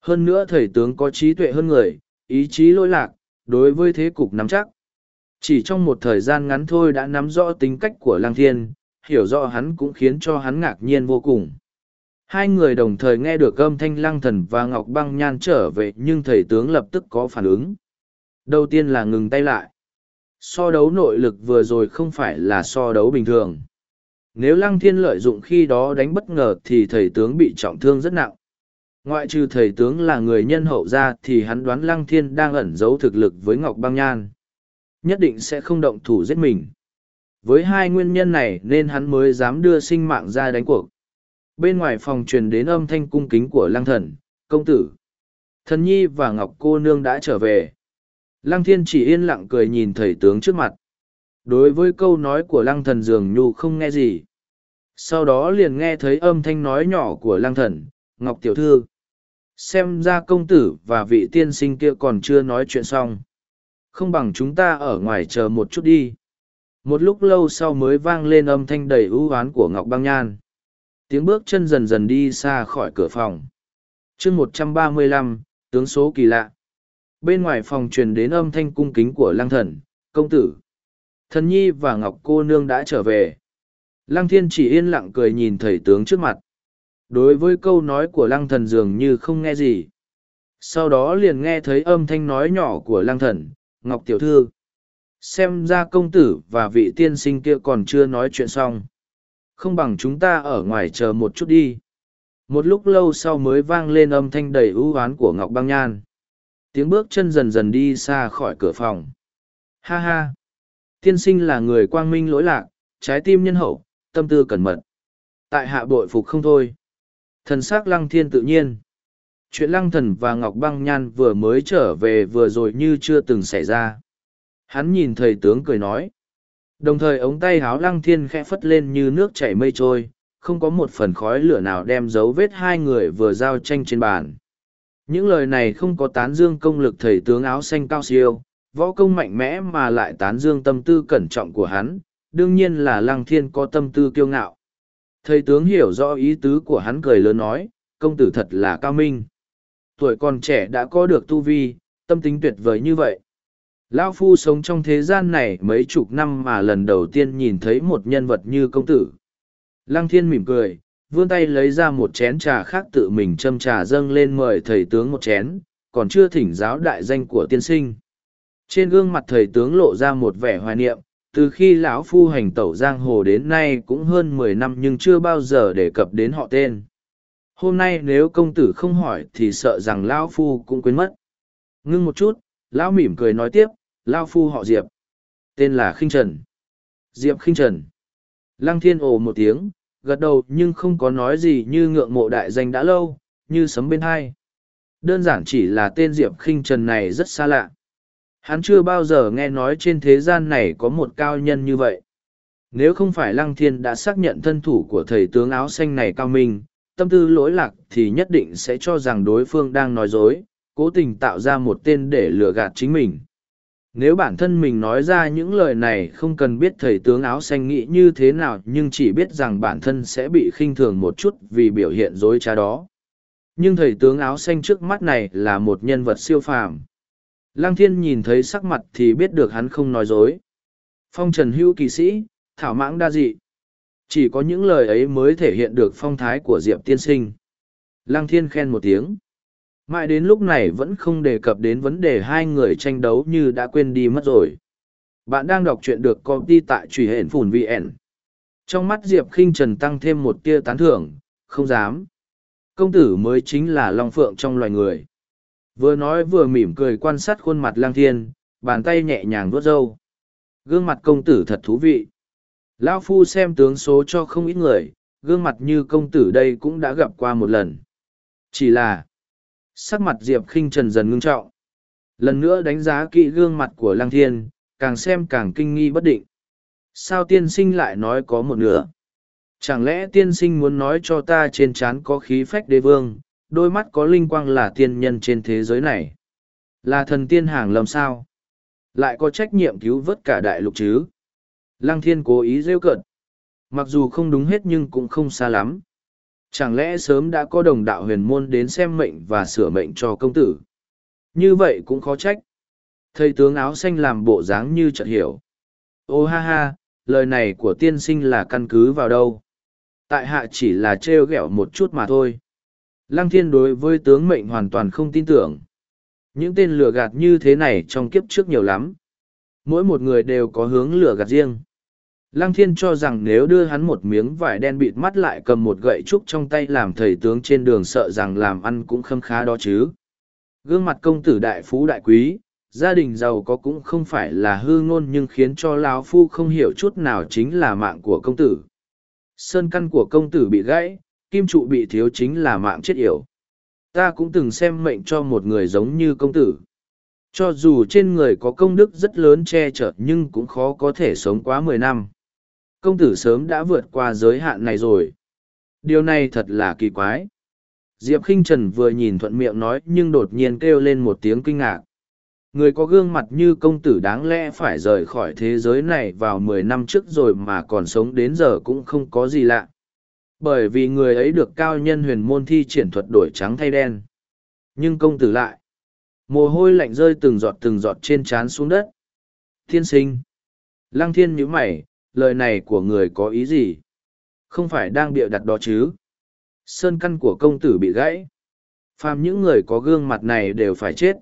Hơn nữa thầy tướng có trí tuệ hơn người, ý chí lỗi lạc, đối với thế cục nắm chắc. Chỉ trong một thời gian ngắn thôi đã nắm rõ tính cách của Lăng Thiên, hiểu rõ hắn cũng khiến cho hắn ngạc nhiên vô cùng. Hai người đồng thời nghe được âm thanh lăng thần và Ngọc Băng Nhan trở về nhưng thầy tướng lập tức có phản ứng. Đầu tiên là ngừng tay lại. So đấu nội lực vừa rồi không phải là so đấu bình thường. Nếu lăng thiên lợi dụng khi đó đánh bất ngờ thì thầy tướng bị trọng thương rất nặng. Ngoại trừ thầy tướng là người nhân hậu ra thì hắn đoán lăng thiên đang ẩn giấu thực lực với Ngọc Băng Nhan. Nhất định sẽ không động thủ giết mình. Với hai nguyên nhân này nên hắn mới dám đưa sinh mạng ra đánh cuộc. Bên ngoài phòng truyền đến âm thanh cung kính của lăng thần, công tử. Thần nhi và ngọc cô nương đã trở về. Lăng thiên chỉ yên lặng cười nhìn thầy tướng trước mặt. Đối với câu nói của lăng thần dường nhu không nghe gì. Sau đó liền nghe thấy âm thanh nói nhỏ của lăng thần, ngọc tiểu thư. Xem ra công tử và vị tiên sinh kia còn chưa nói chuyện xong. Không bằng chúng ta ở ngoài chờ một chút đi. Một lúc lâu sau mới vang lên âm thanh đầy ưu oán của ngọc băng nhan. Tiếng bước chân dần dần đi xa khỏi cửa phòng. Chương một trăm ba mươi lăm tướng số kỳ lạ. Bên ngoài phòng truyền đến âm thanh cung kính của lăng thần công tử thần nhi và ngọc cô nương đã trở về. Lăng thiên chỉ yên lặng cười nhìn thầy tướng trước mặt. Đối với câu nói của lăng thần dường như không nghe gì. Sau đó liền nghe thấy âm thanh nói nhỏ của lăng thần, ngọc tiểu thư, xem ra công tử và vị tiên sinh kia còn chưa nói chuyện xong. Không bằng chúng ta ở ngoài chờ một chút đi. Một lúc lâu sau mới vang lên âm thanh đầy ưu oán của ngọc băng nhan. Tiếng bước chân dần dần đi xa khỏi cửa phòng. Ha ha! Tiên sinh là người quang minh lỗi lạc, trái tim nhân hậu, tâm tư cẩn mật. Tại hạ bội phục không thôi. Thần sắc lăng thiên tự nhiên. Chuyện lăng thần và ngọc băng nhan vừa mới trở về vừa rồi như chưa từng xảy ra. Hắn nhìn thầy tướng cười nói. Đồng thời ống tay háo lăng thiên khẽ phất lên như nước chảy mây trôi, không có một phần khói lửa nào đem dấu vết hai người vừa giao tranh trên bàn. Những lời này không có tán dương công lực thầy tướng áo xanh cao siêu võ công mạnh mẽ mà lại tán dương tâm tư cẩn trọng của hắn, đương nhiên là lăng thiên có tâm tư kiêu ngạo. Thầy tướng hiểu rõ ý tứ của hắn cười lớn nói, công tử thật là cao minh. Tuổi còn trẻ đã có được tu vi, tâm tính tuyệt vời như vậy. Lão phu sống trong thế gian này mấy chục năm mà lần đầu tiên nhìn thấy một nhân vật như công tử. Lăng thiên mỉm cười, vươn tay lấy ra một chén trà khác tự mình châm trà dâng lên mời thầy tướng một chén, còn chưa thỉnh giáo đại danh của tiên sinh trên gương mặt thầy tướng lộ ra một vẻ hoài niệm, từ khi lão phu hành tẩu giang hồ đến nay cũng hơn mười năm nhưng chưa bao giờ đề cập đến họ tên. Hôm nay nếu công tử không hỏi thì sợ rằng lão phu cũng quên mất. Ngưng một chút, lão mỉm cười nói tiếp, lão phu họ diệp, tên là khinh trần. Diệp khinh trần? Lăng thiên ồ một tiếng, gật đầu nhưng không có nói gì như ngượng mộ đại danh đã lâu, như sấm bên hai. Đơn giản chỉ là tên diệp khinh trần này rất xa lạ hắn chưa bao giờ nghe nói trên thế gian này có một cao nhân như vậy. Nếu không phải lăng thiên đã xác nhận thân thủ của thầy tướng áo xanh này cao minh, tâm tư lỗi lạc thì nhất định sẽ cho rằng đối phương đang nói dối, cố tình tạo ra một tên để lừa gạt chính mình. Nếu bản thân mình nói ra những lời này không cần biết thầy tướng áo xanh nghĩ như thế nào nhưng chỉ biết rằng bản thân sẽ bị khinh thường một chút vì biểu hiện dối trá đó. Nhưng thầy tướng áo xanh trước mắt này là một nhân vật siêu phàm lăng thiên nhìn thấy sắc mặt thì biết được hắn không nói dối. Phong trần hữu kỳ sĩ, thảo mãng đa dị. Chỉ có những lời ấy mới thể hiện được phong thái của diệp tiên sinh. Lăng thiên khen một tiếng. Mãi đến lúc này vẫn không đề cập đến vấn đề hai người tranh đấu như đã quên đi mất rồi. Bạn đang đọc truyện được công ty tại truy hển phùn vn trong mắt diệp khinh trần tăng thêm một tia tán thưởng, không dám. Công tử mới chính là long phượng trong loài người vừa nói vừa mỉm cười quan sát khuôn mặt lang thiên, bàn tay nhẹ nhàng vuốt râu. Gương mặt công tử thật thú vị. Lão phu xem tướng số cho không ít người, gương mặt như công tử đây cũng đã gặp qua một lần. Chỉ là, sắc mặt diệp khinh trần dần ngưng trọng. Lần nữa đánh giá kỹ gương mặt của lang thiên, càng xem càng kinh nghi bất định. Sao tiên sinh lại nói có một nửa? Chẳng lẽ tiên sinh muốn nói cho ta trên trán có khí phách đế vương đôi mắt có linh quang là tiên nhân trên thế giới này là thần tiên hàng lầm sao lại có trách nhiệm cứu vớt cả đại lục chứ lăng thiên cố ý rêu cợt mặc dù không đúng hết nhưng cũng không xa lắm Chẳng lẽ sớm đã có đồng đạo huyền môn đến xem mệnh và sửa mệnh cho công tử? Như vậy cũng khó trách. Thầy tướng áo xanh làm bộ dáng như chợt hiểu. Ô ha ha, lời này của tiên sinh là căn cứ vào đâu? Tại hạ chỉ là trêu ghẹo một chút mà thôi. Lăng thiên đối với tướng mệnh hoàn toàn không tin tưởng. Những tên lừa gạt như thế này trong kiếp trước nhiều lắm. Mỗi một người đều có hướng lừa gạt riêng. Lăng thiên cho rằng nếu đưa hắn một miếng vải đen bịt mắt lại cầm một gậy trúc trong tay làm thầy tướng trên đường sợ rằng làm ăn cũng khâm khá đó chứ. Gương mặt công tử đại phú đại quý, gia đình giàu có cũng không phải là hư ngôn nhưng khiến cho lão phu không hiểu chút nào chính là mạng của công tử. Sơn căn của công tử bị gãy, kim trụ bị thiếu chính là mạng chết yểu. Ta cũng từng xem mệnh cho một người giống như công tử. Cho dù trên người có công đức rất lớn che chở nhưng cũng khó có thể sống quá mười năm công tử sớm đã vượt qua giới hạn này rồi điều này thật là kỳ quái Diệp khinh Trần vừa nhìn thuận miệng nói nhưng đột nhiên kêu lên một tiếng kinh ngạc. Người có gương mặt như công tử đáng lẽ phải rời khỏi thế giới này vào mười năm trước rồi mà còn sống đến giờ cũng không có gì lạ. Bởi vì người ấy được cao nhân huyền môn thi triển thuật đổi trắng thay đen. Nhưng công tử lại. Mồ hôi lạnh rơi từng giọt từng giọt trên trán xuống đất. Thiên sinh. Lăng thiên nhíu mày, lời này của người có ý gì? Không phải đang bịa đặt đó chứ? Sơn căn của công tử bị gãy. Phàm những người có gương mặt này đều phải chết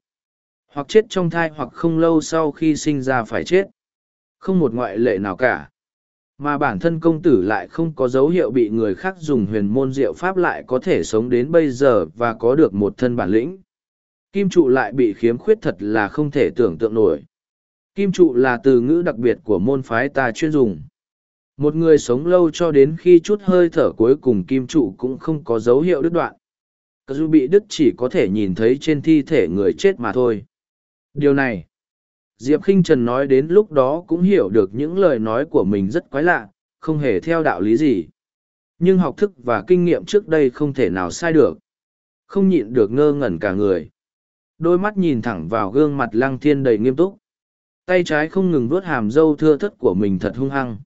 hoặc chết trong thai hoặc không lâu sau khi sinh ra phải chết không một ngoại lệ nào cả mà bản thân công tử lại không có dấu hiệu bị người khác dùng huyền môn diệu pháp lại có thể sống đến bây giờ và có được một thân bản lĩnh. Kim trụ lại bị khiếm khuyết thật là không thể tưởng tượng nổi. Kim trụ là từ ngữ đặc biệt của môn phái ta chuyên dùng. Một người sống lâu cho đến khi chút hơi thở cuối cùng kim trụ cũng không có dấu hiệu đứt đoạn. Dù bị đứt chỉ có thể nhìn thấy trên thi thể người chết mà thôi. Điều này, Diệp Kinh Trần nói đến lúc đó cũng hiểu được những lời nói của mình rất quái lạ, không hề theo đạo lý gì. Nhưng học thức và kinh nghiệm trước đây không thể nào sai được. Không nhịn được ngơ ngẩn cả người. Đôi mắt nhìn thẳng vào gương mặt lăng thiên đầy nghiêm túc. Tay trái không ngừng vuốt hàm dâu thưa thất của mình thật hung hăng.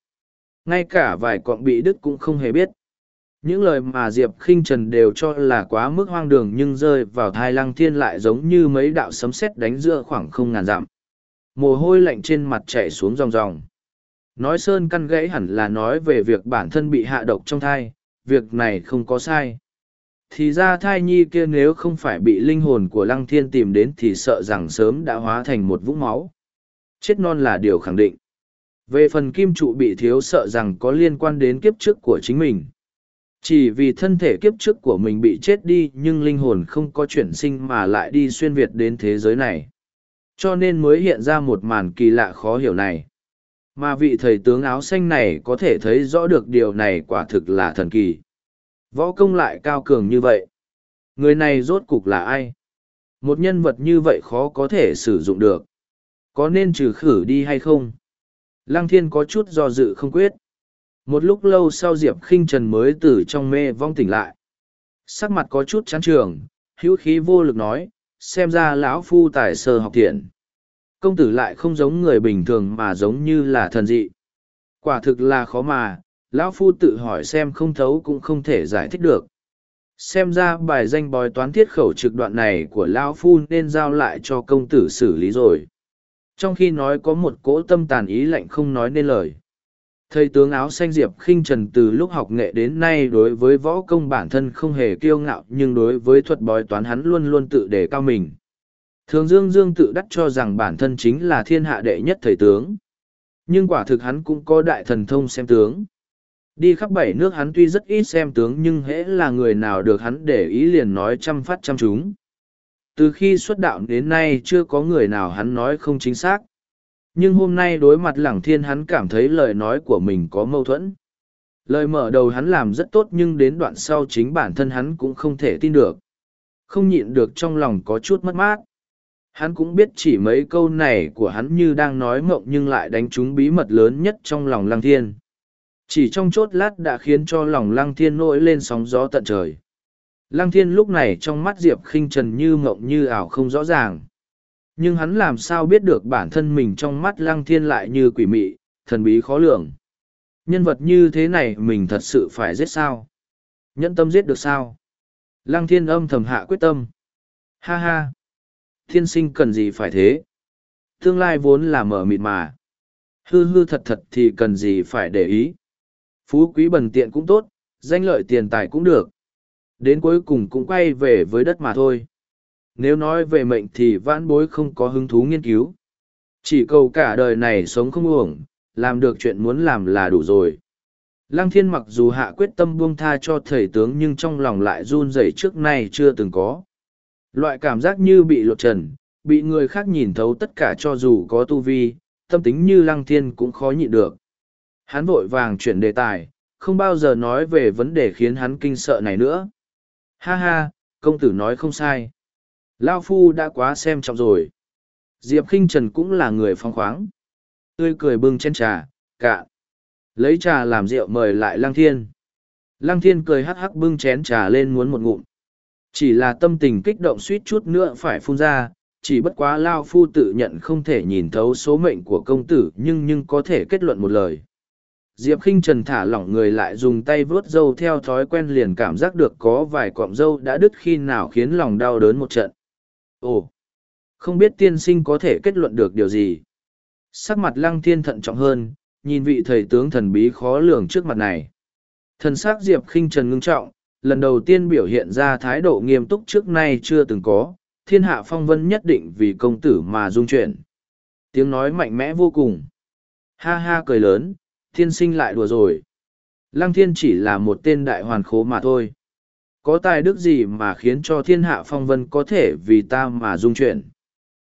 Ngay cả vài cọng bị đứt cũng không hề biết. Những lời mà Diệp khinh Trần đều cho là quá mức hoang đường nhưng rơi vào thai lăng thiên lại giống như mấy đạo sấm sét đánh giữa khoảng không ngàn dặm. Mồ hôi lạnh trên mặt chảy xuống ròng ròng. Nói sơn căn gãy hẳn là nói về việc bản thân bị hạ độc trong thai, việc này không có sai. Thì ra thai nhi kia nếu không phải bị linh hồn của lăng thiên tìm đến thì sợ rằng sớm đã hóa thành một vũng máu. Chết non là điều khẳng định. Về phần kim trụ bị thiếu sợ rằng có liên quan đến kiếp trước của chính mình chỉ vì thân thể kiếp trước của mình bị chết đi nhưng linh hồn không có chuyển sinh mà lại đi xuyên việt đến thế giới này cho nên mới hiện ra một màn kỳ lạ khó hiểu này. Mà vị thầy tướng áo xanh này có thể thấy rõ được điều này quả thực là thần kỳ. Võ công lại cao cường như vậy. Người này rốt cục là ai? Một nhân vật như vậy khó có thể sử dụng được. Có nên trừ khử đi hay không? Lăng thiên có chút do dự không quyết. Một lúc lâu sau diệp khinh trần mới từ trong mê vong tỉnh lại. Sắc mặt có chút chán trường, hữu khí vô lực nói xem ra lão phu tài sơ học thiện. Công tử lại không giống người bình thường mà giống như là thần dị. Quả thực là khó mà, lão phu tự hỏi xem không thấu cũng không thể giải thích được. Xem ra bài danh bói toán thiết khẩu trực đoạn này của lão phu nên giao lại cho công tử xử lý rồi. Trong khi nói có một cỗ tâm tàn ý lạnh không nói nên lời thầy tướng áo xanh diệp khinh trần từ lúc học nghệ đến nay đối với võ công bản thân không hề kiêu ngạo, nhưng đối với thuật bói toán hắn luôn luôn tự đề cao mình. Thường dương dương tự đắc cho rằng bản thân chính là thiên hạ đệ nhất thầy tướng. Nhưng quả thực hắn cũng có đại thần thông xem tướng. Đi khắp bảy nước hắn tuy rất ít xem tướng, nhưng hễ là người nào được hắn để ý liền nói chăm phát chăm chúng. Từ khi xuất đạo đến nay chưa có người nào hắn nói không chính xác nhưng hôm nay đối mặt lẳng thiên hắn cảm thấy lời nói của mình có mâu thuẫn. Lời mở đầu hắn làm rất tốt nhưng đến đoạn sau chính bản thân hắn cũng không thể tin được. Không nhịn được trong lòng có chút mất mát. Hắn cũng biết chỉ mấy câu này của hắn như đang nói mộng nhưng lại đánh trúng bí mật lớn nhất trong lòng lăng thiên. Chỉ trong chốt lát đã khiến cho lòng lăng thiên nổi lên sóng gió tận trời. Lăng thiên lúc này trong mắt diệp khinh trần như mộng như ảo không rõ ràng nhưng hắn làm sao biết được bản thân mình trong mắt lăng thiên lại như quỷ mị, thần bí khó lường. Nhân vật như thế này mình thật sự phải giết sao? Nhẫn tâm giết được sao? Lăng thiên âm thầm hạ quyết tâm. Ha ha! Thiên sinh cần gì phải thế? Tương lai vốn là mở mịt mà. Hư hư thật thật thì cần gì phải để ý? Phú quý bần tiện cũng tốt, danh lợi tiền tài cũng được. Đến cuối cùng cũng quay về với đất mà thôi nếu nói về mệnh thì vãn bối không có hứng thú nghiên cứu. Chỉ cầu cả đời này sống không uổng, làm được chuyện muốn làm là đủ rồi. Lăng thiên mặc dù hạ quyết tâm buông tha cho thầy tướng nhưng trong lòng lại run rẩy trước nay chưa từng có. Loại cảm giác như bị lột trần, bị người khác nhìn thấu tất cả cho dù có tu vi, tâm tính như lăng thiên cũng khó nhịn được. Hắn vội vàng chuyển đề tài, không bao giờ nói về vấn đề khiến hắn kinh sợ này nữa. Ha ha, công tử nói không sai. Lao Phu đã quá xem trọng rồi. Diệp Kinh Trần cũng là người phong khoáng. Tươi cười bưng chén trà, cạn. Lấy trà làm rượu mời lại Lăng Thiên. Lăng Thiên cười hắc hắc bưng chén trà lên muốn một ngụm. Chỉ là tâm tình kích động suýt chút nữa phải phun ra, chỉ bất quá Lao Phu tự nhận không thể nhìn thấu số mệnh của công tử nhưng nhưng có thể kết luận một lời. Diệp khinh Trần thả lỏng người lại dùng tay vớt dâu theo thói quen liền cảm giác được có vài cọng dâu đã đứt khi nào khiến lòng đau đớn một trận. Ồ! Không biết tiên sinh có thể kết luận được điều gì. Sắc mặt lăng thiên thận trọng hơn, nhìn vị thầy tướng thần bí khó lường trước mặt này. Thần sắc Diệp khinh Trần ngưng trọng, lần đầu tiên biểu hiện ra thái độ nghiêm túc trước nay chưa từng có, thiên hạ phong vân nhất định vì công tử mà dung chuyển. Tiếng nói mạnh mẽ vô cùng. Ha ha cười lớn, thiên sinh lại đùa rồi. Lăng thiên chỉ là một tên đại hoàn khố mà thôi. Có tài đức gì mà khiến cho thiên hạ phong vân có thể vì ta mà dung chuyển.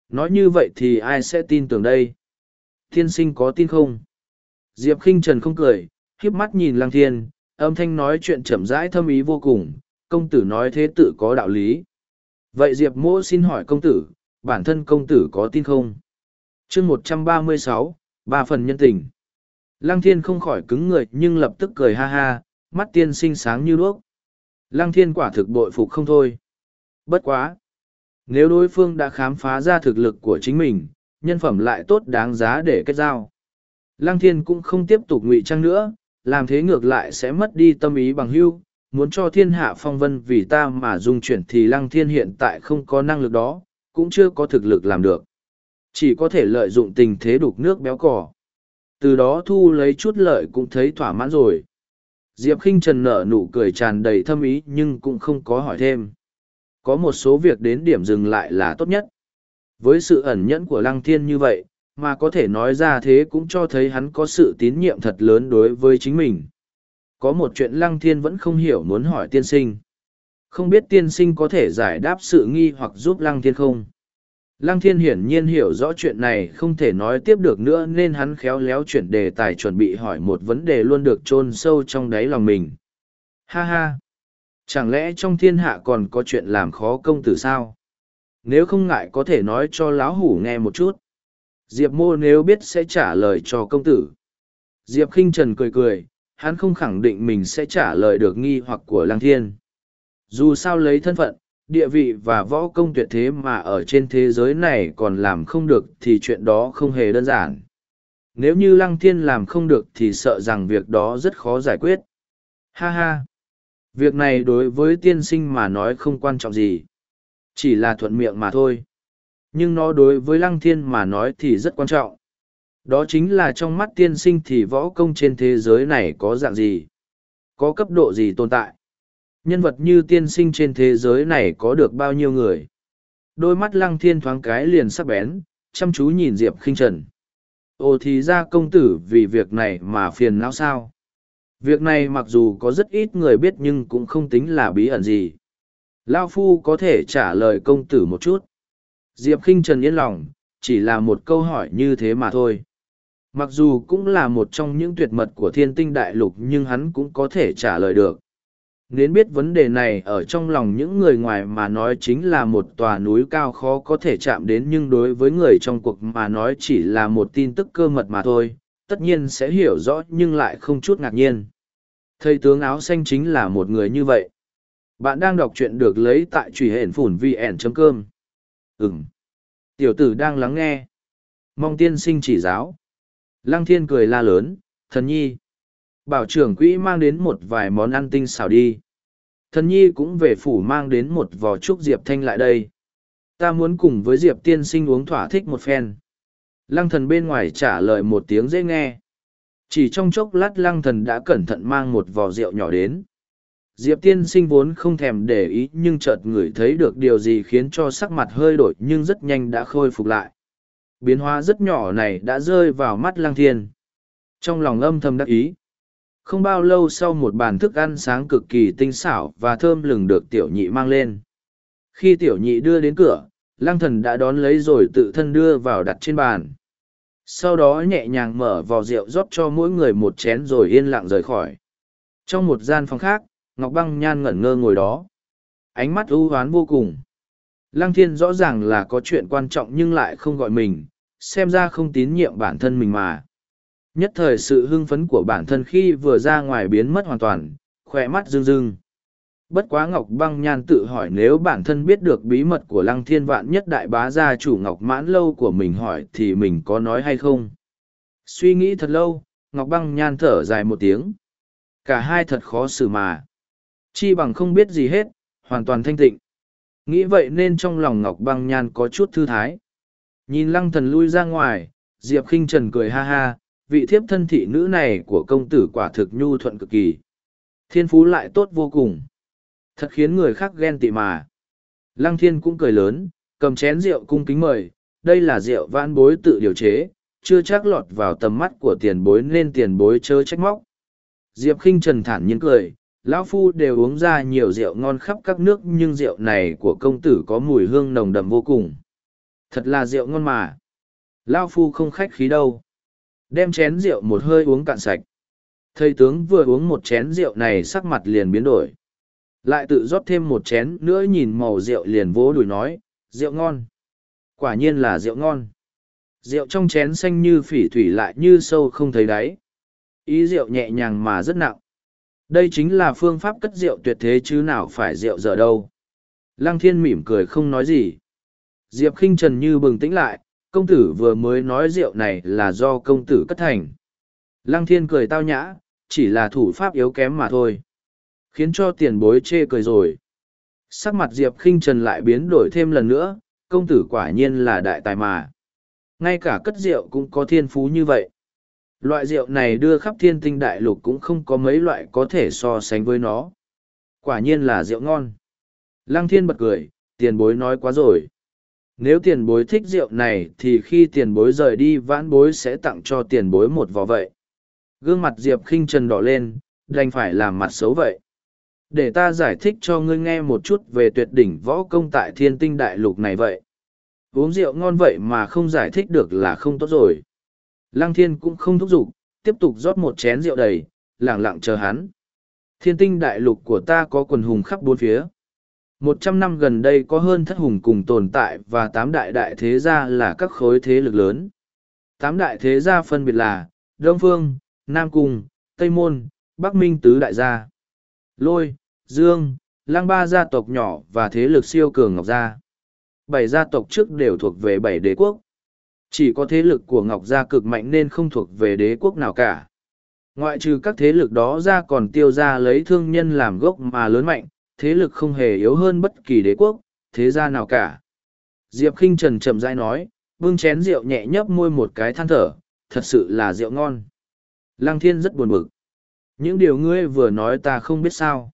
Nói như vậy thì ai sẽ tin tưởng đây? Thiên sinh có tin không? Diệp khinh Trần không cười, khiếp mắt nhìn lăng thiên, âm thanh nói chuyện chậm rãi thâm ý vô cùng, công tử nói thế tự có đạo lý. Vậy Diệp mỗ xin hỏi công tử, bản thân công tử có tin không? chương một trăm ba mươi sáu, ba phần nhân tình. Lăng thiên không khỏi cứng người nhưng lập tức cười ha ha, mắt tiên sinh sáng như đuốc. Lăng thiên quả thực bội phục không thôi. Bất quá. Nếu đối phương đã khám phá ra thực lực của chính mình, nhân phẩm lại tốt đáng giá để kết giao. Lăng thiên cũng không tiếp tục ngụy trang nữa, làm thế ngược lại sẽ mất đi tâm ý bằng hưu, muốn cho thiên hạ phong vân vì ta mà dung chuyển thì lăng thiên hiện tại không có năng lực đó, cũng chưa có thực lực làm được. Chỉ có thể lợi dụng tình thế đục nước béo cỏ. Từ đó thu lấy chút lợi cũng thấy thỏa mãn rồi. Diệp Kinh Trần nở nụ cười tràn đầy thâm ý nhưng cũng không có hỏi thêm. Có một số việc đến điểm dừng lại là tốt nhất. Với sự ẩn nhẫn của lăng thiên như vậy, mà có thể nói ra thế cũng cho thấy hắn có sự tín nhiệm thật lớn đối với chính mình. Có một chuyện lăng thiên vẫn không hiểu muốn hỏi tiên sinh. Không biết tiên sinh có thể giải đáp sự nghi hoặc giúp lăng thiên không? Lăng thiên hiển nhiên hiểu rõ chuyện này không thể nói tiếp được nữa nên hắn khéo léo chuyển đề tài chuẩn bị hỏi một vấn đề luôn được chôn sâu trong đáy lòng mình. Ha ha! Chẳng lẽ trong thiên hạ còn có chuyện làm khó công tử sao? Nếu không ngại có thể nói cho lão hủ nghe một chút. Diệp mô nếu biết sẽ trả lời cho công tử. Diệp khinh trần cười cười, hắn không khẳng định mình sẽ trả lời được nghi hoặc của lăng thiên. Dù sao lấy thân phận, địa vị và võ công tuyệt thế mà ở trên thế giới này còn làm không được thì chuyện đó không hề đơn giản. Nếu như lăng thiên làm không được thì sợ rằng việc đó rất khó giải quyết. Ha ha! Việc này đối với tiên sinh mà nói không quan trọng gì. Chỉ là thuận miệng mà thôi. Nhưng nó đối với lăng thiên mà nói thì rất quan trọng. Đó chính là trong mắt tiên sinh thì võ công trên thế giới này có dạng gì? Có cấp độ gì tồn tại? Nhân vật như tiên sinh trên thế giới này có được bao nhiêu người? Đôi mắt lăng thiên thoáng cái liền sắc bén, chăm chú nhìn Diệp khinh trần. Ồ thì ra công tử vì việc này mà phiền não sao? Việc này mặc dù có rất ít người biết nhưng cũng không tính là bí ẩn gì. Lao Phu có thể trả lời công tử một chút. Diệp khinh trần yên lòng, chỉ là một câu hỏi như thế mà thôi. Mặc dù cũng là một trong những tuyệt mật của thiên tinh đại lục nhưng hắn cũng có thể trả lời được. Nên biết vấn đề này ở trong lòng những người ngoài mà nói chính là một tòa núi cao khó có thể chạm đến nhưng đối với người trong cuộc mà nói chỉ là một tin tức cơ mật mà thôi, tất nhiên sẽ hiểu rõ nhưng lại không chút ngạc nhiên. Thầy tướng áo xanh chính là một người như vậy. Bạn đang đọc truyện được lấy tại truy hển phủn vn.com. Ừm. Tiểu tử đang lắng nghe. Mong tiên sinh chỉ giáo. Lăng thiên cười la lớn, thần nhi. Bảo trưởng quỹ mang đến một vài món ăn tinh xảo đi. Thần nhi cũng về phủ mang đến một vò trúc Diệp Thanh lại đây. Ta muốn cùng với Diệp tiên sinh uống thỏa thích một phen. Lăng thần bên ngoài trả lời một tiếng dễ nghe. Chỉ trong chốc lát lăng thần đã cẩn thận mang một vò rượu nhỏ đến. Diệp tiên sinh vốn không thèm để ý nhưng chợt ngửi thấy được điều gì khiến cho sắc mặt hơi đổi nhưng rất nhanh đã khôi phục lại. Biến hóa rất nhỏ này đã rơi vào mắt lăng thiên. Trong lòng âm thầm đắc ý. Không bao lâu sau một bàn thức ăn sáng cực kỳ tinh xảo và thơm lừng được tiểu nhị mang lên. Khi tiểu nhị đưa đến cửa, lăng thần đã đón lấy rồi tự thân đưa vào đặt trên bàn. Sau đó nhẹ nhàng mở vò rượu rót cho mỗi người một chén rồi yên lặng rời khỏi. Trong một gian phòng khác, Ngọc Băng Nhan ngẩn ngơ ngồi đó. Ánh mắt ưu hoán vô cùng. Lăng thiên rõ ràng là có chuyện quan trọng nhưng lại không gọi mình, xem ra không tín nhiệm bản thân mình mà. Nhất thời sự hưng phấn của bản thân khi vừa ra ngoài biến mất hoàn toàn, khỏe mắt rưng rưng. Bất quá Ngọc Băng Nhan tự hỏi nếu bản thân biết được bí mật của Lăng Thiên Vạn nhất đại bá gia chủ Ngọc Mãn Lâu của mình hỏi thì mình có nói hay không. Suy nghĩ thật lâu, Ngọc Băng Nhan thở dài một tiếng. Cả hai thật khó xử mà. Chi bằng không biết gì hết, hoàn toàn thanh tịnh. Nghĩ vậy nên trong lòng Ngọc Băng Nhan có chút thư thái. Nhìn lăng thần lui ra ngoài, Diệp khinh Trần cười ha ha, vị thiếp thân thị nữ này của công tử quả thực nhu thuận cực kỳ. Thiên phú lại tốt vô cùng. Thật khiến người khác ghen tị mà. Lăng thiên cũng cười lớn, cầm chén rượu cung kính mời, đây là rượu vãn bối tự điều chế, chưa chắc lọt vào tầm mắt của tiền bối nên tiền bối chớ trách móc. Diệp khinh Trần thản nhiên cười, lão phu đều uống ra nhiều rượu ngon khắp các nước nhưng rượu này của công tử có mùi hương nồng đậm vô cùng. Thật là rượu ngon mà. Lão phu không khách khí đâu. Đem chén rượu một hơi uống cạn sạch. Thầy tướng vừa uống một chén rượu này sắc mặt liền biến đổi. Lại tự rót thêm một chén nữa nhìn màu rượu liền vỗ đùi nói, rượu ngon. Quả nhiên là rượu ngon. Rượu trong chén xanh như phỉ thủy lại như sâu không thấy đáy. Ý rượu nhẹ nhàng mà rất nặng. Đây chính là phương pháp cất rượu tuyệt thế chứ nào phải rượu dở đâu. Lăng thiên mỉm cười không nói gì. Diệp khinh trần như bừng tĩnh lại, công tử vừa mới nói rượu này là do công tử cất thành. Lăng thiên cười tao nhã, chỉ là thủ pháp yếu kém mà thôi. Khiến cho tiền bối chê cười rồi. Sắc mặt Diệp khinh trần lại biến đổi thêm lần nữa, công tử quả nhiên là đại tài mà. Ngay cả cất rượu cũng có thiên phú như vậy. Loại rượu này đưa khắp thiên tinh đại lục cũng không có mấy loại có thể so sánh với nó. Quả nhiên là rượu ngon. Lăng thiên bật cười, tiền bối nói quá rồi. Nếu tiền bối thích rượu này thì khi tiền bối rời đi vãn bối sẽ tặng cho tiền bối một vò vậy. Gương mặt Diệp khinh trần đỏ lên, đành phải làm mặt xấu vậy. Để ta giải thích cho ngươi nghe một chút về tuyệt đỉnh võ công tại thiên tinh đại lục này vậy. Uống rượu ngon vậy mà không giải thích được là không tốt rồi. Lăng thiên cũng không thúc giục, tiếp tục rót một chén rượu đầy, lẳng lặng chờ hắn. Thiên tinh đại lục của ta có quần hùng khắp bốn phía. Một trăm năm gần đây có hơn thất hùng cùng tồn tại và tám đại đại thế gia là các khối thế lực lớn. Tám đại thế gia phân biệt là Đông Phương, Nam Cung, Tây Môn, Bắc Minh Tứ Đại Gia. Lôi, Dương, Lăng Ba gia tộc nhỏ và thế lực siêu cường Ngọc Gia. Bảy gia tộc trước đều thuộc về bảy đế quốc. Chỉ có thế lực của Ngọc Gia cực mạnh nên không thuộc về đế quốc nào cả. Ngoại trừ các thế lực đó ra còn tiêu ra lấy thương nhân làm gốc mà lớn mạnh, thế lực không hề yếu hơn bất kỳ đế quốc, thế gia nào cả. Diệp khinh Trần chậm rãi nói, vương chén rượu nhẹ nhấp môi một cái than thở, thật sự là rượu ngon. Lăng thiên rất buồn bực. Những điều ngươi vừa nói ta không biết sao.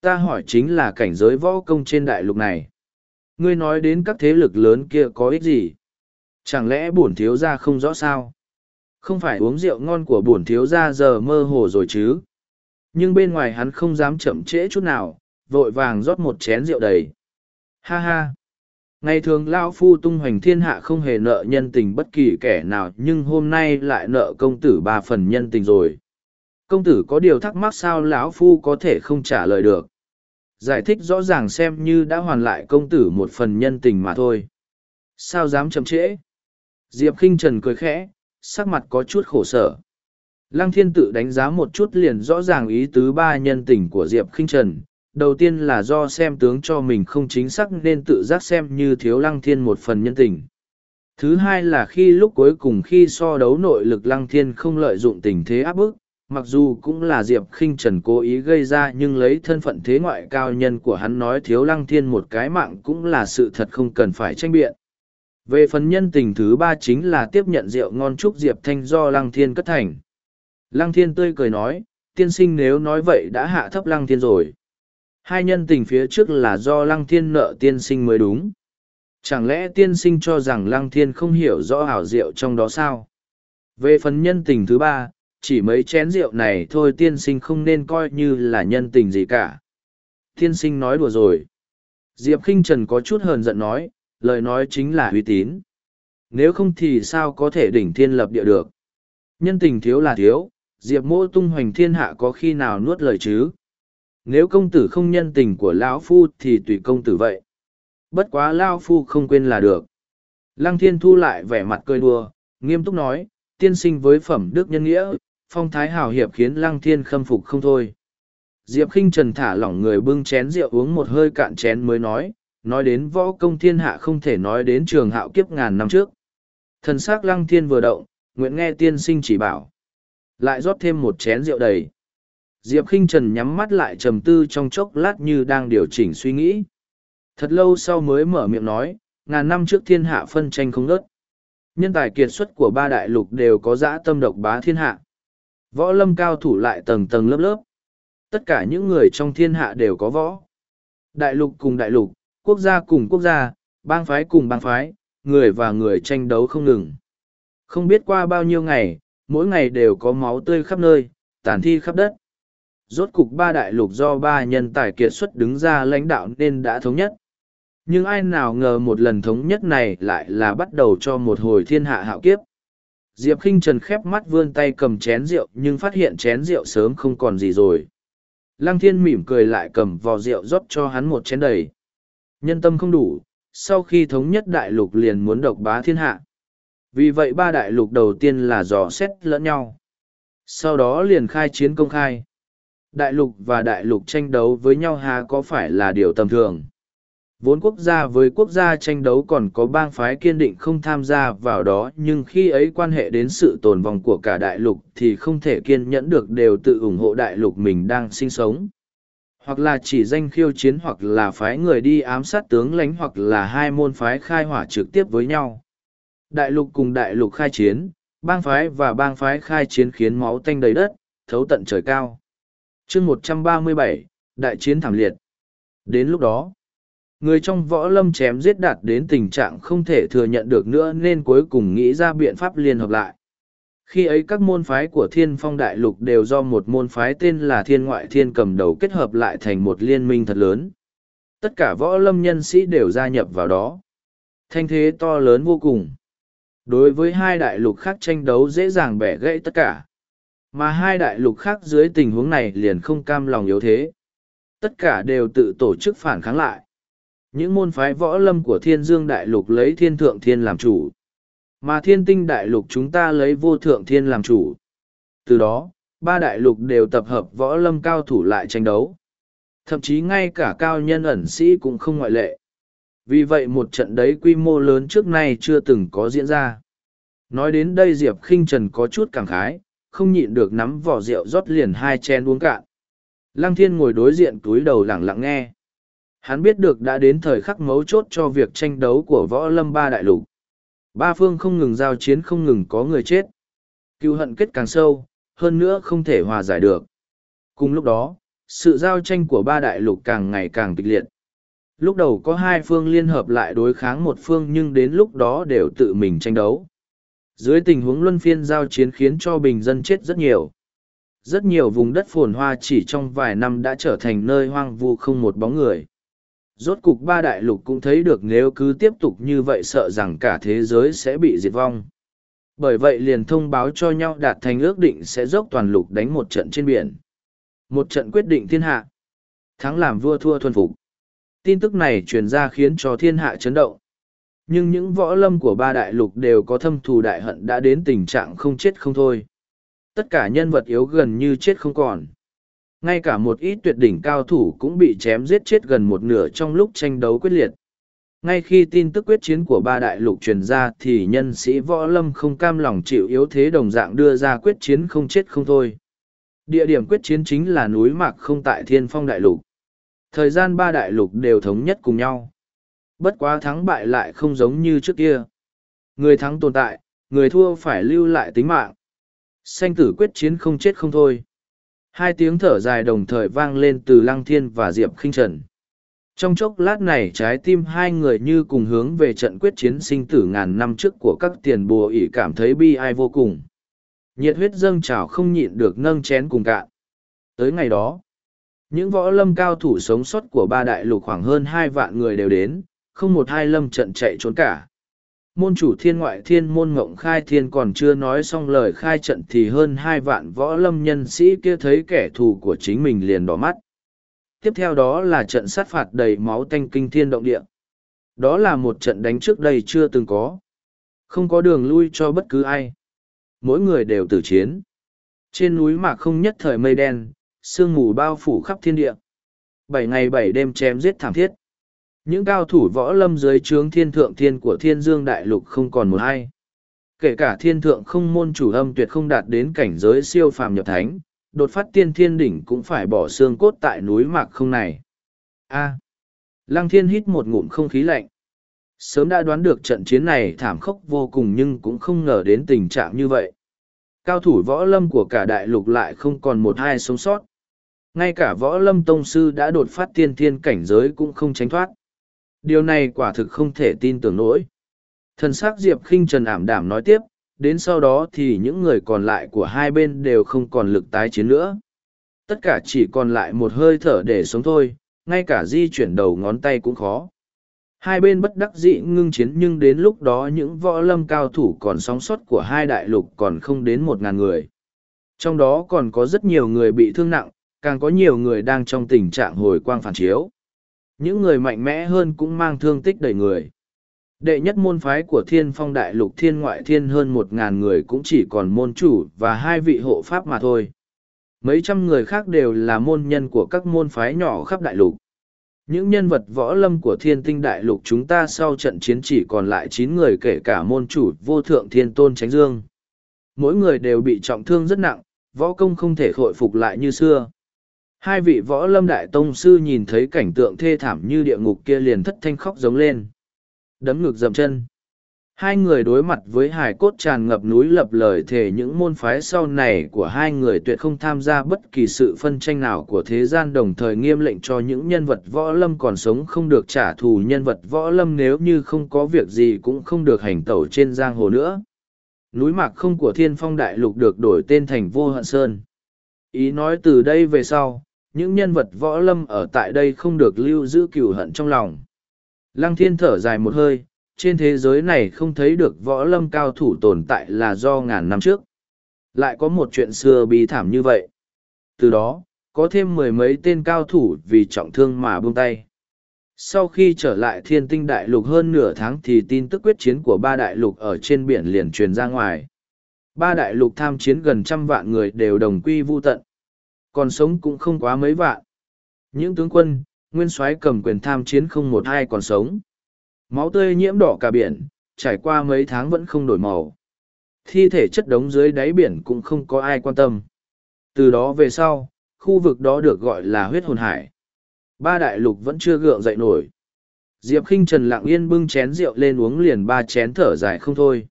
Ta hỏi chính là cảnh giới võ công trên đại lục này. Ngươi nói đến các thế lực lớn kia có ích gì? Chẳng lẽ bổn thiếu gia không rõ sao? Không phải uống rượu ngon của bổn thiếu gia giờ mơ hồ rồi chứ? Nhưng bên ngoài hắn không dám chậm trễ chút nào, vội vàng rót một chén rượu đầy. Ha ha! Ngày thường Lao Phu tung hoành thiên hạ không hề nợ nhân tình bất kỳ kẻ nào nhưng hôm nay lại nợ công tử ba phần nhân tình rồi. Công tử có điều thắc mắc sao lão Phu có thể không trả lời được. Giải thích rõ ràng xem như đã hoàn lại công tử một phần nhân tình mà thôi. Sao dám chậm trễ? Diệp khinh Trần cười khẽ, sắc mặt có chút khổ sở. Lăng thiên tự đánh giá một chút liền rõ ràng ý tứ ba nhân tình của Diệp khinh Trần. Đầu tiên là do xem tướng cho mình không chính xác nên tự giác xem như thiếu lăng thiên một phần nhân tình. Thứ hai là khi lúc cuối cùng khi so đấu nội lực lăng thiên không lợi dụng tình thế áp bức, mặc dù cũng là Diệp khinh Trần cố ý gây ra nhưng lấy thân phận thế ngoại cao nhân của hắn nói thiếu lăng thiên một cái mạng cũng là sự thật không cần phải tranh biện. Về phần nhân tình thứ ba chính là tiếp nhận rượu ngon chúc Diệp Thanh do Lăng Thiên cất thành. Lăng Thiên tươi cười nói, tiên sinh nếu nói vậy đã hạ thấp Lăng Thiên rồi. Hai nhân tình phía trước là do Lăng Thiên nợ tiên sinh mới đúng. Chẳng lẽ tiên sinh cho rằng Lăng Thiên không hiểu rõ hảo diệu trong đó sao? Về phần nhân tình thứ ba, chỉ mấy chén rượu này thôi tiên sinh không nên coi như là nhân tình gì cả. Tiên sinh nói đùa rồi. Diệp khinh Trần có chút hờn giận nói, lời nói chính là uy tín. Nếu không thì sao có thể đỉnh thiên lập địa được. Nhân tình thiếu là thiếu, diệp mô tung hoành thiên hạ có khi nào nuốt lời chứ. Nếu công tử không nhân tình của lão phu thì tùy công tử vậy. Bất quá lão phu không quên là được. Lăng thiên thu lại vẻ mặt cười đùa, nghiêm túc nói, tiên sinh với phẩm đức nhân nghĩa, phong thái hào hiệp khiến lăng thiên khâm phục không thôi. Diệp khinh Trần thả lỏng người bưng chén rượu uống một hơi cạn chén mới nói, nói đến võ công thiên hạ không thể nói đến trường hạo kiếp ngàn năm trước. Thần xác lăng thiên vừa động, nguyện nghe tiên sinh chỉ bảo. Lại rót thêm một chén rượu đầy. Diệp khinh Trần nhắm mắt lại trầm tư trong chốc lát như đang điều chỉnh suy nghĩ. Thật lâu sau mới mở miệng nói, ngàn năm trước thiên hạ phân tranh không ngớt. Nhân tài kiệt xuất của ba đại lục đều có dã tâm độc bá thiên hạ. Võ lâm cao thủ lại tầng tầng lớp lớp. Tất cả những người trong thiên hạ đều có võ. Đại lục cùng đại lục, quốc gia cùng quốc gia, bang phái cùng bang phái, người và người tranh đấu không ngừng. Không biết qua bao nhiêu ngày, mỗi ngày đều có máu tươi khắp nơi, tàn thi khắp đất. Rốt cục ba đại lục do ba nhân tài kiệt xuất đứng ra lãnh đạo nên đã thống nhất. Nhưng ai nào ngờ một lần thống nhất này lại là bắt đầu cho một hồi thiên hạ hạo kiếp. Diệp khinh Trần khép mắt vươn tay cầm chén rượu nhưng phát hiện chén rượu sớm không còn gì rồi. Lăng thiên mỉm cười lại cầm vò rượu rót cho hắn một chén đầy. Nhân tâm không đủ, sau khi thống nhất đại lục liền muốn độc bá thiên hạ. Vì vậy ba đại lục đầu tiên là dò xét lẫn nhau. Sau đó liền khai chiến công khai. Đại lục và đại lục tranh đấu với nhau hà có phải là điều tầm thường. Vốn quốc gia với quốc gia tranh đấu còn có bang phái kiên định không tham gia vào đó nhưng khi ấy quan hệ đến sự tồn vong của cả đại lục thì không thể kiên nhẫn được đều tự ủng hộ đại lục mình đang sinh sống. Hoặc là chỉ danh khiêu chiến hoặc là phái người đi ám sát tướng lãnh hoặc là hai môn phái khai hỏa trực tiếp với nhau. Đại lục cùng đại lục khai chiến, bang phái và bang phái khai chiến khiến máu tanh đầy đất, thấu tận trời cao chương một trăm ba mươi bảy Đại chiến thảm liệt. Đến lúc đó, người trong võ lâm chém giết đạt đến tình trạng không thể thừa nhận được nữa nên cuối cùng nghĩ ra biện pháp liên hợp lại. Khi ấy các môn phái của thiên phong đại lục đều do một môn phái tên là thiên ngoại thiên cầm đầu kết hợp lại thành một liên minh thật lớn. Tất cả võ lâm nhân sĩ đều gia nhập vào đó. Thanh thế to lớn vô cùng. Đối với hai đại lục khác tranh đấu dễ dàng bẻ gãy tất cả mà hai đại lục khác dưới tình huống này liền không cam lòng yếu thế tất cả đều tự tổ chức phản kháng lại những môn phái võ lâm của thiên dương đại lục lấy thiên thượng thiên làm chủ. Mà thiên tinh đại lục chúng ta lấy vô thượng thiên làm chủ. Từ đó, ba đại lục đều tập hợp võ lâm cao thủ lại tranh đấu. Thậm chí ngay cả cao nhân ẩn sĩ cũng không ngoại lệ. Vì vậy một trận đấy quy mô lớn trước nay chưa từng có diễn ra. Nói đến đây Diệp khinh Trần có chút cảm khái, không nhịn được nắm vỏ rượu rót liền hai chén uống cạn. Lăng thiên ngồi đối diện túi đầu lặng lặng nghe. Hắn biết được đã đến thời khắc mấu chốt cho việc tranh đấu của võ lâm ba đại lục. Ba phương không ngừng giao chiến không ngừng có người chết. Cựu hận kết càng sâu, hơn nữa không thể hòa giải được. Cùng lúc đó, sự giao tranh của ba đại lục càng ngày càng kịch liệt. Lúc đầu có hai phương liên hợp lại đối kháng một phương nhưng đến lúc đó đều tự mình tranh đấu. Dưới tình huống luân phiên giao chiến khiến cho bình dân chết rất nhiều. Rất nhiều vùng đất phồn hoa chỉ trong vài năm đã trở thành nơi hoang vu không một bóng người. Rốt cục ba đại lục cũng thấy được nếu cứ tiếp tục như vậy sợ rằng cả thế giới sẽ bị diệt vong. Bởi vậy liền thông báo cho nhau đạt thành ước định sẽ dốc toàn lục đánh một trận trên biển. Một trận quyết định thiên hạ. Thắng làm vua thua thuần phục. Tin tức này truyền ra khiến cho thiên hạ chấn động. Nhưng những võ lâm của ba đại lục đều có thâm thù đại hận đã đến tình trạng không chết không thôi. Tất cả nhân vật yếu gần như chết không còn ngay cả một ít tuyệt đỉnh cao thủ cũng bị chém giết chết gần một nửa trong lúc tranh đấu quyết liệt. Ngay khi tin tức quyết chiến của ba đại lục truyền ra thì nhân sĩ võ lâm không cam lòng chịu yếu thế đồng dạng đưa ra quyết chiến không chết không thôi. Địa điểm quyết chiến chính là núi Mạc không tại thiên phong đại lục. Thời gian ba đại lục đều thống nhất cùng nhau. Bất quá thắng bại lại không giống như trước kia. Người thắng tồn tại, người thua phải lưu lại tính mạng. Sanh tử quyết chiến không chết không thôi. Hai tiếng thở dài đồng thời vang lên từ Lăng Thiên và Diệp khinh Trần. Trong chốc lát này trái tim hai người như cùng hướng về trận quyết chiến sinh tử ngàn năm trước của các tiền bùa ỉ cảm thấy bi ai vô cùng. Nhiệt huyết dâng trào không nhịn được nâng chén cùng cạn. Tới ngày đó, những võ lâm cao thủ sống sót của ba đại lục khoảng hơn hai vạn người đều đến, không một hai lâm trận chạy trốn cả. Môn chủ thiên ngoại thiên môn ngộng khai thiên còn chưa nói xong lời khai trận thì hơn hai vạn võ lâm nhân sĩ kia thấy kẻ thù của chính mình liền đỏ mắt. Tiếp theo đó là trận sát phạt đầy máu tanh kinh thiên động địa. Đó là một trận đánh trước đây chưa từng có. Không có đường lui cho bất cứ ai. Mỗi người đều tử chiến. Trên núi mạc không nhất thời mây đen, sương mù bao phủ khắp thiên địa. Bảy ngày bảy đêm chém giết thảm thiết. Những cao thủ võ lâm dưới trướng thiên thượng thiên của thiên dương đại lục không còn một ai. Kể cả thiên thượng không môn chủ âm tuyệt không đạt đến cảnh giới siêu phàm nhập thánh, đột phát tiên thiên đỉnh cũng phải bỏ xương cốt tại núi mạc không này. A. Lăng thiên hít một ngụm không khí lạnh. Sớm đã đoán được trận chiến này thảm khốc vô cùng nhưng cũng không ngờ đến tình trạng như vậy. Cao thủ võ lâm của cả đại lục lại không còn một hai sống sót. Ngay cả võ lâm tông sư đã đột phát tiên thiên cảnh giới cũng không tránh thoát. Điều này quả thực không thể tin tưởng nổi. Thần sắc Diệp khinh Trần ảm đảm nói tiếp, đến sau đó thì những người còn lại của hai bên đều không còn lực tái chiến nữa. Tất cả chỉ còn lại một hơi thở để sống thôi, ngay cả di chuyển đầu ngón tay cũng khó. Hai bên bất đắc dĩ ngưng chiến nhưng đến lúc đó những võ lâm cao thủ còn sóng sót của hai đại lục còn không đến một ngàn người. Trong đó còn có rất nhiều người bị thương nặng, càng có nhiều người đang trong tình trạng hồi quang phản chiếu. Những người mạnh mẽ hơn cũng mang thương tích đầy người. Đệ nhất môn phái của thiên phong đại lục thiên ngoại thiên hơn một ngàn người cũng chỉ còn môn chủ và hai vị hộ pháp mà thôi. Mấy trăm người khác đều là môn nhân của các môn phái nhỏ khắp đại lục. Những nhân vật võ lâm của thiên tinh đại lục chúng ta sau trận chiến chỉ còn lại chín người kể cả môn chủ vô thượng thiên tôn tránh dương. Mỗi người đều bị trọng thương rất nặng, võ công không thể khôi phục lại như xưa. Hai vị võ lâm đại tông sư nhìn thấy cảnh tượng thê thảm như địa ngục kia liền thất thanh khóc giống lên. Đấm ngực dầm chân. Hai người đối mặt với hải cốt tràn ngập núi lập lời thề những môn phái sau này của hai người tuyệt không tham gia bất kỳ sự phân tranh nào của thế gian đồng thời nghiêm lệnh cho những nhân vật võ lâm còn sống không được trả thù nhân vật võ lâm nếu như không có việc gì cũng không được hành tẩu trên giang hồ nữa. Núi mạc không của thiên phong đại lục được đổi tên thành vô hận sơn. Ý nói từ đây về sau, những nhân vật võ lâm ở tại đây không được lưu giữ cừu hận trong lòng. Lăng thiên thở dài một hơi, trên thế giới này không thấy được võ lâm cao thủ tồn tại là do ngàn năm trước. Lại có một chuyện xưa bi thảm như vậy. Từ đó, có thêm mười mấy tên cao thủ vì trọng thương mà buông tay. Sau khi trở lại thiên tinh đại lục hơn nửa tháng thì tin tức quyết chiến của ba đại lục ở trên biển liền truyền ra ngoài. Ba đại lục tham chiến gần trăm vạn người đều đồng quy vu tận. Còn sống cũng không quá mấy vạn. Những tướng quân, nguyên soái cầm quyền tham chiến không một ai còn sống. Máu tươi nhiễm đỏ cả biển, trải qua mấy tháng vẫn không đổi màu. Thi thể chất đống dưới đáy biển cũng không có ai quan tâm. Từ đó về sau, khu vực đó được gọi là huyết hồn hải. Ba đại lục vẫn chưa gượng dậy nổi. Diệp khinh Trần lặng yên bưng chén rượu lên uống liền ba chén thở dài không thôi.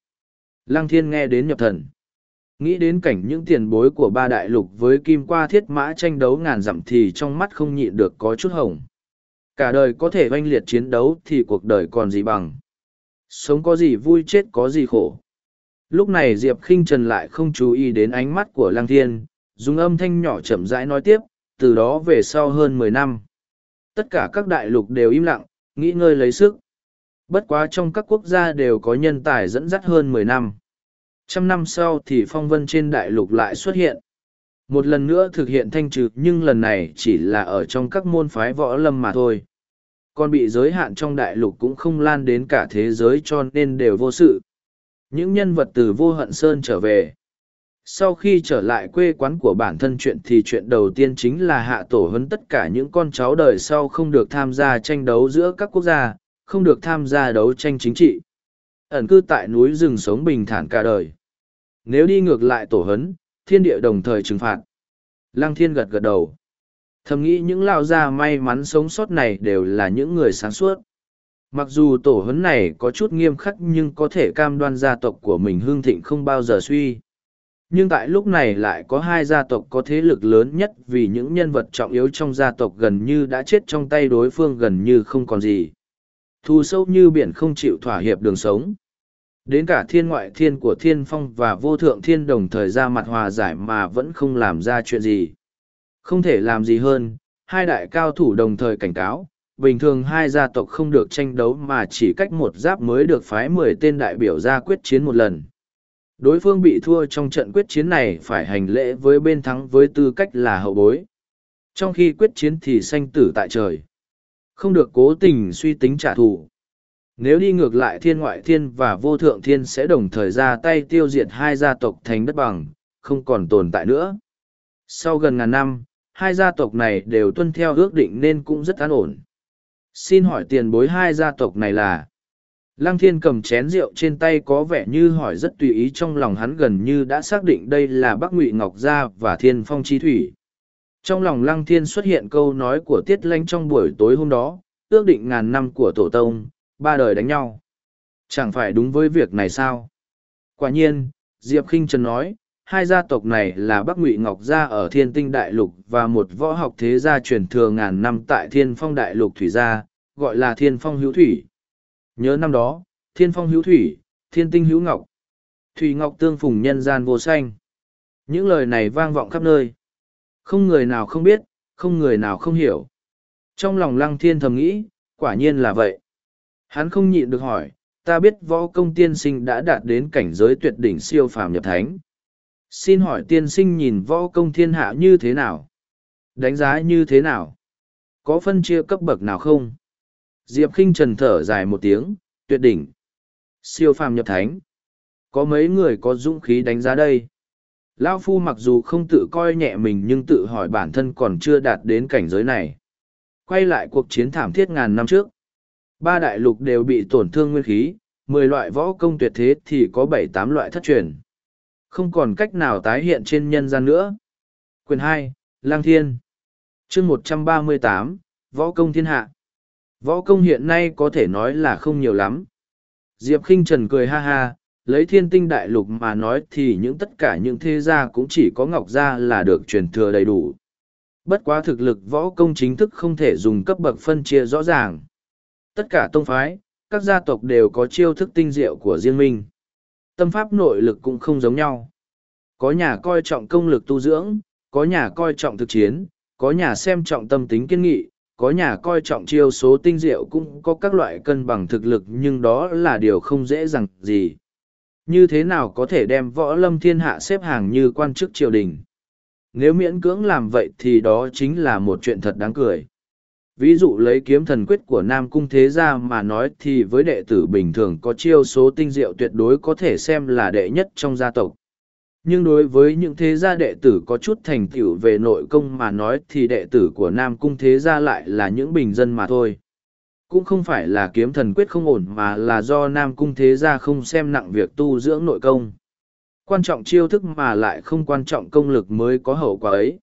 Lăng thiên nghe đến nhập thần. Nghĩ đến cảnh những tiền bối của ba đại lục với kim qua thiết mã tranh đấu ngàn dặm thì trong mắt không nhịn được có chút hồng. Cả đời có thể oanh liệt chiến đấu thì cuộc đời còn gì bằng. Sống có gì vui chết có gì khổ. Lúc này Diệp khinh Trần lại không chú ý đến ánh mắt của Lăng Thiên, dùng âm thanh nhỏ chậm rãi nói tiếp, từ đó về sau hơn mười năm. Tất cả các đại lục đều im lặng, nghĩ ngơi lấy sức. Bất quá trong các quốc gia đều có nhân tài dẫn dắt hơn mười năm. Trăm năm sau thì phong vân trên đại lục lại xuất hiện. Một lần nữa thực hiện thanh trừ nhưng lần này chỉ là ở trong các môn phái võ lâm mà thôi. Còn bị giới hạn trong đại lục cũng không lan đến cả thế giới cho nên đều vô sự. Những nhân vật từ vô hận sơn trở về. Sau khi trở lại quê quán của bản thân chuyện thì chuyện đầu tiên chính là hạ tổ hấn tất cả những con cháu đời sau không được tham gia tranh đấu giữa các quốc gia, không được tham gia đấu tranh chính trị. Ẩn cư tại núi rừng sống bình thản cả đời. Nếu đi ngược lại tổ hấn, thiên địa đồng thời trừng phạt. Lăng thiên gật gật đầu. Thầm nghĩ những lao gia may mắn sống sót này đều là những người sáng suốt. Mặc dù tổ hấn này có chút nghiêm khắc nhưng có thể cam đoan gia tộc của mình hương thịnh không bao giờ suy. Nhưng tại lúc này lại có hai gia tộc có thế lực lớn nhất vì những nhân vật trọng yếu trong gia tộc gần như đã chết trong tay đối phương gần như không còn gì. Thù sâu như biển không chịu thỏa hiệp đường sống. Đến cả thiên ngoại thiên của thiên phong và vô thượng thiên đồng thời ra mặt hòa giải mà vẫn không làm ra chuyện gì. Không thể làm gì hơn, hai đại cao thủ đồng thời cảnh cáo, bình thường hai gia tộc không được tranh đấu mà chỉ cách một giáp mới được phái mười tên đại biểu ra quyết chiến một lần. Đối phương bị thua trong trận quyết chiến này phải hành lễ với bên thắng với tư cách là hậu bối. Trong khi quyết chiến thì sanh tử tại trời. Không được cố tình suy tính trả thù. Nếu đi ngược lại thiên ngoại thiên và vô thượng thiên sẽ đồng thời ra tay tiêu diệt hai gia tộc thành đất bằng, không còn tồn tại nữa. Sau gần ngàn năm, hai gia tộc này đều tuân theo ước định nên cũng rất an ổn. Xin hỏi tiền bối hai gia tộc này là... Lăng thiên cầm chén rượu trên tay có vẻ như hỏi rất tùy ý trong lòng hắn gần như đã xác định đây là Bắc Ngụy Ngọc Gia và Thiên Phong Chi Thủy. Trong lòng Lăng Thiên xuất hiện câu nói của Tiết Lanh trong buổi tối hôm đó, ước định ngàn năm của Tổ Tông, ba đời đánh nhau. Chẳng phải đúng với việc này sao? Quả nhiên, Diệp Kinh Trần nói, hai gia tộc này là Bắc Ngụy Ngọc Gia ở Thiên Tinh Đại Lục và một võ học thế gia truyền thừa ngàn năm tại Thiên Phong Đại Lục Thủy Gia, gọi là Thiên Phong Hữu Thủy. Nhớ năm đó, Thiên Phong Hữu Thủy, Thiên Tinh Hữu Ngọc, Thủy Ngọc tương phùng nhân gian vô xanh. Những lời này vang vọng khắp nơi. Không người nào không biết, không người nào không hiểu. Trong lòng Lăng Thiên thầm nghĩ, quả nhiên là vậy. Hắn không nhịn được hỏi, ta biết võ công tiên sinh đã đạt đến cảnh giới tuyệt đỉnh siêu phàm nhập thánh. Xin hỏi tiên sinh nhìn võ công thiên hạ như thế nào? Đánh giá như thế nào? Có phân chia cấp bậc nào không? Diệp khinh trần thở dài một tiếng, tuyệt đỉnh. Siêu phàm nhập thánh. Có mấy người có dũng khí đánh giá đây? Lao Phu mặc dù không tự coi nhẹ mình nhưng tự hỏi bản thân còn chưa đạt đến cảnh giới này. Quay lại cuộc chiến thảm thiết ngàn năm trước. Ba đại lục đều bị tổn thương nguyên khí, mười loại võ công tuyệt thế thì có bảy tám loại thất truyền. Không còn cách nào tái hiện trên nhân gian nữa. Quyền hai, Lang Thiên chương một trăm ba mươi tám Võ công thiên hạ Võ công hiện nay có thể nói là không nhiều lắm. Diệp khinh Trần cười ha ha, lấy thiên tinh đại lục mà nói thì những tất cả những thế gia cũng chỉ có ngọc gia là được truyền thừa đầy đủ. Bất quá thực lực võ công chính thức không thể dùng cấp bậc phân chia rõ ràng. Tất cả tông phái, các gia tộc đều có chiêu thức tinh diệu của riêng mình. Tâm pháp nội lực cũng không giống nhau. Có nhà coi trọng công lực tu dưỡng, có nhà coi trọng thực chiến, có nhà xem trọng tâm tính kiên nghị, có nhà coi trọng chiêu số tinh diệu cũng có các loại cân bằng thực lực nhưng đó là điều không dễ dàng gì. Như thế nào có thể đem võ lâm thiên hạ xếp hàng như quan chức triều đình? Nếu miễn cưỡng làm vậy thì đó chính là một chuyện thật đáng cười. Ví dụ lấy kiếm thần quyết của Nam Cung Thế Gia mà nói thì với đệ tử bình thường có chiêu số tinh diệu tuyệt đối có thể xem là đệ nhất trong gia tộc. Nhưng đối với những thế gia đệ tử có chút thành tựu về nội công mà nói thì đệ tử của Nam Cung Thế Gia lại là những bình dân mà thôi. Cũng không phải là kiếm thần quyết không ổn mà là do Nam Cung Thế Gia không xem nặng việc tu dưỡng nội công. Quan trọng chiêu thức mà lại không quan trọng công lực mới có hậu quả ấy.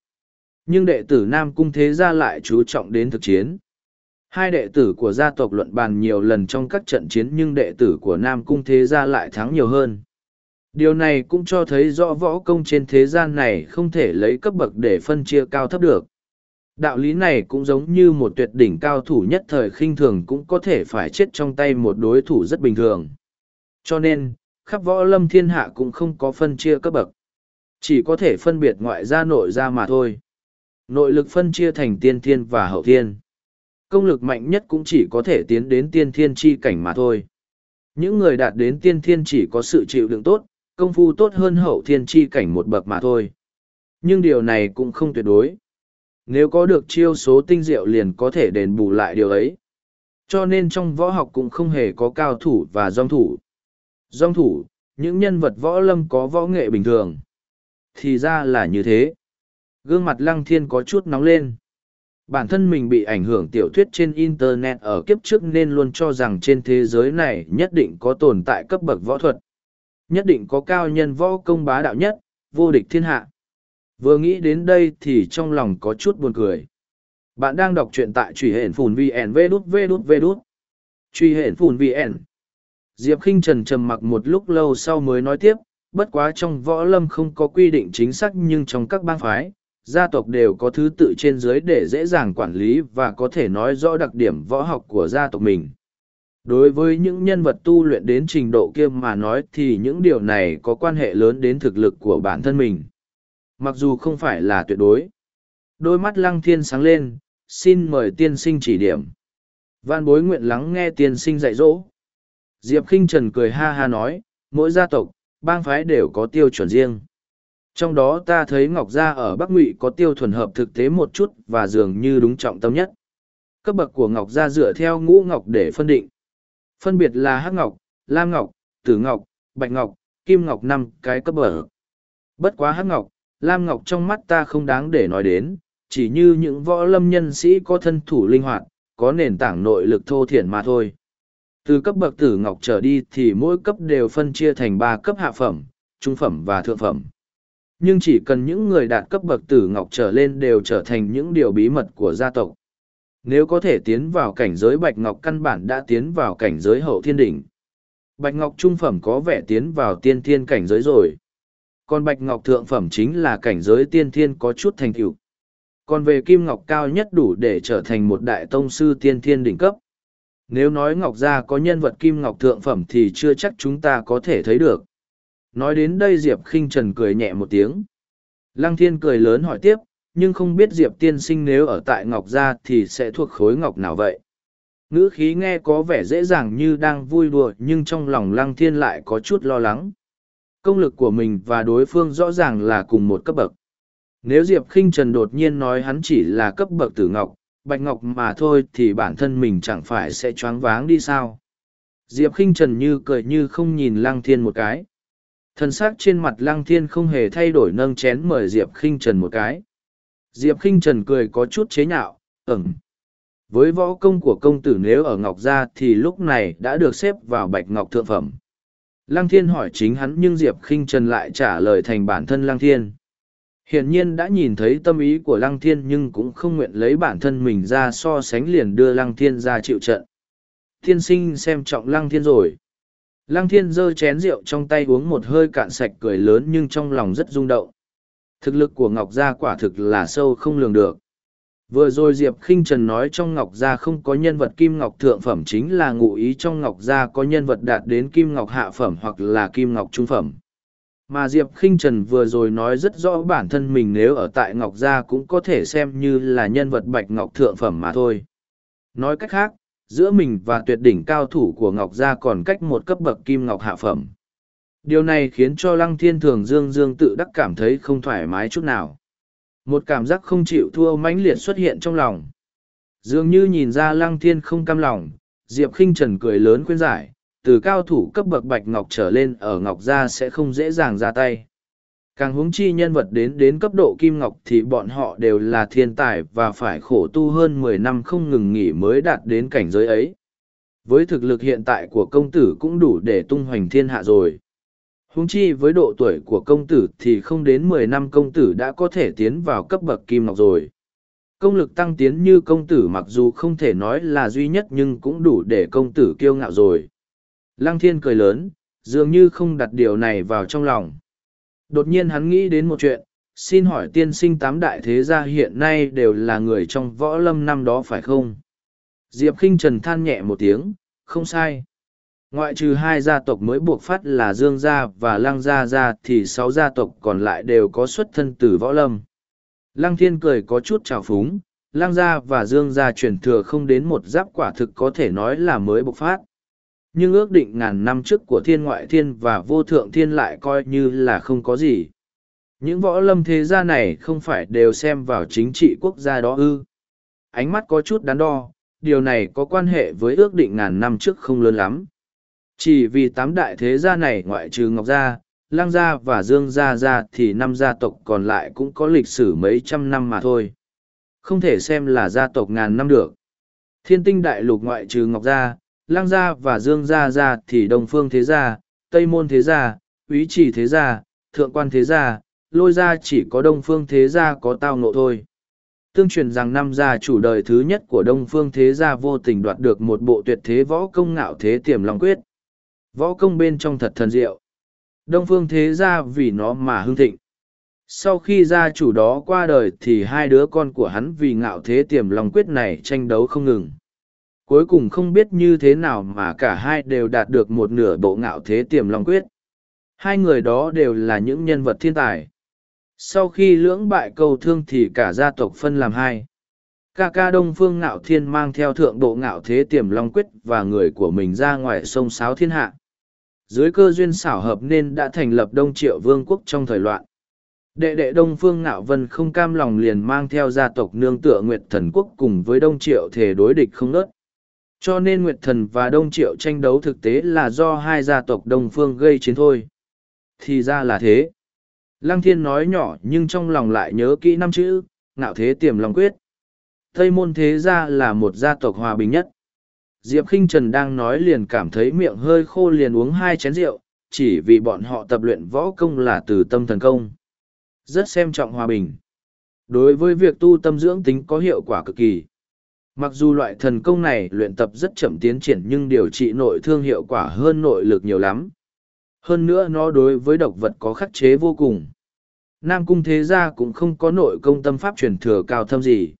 Nhưng đệ tử Nam Cung Thế Gia lại chú trọng đến thực chiến. Hai đệ tử của gia tộc luận bàn nhiều lần trong các trận chiến nhưng đệ tử của Nam Cung Thế Gia lại thắng nhiều hơn. Điều này cũng cho thấy rõ võ công trên thế gian này không thể lấy cấp bậc để phân chia cao thấp được. Đạo lý này cũng giống như một tuyệt đỉnh cao thủ nhất thời khinh thường cũng có thể phải chết trong tay một đối thủ rất bình thường. Cho nên, khắp võ lâm thiên hạ cũng không có phân chia cấp bậc. Chỉ có thể phân biệt ngoại gia nội gia mà thôi. Nội lực phân chia thành tiên thiên và hậu thiên. Công lực mạnh nhất cũng chỉ có thể tiến đến tiên thiên chi cảnh mà thôi. Những người đạt đến tiên thiên chỉ có sự chịu đựng tốt, công phu tốt hơn hậu thiên chi cảnh một bậc mà thôi. Nhưng điều này cũng không tuyệt đối. Nếu có được chiêu số tinh diệu liền có thể đền bù lại điều ấy. Cho nên trong võ học cũng không hề có cao thủ và dòng thủ. Dòng thủ, những nhân vật võ lâm có võ nghệ bình thường. Thì ra là như thế. Gương mặt lăng thiên có chút nóng lên. Bản thân mình bị ảnh hưởng tiểu thuyết trên Internet ở kiếp trước nên luôn cho rằng trên thế giới này nhất định có tồn tại cấp bậc võ thuật nhất định có cao nhân võ công bá đạo nhất, vô địch thiên hạ. Vừa nghĩ đến đây thì trong lòng có chút buồn cười. Bạn đang đọc truyện tại truy hển phùn VN vê đút vê đút vê đút. Truy hển phùn VN. Diệp khinh Trần trầm mặc một lúc lâu sau mới nói tiếp, bất quá trong võ lâm không có quy định chính xác nhưng trong các bang phái, gia tộc đều có thứ tự trên dưới để dễ dàng quản lý và có thể nói rõ đặc điểm võ học của gia tộc mình. Đối với những nhân vật tu luyện đến trình độ kia mà nói thì những điều này có quan hệ lớn đến thực lực của bản thân mình. Mặc dù không phải là tuyệt đối. Đôi mắt lăng thiên sáng lên, xin mời tiên sinh chỉ điểm. Văn bối nguyện lắng nghe tiên sinh dạy dỗ. Diệp k i n h trần cười ha ha nói, mỗi gia tộc, bang phái đều có tiêu chuẩn riêng trong đó ta thấy ngọc gia ở bắc ngụy có tiêu thuần hợp thực tế một chút và dường như đúng trọng tâm nhất cấp bậc của ngọc gia dựa theo ngũ ngọc để phân định phân biệt là hắc ngọc, lam ngọc, tử ngọc, bạch ngọc, kim ngọc năm cái cấp bậc. Bất quá hắc ngọc, lam ngọc trong mắt ta không đáng để nói đến, chỉ như những võ lâm nhân sĩ có thân thủ linh hoạt, có nền tảng nội lực thô thiển mà thôi. Từ cấp bậc tử ngọc trở đi thì mỗi cấp đều phân chia thành ba cấp hạ phẩm, trung phẩm và thượng phẩm. Nhưng chỉ cần những người đạt cấp bậc tử ngọc trở lên đều trở thành những điều bí mật của gia tộc. Nếu có thể tiến vào cảnh giới bạch ngọc căn bản đã tiến vào cảnh giới hậu thiên đỉnh. Bạch ngọc trung phẩm có vẻ tiến vào tiên thiên cảnh giới rồi. Còn bạch ngọc thượng phẩm chính là cảnh giới tiên thiên có chút thành tựu. Còn về kim ngọc cao nhất đủ để trở thành một đại tông sư tiên thiên đỉnh cấp. Nếu nói ngọc gia có nhân vật kim ngọc thượng phẩm thì chưa chắc chúng ta có thể thấy được. Nói đến đây Diệp khinh Trần cười nhẹ một tiếng. Lăng thiên cười lớn hỏi tiếp, nhưng không biết Diệp tiên sinh nếu ở tại Ngọc Gia thì sẽ thuộc khối Ngọc nào vậy? Ngữ khí nghe có vẻ dễ dàng như đang vui đùa nhưng trong lòng Lăng Thiên lại có chút lo lắng. Công lực của mình và đối phương rõ ràng là cùng một cấp bậc. Nếu Diệp khinh Trần đột nhiên nói hắn chỉ là cấp bậc tử Ngọc, Bạch Ngọc mà thôi thì bản thân mình chẳng phải sẽ choáng váng đi sao? Diệp khinh Trần như cười như không nhìn Lăng Thiên một cái. Thân xác trên mặt Lăng Thiên không hề thay đổi nâng chén mời Diệp khinh Trần một cái. Diệp khinh Trần cười có chút chế nhạo, ẩn. Với võ công của công tử nếu ở Ngọc Gia thì lúc này đã được xếp vào Bạch Ngọc Thượng Phẩm. Lăng Thiên hỏi chính hắn nhưng Diệp khinh Trần lại trả lời thành bản thân Lăng Thiên. Hiển nhiên đã nhìn thấy tâm ý của Lăng Thiên nhưng cũng không nguyện lấy bản thân mình ra so sánh liền đưa Lăng Thiên ra chịu trận. Thiên sinh xem trọng Lăng Thiên rồi. Lăng Thiên giơ chén rượu trong tay uống một hơi cạn sạch cười lớn nhưng trong lòng rất rung động. Thực lực của Ngọc Gia quả thực là sâu không lường được. Vừa rồi Diệp khinh Trần nói trong Ngọc Gia không có nhân vật Kim Ngọc Thượng Phẩm chính là ngụ ý trong Ngọc Gia có nhân vật đạt đến Kim Ngọc Hạ Phẩm hoặc là Kim Ngọc Trung Phẩm. Mà Diệp khinh Trần vừa rồi nói rất rõ bản thân mình nếu ở tại Ngọc Gia cũng có thể xem như là nhân vật Bạch Ngọc Thượng Phẩm mà thôi. Nói cách khác, giữa mình và tuyệt đỉnh cao thủ của Ngọc Gia còn cách một cấp bậc Kim Ngọc Hạ Phẩm. Điều này khiến cho Lăng Thiên Thường Dương Dương tự đắc cảm thấy không thoải mái chút nào. Một cảm giác không chịu thua mãnh liệt xuất hiện trong lòng. Dường như nhìn ra Lăng Thiên không cam lòng, Diệp khinh Trần cười lớn khuyên giải, từ cao thủ cấp bậc Bạch Ngọc trở lên ở Ngọc Gia sẽ không dễ dàng ra tay. Càng huống chi nhân vật đến đến cấp độ Kim Ngọc thì bọn họ đều là thiên tài và phải khổ tu hơn mười năm không ngừng nghỉ mới đạt đến cảnh giới ấy. Với thực lực hiện tại của công tử cũng đủ để tung hoành thiên hạ rồi. Huống chi với độ tuổi của công tử thì không đến mười năm công tử đã có thể tiến vào cấp bậc kim ngọc rồi. Công lực tăng tiến như công tử mặc dù không thể nói là duy nhất nhưng cũng đủ để công tử kiêu ngạo rồi. Lăng thiên cười lớn, dường như không đặt điều này vào trong lòng. Đột nhiên hắn nghĩ đến một chuyện, xin hỏi tiên sinh tám đại thế gia hiện nay đều là người trong võ lâm năm đó phải không? Diệp khinh Trần than nhẹ một tiếng, không sai. Ngoại trừ hai gia tộc mới buộc phát là Dương Gia và Lăng Gia Gia thì sáu gia tộc còn lại đều có xuất thân từ võ lâm. Lăng Thiên cười có chút trào phúng, Lăng Gia và Dương Gia truyền thừa không đến một giáp quả thực có thể nói là mới bộc phát. Nhưng ước định ngàn năm trước của thiên ngoại thiên và vô thượng thiên lại coi như là không có gì. Những võ lâm thế gia này không phải đều xem vào chính trị quốc gia đó ư. Ánh mắt có chút đắn đo, điều này có quan hệ với ước định ngàn năm trước không lớn lắm. Chỉ vì tám đại thế gia này ngoại trừ Ngọc Gia, Lang Gia và Dương Gia Gia thì năm gia tộc còn lại cũng có lịch sử mấy trăm năm mà thôi. Không thể xem là gia tộc ngàn năm được. Thiên tinh đại lục ngoại trừ Ngọc Gia, Lang Gia và Dương Gia Gia thì Đông Phương Thế Gia, Tây Môn Thế Gia, Úy Trì Thế Gia, Thượng Quan Thế Gia, Lôi Gia chỉ có Đông Phương Thế Gia có tao nộ thôi. Tương truyền rằng năm gia chủ đời thứ nhất của Đông Phương Thế Gia vô tình đoạt được một bộ tuyệt thế võ công ngạo thế tiềm long quyết. Võ công bên trong thật thần diệu. Đông phương thế gia vì nó mà hưng thịnh. Sau khi gia chủ đó qua đời thì hai đứa con của hắn vì ngạo thế tiềm lòng quyết này tranh đấu không ngừng. Cuối cùng không biết như thế nào mà cả hai đều đạt được một nửa bộ ngạo thế tiềm long quyết. Hai người đó đều là những nhân vật thiên tài. Sau khi lưỡng bại câu thương thì cả gia tộc phân làm hai. Ca ca Đông Phương Ngạo Thiên mang theo thượng bộ ngạo thế tiềm long quyết và người của mình ra ngoài sông Sáo Thiên Hạ dưới cơ duyên xảo hợp nên đã thành lập đông triệu vương quốc trong thời loạn đệ đệ đông phương ngạo vân không cam lòng liền mang theo gia tộc nương tựa nguyệt thần quốc cùng với đông triệu thể đối địch không nớt cho nên nguyệt thần và đông triệu tranh đấu thực tế là do hai gia tộc đông phương gây chiến thôi thì ra là thế lăng thiên nói nhỏ nhưng trong lòng lại nhớ kỹ năm chữ ngạo thế tiềm lòng quyết. Tây môn thế gia là một gia tộc hòa bình nhất. Diệp khinh Trần đang nói liền cảm thấy miệng hơi khô liền uống hai chén rượu, chỉ vì bọn họ tập luyện võ công là từ tâm thần công. Rất xem trọng hòa bình. Đối với việc tu tâm dưỡng tính có hiệu quả cực kỳ. Mặc dù loại thần công này luyện tập rất chậm tiến triển nhưng điều trị nội thương hiệu quả hơn nội lực nhiều lắm. Hơn nữa nó đối với độc vật có khắc chế vô cùng. Nam Cung Thế Gia cũng không có nội công tâm pháp truyền thừa cao thâm gì.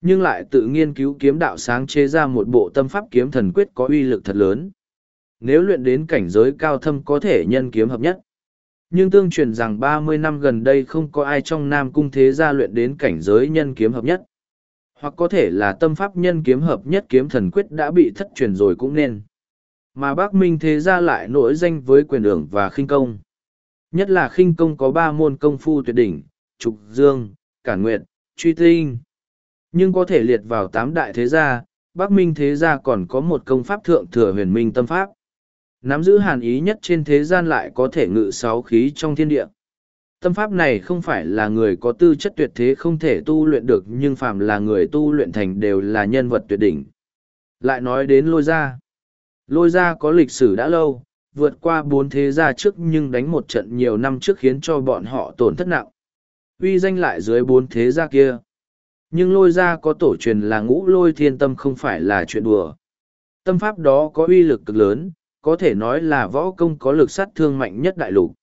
Nhưng lại tự nghiên cứu kiếm đạo sáng chế ra một bộ tâm pháp kiếm thần quyết có uy lực thật lớn. Nếu luyện đến cảnh giới cao thâm có thể nhân kiếm hợp nhất. Nhưng tương truyền rằng ba mươi năm gần đây không có ai trong Nam Cung Thế Gia luyện đến cảnh giới nhân kiếm hợp nhất. Hoặc có thể là tâm pháp nhân kiếm hợp nhất kiếm thần quyết đã bị thất truyền rồi cũng nên. Mà Bắc Minh Thế Gia lại nổi danh với quyền ưởng và khinh công. Nhất là khinh công có ba môn công phu tuyệt đỉnh, trục dương, cản nguyện, truy tinh. Nhưng có thể liệt vào tám đại thế gia, Bắc Minh thế gia còn có một công pháp thượng thừa huyền minh tâm pháp. Nắm giữ hàn ý nhất trên thế gian lại có thể ngự sáu khí trong thiên địa. Tâm pháp này không phải là người có tư chất tuyệt thế không thể tu luyện được nhưng phàm là người tu luyện thành đều là nhân vật tuyệt đỉnh. Lại nói đến lôi gia. Lôi gia có lịch sử đã lâu, vượt qua bốn thế gia trước nhưng đánh một trận nhiều năm trước khiến cho bọn họ tổn thất nặng. Uy danh lại dưới bốn thế gia kia. Nhưng lôi gia có tổ truyền là ngũ lôi thiên tâm không phải là chuyện đùa. Tâm pháp đó có uy lực cực lớn, có thể nói là võ công có lực sát thương mạnh nhất đại lục.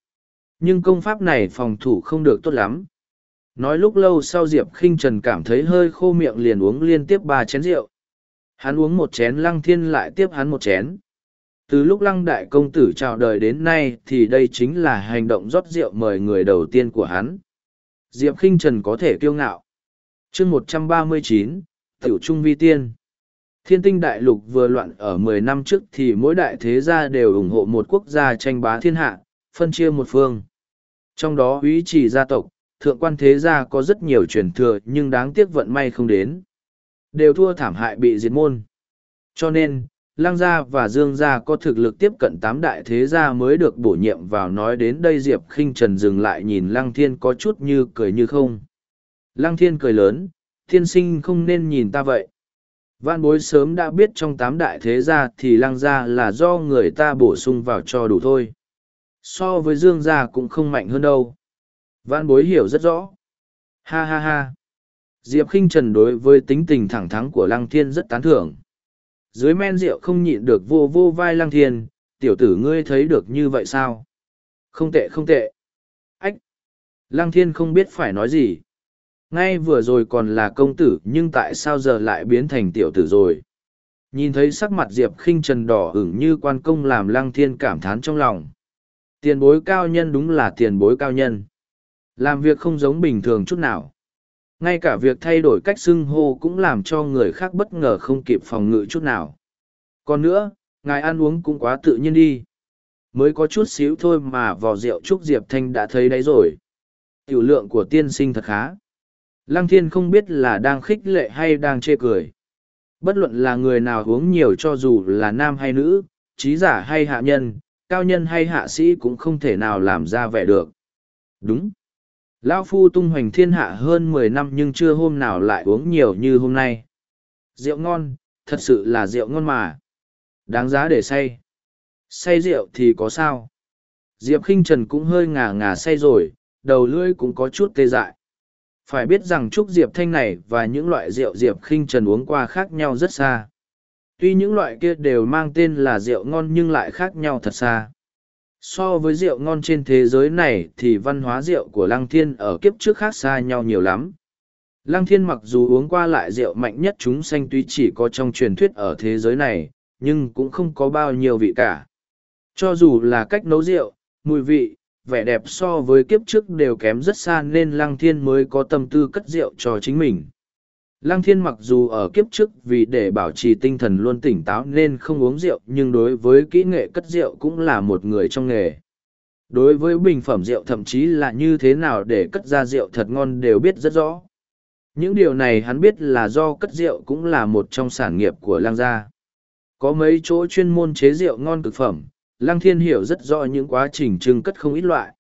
Nhưng công pháp này phòng thủ không được tốt lắm. Nói lúc lâu sau Diệp khinh Trần cảm thấy hơi khô miệng liền uống liên tiếp ba chén rượu. Hắn uống một chén lăng thiên lại tiếp hắn một chén. Từ lúc lăng đại công tử chào đời đến nay thì đây chính là hành động rót rượu mời người đầu tiên của hắn. Diệp khinh Trần có thể kiêu ngạo. chương một trăm ba mươi chín Tiểu Trung Vi Tiên Thiên tinh đại lục vừa loạn ở mười năm trước thì mỗi đại thế gia đều ủng hộ một quốc gia tranh bá thiên hạ, phân chia một phương. Trong đó úy trì gia tộc, thượng quan thế gia có rất nhiều truyền thừa nhưng đáng tiếc vận may không đến. Đều thua thảm hại bị diệt môn. Cho nên, Lăng gia và Dương gia có thực lực tiếp cận tám đại thế gia mới được bổ nhiệm vào nói đến đây Diệp khinh Trần dừng lại nhìn Lăng Thiên có chút như cười như không. Lăng Thiên cười lớn, thiên sinh không nên nhìn ta vậy. Vạn bối sớm đã biết trong tám đại thế gia thì Lăng gia là do người ta bổ sung vào cho đủ thôi. So với Dương gia cũng không mạnh hơn đâu. Vạn bối hiểu rất rõ. Ha ha ha. Diệp khinh Trần đối với tính tình thẳng thắn của Lăng Thiên rất tán thưởng dưới men rượu không nhịn được vô vô vai lăng thiên, tiểu tử ngươi thấy được như vậy sao? Không tệ không tệ. Ách! Lăng thiên không biết phải nói gì. Ngay vừa rồi còn là công tử nhưng tại sao giờ lại biến thành tiểu tử rồi? Nhìn thấy sắc mặt Diệp khinh trần đỏ ửng như quan công làm lăng thiên cảm thán trong lòng. Tiền bối cao nhân đúng là tiền bối cao nhân. Làm việc không giống bình thường chút nào. Ngay cả việc thay đổi cách xưng hô cũng làm cho người khác bất ngờ không kịp phòng ngự chút nào. Còn nữa, ngài ăn uống cũng quá tự nhiên đi. Mới có chút xíu thôi mà vò rượu trúc diệp thanh đã thấy đấy rồi. Tiểu lượng của tiên sinh thật khá. Lăng thiên không biết là đang khích lệ hay đang chê cười. Bất luận là người nào uống nhiều cho dù là nam hay nữ, trí giả hay hạ nhân cao nhân hay hạ sĩ cũng không thể nào làm ra vẻ được đúng Lao phu tung hoành thiên hạ hơn mười năm nhưng chưa hôm nào lại uống nhiều như hôm nay. Rượu ngon, thật sự là rượu ngon mà. Đáng giá để say. Say rượu thì có sao? Diệp khinh Trần cũng hơi ngà ngà say rồi, đầu lưỡi cũng có chút tê dại. Phải biết rằng trúc Diệp Thanh này và những loại rượu Diệp khinh Trần uống qua khác nhau rất xa. Tuy những loại kia đều mang tên là rượu ngon nhưng lại khác nhau thật xa. So với rượu ngon trên thế giới này thì văn hóa rượu của lăng thiên ở kiếp trước khác xa nhau nhiều lắm. Lăng thiên mặc dù uống qua lại rượu mạnh nhất chúng sanh tuy chỉ có trong truyền thuyết ở thế giới này, nhưng cũng không có bao nhiêu vị cả. Cho dù là cách nấu rượu, mùi vị, vẻ đẹp so với kiếp trước đều kém rất xa nên lăng thiên mới có tâm tư cất rượu cho chính mình. Lăng thiên mặc dù ở kiếp trước vì để bảo trì tinh thần luôn tỉnh táo nên không uống rượu nhưng đối với kỹ nghệ cất rượu cũng là một người trong nghề. Đối với bình phẩm rượu thậm chí là như thế nào để cất ra rượu thật ngon đều biết rất rõ. Những điều này hắn biết là do cất rượu cũng là một trong sản nghiệp của lăng gia. Có mấy chỗ chuyên môn chế rượu ngon cực phẩm, lăng thiên hiểu rất rõ những quá trình trưng cất không ít loại.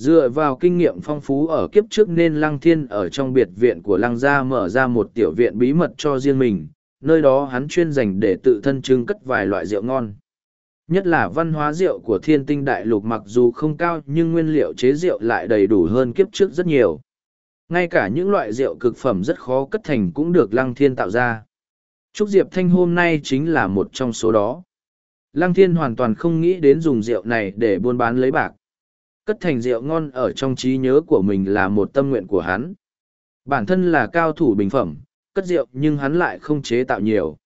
Dựa vào kinh nghiệm phong phú ở kiếp trước nên Lăng Thiên ở trong biệt viện của Lăng Gia mở ra một tiểu viện bí mật cho riêng mình, nơi đó hắn chuyên dành để tự thân trưng cất vài loại rượu ngon. Nhất là văn hóa rượu của thiên tinh đại lục mặc dù không cao nhưng nguyên liệu chế rượu lại đầy đủ hơn kiếp trước rất nhiều. Ngay cả những loại rượu cực phẩm rất khó cất thành cũng được Lăng Thiên tạo ra. Trúc Diệp Thanh hôm nay chính là một trong số đó. Lăng Thiên hoàn toàn không nghĩ đến dùng rượu này để buôn bán lấy bạc. Cất thành rượu ngon ở trong trí nhớ của mình là một tâm nguyện của hắn. Bản thân là cao thủ bình phẩm, cất rượu nhưng hắn lại không chế tạo nhiều.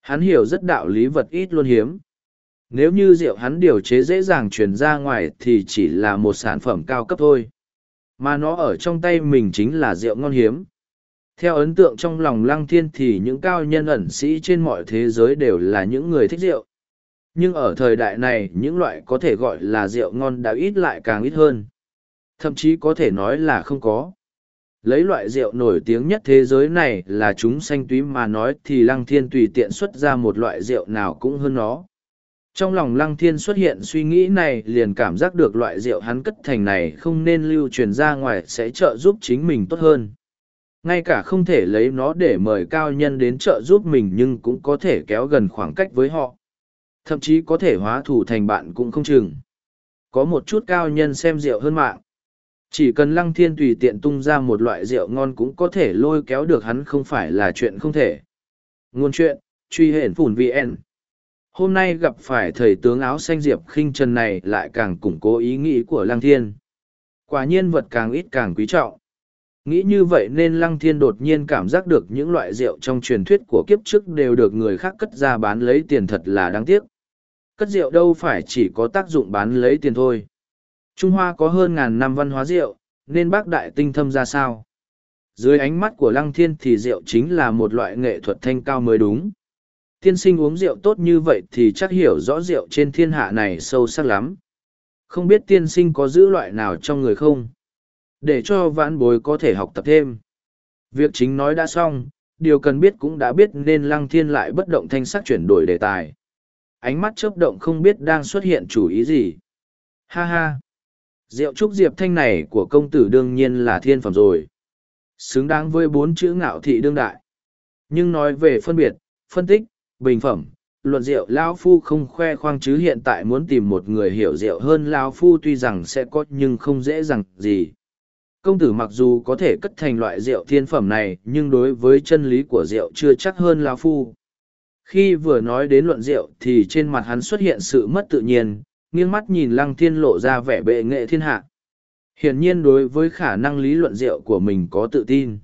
Hắn hiểu rất đạo lý vật ít luôn hiếm. Nếu như rượu hắn điều chế dễ dàng truyền ra ngoài thì chỉ là một sản phẩm cao cấp thôi. Mà nó ở trong tay mình chính là rượu ngon hiếm. Theo ấn tượng trong lòng lăng thiên thì những cao nhân ẩn sĩ trên mọi thế giới đều là những người thích rượu. Nhưng ở thời đại này, những loại có thể gọi là rượu ngon đã ít lại càng ít hơn. Thậm chí có thể nói là không có. Lấy loại rượu nổi tiếng nhất thế giới này là chúng xanh túy mà nói thì lăng thiên tùy tiện xuất ra một loại rượu nào cũng hơn nó. Trong lòng lăng thiên xuất hiện suy nghĩ này, liền cảm giác được loại rượu hắn cất thành này không nên lưu truyền ra ngoài sẽ trợ giúp chính mình tốt hơn. Ngay cả không thể lấy nó để mời cao nhân đến trợ giúp mình nhưng cũng có thể kéo gần khoảng cách với họ. Thậm chí có thể hóa thủ thành bạn cũng không chừng. Có một chút cao nhân xem rượu hơn mạng. Chỉ cần lăng thiên tùy tiện tung ra một loại rượu ngon cũng có thể lôi kéo được hắn không phải là chuyện không thể. Nguồn chuyện, truy hển phủn VN. Hôm nay gặp phải thầy tướng áo xanh Diệp khinh trần này lại càng củng cố ý nghĩ của lăng thiên. Quả nhiên vật càng ít càng quý trọng. Nghĩ như vậy nên Lăng Thiên đột nhiên cảm giác được những loại rượu trong truyền thuyết của kiếp trước đều được người khác cất ra bán lấy tiền thật là đáng tiếc. Cất rượu đâu phải chỉ có tác dụng bán lấy tiền thôi. Trung Hoa có hơn ngàn năm văn hóa rượu, nên bác đại tinh thâm ra sao? Dưới ánh mắt của Lăng Thiên thì rượu chính là một loại nghệ thuật thanh cao mới đúng. Tiên sinh uống rượu tốt như vậy thì chắc hiểu rõ rượu trên thiên hạ này sâu sắc lắm. Không biết tiên sinh có giữ loại nào trong người không? để cho vãn bối có thể học tập thêm việc chính nói đã xong điều cần biết cũng đã biết nên lăng thiên lại bất động thanh sắc chuyển đổi đề tài ánh mắt chớp động không biết đang xuất hiện chủ ý gì. Ha ha! Rượu trúc diệp thanh này của công tử đương nhiên là thiên phẩm rồi. Xứng đáng với bốn chữ ngạo thị đương đại. Nhưng nói về phân biệt, phân tích, bình phẩm, luận rượu lao phu không khoe khoang chứ hiện tại muốn tìm một người hiểu rượu hơn lao phu tuy rằng sẽ có nhưng không dễ dàng gì. Công tử mặc dù có thể cất thành loại rượu thiên phẩm này, nhưng đối với chân lý của rượu chưa chắc hơn lao phu khi vừa nói đến luận rượu thì trên mặt hắn xuất hiện sự mất tự nhiên, nghiêng mắt nhìn lăng thiên lộ ra vẻ bệ nghệ thiên hạ hiển nhiên đối với khả năng lý luận rượu của mình có tự tin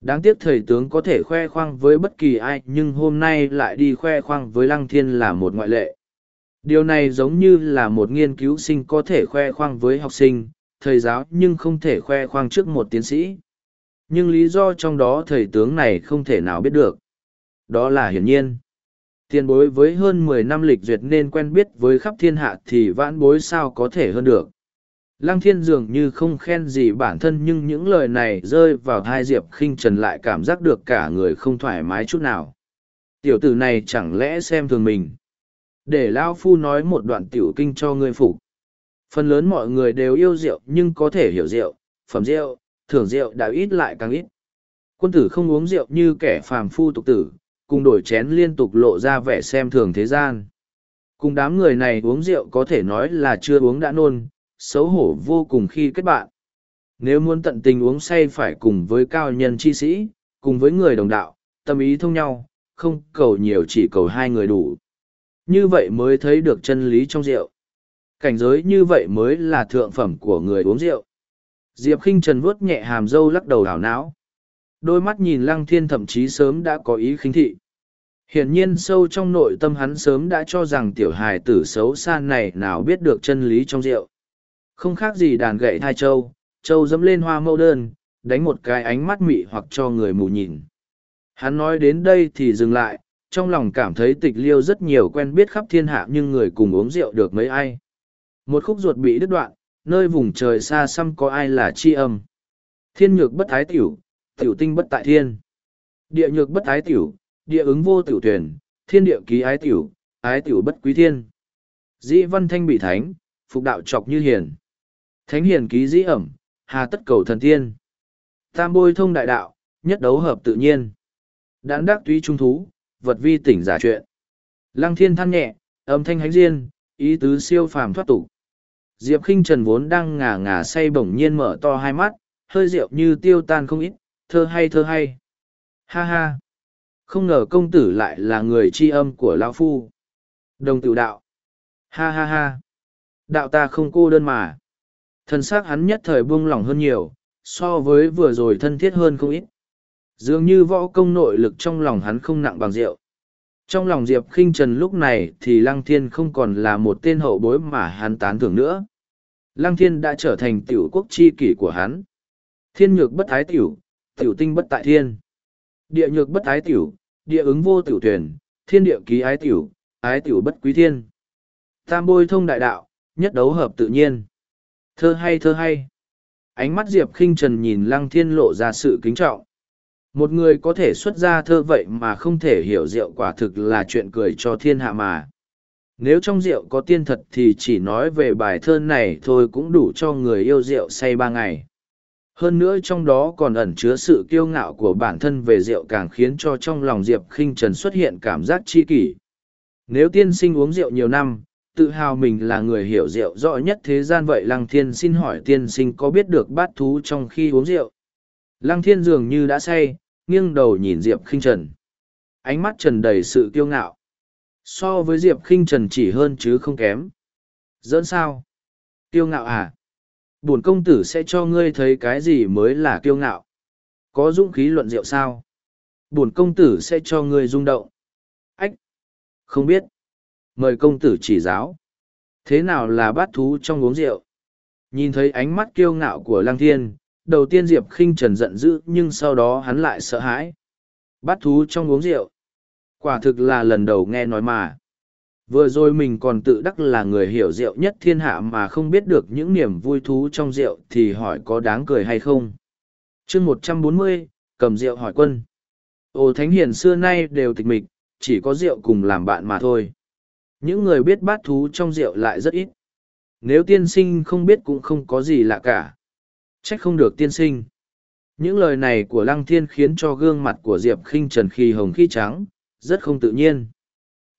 đáng tiếc thầy tướng có thể khoe khoang với bất kỳ ai, nhưng hôm nay lại đi khoe khoang với lăng thiên là một ngoại lệ điều này giống như là một nghiên cứu sinh có thể khoe khoang với học sinh, thầy giáo nhưng không thể khoe khoang trước một tiến sĩ. Nhưng lý do trong đó thầy tướng này không thể nào biết được. Đó là hiển nhiên. Tiền bối với hơn mười năm lịch duyệt nên quen biết với khắp thiên hạ thì vãn bối sao có thể hơn được. Lăng thiên dường như không khen gì bản thân nhưng những lời này rơi vào thai diệp khinh trần lại cảm giác được cả người không thoải mái chút nào. Tiểu tử này chẳng lẽ xem thường mình. Để Lao Phu nói một đoạn tiểu kinh cho ngươi phục phần lớn mọi người đều yêu rượu nhưng có thể hiểu rượu, phẩm rượu, thưởng rượu đã ít lại càng ít quân tử không uống rượu như kẻ phàm phu tục tử cùng đổi chén liên tục lộ ra vẻ xem thường thế gian. Cùng đám người này uống rượu có thể nói là chưa uống đã nôn, xấu hổ vô cùng khi kết bạn. Nếu muốn tận tình uống say phải cùng với cao nhân chi sĩ, cùng với người đồng đạo, tâm ý thông nhau, không cầu nhiều chỉ cầu hai người đủ. Như vậy mới thấy được chân lý trong rượu. Cảnh giới như vậy mới là thượng phẩm của người uống rượu. Diệp khinh trần vuốt nhẹ hàm râu lắc đầu đảo não. Đôi mắt nhìn lăng thiên thậm chí sớm đã có ý khinh thị hiển nhiên sâu trong nội tâm hắn sớm đã cho rằng tiểu hài tử xấu xa này nào biết được chân lý trong rượu không khác gì đàn gậy thai châu châu dẫm lên hoa mẫu đơn đánh một cái ánh mắt mị hoặc cho người mù nhìn hắn nói đến đây thì dừng lại trong lòng cảm thấy tịch liêu rất nhiều quen biết khắp thiên hạ nhưng người cùng uống rượu được mấy ai một khúc ruột bị đứt đoạn, nơi vùng trời xa xăm có ai là chi âm. Thiên nhược bất thái tiểu, tiểu tinh bất tại thiên. Địa nhược bất thái tiểu, địa ứng vô tiểu tuyển, thiên địa ký ái tiểu, ái tiểu bất quý thiên. Dĩ văn thanh bị thánh, phục đạo trọc như hiền. Thánh hiền ký dĩ ẩm, hà tất cầu thần tiên. Tam bôi thông đại đạo, nhất đấu hợp tự nhiên. Đãn đắc túy trung thú, vật vi tỉnh giả chuyện. Lăng thiên than nhẹ, âm thanh hánh diên, ý tứ siêu phàm thoát tục. Diệp khinh trần vốn đang ngả ngả say bỗng nhiên mở to hai mắt, hơi rượu như tiêu tan không ít, thơ hay thơ hay. Ha ha! Không ngờ công tử lại là người tri âm của Lao Phu. Đồng tiểu đạo. Ha ha ha! Đạo ta không cô đơn mà. Thân xác hắn nhất thời buông lỏng hơn nhiều, so với vừa rồi thân thiết hơn không ít. Dường như võ công nội lực trong lòng hắn không nặng bằng rượu. Trong lòng Diệp khinh Trần lúc này thì Lăng Thiên không còn là một tên hậu bối mà hắn tán thưởng nữa. Lăng Thiên đã trở thành tiểu quốc chi kỷ của hắn. Thiên nhược bất thái tiểu, tiểu tinh bất tại thiên. Địa nhược bất thái tiểu, địa ứng vô tiểu tuyển, thiên địa ký ái tiểu, ái tiểu bất quý thiên. Tam bôi thông đại đạo, nhất đấu hợp tự nhiên. Thơ hay thơ hay. Ánh mắt Diệp khinh Trần nhìn Lăng Thiên lộ ra sự kính trọng. Một người có thể xuất ra thơ vậy mà không thể hiểu rượu quả thực là chuyện cười cho thiên hạ mà. Nếu trong rượu có tiên thật thì chỉ nói về bài thơ này thôi cũng đủ cho người yêu rượu say ba ngày. Hơn nữa trong đó còn ẩn chứa sự kiêu ngạo của bản thân về rượu càng khiến cho trong lòng Diệp khinh Trần xuất hiện cảm giác chi kỷ. Nếu tiên sinh uống rượu nhiều năm, tự hào mình là người hiểu rượu rõ nhất thế gian vậy Lăng Thiên xin hỏi tiên sinh có biết được bát thú trong khi uống rượu? Lăng Thiên dường như đã say, nghiêng đầu nhìn Diệp khinh Trần. Ánh mắt Trần đầy sự kiêu ngạo. So với Diệp khinh Trần chỉ hơn chứ không kém. Dẫn sao? Kiêu ngạo à? Bổn công tử sẽ cho ngươi thấy cái gì mới là kiêu ngạo. Có dũng khí luận rượu sao? Bổn công tử sẽ cho ngươi rung động. Ách! Không biết. Mời công tử chỉ giáo. Thế nào là bát thú trong uống rượu? Nhìn thấy ánh mắt kiêu ngạo của Lăng Thiên, đầu tiên Diệp khinh Trần giận dữ nhưng sau đó hắn lại sợ hãi. Bát thú trong uống rượu. Quả thực là lần đầu nghe nói mà. Vừa rồi mình còn tự đắc là người hiểu rượu nhất thiên hạ mà không biết được những niềm vui thú trong rượu thì hỏi có đáng cười hay không. chương một trăm bốn mươi cầm rượu hỏi quân. Ồ thánh hiền xưa nay đều tịch mịch, chỉ có rượu cùng làm bạn mà thôi. Những người biết bát thú trong rượu lại rất ít. Nếu tiên sinh không biết cũng không có gì lạ cả. Trách không được tiên sinh. Những lời này của Lăng Thiên khiến cho gương mặt của Diệp khinh Trần khi hồng khi trắng, rất không tự nhiên.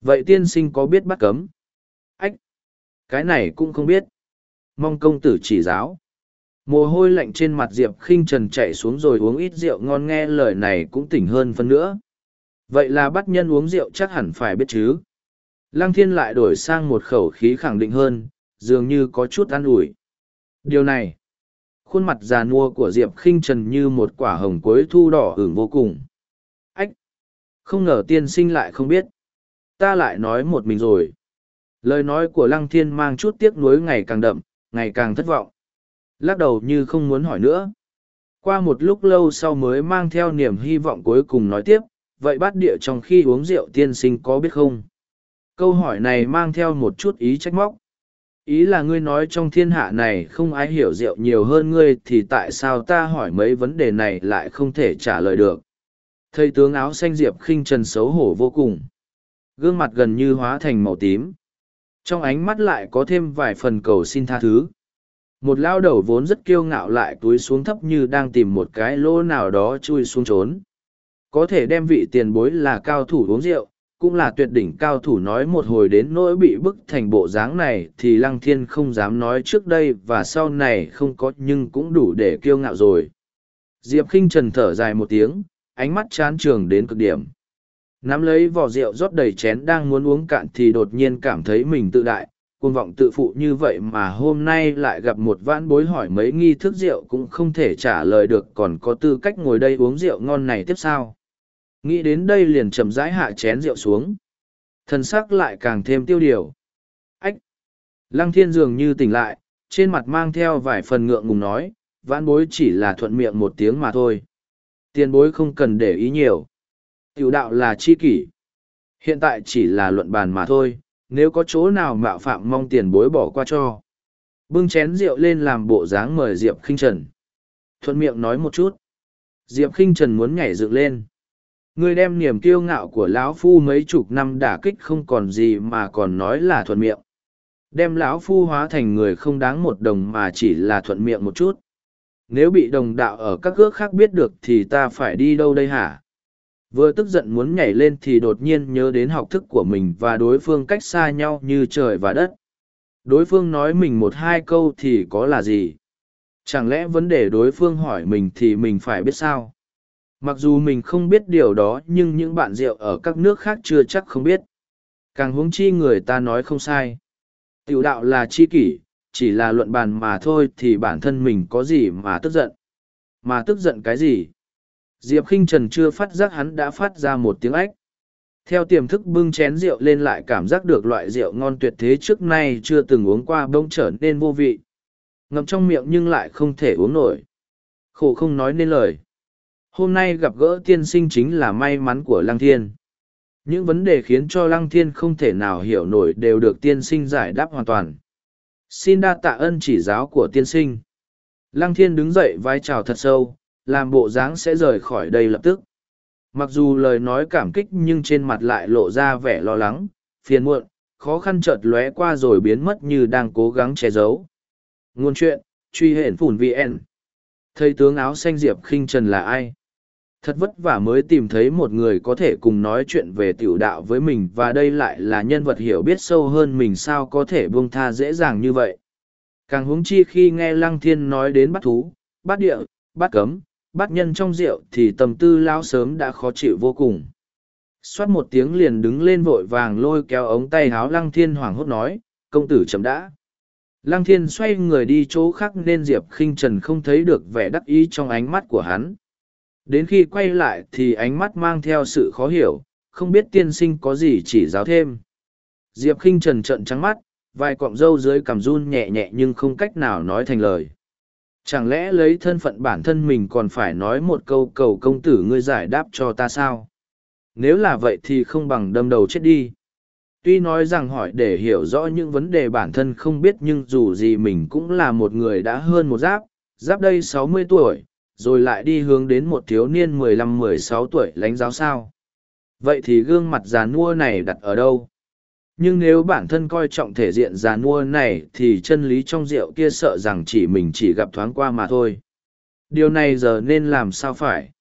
Vậy tiên sinh có biết bắt cấm? Ách! Cái này cũng không biết. Mong công tử chỉ giáo. Mồ hôi lạnh trên mặt Diệp khinh Trần chạy xuống rồi uống ít rượu ngon nghe lời này cũng tỉnh hơn phân nữa. Vậy là bắt nhân uống rượu chắc hẳn phải biết chứ. Lăng thiên lại đổi sang một khẩu khí khẳng định hơn, dường như có chút an ủi. Điều này, khuôn mặt già nua của Diệp khinh Trần như một quả hồng cuối thu đỏ hưởng vô cùng. Ách! Không ngờ tiên sinh lại không biết. Ta lại nói một mình rồi. Lời nói của Lăng Thiên mang chút tiếc nuối ngày càng đậm, ngày càng thất vọng. Lắc đầu như không muốn hỏi nữa. Qua một lúc lâu sau mới mang theo niềm hy vọng cuối cùng nói tiếp, vậy bát địa trong khi uống rượu tiên sinh có biết không? Câu hỏi này mang theo một chút ý trách móc. Ý là ngươi nói trong thiên hạ này không ai hiểu rượu nhiều hơn ngươi thì tại sao ta hỏi mấy vấn đề này lại không thể trả lời được. Thầy tướng áo xanh Diệp khinh trần xấu hổ vô cùng. Gương mặt gần như hóa thành màu tím. Trong ánh mắt lại có thêm vài phần cầu xin tha thứ. Một lao đầu vốn rất kiêu ngạo lại túi xuống thấp như đang tìm một cái lỗ nào đó chui xuống trốn. Có thể đem vị tiền bối là cao thủ uống rượu, cũng là tuyệt đỉnh cao thủ nói một hồi đến nỗi bị bức thành bộ dáng này thì lăng thiên không dám nói trước đây và sau này không có nhưng cũng đủ để kiêu ngạo rồi diệp khinh trần thở dài một tiếng ánh mắt chán trường đến cực điểm nắm lấy vỏ rượu rót đầy chén đang muốn uống cạn thì đột nhiên cảm thấy mình tự đại cuồng vọng tự phụ như vậy mà hôm nay lại gặp một vãn bối hỏi mấy nghi thức rượu cũng không thể trả lời được còn có tư cách ngồi đây uống rượu ngon này tiếp sao Nghĩ đến đây liền chậm rãi hạ chén rượu xuống. Thần sắc lại càng thêm tiêu điều. Ách! Lăng thiên dường như tỉnh lại, trên mặt mang theo vài phần ngượng ngùng nói, vãn bối chỉ là thuận miệng một tiếng mà thôi. Tiền bối không cần để ý nhiều. Tiểu đạo là chi kỷ. Hiện tại chỉ là luận bàn mà thôi, nếu có chỗ nào mạo phạm mong tiền bối bỏ qua cho. Bưng chén rượu lên làm bộ dáng mời Diệp khinh Trần. Thuận miệng nói một chút. Diệp khinh Trần muốn nhảy dựng lên ngươi đem niềm kiêu ngạo của lão phu mấy chục năm đả kích không còn gì mà còn nói là thuận miệng đem lão phu hóa thành người không đáng một đồng mà chỉ là thuận miệng một chút nếu bị đồng đạo ở các cước khác biết được thì ta phải đi đâu đây hả vừa tức giận muốn nhảy lên thì đột nhiên nhớ đến học thức của mình và đối phương cách xa nhau như trời và đất. Đối phương nói mình một hai câu thì có là gì? Chẳng lẽ vấn đề đối phương hỏi mình thì mình phải biết sao? Mặc dù mình không biết điều đó, nhưng những bạn rượu ở các nước khác chưa chắc không biết. Càng huống chi người ta nói không sai. Tiểu đạo là chi kỷ, chỉ là luận bàn mà thôi thì bản thân mình có gì mà tức giận? Mà tức giận cái gì? Diệp khinh trần chưa phát giác hắn đã phát ra một tiếng ách theo tiềm thức bưng chén rượu lên lại cảm giác được loại rượu ngon tuyệt thế trước nay chưa từng uống qua bông trở nên vô vị. Ngậm trong miệng nhưng lại không thể uống nổi. Khổ không nói nên lời. Hôm nay gặp gỡ tiên sinh chính là may mắn của lăng thiên. Những vấn đề khiến cho lăng thiên không thể nào hiểu nổi đều được tiên sinh giải đáp hoàn toàn. Xin đa tạ ân chỉ giáo của tiên sinh. Lăng thiên đứng dậy vai chào thật sâu làm bộ dáng sẽ rời khỏi đây lập tức. Mặc dù lời nói cảm kích nhưng trên mặt lại lộ ra vẻ lo lắng, phiền muộn, khó khăn chợt lóe qua rồi biến mất như đang cố gắng che giấu. Ngôn chuyện, truy hển phủn vn. Thầy tướng áo xanh diệp khinh trần là ai? Thật vất vả mới tìm thấy một người có thể cùng nói chuyện về tiểu đạo với mình và đây lại là nhân vật hiểu biết sâu hơn mình sao có thể buông tha dễ dàng như vậy. Càng huống chi khi nghe lăng thiên nói đến bắt thú, bắt địa, bắt cấm bắt nhân trong rượu thì tầm tư lao sớm đã khó chịu vô cùng xoát một tiếng liền đứng lên vội vàng lôi kéo ống tay háo lăng thiên hoảng hốt nói công tử chấm đã lăng thiên xoay người đi chỗ khác nên diệp khinh trần không thấy được vẻ đắc ý trong ánh mắt của hắn Đến khi quay lại thì ánh mắt mang theo sự khó hiểu, không biết tiên sinh có gì chỉ giáo thêm. Diệp khinh trần trận trắng mắt, vài cọng râu dưới cằm run nhẹ nhẹ nhưng không cách nào nói thành lời. Chẳng lẽ lấy thân phận bản thân mình còn phải nói một câu cầu công tử ngươi giải đáp cho ta sao? Nếu là vậy thì không bằng đâm đầu chết đi. Tuy nói rằng hỏi để hiểu rõ những vấn đề bản thân không biết nhưng dù gì mình cũng là một người đã hơn một giáp, giáp đây sáu mươi tuổi, rồi lại đi hướng đến một thiếu niên mười lăm mười sáu tuổi lãnh giáo sao vậy thì gương mặt già nua này đặt ở đâu nhưng nếu bản thân coi trọng thể diện già nua này thì chân lý trong rượu kia sợ rằng chỉ mình chỉ gặp thoáng qua mà thôi. Điều này giờ nên làm sao phải?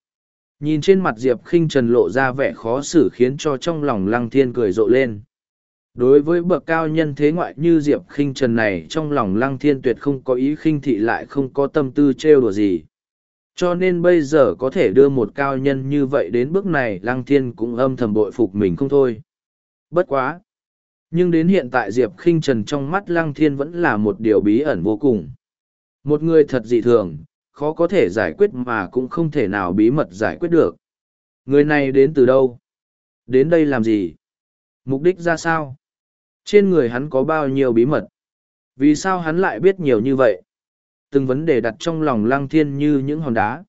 Nhìn trên mặt diệp khinh trần lộ ra vẻ khó xử khiến cho trong lòng lăng thiên cười rộ lên. Đối với bậc cao nhân thế ngoại như diệp khinh trần này, trong lòng lăng thiên tuyệt không có ý khinh thị lại không có tâm tư trêu đùa gì. Cho nên bây giờ có thể đưa một cao nhân như vậy đến bước này, lăng thiên cũng âm thầm bội phục mình không thôi. Bất quá nhưng đến hiện tại diệp khinh trần trong mắt lăng thiên vẫn là một điều bí ẩn vô cùng. Một người thật dị thường, khó có thể giải quyết mà cũng không thể nào bí mật giải quyết được. Người này đến từ đâu? Đến đây làm gì? Mục đích ra sao? Trên người hắn có bao nhiêu bí mật? Vì sao hắn lại biết nhiều như vậy? Từng vấn đề đặt trong lòng lăng thiên như những hòn đá.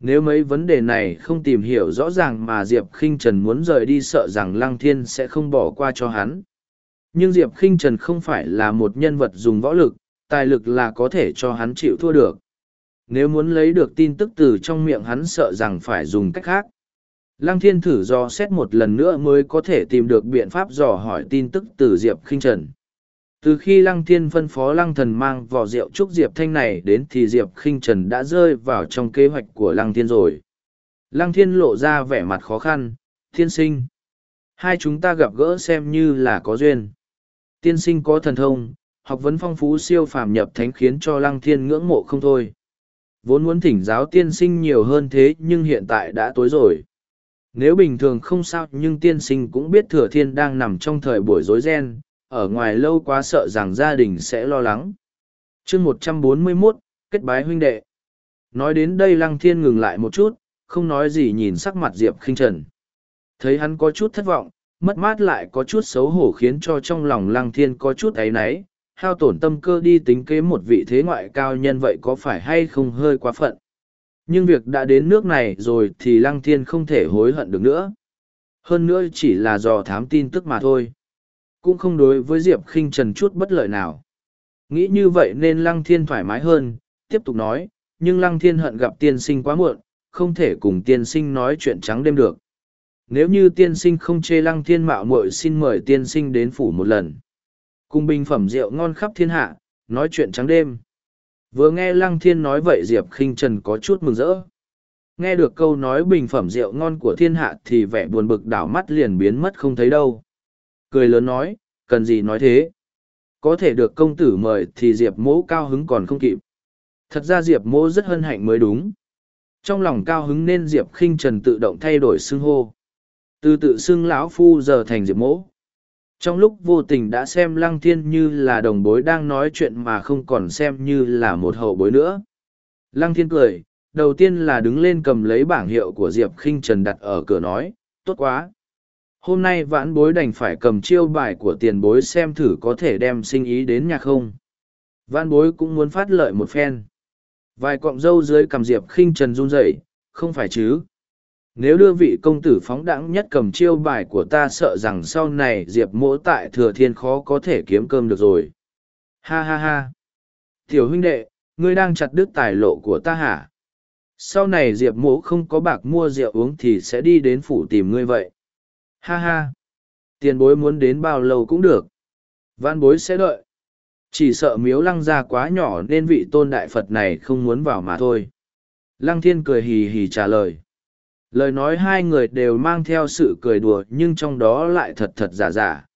Nếu mấy vấn đề này không tìm hiểu rõ ràng mà Diệp Khinh Trần muốn rời đi sợ rằng Lăng Thiên sẽ không bỏ qua cho hắn. Nhưng Diệp Khinh Trần không phải là một nhân vật dùng võ lực, tài lực là có thể cho hắn chịu thua được. Nếu muốn lấy được tin tức từ trong miệng hắn sợ rằng phải dùng cách khác. Lăng Thiên thử do xét một lần nữa mới có thể tìm được biện pháp dò hỏi tin tức từ Diệp Khinh Trần từ khi lăng thiên phân phó lăng thần mang vỏ rượu trúc diệp thanh này đến thì diệp khinh trần đã rơi vào trong kế hoạch của lăng thiên rồi lăng thiên lộ ra vẻ mặt khó khăn thiên sinh hai chúng ta gặp gỡ xem như là có duyên tiên sinh có thần thông học vấn phong phú siêu phàm nhập thánh khiến cho lăng thiên ngưỡng mộ không thôi vốn muốn thỉnh giáo tiên sinh nhiều hơn thế nhưng hiện tại đã tối rồi nếu bình thường không sao nhưng tiên sinh cũng biết thừa thiên đang nằm trong thời buổi rối ren ở ngoài lâu quá sợ rằng gia đình sẽ lo lắng. chương một trăm bốn mươi 141, kết bái huynh đệ. Nói đến đây lăng thiên ngừng lại một chút, không nói gì nhìn sắc mặt Diệp khinh trần. Thấy hắn có chút thất vọng, mất mát lại có chút xấu hổ khiến cho trong lòng lăng thiên có chút áy náy, hao tổn tâm cơ đi tính kế một vị thế ngoại cao nhân vậy có phải hay không hơi quá phận. Nhưng việc đã đến nước này rồi thì lăng thiên không thể hối hận được nữa. Hơn nữa chỉ là dò thám tin tức mà thôi cũng không đối với diệp khinh trần chút bất lợi nào nghĩ như vậy nên lăng thiên thoải mái hơn tiếp tục nói nhưng lăng thiên hận gặp tiên sinh quá muộn không thể cùng tiên sinh nói chuyện trắng đêm được nếu như tiên sinh không chê lăng thiên mạo muội xin mời tiên sinh đến phủ một lần Cùng bình phẩm rượu ngon khắp thiên hạ, nói chuyện trắng đêm. Vừa nghe Lăng Thiên nói vậy Diệp khinh Trần có chút mừng rỡ. Nghe được câu nói bình phẩm rượu ngon của thiên hạ thì vẻ buồn bực đảo mắt liền biến mất không thấy đâu. Cười lớn nói, cần gì nói thế? Có thể được công tử mời thì Diệp mỗ cao hứng còn không kịp. Thật ra Diệp mỗ rất hân hạnh mới đúng. Trong lòng cao hứng nên Diệp khinh Trần tự động thay đổi xưng hô. Từ tự xưng lão phu giờ thành Diệp mỗ. Trong lúc vô tình đã xem lăng thiên như là đồng bối đang nói chuyện mà không còn xem như là một hậu bối nữa. Lăng thiên cười, đầu tiên là đứng lên cầm lấy bảng hiệu của diệp khinh trần đặt ở cửa nói, tốt quá. Hôm nay vãn bối đành phải cầm chiêu bài của tiền bối xem thử có thể đem sinh ý đến nhà không. Vãn bối cũng muốn phát lợi một phen. Vài cọng râu dưới cầm diệp khinh trần run rẩy, không phải chứ nếu đưa vị công tử phóng đãng nhất cầm chiêu bài của ta sợ rằng sau này diệp mỗ tại thừa thiên khó có thể kiếm cơm được rồi. Ha ha ha. Tiểu huynh đệ, ngươi đang chặt đứt tài lộ của ta hả? Sau này diệp mỗ không có bạc mua rượu uống thì sẽ đi đến phủ tìm ngươi vậy. Ha ha. Tiền bối muốn đến bao lâu cũng được. Văn bối sẽ đợi. Chỉ sợ miếu lăng ra quá nhỏ nên vị tôn đại phật này không muốn vào mà thôi. Lăng thiên cười hì hì trả lời lời nói hai người đều mang theo sự cười đùa nhưng trong đó lại thật thật giả giả.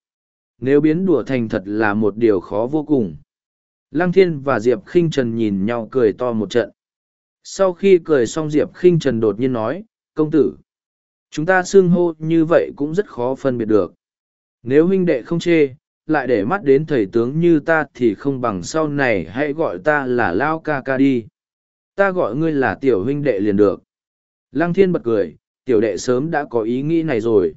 Nếu biến đùa thành thật là một điều khó vô cùng. Lăng thiên và diệp khinh trần nhìn nhau cười to một trận. Sau khi cười xong diệp khinh trần đột nhiên nói, công tử, chúng ta xưng hô như vậy cũng rất khó phân biệt được. Nếu huynh đệ không chê, lại để mắt đến thầy tướng như ta thì không bằng sau này hãy gọi ta là lao ca ca đi. Ta gọi ngươi là tiểu huynh đệ liền được. Lăng thiên bật cười, tiểu đệ sớm đã có ý nghĩ này rồi.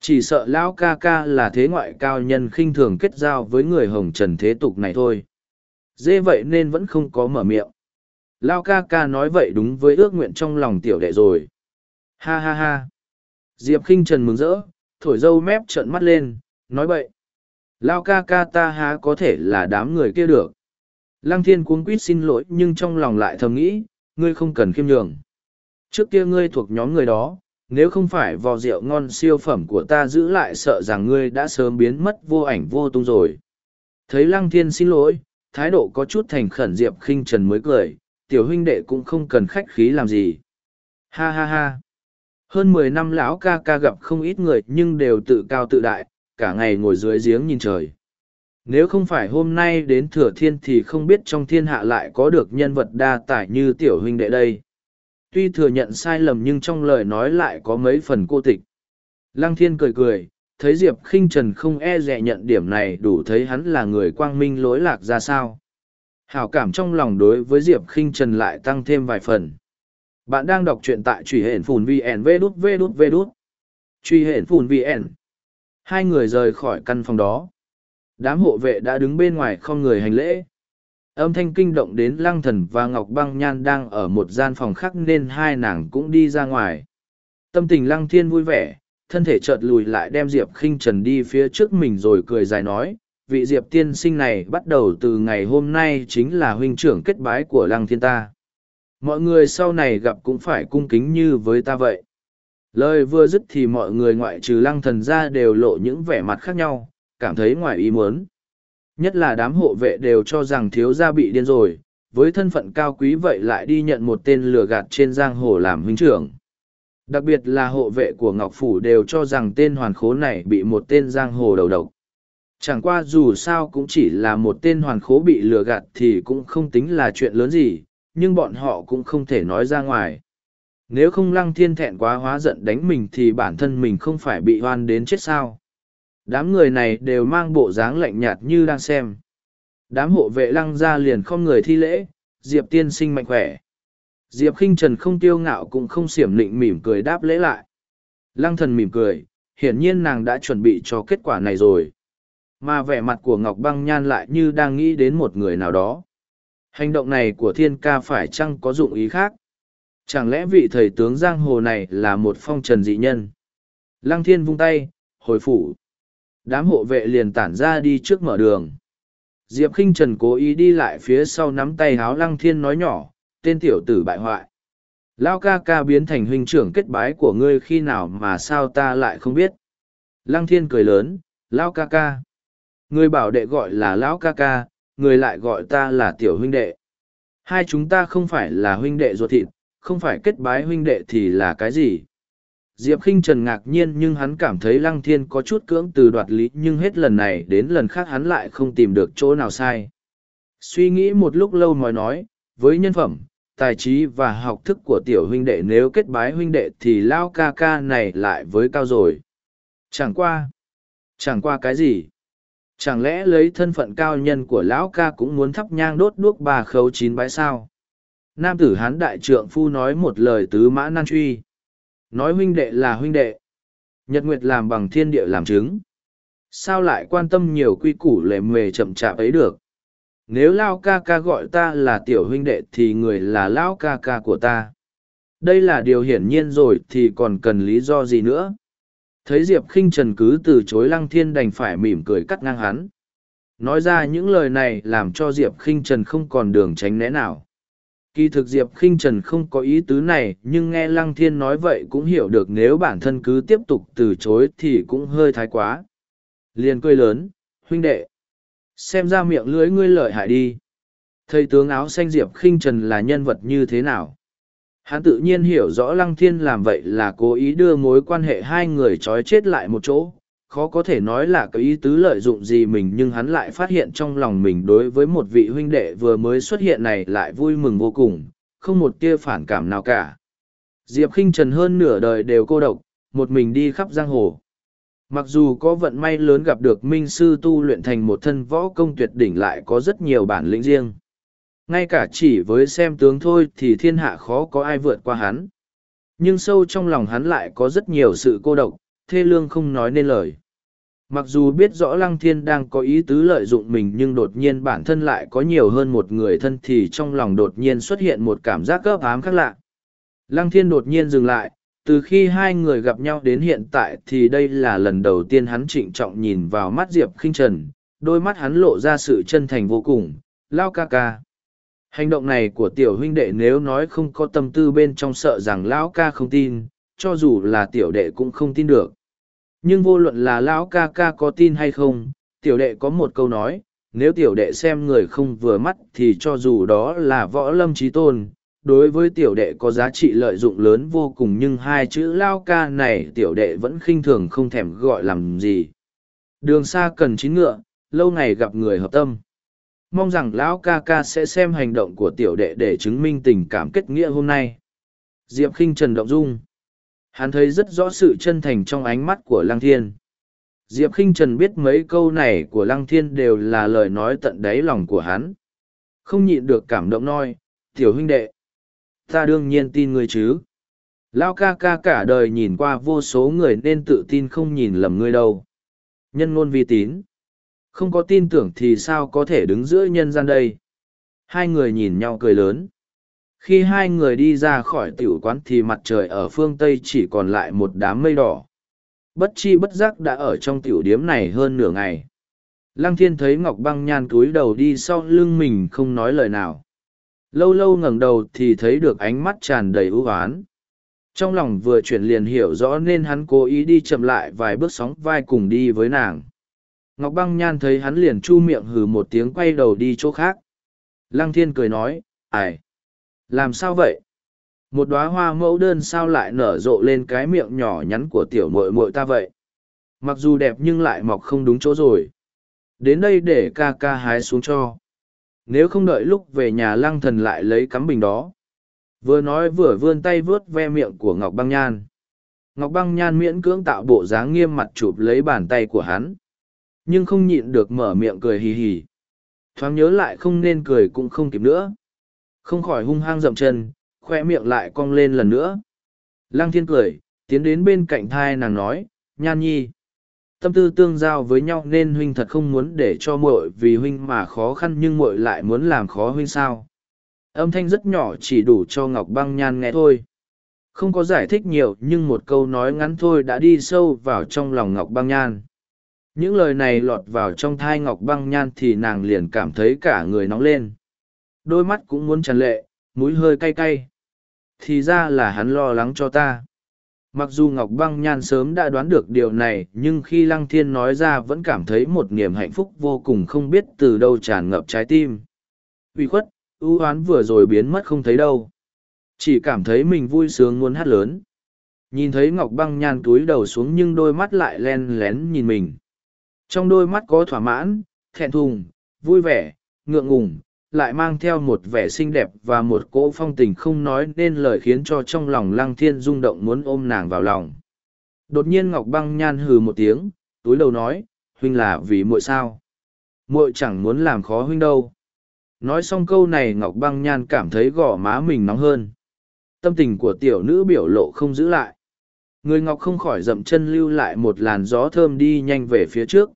Chỉ sợ lão ca ca là thế ngoại cao nhân khinh thường kết giao với người hồng trần thế tục này thôi. Dễ vậy nên vẫn không có mở miệng. Lão ca ca nói vậy đúng với ước nguyện trong lòng tiểu đệ rồi. Ha ha ha. Diệp khinh trần mừng rỡ, thổi dâu mép trợn mắt lên, nói bậy. Lão ca ca ta há có thể là đám người kia được. Lăng thiên cuống quýt xin lỗi nhưng trong lòng lại thầm nghĩ, ngươi không cần khiêm nhường trước kia ngươi thuộc nhóm người đó, nếu không phải vò rượu ngon siêu phẩm của ta giữ lại sợ rằng ngươi đã sớm biến mất vô ảnh vô tung rồi. Thấy lăng thiên xin lỗi, thái độ có chút thành khẩn diệp khinh trần mới cười, tiểu huynh đệ cũng không cần khách khí làm gì. Ha ha ha. Hơn mười năm lão ca ca gặp không ít người nhưng đều tự cao tự đại, cả ngày ngồi dưới giếng nhìn trời. Nếu không phải hôm nay đến thừa thiên thì không biết trong thiên hạ lại có được nhân vật đa tài như tiểu huynh đệ đây tuy thừa nhận sai lầm nhưng trong lời nói lại có mấy phần cô tịch. Lăng thiên cười cười, thấy Diệp khinh Trần không e dè nhận điểm này đủ thấy hắn là người quang minh lối lạc ra sao. Hảo cảm trong lòng đối với Diệp khinh Trần lại tăng thêm vài phần. Bạn đang đọc truyện tại truy hển phùn VN V đút V đút V đút. Truy hển phùn VN. Hai người rời khỏi căn phòng đó. Đám hộ vệ đã đứng bên ngoài không người hành lễ âm thanh kinh động đến lăng thần và ngọc băng nhan đang ở một gian phòng khác nên hai nàng cũng đi ra ngoài. Tâm tình lăng thiên vui vẻ, thân thể chợt lùi lại đem diệp khinh trần đi phía trước mình rồi cười dài nói, vị diệp tiên sinh này bắt đầu từ ngày hôm nay chính là huynh trưởng kết bái của lăng thiên ta. Mọi người sau này gặp cũng phải cung kính như với ta vậy. Lời vừa dứt thì mọi người ngoại trừ lăng thần ra đều lộ những vẻ mặt khác nhau, cảm thấy ngoài ý muốn. Nhất là đám hộ vệ đều cho rằng thiếu gia bị điên rồi, với thân phận cao quý vậy lại đi nhận một tên lừa gạt trên giang hồ làm huynh trưởng. Đặc biệt là hộ vệ của Ngọc Phủ đều cho rằng tên hoàn khố này bị một tên giang hồ đầu độc. Chẳng qua dù sao cũng chỉ là một tên hoàn khố bị lừa gạt thì cũng không tính là chuyện lớn gì, nhưng bọn họ cũng không thể nói ra ngoài. Nếu không lăng thiên thẹn quá hóa giận đánh mình thì bản thân mình không phải bị hoan đến chết sao đám người này đều mang bộ dáng lạnh nhạt như đang xem. Đám hộ vệ lăng ra liền không người thi lễ, diệp tiên sinh mạnh khỏe. Diệp khinh trần không tiêu ngạo cũng không xiểm nịnh mỉm cười đáp lễ lại. Lăng thần mỉm cười, hiển nhiên nàng đã chuẩn bị cho kết quả này rồi. Mà vẻ mặt của ngọc băng nhan lại như đang nghĩ đến một người nào đó. Hành động này của thiên ca phải chăng có dụng ý khác? Chẳng lẽ vị thầy tướng giang hồ này là một phong trần dị nhân? Lăng thiên vung tay, hồi phủ đám hộ vệ liền tản ra đi trước mở đường diệp khinh trần cố ý đi lại phía sau nắm tay háo lăng thiên nói nhỏ tên tiểu tử bại hoại lao ca ca biến thành huynh trưởng kết bái của ngươi khi nào mà sao ta lại không biết lăng thiên cười lớn lao ca ca Người bảo đệ gọi là lão ca ca, người lại gọi ta là tiểu huynh đệ. Hai chúng ta không phải là huynh đệ ruột thịt, không phải kết bái huynh đệ thì là cái gì? Diệp khinh Trần ngạc nhiên nhưng hắn cảm thấy Lăng Thiên có chút cưỡng từ đoạt lý nhưng hết lần này đến lần khác hắn lại không tìm được chỗ nào sai. Suy nghĩ một lúc lâu mới nói, với nhân phẩm, tài trí và học thức của tiểu huynh đệ nếu kết bái huynh đệ thì lao ca ca này lại với cao rồi. Chẳng qua. Chẳng qua cái gì? Chẳng lẽ lấy thân phận cao nhân của lão ca cũng muốn thắp nhang đốt đuốc bà khấu chín bái sao? Nam tử hán đại trượng phu nói một lời tứ mã nan truy. Nói huynh đệ là huynh đệ. Nhật Nguyệt làm bằng thiên địa làm chứng. Sao lại quan tâm nhiều quy củ lệ mề chậm chạp ấy được? Nếu Lao ca ca gọi ta là tiểu huynh đệ thì người là Lão ca ca của ta. Đây là điều hiển nhiên rồi thì còn cần lý do gì nữa? Thấy Diệp khinh Trần cứ từ chối Lăng Thiên đành phải mỉm cười cắt ngang hắn. Nói ra những lời này làm cho Diệp khinh Trần không còn đường tránh né nào. Kỳ thực Diệp khinh Trần không có ý tứ này nhưng nghe Lăng Thiên nói vậy cũng hiểu được nếu bản thân cứ tiếp tục từ chối thì cũng hơi thái quá. Liền cười lớn, huynh đệ. Xem ra miệng lưới ngươi lợi hại đi. Thầy tướng áo xanh Diệp khinh Trần là nhân vật như thế nào? Hắn tự nhiên hiểu rõ Lăng Thiên làm vậy là cố ý đưa mối quan hệ hai người trói chết lại một chỗ. Khó có thể nói là có ý tứ lợi dụng gì mình nhưng hắn lại phát hiện trong lòng mình đối với một vị huynh đệ vừa mới xuất hiện này lại vui mừng vô cùng, không một tia phản cảm nào cả. Diệp khinh Trần hơn nửa đời đều cô độc, một mình đi khắp giang hồ. Mặc dù có vận may lớn gặp được minh sư tu luyện thành một thân võ công tuyệt đỉnh lại có rất nhiều bản lĩnh riêng. Ngay cả chỉ với xem tướng thôi thì thiên hạ khó có ai vượt qua hắn. Nhưng sâu trong lòng hắn lại có rất nhiều sự cô độc, thê lương không nói nên lời. Mặc dù biết rõ Lăng Thiên đang có ý tứ lợi dụng mình nhưng đột nhiên bản thân lại có nhiều hơn một người thân thì trong lòng đột nhiên xuất hiện một cảm giác gấp ám khác lạ. Lăng Thiên đột nhiên dừng lại, từ khi hai người gặp nhau đến hiện tại thì đây là lần đầu tiên hắn trịnh trọng nhìn vào mắt Diệp khinh Trần, đôi mắt hắn lộ ra sự chân thành vô cùng, lao ca ca. Hành động này của tiểu huynh đệ nếu nói không có tâm tư bên trong sợ rằng lão ca không tin, cho dù là tiểu đệ cũng không tin được. Nhưng vô luận là lão ca ca có tin hay không, tiểu đệ có một câu nói, nếu tiểu đệ xem người không vừa mắt thì cho dù đó là võ lâm trí tôn, đối với tiểu đệ có giá trị lợi dụng lớn vô cùng nhưng hai chữ lao ca này tiểu đệ vẫn khinh thường không thèm gọi làm gì. Đường xa cần chín ngựa, lâu ngày gặp người hợp tâm. Mong rằng lão ca ca sẽ xem hành động của tiểu đệ để chứng minh tình cảm kết nghĩa hôm nay. Diệp k i n h trần động dung hắn thấy rất rõ sự chân thành trong ánh mắt của lăng thiên. Diệp Kinh trần biết mấy câu này của lăng thiên đều là lời nói tận đáy lòng của hắn. Không nhịn được cảm động nói, tiểu huynh đệ, ta đương nhiên tin ngươi chứ. Lão ca ca cả đời nhìn qua vô số người nên tự tin không nhìn lầm ngươi đâu. Nhân ngôn vi tín. Không có tin tưởng thì sao có thể đứng giữa nhân gian đây? Hai người nhìn nhau cười lớn khi hai người đi ra khỏi tiểu quán thì mặt trời ở phương tây chỉ còn lại một đám mây đỏ. Bất chi bất giác đã ở trong tiểu điếm này hơn nửa ngày. Lăng thiên thấy ngọc băng nhan cúi đầu đi sau lưng mình không nói lời nào. Lâu lâu ngẩng đầu thì thấy được ánh mắt tràn đầy ưu oán trong lòng vừa chuyển liền hiểu rõ nên hắn cố ý đi chậm lại vài bước sóng vai cùng đi với nàng. Ngọc băng nhan thấy hắn liền chu miệng hừ một tiếng quay đầu đi chỗ khác. Lăng thiên cười nói, ải làm sao vậy? Một đóa hoa mẫu đơn sao lại nở rộ lên cái miệng nhỏ nhắn của tiểu muội muội ta vậy? Mặc dù đẹp nhưng lại mọc không đúng chỗ rồi. Đến đây để ca ca hái xuống cho. Nếu không đợi lúc về nhà lăng thần lại lấy cắm bình đó. Vừa nói vừa vươn tay vướt ve miệng của Ngọc băng nhan. Ngọc băng nhan miễn cưỡng tạo bộ dáng nghiêm mặt chụp lấy bàn tay của hắn nhưng không nhịn được mở miệng cười hì hì thoáng nhớ lại không nên cười cũng không kịp nữa không khỏi hung hăng dậm chân, khoe miệng lại cong lên lần nữa. Lăng thiên cười, tiến đến bên cạnh thai nàng nói, nhan nhi, tâm tư tương giao với nhau nên huynh thật không muốn để cho muội vì huynh mà khó khăn nhưng muội lại muốn làm khó huynh sao? Âm thanh rất nhỏ chỉ đủ cho ngọc băng nhan nghe thôi. Không có giải thích nhiều nhưng một câu nói ngắn thôi đã đi sâu vào trong lòng ngọc băng nhan. Những lời này lọt vào trong thai ngọc băng nhan thì nàng liền cảm thấy cả người nóng lên đôi mắt cũng muốn tràn lệ mũi hơi cay cay thì ra là hắn lo lắng cho ta Mặc dù Ngọc Băng Nhan sớm đã đoán được điều này, nhưng khi Lăng Thiên nói ra vẫn cảm thấy một niềm hạnh phúc vô cùng không biết từ đâu tràn ngập trái tim. Uy khuất, ưu oán vừa rồi biến mất không thấy đâu. Chỉ cảm thấy mình vui sướng muốn hát lớn. Nhìn thấy Ngọc Băng Nhan túi đầu xuống nhưng đôi mắt lại len lén nhìn mình. Trong đôi mắt có thỏa mãn, thẹn thùng, vui vẻ, ngượng ngùng, lại mang theo một vẻ xinh đẹp và một cỗ phong tình không nói nên lời khiến cho trong lòng lăng thiên rung động muốn ôm nàng vào lòng. Đột nhiên ngọc băng nhan hừ một tiếng, túi đầu nói, huynh là vì muội sao? Muội chẳng muốn làm khó huynh đâu. Nói xong câu này, ngọc băng nhan cảm thấy gò má mình nóng hơn. Tâm tình của tiểu nữ biểu lộ không giữ lại. Người ngọc không khỏi dậm chân lưu lại một làn gió thơm đi nhanh về phía trước.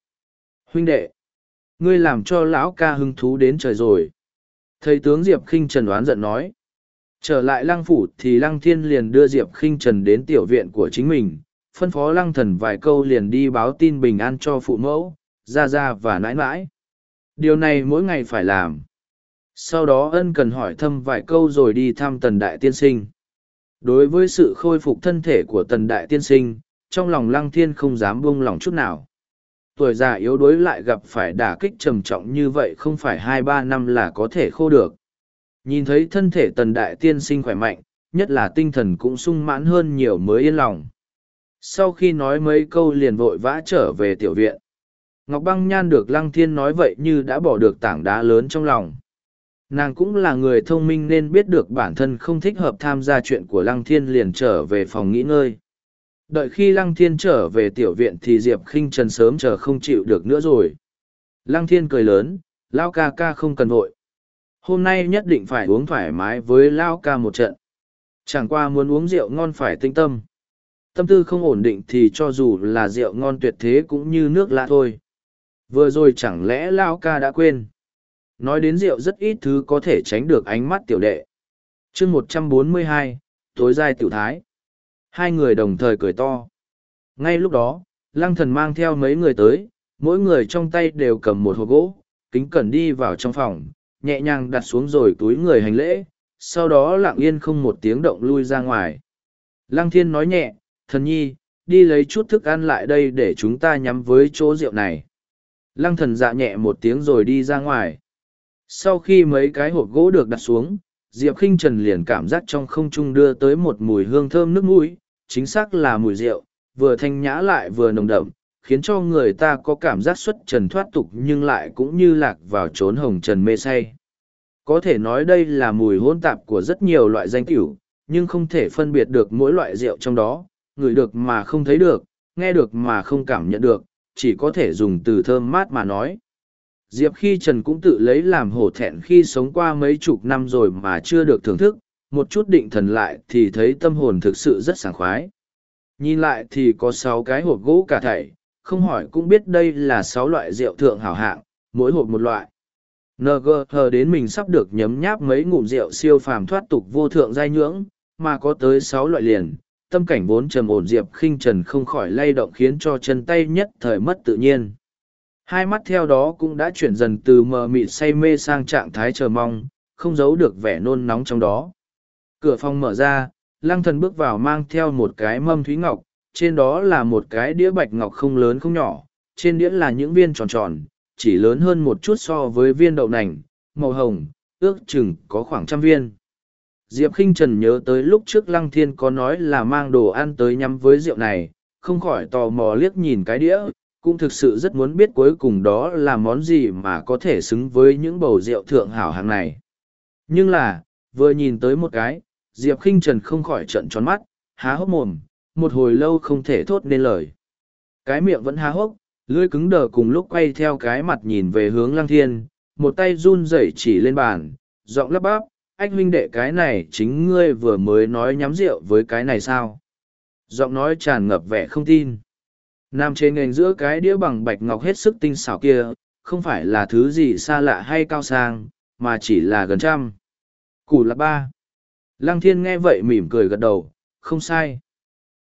Huynh đệ, ngươi làm cho lão ca hứng thú đến trời rồi thầy tướng diệp Kinh trần đoán giận nói, trở lại lăng phủ thì lăng thiên liền đưa diệp Kinh trần đến tiểu viện của chính mình, phân phó lăng thần vài câu liền đi báo tin bình an cho phụ mẫu, gia gia và nãi nãi. Điều này mỗi ngày phải làm. Sau đó ân cần hỏi thăm vài câu rồi đi thăm tần đại tiên sinh. Đối với sự khôi phục thân thể của tần đại tiên sinh, trong lòng lăng thiên không dám buông lòng chút nào tuổi già yếu đuối lại gặp phải đả kích trầm trọng như vậy không phải hai ba năm là có thể khô được. Nhìn thấy thân thể tần đại tiên sinh khỏe mạnh, nhất là tinh thần cũng sung mãn hơn nhiều mới yên lòng. Sau khi nói mấy câu liền vội vã trở về tiểu viện. Ngọc Băng Nhan được Lăng Thiên nói vậy như đã bỏ được tảng đá lớn trong lòng. Nàng cũng là người thông minh nên biết được bản thân không thích hợp tham gia chuyện của Lăng Thiên liền trở về phòng nghỉ ngơi. Đợi khi Lăng Thiên trở về tiểu viện thì Diệp khinh Trần sớm chờ không chịu được nữa rồi. Lăng Thiên cười lớn, Lao ca ca không cần vội. Hôm nay nhất định phải uống thoải mái với Lao ca một trận. Chẳng qua muốn uống rượu ngon phải tinh tâm. Tâm tư không ổn định thì cho dù là rượu ngon tuyệt thế cũng như nước lạ thôi. Vừa rồi chẳng lẽ Lao ca đã quên. Nói đến rượu rất ít thứ có thể tránh được ánh mắt tiểu đệ. chương một trăm bốn mươi hai, tối giai tiểu thái hai người đồng thời cười to. Ngay lúc đó, lăng thần mang theo mấy người tới, mỗi người trong tay đều cầm một hộp gỗ, kính cẩn đi vào trong phòng, nhẹ nhàng đặt xuống rồi túi người hành lễ, sau đó lặng yên không một tiếng động lui ra ngoài. Lăng thiên nói nhẹ, thần nhi, đi lấy chút thức ăn lại đây để chúng ta nhắm với chỗ rượu này. Lăng thần dạ nhẹ một tiếng rồi đi ra ngoài. Sau khi mấy cái hộp gỗ được đặt xuống, Diệp Kinh Trần liền cảm giác trong không trung đưa tới một mùi hương thơm nước mũi, chính xác là mùi rượu, vừa thanh nhã lại vừa nồng đậm, khiến cho người ta có cảm giác xuất trần thoát tục nhưng lại cũng như lạc vào trốn hồng trần mê say. Có thể nói đây là mùi hỗn tạp của rất nhiều loại danh tiểu, nhưng không thể phân biệt được mỗi loại rượu trong đó, ngửi được mà không thấy được, nghe được mà không cảm nhận được, chỉ có thể dùng từ thơm mát mà nói. Diệp khi Trần cũng tự lấy làm hổ thẹn khi sống qua mấy chục năm rồi mà chưa được thưởng thức, một chút định thần lại thì thấy tâm hồn thực sự rất sảng khoái. Nhìn lại thì có sáu cái hộp gỗ cả thảy, không hỏi cũng biết đây là sáu loại rượu thượng hảo hạng, mỗi hộp một loại. NG hờ đến mình sắp được nhấm nháp mấy ngụm rượu siêu phàm thoát tục vô thượng giai nhưỡng, mà có tới sáu loại liền, tâm cảnh vốn trầm ổn diệp khinh trần không khỏi lay động khiến cho chân tay nhất thời mất tự nhiên. Hai mắt theo đó cũng đã chuyển dần từ mờ mịt say mê sang trạng thái chờ mong, không giấu được vẻ nôn nóng trong đó. Cửa phòng mở ra, lăng thần bước vào mang theo một cái mâm thúy ngọc, trên đó là một cái đĩa bạch ngọc không lớn không nhỏ, trên đĩa là những viên tròn tròn, chỉ lớn hơn một chút so với viên đậu nành, màu hồng, ước chừng có khoảng trăm viên. Diệp Kinh Trần nhớ tới lúc trước Lăng Thiên có nói là mang đồ ăn tới nhắm với rượu này, không khỏi tò mò liếc nhìn cái đĩa, cũng thực sự rất muốn biết cuối cùng đó là món gì mà có thể xứng với những bầu rượu thượng hảo hàng này. Nhưng là, vừa nhìn tới một cái, Diệp khinh Trần không khỏi trận tròn mắt, há hốc mồm, một hồi lâu không thể thốt nên lời. Cái miệng vẫn há hốc, lưỡi cứng đờ cùng lúc quay theo cái mặt nhìn về hướng lăng thiên, một tay run rẩy chỉ lên bàn, giọng lắp bắp, anh huynh đệ cái này chính ngươi vừa mới nói nhắm rượu với cái này sao? Giọng nói tràn ngập vẻ không tin. Nam trên nền giữa cái đĩa bằng bạch ngọc hết sức tinh xảo kia, không phải là thứ gì xa lạ hay cao sang, mà chỉ là gần trăm. Củ là ba. Lăng thiên nghe vậy mỉm cười gật đầu, không sai.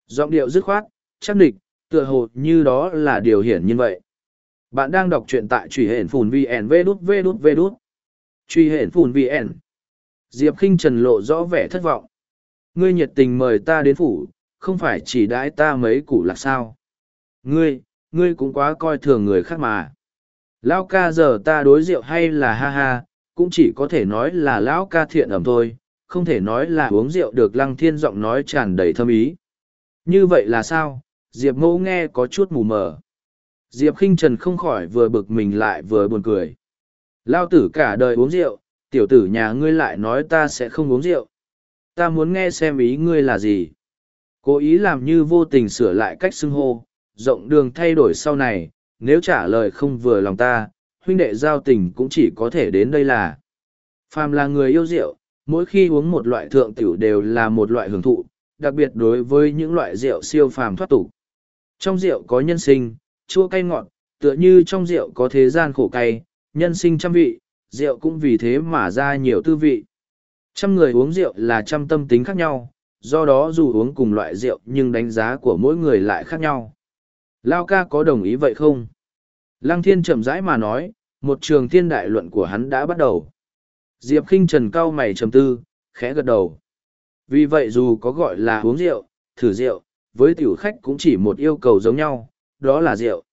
Giọng điệu dứt khoát, chắc địch, tựa hồ như đó là điều hiển nhiên vậy. Bạn đang đọc truyện tại truy hển phùn VN V đút V đút V đút. Truy hển phùn VN. Diệp khinh trần lộ rõ vẻ thất vọng. Ngươi nhiệt tình mời ta đến phủ, không phải chỉ đãi ta mấy củ là sao. Ngươi, ngươi cũng quá coi thường người khác mà. Lão ca giờ ta đối rượu hay là ha ha, cũng chỉ có thể nói là lão ca thiện ẩm thôi, không thể nói là uống rượu được lăng thiên giọng nói tràn đầy thâm ý. Như vậy là sao? Diệp mẫu nghe có chút mù mờ. Diệp khinh trần không khỏi vừa bực mình lại vừa buồn cười. Lao tử cả đời uống rượu, tiểu tử nhà ngươi lại nói ta sẽ không uống rượu. Ta muốn nghe xem ý ngươi là gì. Cố ý làm như vô tình sửa lại cách xưng hô, rộng đường thay đổi sau này, nếu trả lời không vừa lòng ta, huynh đệ giao tình cũng chỉ có thể đến đây là. Phàm là người yêu rượu, mỗi khi uống một loại thượng tiểu đều là một loại hưởng thụ, đặc biệt đối với những loại rượu siêu phàm thoát tục. Trong rượu có nhân sinh, chua cay ngọt, tựa như trong rượu có thế gian khổ cay, nhân sinh trăm vị, rượu cũng vì thế mà ra nhiều tư vị. Trăm người uống rượu là trăm tâm tính khác nhau, do đó dù uống cùng loại rượu nhưng đánh giá của mỗi người lại khác nhau. Lao ca có đồng ý vậy không? Lăng thiên chậm rãi mà nói, một trường thiên đại luận của hắn đã bắt đầu. Diệp khinh trần cao mày trầm tư, khẽ gật đầu. Vì vậy dù có gọi là uống rượu, thử rượu, với tiểu khách cũng chỉ một yêu cầu giống nhau, đó là rượu.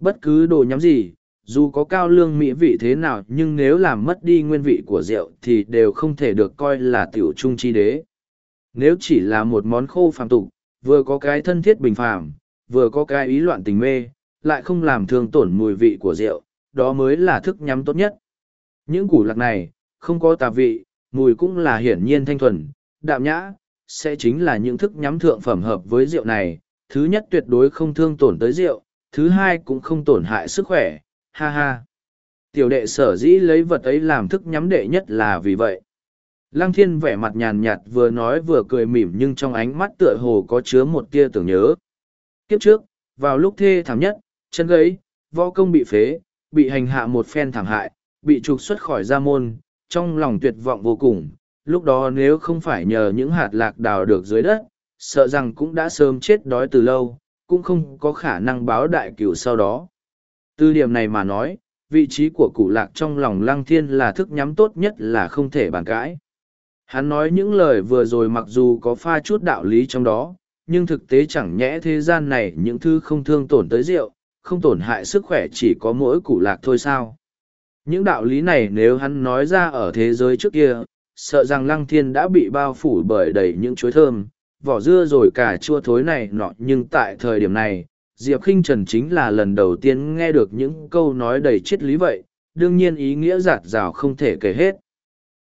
Bất cứ đồ nhắm gì, dù có cao lương mỹ vị thế nào nhưng nếu làm mất đi nguyên vị của rượu thì đều không thể được coi là tiểu trung chi đế. Nếu chỉ là một món khô phàm tục, vừa có cái thân thiết bình phàm, vừa có cái ý loạn tình mê, lại không làm thương tổn mùi vị của rượu, đó mới là thức nhắm tốt nhất. Những củ lạc này, không có tà vị, mùi cũng là hiển nhiên thanh thuần, đạm nhã, sẽ chính là những thức nhắm thượng phẩm hợp với rượu này. Thứ nhất tuyệt đối không thương tổn tới rượu, thứ hai cũng không tổn hại sức khỏe, ha ha. Tiểu đệ sở dĩ lấy vật ấy làm thức nhắm đệ nhất là vì vậy. Lăng thiên vẻ mặt nhàn nhạt vừa nói vừa cười mỉm nhưng trong ánh mắt tựa hồ có chứa một tia tưởng nhớ. Kiếp trước, vào lúc thê thảm nhất, chân gấy, võ công bị phế, bị hành hạ một phen thảm hại, bị trục xuất khỏi gia môn, trong lòng tuyệt vọng vô cùng. Lúc đó nếu không phải nhờ những hạt lạc đào được dưới đất, sợ rằng cũng đã sớm chết đói từ lâu, cũng không có khả năng báo đại cửu sau đó. Từ điểm này mà nói, vị trí của cụ lạc trong lòng lăng thiên là thức nhắm tốt nhất là không thể bàn cãi. Hắn nói những lời vừa rồi mặc dù có pha chút đạo lý trong đó, nhưng thực tế chẳng nhẽ thế gian này những thứ không thương tổn tới rượu, không tổn hại sức khỏe chỉ có mỗi củ lạc thôi sao. Những đạo lý này nếu hắn nói ra ở thế giới trước kia, sợ rằng lăng thiên đã bị bao phủ bởi đầy những chuối thơm, vỏ dưa rồi cả chua thối này nọ nhưng tại thời điểm này, Diệp khinh Trần chính là lần đầu tiên nghe được những câu nói đầy triết lý vậy, đương nhiên ý nghĩa giạt rào không thể kể hết.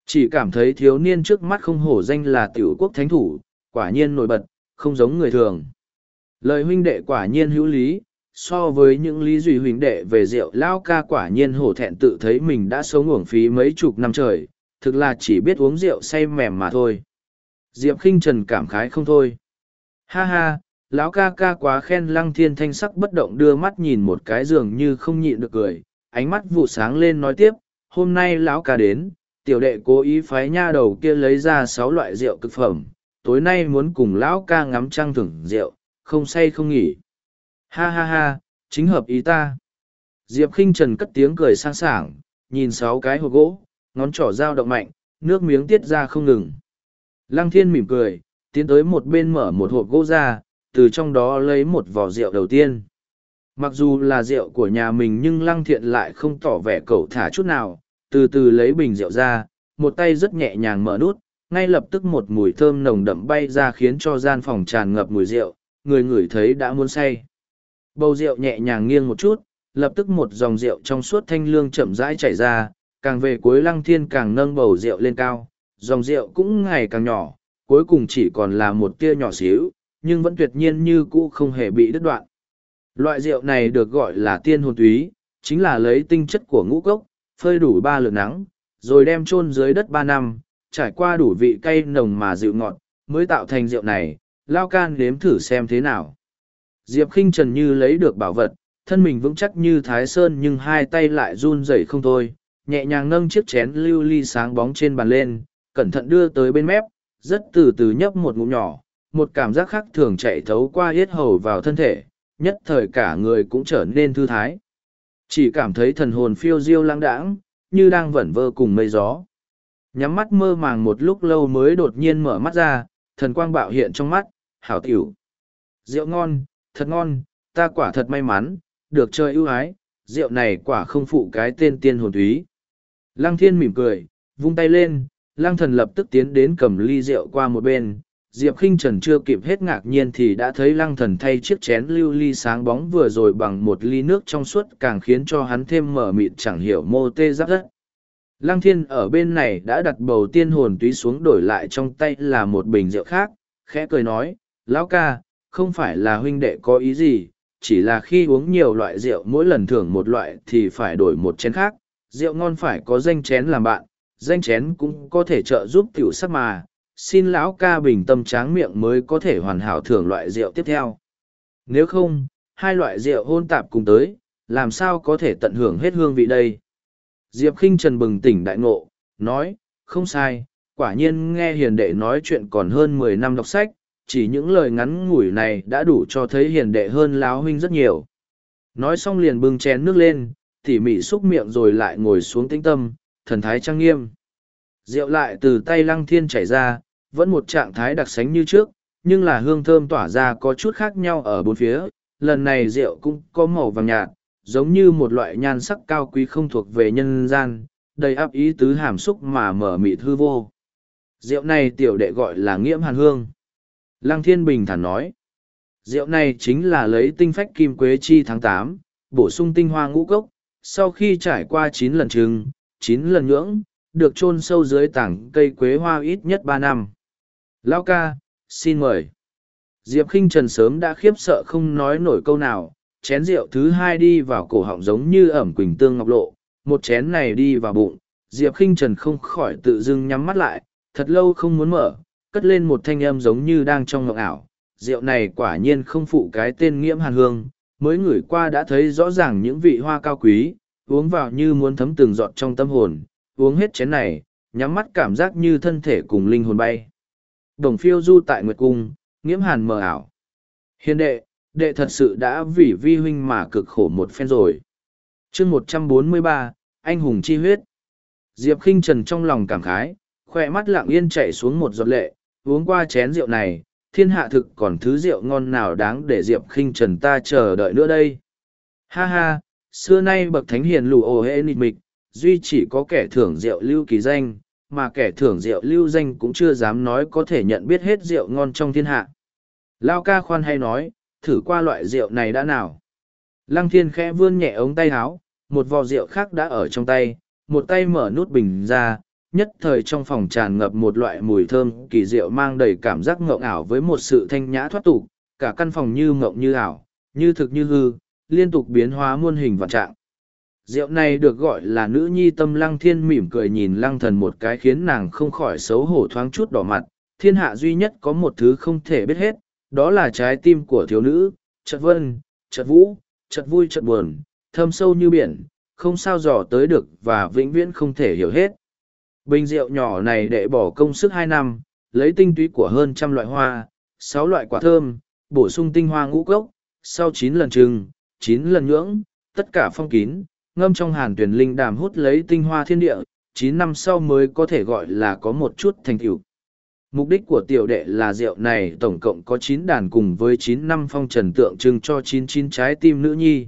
Chỉ cảm thấy thiếu niên trước mắt không hổ danh là tiểu quốc thánh thủ, quả nhiên nổi bật, không giống người thường. Lời huynh đệ quả nhiên hữu lý, so với những lý duy huỳnh đệ về rượu lao ca quả nhiên hổ thẹn tự thấy mình đã sống uổng phí mấy chục năm trời, thực là chỉ biết uống rượu say mềm mà thôi. Diệp khinh Trần cảm khái không thôi. Ha ha, lão ca ca quá khen lăng thiên thanh sắc bất động đưa mắt nhìn một cái giường như không nhịn được cười, ánh mắt vụ sáng lên nói tiếp, hôm nay lão ca đến, tiểu đệ cố ý phái nha đầu kia lấy ra sáu loại rượu cực phẩm, tối nay muốn cùng lão ca ngắm trăng thưởng rượu, không say không nghỉ. Ha ha ha, chính hợp ý ta. Diệp khinh Trần cất tiếng cười sang sảng, nhìn sáu cái hộp gỗ, ngón trỏ dao động mạnh, nước miếng tiết ra không ngừng. Lăng thiên mỉm cười, tiến tới một bên mở một hộp gỗ ra, từ trong đó lấy một vỏ rượu đầu tiên. Mặc dù là rượu của nhà mình nhưng lăng thiện lại không tỏ vẻ cẩu thả chút nào, từ từ lấy bình rượu ra, một tay rất nhẹ nhàng mở nút, ngay lập tức một mùi thơm nồng đậm bay ra khiến cho gian phòng tràn ngập mùi rượu, người ngửi thấy đã muốn say. Bầu rượu nhẹ nhàng nghiêng một chút, lập tức một dòng rượu trong suốt thanh lương chậm rãi chảy ra, càng về cuối lăng thiên càng nâng bầu rượu lên cao, dòng rượu cũng ngày càng nhỏ, cuối cùng chỉ còn là một tia nhỏ xíu, nhưng vẫn tuyệt nhiên như cũ không hề bị đứt đoạn. Loại rượu này được gọi là tiên hồn túy, chính là lấy tinh chất của ngũ cốc, phơi đủ ba lượt nắng, rồi đem chôn dưới đất ba năm, trải qua đủ vị cay nồng mà dịu ngọt, mới tạo thành rượu này, lao can đếm thử xem thế nào. Diệp khinh trần như lấy được bảo vật, thân mình vững chắc như thái sơn nhưng hai tay lại run rẩy không thôi, nhẹ nhàng nâng chiếc chén lưu ly sáng bóng trên bàn lên, cẩn thận đưa tới bên mép, rất từ từ nhấp một ngụm nhỏ, một cảm giác khác thường chạy thấu qua yết hầu vào thân thể, nhất thời cả người cũng trở nên thư thái. Chỉ cảm thấy thần hồn phiêu diêu lãng đãng, như đang vẩn vơ cùng mây gió. Nhắm mắt mơ màng một lúc lâu mới đột nhiên mở mắt ra, thần quang bạo hiện trong mắt, hảo tiểu. Rượu ngon, thật ngon, ta quả thật may mắn, được chơi ưu ái, rượu này quả không phụ cái tên tiên hồn thúy. Lăng thiên mỉm cười, vung tay lên, lăng thần lập tức tiến đến cầm ly rượu qua một bên. Diệp khinh Trần chưa kịp hết ngạc nhiên thì đã thấy lăng thần thay chiếc chén lưu ly sáng bóng vừa rồi bằng một ly nước trong suốt càng khiến cho hắn thêm mở mịt chẳng hiểu mô tê giáp đất. Lăng thiên ở bên này đã đặt bầu tiên hồn túy xuống đổi lại trong tay là một bình rượu khác, khẽ cười nói, lão ca, không phải là huynh đệ có ý gì, chỉ là khi uống nhiều loại rượu mỗi lần thưởng một loại thì phải đổi một chén khác, rượu ngon phải có danh chén làm bạn, danh chén cũng có thể trợ giúp tiểu sắc mà, xin lão ca bình tâm tráng miệng mới có thể hoàn hảo thưởng loại rượu tiếp theo. Nếu không, hai loại rượu hôn tạp cùng tới, làm sao có thể tận hưởng hết hương vị đây? Diệp khinh Trần bừng tỉnh đại ngộ, nói, không sai, quả nhiên nghe hiền đệ nói chuyện còn hơn mười năm đọc sách, chỉ những lời ngắn ngủi này đã đủ cho thấy hiền đệ hơn láo huynh rất nhiều. Nói xong liền bưng chén nước lên, tỉ mỉ xúc miệng rồi lại ngồi xuống tĩnh tâm, thần thái trang nghiêm. Rượu lại từ tay lăng thiên chảy ra, vẫn một trạng thái đặc sánh như trước, nhưng là hương thơm tỏa ra có chút khác nhau ở bốn phía. Lần này rượu cũng có màu vàng nhạt, giống như một loại nhan sắc cao quý không thuộc về nhân gian, đầy áp ý tứ hàm xúc mà mở mịt hư vô. Rượu này tiểu đệ gọi là nghiễm hàn hương. Lăng Thiên Bình thản nói, rượu này chính là lấy tinh phách kim quế chi tháng tám, bổ sung tinh hoa ngũ cốc, sau khi trải qua chín lần trừng, chín lần nhưỡng, được chôn sâu dưới tảng cây quế hoa ít nhất ba năm. Lao ca, xin mời. Diệp khinh Trần sớm đã khiếp sợ không nói nổi câu nào, chén rượu thứ hai đi vào cổ họng giống như ẩm quỳnh tương ngọc lộ, một chén này đi vào bụng, Diệp khinh Trần không khỏi tự dưng nhắm mắt lại, thật lâu không muốn mở, cất lên một thanh âm giống như đang trong ngọc ảo. Rượu này quả nhiên không phụ cái tên nghiễm hàn hương, mới ngửi qua đã thấy rõ ràng những vị hoa cao quý, uống vào như muốn thấm từng giọt trong tâm hồn, uống hết chén này, nhắm mắt cảm giác như thân thể cùng linh hồn bay. Đồng phiêu du tại Nguyệt Cung, nghiễm hàn mờ ảo. Hiền đệ, đệ thật sự đã vì vi huynh mà cực khổ một phen rồi. chương một trăm bốn mươi ba anh hùng chi huyết. Diệp khinh Trần trong lòng cảm khái, khoe mắt lặng yên chạy xuống một giọt lệ, uống qua chén rượu này, thiên hạ thực còn thứ rượu ngon nào đáng để Diệp khinh Trần ta chờ đợi nữa đây. Ha ha, xưa nay bậc thánh hiền lù ồ hê nịt mịch, duy chỉ có kẻ thưởng rượu lưu kỳ danh, mà kẻ thưởng rượu lưu danh cũng chưa dám nói có thể nhận biết hết rượu ngon trong thiên hạ. Lao ca khoan hay nói, thử qua loại rượu này đã nào. Lăng thiên khẽ vươn nhẹ ống tay áo, một vò rượu khác đã ở trong tay, một tay mở nút bình ra, nhất thời trong phòng tràn ngập một loại mùi thơm kỳ diệu mang đầy cảm giác ngộng ảo với một sự thanh nhã thoát tục, cả căn phòng như ngộng như ảo, như thực như hư, liên tục biến hóa muôn hình vạn trạng. Rượu này được gọi là nữ nhi tâm lăng thiên mỉm cười nhìn lăng thần một cái khiến nàng không khỏi xấu hổ thoáng chút đỏ mặt. Thiên hạ duy nhất có một thứ không thể biết hết, đó là trái tim của thiếu nữ, chợt vân, chợt vũ, chợt vui chợt buồn, thâm sâu như biển, không sao dò tới được và vĩnh viễn không thể hiểu hết. Bình rượu nhỏ này để bỏ công sức hai năm, lấy tinh túy của hơn trăm loại hoa, sáu loại quả thơm, bổ sung tinh hoa ngũ cốc, sau chín lần trừng, chín lần nhưỡng, tất cả phong kín, ngâm trong hàn tuyển linh đàm hút lấy tinh hoa thiên địa, chín năm sau mới có thể gọi là có một chút thành tựu. Mục đích của tiểu đệ là rượu này tổng cộng có chín đàn cùng với chín năm phong trần tượng trưng cho chín chín trái tim nữ nhi.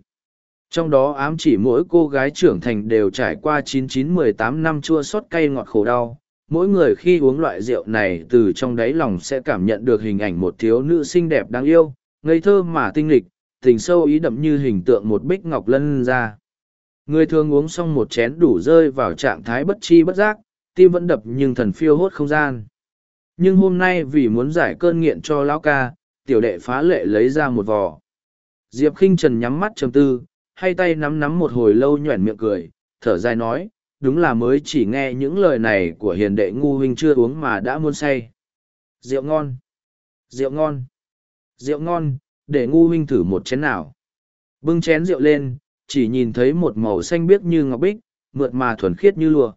Trong đó ám chỉ mỗi cô gái trưởng thành đều trải qua chín chín mười tám năm chua xót cay ngọt khổ đau. Mỗi người khi uống loại rượu này từ trong đáy lòng sẽ cảm nhận được hình ảnh một thiếu nữ xinh đẹp đáng yêu, ngây thơ mà tinh lịch, tình sâu ý đậm như hình tượng một bích ngọc lân ra. Người thường uống xong một chén đủ rơi vào trạng thái bất chi bất giác, tim vẫn đập nhưng thần phiêu hốt không gian. Nhưng hôm nay vì muốn giải cơn nghiện cho lão ca, tiểu đệ phá lệ lấy ra một vò. Diệp khinh Trần nhắm mắt trầm tư, hay tay nắm nắm một hồi lâu nhoẻn miệng cười, thở dài nói, đúng là mới chỉ nghe những lời này của hiền đệ ngu huynh chưa uống mà đã muốn say. Rượu ngon! Rượu ngon! Rượu ngon, để ngu huynh thử một chén nào. Bưng chén rượu lên, chỉ nhìn thấy một màu xanh biếc như ngọc bích, mượt mà thuần khiết như lụa.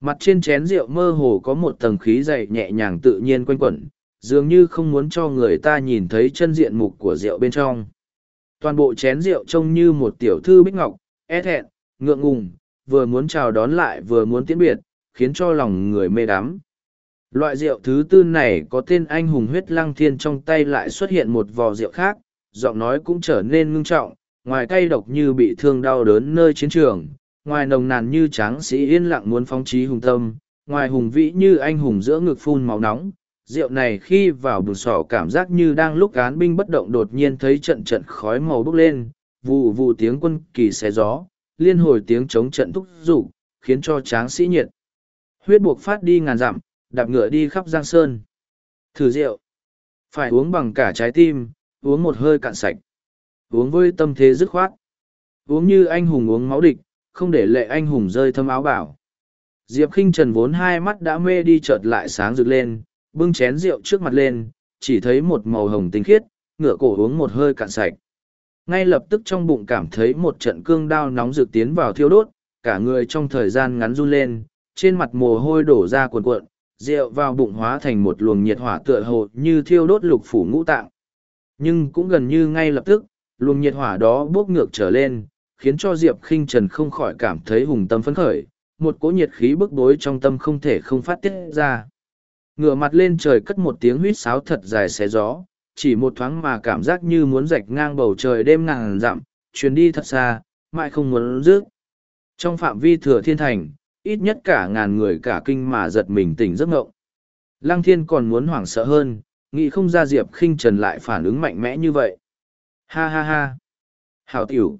Mặt trên chén rượu mơ hồ có một tầng khí dày nhẹ nhàng tự nhiên quanh quẩn, dường như không muốn cho người ta nhìn thấy chân diện mục của rượu bên trong. Toàn bộ chén rượu trông như một tiểu thư bích ngọc, e thẹn, ngượng ngùng, vừa muốn chào đón lại vừa muốn tiễn biệt, khiến cho lòng người mê đắm. Loại rượu thứ tư này có tên anh hùng huyết lăng thiên trong tay lại xuất hiện một vò rượu khác, giọng nói cũng trở nên ngưng trọng, ngoài cay độc như bị thương đau đớn nơi chiến trường, ngoài nồng nàn như tráng sĩ yên lặng muốn phóng trí hùng tâm, ngoài hùng vĩ như anh hùng giữa ngực phun máu nóng. Rượu này khi vào bùn sỏ cảm giác như đang lúc án binh bất động đột nhiên thấy trận trận khói màu bốc lên, vụ vụ tiếng quân kỳ xé gió, liên hồi tiếng chống trận thúc giục, khiến cho tráng sĩ nhiệt. Huyết buộc phát đi ngàn dặm, đạp ngựa đi khắp giang sơn. Thử rượu. Phải uống bằng cả trái tim, uống một hơi cạn sạch. Uống với tâm thế dứt khoát. Uống như anh hùng uống máu địch, không để lệ anh hùng rơi thâm áo bảo. Diệp khinh Trần vốn hai mắt đã mê đi chợt lại sáng rực lên, bưng chén rượu trước mặt lên, chỉ thấy một màu hồng tinh khiết, ngựa cổ uống một hơi cạn sạch. Ngay lập tức trong bụng cảm thấy một trận cương đao nóng rực tiến vào thiêu đốt, cả người trong thời gian ngắn run lên, trên mặt mồ hôi đổ ra cuồn cuộn, rượu vào bụng hóa thành một luồng nhiệt hỏa tựa hồ như thiêu đốt lục phủ ngũ tạng. Nhưng cũng gần như ngay lập tức, luồng nhiệt hỏa đó bốc ngược trở lên, khiến cho Diệp khinh Trần không khỏi cảm thấy hùng tâm phấn khởi, một cỗ nhiệt khí bức bối trong tâm không thể không phát tiết ra. Ngửa mặt lên trời cất một tiếng huýt sáo thật dài xé gió, chỉ một thoáng mà cảm giác như muốn rạch ngang bầu trời đêm ngàn dặm, chuyến đi thật xa, mãi không muốn rước. Trong phạm vi thừa thiên thành, ít nhất cả ngàn người cả kinh mà giật mình tỉnh giấc ngộng. Lăng thiên còn muốn hoảng sợ hơn, nghĩ không ra Diệp khinh Trần lại phản ứng mạnh mẽ như vậy. Ha ha ha! Hảo tiểu!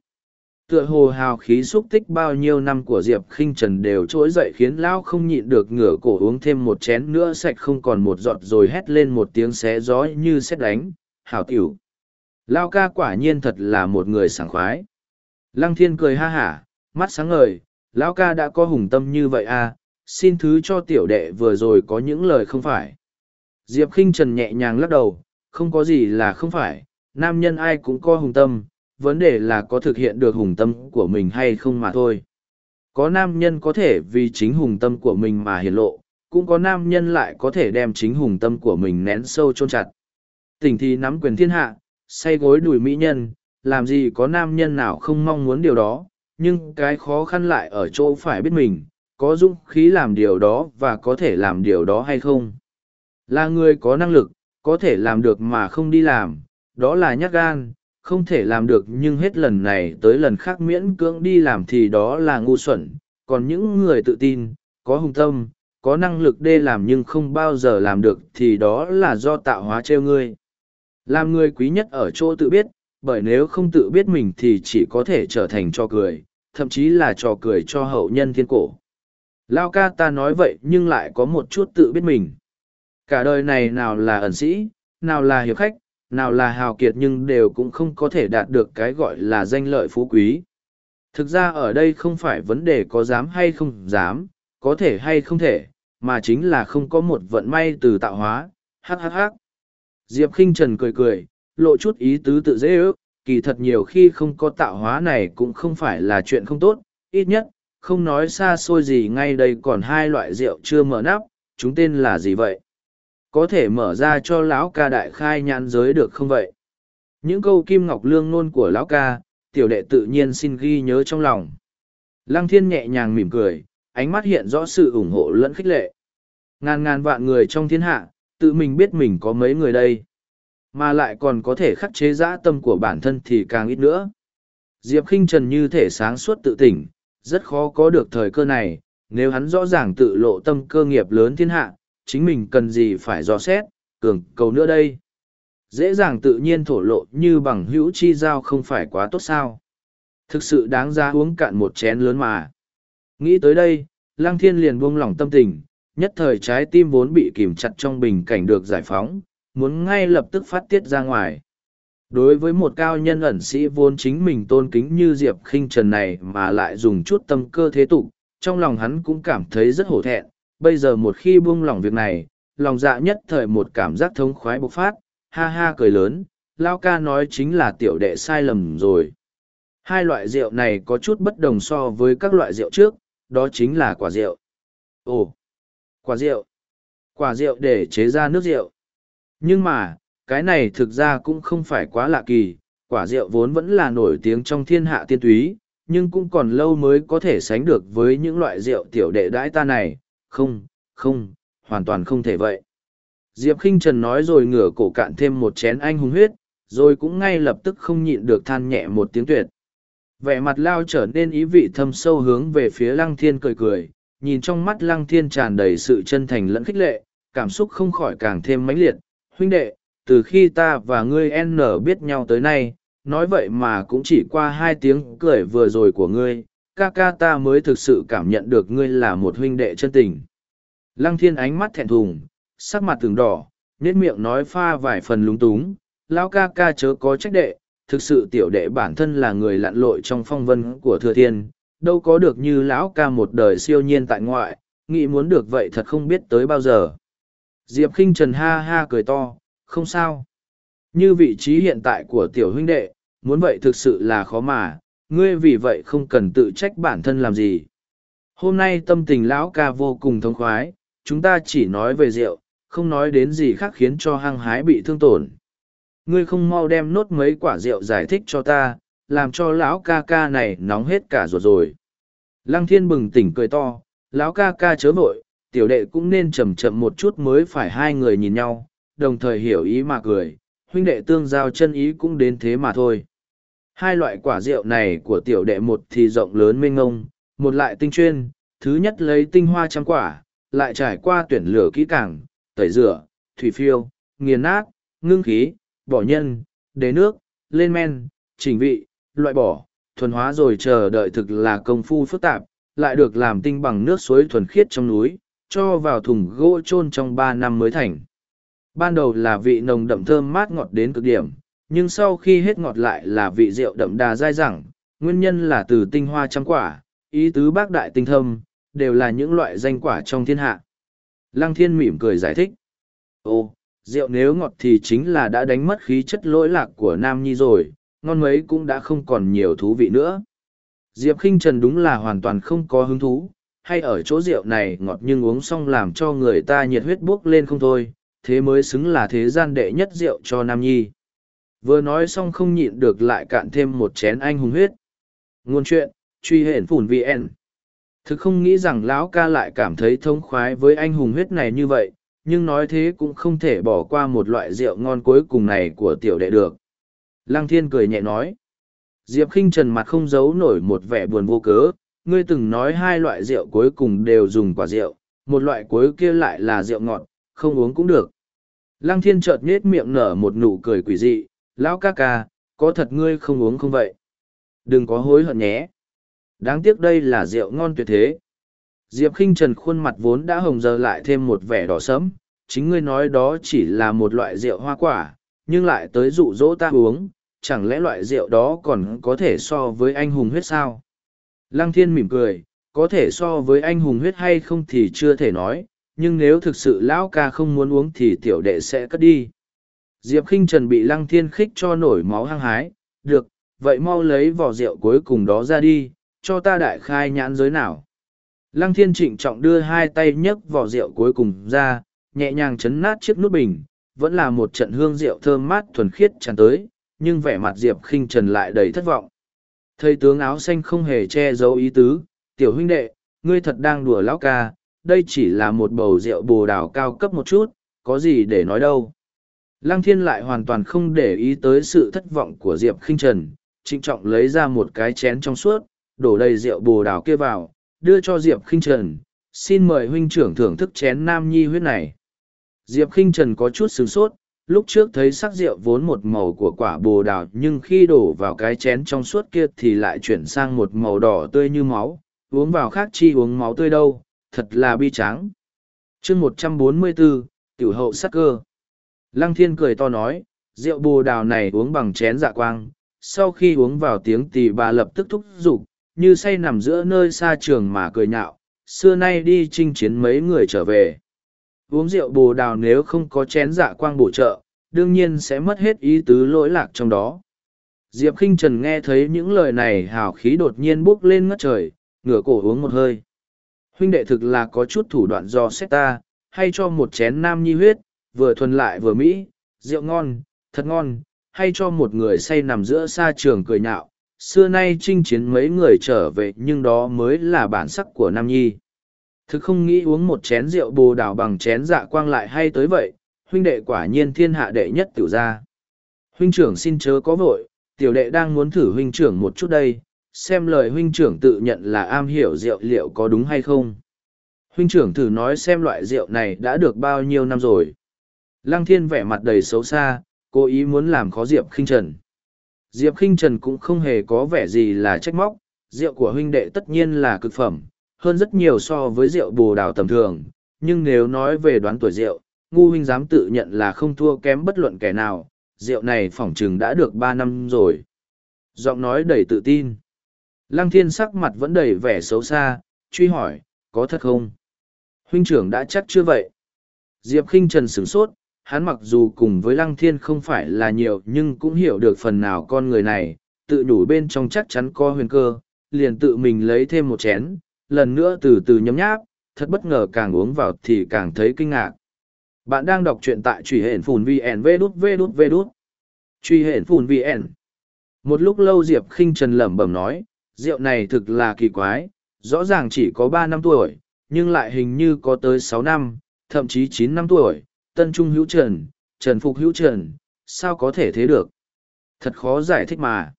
Tựa hồ hào khí xúc tích bao nhiêu năm của diệp khinh trần đều trỗi dậy khiến lão không nhịn được ngửa cổ uống thêm một chén nữa sạch không còn một giọt rồi hét lên một tiếng xé gió như xét đánh. Hào tiểu. Lao ca quả nhiên thật là một người sảng khoái. Lăng thiên cười ha hả, mắt sáng ngời. Lão ca đã có hùng tâm như vậy à? Xin thứ cho tiểu đệ vừa rồi có những lời không phải. Diệp khinh trần nhẹ nhàng lắc đầu. Không có gì là không phải. Nam nhân ai cũng có hùng tâm vấn đề là có thực hiện được hùng tâm của mình hay không mà thôi. Có nam nhân có thể vì chính hùng tâm của mình mà hiển lộ, cũng có nam nhân lại có thể đem chính hùng tâm của mình nén sâu chôn chặt. Tình thì nắm quyền thiên hạ, say gối đùi mỹ nhân, làm gì có nam nhân nào không mong muốn điều đó, nhưng cái khó khăn lại ở chỗ phải biết mình, có dũng khí làm điều đó và có thể làm điều đó hay không. Là người có năng lực, có thể làm được mà không đi làm, đó là nhát gan, không thể làm được nhưng hết lần này tới lần khác miễn cưỡng đi làm thì đó là ngu xuẩn. Còn những người tự tin, có hùng tâm, có năng lực đê làm nhưng không bao giờ làm được thì đó là do tạo hóa trêu ngươi. Làm người quý nhất ở chỗ tự biết, bởi nếu không tự biết mình thì chỉ có thể trở thành trò cười, thậm chí là trò cười cho hậu nhân thiên cổ. Lao ca ta nói vậy nhưng lại có một chút tự biết mình. Cả đời này nào là ẩn sĩ, nào là hiệp khách nào là hào kiệt nhưng đều cũng không có thể đạt được cái gọi là danh lợi phú quý. Thực ra ở đây không phải vấn đề có dám hay không dám, có thể hay không thể, mà chính là không có một vận may từ tạo hóa, Hát hát hát. Diệp khinh Trần cười cười, lộ chút ý tứ tự dễ ước, kỳ thật nhiều khi không có tạo hóa này cũng không phải là chuyện không tốt, ít nhất, không nói xa xôi gì ngay đây còn hai loại rượu chưa mở nắp, chúng tên là gì vậy? Có thể mở ra cho lão ca đại khai nhãn giới được không vậy? Những câu kim ngọc lương nôn của lão ca, tiểu đệ tự nhiên xin ghi nhớ trong lòng. Lăng thiên nhẹ nhàng mỉm cười, ánh mắt hiện rõ sự ủng hộ lẫn khích lệ. Ngàn ngàn vạn người trong thiên hạ, tự mình biết mình có mấy người đây. Mà lại còn có thể khắc chế dã tâm của bản thân thì càng ít nữa. Diệp khinh trần như thể sáng suốt tự tỉnh, rất khó có được thời cơ này, nếu hắn rõ ràng tự lộ tâm cơ nghiệp lớn thiên hạ chính mình cần gì phải dò xét, cường cầu nữa đây. Dễ dàng tự nhiên thổ lộ như bằng hữu chi giao không phải quá tốt sao. Thực sự đáng ra uống cạn một chén lớn mà. Nghĩ tới đây, Lăng Thiên liền buông lỏng tâm tình, nhất thời trái tim vốn bị kìm chặt trong bình cảnh được giải phóng, muốn ngay lập tức phát tiết ra ngoài. Đối với một cao nhân ẩn sĩ vốn chính mình tôn kính như Diệp khinh Trần này mà lại dùng chút tâm cơ thế tục, trong lòng hắn cũng cảm thấy rất hổ thẹn, bây giờ một khi buông lỏng việc này, lòng dạ nhất thời một cảm giác thống khoái bộc phát, ha ha cười lớn, Lao ca nói chính là tiểu đệ sai lầm rồi. Hai loại rượu này có chút bất đồng so với các loại rượu trước, đó chính là quả rượu. Ồ, quả rượu. Quả rượu để chế ra nước rượu. Nhưng mà, cái này thực ra cũng không phải quá lạ kỳ, quả rượu vốn vẫn là nổi tiếng trong thiên hạ tiên túy, nhưng cũng còn lâu mới có thể sánh được với những loại rượu tiểu đệ đãi ta này, không, không, hoàn toàn không thể vậy. Diệp khinh Trần nói rồi ngửa cổ cạn thêm một chén anh hùng huyết, rồi cũng ngay lập tức không nhịn được than nhẹ một tiếng tuyệt. Vẻ mặt lao trở nên ý vị thâm sâu hướng về phía lăng thiên cười cười, nhìn trong mắt lăng thiên tràn đầy sự chân thành lẫn khích lệ, cảm xúc không khỏi càng thêm mãnh liệt. Huynh đệ, từ khi ta và ngươi N biết nhau tới nay, nói vậy mà cũng chỉ qua hai tiếng cười vừa rồi của ngươi, ca ca ta mới thực sự cảm nhận được ngươi là một huynh đệ chân tình. Lăng thiên ánh mắt thẹn thùng, sắc mặt từng đỏ, nét miệng nói pha vài phần lúng túng, lão ca ca chớ có trách đệ, thực sự tiểu đệ bản thân là người lặn lội trong phong vân của thừa thiên, đâu có được như lão ca một đời siêu nhiên tại ngoại, nghĩ muốn được vậy thật không biết tới bao giờ. Diệp khinh Trần ha ha cười to, không sao. Như vị trí hiện tại của tiểu huynh đệ, muốn vậy thực sự là khó mà, ngươi vì vậy không cần tự trách bản thân làm gì. Hôm nay tâm tình lão ca vô cùng thông khoái, chúng ta chỉ nói về rượu, không nói đến gì khác khiến cho hăng hái bị thương tổn. Ngươi không mau đem nốt mấy quả rượu giải thích cho ta, làm cho lão ca ca này nóng hết cả ruột rồi. Lăng thiên bừng tỉnh cười to, lão ca ca chớ vội, tiểu đệ cũng nên chậm chậm một chút mới phải hai người nhìn nhau, đồng thời hiểu ý mà cười, huynh đệ tương giao chân ý cũng đến thế mà thôi. Hai loại quả rượu này của tiểu đệ một thì rộng lớn mênh ngông, một lại tinh chuyên, thứ nhất lấy tinh hoa trăm quả, lại trải qua tuyển lửa kỹ càng, tẩy rửa, thủy phiêu, nghiền nát, ngưng khí, bỏ nhân, đế nước, lên men, chỉnh vị, loại bỏ, thuần hóa rồi chờ đợi thực là công phu phức tạp, lại được làm tinh bằng nước suối thuần khiết trong núi, cho vào thùng gỗ chôn trong ba năm mới thành. Ban đầu là vị nồng đậm thơm mát ngọt đến cực điểm, nhưng sau khi hết ngọt lại là vị rượu đậm đà dai dẳng, nguyên nhân là từ tinh hoa trăm quả, ý tứ bác đại tinh thâm, đều là những loại danh quả trong thiên hạ. Lăng thiên mỉm cười giải thích. Ồ, rượu nếu ngọt thì chính là đã đánh mất khí chất lỗi lạc của Nam Nhi rồi, ngon mấy cũng đã không còn nhiều thú vị nữa. Diệp khinh Trần đúng là hoàn toàn không có hứng thú, hay ở chỗ rượu này ngọt nhưng uống xong làm cho người ta nhiệt huyết buốc lên không thôi, thế mới xứng là thế gian đệ nhất rượu cho Nam Nhi. Vừa nói xong không nhịn được lại cạn thêm một chén anh hùng huyết. Nguồn chuyện, truy hển phủn VN. Thực không nghĩ rằng lão ca lại cảm thấy thông khoái với anh hùng huyết này như vậy, nhưng nói thế cũng không thể bỏ qua một loại rượu ngon cuối cùng này của tiểu đệ được. Lăng thiên cười nhẹ nói. Diệp khinh trần mặt không giấu nổi một vẻ buồn vô cớ, ngươi từng nói hai loại rượu cuối cùng đều dùng quả rượu, một loại cuối kia lại là rượu ngọt, không uống cũng được. Lăng thiên chợt nhết miệng nở một nụ cười quỷ dị, lão ca ca, có thật ngươi không uống không vậy? Đừng có hối hận nhé. Đáng tiếc đây là rượu ngon tuyệt thế. Diệp khinh trần khuôn mặt vốn đã hồng giờ lại thêm một vẻ đỏ sẫm, chính ngươi nói đó chỉ là một loại rượu hoa quả, nhưng lại tới dụ dỗ ta uống, chẳng lẽ loại rượu đó còn có thể so với anh hùng huyết sao? Lăng thiên mỉm cười, có thể so với anh hùng huyết hay không thì chưa thể nói, nhưng nếu thực sự lão ca không muốn uống thì tiểu đệ sẽ cất đi. Diệp khinh trần bị lăng thiên khích cho nổi máu hăng hái, được, vậy mau lấy vỏ rượu cuối cùng đó ra đi, cho ta đại khai nhãn giới nào. Lăng thiên trịnh trọng đưa hai tay nhấc vỏ rượu cuối cùng ra, nhẹ nhàng chấn nát chiếc nút bình, vẫn là một trận hương rượu thơm mát thuần khiết tràn tới, nhưng vẻ mặt Diệp khinh trần lại đầy thất vọng. Thầy tướng áo xanh không hề che giấu ý tứ, tiểu huynh đệ, ngươi thật đang đùa lão ca, đây chỉ là một bầu rượu bồ đào cao cấp một chút, có gì để nói đâu. Lăng thiên lại hoàn toàn không để ý tới sự thất vọng của Diệp khinh trần, trịnh trọng lấy ra một cái chén trong suốt, đổ đầy rượu bồ đào kia vào, đưa cho Diệp khinh trần, xin mời huynh trưởng thưởng thức chén nam nhi huyết này. Diệp khinh trần có chút sướng sốt, lúc trước thấy sắc rượu vốn một màu của quả bồ đào nhưng khi đổ vào cái chén trong suốt kia thì lại chuyển sang một màu đỏ tươi như máu, uống vào khác chi uống máu tươi đâu, thật là bi tráng. chương một trăm bốn mươi bốn tiểu hậu sắc cơ. Lăng thiên cười to nói, rượu bồ đào này uống bằng chén dạ quang, sau khi uống vào tiếng tỳ bà lập tức thúc giục, như say nằm giữa nơi xa trường mà cười nhạo, xưa nay đi chinh chiến mấy người trở về. Uống rượu bồ đào nếu không có chén dạ quang bổ trợ, đương nhiên sẽ mất hết ý tứ lỗi lạc trong đó. Diệp khinh Trần nghe thấy những lời này hào khí đột nhiên bốc lên ngất trời, ngửa cổ uống một hơi. Huynh đệ thực là có chút thủ đoạn do xét ta, hay cho một chén nam nhi huyết, vừa thuần lại vừa mỹ, rượu ngon, thật ngon, hay cho một người say nằm giữa xa trường cười nhạo. Xưa nay chinh chiến mấy người trở về nhưng đó mới là bản sắc của Nam Nhi. Thực không nghĩ uống một chén rượu bồ đào bằng chén dạ quang lại hay tới vậy, huynh đệ quả nhiên thiên hạ đệ nhất tiểu gia. Huynh trưởng xin chớ có vội, tiểu đệ đang muốn thử huynh trưởng một chút đây, xem lời huynh trưởng tự nhận là am hiểu rượu liệu có đúng hay không. Huynh trưởng thử nói xem loại rượu này đã được bao nhiêu năm rồi. Lăng thiên vẻ mặt đầy xấu xa, cố ý muốn làm khó Diệp khinh Trần. Diệp khinh Trần cũng không hề có vẻ gì là trách móc, rượu của huynh đệ tất nhiên là cực phẩm, hơn rất nhiều so với rượu bồ đào tầm thường, nhưng nếu nói về đoán tuổi rượu, ngu huynh dám tự nhận là không thua kém bất luận kẻ nào, rượu này phỏng chừng đã được ba năm rồi. Giọng nói đầy tự tin. Lăng thiên sắc mặt vẫn đầy vẻ xấu xa, truy hỏi, có thật không? Huynh trưởng đã chắc chưa vậy? Diệp khinh Trần sửng sốt, hắn mặc dù cùng với Lăng Thiên không phải là nhiều nhưng cũng hiểu được phần nào con người này, tự nhủ bên trong chắc chắn có huyền cơ, liền tự mình lấy thêm một chén, lần nữa từ từ nhấm nháp, thật bất ngờ càng uống vào thì càng thấy kinh ngạc. Bạn đang đọc truyện tại truy hển phùn VN V đút V đút V đút. Truy hển phùn VN. Một lúc lâu Diệp khinh Trần lẩm bẩm nói, rượu này thực là kỳ quái, rõ ràng chỉ có ba năm tuổi, nhưng lại hình như có tới sáu năm, thậm chí chín năm tuổi, Tân Trung hữu trần, Trần Phục hữu trần, sao có thể thế được? Thật khó giải thích mà.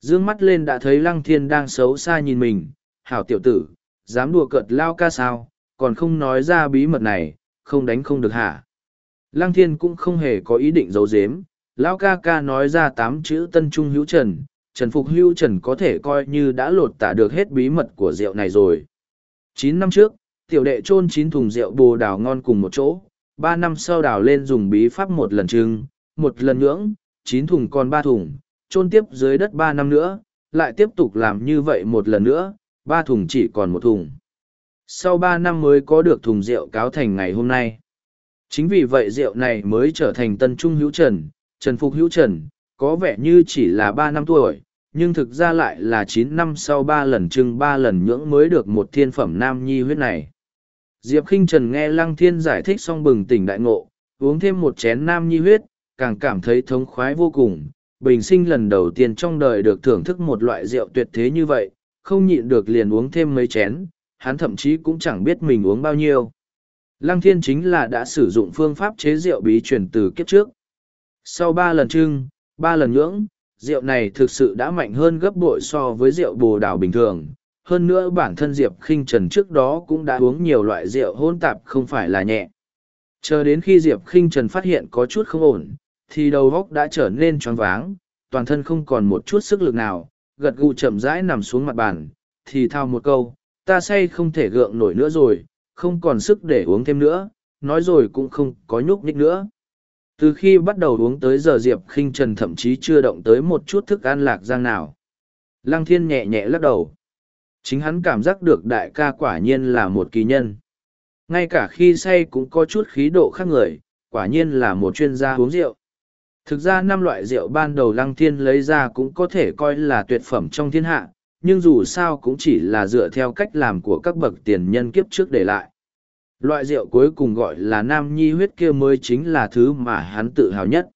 Dương mắt lên đã thấy Lăng Thiên đang xấu xa nhìn mình, hảo tiểu tử, dám đùa cợt lao ca sao, còn không nói ra bí mật này, không đánh không được hả? Lăng Thiên cũng không hề có ý định giấu giếm, Lão ca ca nói ra tám chữ Tân Trung hữu trần, Trần Phục hữu trần có thể coi như đã lột tả được hết bí mật của rượu này rồi. Chín năm trước, tiểu đệ chôn chín thùng rượu bồ đào ngon cùng một chỗ, ba năm sau đào lên dùng bí pháp một lần trưng, một lần nhưỡng, chín thùng còn ba thùng, chôn tiếp dưới đất ba năm nữa, lại tiếp tục làm như vậy một lần nữa, ba thùng chỉ còn một thùng. Sau ba năm mới có được thùng rượu cáo thành ngày hôm nay. Chính vì vậy rượu này mới trở thành tân trung hữu trần, trần phục hữu trần, có vẻ như chỉ là ba năm tuổi, nhưng thực ra lại là chín năm sau ba lần trưng ba lần nhưỡng mới được một thiên phẩm nam nhi huyết này. Diệp Kinh Trần nghe Lăng Thiên giải thích xong bừng tỉnh đại ngộ, uống thêm một chén nam nhi huyết, càng cảm thấy thống khoái vô cùng. Bình sinh lần đầu tiên trong đời được thưởng thức một loại rượu tuyệt thế như vậy, không nhịn được liền uống thêm mấy chén, hắn thậm chí cũng chẳng biết mình uống bao nhiêu. Lăng Thiên chính là đã sử dụng phương pháp chế rượu bí truyền từ kiếp trước. Sau ba lần trưng, ba lần nhưỡng, rượu này thực sự đã mạnh hơn gấp bội so với rượu bồ đào bình thường, hơn nữa bản thân diệp khinh trần trước đó cũng đã uống nhiều loại rượu hôn tạp không phải là nhẹ. Chờ đến khi diệp khinh trần phát hiện có chút không ổn, thì đầu góc đã trở nên choáng váng, toàn thân không còn một chút sức lực nào, gật gù chậm rãi nằm xuống mặt bàn, thì thao một câu, ta say không thể gượng nổi nữa rồi, không còn sức để uống thêm nữa, nói rồi cũng không có nhúc nhích nữa. Từ khi bắt đầu uống tới giờ diệp khinh trần thậm chí chưa động tới một chút thức ăn lạc giang nào. Lăng thiên nhẹ nhẹ lắc đầu. Chính hắn cảm giác được đại ca quả nhiên là một kỳ nhân. Ngay cả khi say cũng có chút khí độ khác người, quả nhiên là một chuyên gia uống rượu. Thực ra năm loại rượu ban đầu lăng thiên lấy ra cũng có thể coi là tuyệt phẩm trong thiên hạ, nhưng dù sao cũng chỉ là dựa theo cách làm của các bậc tiền nhân kiếp trước để lại. Loại rượu cuối cùng gọi là nam nhi huyết kia mới chính là thứ mà hắn tự hào nhất.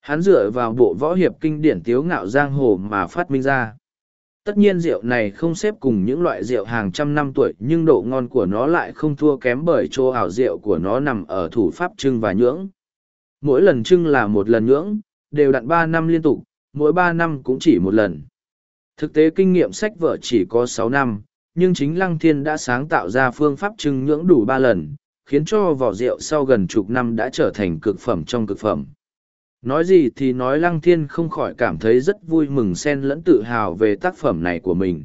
Hắn dựa vào bộ võ hiệp kinh điển tiếu ngạo giang hồ mà phát minh ra tất nhiên rượu này không xếp cùng những loại rượu hàng trăm năm tuổi, nhưng độ ngon của nó lại không thua kém bởi chỗ ảo rượu của nó nằm ở thủ pháp trưng và nhưỡng. Mỗi lần trưng là một lần nhưỡng, đều đặn ba năm liên tục, mỗi ba năm cũng chỉ một lần. Thực tế kinh nghiệm sách vở chỉ có sáu năm, nhưng chính lăng thiên đã sáng tạo ra phương pháp trưng nhưỡng đủ ba lần, khiến cho vỏ rượu sau gần chục năm đã trở thành cực phẩm trong cực phẩm. Nói gì thì nói Lăng Thiên không khỏi cảm thấy rất vui mừng xen lẫn tự hào về tác phẩm này của mình.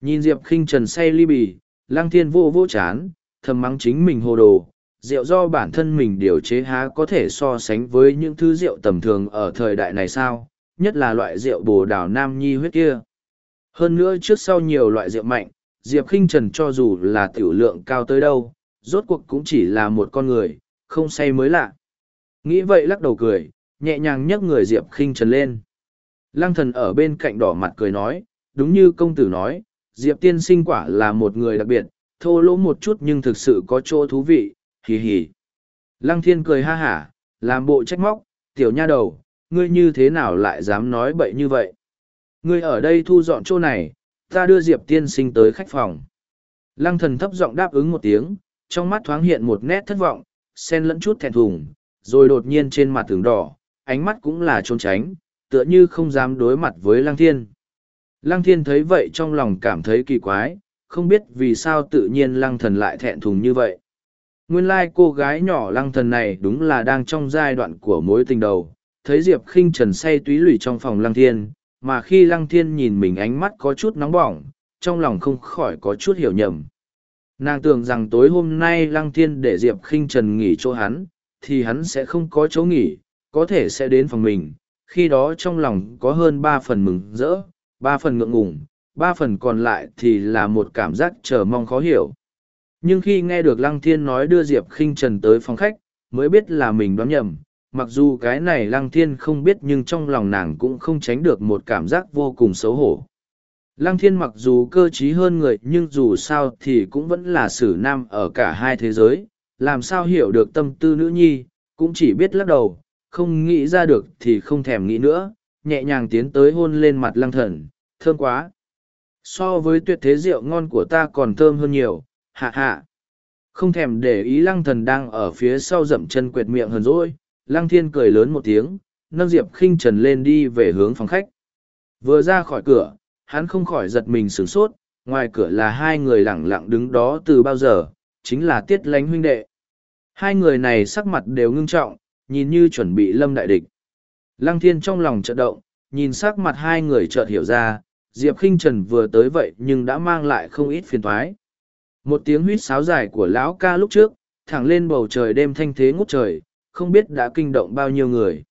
Nhìn Diệp khinh Trần say ly bì, Lăng Thiên vô vô chán, thầm mắng chính mình hồ đồ. Rượu do bản thân mình điều chế há có thể so sánh với những thứ rượu tầm thường ở thời đại này sao, nhất là loại rượu bồ đào nam nhi huyết kia. Hơn nữa trước sau nhiều loại rượu mạnh, Diệp khinh Trần cho dù là tiểu lượng cao tới đâu, rốt cuộc cũng chỉ là một con người, không say mới lạ. Nghĩ vậy lắc đầu cười, nhẹ nhàng nhấc người diệp khinh trần lên. Lăng thần ở bên cạnh đỏ mặt cười nói đúng như công tử nói diệp tiên sinh quả là một người đặc biệt thô lỗ một chút nhưng thực sự có chỗ thú vị hì hì. Lăng thiên cười ha hả làm bộ trách móc tiểu nha đầu ngươi như thế nào lại dám nói bậy như vậy? Ngươi ở đây thu dọn chỗ này ta đưa diệp tiên sinh tới khách phòng. Lăng thần thấp giọng đáp ứng một tiếng, trong mắt thoáng hiện một nét thất vọng, xen lẫn chút thẹn thùng, rồi đột nhiên trên mặt tường đỏ, ánh mắt cũng là trốn tránh, tựa như không dám đối mặt với Lăng Thiên. Lăng Thiên thấy vậy trong lòng cảm thấy kỳ quái, không biết vì sao tự nhiên Lăng Thần lại thẹn thùng như vậy. Nguyên lai like cô gái nhỏ Lăng Thần này đúng là đang trong giai đoạn của mối tình đầu, thấy Diệp khinh Trần say túy lủy trong phòng Lăng Thiên, mà khi Lăng Thiên nhìn mình ánh mắt có chút nóng bỏng, trong lòng không khỏi có chút hiểu nhầm. Nàng tưởng rằng tối hôm nay Lăng Thiên để Diệp khinh Trần nghỉ chỗ hắn, thì hắn sẽ không có chỗ nghỉ, có thể sẽ đến phòng mình, khi đó trong lòng có hơn ba phần mừng rỡ, ba phần ngượng ngùng, ba phần còn lại thì là một cảm giác chờ mong khó hiểu. Nhưng khi nghe được Lăng Thiên nói đưa Diệp khinh Trần tới phòng khách, mới biết là mình đoán nhầm, mặc dù cái này Lăng Thiên không biết nhưng trong lòng nàng cũng không tránh được một cảm giác vô cùng xấu hổ. Lăng Thiên mặc dù cơ trí hơn người nhưng dù sao thì cũng vẫn là sử nam ở cả hai thế giới, làm sao hiểu được tâm tư nữ nhi, cũng chỉ biết lắc đầu, không nghĩ ra được thì không thèm nghĩ nữa, nhẹ nhàng tiến tới hôn lên mặt lăng thần, thơm quá. So với tuyệt thế rượu ngon của ta còn thơm hơn nhiều, hạ hạ. Không thèm để ý lăng thần đang ở phía sau dậm chân quệt miệng hờn rỗi, lăng thiên cười lớn một tiếng, nâng diệp khinh trần lên đi về hướng phòng khách. Vừa ra khỏi cửa, hắn không khỏi giật mình sửng sốt, ngoài cửa là hai người lẳng lặng đứng đó từ bao giờ, chính là tiết lánh huynh đệ. Hai người này sắc mặt đều ngưng trọng, nhìn như chuẩn bị lâm đại địch. Lăng thiên trong lòng chợt động, nhìn sắc mặt hai người chợt hiểu ra, Diệp khinh Trần vừa tới vậy nhưng đã mang lại không ít phiền toái. Một tiếng huýt sáo dài của lão ca lúc trước, thẳng lên bầu trời đêm thanh thế ngút trời, không biết đã kinh động bao nhiêu người.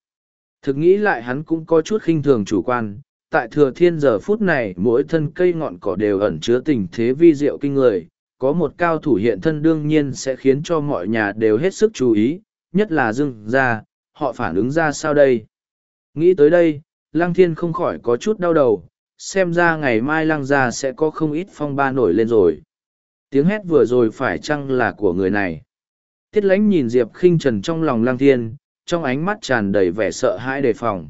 Thực nghĩ lại hắn cũng có chút khinh thường chủ quan, tại thừa thiên giờ phút này mỗi thân cây ngọn cỏ đều ẩn chứa tình thế vi diệu kinh người, có một cao thủ hiện thân đương nhiên sẽ khiến cho mọi nhà đều hết sức chú ý, nhất là dưng ra, họ phản ứng ra sao đây. Nghĩ tới đây, Lăng Thiên không khỏi có chút đau đầu, xem ra ngày mai Lăng gia sẽ có không ít phong ba nổi lên rồi. Tiếng hét vừa rồi phải chăng là của người này. Tiết lãnh nhìn Diệp khinh trần trong lòng Lăng Thiên, trong ánh mắt tràn đầy vẻ sợ hãi đề phòng.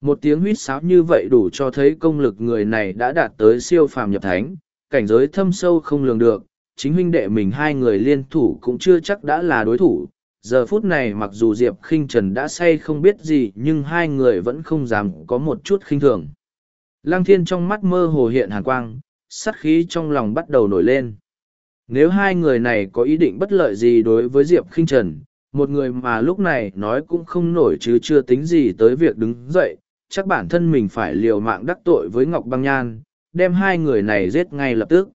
Một tiếng huýt sáo như vậy đủ cho thấy công lực người này đã đạt tới siêu phàm nhập thánh, cảnh giới thâm sâu không lường được, chính huynh đệ mình hai người liên thủ cũng chưa chắc đã là đối thủ. Giờ phút này mặc dù Diệp khinh Trần đã say không biết gì nhưng hai người vẫn không dám có một chút khinh thường. Lăng thiên trong mắt mơ hồ hiện hàn quang, sát khí trong lòng bắt đầu nổi lên. Nếu hai người này có ý định bất lợi gì đối với Diệp khinh Trần, một người mà lúc này nói cũng không nổi chứ chưa tính gì tới việc đứng dậy, chắc bản thân mình phải liều mạng đắc tội với Ngọc Băng Nhan, đem hai người này giết ngay lập tức.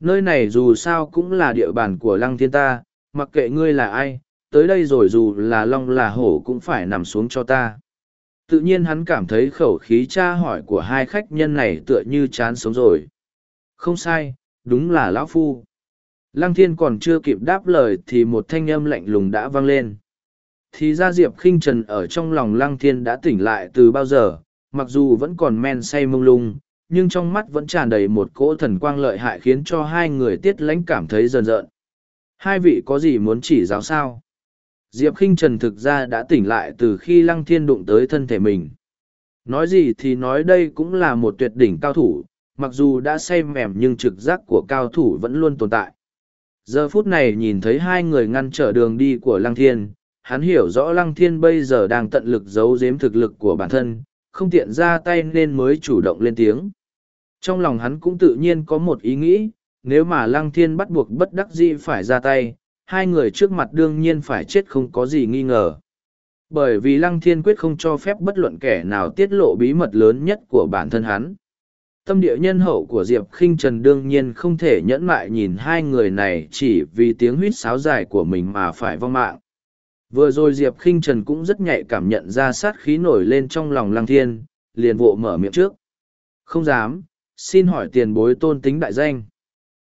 Nơi này dù sao cũng là địa bàn của lăng thiên ta, mặc kệ ngươi là ai, tới đây rồi dù là long là hổ cũng phải nằm xuống cho ta. Tự nhiên hắn cảm thấy khẩu khí tra hỏi của hai khách nhân này tựa như chán sống rồi. Không sai, đúng là lão phu. Lăng thiên còn chưa kịp đáp lời thì một thanh âm lạnh lùng đã vang lên. Thì ra Diệp khinh Trần ở trong lòng Lăng thiên đã tỉnh lại từ bao giờ, mặc dù vẫn còn men say mông lung, nhưng trong mắt vẫn tràn đầy một cỗ thần quang lợi hại khiến cho hai người tiết lãnh cảm thấy rờn rợn. Hai vị có gì muốn chỉ giáo sao? Diệp Kinh Trần thực ra đã tỉnh lại từ khi Lăng Thiên đụng tới thân thể mình. Nói gì thì nói đây cũng là một tuyệt đỉnh cao thủ, mặc dù đã say mềm nhưng trực giác của cao thủ vẫn luôn tồn tại. Giờ phút này nhìn thấy hai người ngăn trở đường đi của Lăng Thiên, hắn hiểu rõ Lăng Thiên bây giờ đang tận lực giấu giếm thực lực của bản thân, không tiện ra tay nên mới chủ động lên tiếng. Trong lòng hắn cũng tự nhiên có một ý nghĩ, nếu mà Lăng Thiên bắt buộc bất đắc dĩ phải ra tay, hai người trước mặt đương nhiên phải chết không có gì nghi ngờ. Bởi vì Lăng Thiên quyết không cho phép bất luận kẻ nào tiết lộ bí mật lớn nhất của bản thân hắn. Tâm địa nhân hậu của Diệp khinh Trần đương nhiên không thể nhẫn mại nhìn hai người này chỉ vì tiếng huýt sáo dài của mình mà phải vong mạng. Vừa rồi Diệp khinh Trần cũng rất nhạy cảm nhận ra sát khí nổi lên trong lòng Lăng Thiên, liền vộ mở miệng trước. Không dám, xin hỏi tiền bối tôn tính đại danh.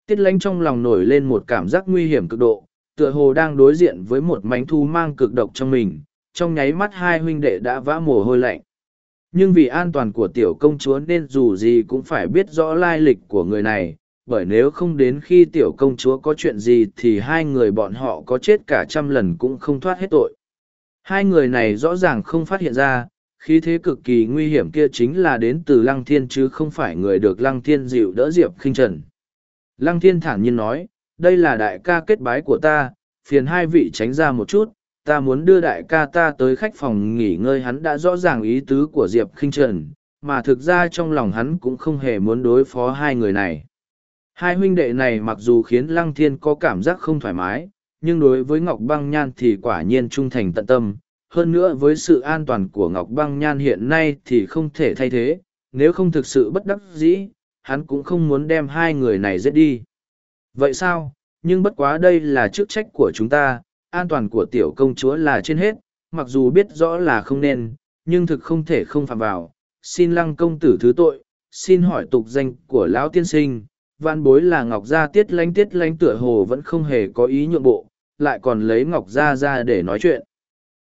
Tiết lánh trong lòng nổi lên một cảm giác nguy hiểm cực độ, tựa hồ đang đối diện với một mánh thu mang cực độc trong mình, trong nháy mắt hai huynh đệ đã vã mồ hôi lạnh. Nhưng vì an toàn của tiểu công chúa nên dù gì cũng phải biết rõ lai lịch của người này, bởi nếu không đến khi tiểu công chúa có chuyện gì thì hai người bọn họ có chết cả trăm lần cũng không thoát hết tội. Hai người này rõ ràng không phát hiện ra, khí thế cực kỳ nguy hiểm kia chính là đến từ lăng thiên chứ không phải người được lăng thiên dịu đỡ diệp khinh trần Lăng thiên thản nhiên nói, đây là đại ca kết bái của ta, phiền hai vị tránh ra một chút, ta muốn đưa đại ca ta tới khách phòng nghỉ ngơi hắn đã rõ ràng ý tứ của Diệp Kinh Trần, mà thực ra trong lòng hắn cũng không hề muốn đối phó hai người này. Hai huynh đệ này mặc dù khiến Lăng Thiên có cảm giác không thoải mái, nhưng đối với Ngọc Băng Nhan thì quả nhiên trung thành tận tâm. Hơn nữa với sự an toàn của Ngọc Băng Nhan hiện nay thì không thể thay thế, nếu không thực sự bất đắc dĩ, hắn cũng không muốn đem hai người này giết đi. Vậy sao? Nhưng bất quá đây là chức trách của chúng ta, an toàn của tiểu công chúa là trên hết, mặc dù biết rõ là không nên, nhưng thực không thể không phạm vào. Xin lăng công tử thứ tội, xin hỏi tục danh của lão tiên sinh, vạn bối là ngọc gia tiết lánh tiết lánh tựa hồ vẫn không hề có ý nhượng bộ lại còn lấy ngọc gia ra để nói chuyện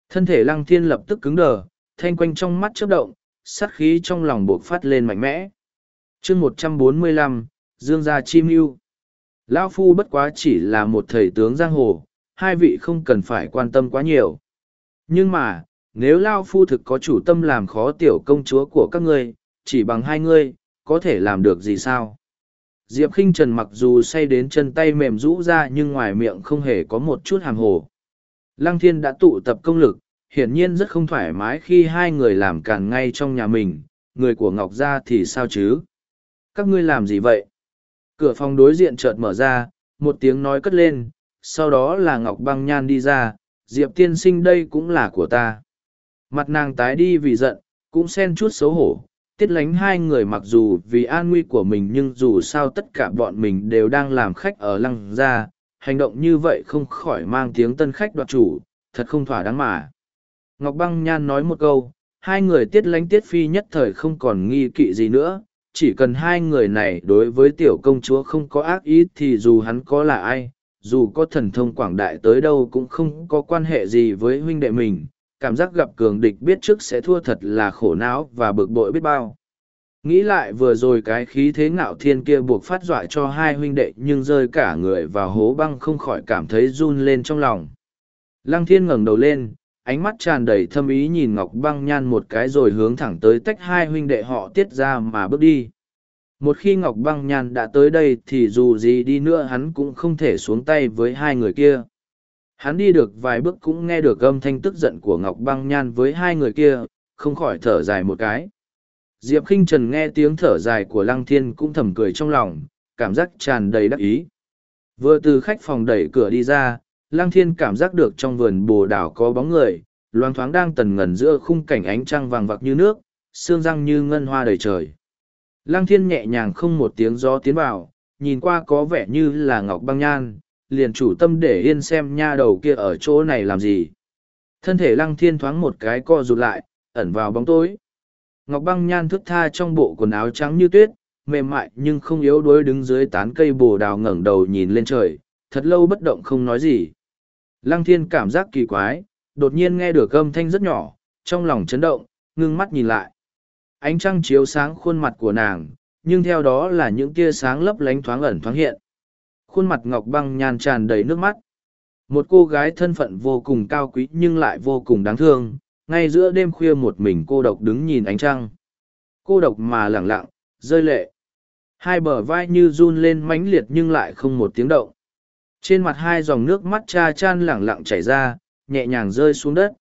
thân thể lăng thiên lập tức cứng đờ thanh quanh trong mắt chớp động sát khí trong lòng buộc phát lên mạnh mẽ chương một trăm bốn mươi lăm dương gia chim yêu lão phu bất quá chỉ là một thầy tướng giang hồ hai vị không cần phải quan tâm quá nhiều nhưng mà nếu lao phu thực có chủ tâm làm khó tiểu công chúa của các ngươi chỉ bằng hai ngươi có thể làm được gì sao Diệp khinh Trần mặc dù say đến chân tay mềm rũ ra nhưng ngoài miệng không hề có một chút hàm hồ. Lăng thiên đã tụ tập công lực, hiển nhiên rất không thoải mái khi hai người làm càn ngay trong nhà mình, người của Ngọc Gia thì sao chứ? Các ngươi làm gì vậy? Cửa phòng đối diện chợt mở ra, một tiếng nói cất lên, sau đó là Ngọc Băng Nhan đi ra, Diệp tiên sinh đây cũng là của ta. Mặt nàng tái đi vì giận, cũng xen chút xấu hổ, tiết lánh hai người mặc dù vì an nguy của mình nhưng dù sao tất cả bọn mình đều đang làm khách ở lăng gia hành động như vậy không khỏi mang tiếng tân khách đoạt chủ thật không thỏa đáng mà ngọc băng nhan nói một câu hai người tiết lánh tiết phi nhất thời không còn nghi kỵ gì nữa chỉ cần hai người này đối với tiểu công chúa không có ác ý thì dù hắn có là ai dù có thần thông quảng đại tới đâu cũng không có quan hệ gì với huynh đệ mình cảm giác gặp cường địch biết trước sẽ thua thật là khổ não và bực bội biết bao. Nghĩ lại vừa rồi cái khí thế ngạo thiên kia buộc phát dọa cho hai huynh đệ nhưng rơi cả người vào hố băng không khỏi cảm thấy run lên trong lòng. Lăng thiên ngẩng đầu lên, ánh mắt tràn đầy thâm ý nhìn ngọc băng nhan một cái rồi hướng thẳng tới tách hai huynh đệ họ tiết ra mà bước đi. Một khi Ngọc Băng Nhan đã tới đây thì dù gì đi nữa hắn cũng không thể xuống tay với hai người kia. Hắn đi được vài bước cũng nghe được âm thanh tức giận của Ngọc Băng Nhan với hai người kia, không khỏi thở dài một cái. Diệp khinh Trần nghe tiếng thở dài của Lăng Thiên cũng thầm cười trong lòng, cảm giác tràn đầy đắc ý. Vừa từ khách phòng đẩy cửa đi ra, Lang Thiên cảm giác được trong vườn bồ đảo có bóng người, loang thoáng đang tần ngần giữa khung cảnh ánh trăng vàng vặc như nước, xương răng như ngân hoa đầy trời. Lang Thiên nhẹ nhàng không một tiếng gió tiến vào, nhìn qua có vẻ như là Ngọc Băng Nhan, liền chủ tâm để yên xem nha đầu kia ở chỗ này làm gì. Thân thể lăng thiên thoáng một cái co rụt lại, ẩn vào bóng tối. Ngọc băng nhan thức tha trong bộ quần áo trắng như tuyết, mềm mại nhưng không yếu đuối đứng dưới tán cây bồ đào ngẩng đầu nhìn lên trời, thật lâu bất động không nói gì. Lăng thiên cảm giác kỳ quái, đột nhiên nghe được âm thanh rất nhỏ, trong lòng chấn động, ngưng mắt nhìn lại. Ánh trăng chiếu sáng khuôn mặt của nàng, nhưng theo đó là những tia sáng lấp lánh thoáng ẩn thoáng hiện. Khuôn mặt ngọc băng nhàn tràn đầy nước mắt. Một cô gái thân phận vô cùng cao quý nhưng lại vô cùng đáng thương ngay giữa đêm khuya một mình cô độc đứng nhìn ánh trăng. Cô độc mà lẳng lặng rơi lệ. Hai bờ vai như run lên mãnh liệt nhưng lại không một tiếng động trên mặt hai dòng nước mắt cha chan lẳng lặng chảy ra nhẹ nhàng rơi xuống đất.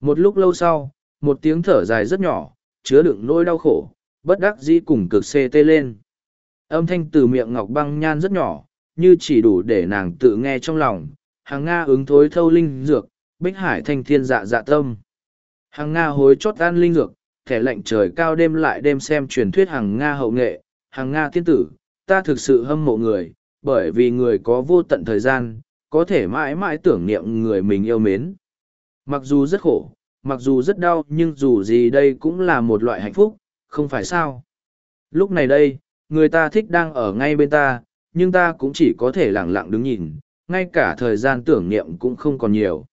Một lúc lâu sau một tiếng thở dài rất nhỏ chứa đựng nỗi đau khổ bất đắc dĩ cùng cực xê tê lên. Âm thanh từ miệng ngọc băng nhan rất nhỏ như chỉ đủ để nàng tự nghe trong lòng, hàng Nga ứng thối thâu linh dược, bích hải thanh thiên dạ dạ tâm. Hàng Nga hối chót ăn linh dược, thẻ lạnh trời cao đêm lại đêm xem truyền thuyết hàng Nga hậu nghệ, hàng Nga tiên tử, ta thực sự hâm mộ người, bởi vì người có vô tận thời gian, có thể mãi mãi tưởng niệm người mình yêu mến. Mặc dù rất khổ, mặc dù rất đau nhưng dù gì đây cũng là một loại hạnh phúc, không phải sao. Lúc này đây, người ta thích đang ở ngay bên ta, nhưng ta cũng chỉ có thể lặng lặng đứng nhìn, ngay cả thời gian tưởng niệm cũng không còn nhiều.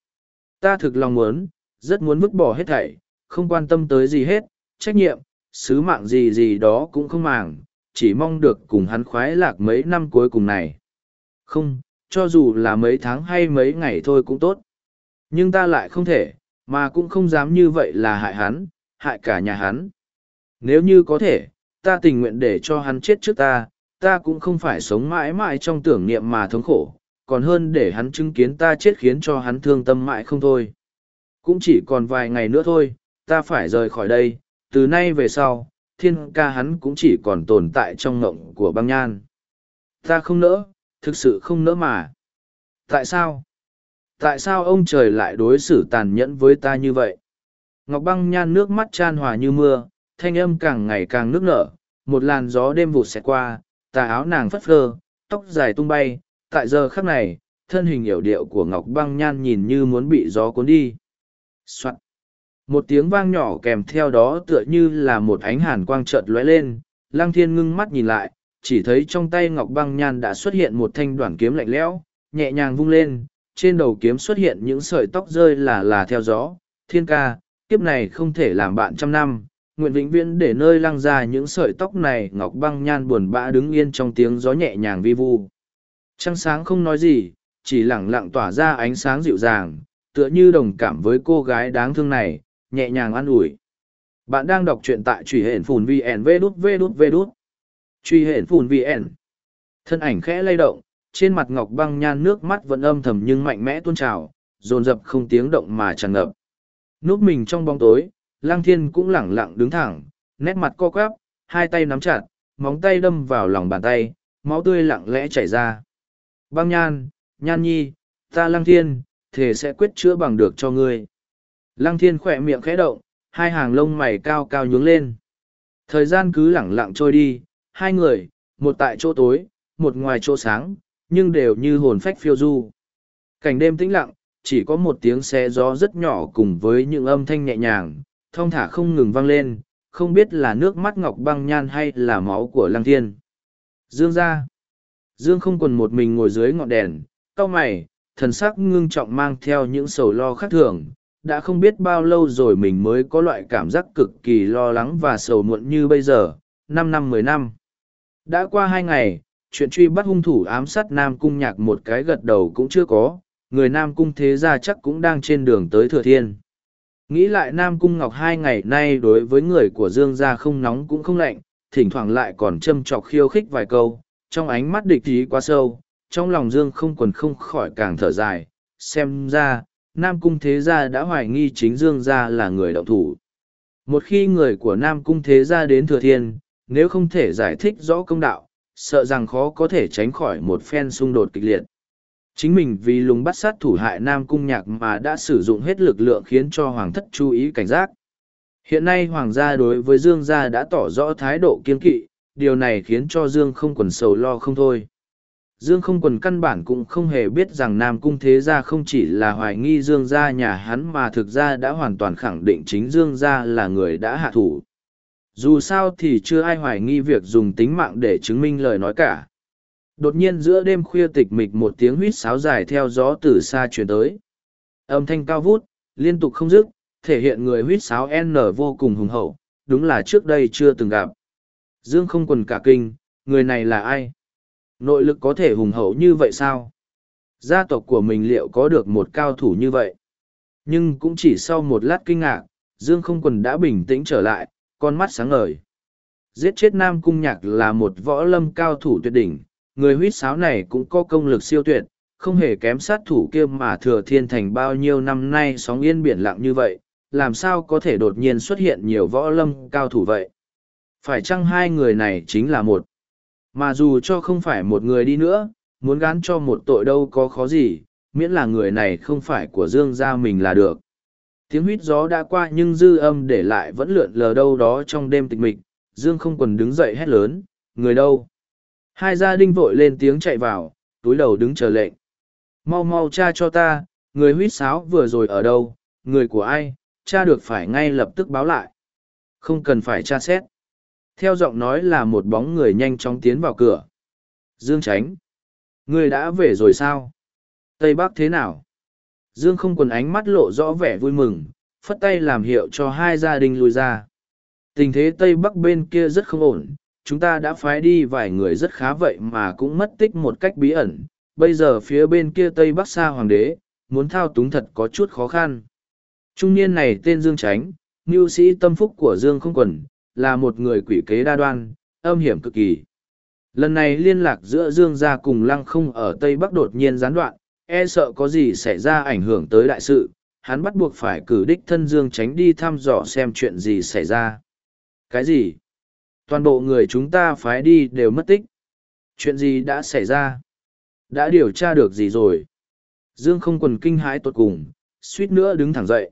Ta thực lòng muốn, rất muốn vứt bỏ hết thảy, không quan tâm tới gì hết, trách nhiệm, sứ mạng gì gì đó cũng không màng, chỉ mong được cùng hắn khoái lạc mấy năm cuối cùng này. Không, cho dù là mấy tháng hay mấy ngày thôi cũng tốt. Nhưng ta lại không thể, mà cũng không dám như vậy là hại hắn, hại cả nhà hắn. Nếu như có thể, ta tình nguyện để cho hắn chết trước ta, ta cũng không phải sống mãi mãi trong tưởng niệm mà thống khổ, còn hơn để hắn chứng kiến ta chết khiến cho hắn thương tâm mãi không thôi. Cũng chỉ còn vài ngày nữa thôi, ta phải rời khỏi đây, từ nay về sau, thiên ca hắn cũng chỉ còn tồn tại trong ngộng của băng nhan. Ta không nỡ, thực sự không nỡ mà. Tại sao? Tại sao ông trời lại đối xử tàn nhẫn với ta như vậy? Ngọc băng nhan nước mắt chan hòa như mưa, thanh âm càng ngày càng nước nở, một làn gió đêm vụt xẹt qua, tà áo nàng phất phơ, tóc dài tung bay, tại giờ khắc này, thân hình hiểu điệu của Ngọc băng nhan nhìn như muốn bị gió cuốn đi. Soạn. Một tiếng vang nhỏ kèm theo đó tựa như là một ánh hàn quang chợt lóe lên, Lăng Thiên ngưng mắt nhìn lại, chỉ thấy trong tay Ngọc băng nhan đã xuất hiện một thanh đoạn kiếm lạnh lẽo, nhẹ nhàng vung lên, trên đầu kiếm xuất hiện những sợi tóc rơi là là theo gió. Thiên ca, kiếp này không thể làm bạn trăm năm, nguyện vĩnh viễn để nơi lăng ra những sợi tóc này. Ngọc băng nhan buồn bã đứng yên trong tiếng gió nhẹ nhàng vi vu. Trăng sáng không nói gì chỉ lẳng lặng tỏa ra ánh sáng dịu dàng tựa như đồng cảm với cô gái đáng thương này nhẹ nhàng an ủi. Bạn đang đọc truyện tại truy hển phùn vn vê đút vê đút vê đút. Truy hển phùn vn thân ảnh khẽ lay động, trên mặt ngọc băng nhan nước mắt vẫn âm thầm nhưng mạnh mẽ tuôn trào, dồn dập không tiếng động mà tràn ngập. Núp mình trong bóng tối lang thiên cũng lẳng lặng đứng thẳng, nét mặt co quắp, hai tay nắm chặt, móng tay đâm vào lòng bàn tay, máu tươi lặng lẽ chảy ra. Băng nhan nhan nhi, ta lăng thiên thể sẽ quyết chữa bằng được cho ngươi lăng thiên khỏe miệng khẽ động hai hàng lông mày cao cao nhướng lên thời gian cứ lẳng lặng trôi đi hai người một tại chỗ tối một ngoài chỗ sáng nhưng đều như hồn phách phiêu du cảnh đêm tĩnh lặng chỉ có một tiếng xe gió rất nhỏ cùng với những âm thanh nhẹ nhàng thong thả không ngừng vang lên, không biết là nước mắt ngọc băng nhan hay là máu của lăng thiên. Dương ra. Dương không còn một mình ngồi dưới ngọn đèn, cau mày, thần sắc ngưng trọng mang theo những sầu lo khác thường. Đã không biết bao lâu rồi mình mới có loại cảm giác cực kỳ lo lắng và sầu muộn như bây giờ, năm năm mười năm. Đã qua hai ngày, chuyện truy bắt hung thủ ám sát Nam Cung Nhạc một cái gật đầu cũng chưa có, người Nam Cung Thế Gia chắc cũng đang trên đường tới Thừa Thiên. Nghĩ lại Nam Cung Ngọc hai ngày nay đối với người của Dương gia không nóng cũng không lạnh, thỉnh thoảng lại còn châm chọc khiêu khích vài câu, trong ánh mắt địch ý quá sâu, trong lòng Dương không quần không khỏi càng thở dài, xem ra, Nam Cung Thế Gia đã hoài nghi chính Dương gia là người động thủ. Một khi người của Nam Cung Thế Gia đến Thừa Thiên, nếu không thể giải thích rõ công đạo, sợ rằng khó có thể tránh khỏi một phen xung đột kịch liệt. Chính mình vì lùng bắt sát thủ hại nam cung nhạc mà đã sử dụng hết lực lượng khiến cho hoàng thất chú ý cảnh giác. Hiện nay hoàng gia đối với dương gia đã tỏ rõ thái độ kiên kỵ điều này khiến cho dương không quần sầu lo không thôi dương không quần căn bản cũng không hề biết rằng nam cung thế gia không chỉ là hoài nghi dương gia nhà hắn mà thực ra đã hoàn toàn khẳng định chính dương gia là người đã hạ thủ. Dù sao thì chưa ai hoài nghi việc dùng tính mạng để chứng minh lời nói cả. Đột nhiên giữa đêm khuya tịch mịch một tiếng huýt sáo dài theo gió từ xa truyền tới. Âm thanh cao vút, liên tục không dứt, thể hiện người huýt sáo n vô cùng hùng hậu, đúng là trước đây chưa từng gặp. Dương không quần cả kinh, người này là ai? Nội lực có thể hùng hậu như vậy sao gia tộc của mình liệu có được một cao thủ như vậy nhưng cũng chỉ sau một lát kinh ngạc dương không quần đã bình tĩnh trở lại con mắt sáng ngời giết chết nam cung nhạc là một võ lâm cao thủ tuyệt đỉnh người huýt sáo này cũng có công lực siêu tuyệt, không hề kém sát thủ kia mà thừa thiên thành bao nhiêu năm nay sóng yên biển lặng như vậy, làm sao có thể đột nhiên xuất hiện nhiều võ lâm cao thủ vậy. Phải chăng hai người này chính là một. Mà dù cho không phải một người đi nữa, muốn gán cho một tội đâu có khó gì, miễn là người này không phải của Dương gia mình là được. Tiếng huýt gió đã qua nhưng dư âm để lại vẫn lượn lờ đâu đó trong đêm tịch mịch, Dương không còn đứng dậy hét lớn, người đâu? Hai gia đình vội lên tiếng chạy vào, túi đầu đứng chờ lệnh. Mau mau cha cho ta, người huýt sáo vừa rồi ở đâu, người của ai, cha được phải ngay lập tức báo lại. Không cần phải tra xét. Theo giọng nói là một bóng người nhanh chóng tiến vào cửa. Dương tránh. Người đã về rồi sao? Tây Bắc thế nào? Dương không quần ánh mắt lộ rõ vẻ vui mừng, phất tay làm hiệu cho hai gia đình lùi ra. Tình thế Tây Bắc bên kia rất không ổn, chúng ta đã phái đi vài người rất khá vậy mà cũng mất tích một cách bí ẩn bây giờ phía bên kia tây bắc xa hoàng đế muốn thao túng thật có chút khó khăn trung niên này tên dương tránh mưu sĩ tâm phúc của dương không quần là một người quỷ kế đa đoan âm hiểm cực kỳ Lần này liên lạc giữa Dương gia cùng Lăng không ở Tây Bắc đột nhiên gián đoạn, e sợ có gì xảy ra ảnh hưởng tới đại sự, hắn bắt buộc phải cử đích thân Dương tránh đi thăm dò xem chuyện gì xảy ra. Cái gì? Toàn bộ người chúng ta phái đi đều mất tích. Chuyện gì đã xảy ra? Đã điều tra được gì rồi? Dương không quần kinh hãi tột cùng, suýt nữa đứng thẳng dậy.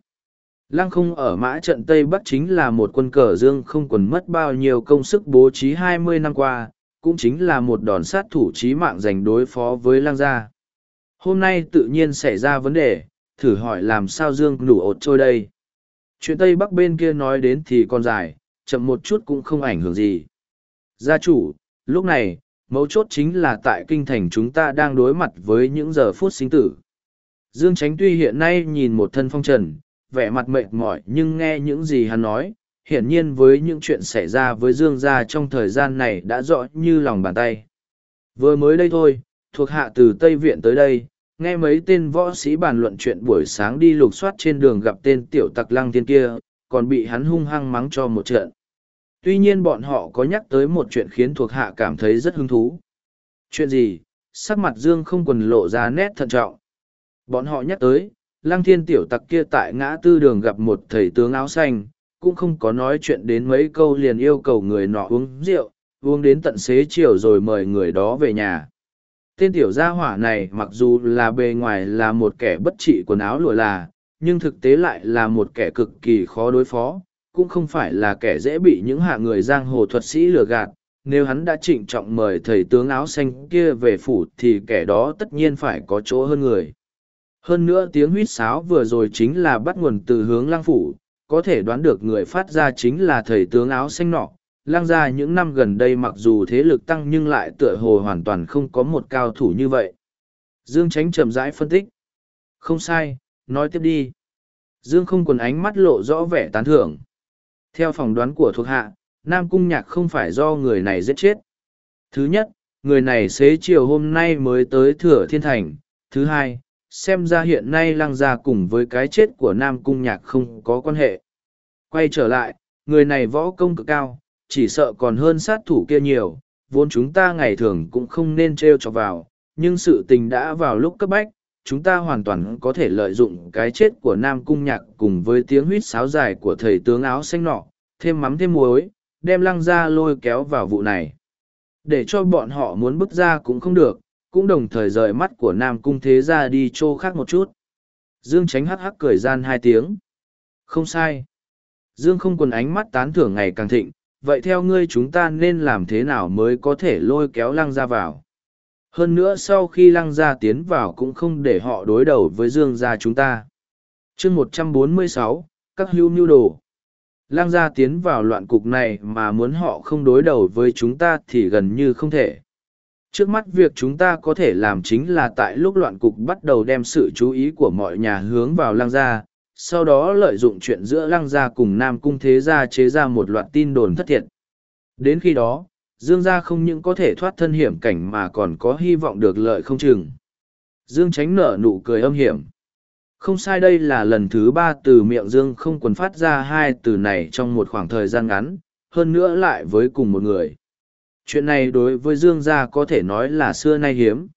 Lăng không ở mã trận Tây Bắc chính là một quân cờ Dương không quần mất bao nhiêu công sức bố trí hai mươi năm qua, cũng chính là một đòn sát thủ trí mạng dành đối phó với Lăng gia. Hôm nay tự nhiên xảy ra vấn đề, thử hỏi làm sao Dương đủ ột trôi đây. Chuyện Tây Bắc bên kia nói đến thì còn dài, chậm một chút cũng không ảnh hưởng gì. Gia chủ, lúc này, mấu chốt chính là tại kinh thành chúng ta đang đối mặt với những giờ phút sinh tử. Dương Tránh tuy hiện nay nhìn một thân phong trần, vẻ mặt mệt mỏi nhưng nghe những gì hắn nói, hiển nhiên với những chuyện xảy ra với Dương gia trong thời gian này đã rõ như lòng bàn tay. Vừa mới đây thôi, thuộc hạ từ Tây Viện tới đây, nghe mấy tên võ sĩ bàn luận chuyện buổi sáng đi lục soát trên đường gặp tên tiểu tặc lăng thiên kia, còn bị hắn hung hăng mắng cho một trận. Tuy nhiên bọn họ có nhắc tới một chuyện khiến thuộc hạ cảm thấy rất hứng thú. Chuyện gì? Sắc mặt Dương không quần lộ ra nét thận trọng. Bọn họ nhắc tới, lăng thiên tiểu tặc kia tại ngã tư đường gặp một thầy tướng áo xanh, cũng không có nói chuyện đến mấy câu liền yêu cầu người nọ uống rượu, uống đến tận xế chiều rồi mời người đó về nhà. Tên tiểu gia hỏa này mặc dù là bề ngoài là một kẻ bất trị quần áo lụa là, nhưng thực tế lại là một kẻ cực kỳ khó đối phó, cũng không phải là kẻ dễ bị những hạ người giang hồ thuật sĩ lừa gạt. Nếu hắn đã trịnh trọng mời thầy tướng áo xanh kia về phủ thì kẻ đó tất nhiên phải có chỗ hơn người. Hơn nữa tiếng huýt sáo vừa rồi chính là bắt nguồn từ hướng lang phủ, có thể đoán được người phát ra chính là thầy tướng áo xanh nọ. Lang gia những năm gần đây mặc dù thế lực tăng nhưng lại tựa hồ hoàn toàn không có một cao thủ như vậy. Dương Tránh chậm rãi phân tích. Không sai, nói tiếp đi. Dương không quần ánh mắt lộ rõ vẻ tán thưởng. Theo phỏng đoán của thuộc hạ, Nam Cung Nhạc không phải do người này giết chết. Thứ nhất, người này xế chiều hôm nay mới tới Thừa Thiên Thành. Thứ hai, xem ra hiện nay lăng gia cùng với cái chết của nam cung nhạc không có quan hệ. Quay trở lại, người này võ công cực cao, chỉ sợ còn hơn sát thủ kia nhiều, vốn chúng ta ngày thường cũng không nên t r e o cho vào, nhưng sự tình đã vào lúc cấp bách, chúng ta hoàn toàn có thể lợi dụng cái chết của nam cung nhạc cùng với tiếng huýt sáo dài của thầy tướng áo xanh nọ, thêm mắm thêm muối, đem lăng ra lôi kéo vào vụ này. Để cho bọn họ muốn bước ra cũng không được cũng đồng thời rời mắt của nam cung thế ra đi chỗ khác một chút. Dương tránh hắc hắc cười gian hai tiếng. Không sai. Dương không quần ánh mắt tán thưởng ngày càng thịnh, vậy theo ngươi chúng ta nên làm thế nào mới có thể lôi kéo lăng ra vào? Hơn nữa sau khi lăng gia tiến vào cũng không để họ đối đầu với dương gia chúng ta. Chương một trăm bốn mươi sáu, các hưu mưu đồ. Lăng gia tiến vào loạn cục này mà muốn họ không đối đầu với chúng ta thì gần như không thể trước mắt việc chúng ta có thể làm chính là tại lúc loạn cục bắt đầu đem sự chú ý của mọi nhà hướng vào lăng gia, sau đó lợi dụng chuyện giữa lăng gia cùng nam cung thế gia chế ra một loạt tin đồn thất thiệt. Đến khi đó, dương gia không những có thể thoát thân hiểm cảnh mà còn có hy vọng được lợi không chừng. Dương tránh nở nụ cười âm hiểm. Không sai đây là lần thứ ba từ miệng dương không quần phát ra hai từ này trong một khoảng thời gian ngắn, hơn nữa lại với cùng một người chuyện này đối với Dương gia có thể nói là xưa nay hiếm.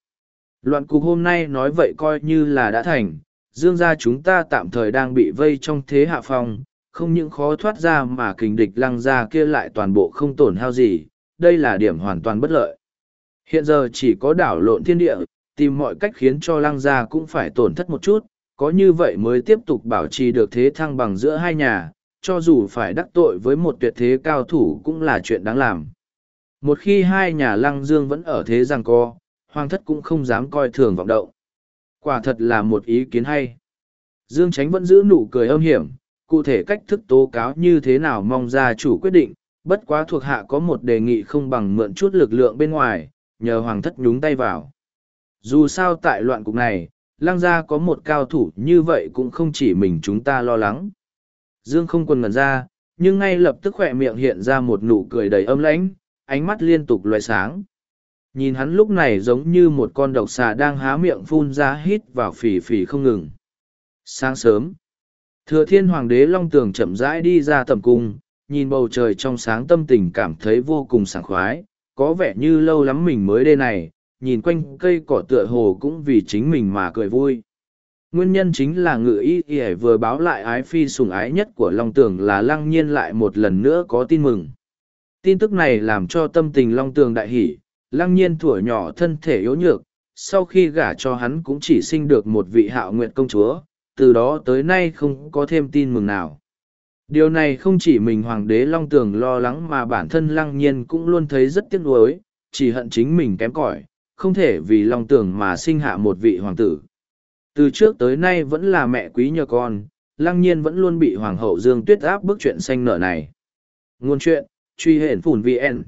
Loạn cục hôm nay nói vậy coi như là đã thành, Dương gia chúng ta tạm thời đang bị vây trong thế hạ phong, không những khó thoát ra mà kình địch lăng gia kia lại toàn bộ không tổn hao gì, đây là điểm hoàn toàn bất lợi. Hiện giờ chỉ có đảo lộn thiên địa, tìm mọi cách khiến cho lăng gia cũng phải tổn thất một chút, có như vậy mới tiếp tục bảo trì được thế thăng bằng giữa hai nhà, cho dù phải đắc tội với một tuyệt thế cao thủ cũng là chuyện đáng làm. Một khi hai nhà lăng dương vẫn ở thế rằng co, hoàng thất cũng không dám coi thường vọng động. Quả thật là một ý kiến hay. Dương Tránh vẫn giữ nụ cười âm hiểm, cụ thể cách thức tố cáo như thế nào mong gia chủ quyết định, bất quá thuộc hạ có một đề nghị không bằng mượn chút lực lượng bên ngoài, nhờ hoàng thất nhúng tay vào. Dù sao tại loạn cục này, lăng gia có một cao thủ như vậy cũng không chỉ mình chúng ta lo lắng. Dương không quần ngần ra, nhưng ngay lập tức khỏe miệng hiện ra một nụ cười đầy âm lãnh, ánh mắt liên tục loại sáng. Nhìn hắn lúc này giống như một con độc xà đang há miệng phun ra hít vào phì phì không ngừng. Sáng sớm, thừa thiên hoàng đế long tường chậm rãi đi ra tầm cung, nhìn bầu trời trong sáng tâm tình cảm thấy vô cùng sảng khoái, có vẻ như lâu lắm mình mới đây này, nhìn quanh cây cỏ tựa hồ cũng vì chính mình mà cười vui. Nguyên nhân chính là ngự y y vừa báo lại ái phi sùng ái nhất của Long Tường là lăng nhiên lại một lần nữa có tin mừng. Tin tức này làm cho tâm tình Long Tường đại hỷ, lăng nhiên tuổi nhỏ thân thể yếu nhược, sau khi gả cho hắn cũng chỉ sinh được một vị hạo nguyện công chúa, từ đó tới nay không có thêm tin mừng nào. Điều này không chỉ mình Hoàng đế Long Tường lo lắng mà bản thân lăng nhiên cũng luôn thấy rất tiếc nuối, chỉ hận chính mình kém cỏi, không thể vì Long Tường mà sinh hạ một vị hoàng tử. Từ trước tới nay vẫn là mẹ quý nhờ con, lăng nhiên vẫn luôn bị Hoàng hậu Dương Tuyết áp bức chuyện xanh nợ này. Ngôn chuyện, truy hển phùn VN.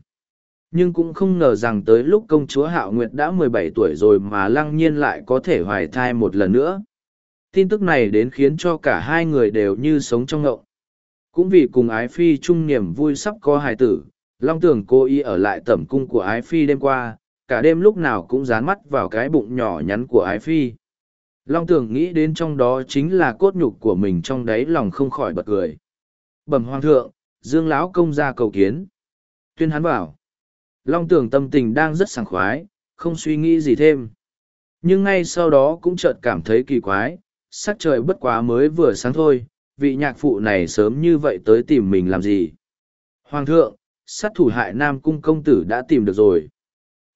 Nhưng cũng không ngờ rằng tới lúc công chúa Hạo Nguyệt đã mười bảy tuổi rồi mà lăng nhiên lại có thể hoài thai một lần nữa. Tin tức này đến khiến cho cả hai người đều như sống trong ngộng. Cũng vì cùng ái phi chung niềm vui sắp có hài tử, Long Tường cố ý ở lại tẩm cung của ái phi đêm qua, cả đêm lúc nào cũng dán mắt vào cái bụng nhỏ nhắn của ái phi. Long Tường nghĩ đến trong đó chính là cốt nhục của mình trong đáy lòng không khỏi bật cười. Bẩm hoàng thượng, Dương lão công ra cầu kiến. Tuyên hắn bảo. Long Tưởng tâm tình đang rất sảng khoái, không suy nghĩ gì thêm. Nhưng ngay sau đó cũng chợt cảm thấy kỳ quái, sắc trời bất quá mới vừa sáng thôi, vị nhạc phụ này sớm như vậy tới tìm mình làm gì. Hoàng thượng, sát thủ hại nam cung công tử đã tìm được rồi.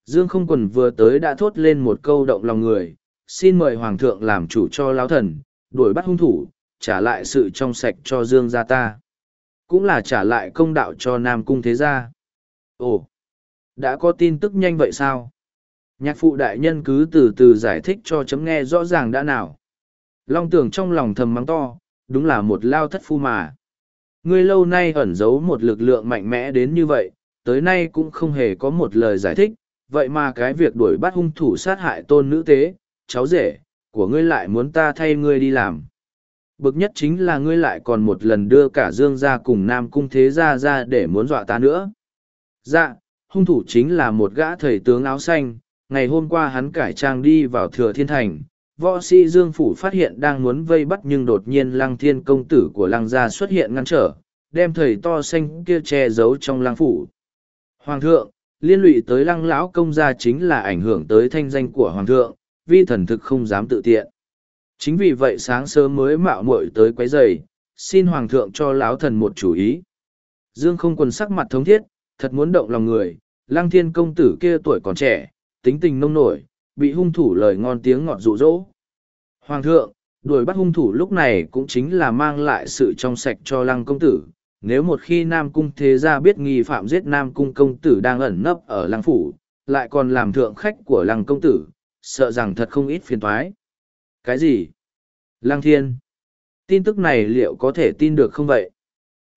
Dương không quần vừa tới đã thốt lên một câu động lòng người, xin mời hoàng thượng làm chủ cho lão thần, đuổi bắt hung thủ, trả lại sự trong sạch cho Dương gia ta. Cũng là trả lại công đạo cho nam cung thế gia. Ồ, đã có tin tức nhanh vậy sao? Nhạc phụ đại nhân cứ từ từ giải thích cho chấm nghe rõ ràng đã nào. Long tưởng trong lòng thầm mắng to, đúng là một lao thất phu mà. Ngươi lâu nay ẩn giấu một lực lượng mạnh mẽ đến như vậy, tới nay cũng không hề có một lời giải thích, vậy mà cái việc đuổi bắt hung thủ sát hại tôn nữ tế, cháu rể, của ngươi lại muốn ta thay ngươi đi làm. Bực nhất chính là ngươi lại còn một lần đưa cả Dương ra cùng Nam Cung Thế Gia ra để muốn dọa ta nữa. Dạ, hung thủ chính là một gã thầy tướng áo xanh, ngày hôm qua hắn cải trang đi vào Thừa Thiên Thành, võ sĩ Dương Phủ phát hiện đang muốn vây bắt nhưng đột nhiên lăng thiên công tử của lăng gia xuất hiện ngăn trở, đem thầy to xanh kia che giấu trong lăng phủ. Hoàng thượng, liên lụy tới lăng lão công gia chính là ảnh hưởng tới thanh danh của Hoàng thượng, vi thần thực không dám tự tiện. Chính vì vậy sáng sớm mới mạo muội tới quấy giày, xin Hoàng thượng cho lão thần một chủ ý. Dương không quần sắc mặt thống thiết, thật muốn động lòng người, lăng thiên công tử kia tuổi còn trẻ, tính tình nông nổi, bị hung thủ lời ngon tiếng ngọt rụ rỗ. Hoàng thượng, đuổi bắt hung thủ lúc này cũng chính là mang lại sự trong sạch cho lăng công tử. Nếu một khi Nam Cung Thế Gia biết nghi phạm giết Nam Cung công tử đang ẩn nấp ở lăng phủ, lại còn làm thượng khách của lăng công tử, sợ rằng thật không ít phiền toái. Cái gì? Lăng thiên. Tin tức này liệu có thể tin được không vậy?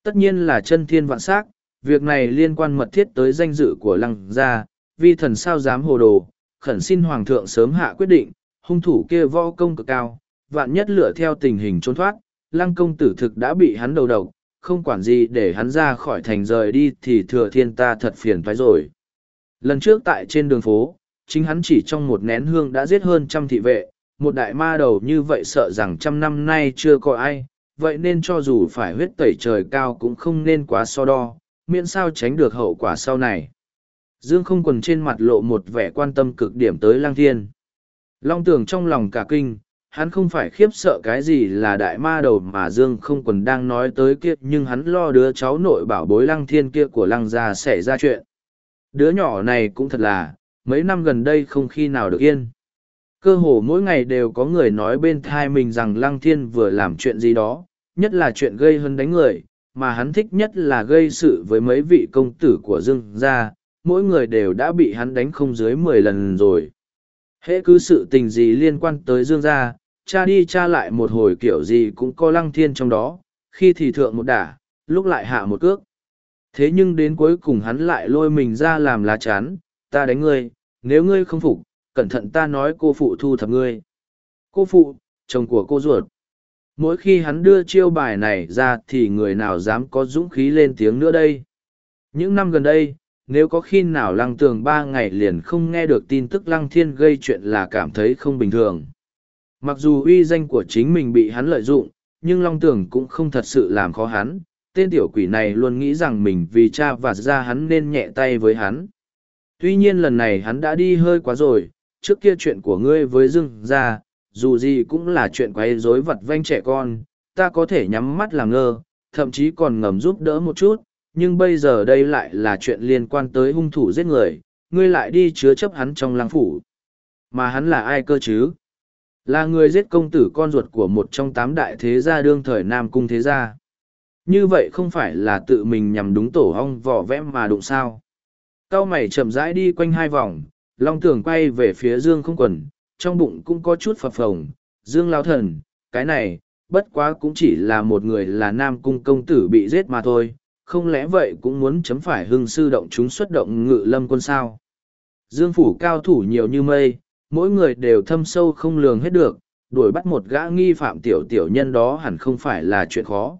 Tất nhiên là chân thiên vạn sắc, việc này liên quan mật thiết tới danh dự của lăng gia, vi thần sao dám hồ đồ, khẩn xin hoàng thượng sớm hạ quyết định, hung thủ kia võ công cực cao, vạn nhất lựa theo tình hình trốn thoát, lăng công tử thực đã bị hắn đầu độc, không quản gì để hắn ra khỏi thành rời đi thì thừa thiên ta thật phiền phái rồi. Lần trước tại trên đường phố, chính hắn chỉ trong một nén hương đã giết hơn trăm thị vệ, một đại ma đầu như vậy sợ rằng trăm năm nay chưa có ai, vậy nên cho dù phải huyết tẩy trời cao cũng không nên quá so đo, miễn sao tránh được hậu quả sau này. Dương không quần trên mặt lộ một vẻ quan tâm cực điểm tới Lăng Thiên. Long tưởng trong lòng cả kinh, hắn không phải khiếp sợ cái gì là đại ma đầu mà Dương không quần đang nói tới kia nhưng hắn lo đứa cháu nội bảo bối Lăng Thiên kia của Lăng gia xảy ra chuyện. Đứa nhỏ này cũng thật là, mấy năm gần đây không khi nào được yên. Cơ hồ mỗi ngày đều có người nói bên thai mình rằng Lăng Thiên vừa làm chuyện gì đó, nhất là chuyện gây hơn đánh người, mà hắn thích nhất là gây sự với mấy vị công tử của Dương gia, mỗi người đều đã bị hắn đánh không dưới mười lần rồi. Hễ cứ sự tình gì liên quan tới Dương gia, cha đi cha lại một hồi kiểu gì cũng có lăng thiên trong đó, khi thì thượng một đả, lúc lại hạ một cước. Thế nhưng đến cuối cùng hắn lại lôi mình ra làm lá chán, ta đánh ngươi, nếu ngươi không phục, cẩn thận ta nói cô phụ thu thập ngươi. Cô phụ, chồng của cô ruột. Mỗi khi hắn đưa chiêu bài này ra thì người nào dám có dũng khí lên tiếng nữa đây. Những năm gần đây, nếu có khi nào lăng tường ba ngày liền không nghe được tin tức lăng thiên gây chuyện là cảm thấy không bình thường. Mặc dù uy danh của chính mình bị hắn lợi dụng, nhưng long tường cũng không thật sự làm khó hắn. Tên tiểu quỷ này luôn nghĩ rằng mình vì cha và ra hắn nên nhẹ tay với hắn. Tuy nhiên lần này hắn đã đi hơi quá rồi, trước kia chuyện của ngươi với Dương gia, dù gì cũng là chuyện quấy rối vặt vanh trẻ con, ta có thể nhắm mắt làm ngơ, thậm chí còn ngầm giúp đỡ một chút, nhưng bây giờ đây lại là chuyện liên quan tới hung thủ giết người, ngươi lại đi chứa chấp hắn trong lăng phủ. Mà hắn là ai cơ chứ? Là người giết công tử con ruột của một trong tám đại thế gia đương thời Nam Cung Thế Gia. Như vậy không phải là tự mình nhằm đúng tổ hong vỏ vẽ mà đụng sao. Cao mày chậm rãi đi quanh hai vòng, Long Tường quay về phía Dương không quần, trong bụng cũng có chút phập phồng. Dương lao thần, cái này, bất quá cũng chỉ là một người là Nam Cung công tử bị giết mà thôi, không lẽ vậy cũng muốn chấm phải hưng sư động chúng xuất động ngự lâm quân sao. Dương phủ cao thủ nhiều như mây, mỗi người đều thâm sâu không lường hết được, đuổi bắt một gã nghi phạm tiểu tiểu nhân đó hẳn không phải là chuyện khó.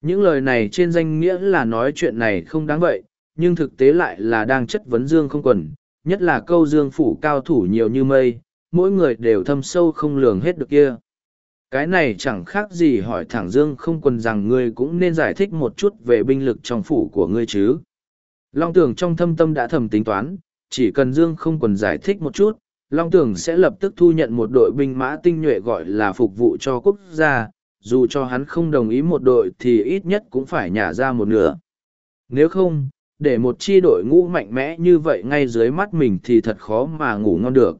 Những lời này trên danh nghĩa là nói chuyện này không đáng vậy, nhưng thực tế lại là đang chất vấn Dương không quần, nhất là câu Dương phủ cao thủ nhiều như mây, mỗi người đều thâm sâu không lường hết được kia. Cái này chẳng khác gì hỏi thẳng Dương không quần rằng ngươi cũng nên giải thích một chút về binh lực trong phủ của ngươi chứ. Long tưởng trong thâm tâm đã thầm tính toán, chỉ cần Dương không quần giải thích một chút, Long Tưởng sẽ lập tức thu nhận một đội binh mã tinh nhuệ gọi là phục vụ cho quốc gia, dù cho hắn không đồng ý một đội thì ít nhất cũng phải nhả ra một nửa. Nếu không, để một chi đội ngũ mạnh mẽ như vậy ngay dưới mắt mình thì thật khó mà ngủ ngon được.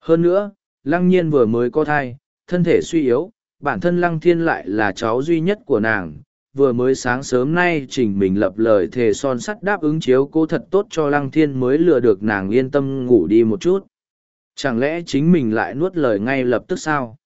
Hơn nữa, Lăng Nhiên vừa mới có thai, thân thể suy yếu, bản thân Lăng Thiên lại là cháu duy nhất của nàng. Vừa mới sáng sớm nay trình mình lập lời thề son sắt đáp ứng chiếu cô thật tốt cho Lăng Thiên mới lừa được nàng yên tâm ngủ đi một chút. Chẳng lẽ chính mình lại nuốt lời ngay lập tức sao?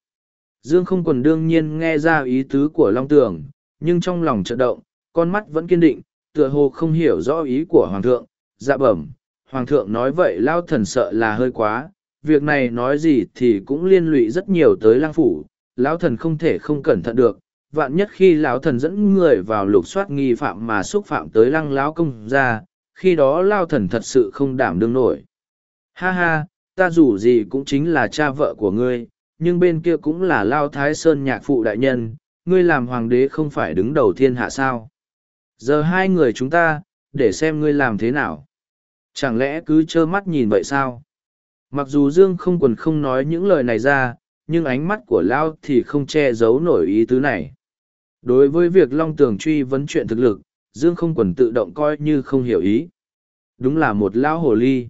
Dương không còn đương nhiên nghe ra ý tứ của Long Tường, nhưng trong lòng chợt động, con mắt vẫn kiên định, tựa hồ không hiểu rõ ý của Hoàng thượng. Dạ bẩm, Hoàng thượng nói vậy lao thần sợ là hơi quá, việc này nói gì thì cũng liên lụy rất nhiều tới lang phủ, lão thần không thể không cẩn thận được. Vạn nhất khi lão thần dẫn người vào lục soát nghi phạm mà xúc phạm tới lăng lão công ra, khi đó lao thần thật sự không đảm đương nổi. Ha ha, ta dù gì cũng chính là cha vợ của ngươi, nhưng bên kia cũng là Lao Thái Sơn nhạc phụ đại nhân, ngươi làm hoàng đế không phải đứng đầu thiên hạ sao. Giờ hai người chúng ta, để xem ngươi làm thế nào. Chẳng lẽ cứ trơ mắt nhìn vậy sao? Mặc dù Dương không quần không nói những lời này ra, nhưng ánh mắt của Lao thì không che giấu nổi ý tứ này. Đối với việc Long Tường truy vấn chuyện thực lực, Dương không quần tự động coi như không hiểu ý. Đúng là một Lao hồ ly.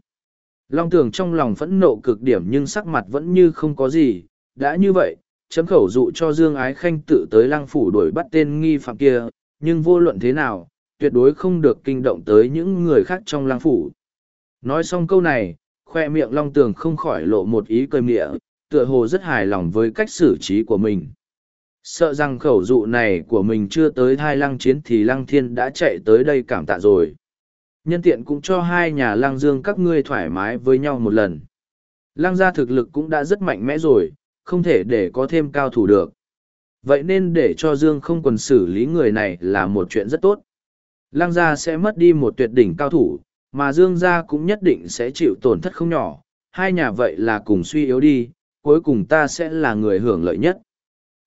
Long Tường trong lòng phẫn nộ cực điểm nhưng sắc mặt vẫn như không có gì, đã như vậy, chấm khẩu dụ cho Dương Ái Khanh tự tới lăng phủ đuổi bắt tên nghi phạm kia, nhưng vô luận thế nào, tuyệt đối không được kinh động tới những người khác trong lang phủ. Nói xong câu này, khoe miệng Long Tường không khỏi lộ một ý cười mịa, tựa hồ rất hài lòng với cách xử trí của mình. Sợ rằng khẩu dụ này của mình chưa tới hai lăng chiến thì lăng thiên đã chạy tới đây cảm tạ rồi. Nhân tiện cũng cho hai nhà lăng dương các ngươi thoải mái với nhau một lần. Lăng gia thực lực cũng đã rất mạnh mẽ rồi, không thể để có thêm cao thủ được. Vậy nên để cho Dương không quần xử lý người này là một chuyện rất tốt. Lăng gia sẽ mất đi một tuyệt đỉnh cao thủ, mà Dương gia cũng nhất định sẽ chịu tổn thất không nhỏ. Hai nhà vậy là cùng suy yếu đi, cuối cùng ta sẽ là người hưởng lợi nhất.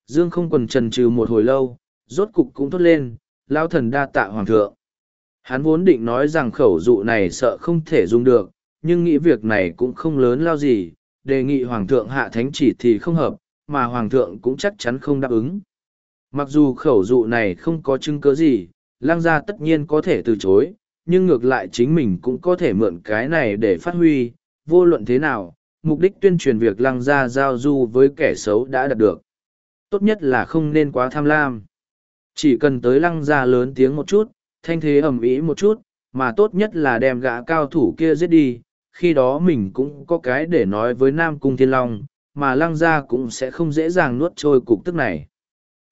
Dương không quần trần trừ một hồi lâu, rốt cục cũng thốt lên, lao thần đa tạ hoàng thượng. Hắn vốn định nói rằng khẩu dụ này sợ không thể dùng được, nhưng nghĩ việc này cũng không lớn lao gì, đề nghị Hoàng thượng hạ thánh chỉ thì không hợp, mà Hoàng thượng cũng chắc chắn không đáp ứng. Mặc dù khẩu dụ này không có chứng cứ gì, lang gia tất nhiên có thể từ chối, nhưng ngược lại chính mình cũng có thể mượn cái này để phát huy, vô luận thế nào, mục đích tuyên truyền việc Lang gia giao du với kẻ xấu đã đạt được. Tốt nhất là không nên quá tham lam. Chỉ cần tới lăng gia lớn tiếng một chút, thanh thế ầm ĩ một chút, mà tốt nhất là đem gã cao thủ kia giết đi, khi đó mình cũng có cái để nói với Nam Cung Thiên Long, mà lăng gia cũng sẽ không dễ dàng nuốt trôi cục tức này.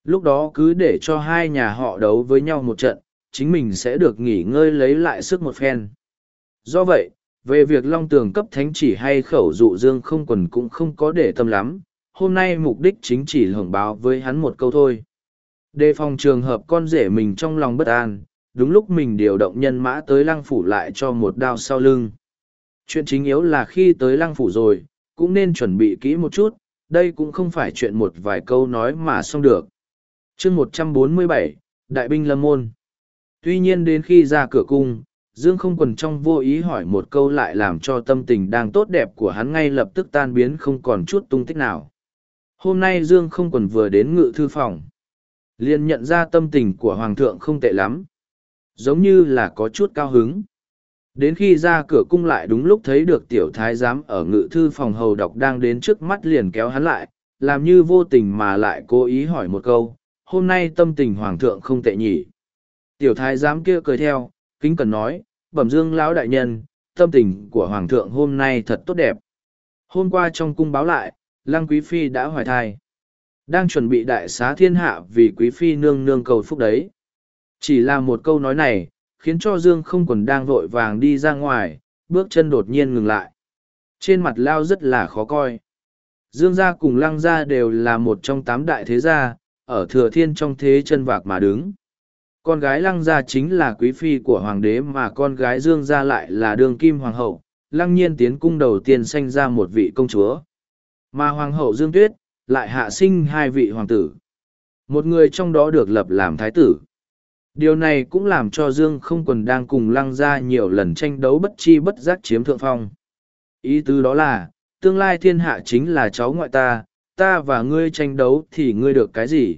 Lúc đó cứ để cho hai nhà họ đấu với nhau một trận, chính mình sẽ được nghỉ ngơi lấy lại sức một phen. Do vậy, về việc Long Tường cấp thánh chỉ hay khẩu dụ dương không quần cũng không có để tâm lắm, hôm nay mục đích chính chỉ hưởng báo với hắn một câu thôi. Đề phòng trường hợp con rể mình trong lòng bất an, đúng lúc mình điều động nhân mã tới lăng phủ lại cho một đao sau lưng. Chuyện chính yếu là khi tới lăng phủ rồi, cũng nên chuẩn bị kỹ một chút, đây cũng không phải chuyện một vài câu nói mà xong được. chương một trăm bốn mươi bảy Đại binh Lâm Môn Tuy nhiên đến khi ra cửa cung, Dương không quần trong vô ý hỏi một câu lại làm cho tâm tình đang tốt đẹp của hắn ngay lập tức tan biến không còn chút tung tích nào. Hôm nay Dương không quần vừa đến ngự thư phòng. liền nhận ra tâm tình của Hoàng thượng không tệ lắm. Giống như là có chút cao hứng. Đến khi ra cửa cung lại đúng lúc thấy được tiểu thái giám ở ngự thư phòng hầu đọc đang đến trước mắt liền kéo hắn lại, làm như vô tình mà lại cố ý hỏi một câu, hôm nay tâm tình hoàng thượng không tệ nhỉ. Tiểu thái giám kia cười theo, kính cần nói, bẩm dương lão đại nhân, tâm tình của hoàng thượng hôm nay thật tốt đẹp. Hôm qua trong cung báo lại, lăng quý phi đã hoài thai. Đang chuẩn bị đại xá thiên hạ vì quý phi nương nương cầu phúc đấy. Chỉ là một câu nói này, khiến cho Dương không còn đang vội vàng đi ra ngoài, bước chân đột nhiên ngừng lại. Trên mặt lao rất là khó coi. Dương gia cùng lăng gia đều là một trong tám đại thế gia, ở thừa thiên trong thế chân vạc mà đứng. Con gái lăng gia chính là quý phi của hoàng đế mà con gái Dương gia lại là đường kim hoàng hậu, lăng nhiên tiến cung đầu tiên sanh ra một vị công chúa. Mà hoàng hậu Dương Tuyết, lại hạ sinh hai vị hoàng tử. Một người trong đó được lập làm thái tử. Điều này cũng làm cho Dương không quần đang cùng lăng ra nhiều lần tranh đấu bất chi bất giác chiếm thượng phong. Ý tứ đó là, tương lai thiên hạ chính là cháu ngoại ta, ta và ngươi tranh đấu thì ngươi được cái gì?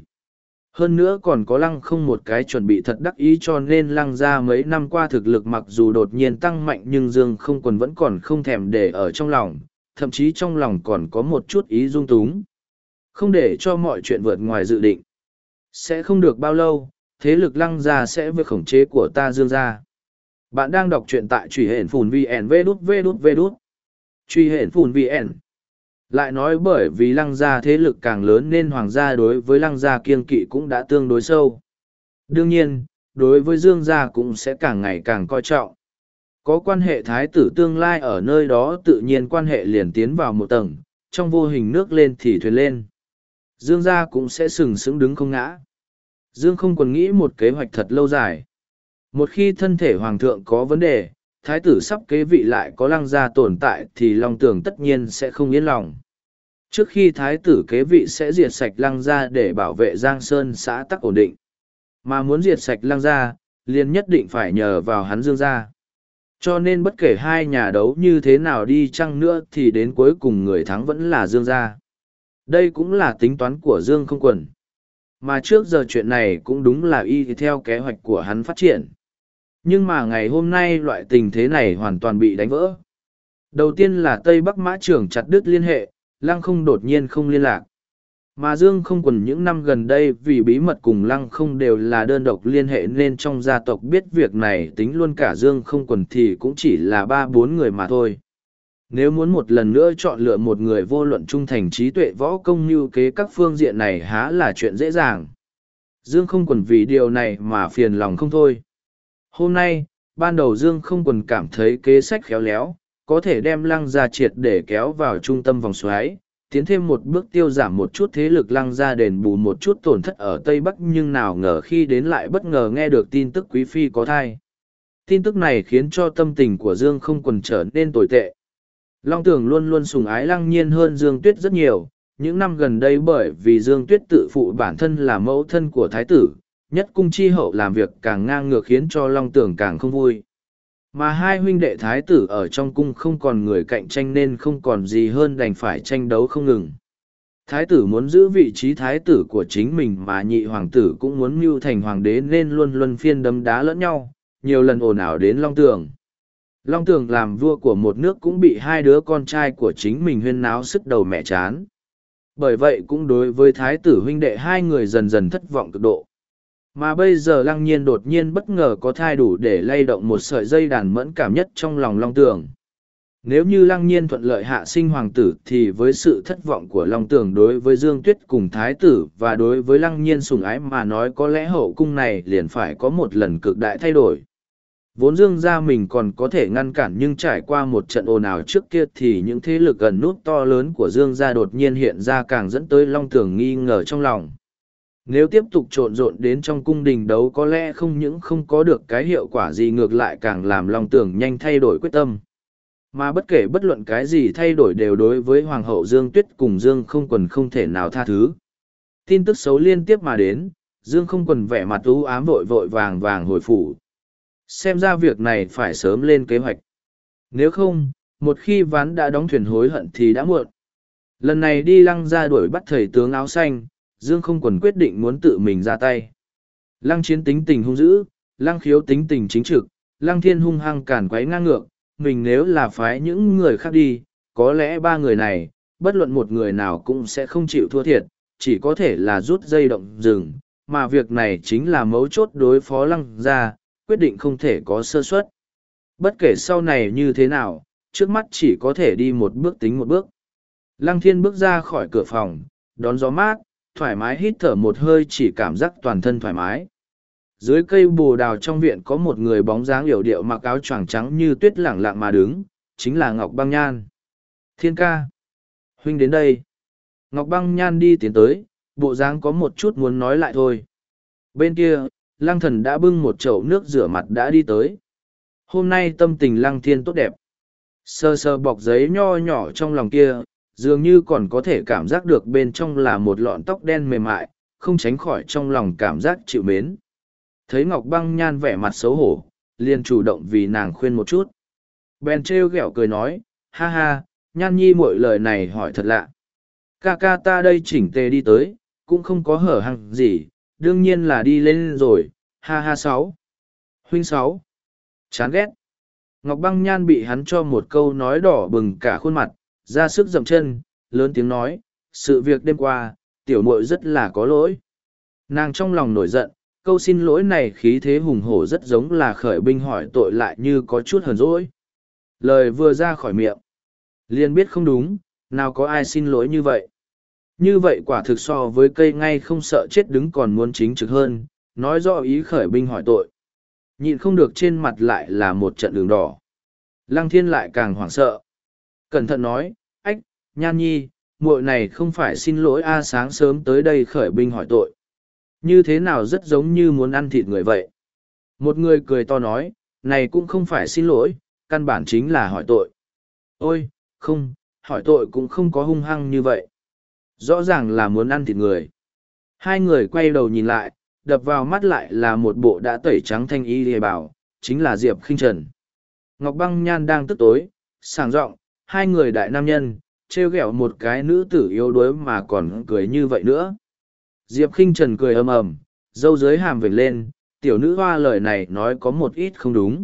Hơn nữa còn có lăng không một cái chuẩn bị thật đắc ý cho nên lăng ra mấy năm qua thực lực mặc dù đột nhiên tăng mạnh nhưng Dương không quần vẫn còn không thèm để ở trong lòng, thậm chí trong lòng còn có một chút ý dung túng. Không để cho mọi chuyện vượt ngoài dự định. Sẽ không được bao lâu, thế lực lăng gia sẽ với khống chế của ta dương gia. Bạn đang đọc truyện tại truy hển phùn VN V đút V đút đút. Truy hển phùn VN. Lại nói bởi vì lăng gia thế lực càng lớn nên hoàng gia đối với lăng gia kiên kỵ cũng đã tương đối sâu. Đương nhiên, đối với dương gia cũng sẽ càng ngày càng coi trọng. Có quan hệ thái tử tương lai ở nơi đó tự nhiên quan hệ liền tiến vào một tầng, trong vô hình nước lên thì thuyền lên. Dương gia cũng sẽ sừng sững đứng không ngã. Dương không còn nghĩ một kế hoạch thật lâu dài. Một khi thân thể hoàng thượng có vấn đề, thái tử sắp kế vị lại có lăng gia tồn tại thì long tường tất nhiên sẽ không yên lòng. Trước khi thái tử kế vị sẽ diệt sạch lăng gia để bảo vệ Giang Sơn xã tắc ổn định. Mà muốn diệt sạch lăng gia, liền nhất định phải nhờ vào hắn dương gia. Cho nên bất kể hai nhà đấu như thế nào đi chăng nữa thì đến cuối cùng người thắng vẫn là dương gia. Đây cũng là tính toán của Dương không quần mà trước giờ chuyện này cũng đúng là y theo kế hoạch của hắn phát triển. Nhưng mà ngày hôm nay loại tình thế này hoàn toàn bị đánh vỡ. Đầu tiên là tây bắc mã trưởng chặt đứt liên hệ, lăng không đột nhiên không liên lạc. Mà dương không quần những năm gần đây vì bí mật cùng lăng không đều là đơn độc liên hệ nên trong gia tộc biết việc này tính luôn cả dương không quần thì cũng chỉ là ba bốn người mà thôi nếu muốn một lần nữa chọn lựa một người vô luận trung thành trí tuệ võ công như kế các phương diện này há là chuyện dễ dàng. Dương không quần vì điều này mà phiền lòng không thôi. Hôm nay, ban đầu Dương không quần cảm thấy kế sách khéo léo, có thể đem lăng ra triệt để kéo vào trung tâm vòng xoáy, tiến thêm một bước tiêu giảm một chút thế lực lăng ra đền bù một chút tổn thất ở Tây Bắc nhưng nào ngờ khi đến lại bất ngờ nghe được tin tức quý phi có thai. Tin tức này khiến cho tâm tình của Dương không quần trở nên tồi tệ. Long Tường luôn luôn sùng ái lăng nhiên hơn Dương Tuyết rất nhiều, những năm gần đây bởi vì Dương Tuyết tự phụ bản thân là mẫu thân của Thái tử, nhất cung chi hậu làm việc càng ngang ngược khiến cho Long Tường càng không vui. Mà hai huynh đệ Thái tử ở trong cung không còn người cạnh tranh nên không còn gì hơn đành phải tranh đấu không ngừng. Thái tử muốn giữ vị trí thái tử của chính mình mà nhị hoàng tử cũng muốn mưu thành hoàng đế nên luôn luôn phiên đấm đá lẫn nhau, nhiều lần ồn ào đến Long Tường. Long Tường làm vua của một nước cũng bị hai đứa con trai của chính mình huyên náo sức đầu mẹ chán. Bởi vậy cũng đối với thái tử huynh đệ hai người dần dần thất vọng cực độ. Mà bây giờ lăng nhiên đột nhiên bất ngờ có thai đủ để lay động một sợi dây đàn mẫn cảm nhất trong lòng Long Tường. Nếu như lăng nhiên thuận lợi hạ sinh hoàng tử thì với sự thất vọng của Long Tường đối với Dương Tuyết cùng thái tử và đối với lăng nhiên sùng ái mà nói có lẽ hậu cung này liền phải có một lần cực đại thay đổi. Vốn dương ra mình còn có thể ngăn cản nhưng trải qua một trận ồn ào trước kia thì những thế lực gần nút to lớn của dương gia đột nhiên hiện ra càng dẫn tới long tưởng nghi ngờ trong lòng. Nếu tiếp tục trộn rộn đến trong cung đình đấu có lẽ không những không có được cái hiệu quả gì ngược lại càng làm long tưởng nhanh thay đổi quyết tâm. Mà bất kể bất luận cái gì thay đổi đều đối với Hoàng hậu Dương Tuyết cùng Dương không quần không thể nào tha thứ. Tin tức xấu liên tiếp mà đến, Dương không quần vẻ mặt ưu ám vội vội vàng vàng hồi phủ, xem ra việc này phải sớm lên kế hoạch. Nếu không, một khi ván đã đóng thuyền hối hận thì đã muộn. Lần này đi lăng ra đuổi bắt thầy tướng áo xanh, dương không quần quyết định muốn tự mình ra tay. Lăng chiến tính tình hung dữ, lăng khiếu tính tình chính trực, lăng thiên hung hăng cản quấy ngang ngược, mình nếu là phái những người khác đi, có lẽ ba người này, bất luận một người nào cũng sẽ không chịu thua thiệt, chỉ có thể là rút dây động rừng, mà việc này chính là mấu chốt đối phó lăng ra quyết định không thể có sơ suất. Bất kể sau này như thế nào, trước mắt chỉ có thể đi một bước tính một bước. Lăng thiên bước ra khỏi cửa phòng, đón gió mát, thoải mái hít thở một hơi chỉ cảm giác toàn thân thoải mái. Dưới cây bồ đào trong viện có một người bóng dáng hiểu điệu mặc áo choàng trắng như tuyết lẳng lặng mà đứng, chính là ngọc băng nhan. Thiên ca, huynh đến đây. Ngọc băng nhan đi tiến tới, bộ dáng có một chút muốn nói lại thôi. Bên kia lăng thần đã bưng một chậu nước rửa mặt đã đi tới. Hôm nay tâm tình lăng thiên tốt đẹp. Sơ sơ bọc giấy nho nhỏ trong lòng kia, dường như còn có thể cảm giác được bên trong là một lọn tóc đen mềm mại, không tránh khỏi trong lòng cảm giác chịu mến. Thấy ngọc băng nhan vẻ mặt xấu hổ, liền chủ động vì nàng khuyên một chút. Bèn trêu ghẹo cười nói, ha ha, nhan nhi mỗi lời này hỏi thật lạ. Ca ca ta đây chỉnh tề đi tới, cũng không có hở hăng gì đương nhiên là đi lên rồi, ha ha sáu. Huynh sáu. Chán ghét. Ngọc băng nhan bị hắn cho một câu nói đỏ bừng cả khuôn mặt, ra sức dậm chân, lớn tiếng nói, sự việc đêm qua, tiểu muội rất là có lỗi. Nàng trong lòng nổi giận, câu xin lỗi này khí thế hùng hổ rất giống là khởi binh hỏi tội lại như có chút hờn dỗi. lời vừa ra khỏi miệng. Liền biết không đúng, nào có ai xin lỗi như vậy như vậy quả thực so với cây ngay không sợ chết đứng còn muốn chính trực hơn, nói rõ ý khởi binh hỏi tội. Nhịn không được trên mặt lại là một trận đường đỏ. Lăng thiên lại càng hoảng sợ. Cẩn thận nói, ách, nhan nhi, muội này không phải xin lỗi a sáng sớm tới đây khởi binh hỏi tội. Như thế nào rất giống như muốn ăn thịt người vậy? Một người cười to nói, này cũng không phải xin lỗi, căn bản chính là hỏi tội. Ôi, không, hỏi tội cũng không có hung hăng như vậy rõ ràng là muốn ăn thịt người. Hai người quay đầu nhìn lại, đập vào mắt lại là một bộ đã tẩy trắng thanh y lìa bảo, chính là diệp khinh trần. Ngọc băng nhan đang tức tối sàng r ộ n g hai người đại nam nhân t r e o g ẹ o một cái nữ tử yếu đuối mà còn cười như vậy nữa. Diệp khinh trần cười ầm ầm, dâu dưới hàm vểnh lên, tiểu nữ hoa lời này nói có một ít không đúng.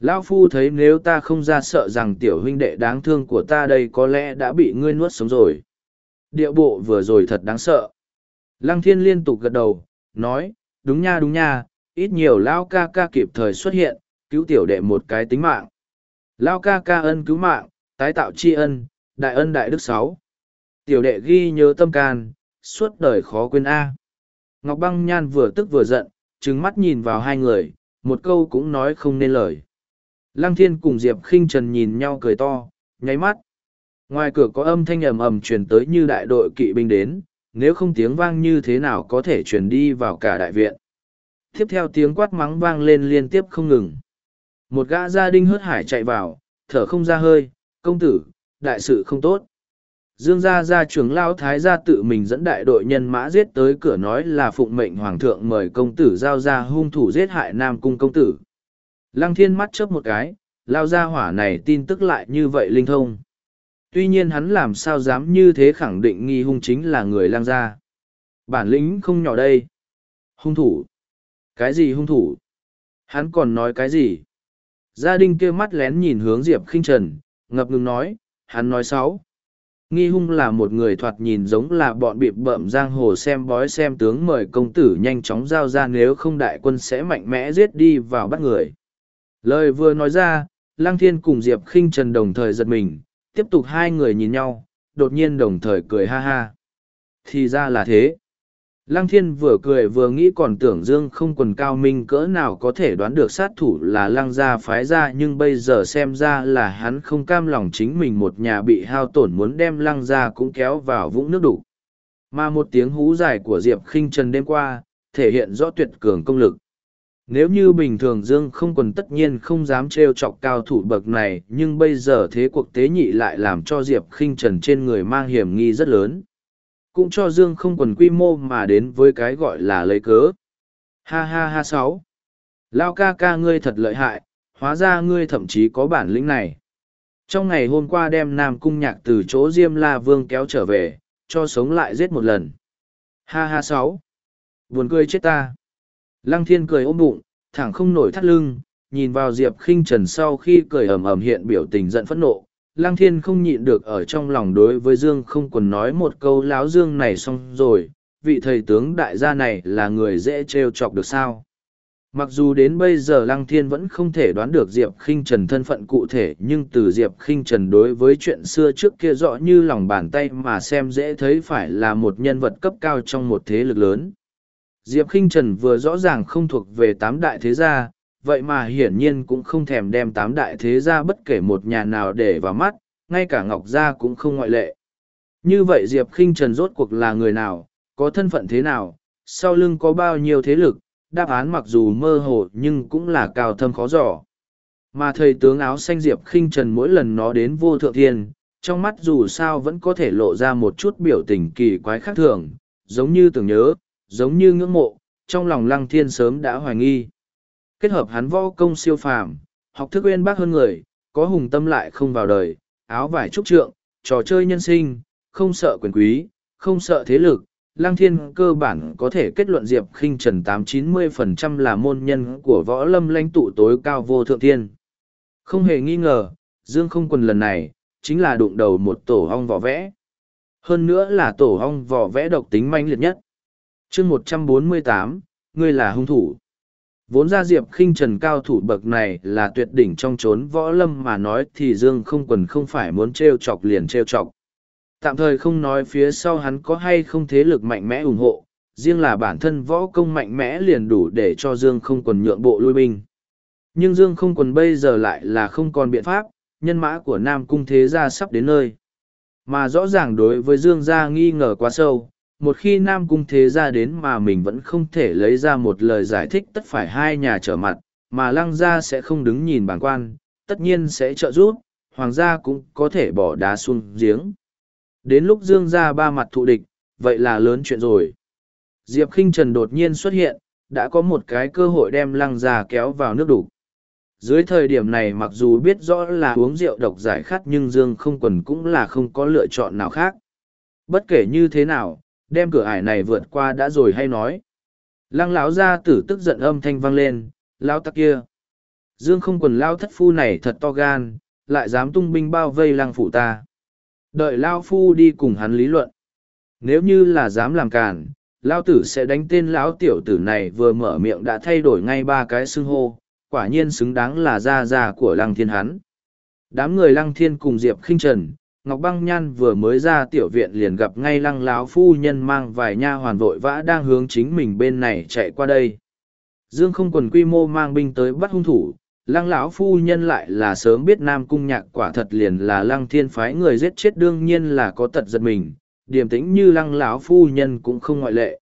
Lão phu thấy nếu ta không ra sợ rằng tiểu huynh đệ đáng thương của ta đây có lẽ đã bị ngươi nuốt sống rồi điệu bộ vừa rồi thật đáng sợ lăng thiên liên tục gật đầu nói, đúng nha đúng nha, ít nhiều Lao ca ca kịp thời xuất hiện, cứu tiểu đệ một cái tính mạng. Lao ca ca ân cứu mạng, tái tạo tri ân, đại ân đại đức sáu. Tiểu đệ ghi nhớ tâm can, suốt đời khó quên A. Ngọc băng nhan vừa tức vừa giận, trừng mắt nhìn vào hai người, một câu cũng nói không nên lời. Lăng thiên cùng Diệp khinh Trần nhìn nhau cười to, nháy mắt. Ngoài cửa có âm thanh ầm ầm truyền tới như đại đội kỵ binh đến, nếu không tiếng vang như thế nào có thể truyền đi vào cả đại viện. Tiếp theo tiếng quát mắng vang lên liên tiếp không ngừng. Một gã gia đình hớt hải chạy vào, thở không ra hơi, công tử, đại sự không tốt. Dương gia gia trưởng lao thái gia tự mình dẫn đại đội nhân mã giết tới cửa nói là phụng mệnh hoàng thượng mời công tử giao ra hung thủ giết hại nam cung công tử. Lăng thiên mắt chớp một cái, lao ra hỏa này tin tức lại như vậy linh thông tuy nhiên hắn làm sao dám như thế khẳng định nghi hung chính là người lang gia. Bản lĩnh không nhỏ đây. Hung thủ. Cái gì hung thủ? Hắn còn nói cái gì? Gia đình kia mắt lén nhìn hướng diệp khinh trần, ngập ngừng nói, hắn nói sáu. Nghi hung là một người thoạt nhìn giống là bọn bịp bợm giang hồ xem bói xem tướng mời công tử nhanh chóng giao ra nếu không đại quân sẽ mạnh mẽ giết đi vào bắt người. Lời vừa nói ra lang thiên cùng diệp khinh trần đồng thời giật mình tiếp tục hai người nhìn nhau, đột nhiên đồng thời cười ha ha. Thì ra là thế. Lăng thiên vừa cười vừa nghĩ còn tưởng dương không quần cao minh cỡ nào có thể đoán được sát thủ là lăng gia phái ra nhưng bây giờ xem ra là hắn không cam lòng chính mình một nhà bị hao tổn muốn đem lăng gia cũng kéo vào vũng nước đủ. Mà một tiếng hú dài của Diệp khinh trần đêm qua, thể hiện rõ tuyệt cường công lực. Nếu như bình thường Dương không quần tất nhiên không dám trêu chọc cao thủ bậc này, nhưng bây giờ thế cuộc tế nhị lại làm cho Diệp khinh trần trên người mang hiểm nghi rất lớn. Cũng cho Dương không quần quy mô mà đến với cái gọi là lấy cớ. Ha ha ha sáu. Lao ca ca ngươi thật lợi hại, hóa ra ngươi thậm chí có bản lĩnh này. Trong ngày hôm qua đem Nam Cung Nhạc từ chỗ Diêm La Vương kéo trở về, cho sống lại giết một lần. Ha ha sáu. Buồn cười chết ta. Lăng thiên cười ôm bụng, thẳng không nổi thắt lưng, nhìn vào Diệp khinh Trần sau khi cười ầm ầm hiện biểu tình giận phẫn nộ. Lăng thiên không nhịn được ở trong lòng đối với Dương không còn nói một câu láo Dương này xong rồi, vị thầy tướng đại gia này là người dễ trêu chọc được sao. Mặc dù đến bây giờ Lăng Thiên vẫn không thể đoán được Diệp Khinh Trần thân phận cụ thể nhưng từ Diệp Khinh Trần đối với chuyện xưa trước kia rõ như lòng bàn tay mà xem dễ thấy phải là một nhân vật cấp cao trong một thế lực lớn. Diệp Kinh Trần vừa rõ ràng không thuộc về tám đại thế gia, vậy mà hiển nhiên cũng không thèm đem tám đại thế gia bất kể một nhà nào để vào mắt, ngay cả Ngọc Gia cũng không ngoại lệ. Như vậy Diệp Kinh Trần rốt cuộc là người nào, có thân phận thế nào, sau lưng có bao nhiêu thế lực, đáp án mặc dù mơ hồ nhưng cũng là cao thâm khó dò. Mà thầy tướng áo xanh Diệp Kinh trần mỗi lần nó đến vô thượng thiên, trong mắt dù sao vẫn có thể lộ ra một chút biểu tình kỳ quái khác thường, giống như tưởng nhớ, giống như ngưỡng mộ, trong lòng lăng thiên sớm đã hoài nghi. Kết hợp hắn võ công siêu phàm, học thức uyên bác hơn người, có hùng tâm lại không vào đời, áo vải trúc trượng, trò chơi nhân sinh, không sợ quyền quý, không sợ thế lực, Lăng Thiên cơ bản có thể kết luận Diệp khinh Trần tám chín mươi phần trăm là môn nhân của võ lâm lãnh tụ tối cao vô thượng thiên. Không hề nghi ngờ, Dương không quần lần này, chính là đụng đầu một tổ hong vỏ vẽ. Hơn nữa là tổ hong vỏ vẽ độc tính manh liệt nhất chương một trăm bốn mươi tám, ngươi là hung thủ. Vốn ra Diệp khinh Trần cao thủ bậc này là tuyệt đỉnh trong chốn võ lâm mà nói thì Dương không quần không phải muốn trêu chọc liền trêu chọc Tạm thời không nói phía sau hắn có hay không thế lực mạnh mẽ ủng hộ, riêng là bản thân võ công mạnh mẽ liền đủ để cho Dương không quần nhượng bộ lui binh. Nhưng Dương không quần bây giờ lại là không còn biện pháp, nhân mã của Nam Cung Thế Gia sắp đến nơi. Mà rõ ràng đối với Dương gia nghi ngờ quá sâu, một khi Nam Cung Thế Gia đến mà mình vẫn không thể lấy ra một lời giải thích tất phải hai nhà trở mặt, mà Lăng gia sẽ không đứng nhìn bản quan, tất nhiên sẽ trợ giúp, Hoàng gia cũng có thể bỏ đá xuống giếng. Đến lúc Dương gia ba mặt thụ địch, vậy là lớn chuyện rồi. Diệp khinh Trần đột nhiên xuất hiện, đã có một cái cơ hội đem lăng gia kéo vào nước đủ. Dưới thời điểm này mặc dù biết rõ là uống rượu độc giải khát nhưng Dương không quần cũng là không có lựa chọn nào khác. Bất kể như thế nào, đem cửa ải này vượt qua đã rồi hay nói. Lăng lão ra tử tức giận âm thanh vang lên, lao tắc kia. Dương không quần lao thất phu này thật to gan, lại dám tung binh bao vây lăng phủ ta. Đợi Lao Phu đi cùng hắn lý luận. Nếu như là dám làm càn, Lao Tử sẽ đánh tên lão tiểu tử này vừa mở miệng đã thay đổi ngay ba cái xưng hô, quả nhiên xứng đáng là gia gia của Lăng Thiên hắn. Đám người Lăng Thiên cùng Diệp khinh Trần, Ngọc Băng Nhan vừa mới ra tiểu viện liền gặp ngay Lăng lão phu nhân mang vài nha hoàn vội vã đang hướng chính mình bên này chạy qua đây. Dương không quần quy mô mang binh tới bắt hung thủ, lăng lão phu nhân lại là sớm biết nam cung nhạc quả thật liền là lăng thiên phái người giết chết đương nhiên là có tật giật mình điềm tĩnh như lăng lão phu nhân cũng không ngoại lệ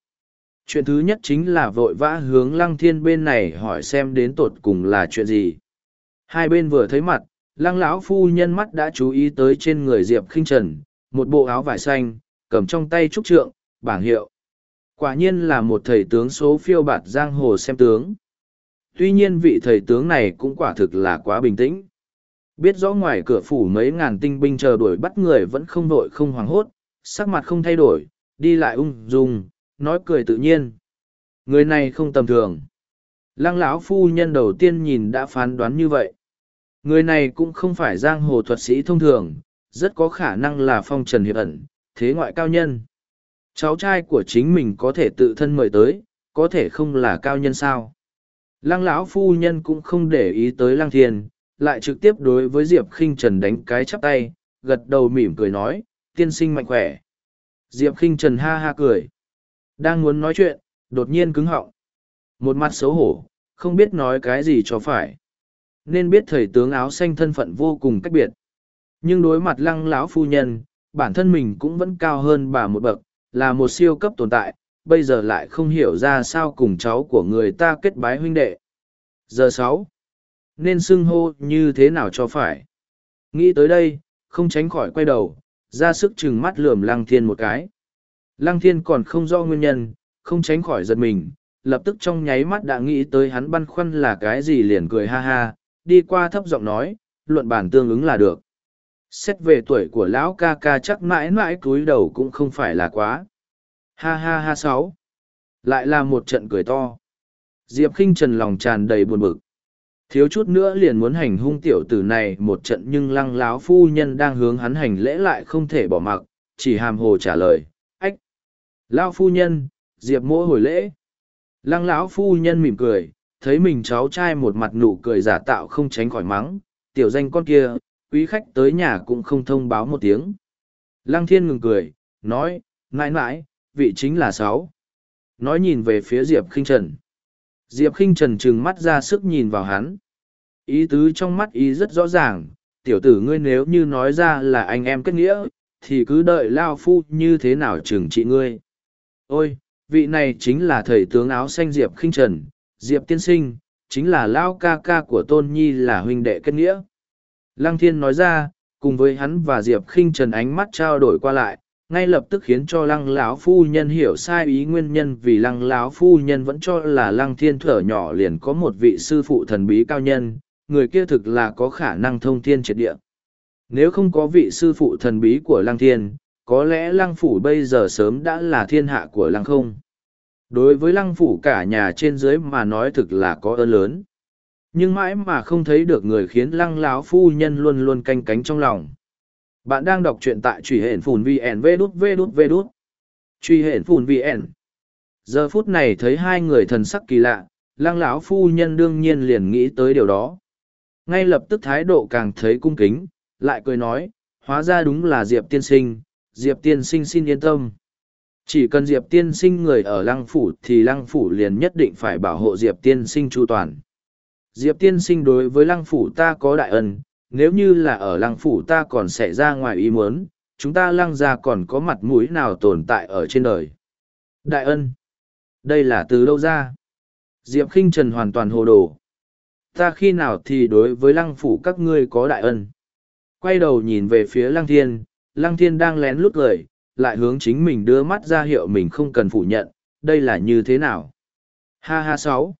chuyện thứ nhất chính là vội vã hướng lăng thiên bên này hỏi xem đến tột cùng là chuyện gì hai bên vừa thấy mặt lăng lão phu nhân mắt đã chú ý tới trên người diệp khinh trần một bộ áo vải xanh cầm trong tay trúc trượng bảng hiệu quả nhiên là một thầy tướng số phiêu bạt giang hồ xem tướng tuy nhiên vị thầy tướng này cũng quả thực là quá bình tĩnh. Biết rõ ngoài cửa phủ mấy ngàn tinh binh chờ đuổi bắt người vẫn không vội không hoảng hốt, sắc mặt không thay đổi, đi lại ung dung, nói cười tự nhiên. Người này không tầm thường. Lăng lão phu nhân đầu tiên nhìn đã phán đoán như vậy. Người này cũng không phải giang hồ thuật sĩ thông thường, rất có khả năng là phong trần hiệp ẩn, thế ngoại cao nhân. Cháu trai của chính mình có thể tự thân mời tới, có thể không là cao nhân sao? Lăng lão phu nhân cũng không để ý tới lăng thiên lại trực tiếp đối với diệp khinh trần đánh cái chắp tay gật đầu mỉm cười nói tiên sinh mạnh khỏe. Diệp khinh trần ha ha cười. Đang muốn nói chuyện đột nhiên cứng họng. Một mặt xấu hổ không biết nói cái gì cho phải nên biết thầy tướng áo xanh thân phận vô cùng cách biệt nhưng đối mặt lăng lão phu nhân bản thân mình cũng vẫn cao hơn bà một bậc là một siêu cấp tồn tại bây giờ lại không hiểu ra sao cùng cháu của người ta kết bái huynh đệ. Giờ sáu Nên xưng hô như thế nào cho phải? Nghĩ tới đây, không tránh khỏi quay đầu, ra sức chừng mắt lườm lăng thiên một cái. Lăng thiên còn không do nguyên nhân, không tránh khỏi giật mình, lập tức trong nháy mắt đã nghĩ tới hắn băn khoăn là cái gì liền cười ha ha, đi qua thấp giọng nói, luận bản tương ứng là được. Xét về tuổi của lão ca ca chắc mãi mãi cúi đầu cũng không phải là quá. Ha ha ha sáu. Lại là một trận cười to. Diệp khinh trần lòng tràn đầy buồn bực. Thiếu chút nữa liền muốn hành hung tiểu tử này một trận nhưng lăng láo phu nhân đang hướng hắn hành lễ lại không thể bỏ mặc, chỉ hàm hồ trả lời, ách. Lao phu nhân, Diệp mỗ hồi lễ. Lăng lão phu nhân mỉm cười, thấy mình cháu trai một mặt nụ cười giả tạo không tránh khỏi mắng, tiểu danh con kia, quý khách tới nhà cũng không thông báo một tiếng. Lăng thiên ngừng cười, nói, mãi mãi, vị chính là sáu. Nói nhìn về phía Diệp khinh trần. Diệp khinh trần trừng mắt ra sức nhìn vào hắn. Ý tứ trong mắt ý rất rõ ràng, tiểu tử ngươi nếu như nói ra là anh em kết nghĩa, thì cứ đợi lao phu như thế nào trừng trị ngươi. Ôi, vị này chính là thầy tướng áo xanh Diệp khinh trần, Diệp tiên sinh, chính là Lão ca ca của Tôn Nhi là huynh đệ kết nghĩa. Lăng thiên nói ra, cùng với hắn và Diệp khinh trần ánh mắt trao đổi qua lại, ngay lập tức khiến cho lăng lão phu nhân hiểu sai ý nguyên nhân vì lăng lão phu nhân vẫn cho là lăng thiên thở nhỏ liền có một vị sư phụ thần bí cao nhân người kia thực là có khả năng thông thiên triệt địa nếu không có vị sư phụ thần bí của lăng thiên có lẽ lăng phủ bây giờ sớm đã là thiên hạ của lăng không đối với lăng phủ cả nhà trên dưới mà nói thực là có ơn lớn. Nhưng mãi mà không thấy được người khiến lăng lão phu nhân luôn luôn canh cánh trong lòng. Bạn đang đọc truyện tại truy hển phùn vn vê đút vê đút vê đút. Truy hển phùn vn giờ phút này thấy hai người thần sắc kỳ lạ, lăng lão phu nhân đương nhiên liền nghĩ tới điều đó. Ngay lập tức thái độ càng thấy cung kính, lại cười nói, hóa ra đúng là diệp tiên sinh, diệp tiên sinh xin yên tâm chỉ cần diệp tiên sinh người ở lăng phủ thì lăng phủ liền nhất định phải bảo hộ diệp tiên sinh chu toàn diệp tiên sinh đối với lăng phủ ta có đại ân nếu như là ở lăng phủ ta còn xảy ra ngoài ý muốn, chúng ta lăng ra còn có mặt mũi nào tồn tại ở trên đời. Đại ân. Đây là từ đâu ra? Diệp khinh Trần hoàn toàn hồ đồ. Ta khi nào thì đối với lăng phủ các ngươi có đại ân. Quay đầu nhìn về phía lăng thiên, lăng thiên đang lén lút cười, lại hướng chính mình đưa mắt ra hiệu mình không cần phủ nhận, đây là như thế nào? Ha ha sáu.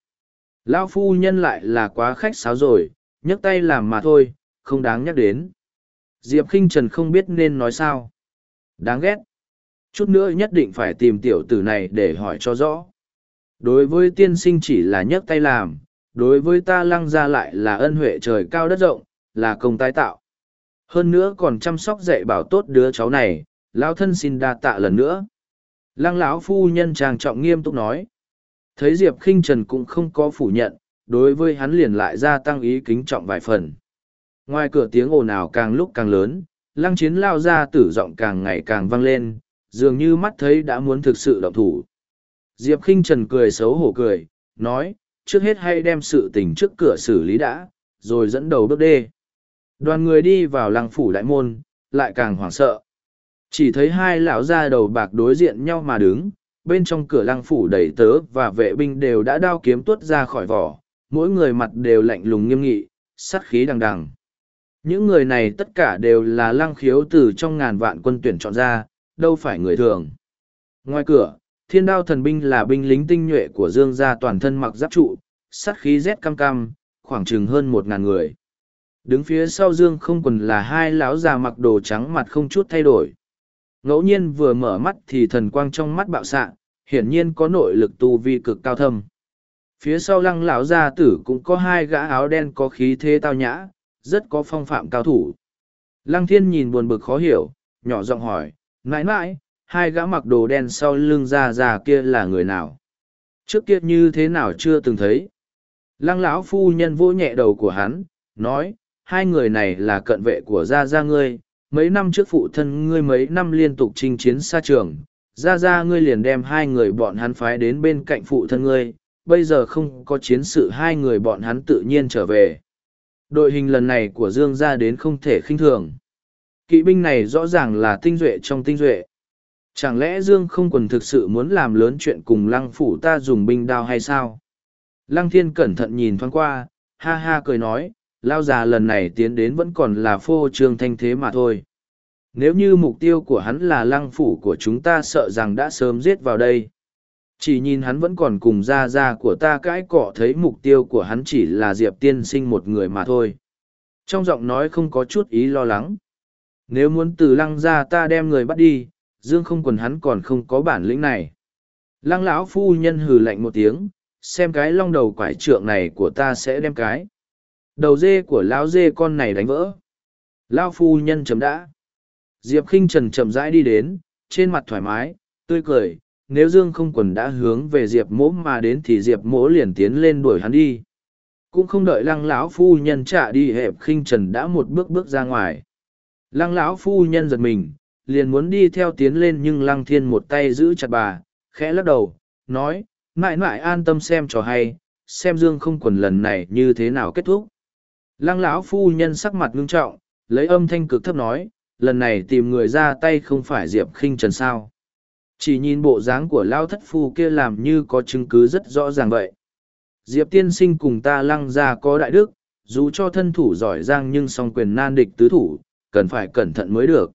Lão phu nhân lại là quá khách sáo rồi, nhấc tay làm mà thôi, không đáng nhắc đến. Diệp khinh Trần không biết nên nói sao. Đáng ghét. Chút nữa nhất định phải tìm tiểu tử này để hỏi cho rõ. Đối với tiên sinh chỉ là nhấc tay làm, đối với ta lăng ra lại là ân huệ trời cao đất rộng, là công tái tạo. Hơn nữa còn chăm sóc dạy bảo tốt đứa cháu này, lão thân xin đa tạ lần nữa. Lăng lão phu nhân trang trọng nghiêm túc nói. Thấy Diệp khinh Trần cũng không có phủ nhận, đối với hắn liền lại gia tăng ý kính trọng vài phần. Ngoài cửa tiếng ồn ào càng lúc càng lớn, lăng chiến lao ra tử giọng càng ngày càng vang lên, dường như mắt thấy đã muốn thực sự động thủ. Diệp khinh Trần cười xấu hổ cười, nói, trước hết hay đem sự tình trước cửa xử lý đã, rồi dẫn đầu bước đê. Đoàn người đi vào lăng phủ đại môn, lại càng hoảng sợ. Chỉ thấy hai lão ra đầu bạc đối diện nhau mà đứng, bên trong cửa lăng phủ đầy tớ và vệ binh đều đã đao kiếm tuốt ra khỏi vỏ, mỗi người mặt đều lạnh lùng nghiêm nghị, sắt khí đằng đằng. Những người này tất cả đều là lăng khiếu từ trong ngàn vạn quân tuyển chọn ra, đâu phải người thường. Ngoài cửa, thiên đao thần binh là binh lính tinh nhuệ của dương gia toàn thân mặc giáp trụ, sắt khí rét cam cam, khoảng chừng hơn một ngàn người. Đứng phía sau dương không quần là hai lão già mặc đồ trắng mặt không chút thay đổi. Ngẫu nhiên vừa mở mắt thì thần quang trong mắt bạo xạ, hiển nhiên có nội lực tu vi cực cao thâm. Phía sau lăng lão gia tử cũng có hai gã áo đen có khí thế tao nhã, rất có phong phạm cao thủ. Lăng thiên nhìn buồn bực khó hiểu, nhỏ giọng hỏi, mãi mãi, hai gã mặc đồ đen sau lưng ra già kia là người nào? Trước kia như thế nào chưa từng thấy? Lăng lão phu nhân vỗ nhẹ đầu của hắn, nói, hai người này là cận vệ của gia gia ngươi, mấy năm trước phụ thân ngươi mấy năm liên tục chinh chiến xa trường, gia gia ngươi liền đem hai người bọn hắn phái đến bên cạnh phụ thân ngươi, bây giờ không có chiến sự hai người bọn hắn tự nhiên trở về. Đội hình lần này của Dương ra đến không thể khinh thường. Kỵ binh này rõ ràng là tinh duệ trong tinh duệ. Chẳng lẽ Dương không còn thực sự muốn làm lớn chuyện cùng lăng phủ ta dùng binh đao hay sao? Lăng thiên cẩn thận nhìn thoáng qua, ha ha cười nói, lao già lần này tiến đến vẫn còn là phô trương thanh thế mà thôi. Nếu như mục tiêu của hắn là lăng phủ của chúng ta sợ rằng đã sớm giết vào đây. Chỉ nhìn hắn vẫn còn cùng ra ra của ta cãi cọ thấy mục tiêu của hắn chỉ là Diệp tiên sinh một người mà thôi. Trong giọng nói không có chút ý lo lắng. Nếu muốn từ lăng ra ta đem người bắt đi, Dương không quần hắn còn không có bản lĩnh này. Lăng lão phu nhân hừ lạnh một tiếng, xem cái long đầu quải trượng này của ta sẽ đem cái. Đầu dê của lão dê con này đánh vỡ. Lão phu nhân chấm đã. Diệp khinh trần chậm rãi đi đến, trên mặt thoải mái, tươi cười. Nếu Dương không quần đã hướng về Diệp mỗ mà đến thì Diệp mỗ liền tiến lên đuổi hắn đi. Cũng không đợi lăng lão phu nhân trả đi hẹp khinh trần đã một bước bước ra ngoài. Lăng lão phu nhân giật mình, liền muốn đi theo tiến lên nhưng lăng thiên một tay giữ chặt bà, khẽ lắc đầu, nói, mãi mãi an tâm xem trò hay, xem Dương không quần lần này như thế nào kết thúc. Lăng lão phu nhân sắc mặt ngưng trọng, lấy âm thanh cực thấp nói, lần này tìm người ra tay không phải Diệp khinh trần sao. Chỉ nhìn bộ dáng của lao thất phu kia làm như có chứng cứ rất rõ ràng vậy. Diệp tiên sinh cùng ta lăng ra có đại đức, dù cho thân thủ giỏi giang nhưng song quyền nan địch tứ thủ, cần phải cẩn thận mới được.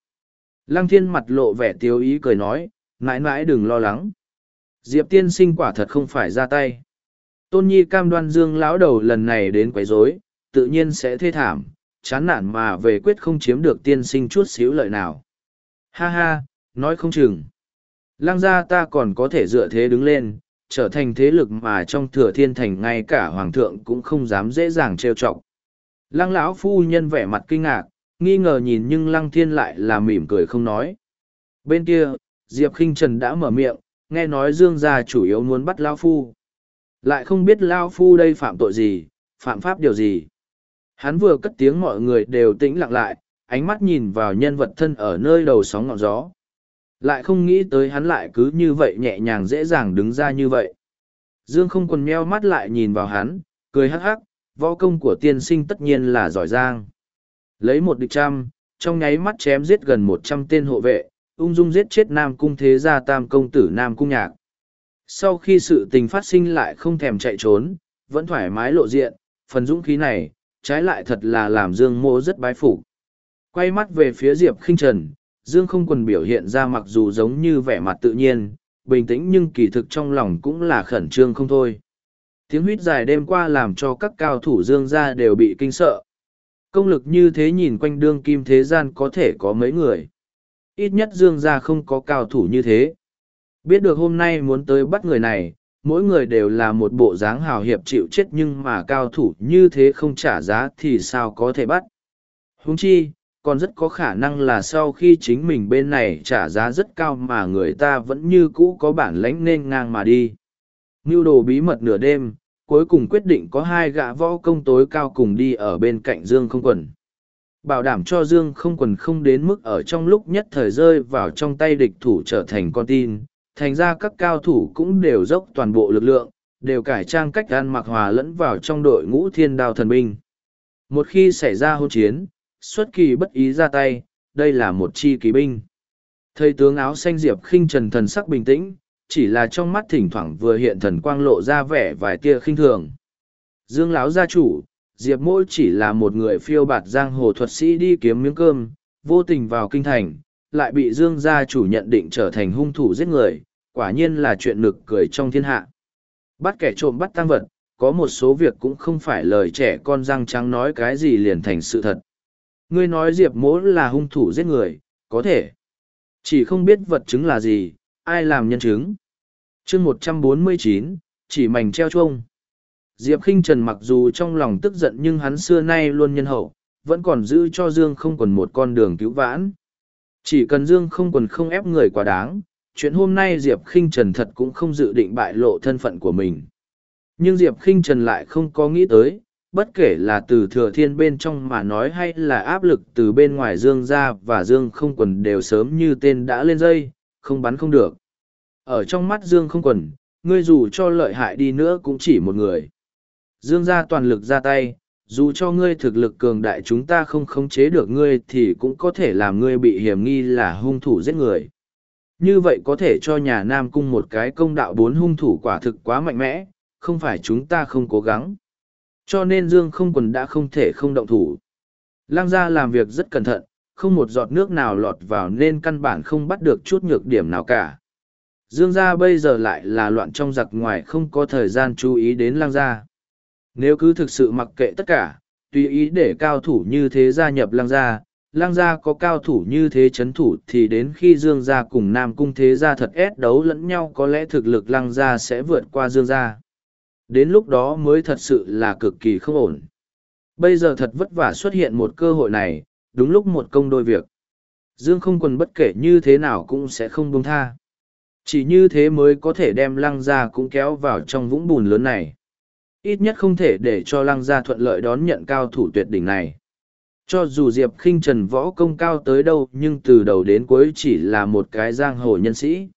Lăng thiên mặt lộ vẻ tiêu ý cười nói, mãi mãi đừng lo lắng. Diệp tiên sinh quả thật không phải ra tay. Tôn nhi cam đoan dương lão đầu lần này đến quấy rối, tự nhiên sẽ thê thảm, chán nản mà về quyết không chiếm được tiên sinh chút xíu lợi nào. Ha ha, nói không chừng. Lăng gia ta còn có thể dựa thế đứng lên, trở thành thế lực mà trong thừa thiên thành ngay cả hoàng thượng cũng không dám dễ dàng trêu chọc. Lăng lão phu nhân vẻ mặt kinh ngạc, nghi ngờ nhìn nhưng lăng thiên lại là mỉm cười không nói. Bên kia, Diệp khinh Trần đã mở miệng, nghe nói Dương gia chủ yếu muốn bắt Lao Phu. Lại không biết Lao Phu đây phạm tội gì, phạm pháp điều gì. Hắn vừa cất tiếng mọi người đều tĩnh lặng lại, ánh mắt nhìn vào nhân vật thân ở nơi đầu sóng ngọn gió. Lại không nghĩ tới hắn lại cứ như vậy nhẹ nhàng dễ dàng đứng ra như vậy. Dương không còn meo mắt lại nhìn vào hắn, cười hắc hắc, võ công của tiên sinh tất nhiên là giỏi giang. Lấy một địch trăm, trong nháy mắt chém giết gần một trăm tên hộ vệ, ung dung giết chết Nam Cung Thế Gia Tam Công Tử Nam Cung Nhạc. Sau khi sự tình phát sinh lại không thèm chạy trốn, vẫn thoải mái lộ diện, phần dũng khí này, trái lại thật là làm Dương Mô rất bái phục. Quay mắt về phía Diệp khinh Trần, Dương không quần biểu hiện ra mặc dù giống như vẻ mặt tự nhiên, bình tĩnh nhưng kỳ thực trong lòng cũng là khẩn trương không thôi. Tiếng huýt dài đêm qua làm cho các cao thủ Dương gia đều bị kinh sợ. Công lực như thế nhìn quanh đương kim thế gian có thể có mấy người. Ít nhất Dương gia không có cao thủ như thế. Biết được hôm nay muốn tới bắt người này, mỗi người đều là một bộ dáng hào hiệp chịu chết nhưng mà cao thủ như thế không trả giá thì sao có thể bắt. Huống chi, còn rất có khả năng là sau khi chính mình bên này trả giá rất cao mà người ta vẫn như cũ có bản lãnh nên ngang mà đi. Mưu đồ bí mật nửa đêm, cuối cùng quyết định có hai gã võ công tối cao cùng đi ở bên cạnh Dương không quần. Bảo đảm cho Dương không quần không đến mức ở trong lúc nhất thời rơi vào trong tay địch thủ trở thành con tin, thành ra các cao thủ cũng đều dốc toàn bộ lực lượng, đều cải trang cách ăn mặc hòa lẫn vào trong đội ngũ thiên đao thần binh. Một khi xảy ra hôn chiến, xuất kỳ bất ý ra tay, đây là một chi kỳ binh. Thầy tướng áo xanh diệp khinh trần thần sắc bình tĩnh, chỉ là trong mắt thỉnh thoảng vừa hiện thần quang lộ ra vẻ vài tia khinh thường. Dương lão gia chủ, Diệp Mỗi chỉ là một người phiêu bạt giang hồ thuật sĩ đi kiếm miếng cơm, vô tình vào kinh thành, lại bị Dương gia chủ nhận định trở thành hung thủ giết người, quả nhiên là chuyện nực cười trong thiên hạ. Bắt kẻ trộm bắt tăng vật, có một số việc cũng không phải lời trẻ con răng trắng nói cái gì liền thành sự thật. Ngươi nói Diệp Mỗ là hung thủ giết người, có thể. Chỉ không biết vật chứng là gì, ai làm nhân chứng. chương một trăm bốn mươi chín chỉ mảnh treo chuông. Diệp khinh Trần mặc dù trong lòng tức giận nhưng hắn xưa nay luôn nhân hậu, vẫn còn giữ cho Dương không còn một con đường cứu vãn. Chỉ cần Dương không còn không ép người quá đáng, chuyện hôm nay Diệp khinh Trần thật cũng không dự định bại lộ thân phận của mình. Nhưng Diệp khinh Trần lại không có nghĩ tới, bất kể là từ thừa thiên bên trong mà nói hay là áp lực từ bên ngoài Dương ra và Dương không quần đều sớm như tên đã lên dây, không bắn không được. Ở trong mắt Dương không quần, ngươi dù cho lợi hại đi nữa cũng chỉ một người. Dương ra toàn lực ra tay, dù cho ngươi thực lực cường đại chúng ta không khống chế được ngươi thì cũng có thể làm ngươi bị hiểm nghi là hung thủ giết người. Như vậy có thể cho nhà Nam Cung một cái công đạo bốn hung thủ quả thực quá mạnh mẽ, không phải chúng ta không cố gắng. Cho nên Dương không quần đã không thể không động thủ. Lăng gia làm việc rất cẩn thận, không một giọt nước nào lọt vào nên căn bản không bắt được chút nhược điểm nào cả. Dương gia bây giờ lại là loạn trong giặc ngoài không có thời gian chú ý đến lang gia. Nếu cứ thực sự mặc kệ tất cả, tùy ý để cao thủ như thế gia nhập lang gia, lang gia có cao thủ như thế chấn thủ thì đến khi dương gia cùng nam cung thế gia thật ép đấu lẫn nhau có lẽ thực lực lang gia sẽ vượt qua dương gia. Đến lúc đó mới thật sự là cực kỳ không ổn. Bây giờ thật vất vả xuất hiện một cơ hội này, đúng lúc một công đôi việc. Dương không quần bất kể như thế nào cũng sẽ không buông tha. Chỉ như thế mới có thể đem lăng gia cũng kéo vào trong vũng bùn lớn này. Ít nhất không thể để cho lăng gia thuận lợi đón nhận cao thủ tuyệt đỉnh này. Cho dù Diệp khinh Trần võ công cao tới đâu nhưng từ đầu đến cuối chỉ là một cái giang hồ nhân sĩ.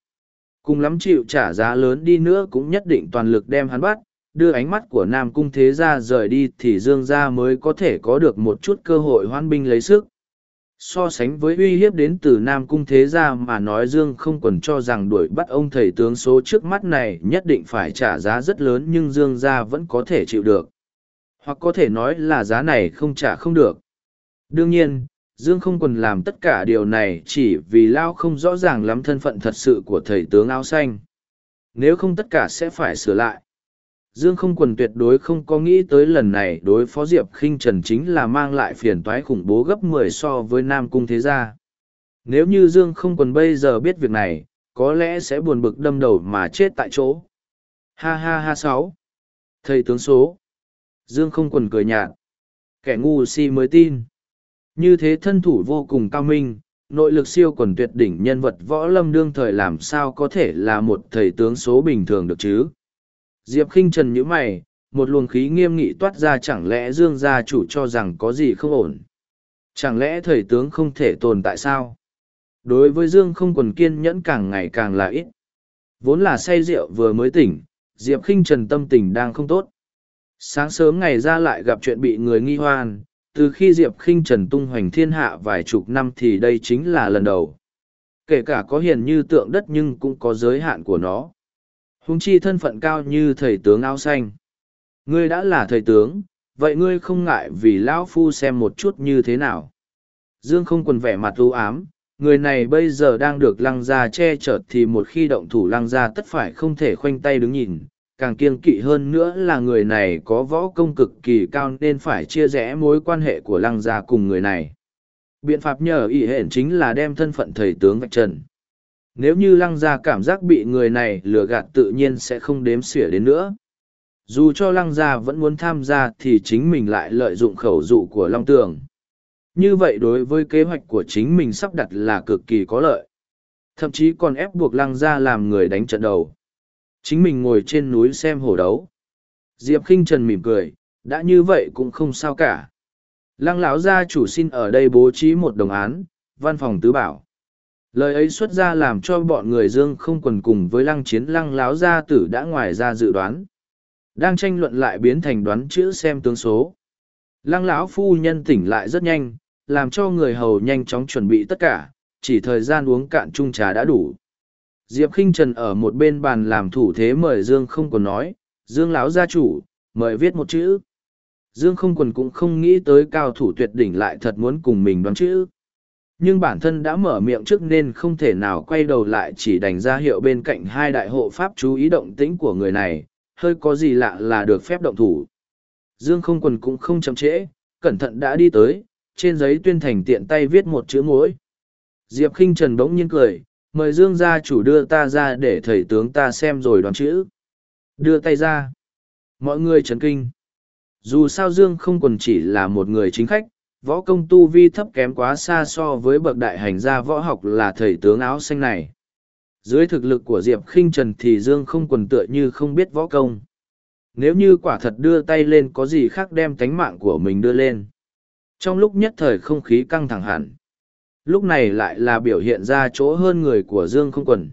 Cùng lắm chịu trả giá lớn đi nữa cũng nhất định toàn lực đem hắn bắt, đưa ánh mắt của Nam Cung Thế Gia rời đi thì Dương Gia mới có thể có được một chút cơ hội hoan binh lấy sức. So sánh với uy hiếp đến từ nam cung thế gia mà nói dương không còn cho rằng đuổi bắt ông thầy tướng số trước mắt này nhất định phải trả giá rất lớn nhưng dương gia vẫn có thể chịu được. Hoặc có thể nói là giá này không trả không được đương nhiên dương không còn làm tất cả điều này chỉ vì lao không rõ ràng lắm thân phận thật sự của thầy tướng áo xanh nếu không tất cả sẽ phải sửa lại Dương không quần tuyệt đối không có nghĩ tới lần này đối phó Diệp khinh Trần chính là mang lại phiền toái khủng bố gấp mười so với Nam Cung Thế Gia. Nếu như Dương không quần bây giờ biết việc này, có lẽ sẽ buồn bực đâm đầu mà chết tại chỗ. Ha ha ha sáu. Thầy tướng số. Dương không quần cười nhạt. Kẻ ngu si mới tin. Như thế thân thủ vô cùng cao minh, nội lực siêu quần tuyệt đỉnh nhân vật võ lâm đương thời làm sao có thể là một thầy tướng số bình thường được chứ Diệp khinh trần nhíu mày, một luồng khí nghiêm nghị toát ra chẳng lẽ Dương gia chủ cho rằng có gì không ổn. Chẳng lẽ thầy tướng không thể tồn tại sao? Đối với Dương không còn kiên nhẫn càng ngày càng là ít. Vốn là say rượu vừa mới tỉnh, Diệp khinh trần tâm tình đang không tốt. Sáng sớm ngày ra lại gặp chuyện bị người nghi hoan, từ khi Diệp khinh trần tung hoành thiên hạ vài chục năm thì đây chính là lần đầu. Kể cả có hiền như tượng đất nhưng cũng có giới hạn của nó Húng chi thân phận cao như thầy tướng áo xanh. Ngươi đã là thầy tướng, vậy ngươi không ngại vì lão phu xem một chút như thế nào. Dương không quần vẻ mặt u ám, người này bây giờ đang được lăng gia che chở thì một khi động thủ lăng gia tất phải không thể khoanh tay đứng nhìn. Càng kiêng kỵ hơn nữa là người này có võ công cực kỳ cao nên phải chia rẽ mối quan hệ của lăng gia cùng người này. Biện pháp nhờ ý hển chính là đem thân phận thầy tướng vạch trần. Nếu như lăng gia cảm giác bị người này lừa gạt tự nhiên sẽ không đếm xỉa đến nữa. Dù cho lăng gia vẫn muốn tham gia thì chính mình lại lợi dụng khẩu dụ của Long Tường. Như vậy đối với kế hoạch của chính mình sắp đặt là cực kỳ có lợi. Thậm chí còn ép buộc lăng gia làm người đánh trận đầu. Chính mình ngồi trên núi xem hổ đấu. Diệp khinh Trần mỉm cười, đã như vậy cũng không sao cả. Lăng lão gia chủ xin ở đây bố trí một đồng án, văn phòng tứ bảo lời ấy xuất ra làm cho bọn người dương không quần cùng với lăng chiến lăng láo gia tử đã ngoài ra dự đoán đang tranh luận lại biến thành đoán chữ xem tướng số lăng lão phu nhân tỉnh lại rất nhanh làm cho người hầu nhanh chóng chuẩn bị tất cả chỉ thời gian uống cạn chung trà đã đủ diệp Kinh trần ở một bên bàn làm thủ thế mời dương không còn nói, dương lão gia chủ, mời viết một chữ. Dương không quần cũng không nghĩ tới cao thủ tuyệt đỉnh lại thật muốn cùng mình đoán chữ. Nhưng bản thân đã mở miệng trước nên không thể nào quay đầu lại chỉ đánh ra hiệu bên cạnh hai đại hộ pháp chú ý động tĩnh của người này, hơi có gì lạ là được phép động thủ. Dương không quần cũng không chậm trễ, cẩn thận đã đi tới, trên giấy tuyên thành tiện tay viết một chữ mối diệp khinh trần bỗng nhiên cười mời dương gia chủ đưa ta ra để thầy tướng ta xem rồi đoán chữ đưa tay ra mọi người trấn kinh dù sao dương không quần chỉ là một người chính khách, võ công tu vi thấp kém quá xa so với bậc đại hành gia võ học là thầy tướng áo xanh này. Dưới thực lực của Diệp khinh Trần thì Dương không quần tựa như không biết võ công. Nếu như quả thật đưa tay lên có gì khác đem tánh mạng của mình đưa lên. Trong lúc nhất thời không khí căng thẳng hẳn. Lúc này lại là biểu hiện ra chỗ hơn người của Dương không quần.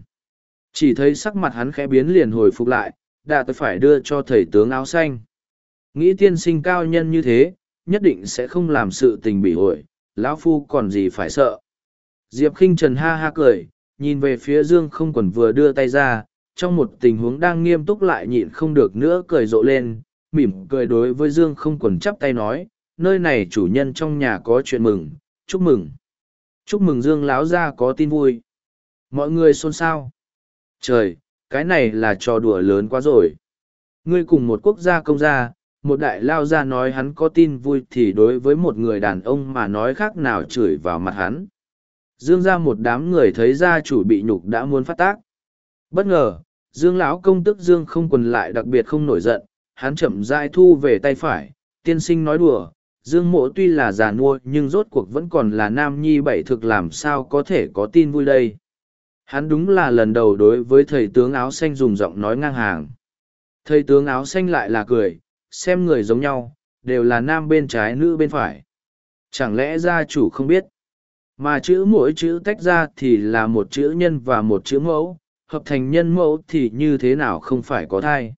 Chỉ thấy sắc mặt hắn khẽ biến liền hồi phục lại, đã tôi phải đưa cho thầy tướng áo xanh. Nghĩ tiên sinh cao nhân như thế, nhất định sẽ không làm sự tình bị ổi lão phu còn gì phải sợ. Diệp khinh Trần ha ha cười, nhìn về phía Dương không Quần vừa đưa tay ra, trong một tình huống đang nghiêm túc lại nhịn không được nữa cười rộ lên, mỉm cười đối với Dương không quần chắp tay nói, nơi này chủ nhân trong nhà có chuyện mừng, chúc mừng. Chúc mừng Dương lão gia có tin vui. Mọi người xôn xao. Trời, cái này là trò đùa lớn quá rồi. Ngươi cùng một quốc gia công gia, một đại lao gia nói hắn có tin vui thì đối với một người đàn ông mà nói khác nào chửi vào mặt hắn. Dương ra một đám người thấy gia chủ bị nhục đã muốn phát tác. Bất ngờ, Dương lão công tức Dương không quần lại đặc biệt không nổi giận, hắn chậm rãi thu về tay phải, tiên sinh nói đùa, Dương mộ tuy là già nua nhưng rốt cuộc vẫn còn là nam nhi bảy thực làm sao có thể có tin vui đây. Hắn đúng là lần đầu đối với thầy tướng áo xanh dùng giọng nói ngang hàng. Thầy tướng áo xanh lại là cười, xem người giống nhau, đều là nam bên trái nữ bên phải. Chẳng lẽ gia chủ không biết? Mà chữ mỗi chữ tách ra thì là một chữ nhân và một chữ mẫu, hợp thành nhân mẫu thì như thế nào không phải có thai.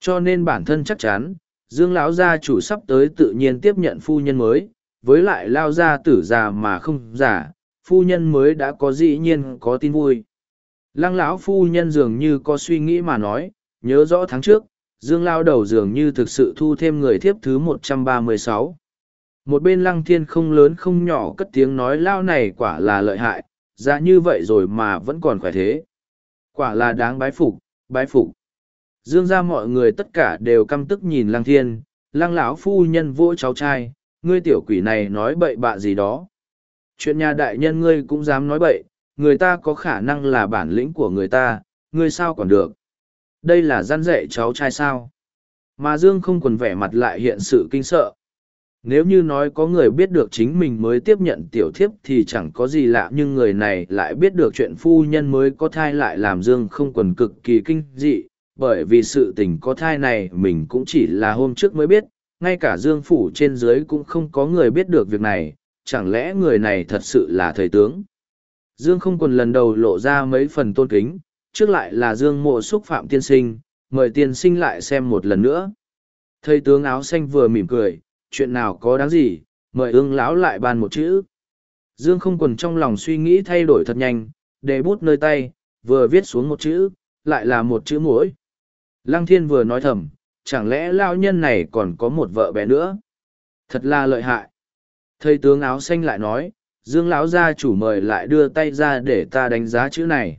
Cho nên bản thân chắc chắn, Dương lão gia chủ sắp tới tự nhiên tiếp nhận phu nhân mới, với lại lao gia tử già mà không giả, phu nhân mới đã có dĩ nhiên có tin vui. Lăng lão phu nhân dường như có suy nghĩ mà nói, nhớ rõ tháng trước, Dương lao đầu dường như thực sự thu thêm người thiếp thứ một trăm ba mươi sáu. Một bên lăng thiên không lớn không nhỏ cất tiếng nói lao này quả là lợi hại, ra như vậy rồi mà vẫn còn khỏe thế. Quả là đáng bái phục, bái phục. Dương ra mọi người tất cả đều căm tức nhìn lăng thiên, lăng lão phu nhân vỗ cháu trai, ngươi tiểu quỷ này nói bậy bạ gì đó. Chuyện nhà đại nhân ngươi cũng dám nói bậy, người ta có khả năng là bản lĩnh của người ta, ngươi sao còn được. Đây là gian dạy cháu trai sao. Mà Dương không còn vẻ mặt lại hiện sự kinh sợ. Nếu như nói có người biết được chính mình mới tiếp nhận tiểu thiếp thì chẳng có gì lạ nhưng người này lại biết được chuyện phu nhân mới có thai lại làm Dương không quần cực kỳ kinh dị, bởi vì sự tình có thai này mình cũng chỉ là hôm trước mới biết, ngay cả Dương Phủ trên dưới cũng không có người biết được việc này, chẳng lẽ người này thật sự là thầy tướng. Dương không còn lần đầu lộ ra mấy phần tôn kính, trước lại là Dương mộ xúc phạm tiên sinh, mời tiên sinh lại xem một lần nữa. Thầy tướng áo xanh vừa mỉm cười, chuyện nào có đáng gì, mời ương lão lại bàn một chữ. Dương không còn trong lòng suy nghĩ thay đổi thật nhanh, để bút nơi tay, vừa viết xuống một chữ, lại là một chữ mũi. Lăng thiên vừa nói thầm, chẳng lẽ lao nhân này còn có một vợ bé nữa? Thật là lợi hại. Thầy tướng áo xanh lại nói, Dương lão gia chủ mời lại đưa tay ra để ta đánh giá chữ này.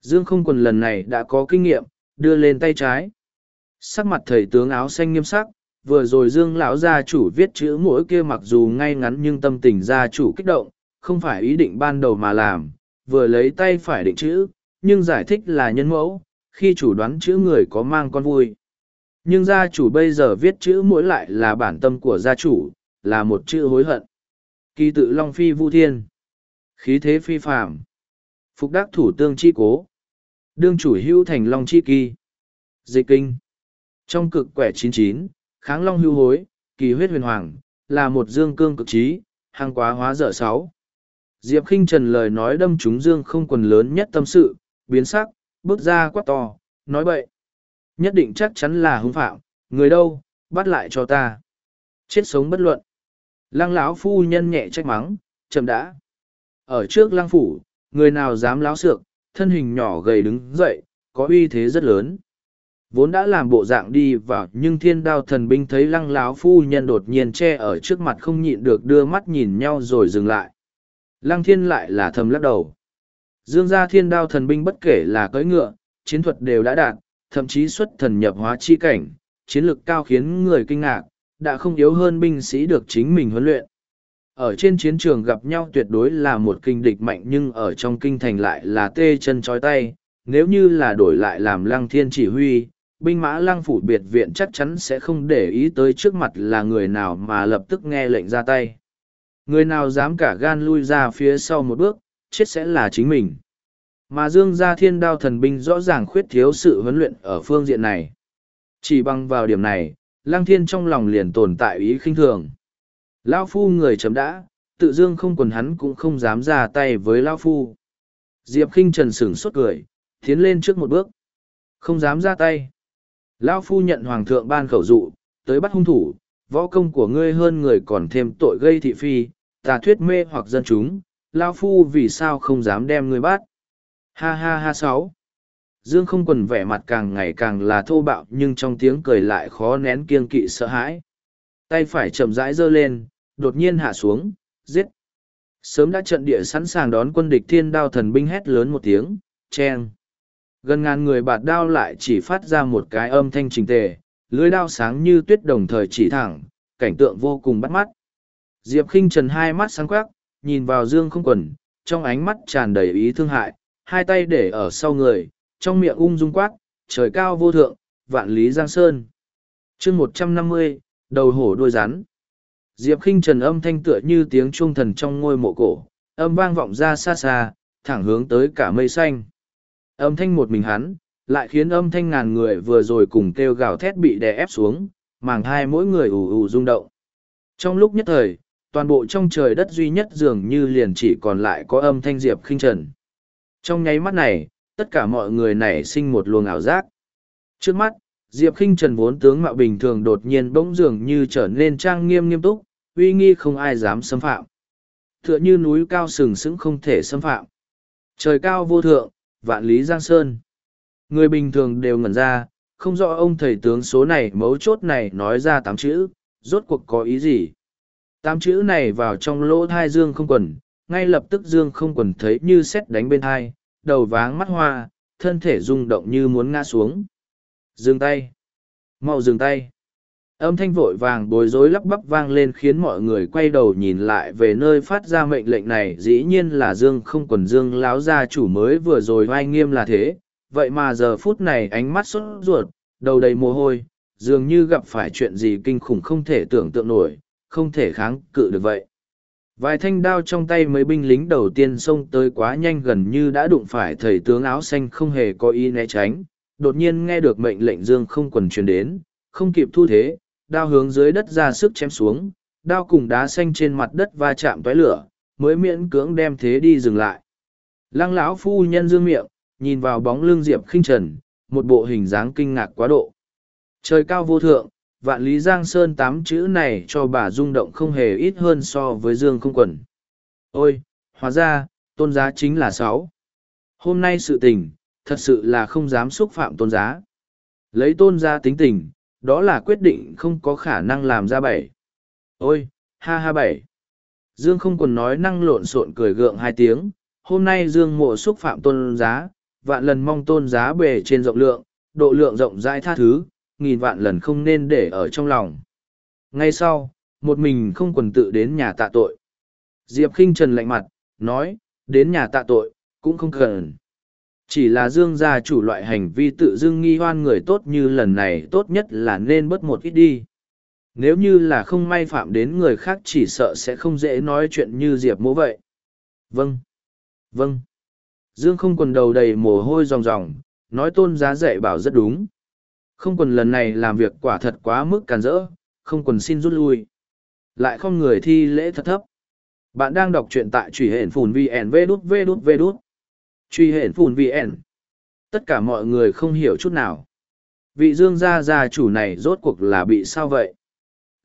Dương không quần lần này đã có kinh nghiệm, đưa lên tay trái. Sắc mặt thầy tướng áo xanh nghiêm sắc, vừa rồi Dương lão gia chủ viết chữ mỗi kia mặc dù ngay ngắn nhưng tâm tình gia chủ kích động, không phải ý định ban đầu mà làm, vừa lấy tay phải định chữ, nhưng giải thích là nhân mẫu, khi chủ đoán chữ người có mang con vui. Nhưng gia chủ bây giờ viết chữ mỗi lại là bản tâm của gia chủ, là một chữ hối hận. Kỳ tự Long Phi Vu Thiên. Khí thế phi phạm. Phục đắc thủ tương chi cố. Đương chủ hưu thành Long chi kỳ. Dịch kinh. Trong cực quẻ chín chín kháng Long hưu hối, kỳ huyết huyền hoàng, là một dương cương cực trí, hàng quá hóa dở sáu. Diệp khinh trần lời nói đâm trúng dương không quần lớn nhất tâm sự, biến sắc, bước ra quát to, nói bậy. Nhất định chắc chắn là hung phạm, người đâu, bắt lại cho ta. Chết sống bất luận. Lăng lão phu nhân nhẹ trách mắng, chậm đã. Ở trước lăng phủ, người nào dám láo xược, thân hình nhỏ gầy đứng dậy, có uy thế rất lớn. Vốn đã làm bộ dạng đi vào nhưng thiên đao thần binh thấy lăng lão phu nhân đột nhiên che ở trước mặt không nhịn được đưa mắt nhìn nhau rồi dừng lại. Lăng thiên lại là thầm lắc đầu. Dương gia thiên đao thần binh bất kể là cưỡi ngựa, chiến thuật đều đã đạt, thậm chí xuất thần nhập hóa chi cảnh, chiến lực cao khiến người kinh ngạc, đã không yếu hơn binh sĩ được chính mình huấn luyện. Ở trên chiến trường gặp nhau tuyệt đối là một kinh địch mạnh nhưng ở trong kinh thành lại là tê chân chói tay, nếu như là đổi lại làm lăng thiên chỉ huy, binh mã lăng phủ biệt viện chắc chắn sẽ không để ý tới trước mặt là người nào mà lập tức nghe lệnh ra tay. Người nào dám cả gan lui ra phía sau một bước, chết sẽ là chính mình. Mà Dương gia thiên đao thần binh rõ ràng khuyết thiếu sự huấn luyện ở phương diện này. Chỉ bằng vào điểm này, Lăng Thiên trong lòng liền tồn tại ý khinh thường. Lao Phu người chấm đã, tự dương không quần hắn cũng không dám ra tay với Lao Phu. Diệp khinh trần sửng sốt cười, tiến lên trước một bước. Không dám ra tay. Lao Phu nhận Hoàng thượng ban khẩu dụ, tới bắt hung thủ, võ công của ngươi hơn người còn thêm tội gây thị phi, tà thuyết mê hoặc dân chúng, Lao Phu vì sao không dám đem ngươi bắt. Ha ha ha sáu. Dương không quần vẻ mặt càng ngày càng là thô bạo nhưng trong tiếng cười lại khó nén kiêng kỵ sợ hãi. Tay phải chậm rãi giơ lên, đột nhiên hạ xuống, giết. Sớm đã trận địa sẵn sàng đón quân địch thiên đao thần binh hét lớn một tiếng, chen. Gần ngàn người bạt đao lại chỉ phát ra một cái âm thanh trình tề, lưới đao sáng như tuyết đồng thời chỉ thẳng, cảnh tượng vô cùng bắt mắt. Diệp khinh trần hai mắt sáng quắc, nhìn vào dương không quần, trong ánh mắt tràn đầy ý thương hại, hai tay để ở sau người, trong miệng ung dung quát, trời cao vô thượng, vạn lý giang sơn. chương một trăm năm mươi đầu hổ đuôi rắn. Diệp khinh trần âm thanh tựa như tiếng chuông thần trong ngôi mộ cổ, âm vang vọng ra xa xa, thẳng hướng tới cả mây xanh. Âm thanh một mình hắn, lại khiến âm thanh ngàn người vừa rồi cùng kêu gào thét bị đè ép xuống, màng hai mỗi người ù ù rung động. Trong lúc nhất thời, toàn bộ trong trời đất duy nhất dường như liền chỉ còn lại có âm thanh Diệp khinh trần. Trong nháy mắt này, tất cả mọi người nảy sinh một luồng ảo giác. Trước mắt, Diệp khinh trần vốn tướng mạo bình thường đột nhiên bỗng dường như trở nên trang nghiêm nghiêm túc, uy nghi không ai dám xâm phạm. Tựa như núi cao sừng sững không thể xâm phạm. Trời cao vô thượng, vạn lý giang sơn. Người bình thường đều ngẩn ra, không rõ ông thầy tướng số này mấu chốt này nói ra tám chữ, rốt cuộc có ý gì. Tám chữ này vào trong lỗ thai Dương không quần, ngay lập tức Dương không quần thấy như xét đánh bên thai, đầu váng mắt hoa, thân thể rung động như muốn ngã xuống. Dừng tay! mau dừng tay! Âm thanh vội vàng bối rối lắp bắp vang lên khiến mọi người quay đầu nhìn lại về nơi phát ra mệnh lệnh này dĩ nhiên là Dương không quần Dương láo gia chủ mới vừa rồi oai nghiêm là thế, vậy mà giờ phút này ánh mắt sốt ruột, đầu đầy mồ hôi, dường như gặp phải chuyện gì kinh khủng không thể tưởng tượng nổi, không thể kháng cự được vậy. Vài thanh đao trong tay mấy binh lính đầu tiên xông tới quá nhanh gần như đã đụng phải thầy tướng áo xanh không hề có ý né tránh, đột nhiên nghe được mệnh lệnh dương không quần truyền đến, không kịp thu thế, đao hướng dưới đất ra sức chém xuống, đao cùng đá xanh trên mặt đất va chạm tói lửa, mới miễn cưỡng đem thế đi dừng lại. Lăng lão phu nhân dương miệng, nhìn vào bóng lưng Diệp khinh trần, một bộ hình dáng kinh ngạc quá độ. Trời cao vô thượng, vạn lý giang sơn tám chữ này cho bà rung động không hề ít hơn so với dương không quần. Ôi, hóa ra, tôn giá chính là sáu. Hôm nay sự tình, thật sự là không dám xúc phạm tôn giá. Lấy tôn giá tính tình, đó là quyết định không có khả năng làm ra bảy. Ôi, ha ha bảy. Dương không quần nói năng lộn xộn cười gượng hai tiếng. Hôm nay dương mộ xúc phạm tôn giá, vạn lần mong tôn giá bề trên rộng lượng, độ lượng rộng rãi tha thứ nghìn vạn lần không nên để ở trong lòng. Ngay sau, một mình không quần tự đến nhà tạ tội. Diệp khinh trần lạnh mặt, nói, đến nhà tạ tội, cũng không cần. Chỉ là dương gia chủ loại hành vi tự dưng nghi hoan người tốt như lần này tốt nhất là nên bớt một ít đi. Nếu như là không may phạm đến người khác chỉ sợ sẽ không dễ nói chuyện như Diệp mỗ vậy. Vâng. Vâng. Dương không quần đầu đầy mồ hôi ròng ròng, nói tôn giá dạy bảo rất đúng. Không quần lần này làm việc quả thật quá mức càn rỡ, không quần xin rút lui. Lại không người thi lễ thật thấp. Bạn đang đọc truyện tại truy hển phùn VN vê đút vê đút vê đút. Truy hển phùn VN. Tất cả mọi người không hiểu chút nào. Vị dương gia gia chủ này rốt cuộc là bị sao vậy?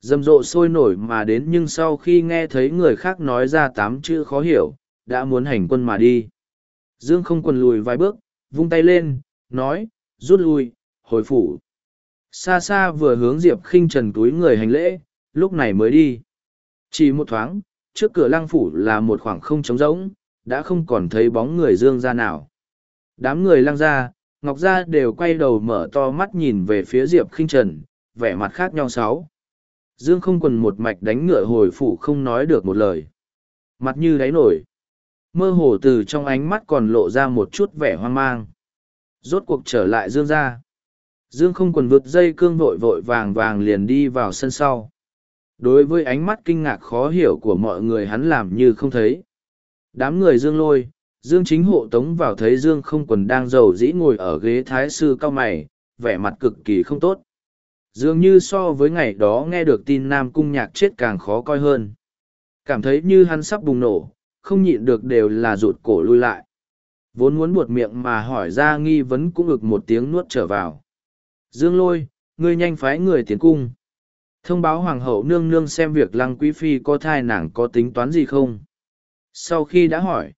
Dâm rộ sôi nổi mà đến nhưng sau khi nghe thấy người khác nói ra tám chữ khó hiểu, đã muốn hành quân mà đi. Dương không quần lùi vài bước, vung tay lên, nói, rút lui, hồi phủ xa xa vừa hướng diệp khinh trần túi người hành lễ, lúc này mới đi. Chỉ một thoáng, trước cửa Lang phủ là một khoảng không trống rỗng, đã không còn thấy bóng người dương ra nào. Đám người lăng ra ngọc gia đều quay đầu mở to mắt nhìn về phía diệp khinh trần, vẻ mặt khác nhau sáu. Dương không quần một mạch đánh ngựa hồi phủ không nói được một lời. Mặt như đáy nổi. Mơ hồ từ trong ánh mắt còn lộ ra một chút vẻ hoang mang. Rốt cuộc trở lại dương ra Dương không quần vượt dây cương vội vội vàng vàng liền đi vào sân sau. Đối với ánh mắt kinh ngạc khó hiểu của mọi người hắn làm như không thấy. Đám người Dương lôi, Dương chính hộ tống vào thấy Dương không quần đang giàu dĩ ngồi ở ghế thái sư cao mày, vẻ mặt cực kỳ không tốt. Dường như so với ngày đó nghe được tin Nam Cung nhạc chết càng khó coi hơn. Cảm thấy như hắn sắp bùng nổ, không nhịn được đều là rụt cổ lui lại. Vốn muốn buột miệng mà hỏi ra nghi vấn cũng ực một tiếng nuốt trở vào. Dương lôi, ngươi nhanh phái người tiến cung. Thông báo hoàng hậu nương nương xem việc lăng quý phi có thai nàng có tính toán gì không. Sau khi đã hỏi,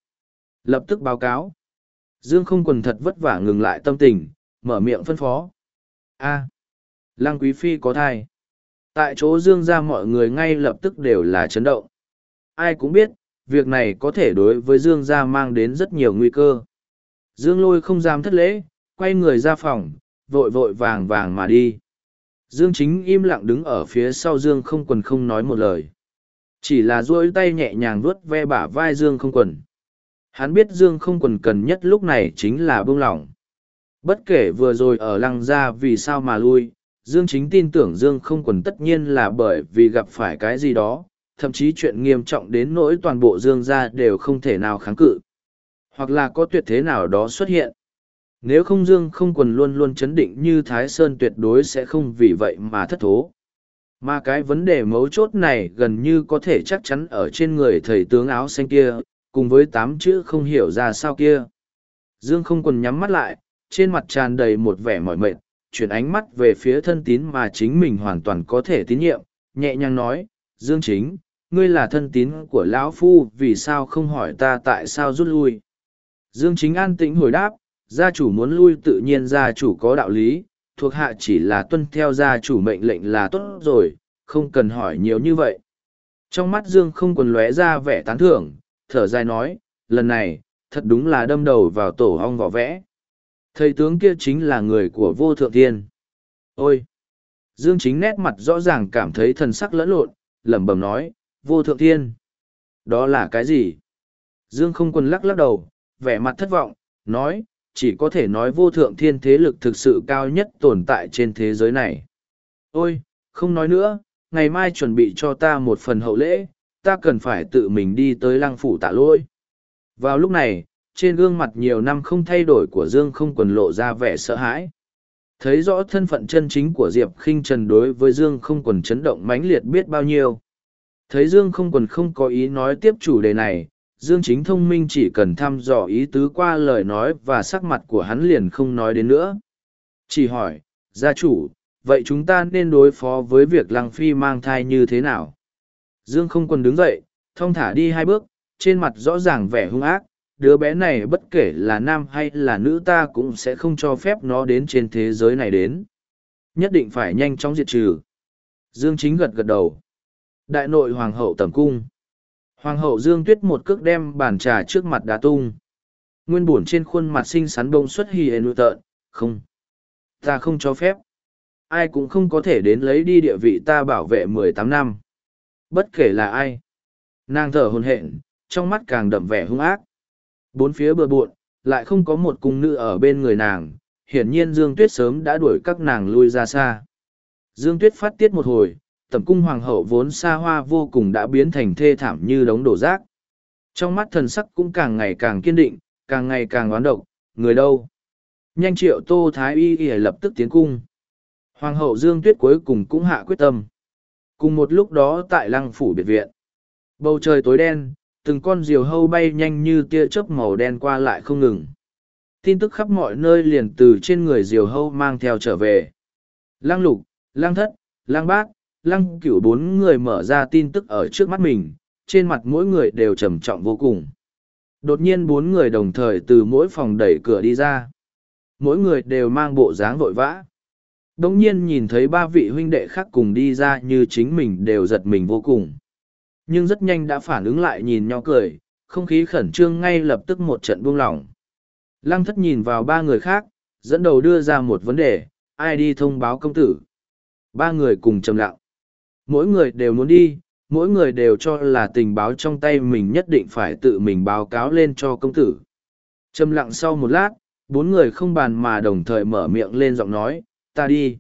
lập tức báo cáo. Dương không quần thật vất vả ngừng lại tâm tình, mở miệng phân phó. A, lăng quý phi có thai. Tại chỗ Dương ra mọi người ngay lập tức đều là chấn động. Ai cũng biết, việc này có thể đối với Dương gia mang đến rất nhiều nguy cơ. Dương lôi không dám thất lễ, quay người ra phòng, vội vội vàng vàng mà đi. Dương chính im lặng đứng ở phía sau Dương không quần không nói một lời. Chỉ là duỗi tay nhẹ nhàng vuốt ve bả vai Dương không quần. Hắn biết Dương không quần cần nhất lúc này chính là buông lỏng. Bất kể vừa rồi ở lăng ra vì sao mà lui, Dương chính tin tưởng Dương không quần tất nhiên là bởi vì gặp phải cái gì đó, thậm chí chuyện nghiêm trọng đến nỗi toàn bộ Dương gia đều không thể nào kháng cự. Hoặc là có tuyệt thế nào đó xuất hiện. Nếu không Dương không quần luôn luôn chấn định như Thái Sơn tuyệt đối sẽ không vì vậy mà thất thố. Mà cái vấn đề mấu chốt này gần như có thể chắc chắn ở trên người thầy tướng áo xanh kia, cùng với tám chữ không hiểu ra sao kia. Dương không quần nhắm mắt lại, trên mặt tràn đầy một vẻ mỏi mệt, chuyển ánh mắt về phía thân tín mà chính mình hoàn toàn có thể tín nhiệm, nhẹ nhàng nói, Dương chính, ngươi là thân tín của lão phu vì sao không hỏi ta tại sao rút lui. Dương chính an tĩnh hồi đáp, gia chủ muốn lui tự nhiên gia chủ có đạo lý, thuộc hạ chỉ là tuân theo gia chủ mệnh lệnh là tốt rồi, không cần hỏi nhiều như vậy. Trong mắt Dương không quần lóe ra vẻ tán thưởng, thở dài nói, lần này, thật đúng là đâm đầu vào tổ ong vỏ vẽ. Thầy tướng kia chính là người của vô thượng thiên. Ôi! Dương chính nét mặt rõ ràng cảm thấy thần sắc lẫn lộn, lẩm bẩm nói, vô thượng thiên. Đó là cái gì? Dương không quần lắc lắc đầu, vẻ mặt thất vọng, nói, chỉ có thể nói vô thượng thiên thế lực thực sự cao nhất tồn tại trên thế giới này. Ôi, không nói nữa, ngày mai chuẩn bị cho ta một phần hậu lễ, ta cần phải tự mình đi tới lăng phủ tạ lỗi. Vào lúc này, trên gương mặt nhiều năm không thay đổi của Dương không quần lộ ra vẻ sợ hãi. Thấy rõ thân phận chân chính của Diệp khinh Trần đối với Dương không quần chấn động mãnh liệt biết bao nhiêu. Thấy Dương không quần không có ý nói tiếp chủ đề này, Dương chính thông minh chỉ cần thăm dò ý tứ qua lời nói và sắc mặt của hắn liền không nói đến nữa. Chỉ hỏi, gia chủ, vậy chúng ta nên đối phó với việc Lăng Phi mang thai như thế nào? Dương không còn đứng dậy, thong thả đi hai bước, trên mặt rõ ràng vẻ hung ác, đứa bé này bất kể là nam hay là nữ ta cũng sẽ không cho phép nó đến trên thế giới này đến. Nhất định phải nhanh chóng diệt trừ. Dương chính gật gật đầu. Đại nội hoàng hậu tẩm cung. Hoàng hậu Dương Tuyết một cước đem bàn trà trước mặt đá tung. Nguyên buồn trên khuôn mặt xinh xắn bông xuất hì hề tợn, không. Ta không cho phép. Ai cũng không có thể đến lấy đi địa vị ta bảo vệ mười tám năm. Bất kể là ai. Nàng thở hồn hện, trong mắt càng đậm vẻ hung ác. Bốn phía bừa bộn, lại không có một cung nữ ở bên người nàng. Hiển nhiên Dương Tuyết sớm đã đuổi các nàng lui ra xa. Dương Tuyết phát tiết một hồi, tẩm cung hoàng hậu vốn xa hoa vô cùng đã biến thành thê thảm như đống đổ rác. Trong mắt thần sắc cũng càng ngày càng kiên định, càng ngày càng oán độc, người đâu? Nhanh triệu tô thái y y lập tức tiến cung. Hoàng hậu Dương Tuyết cuối cùng cũng hạ quyết tâm. Cùng một lúc đó tại lăng phủ biệt viện. Bầu trời tối đen, từng con diều hâu bay nhanh như tia chớp màu đen qua lại không ngừng. Tin tức khắp mọi nơi liền từ trên người diều hâu mang theo trở về. Lăng lục, lăng thất, lăng bác lăng cửu bốn người mở ra tin tức ở trước mắt mình, trên mặt mỗi người đều trầm trọng vô cùng. Đột nhiên bốn người đồng thời từ mỗi phòng đẩy cửa đi ra. Mỗi người đều mang bộ dáng vội vã. Đống nhiên nhìn thấy ba vị huynh đệ khác cùng đi ra như chính mình đều giật mình vô cùng. Nhưng rất nhanh đã phản ứng lại nhìn nhau cười, không khí khẩn trương ngay lập tức một trận buông lỏng. Lăng thất nhìn vào ba người khác, dẫn đầu đưa ra một vấn đề, ai đi thông báo công tử. Ba người cùng trầm lặng mỗi người đều muốn đi, mỗi người đều cho là tình báo trong tay mình nhất định phải tự mình báo cáo lên cho công tử. Trầm lặng sau một lát, bốn người không bàn mà đồng thời mở miệng lên giọng nói, ta đi.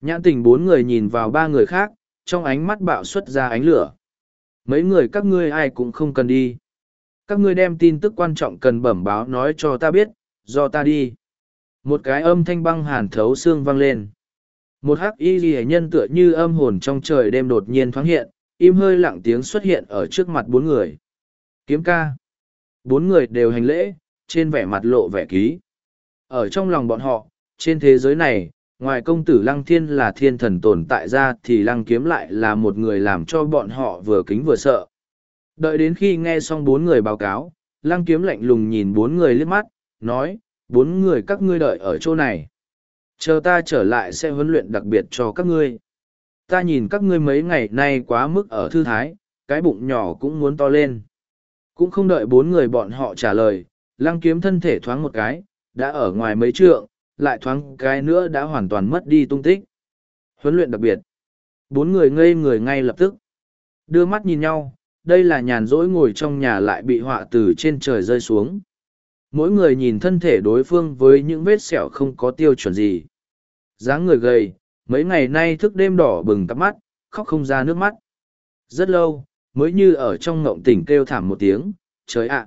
Nhãn tình bốn người nhìn vào ba người khác, trong ánh mắt bạo xuất ra ánh lửa. Mấy người các ngươi ai cũng không cần đi. Các ngươi đem tin tức quan trọng cần bẩm báo nói cho ta biết, do ta đi. Một cái âm thanh băng hàn thấu xương vang lên một hắc y ghi nhân tựa như âm hồn trong trời đêm đột nhiên thoáng hiện, im hơi lặng tiếng xuất hiện ở trước mặt bốn người. Kiếm ca. Bốn người đều hành lễ, trên vẻ mặt lộ vẻ ký. Ở trong lòng bọn họ, trên thế giới này, ngoài công tử lăng thiên là thiên thần tồn tại ra thì lăng kiếm lại là một người làm cho bọn họ vừa kính vừa sợ. Đợi đến khi nghe xong bốn người báo cáo, lăng kiếm lạnh lùng nhìn bốn người liếc mắt, nói, bốn người các ngươi đợi ở chỗ này chờ ta trở lại sẽ huấn luyện đặc biệt cho các ngươi ta nhìn các ngươi mấy ngày nay quá mức ở thư thái cái bụng nhỏ cũng muốn to lên cũng không đợi bốn người bọn họ trả lời lăng kiếm thân thể thoáng một cái đã ở ngoài mấy trượng lại thoáng cái nữa đã hoàn toàn mất đi tung tích. Huấn luyện đặc biệt. Bốn người ngây người ngay lập tức. Đưa mắt nhìn nhau, đây là nhàn rỗi ngồi trong nhà lại bị họa từ trên trời rơi xuống. Mỗi người nhìn thân thể đối phương với những vết sẹo không có tiêu chuẩn gì. dáng người gầy, mấy ngày nay thức đêm đỏ bừng tắp mắt, khóc không ra nước mắt. Rất lâu, mới như ở trong ngộng tỉnh kêu thảm một tiếng, trời ạ!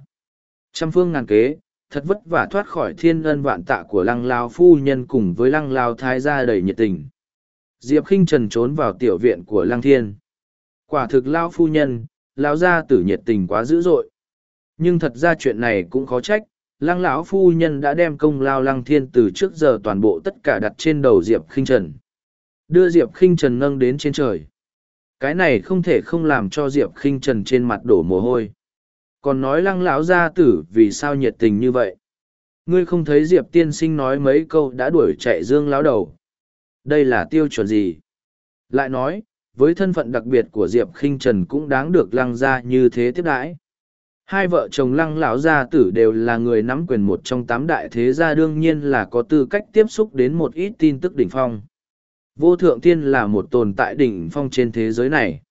Trăm phương ngàn kế, thật vất vả thoát khỏi thiên ân vạn tạ của lăng lao phu nhân cùng với lăng lao thái gia đầy nhiệt tình. Diệp khinh trần trốn vào tiểu viện của lăng thiên. Quả thực lao phu nhân, lao gia tử nhiệt tình quá dữ dội. Nhưng thật ra chuyện này cũng khó trách, lăng lão phu nhân đã đem công lao lăng thiên từ trước giờ toàn bộ tất cả đặt trên đầu diệp khinh trần. Đưa diệp khinh trần nâng đến trên trời. Cái này không thể không làm cho diệp khinh trần trên mặt đổ mồ hôi. Còn nói lăng lão gia tử vì sao nhiệt tình như vậy? Ngươi không thấy diệp tiên sinh nói mấy câu đã đuổi chạy dương lão đầu? Đây là tiêu chuẩn gì? Lại nói, với thân phận đặc biệt của diệp khinh trần cũng đáng được lăng ra như thế tiếp đãi hai vợ chồng lăng lão gia tử đều là người nắm quyền một trong tám đại thế gia, đương nhiên là có tư cách tiếp xúc đến một ít tin tức đỉnh phong. Vô thượng tiên là một tồn tại đỉnh phong trên thế giới này.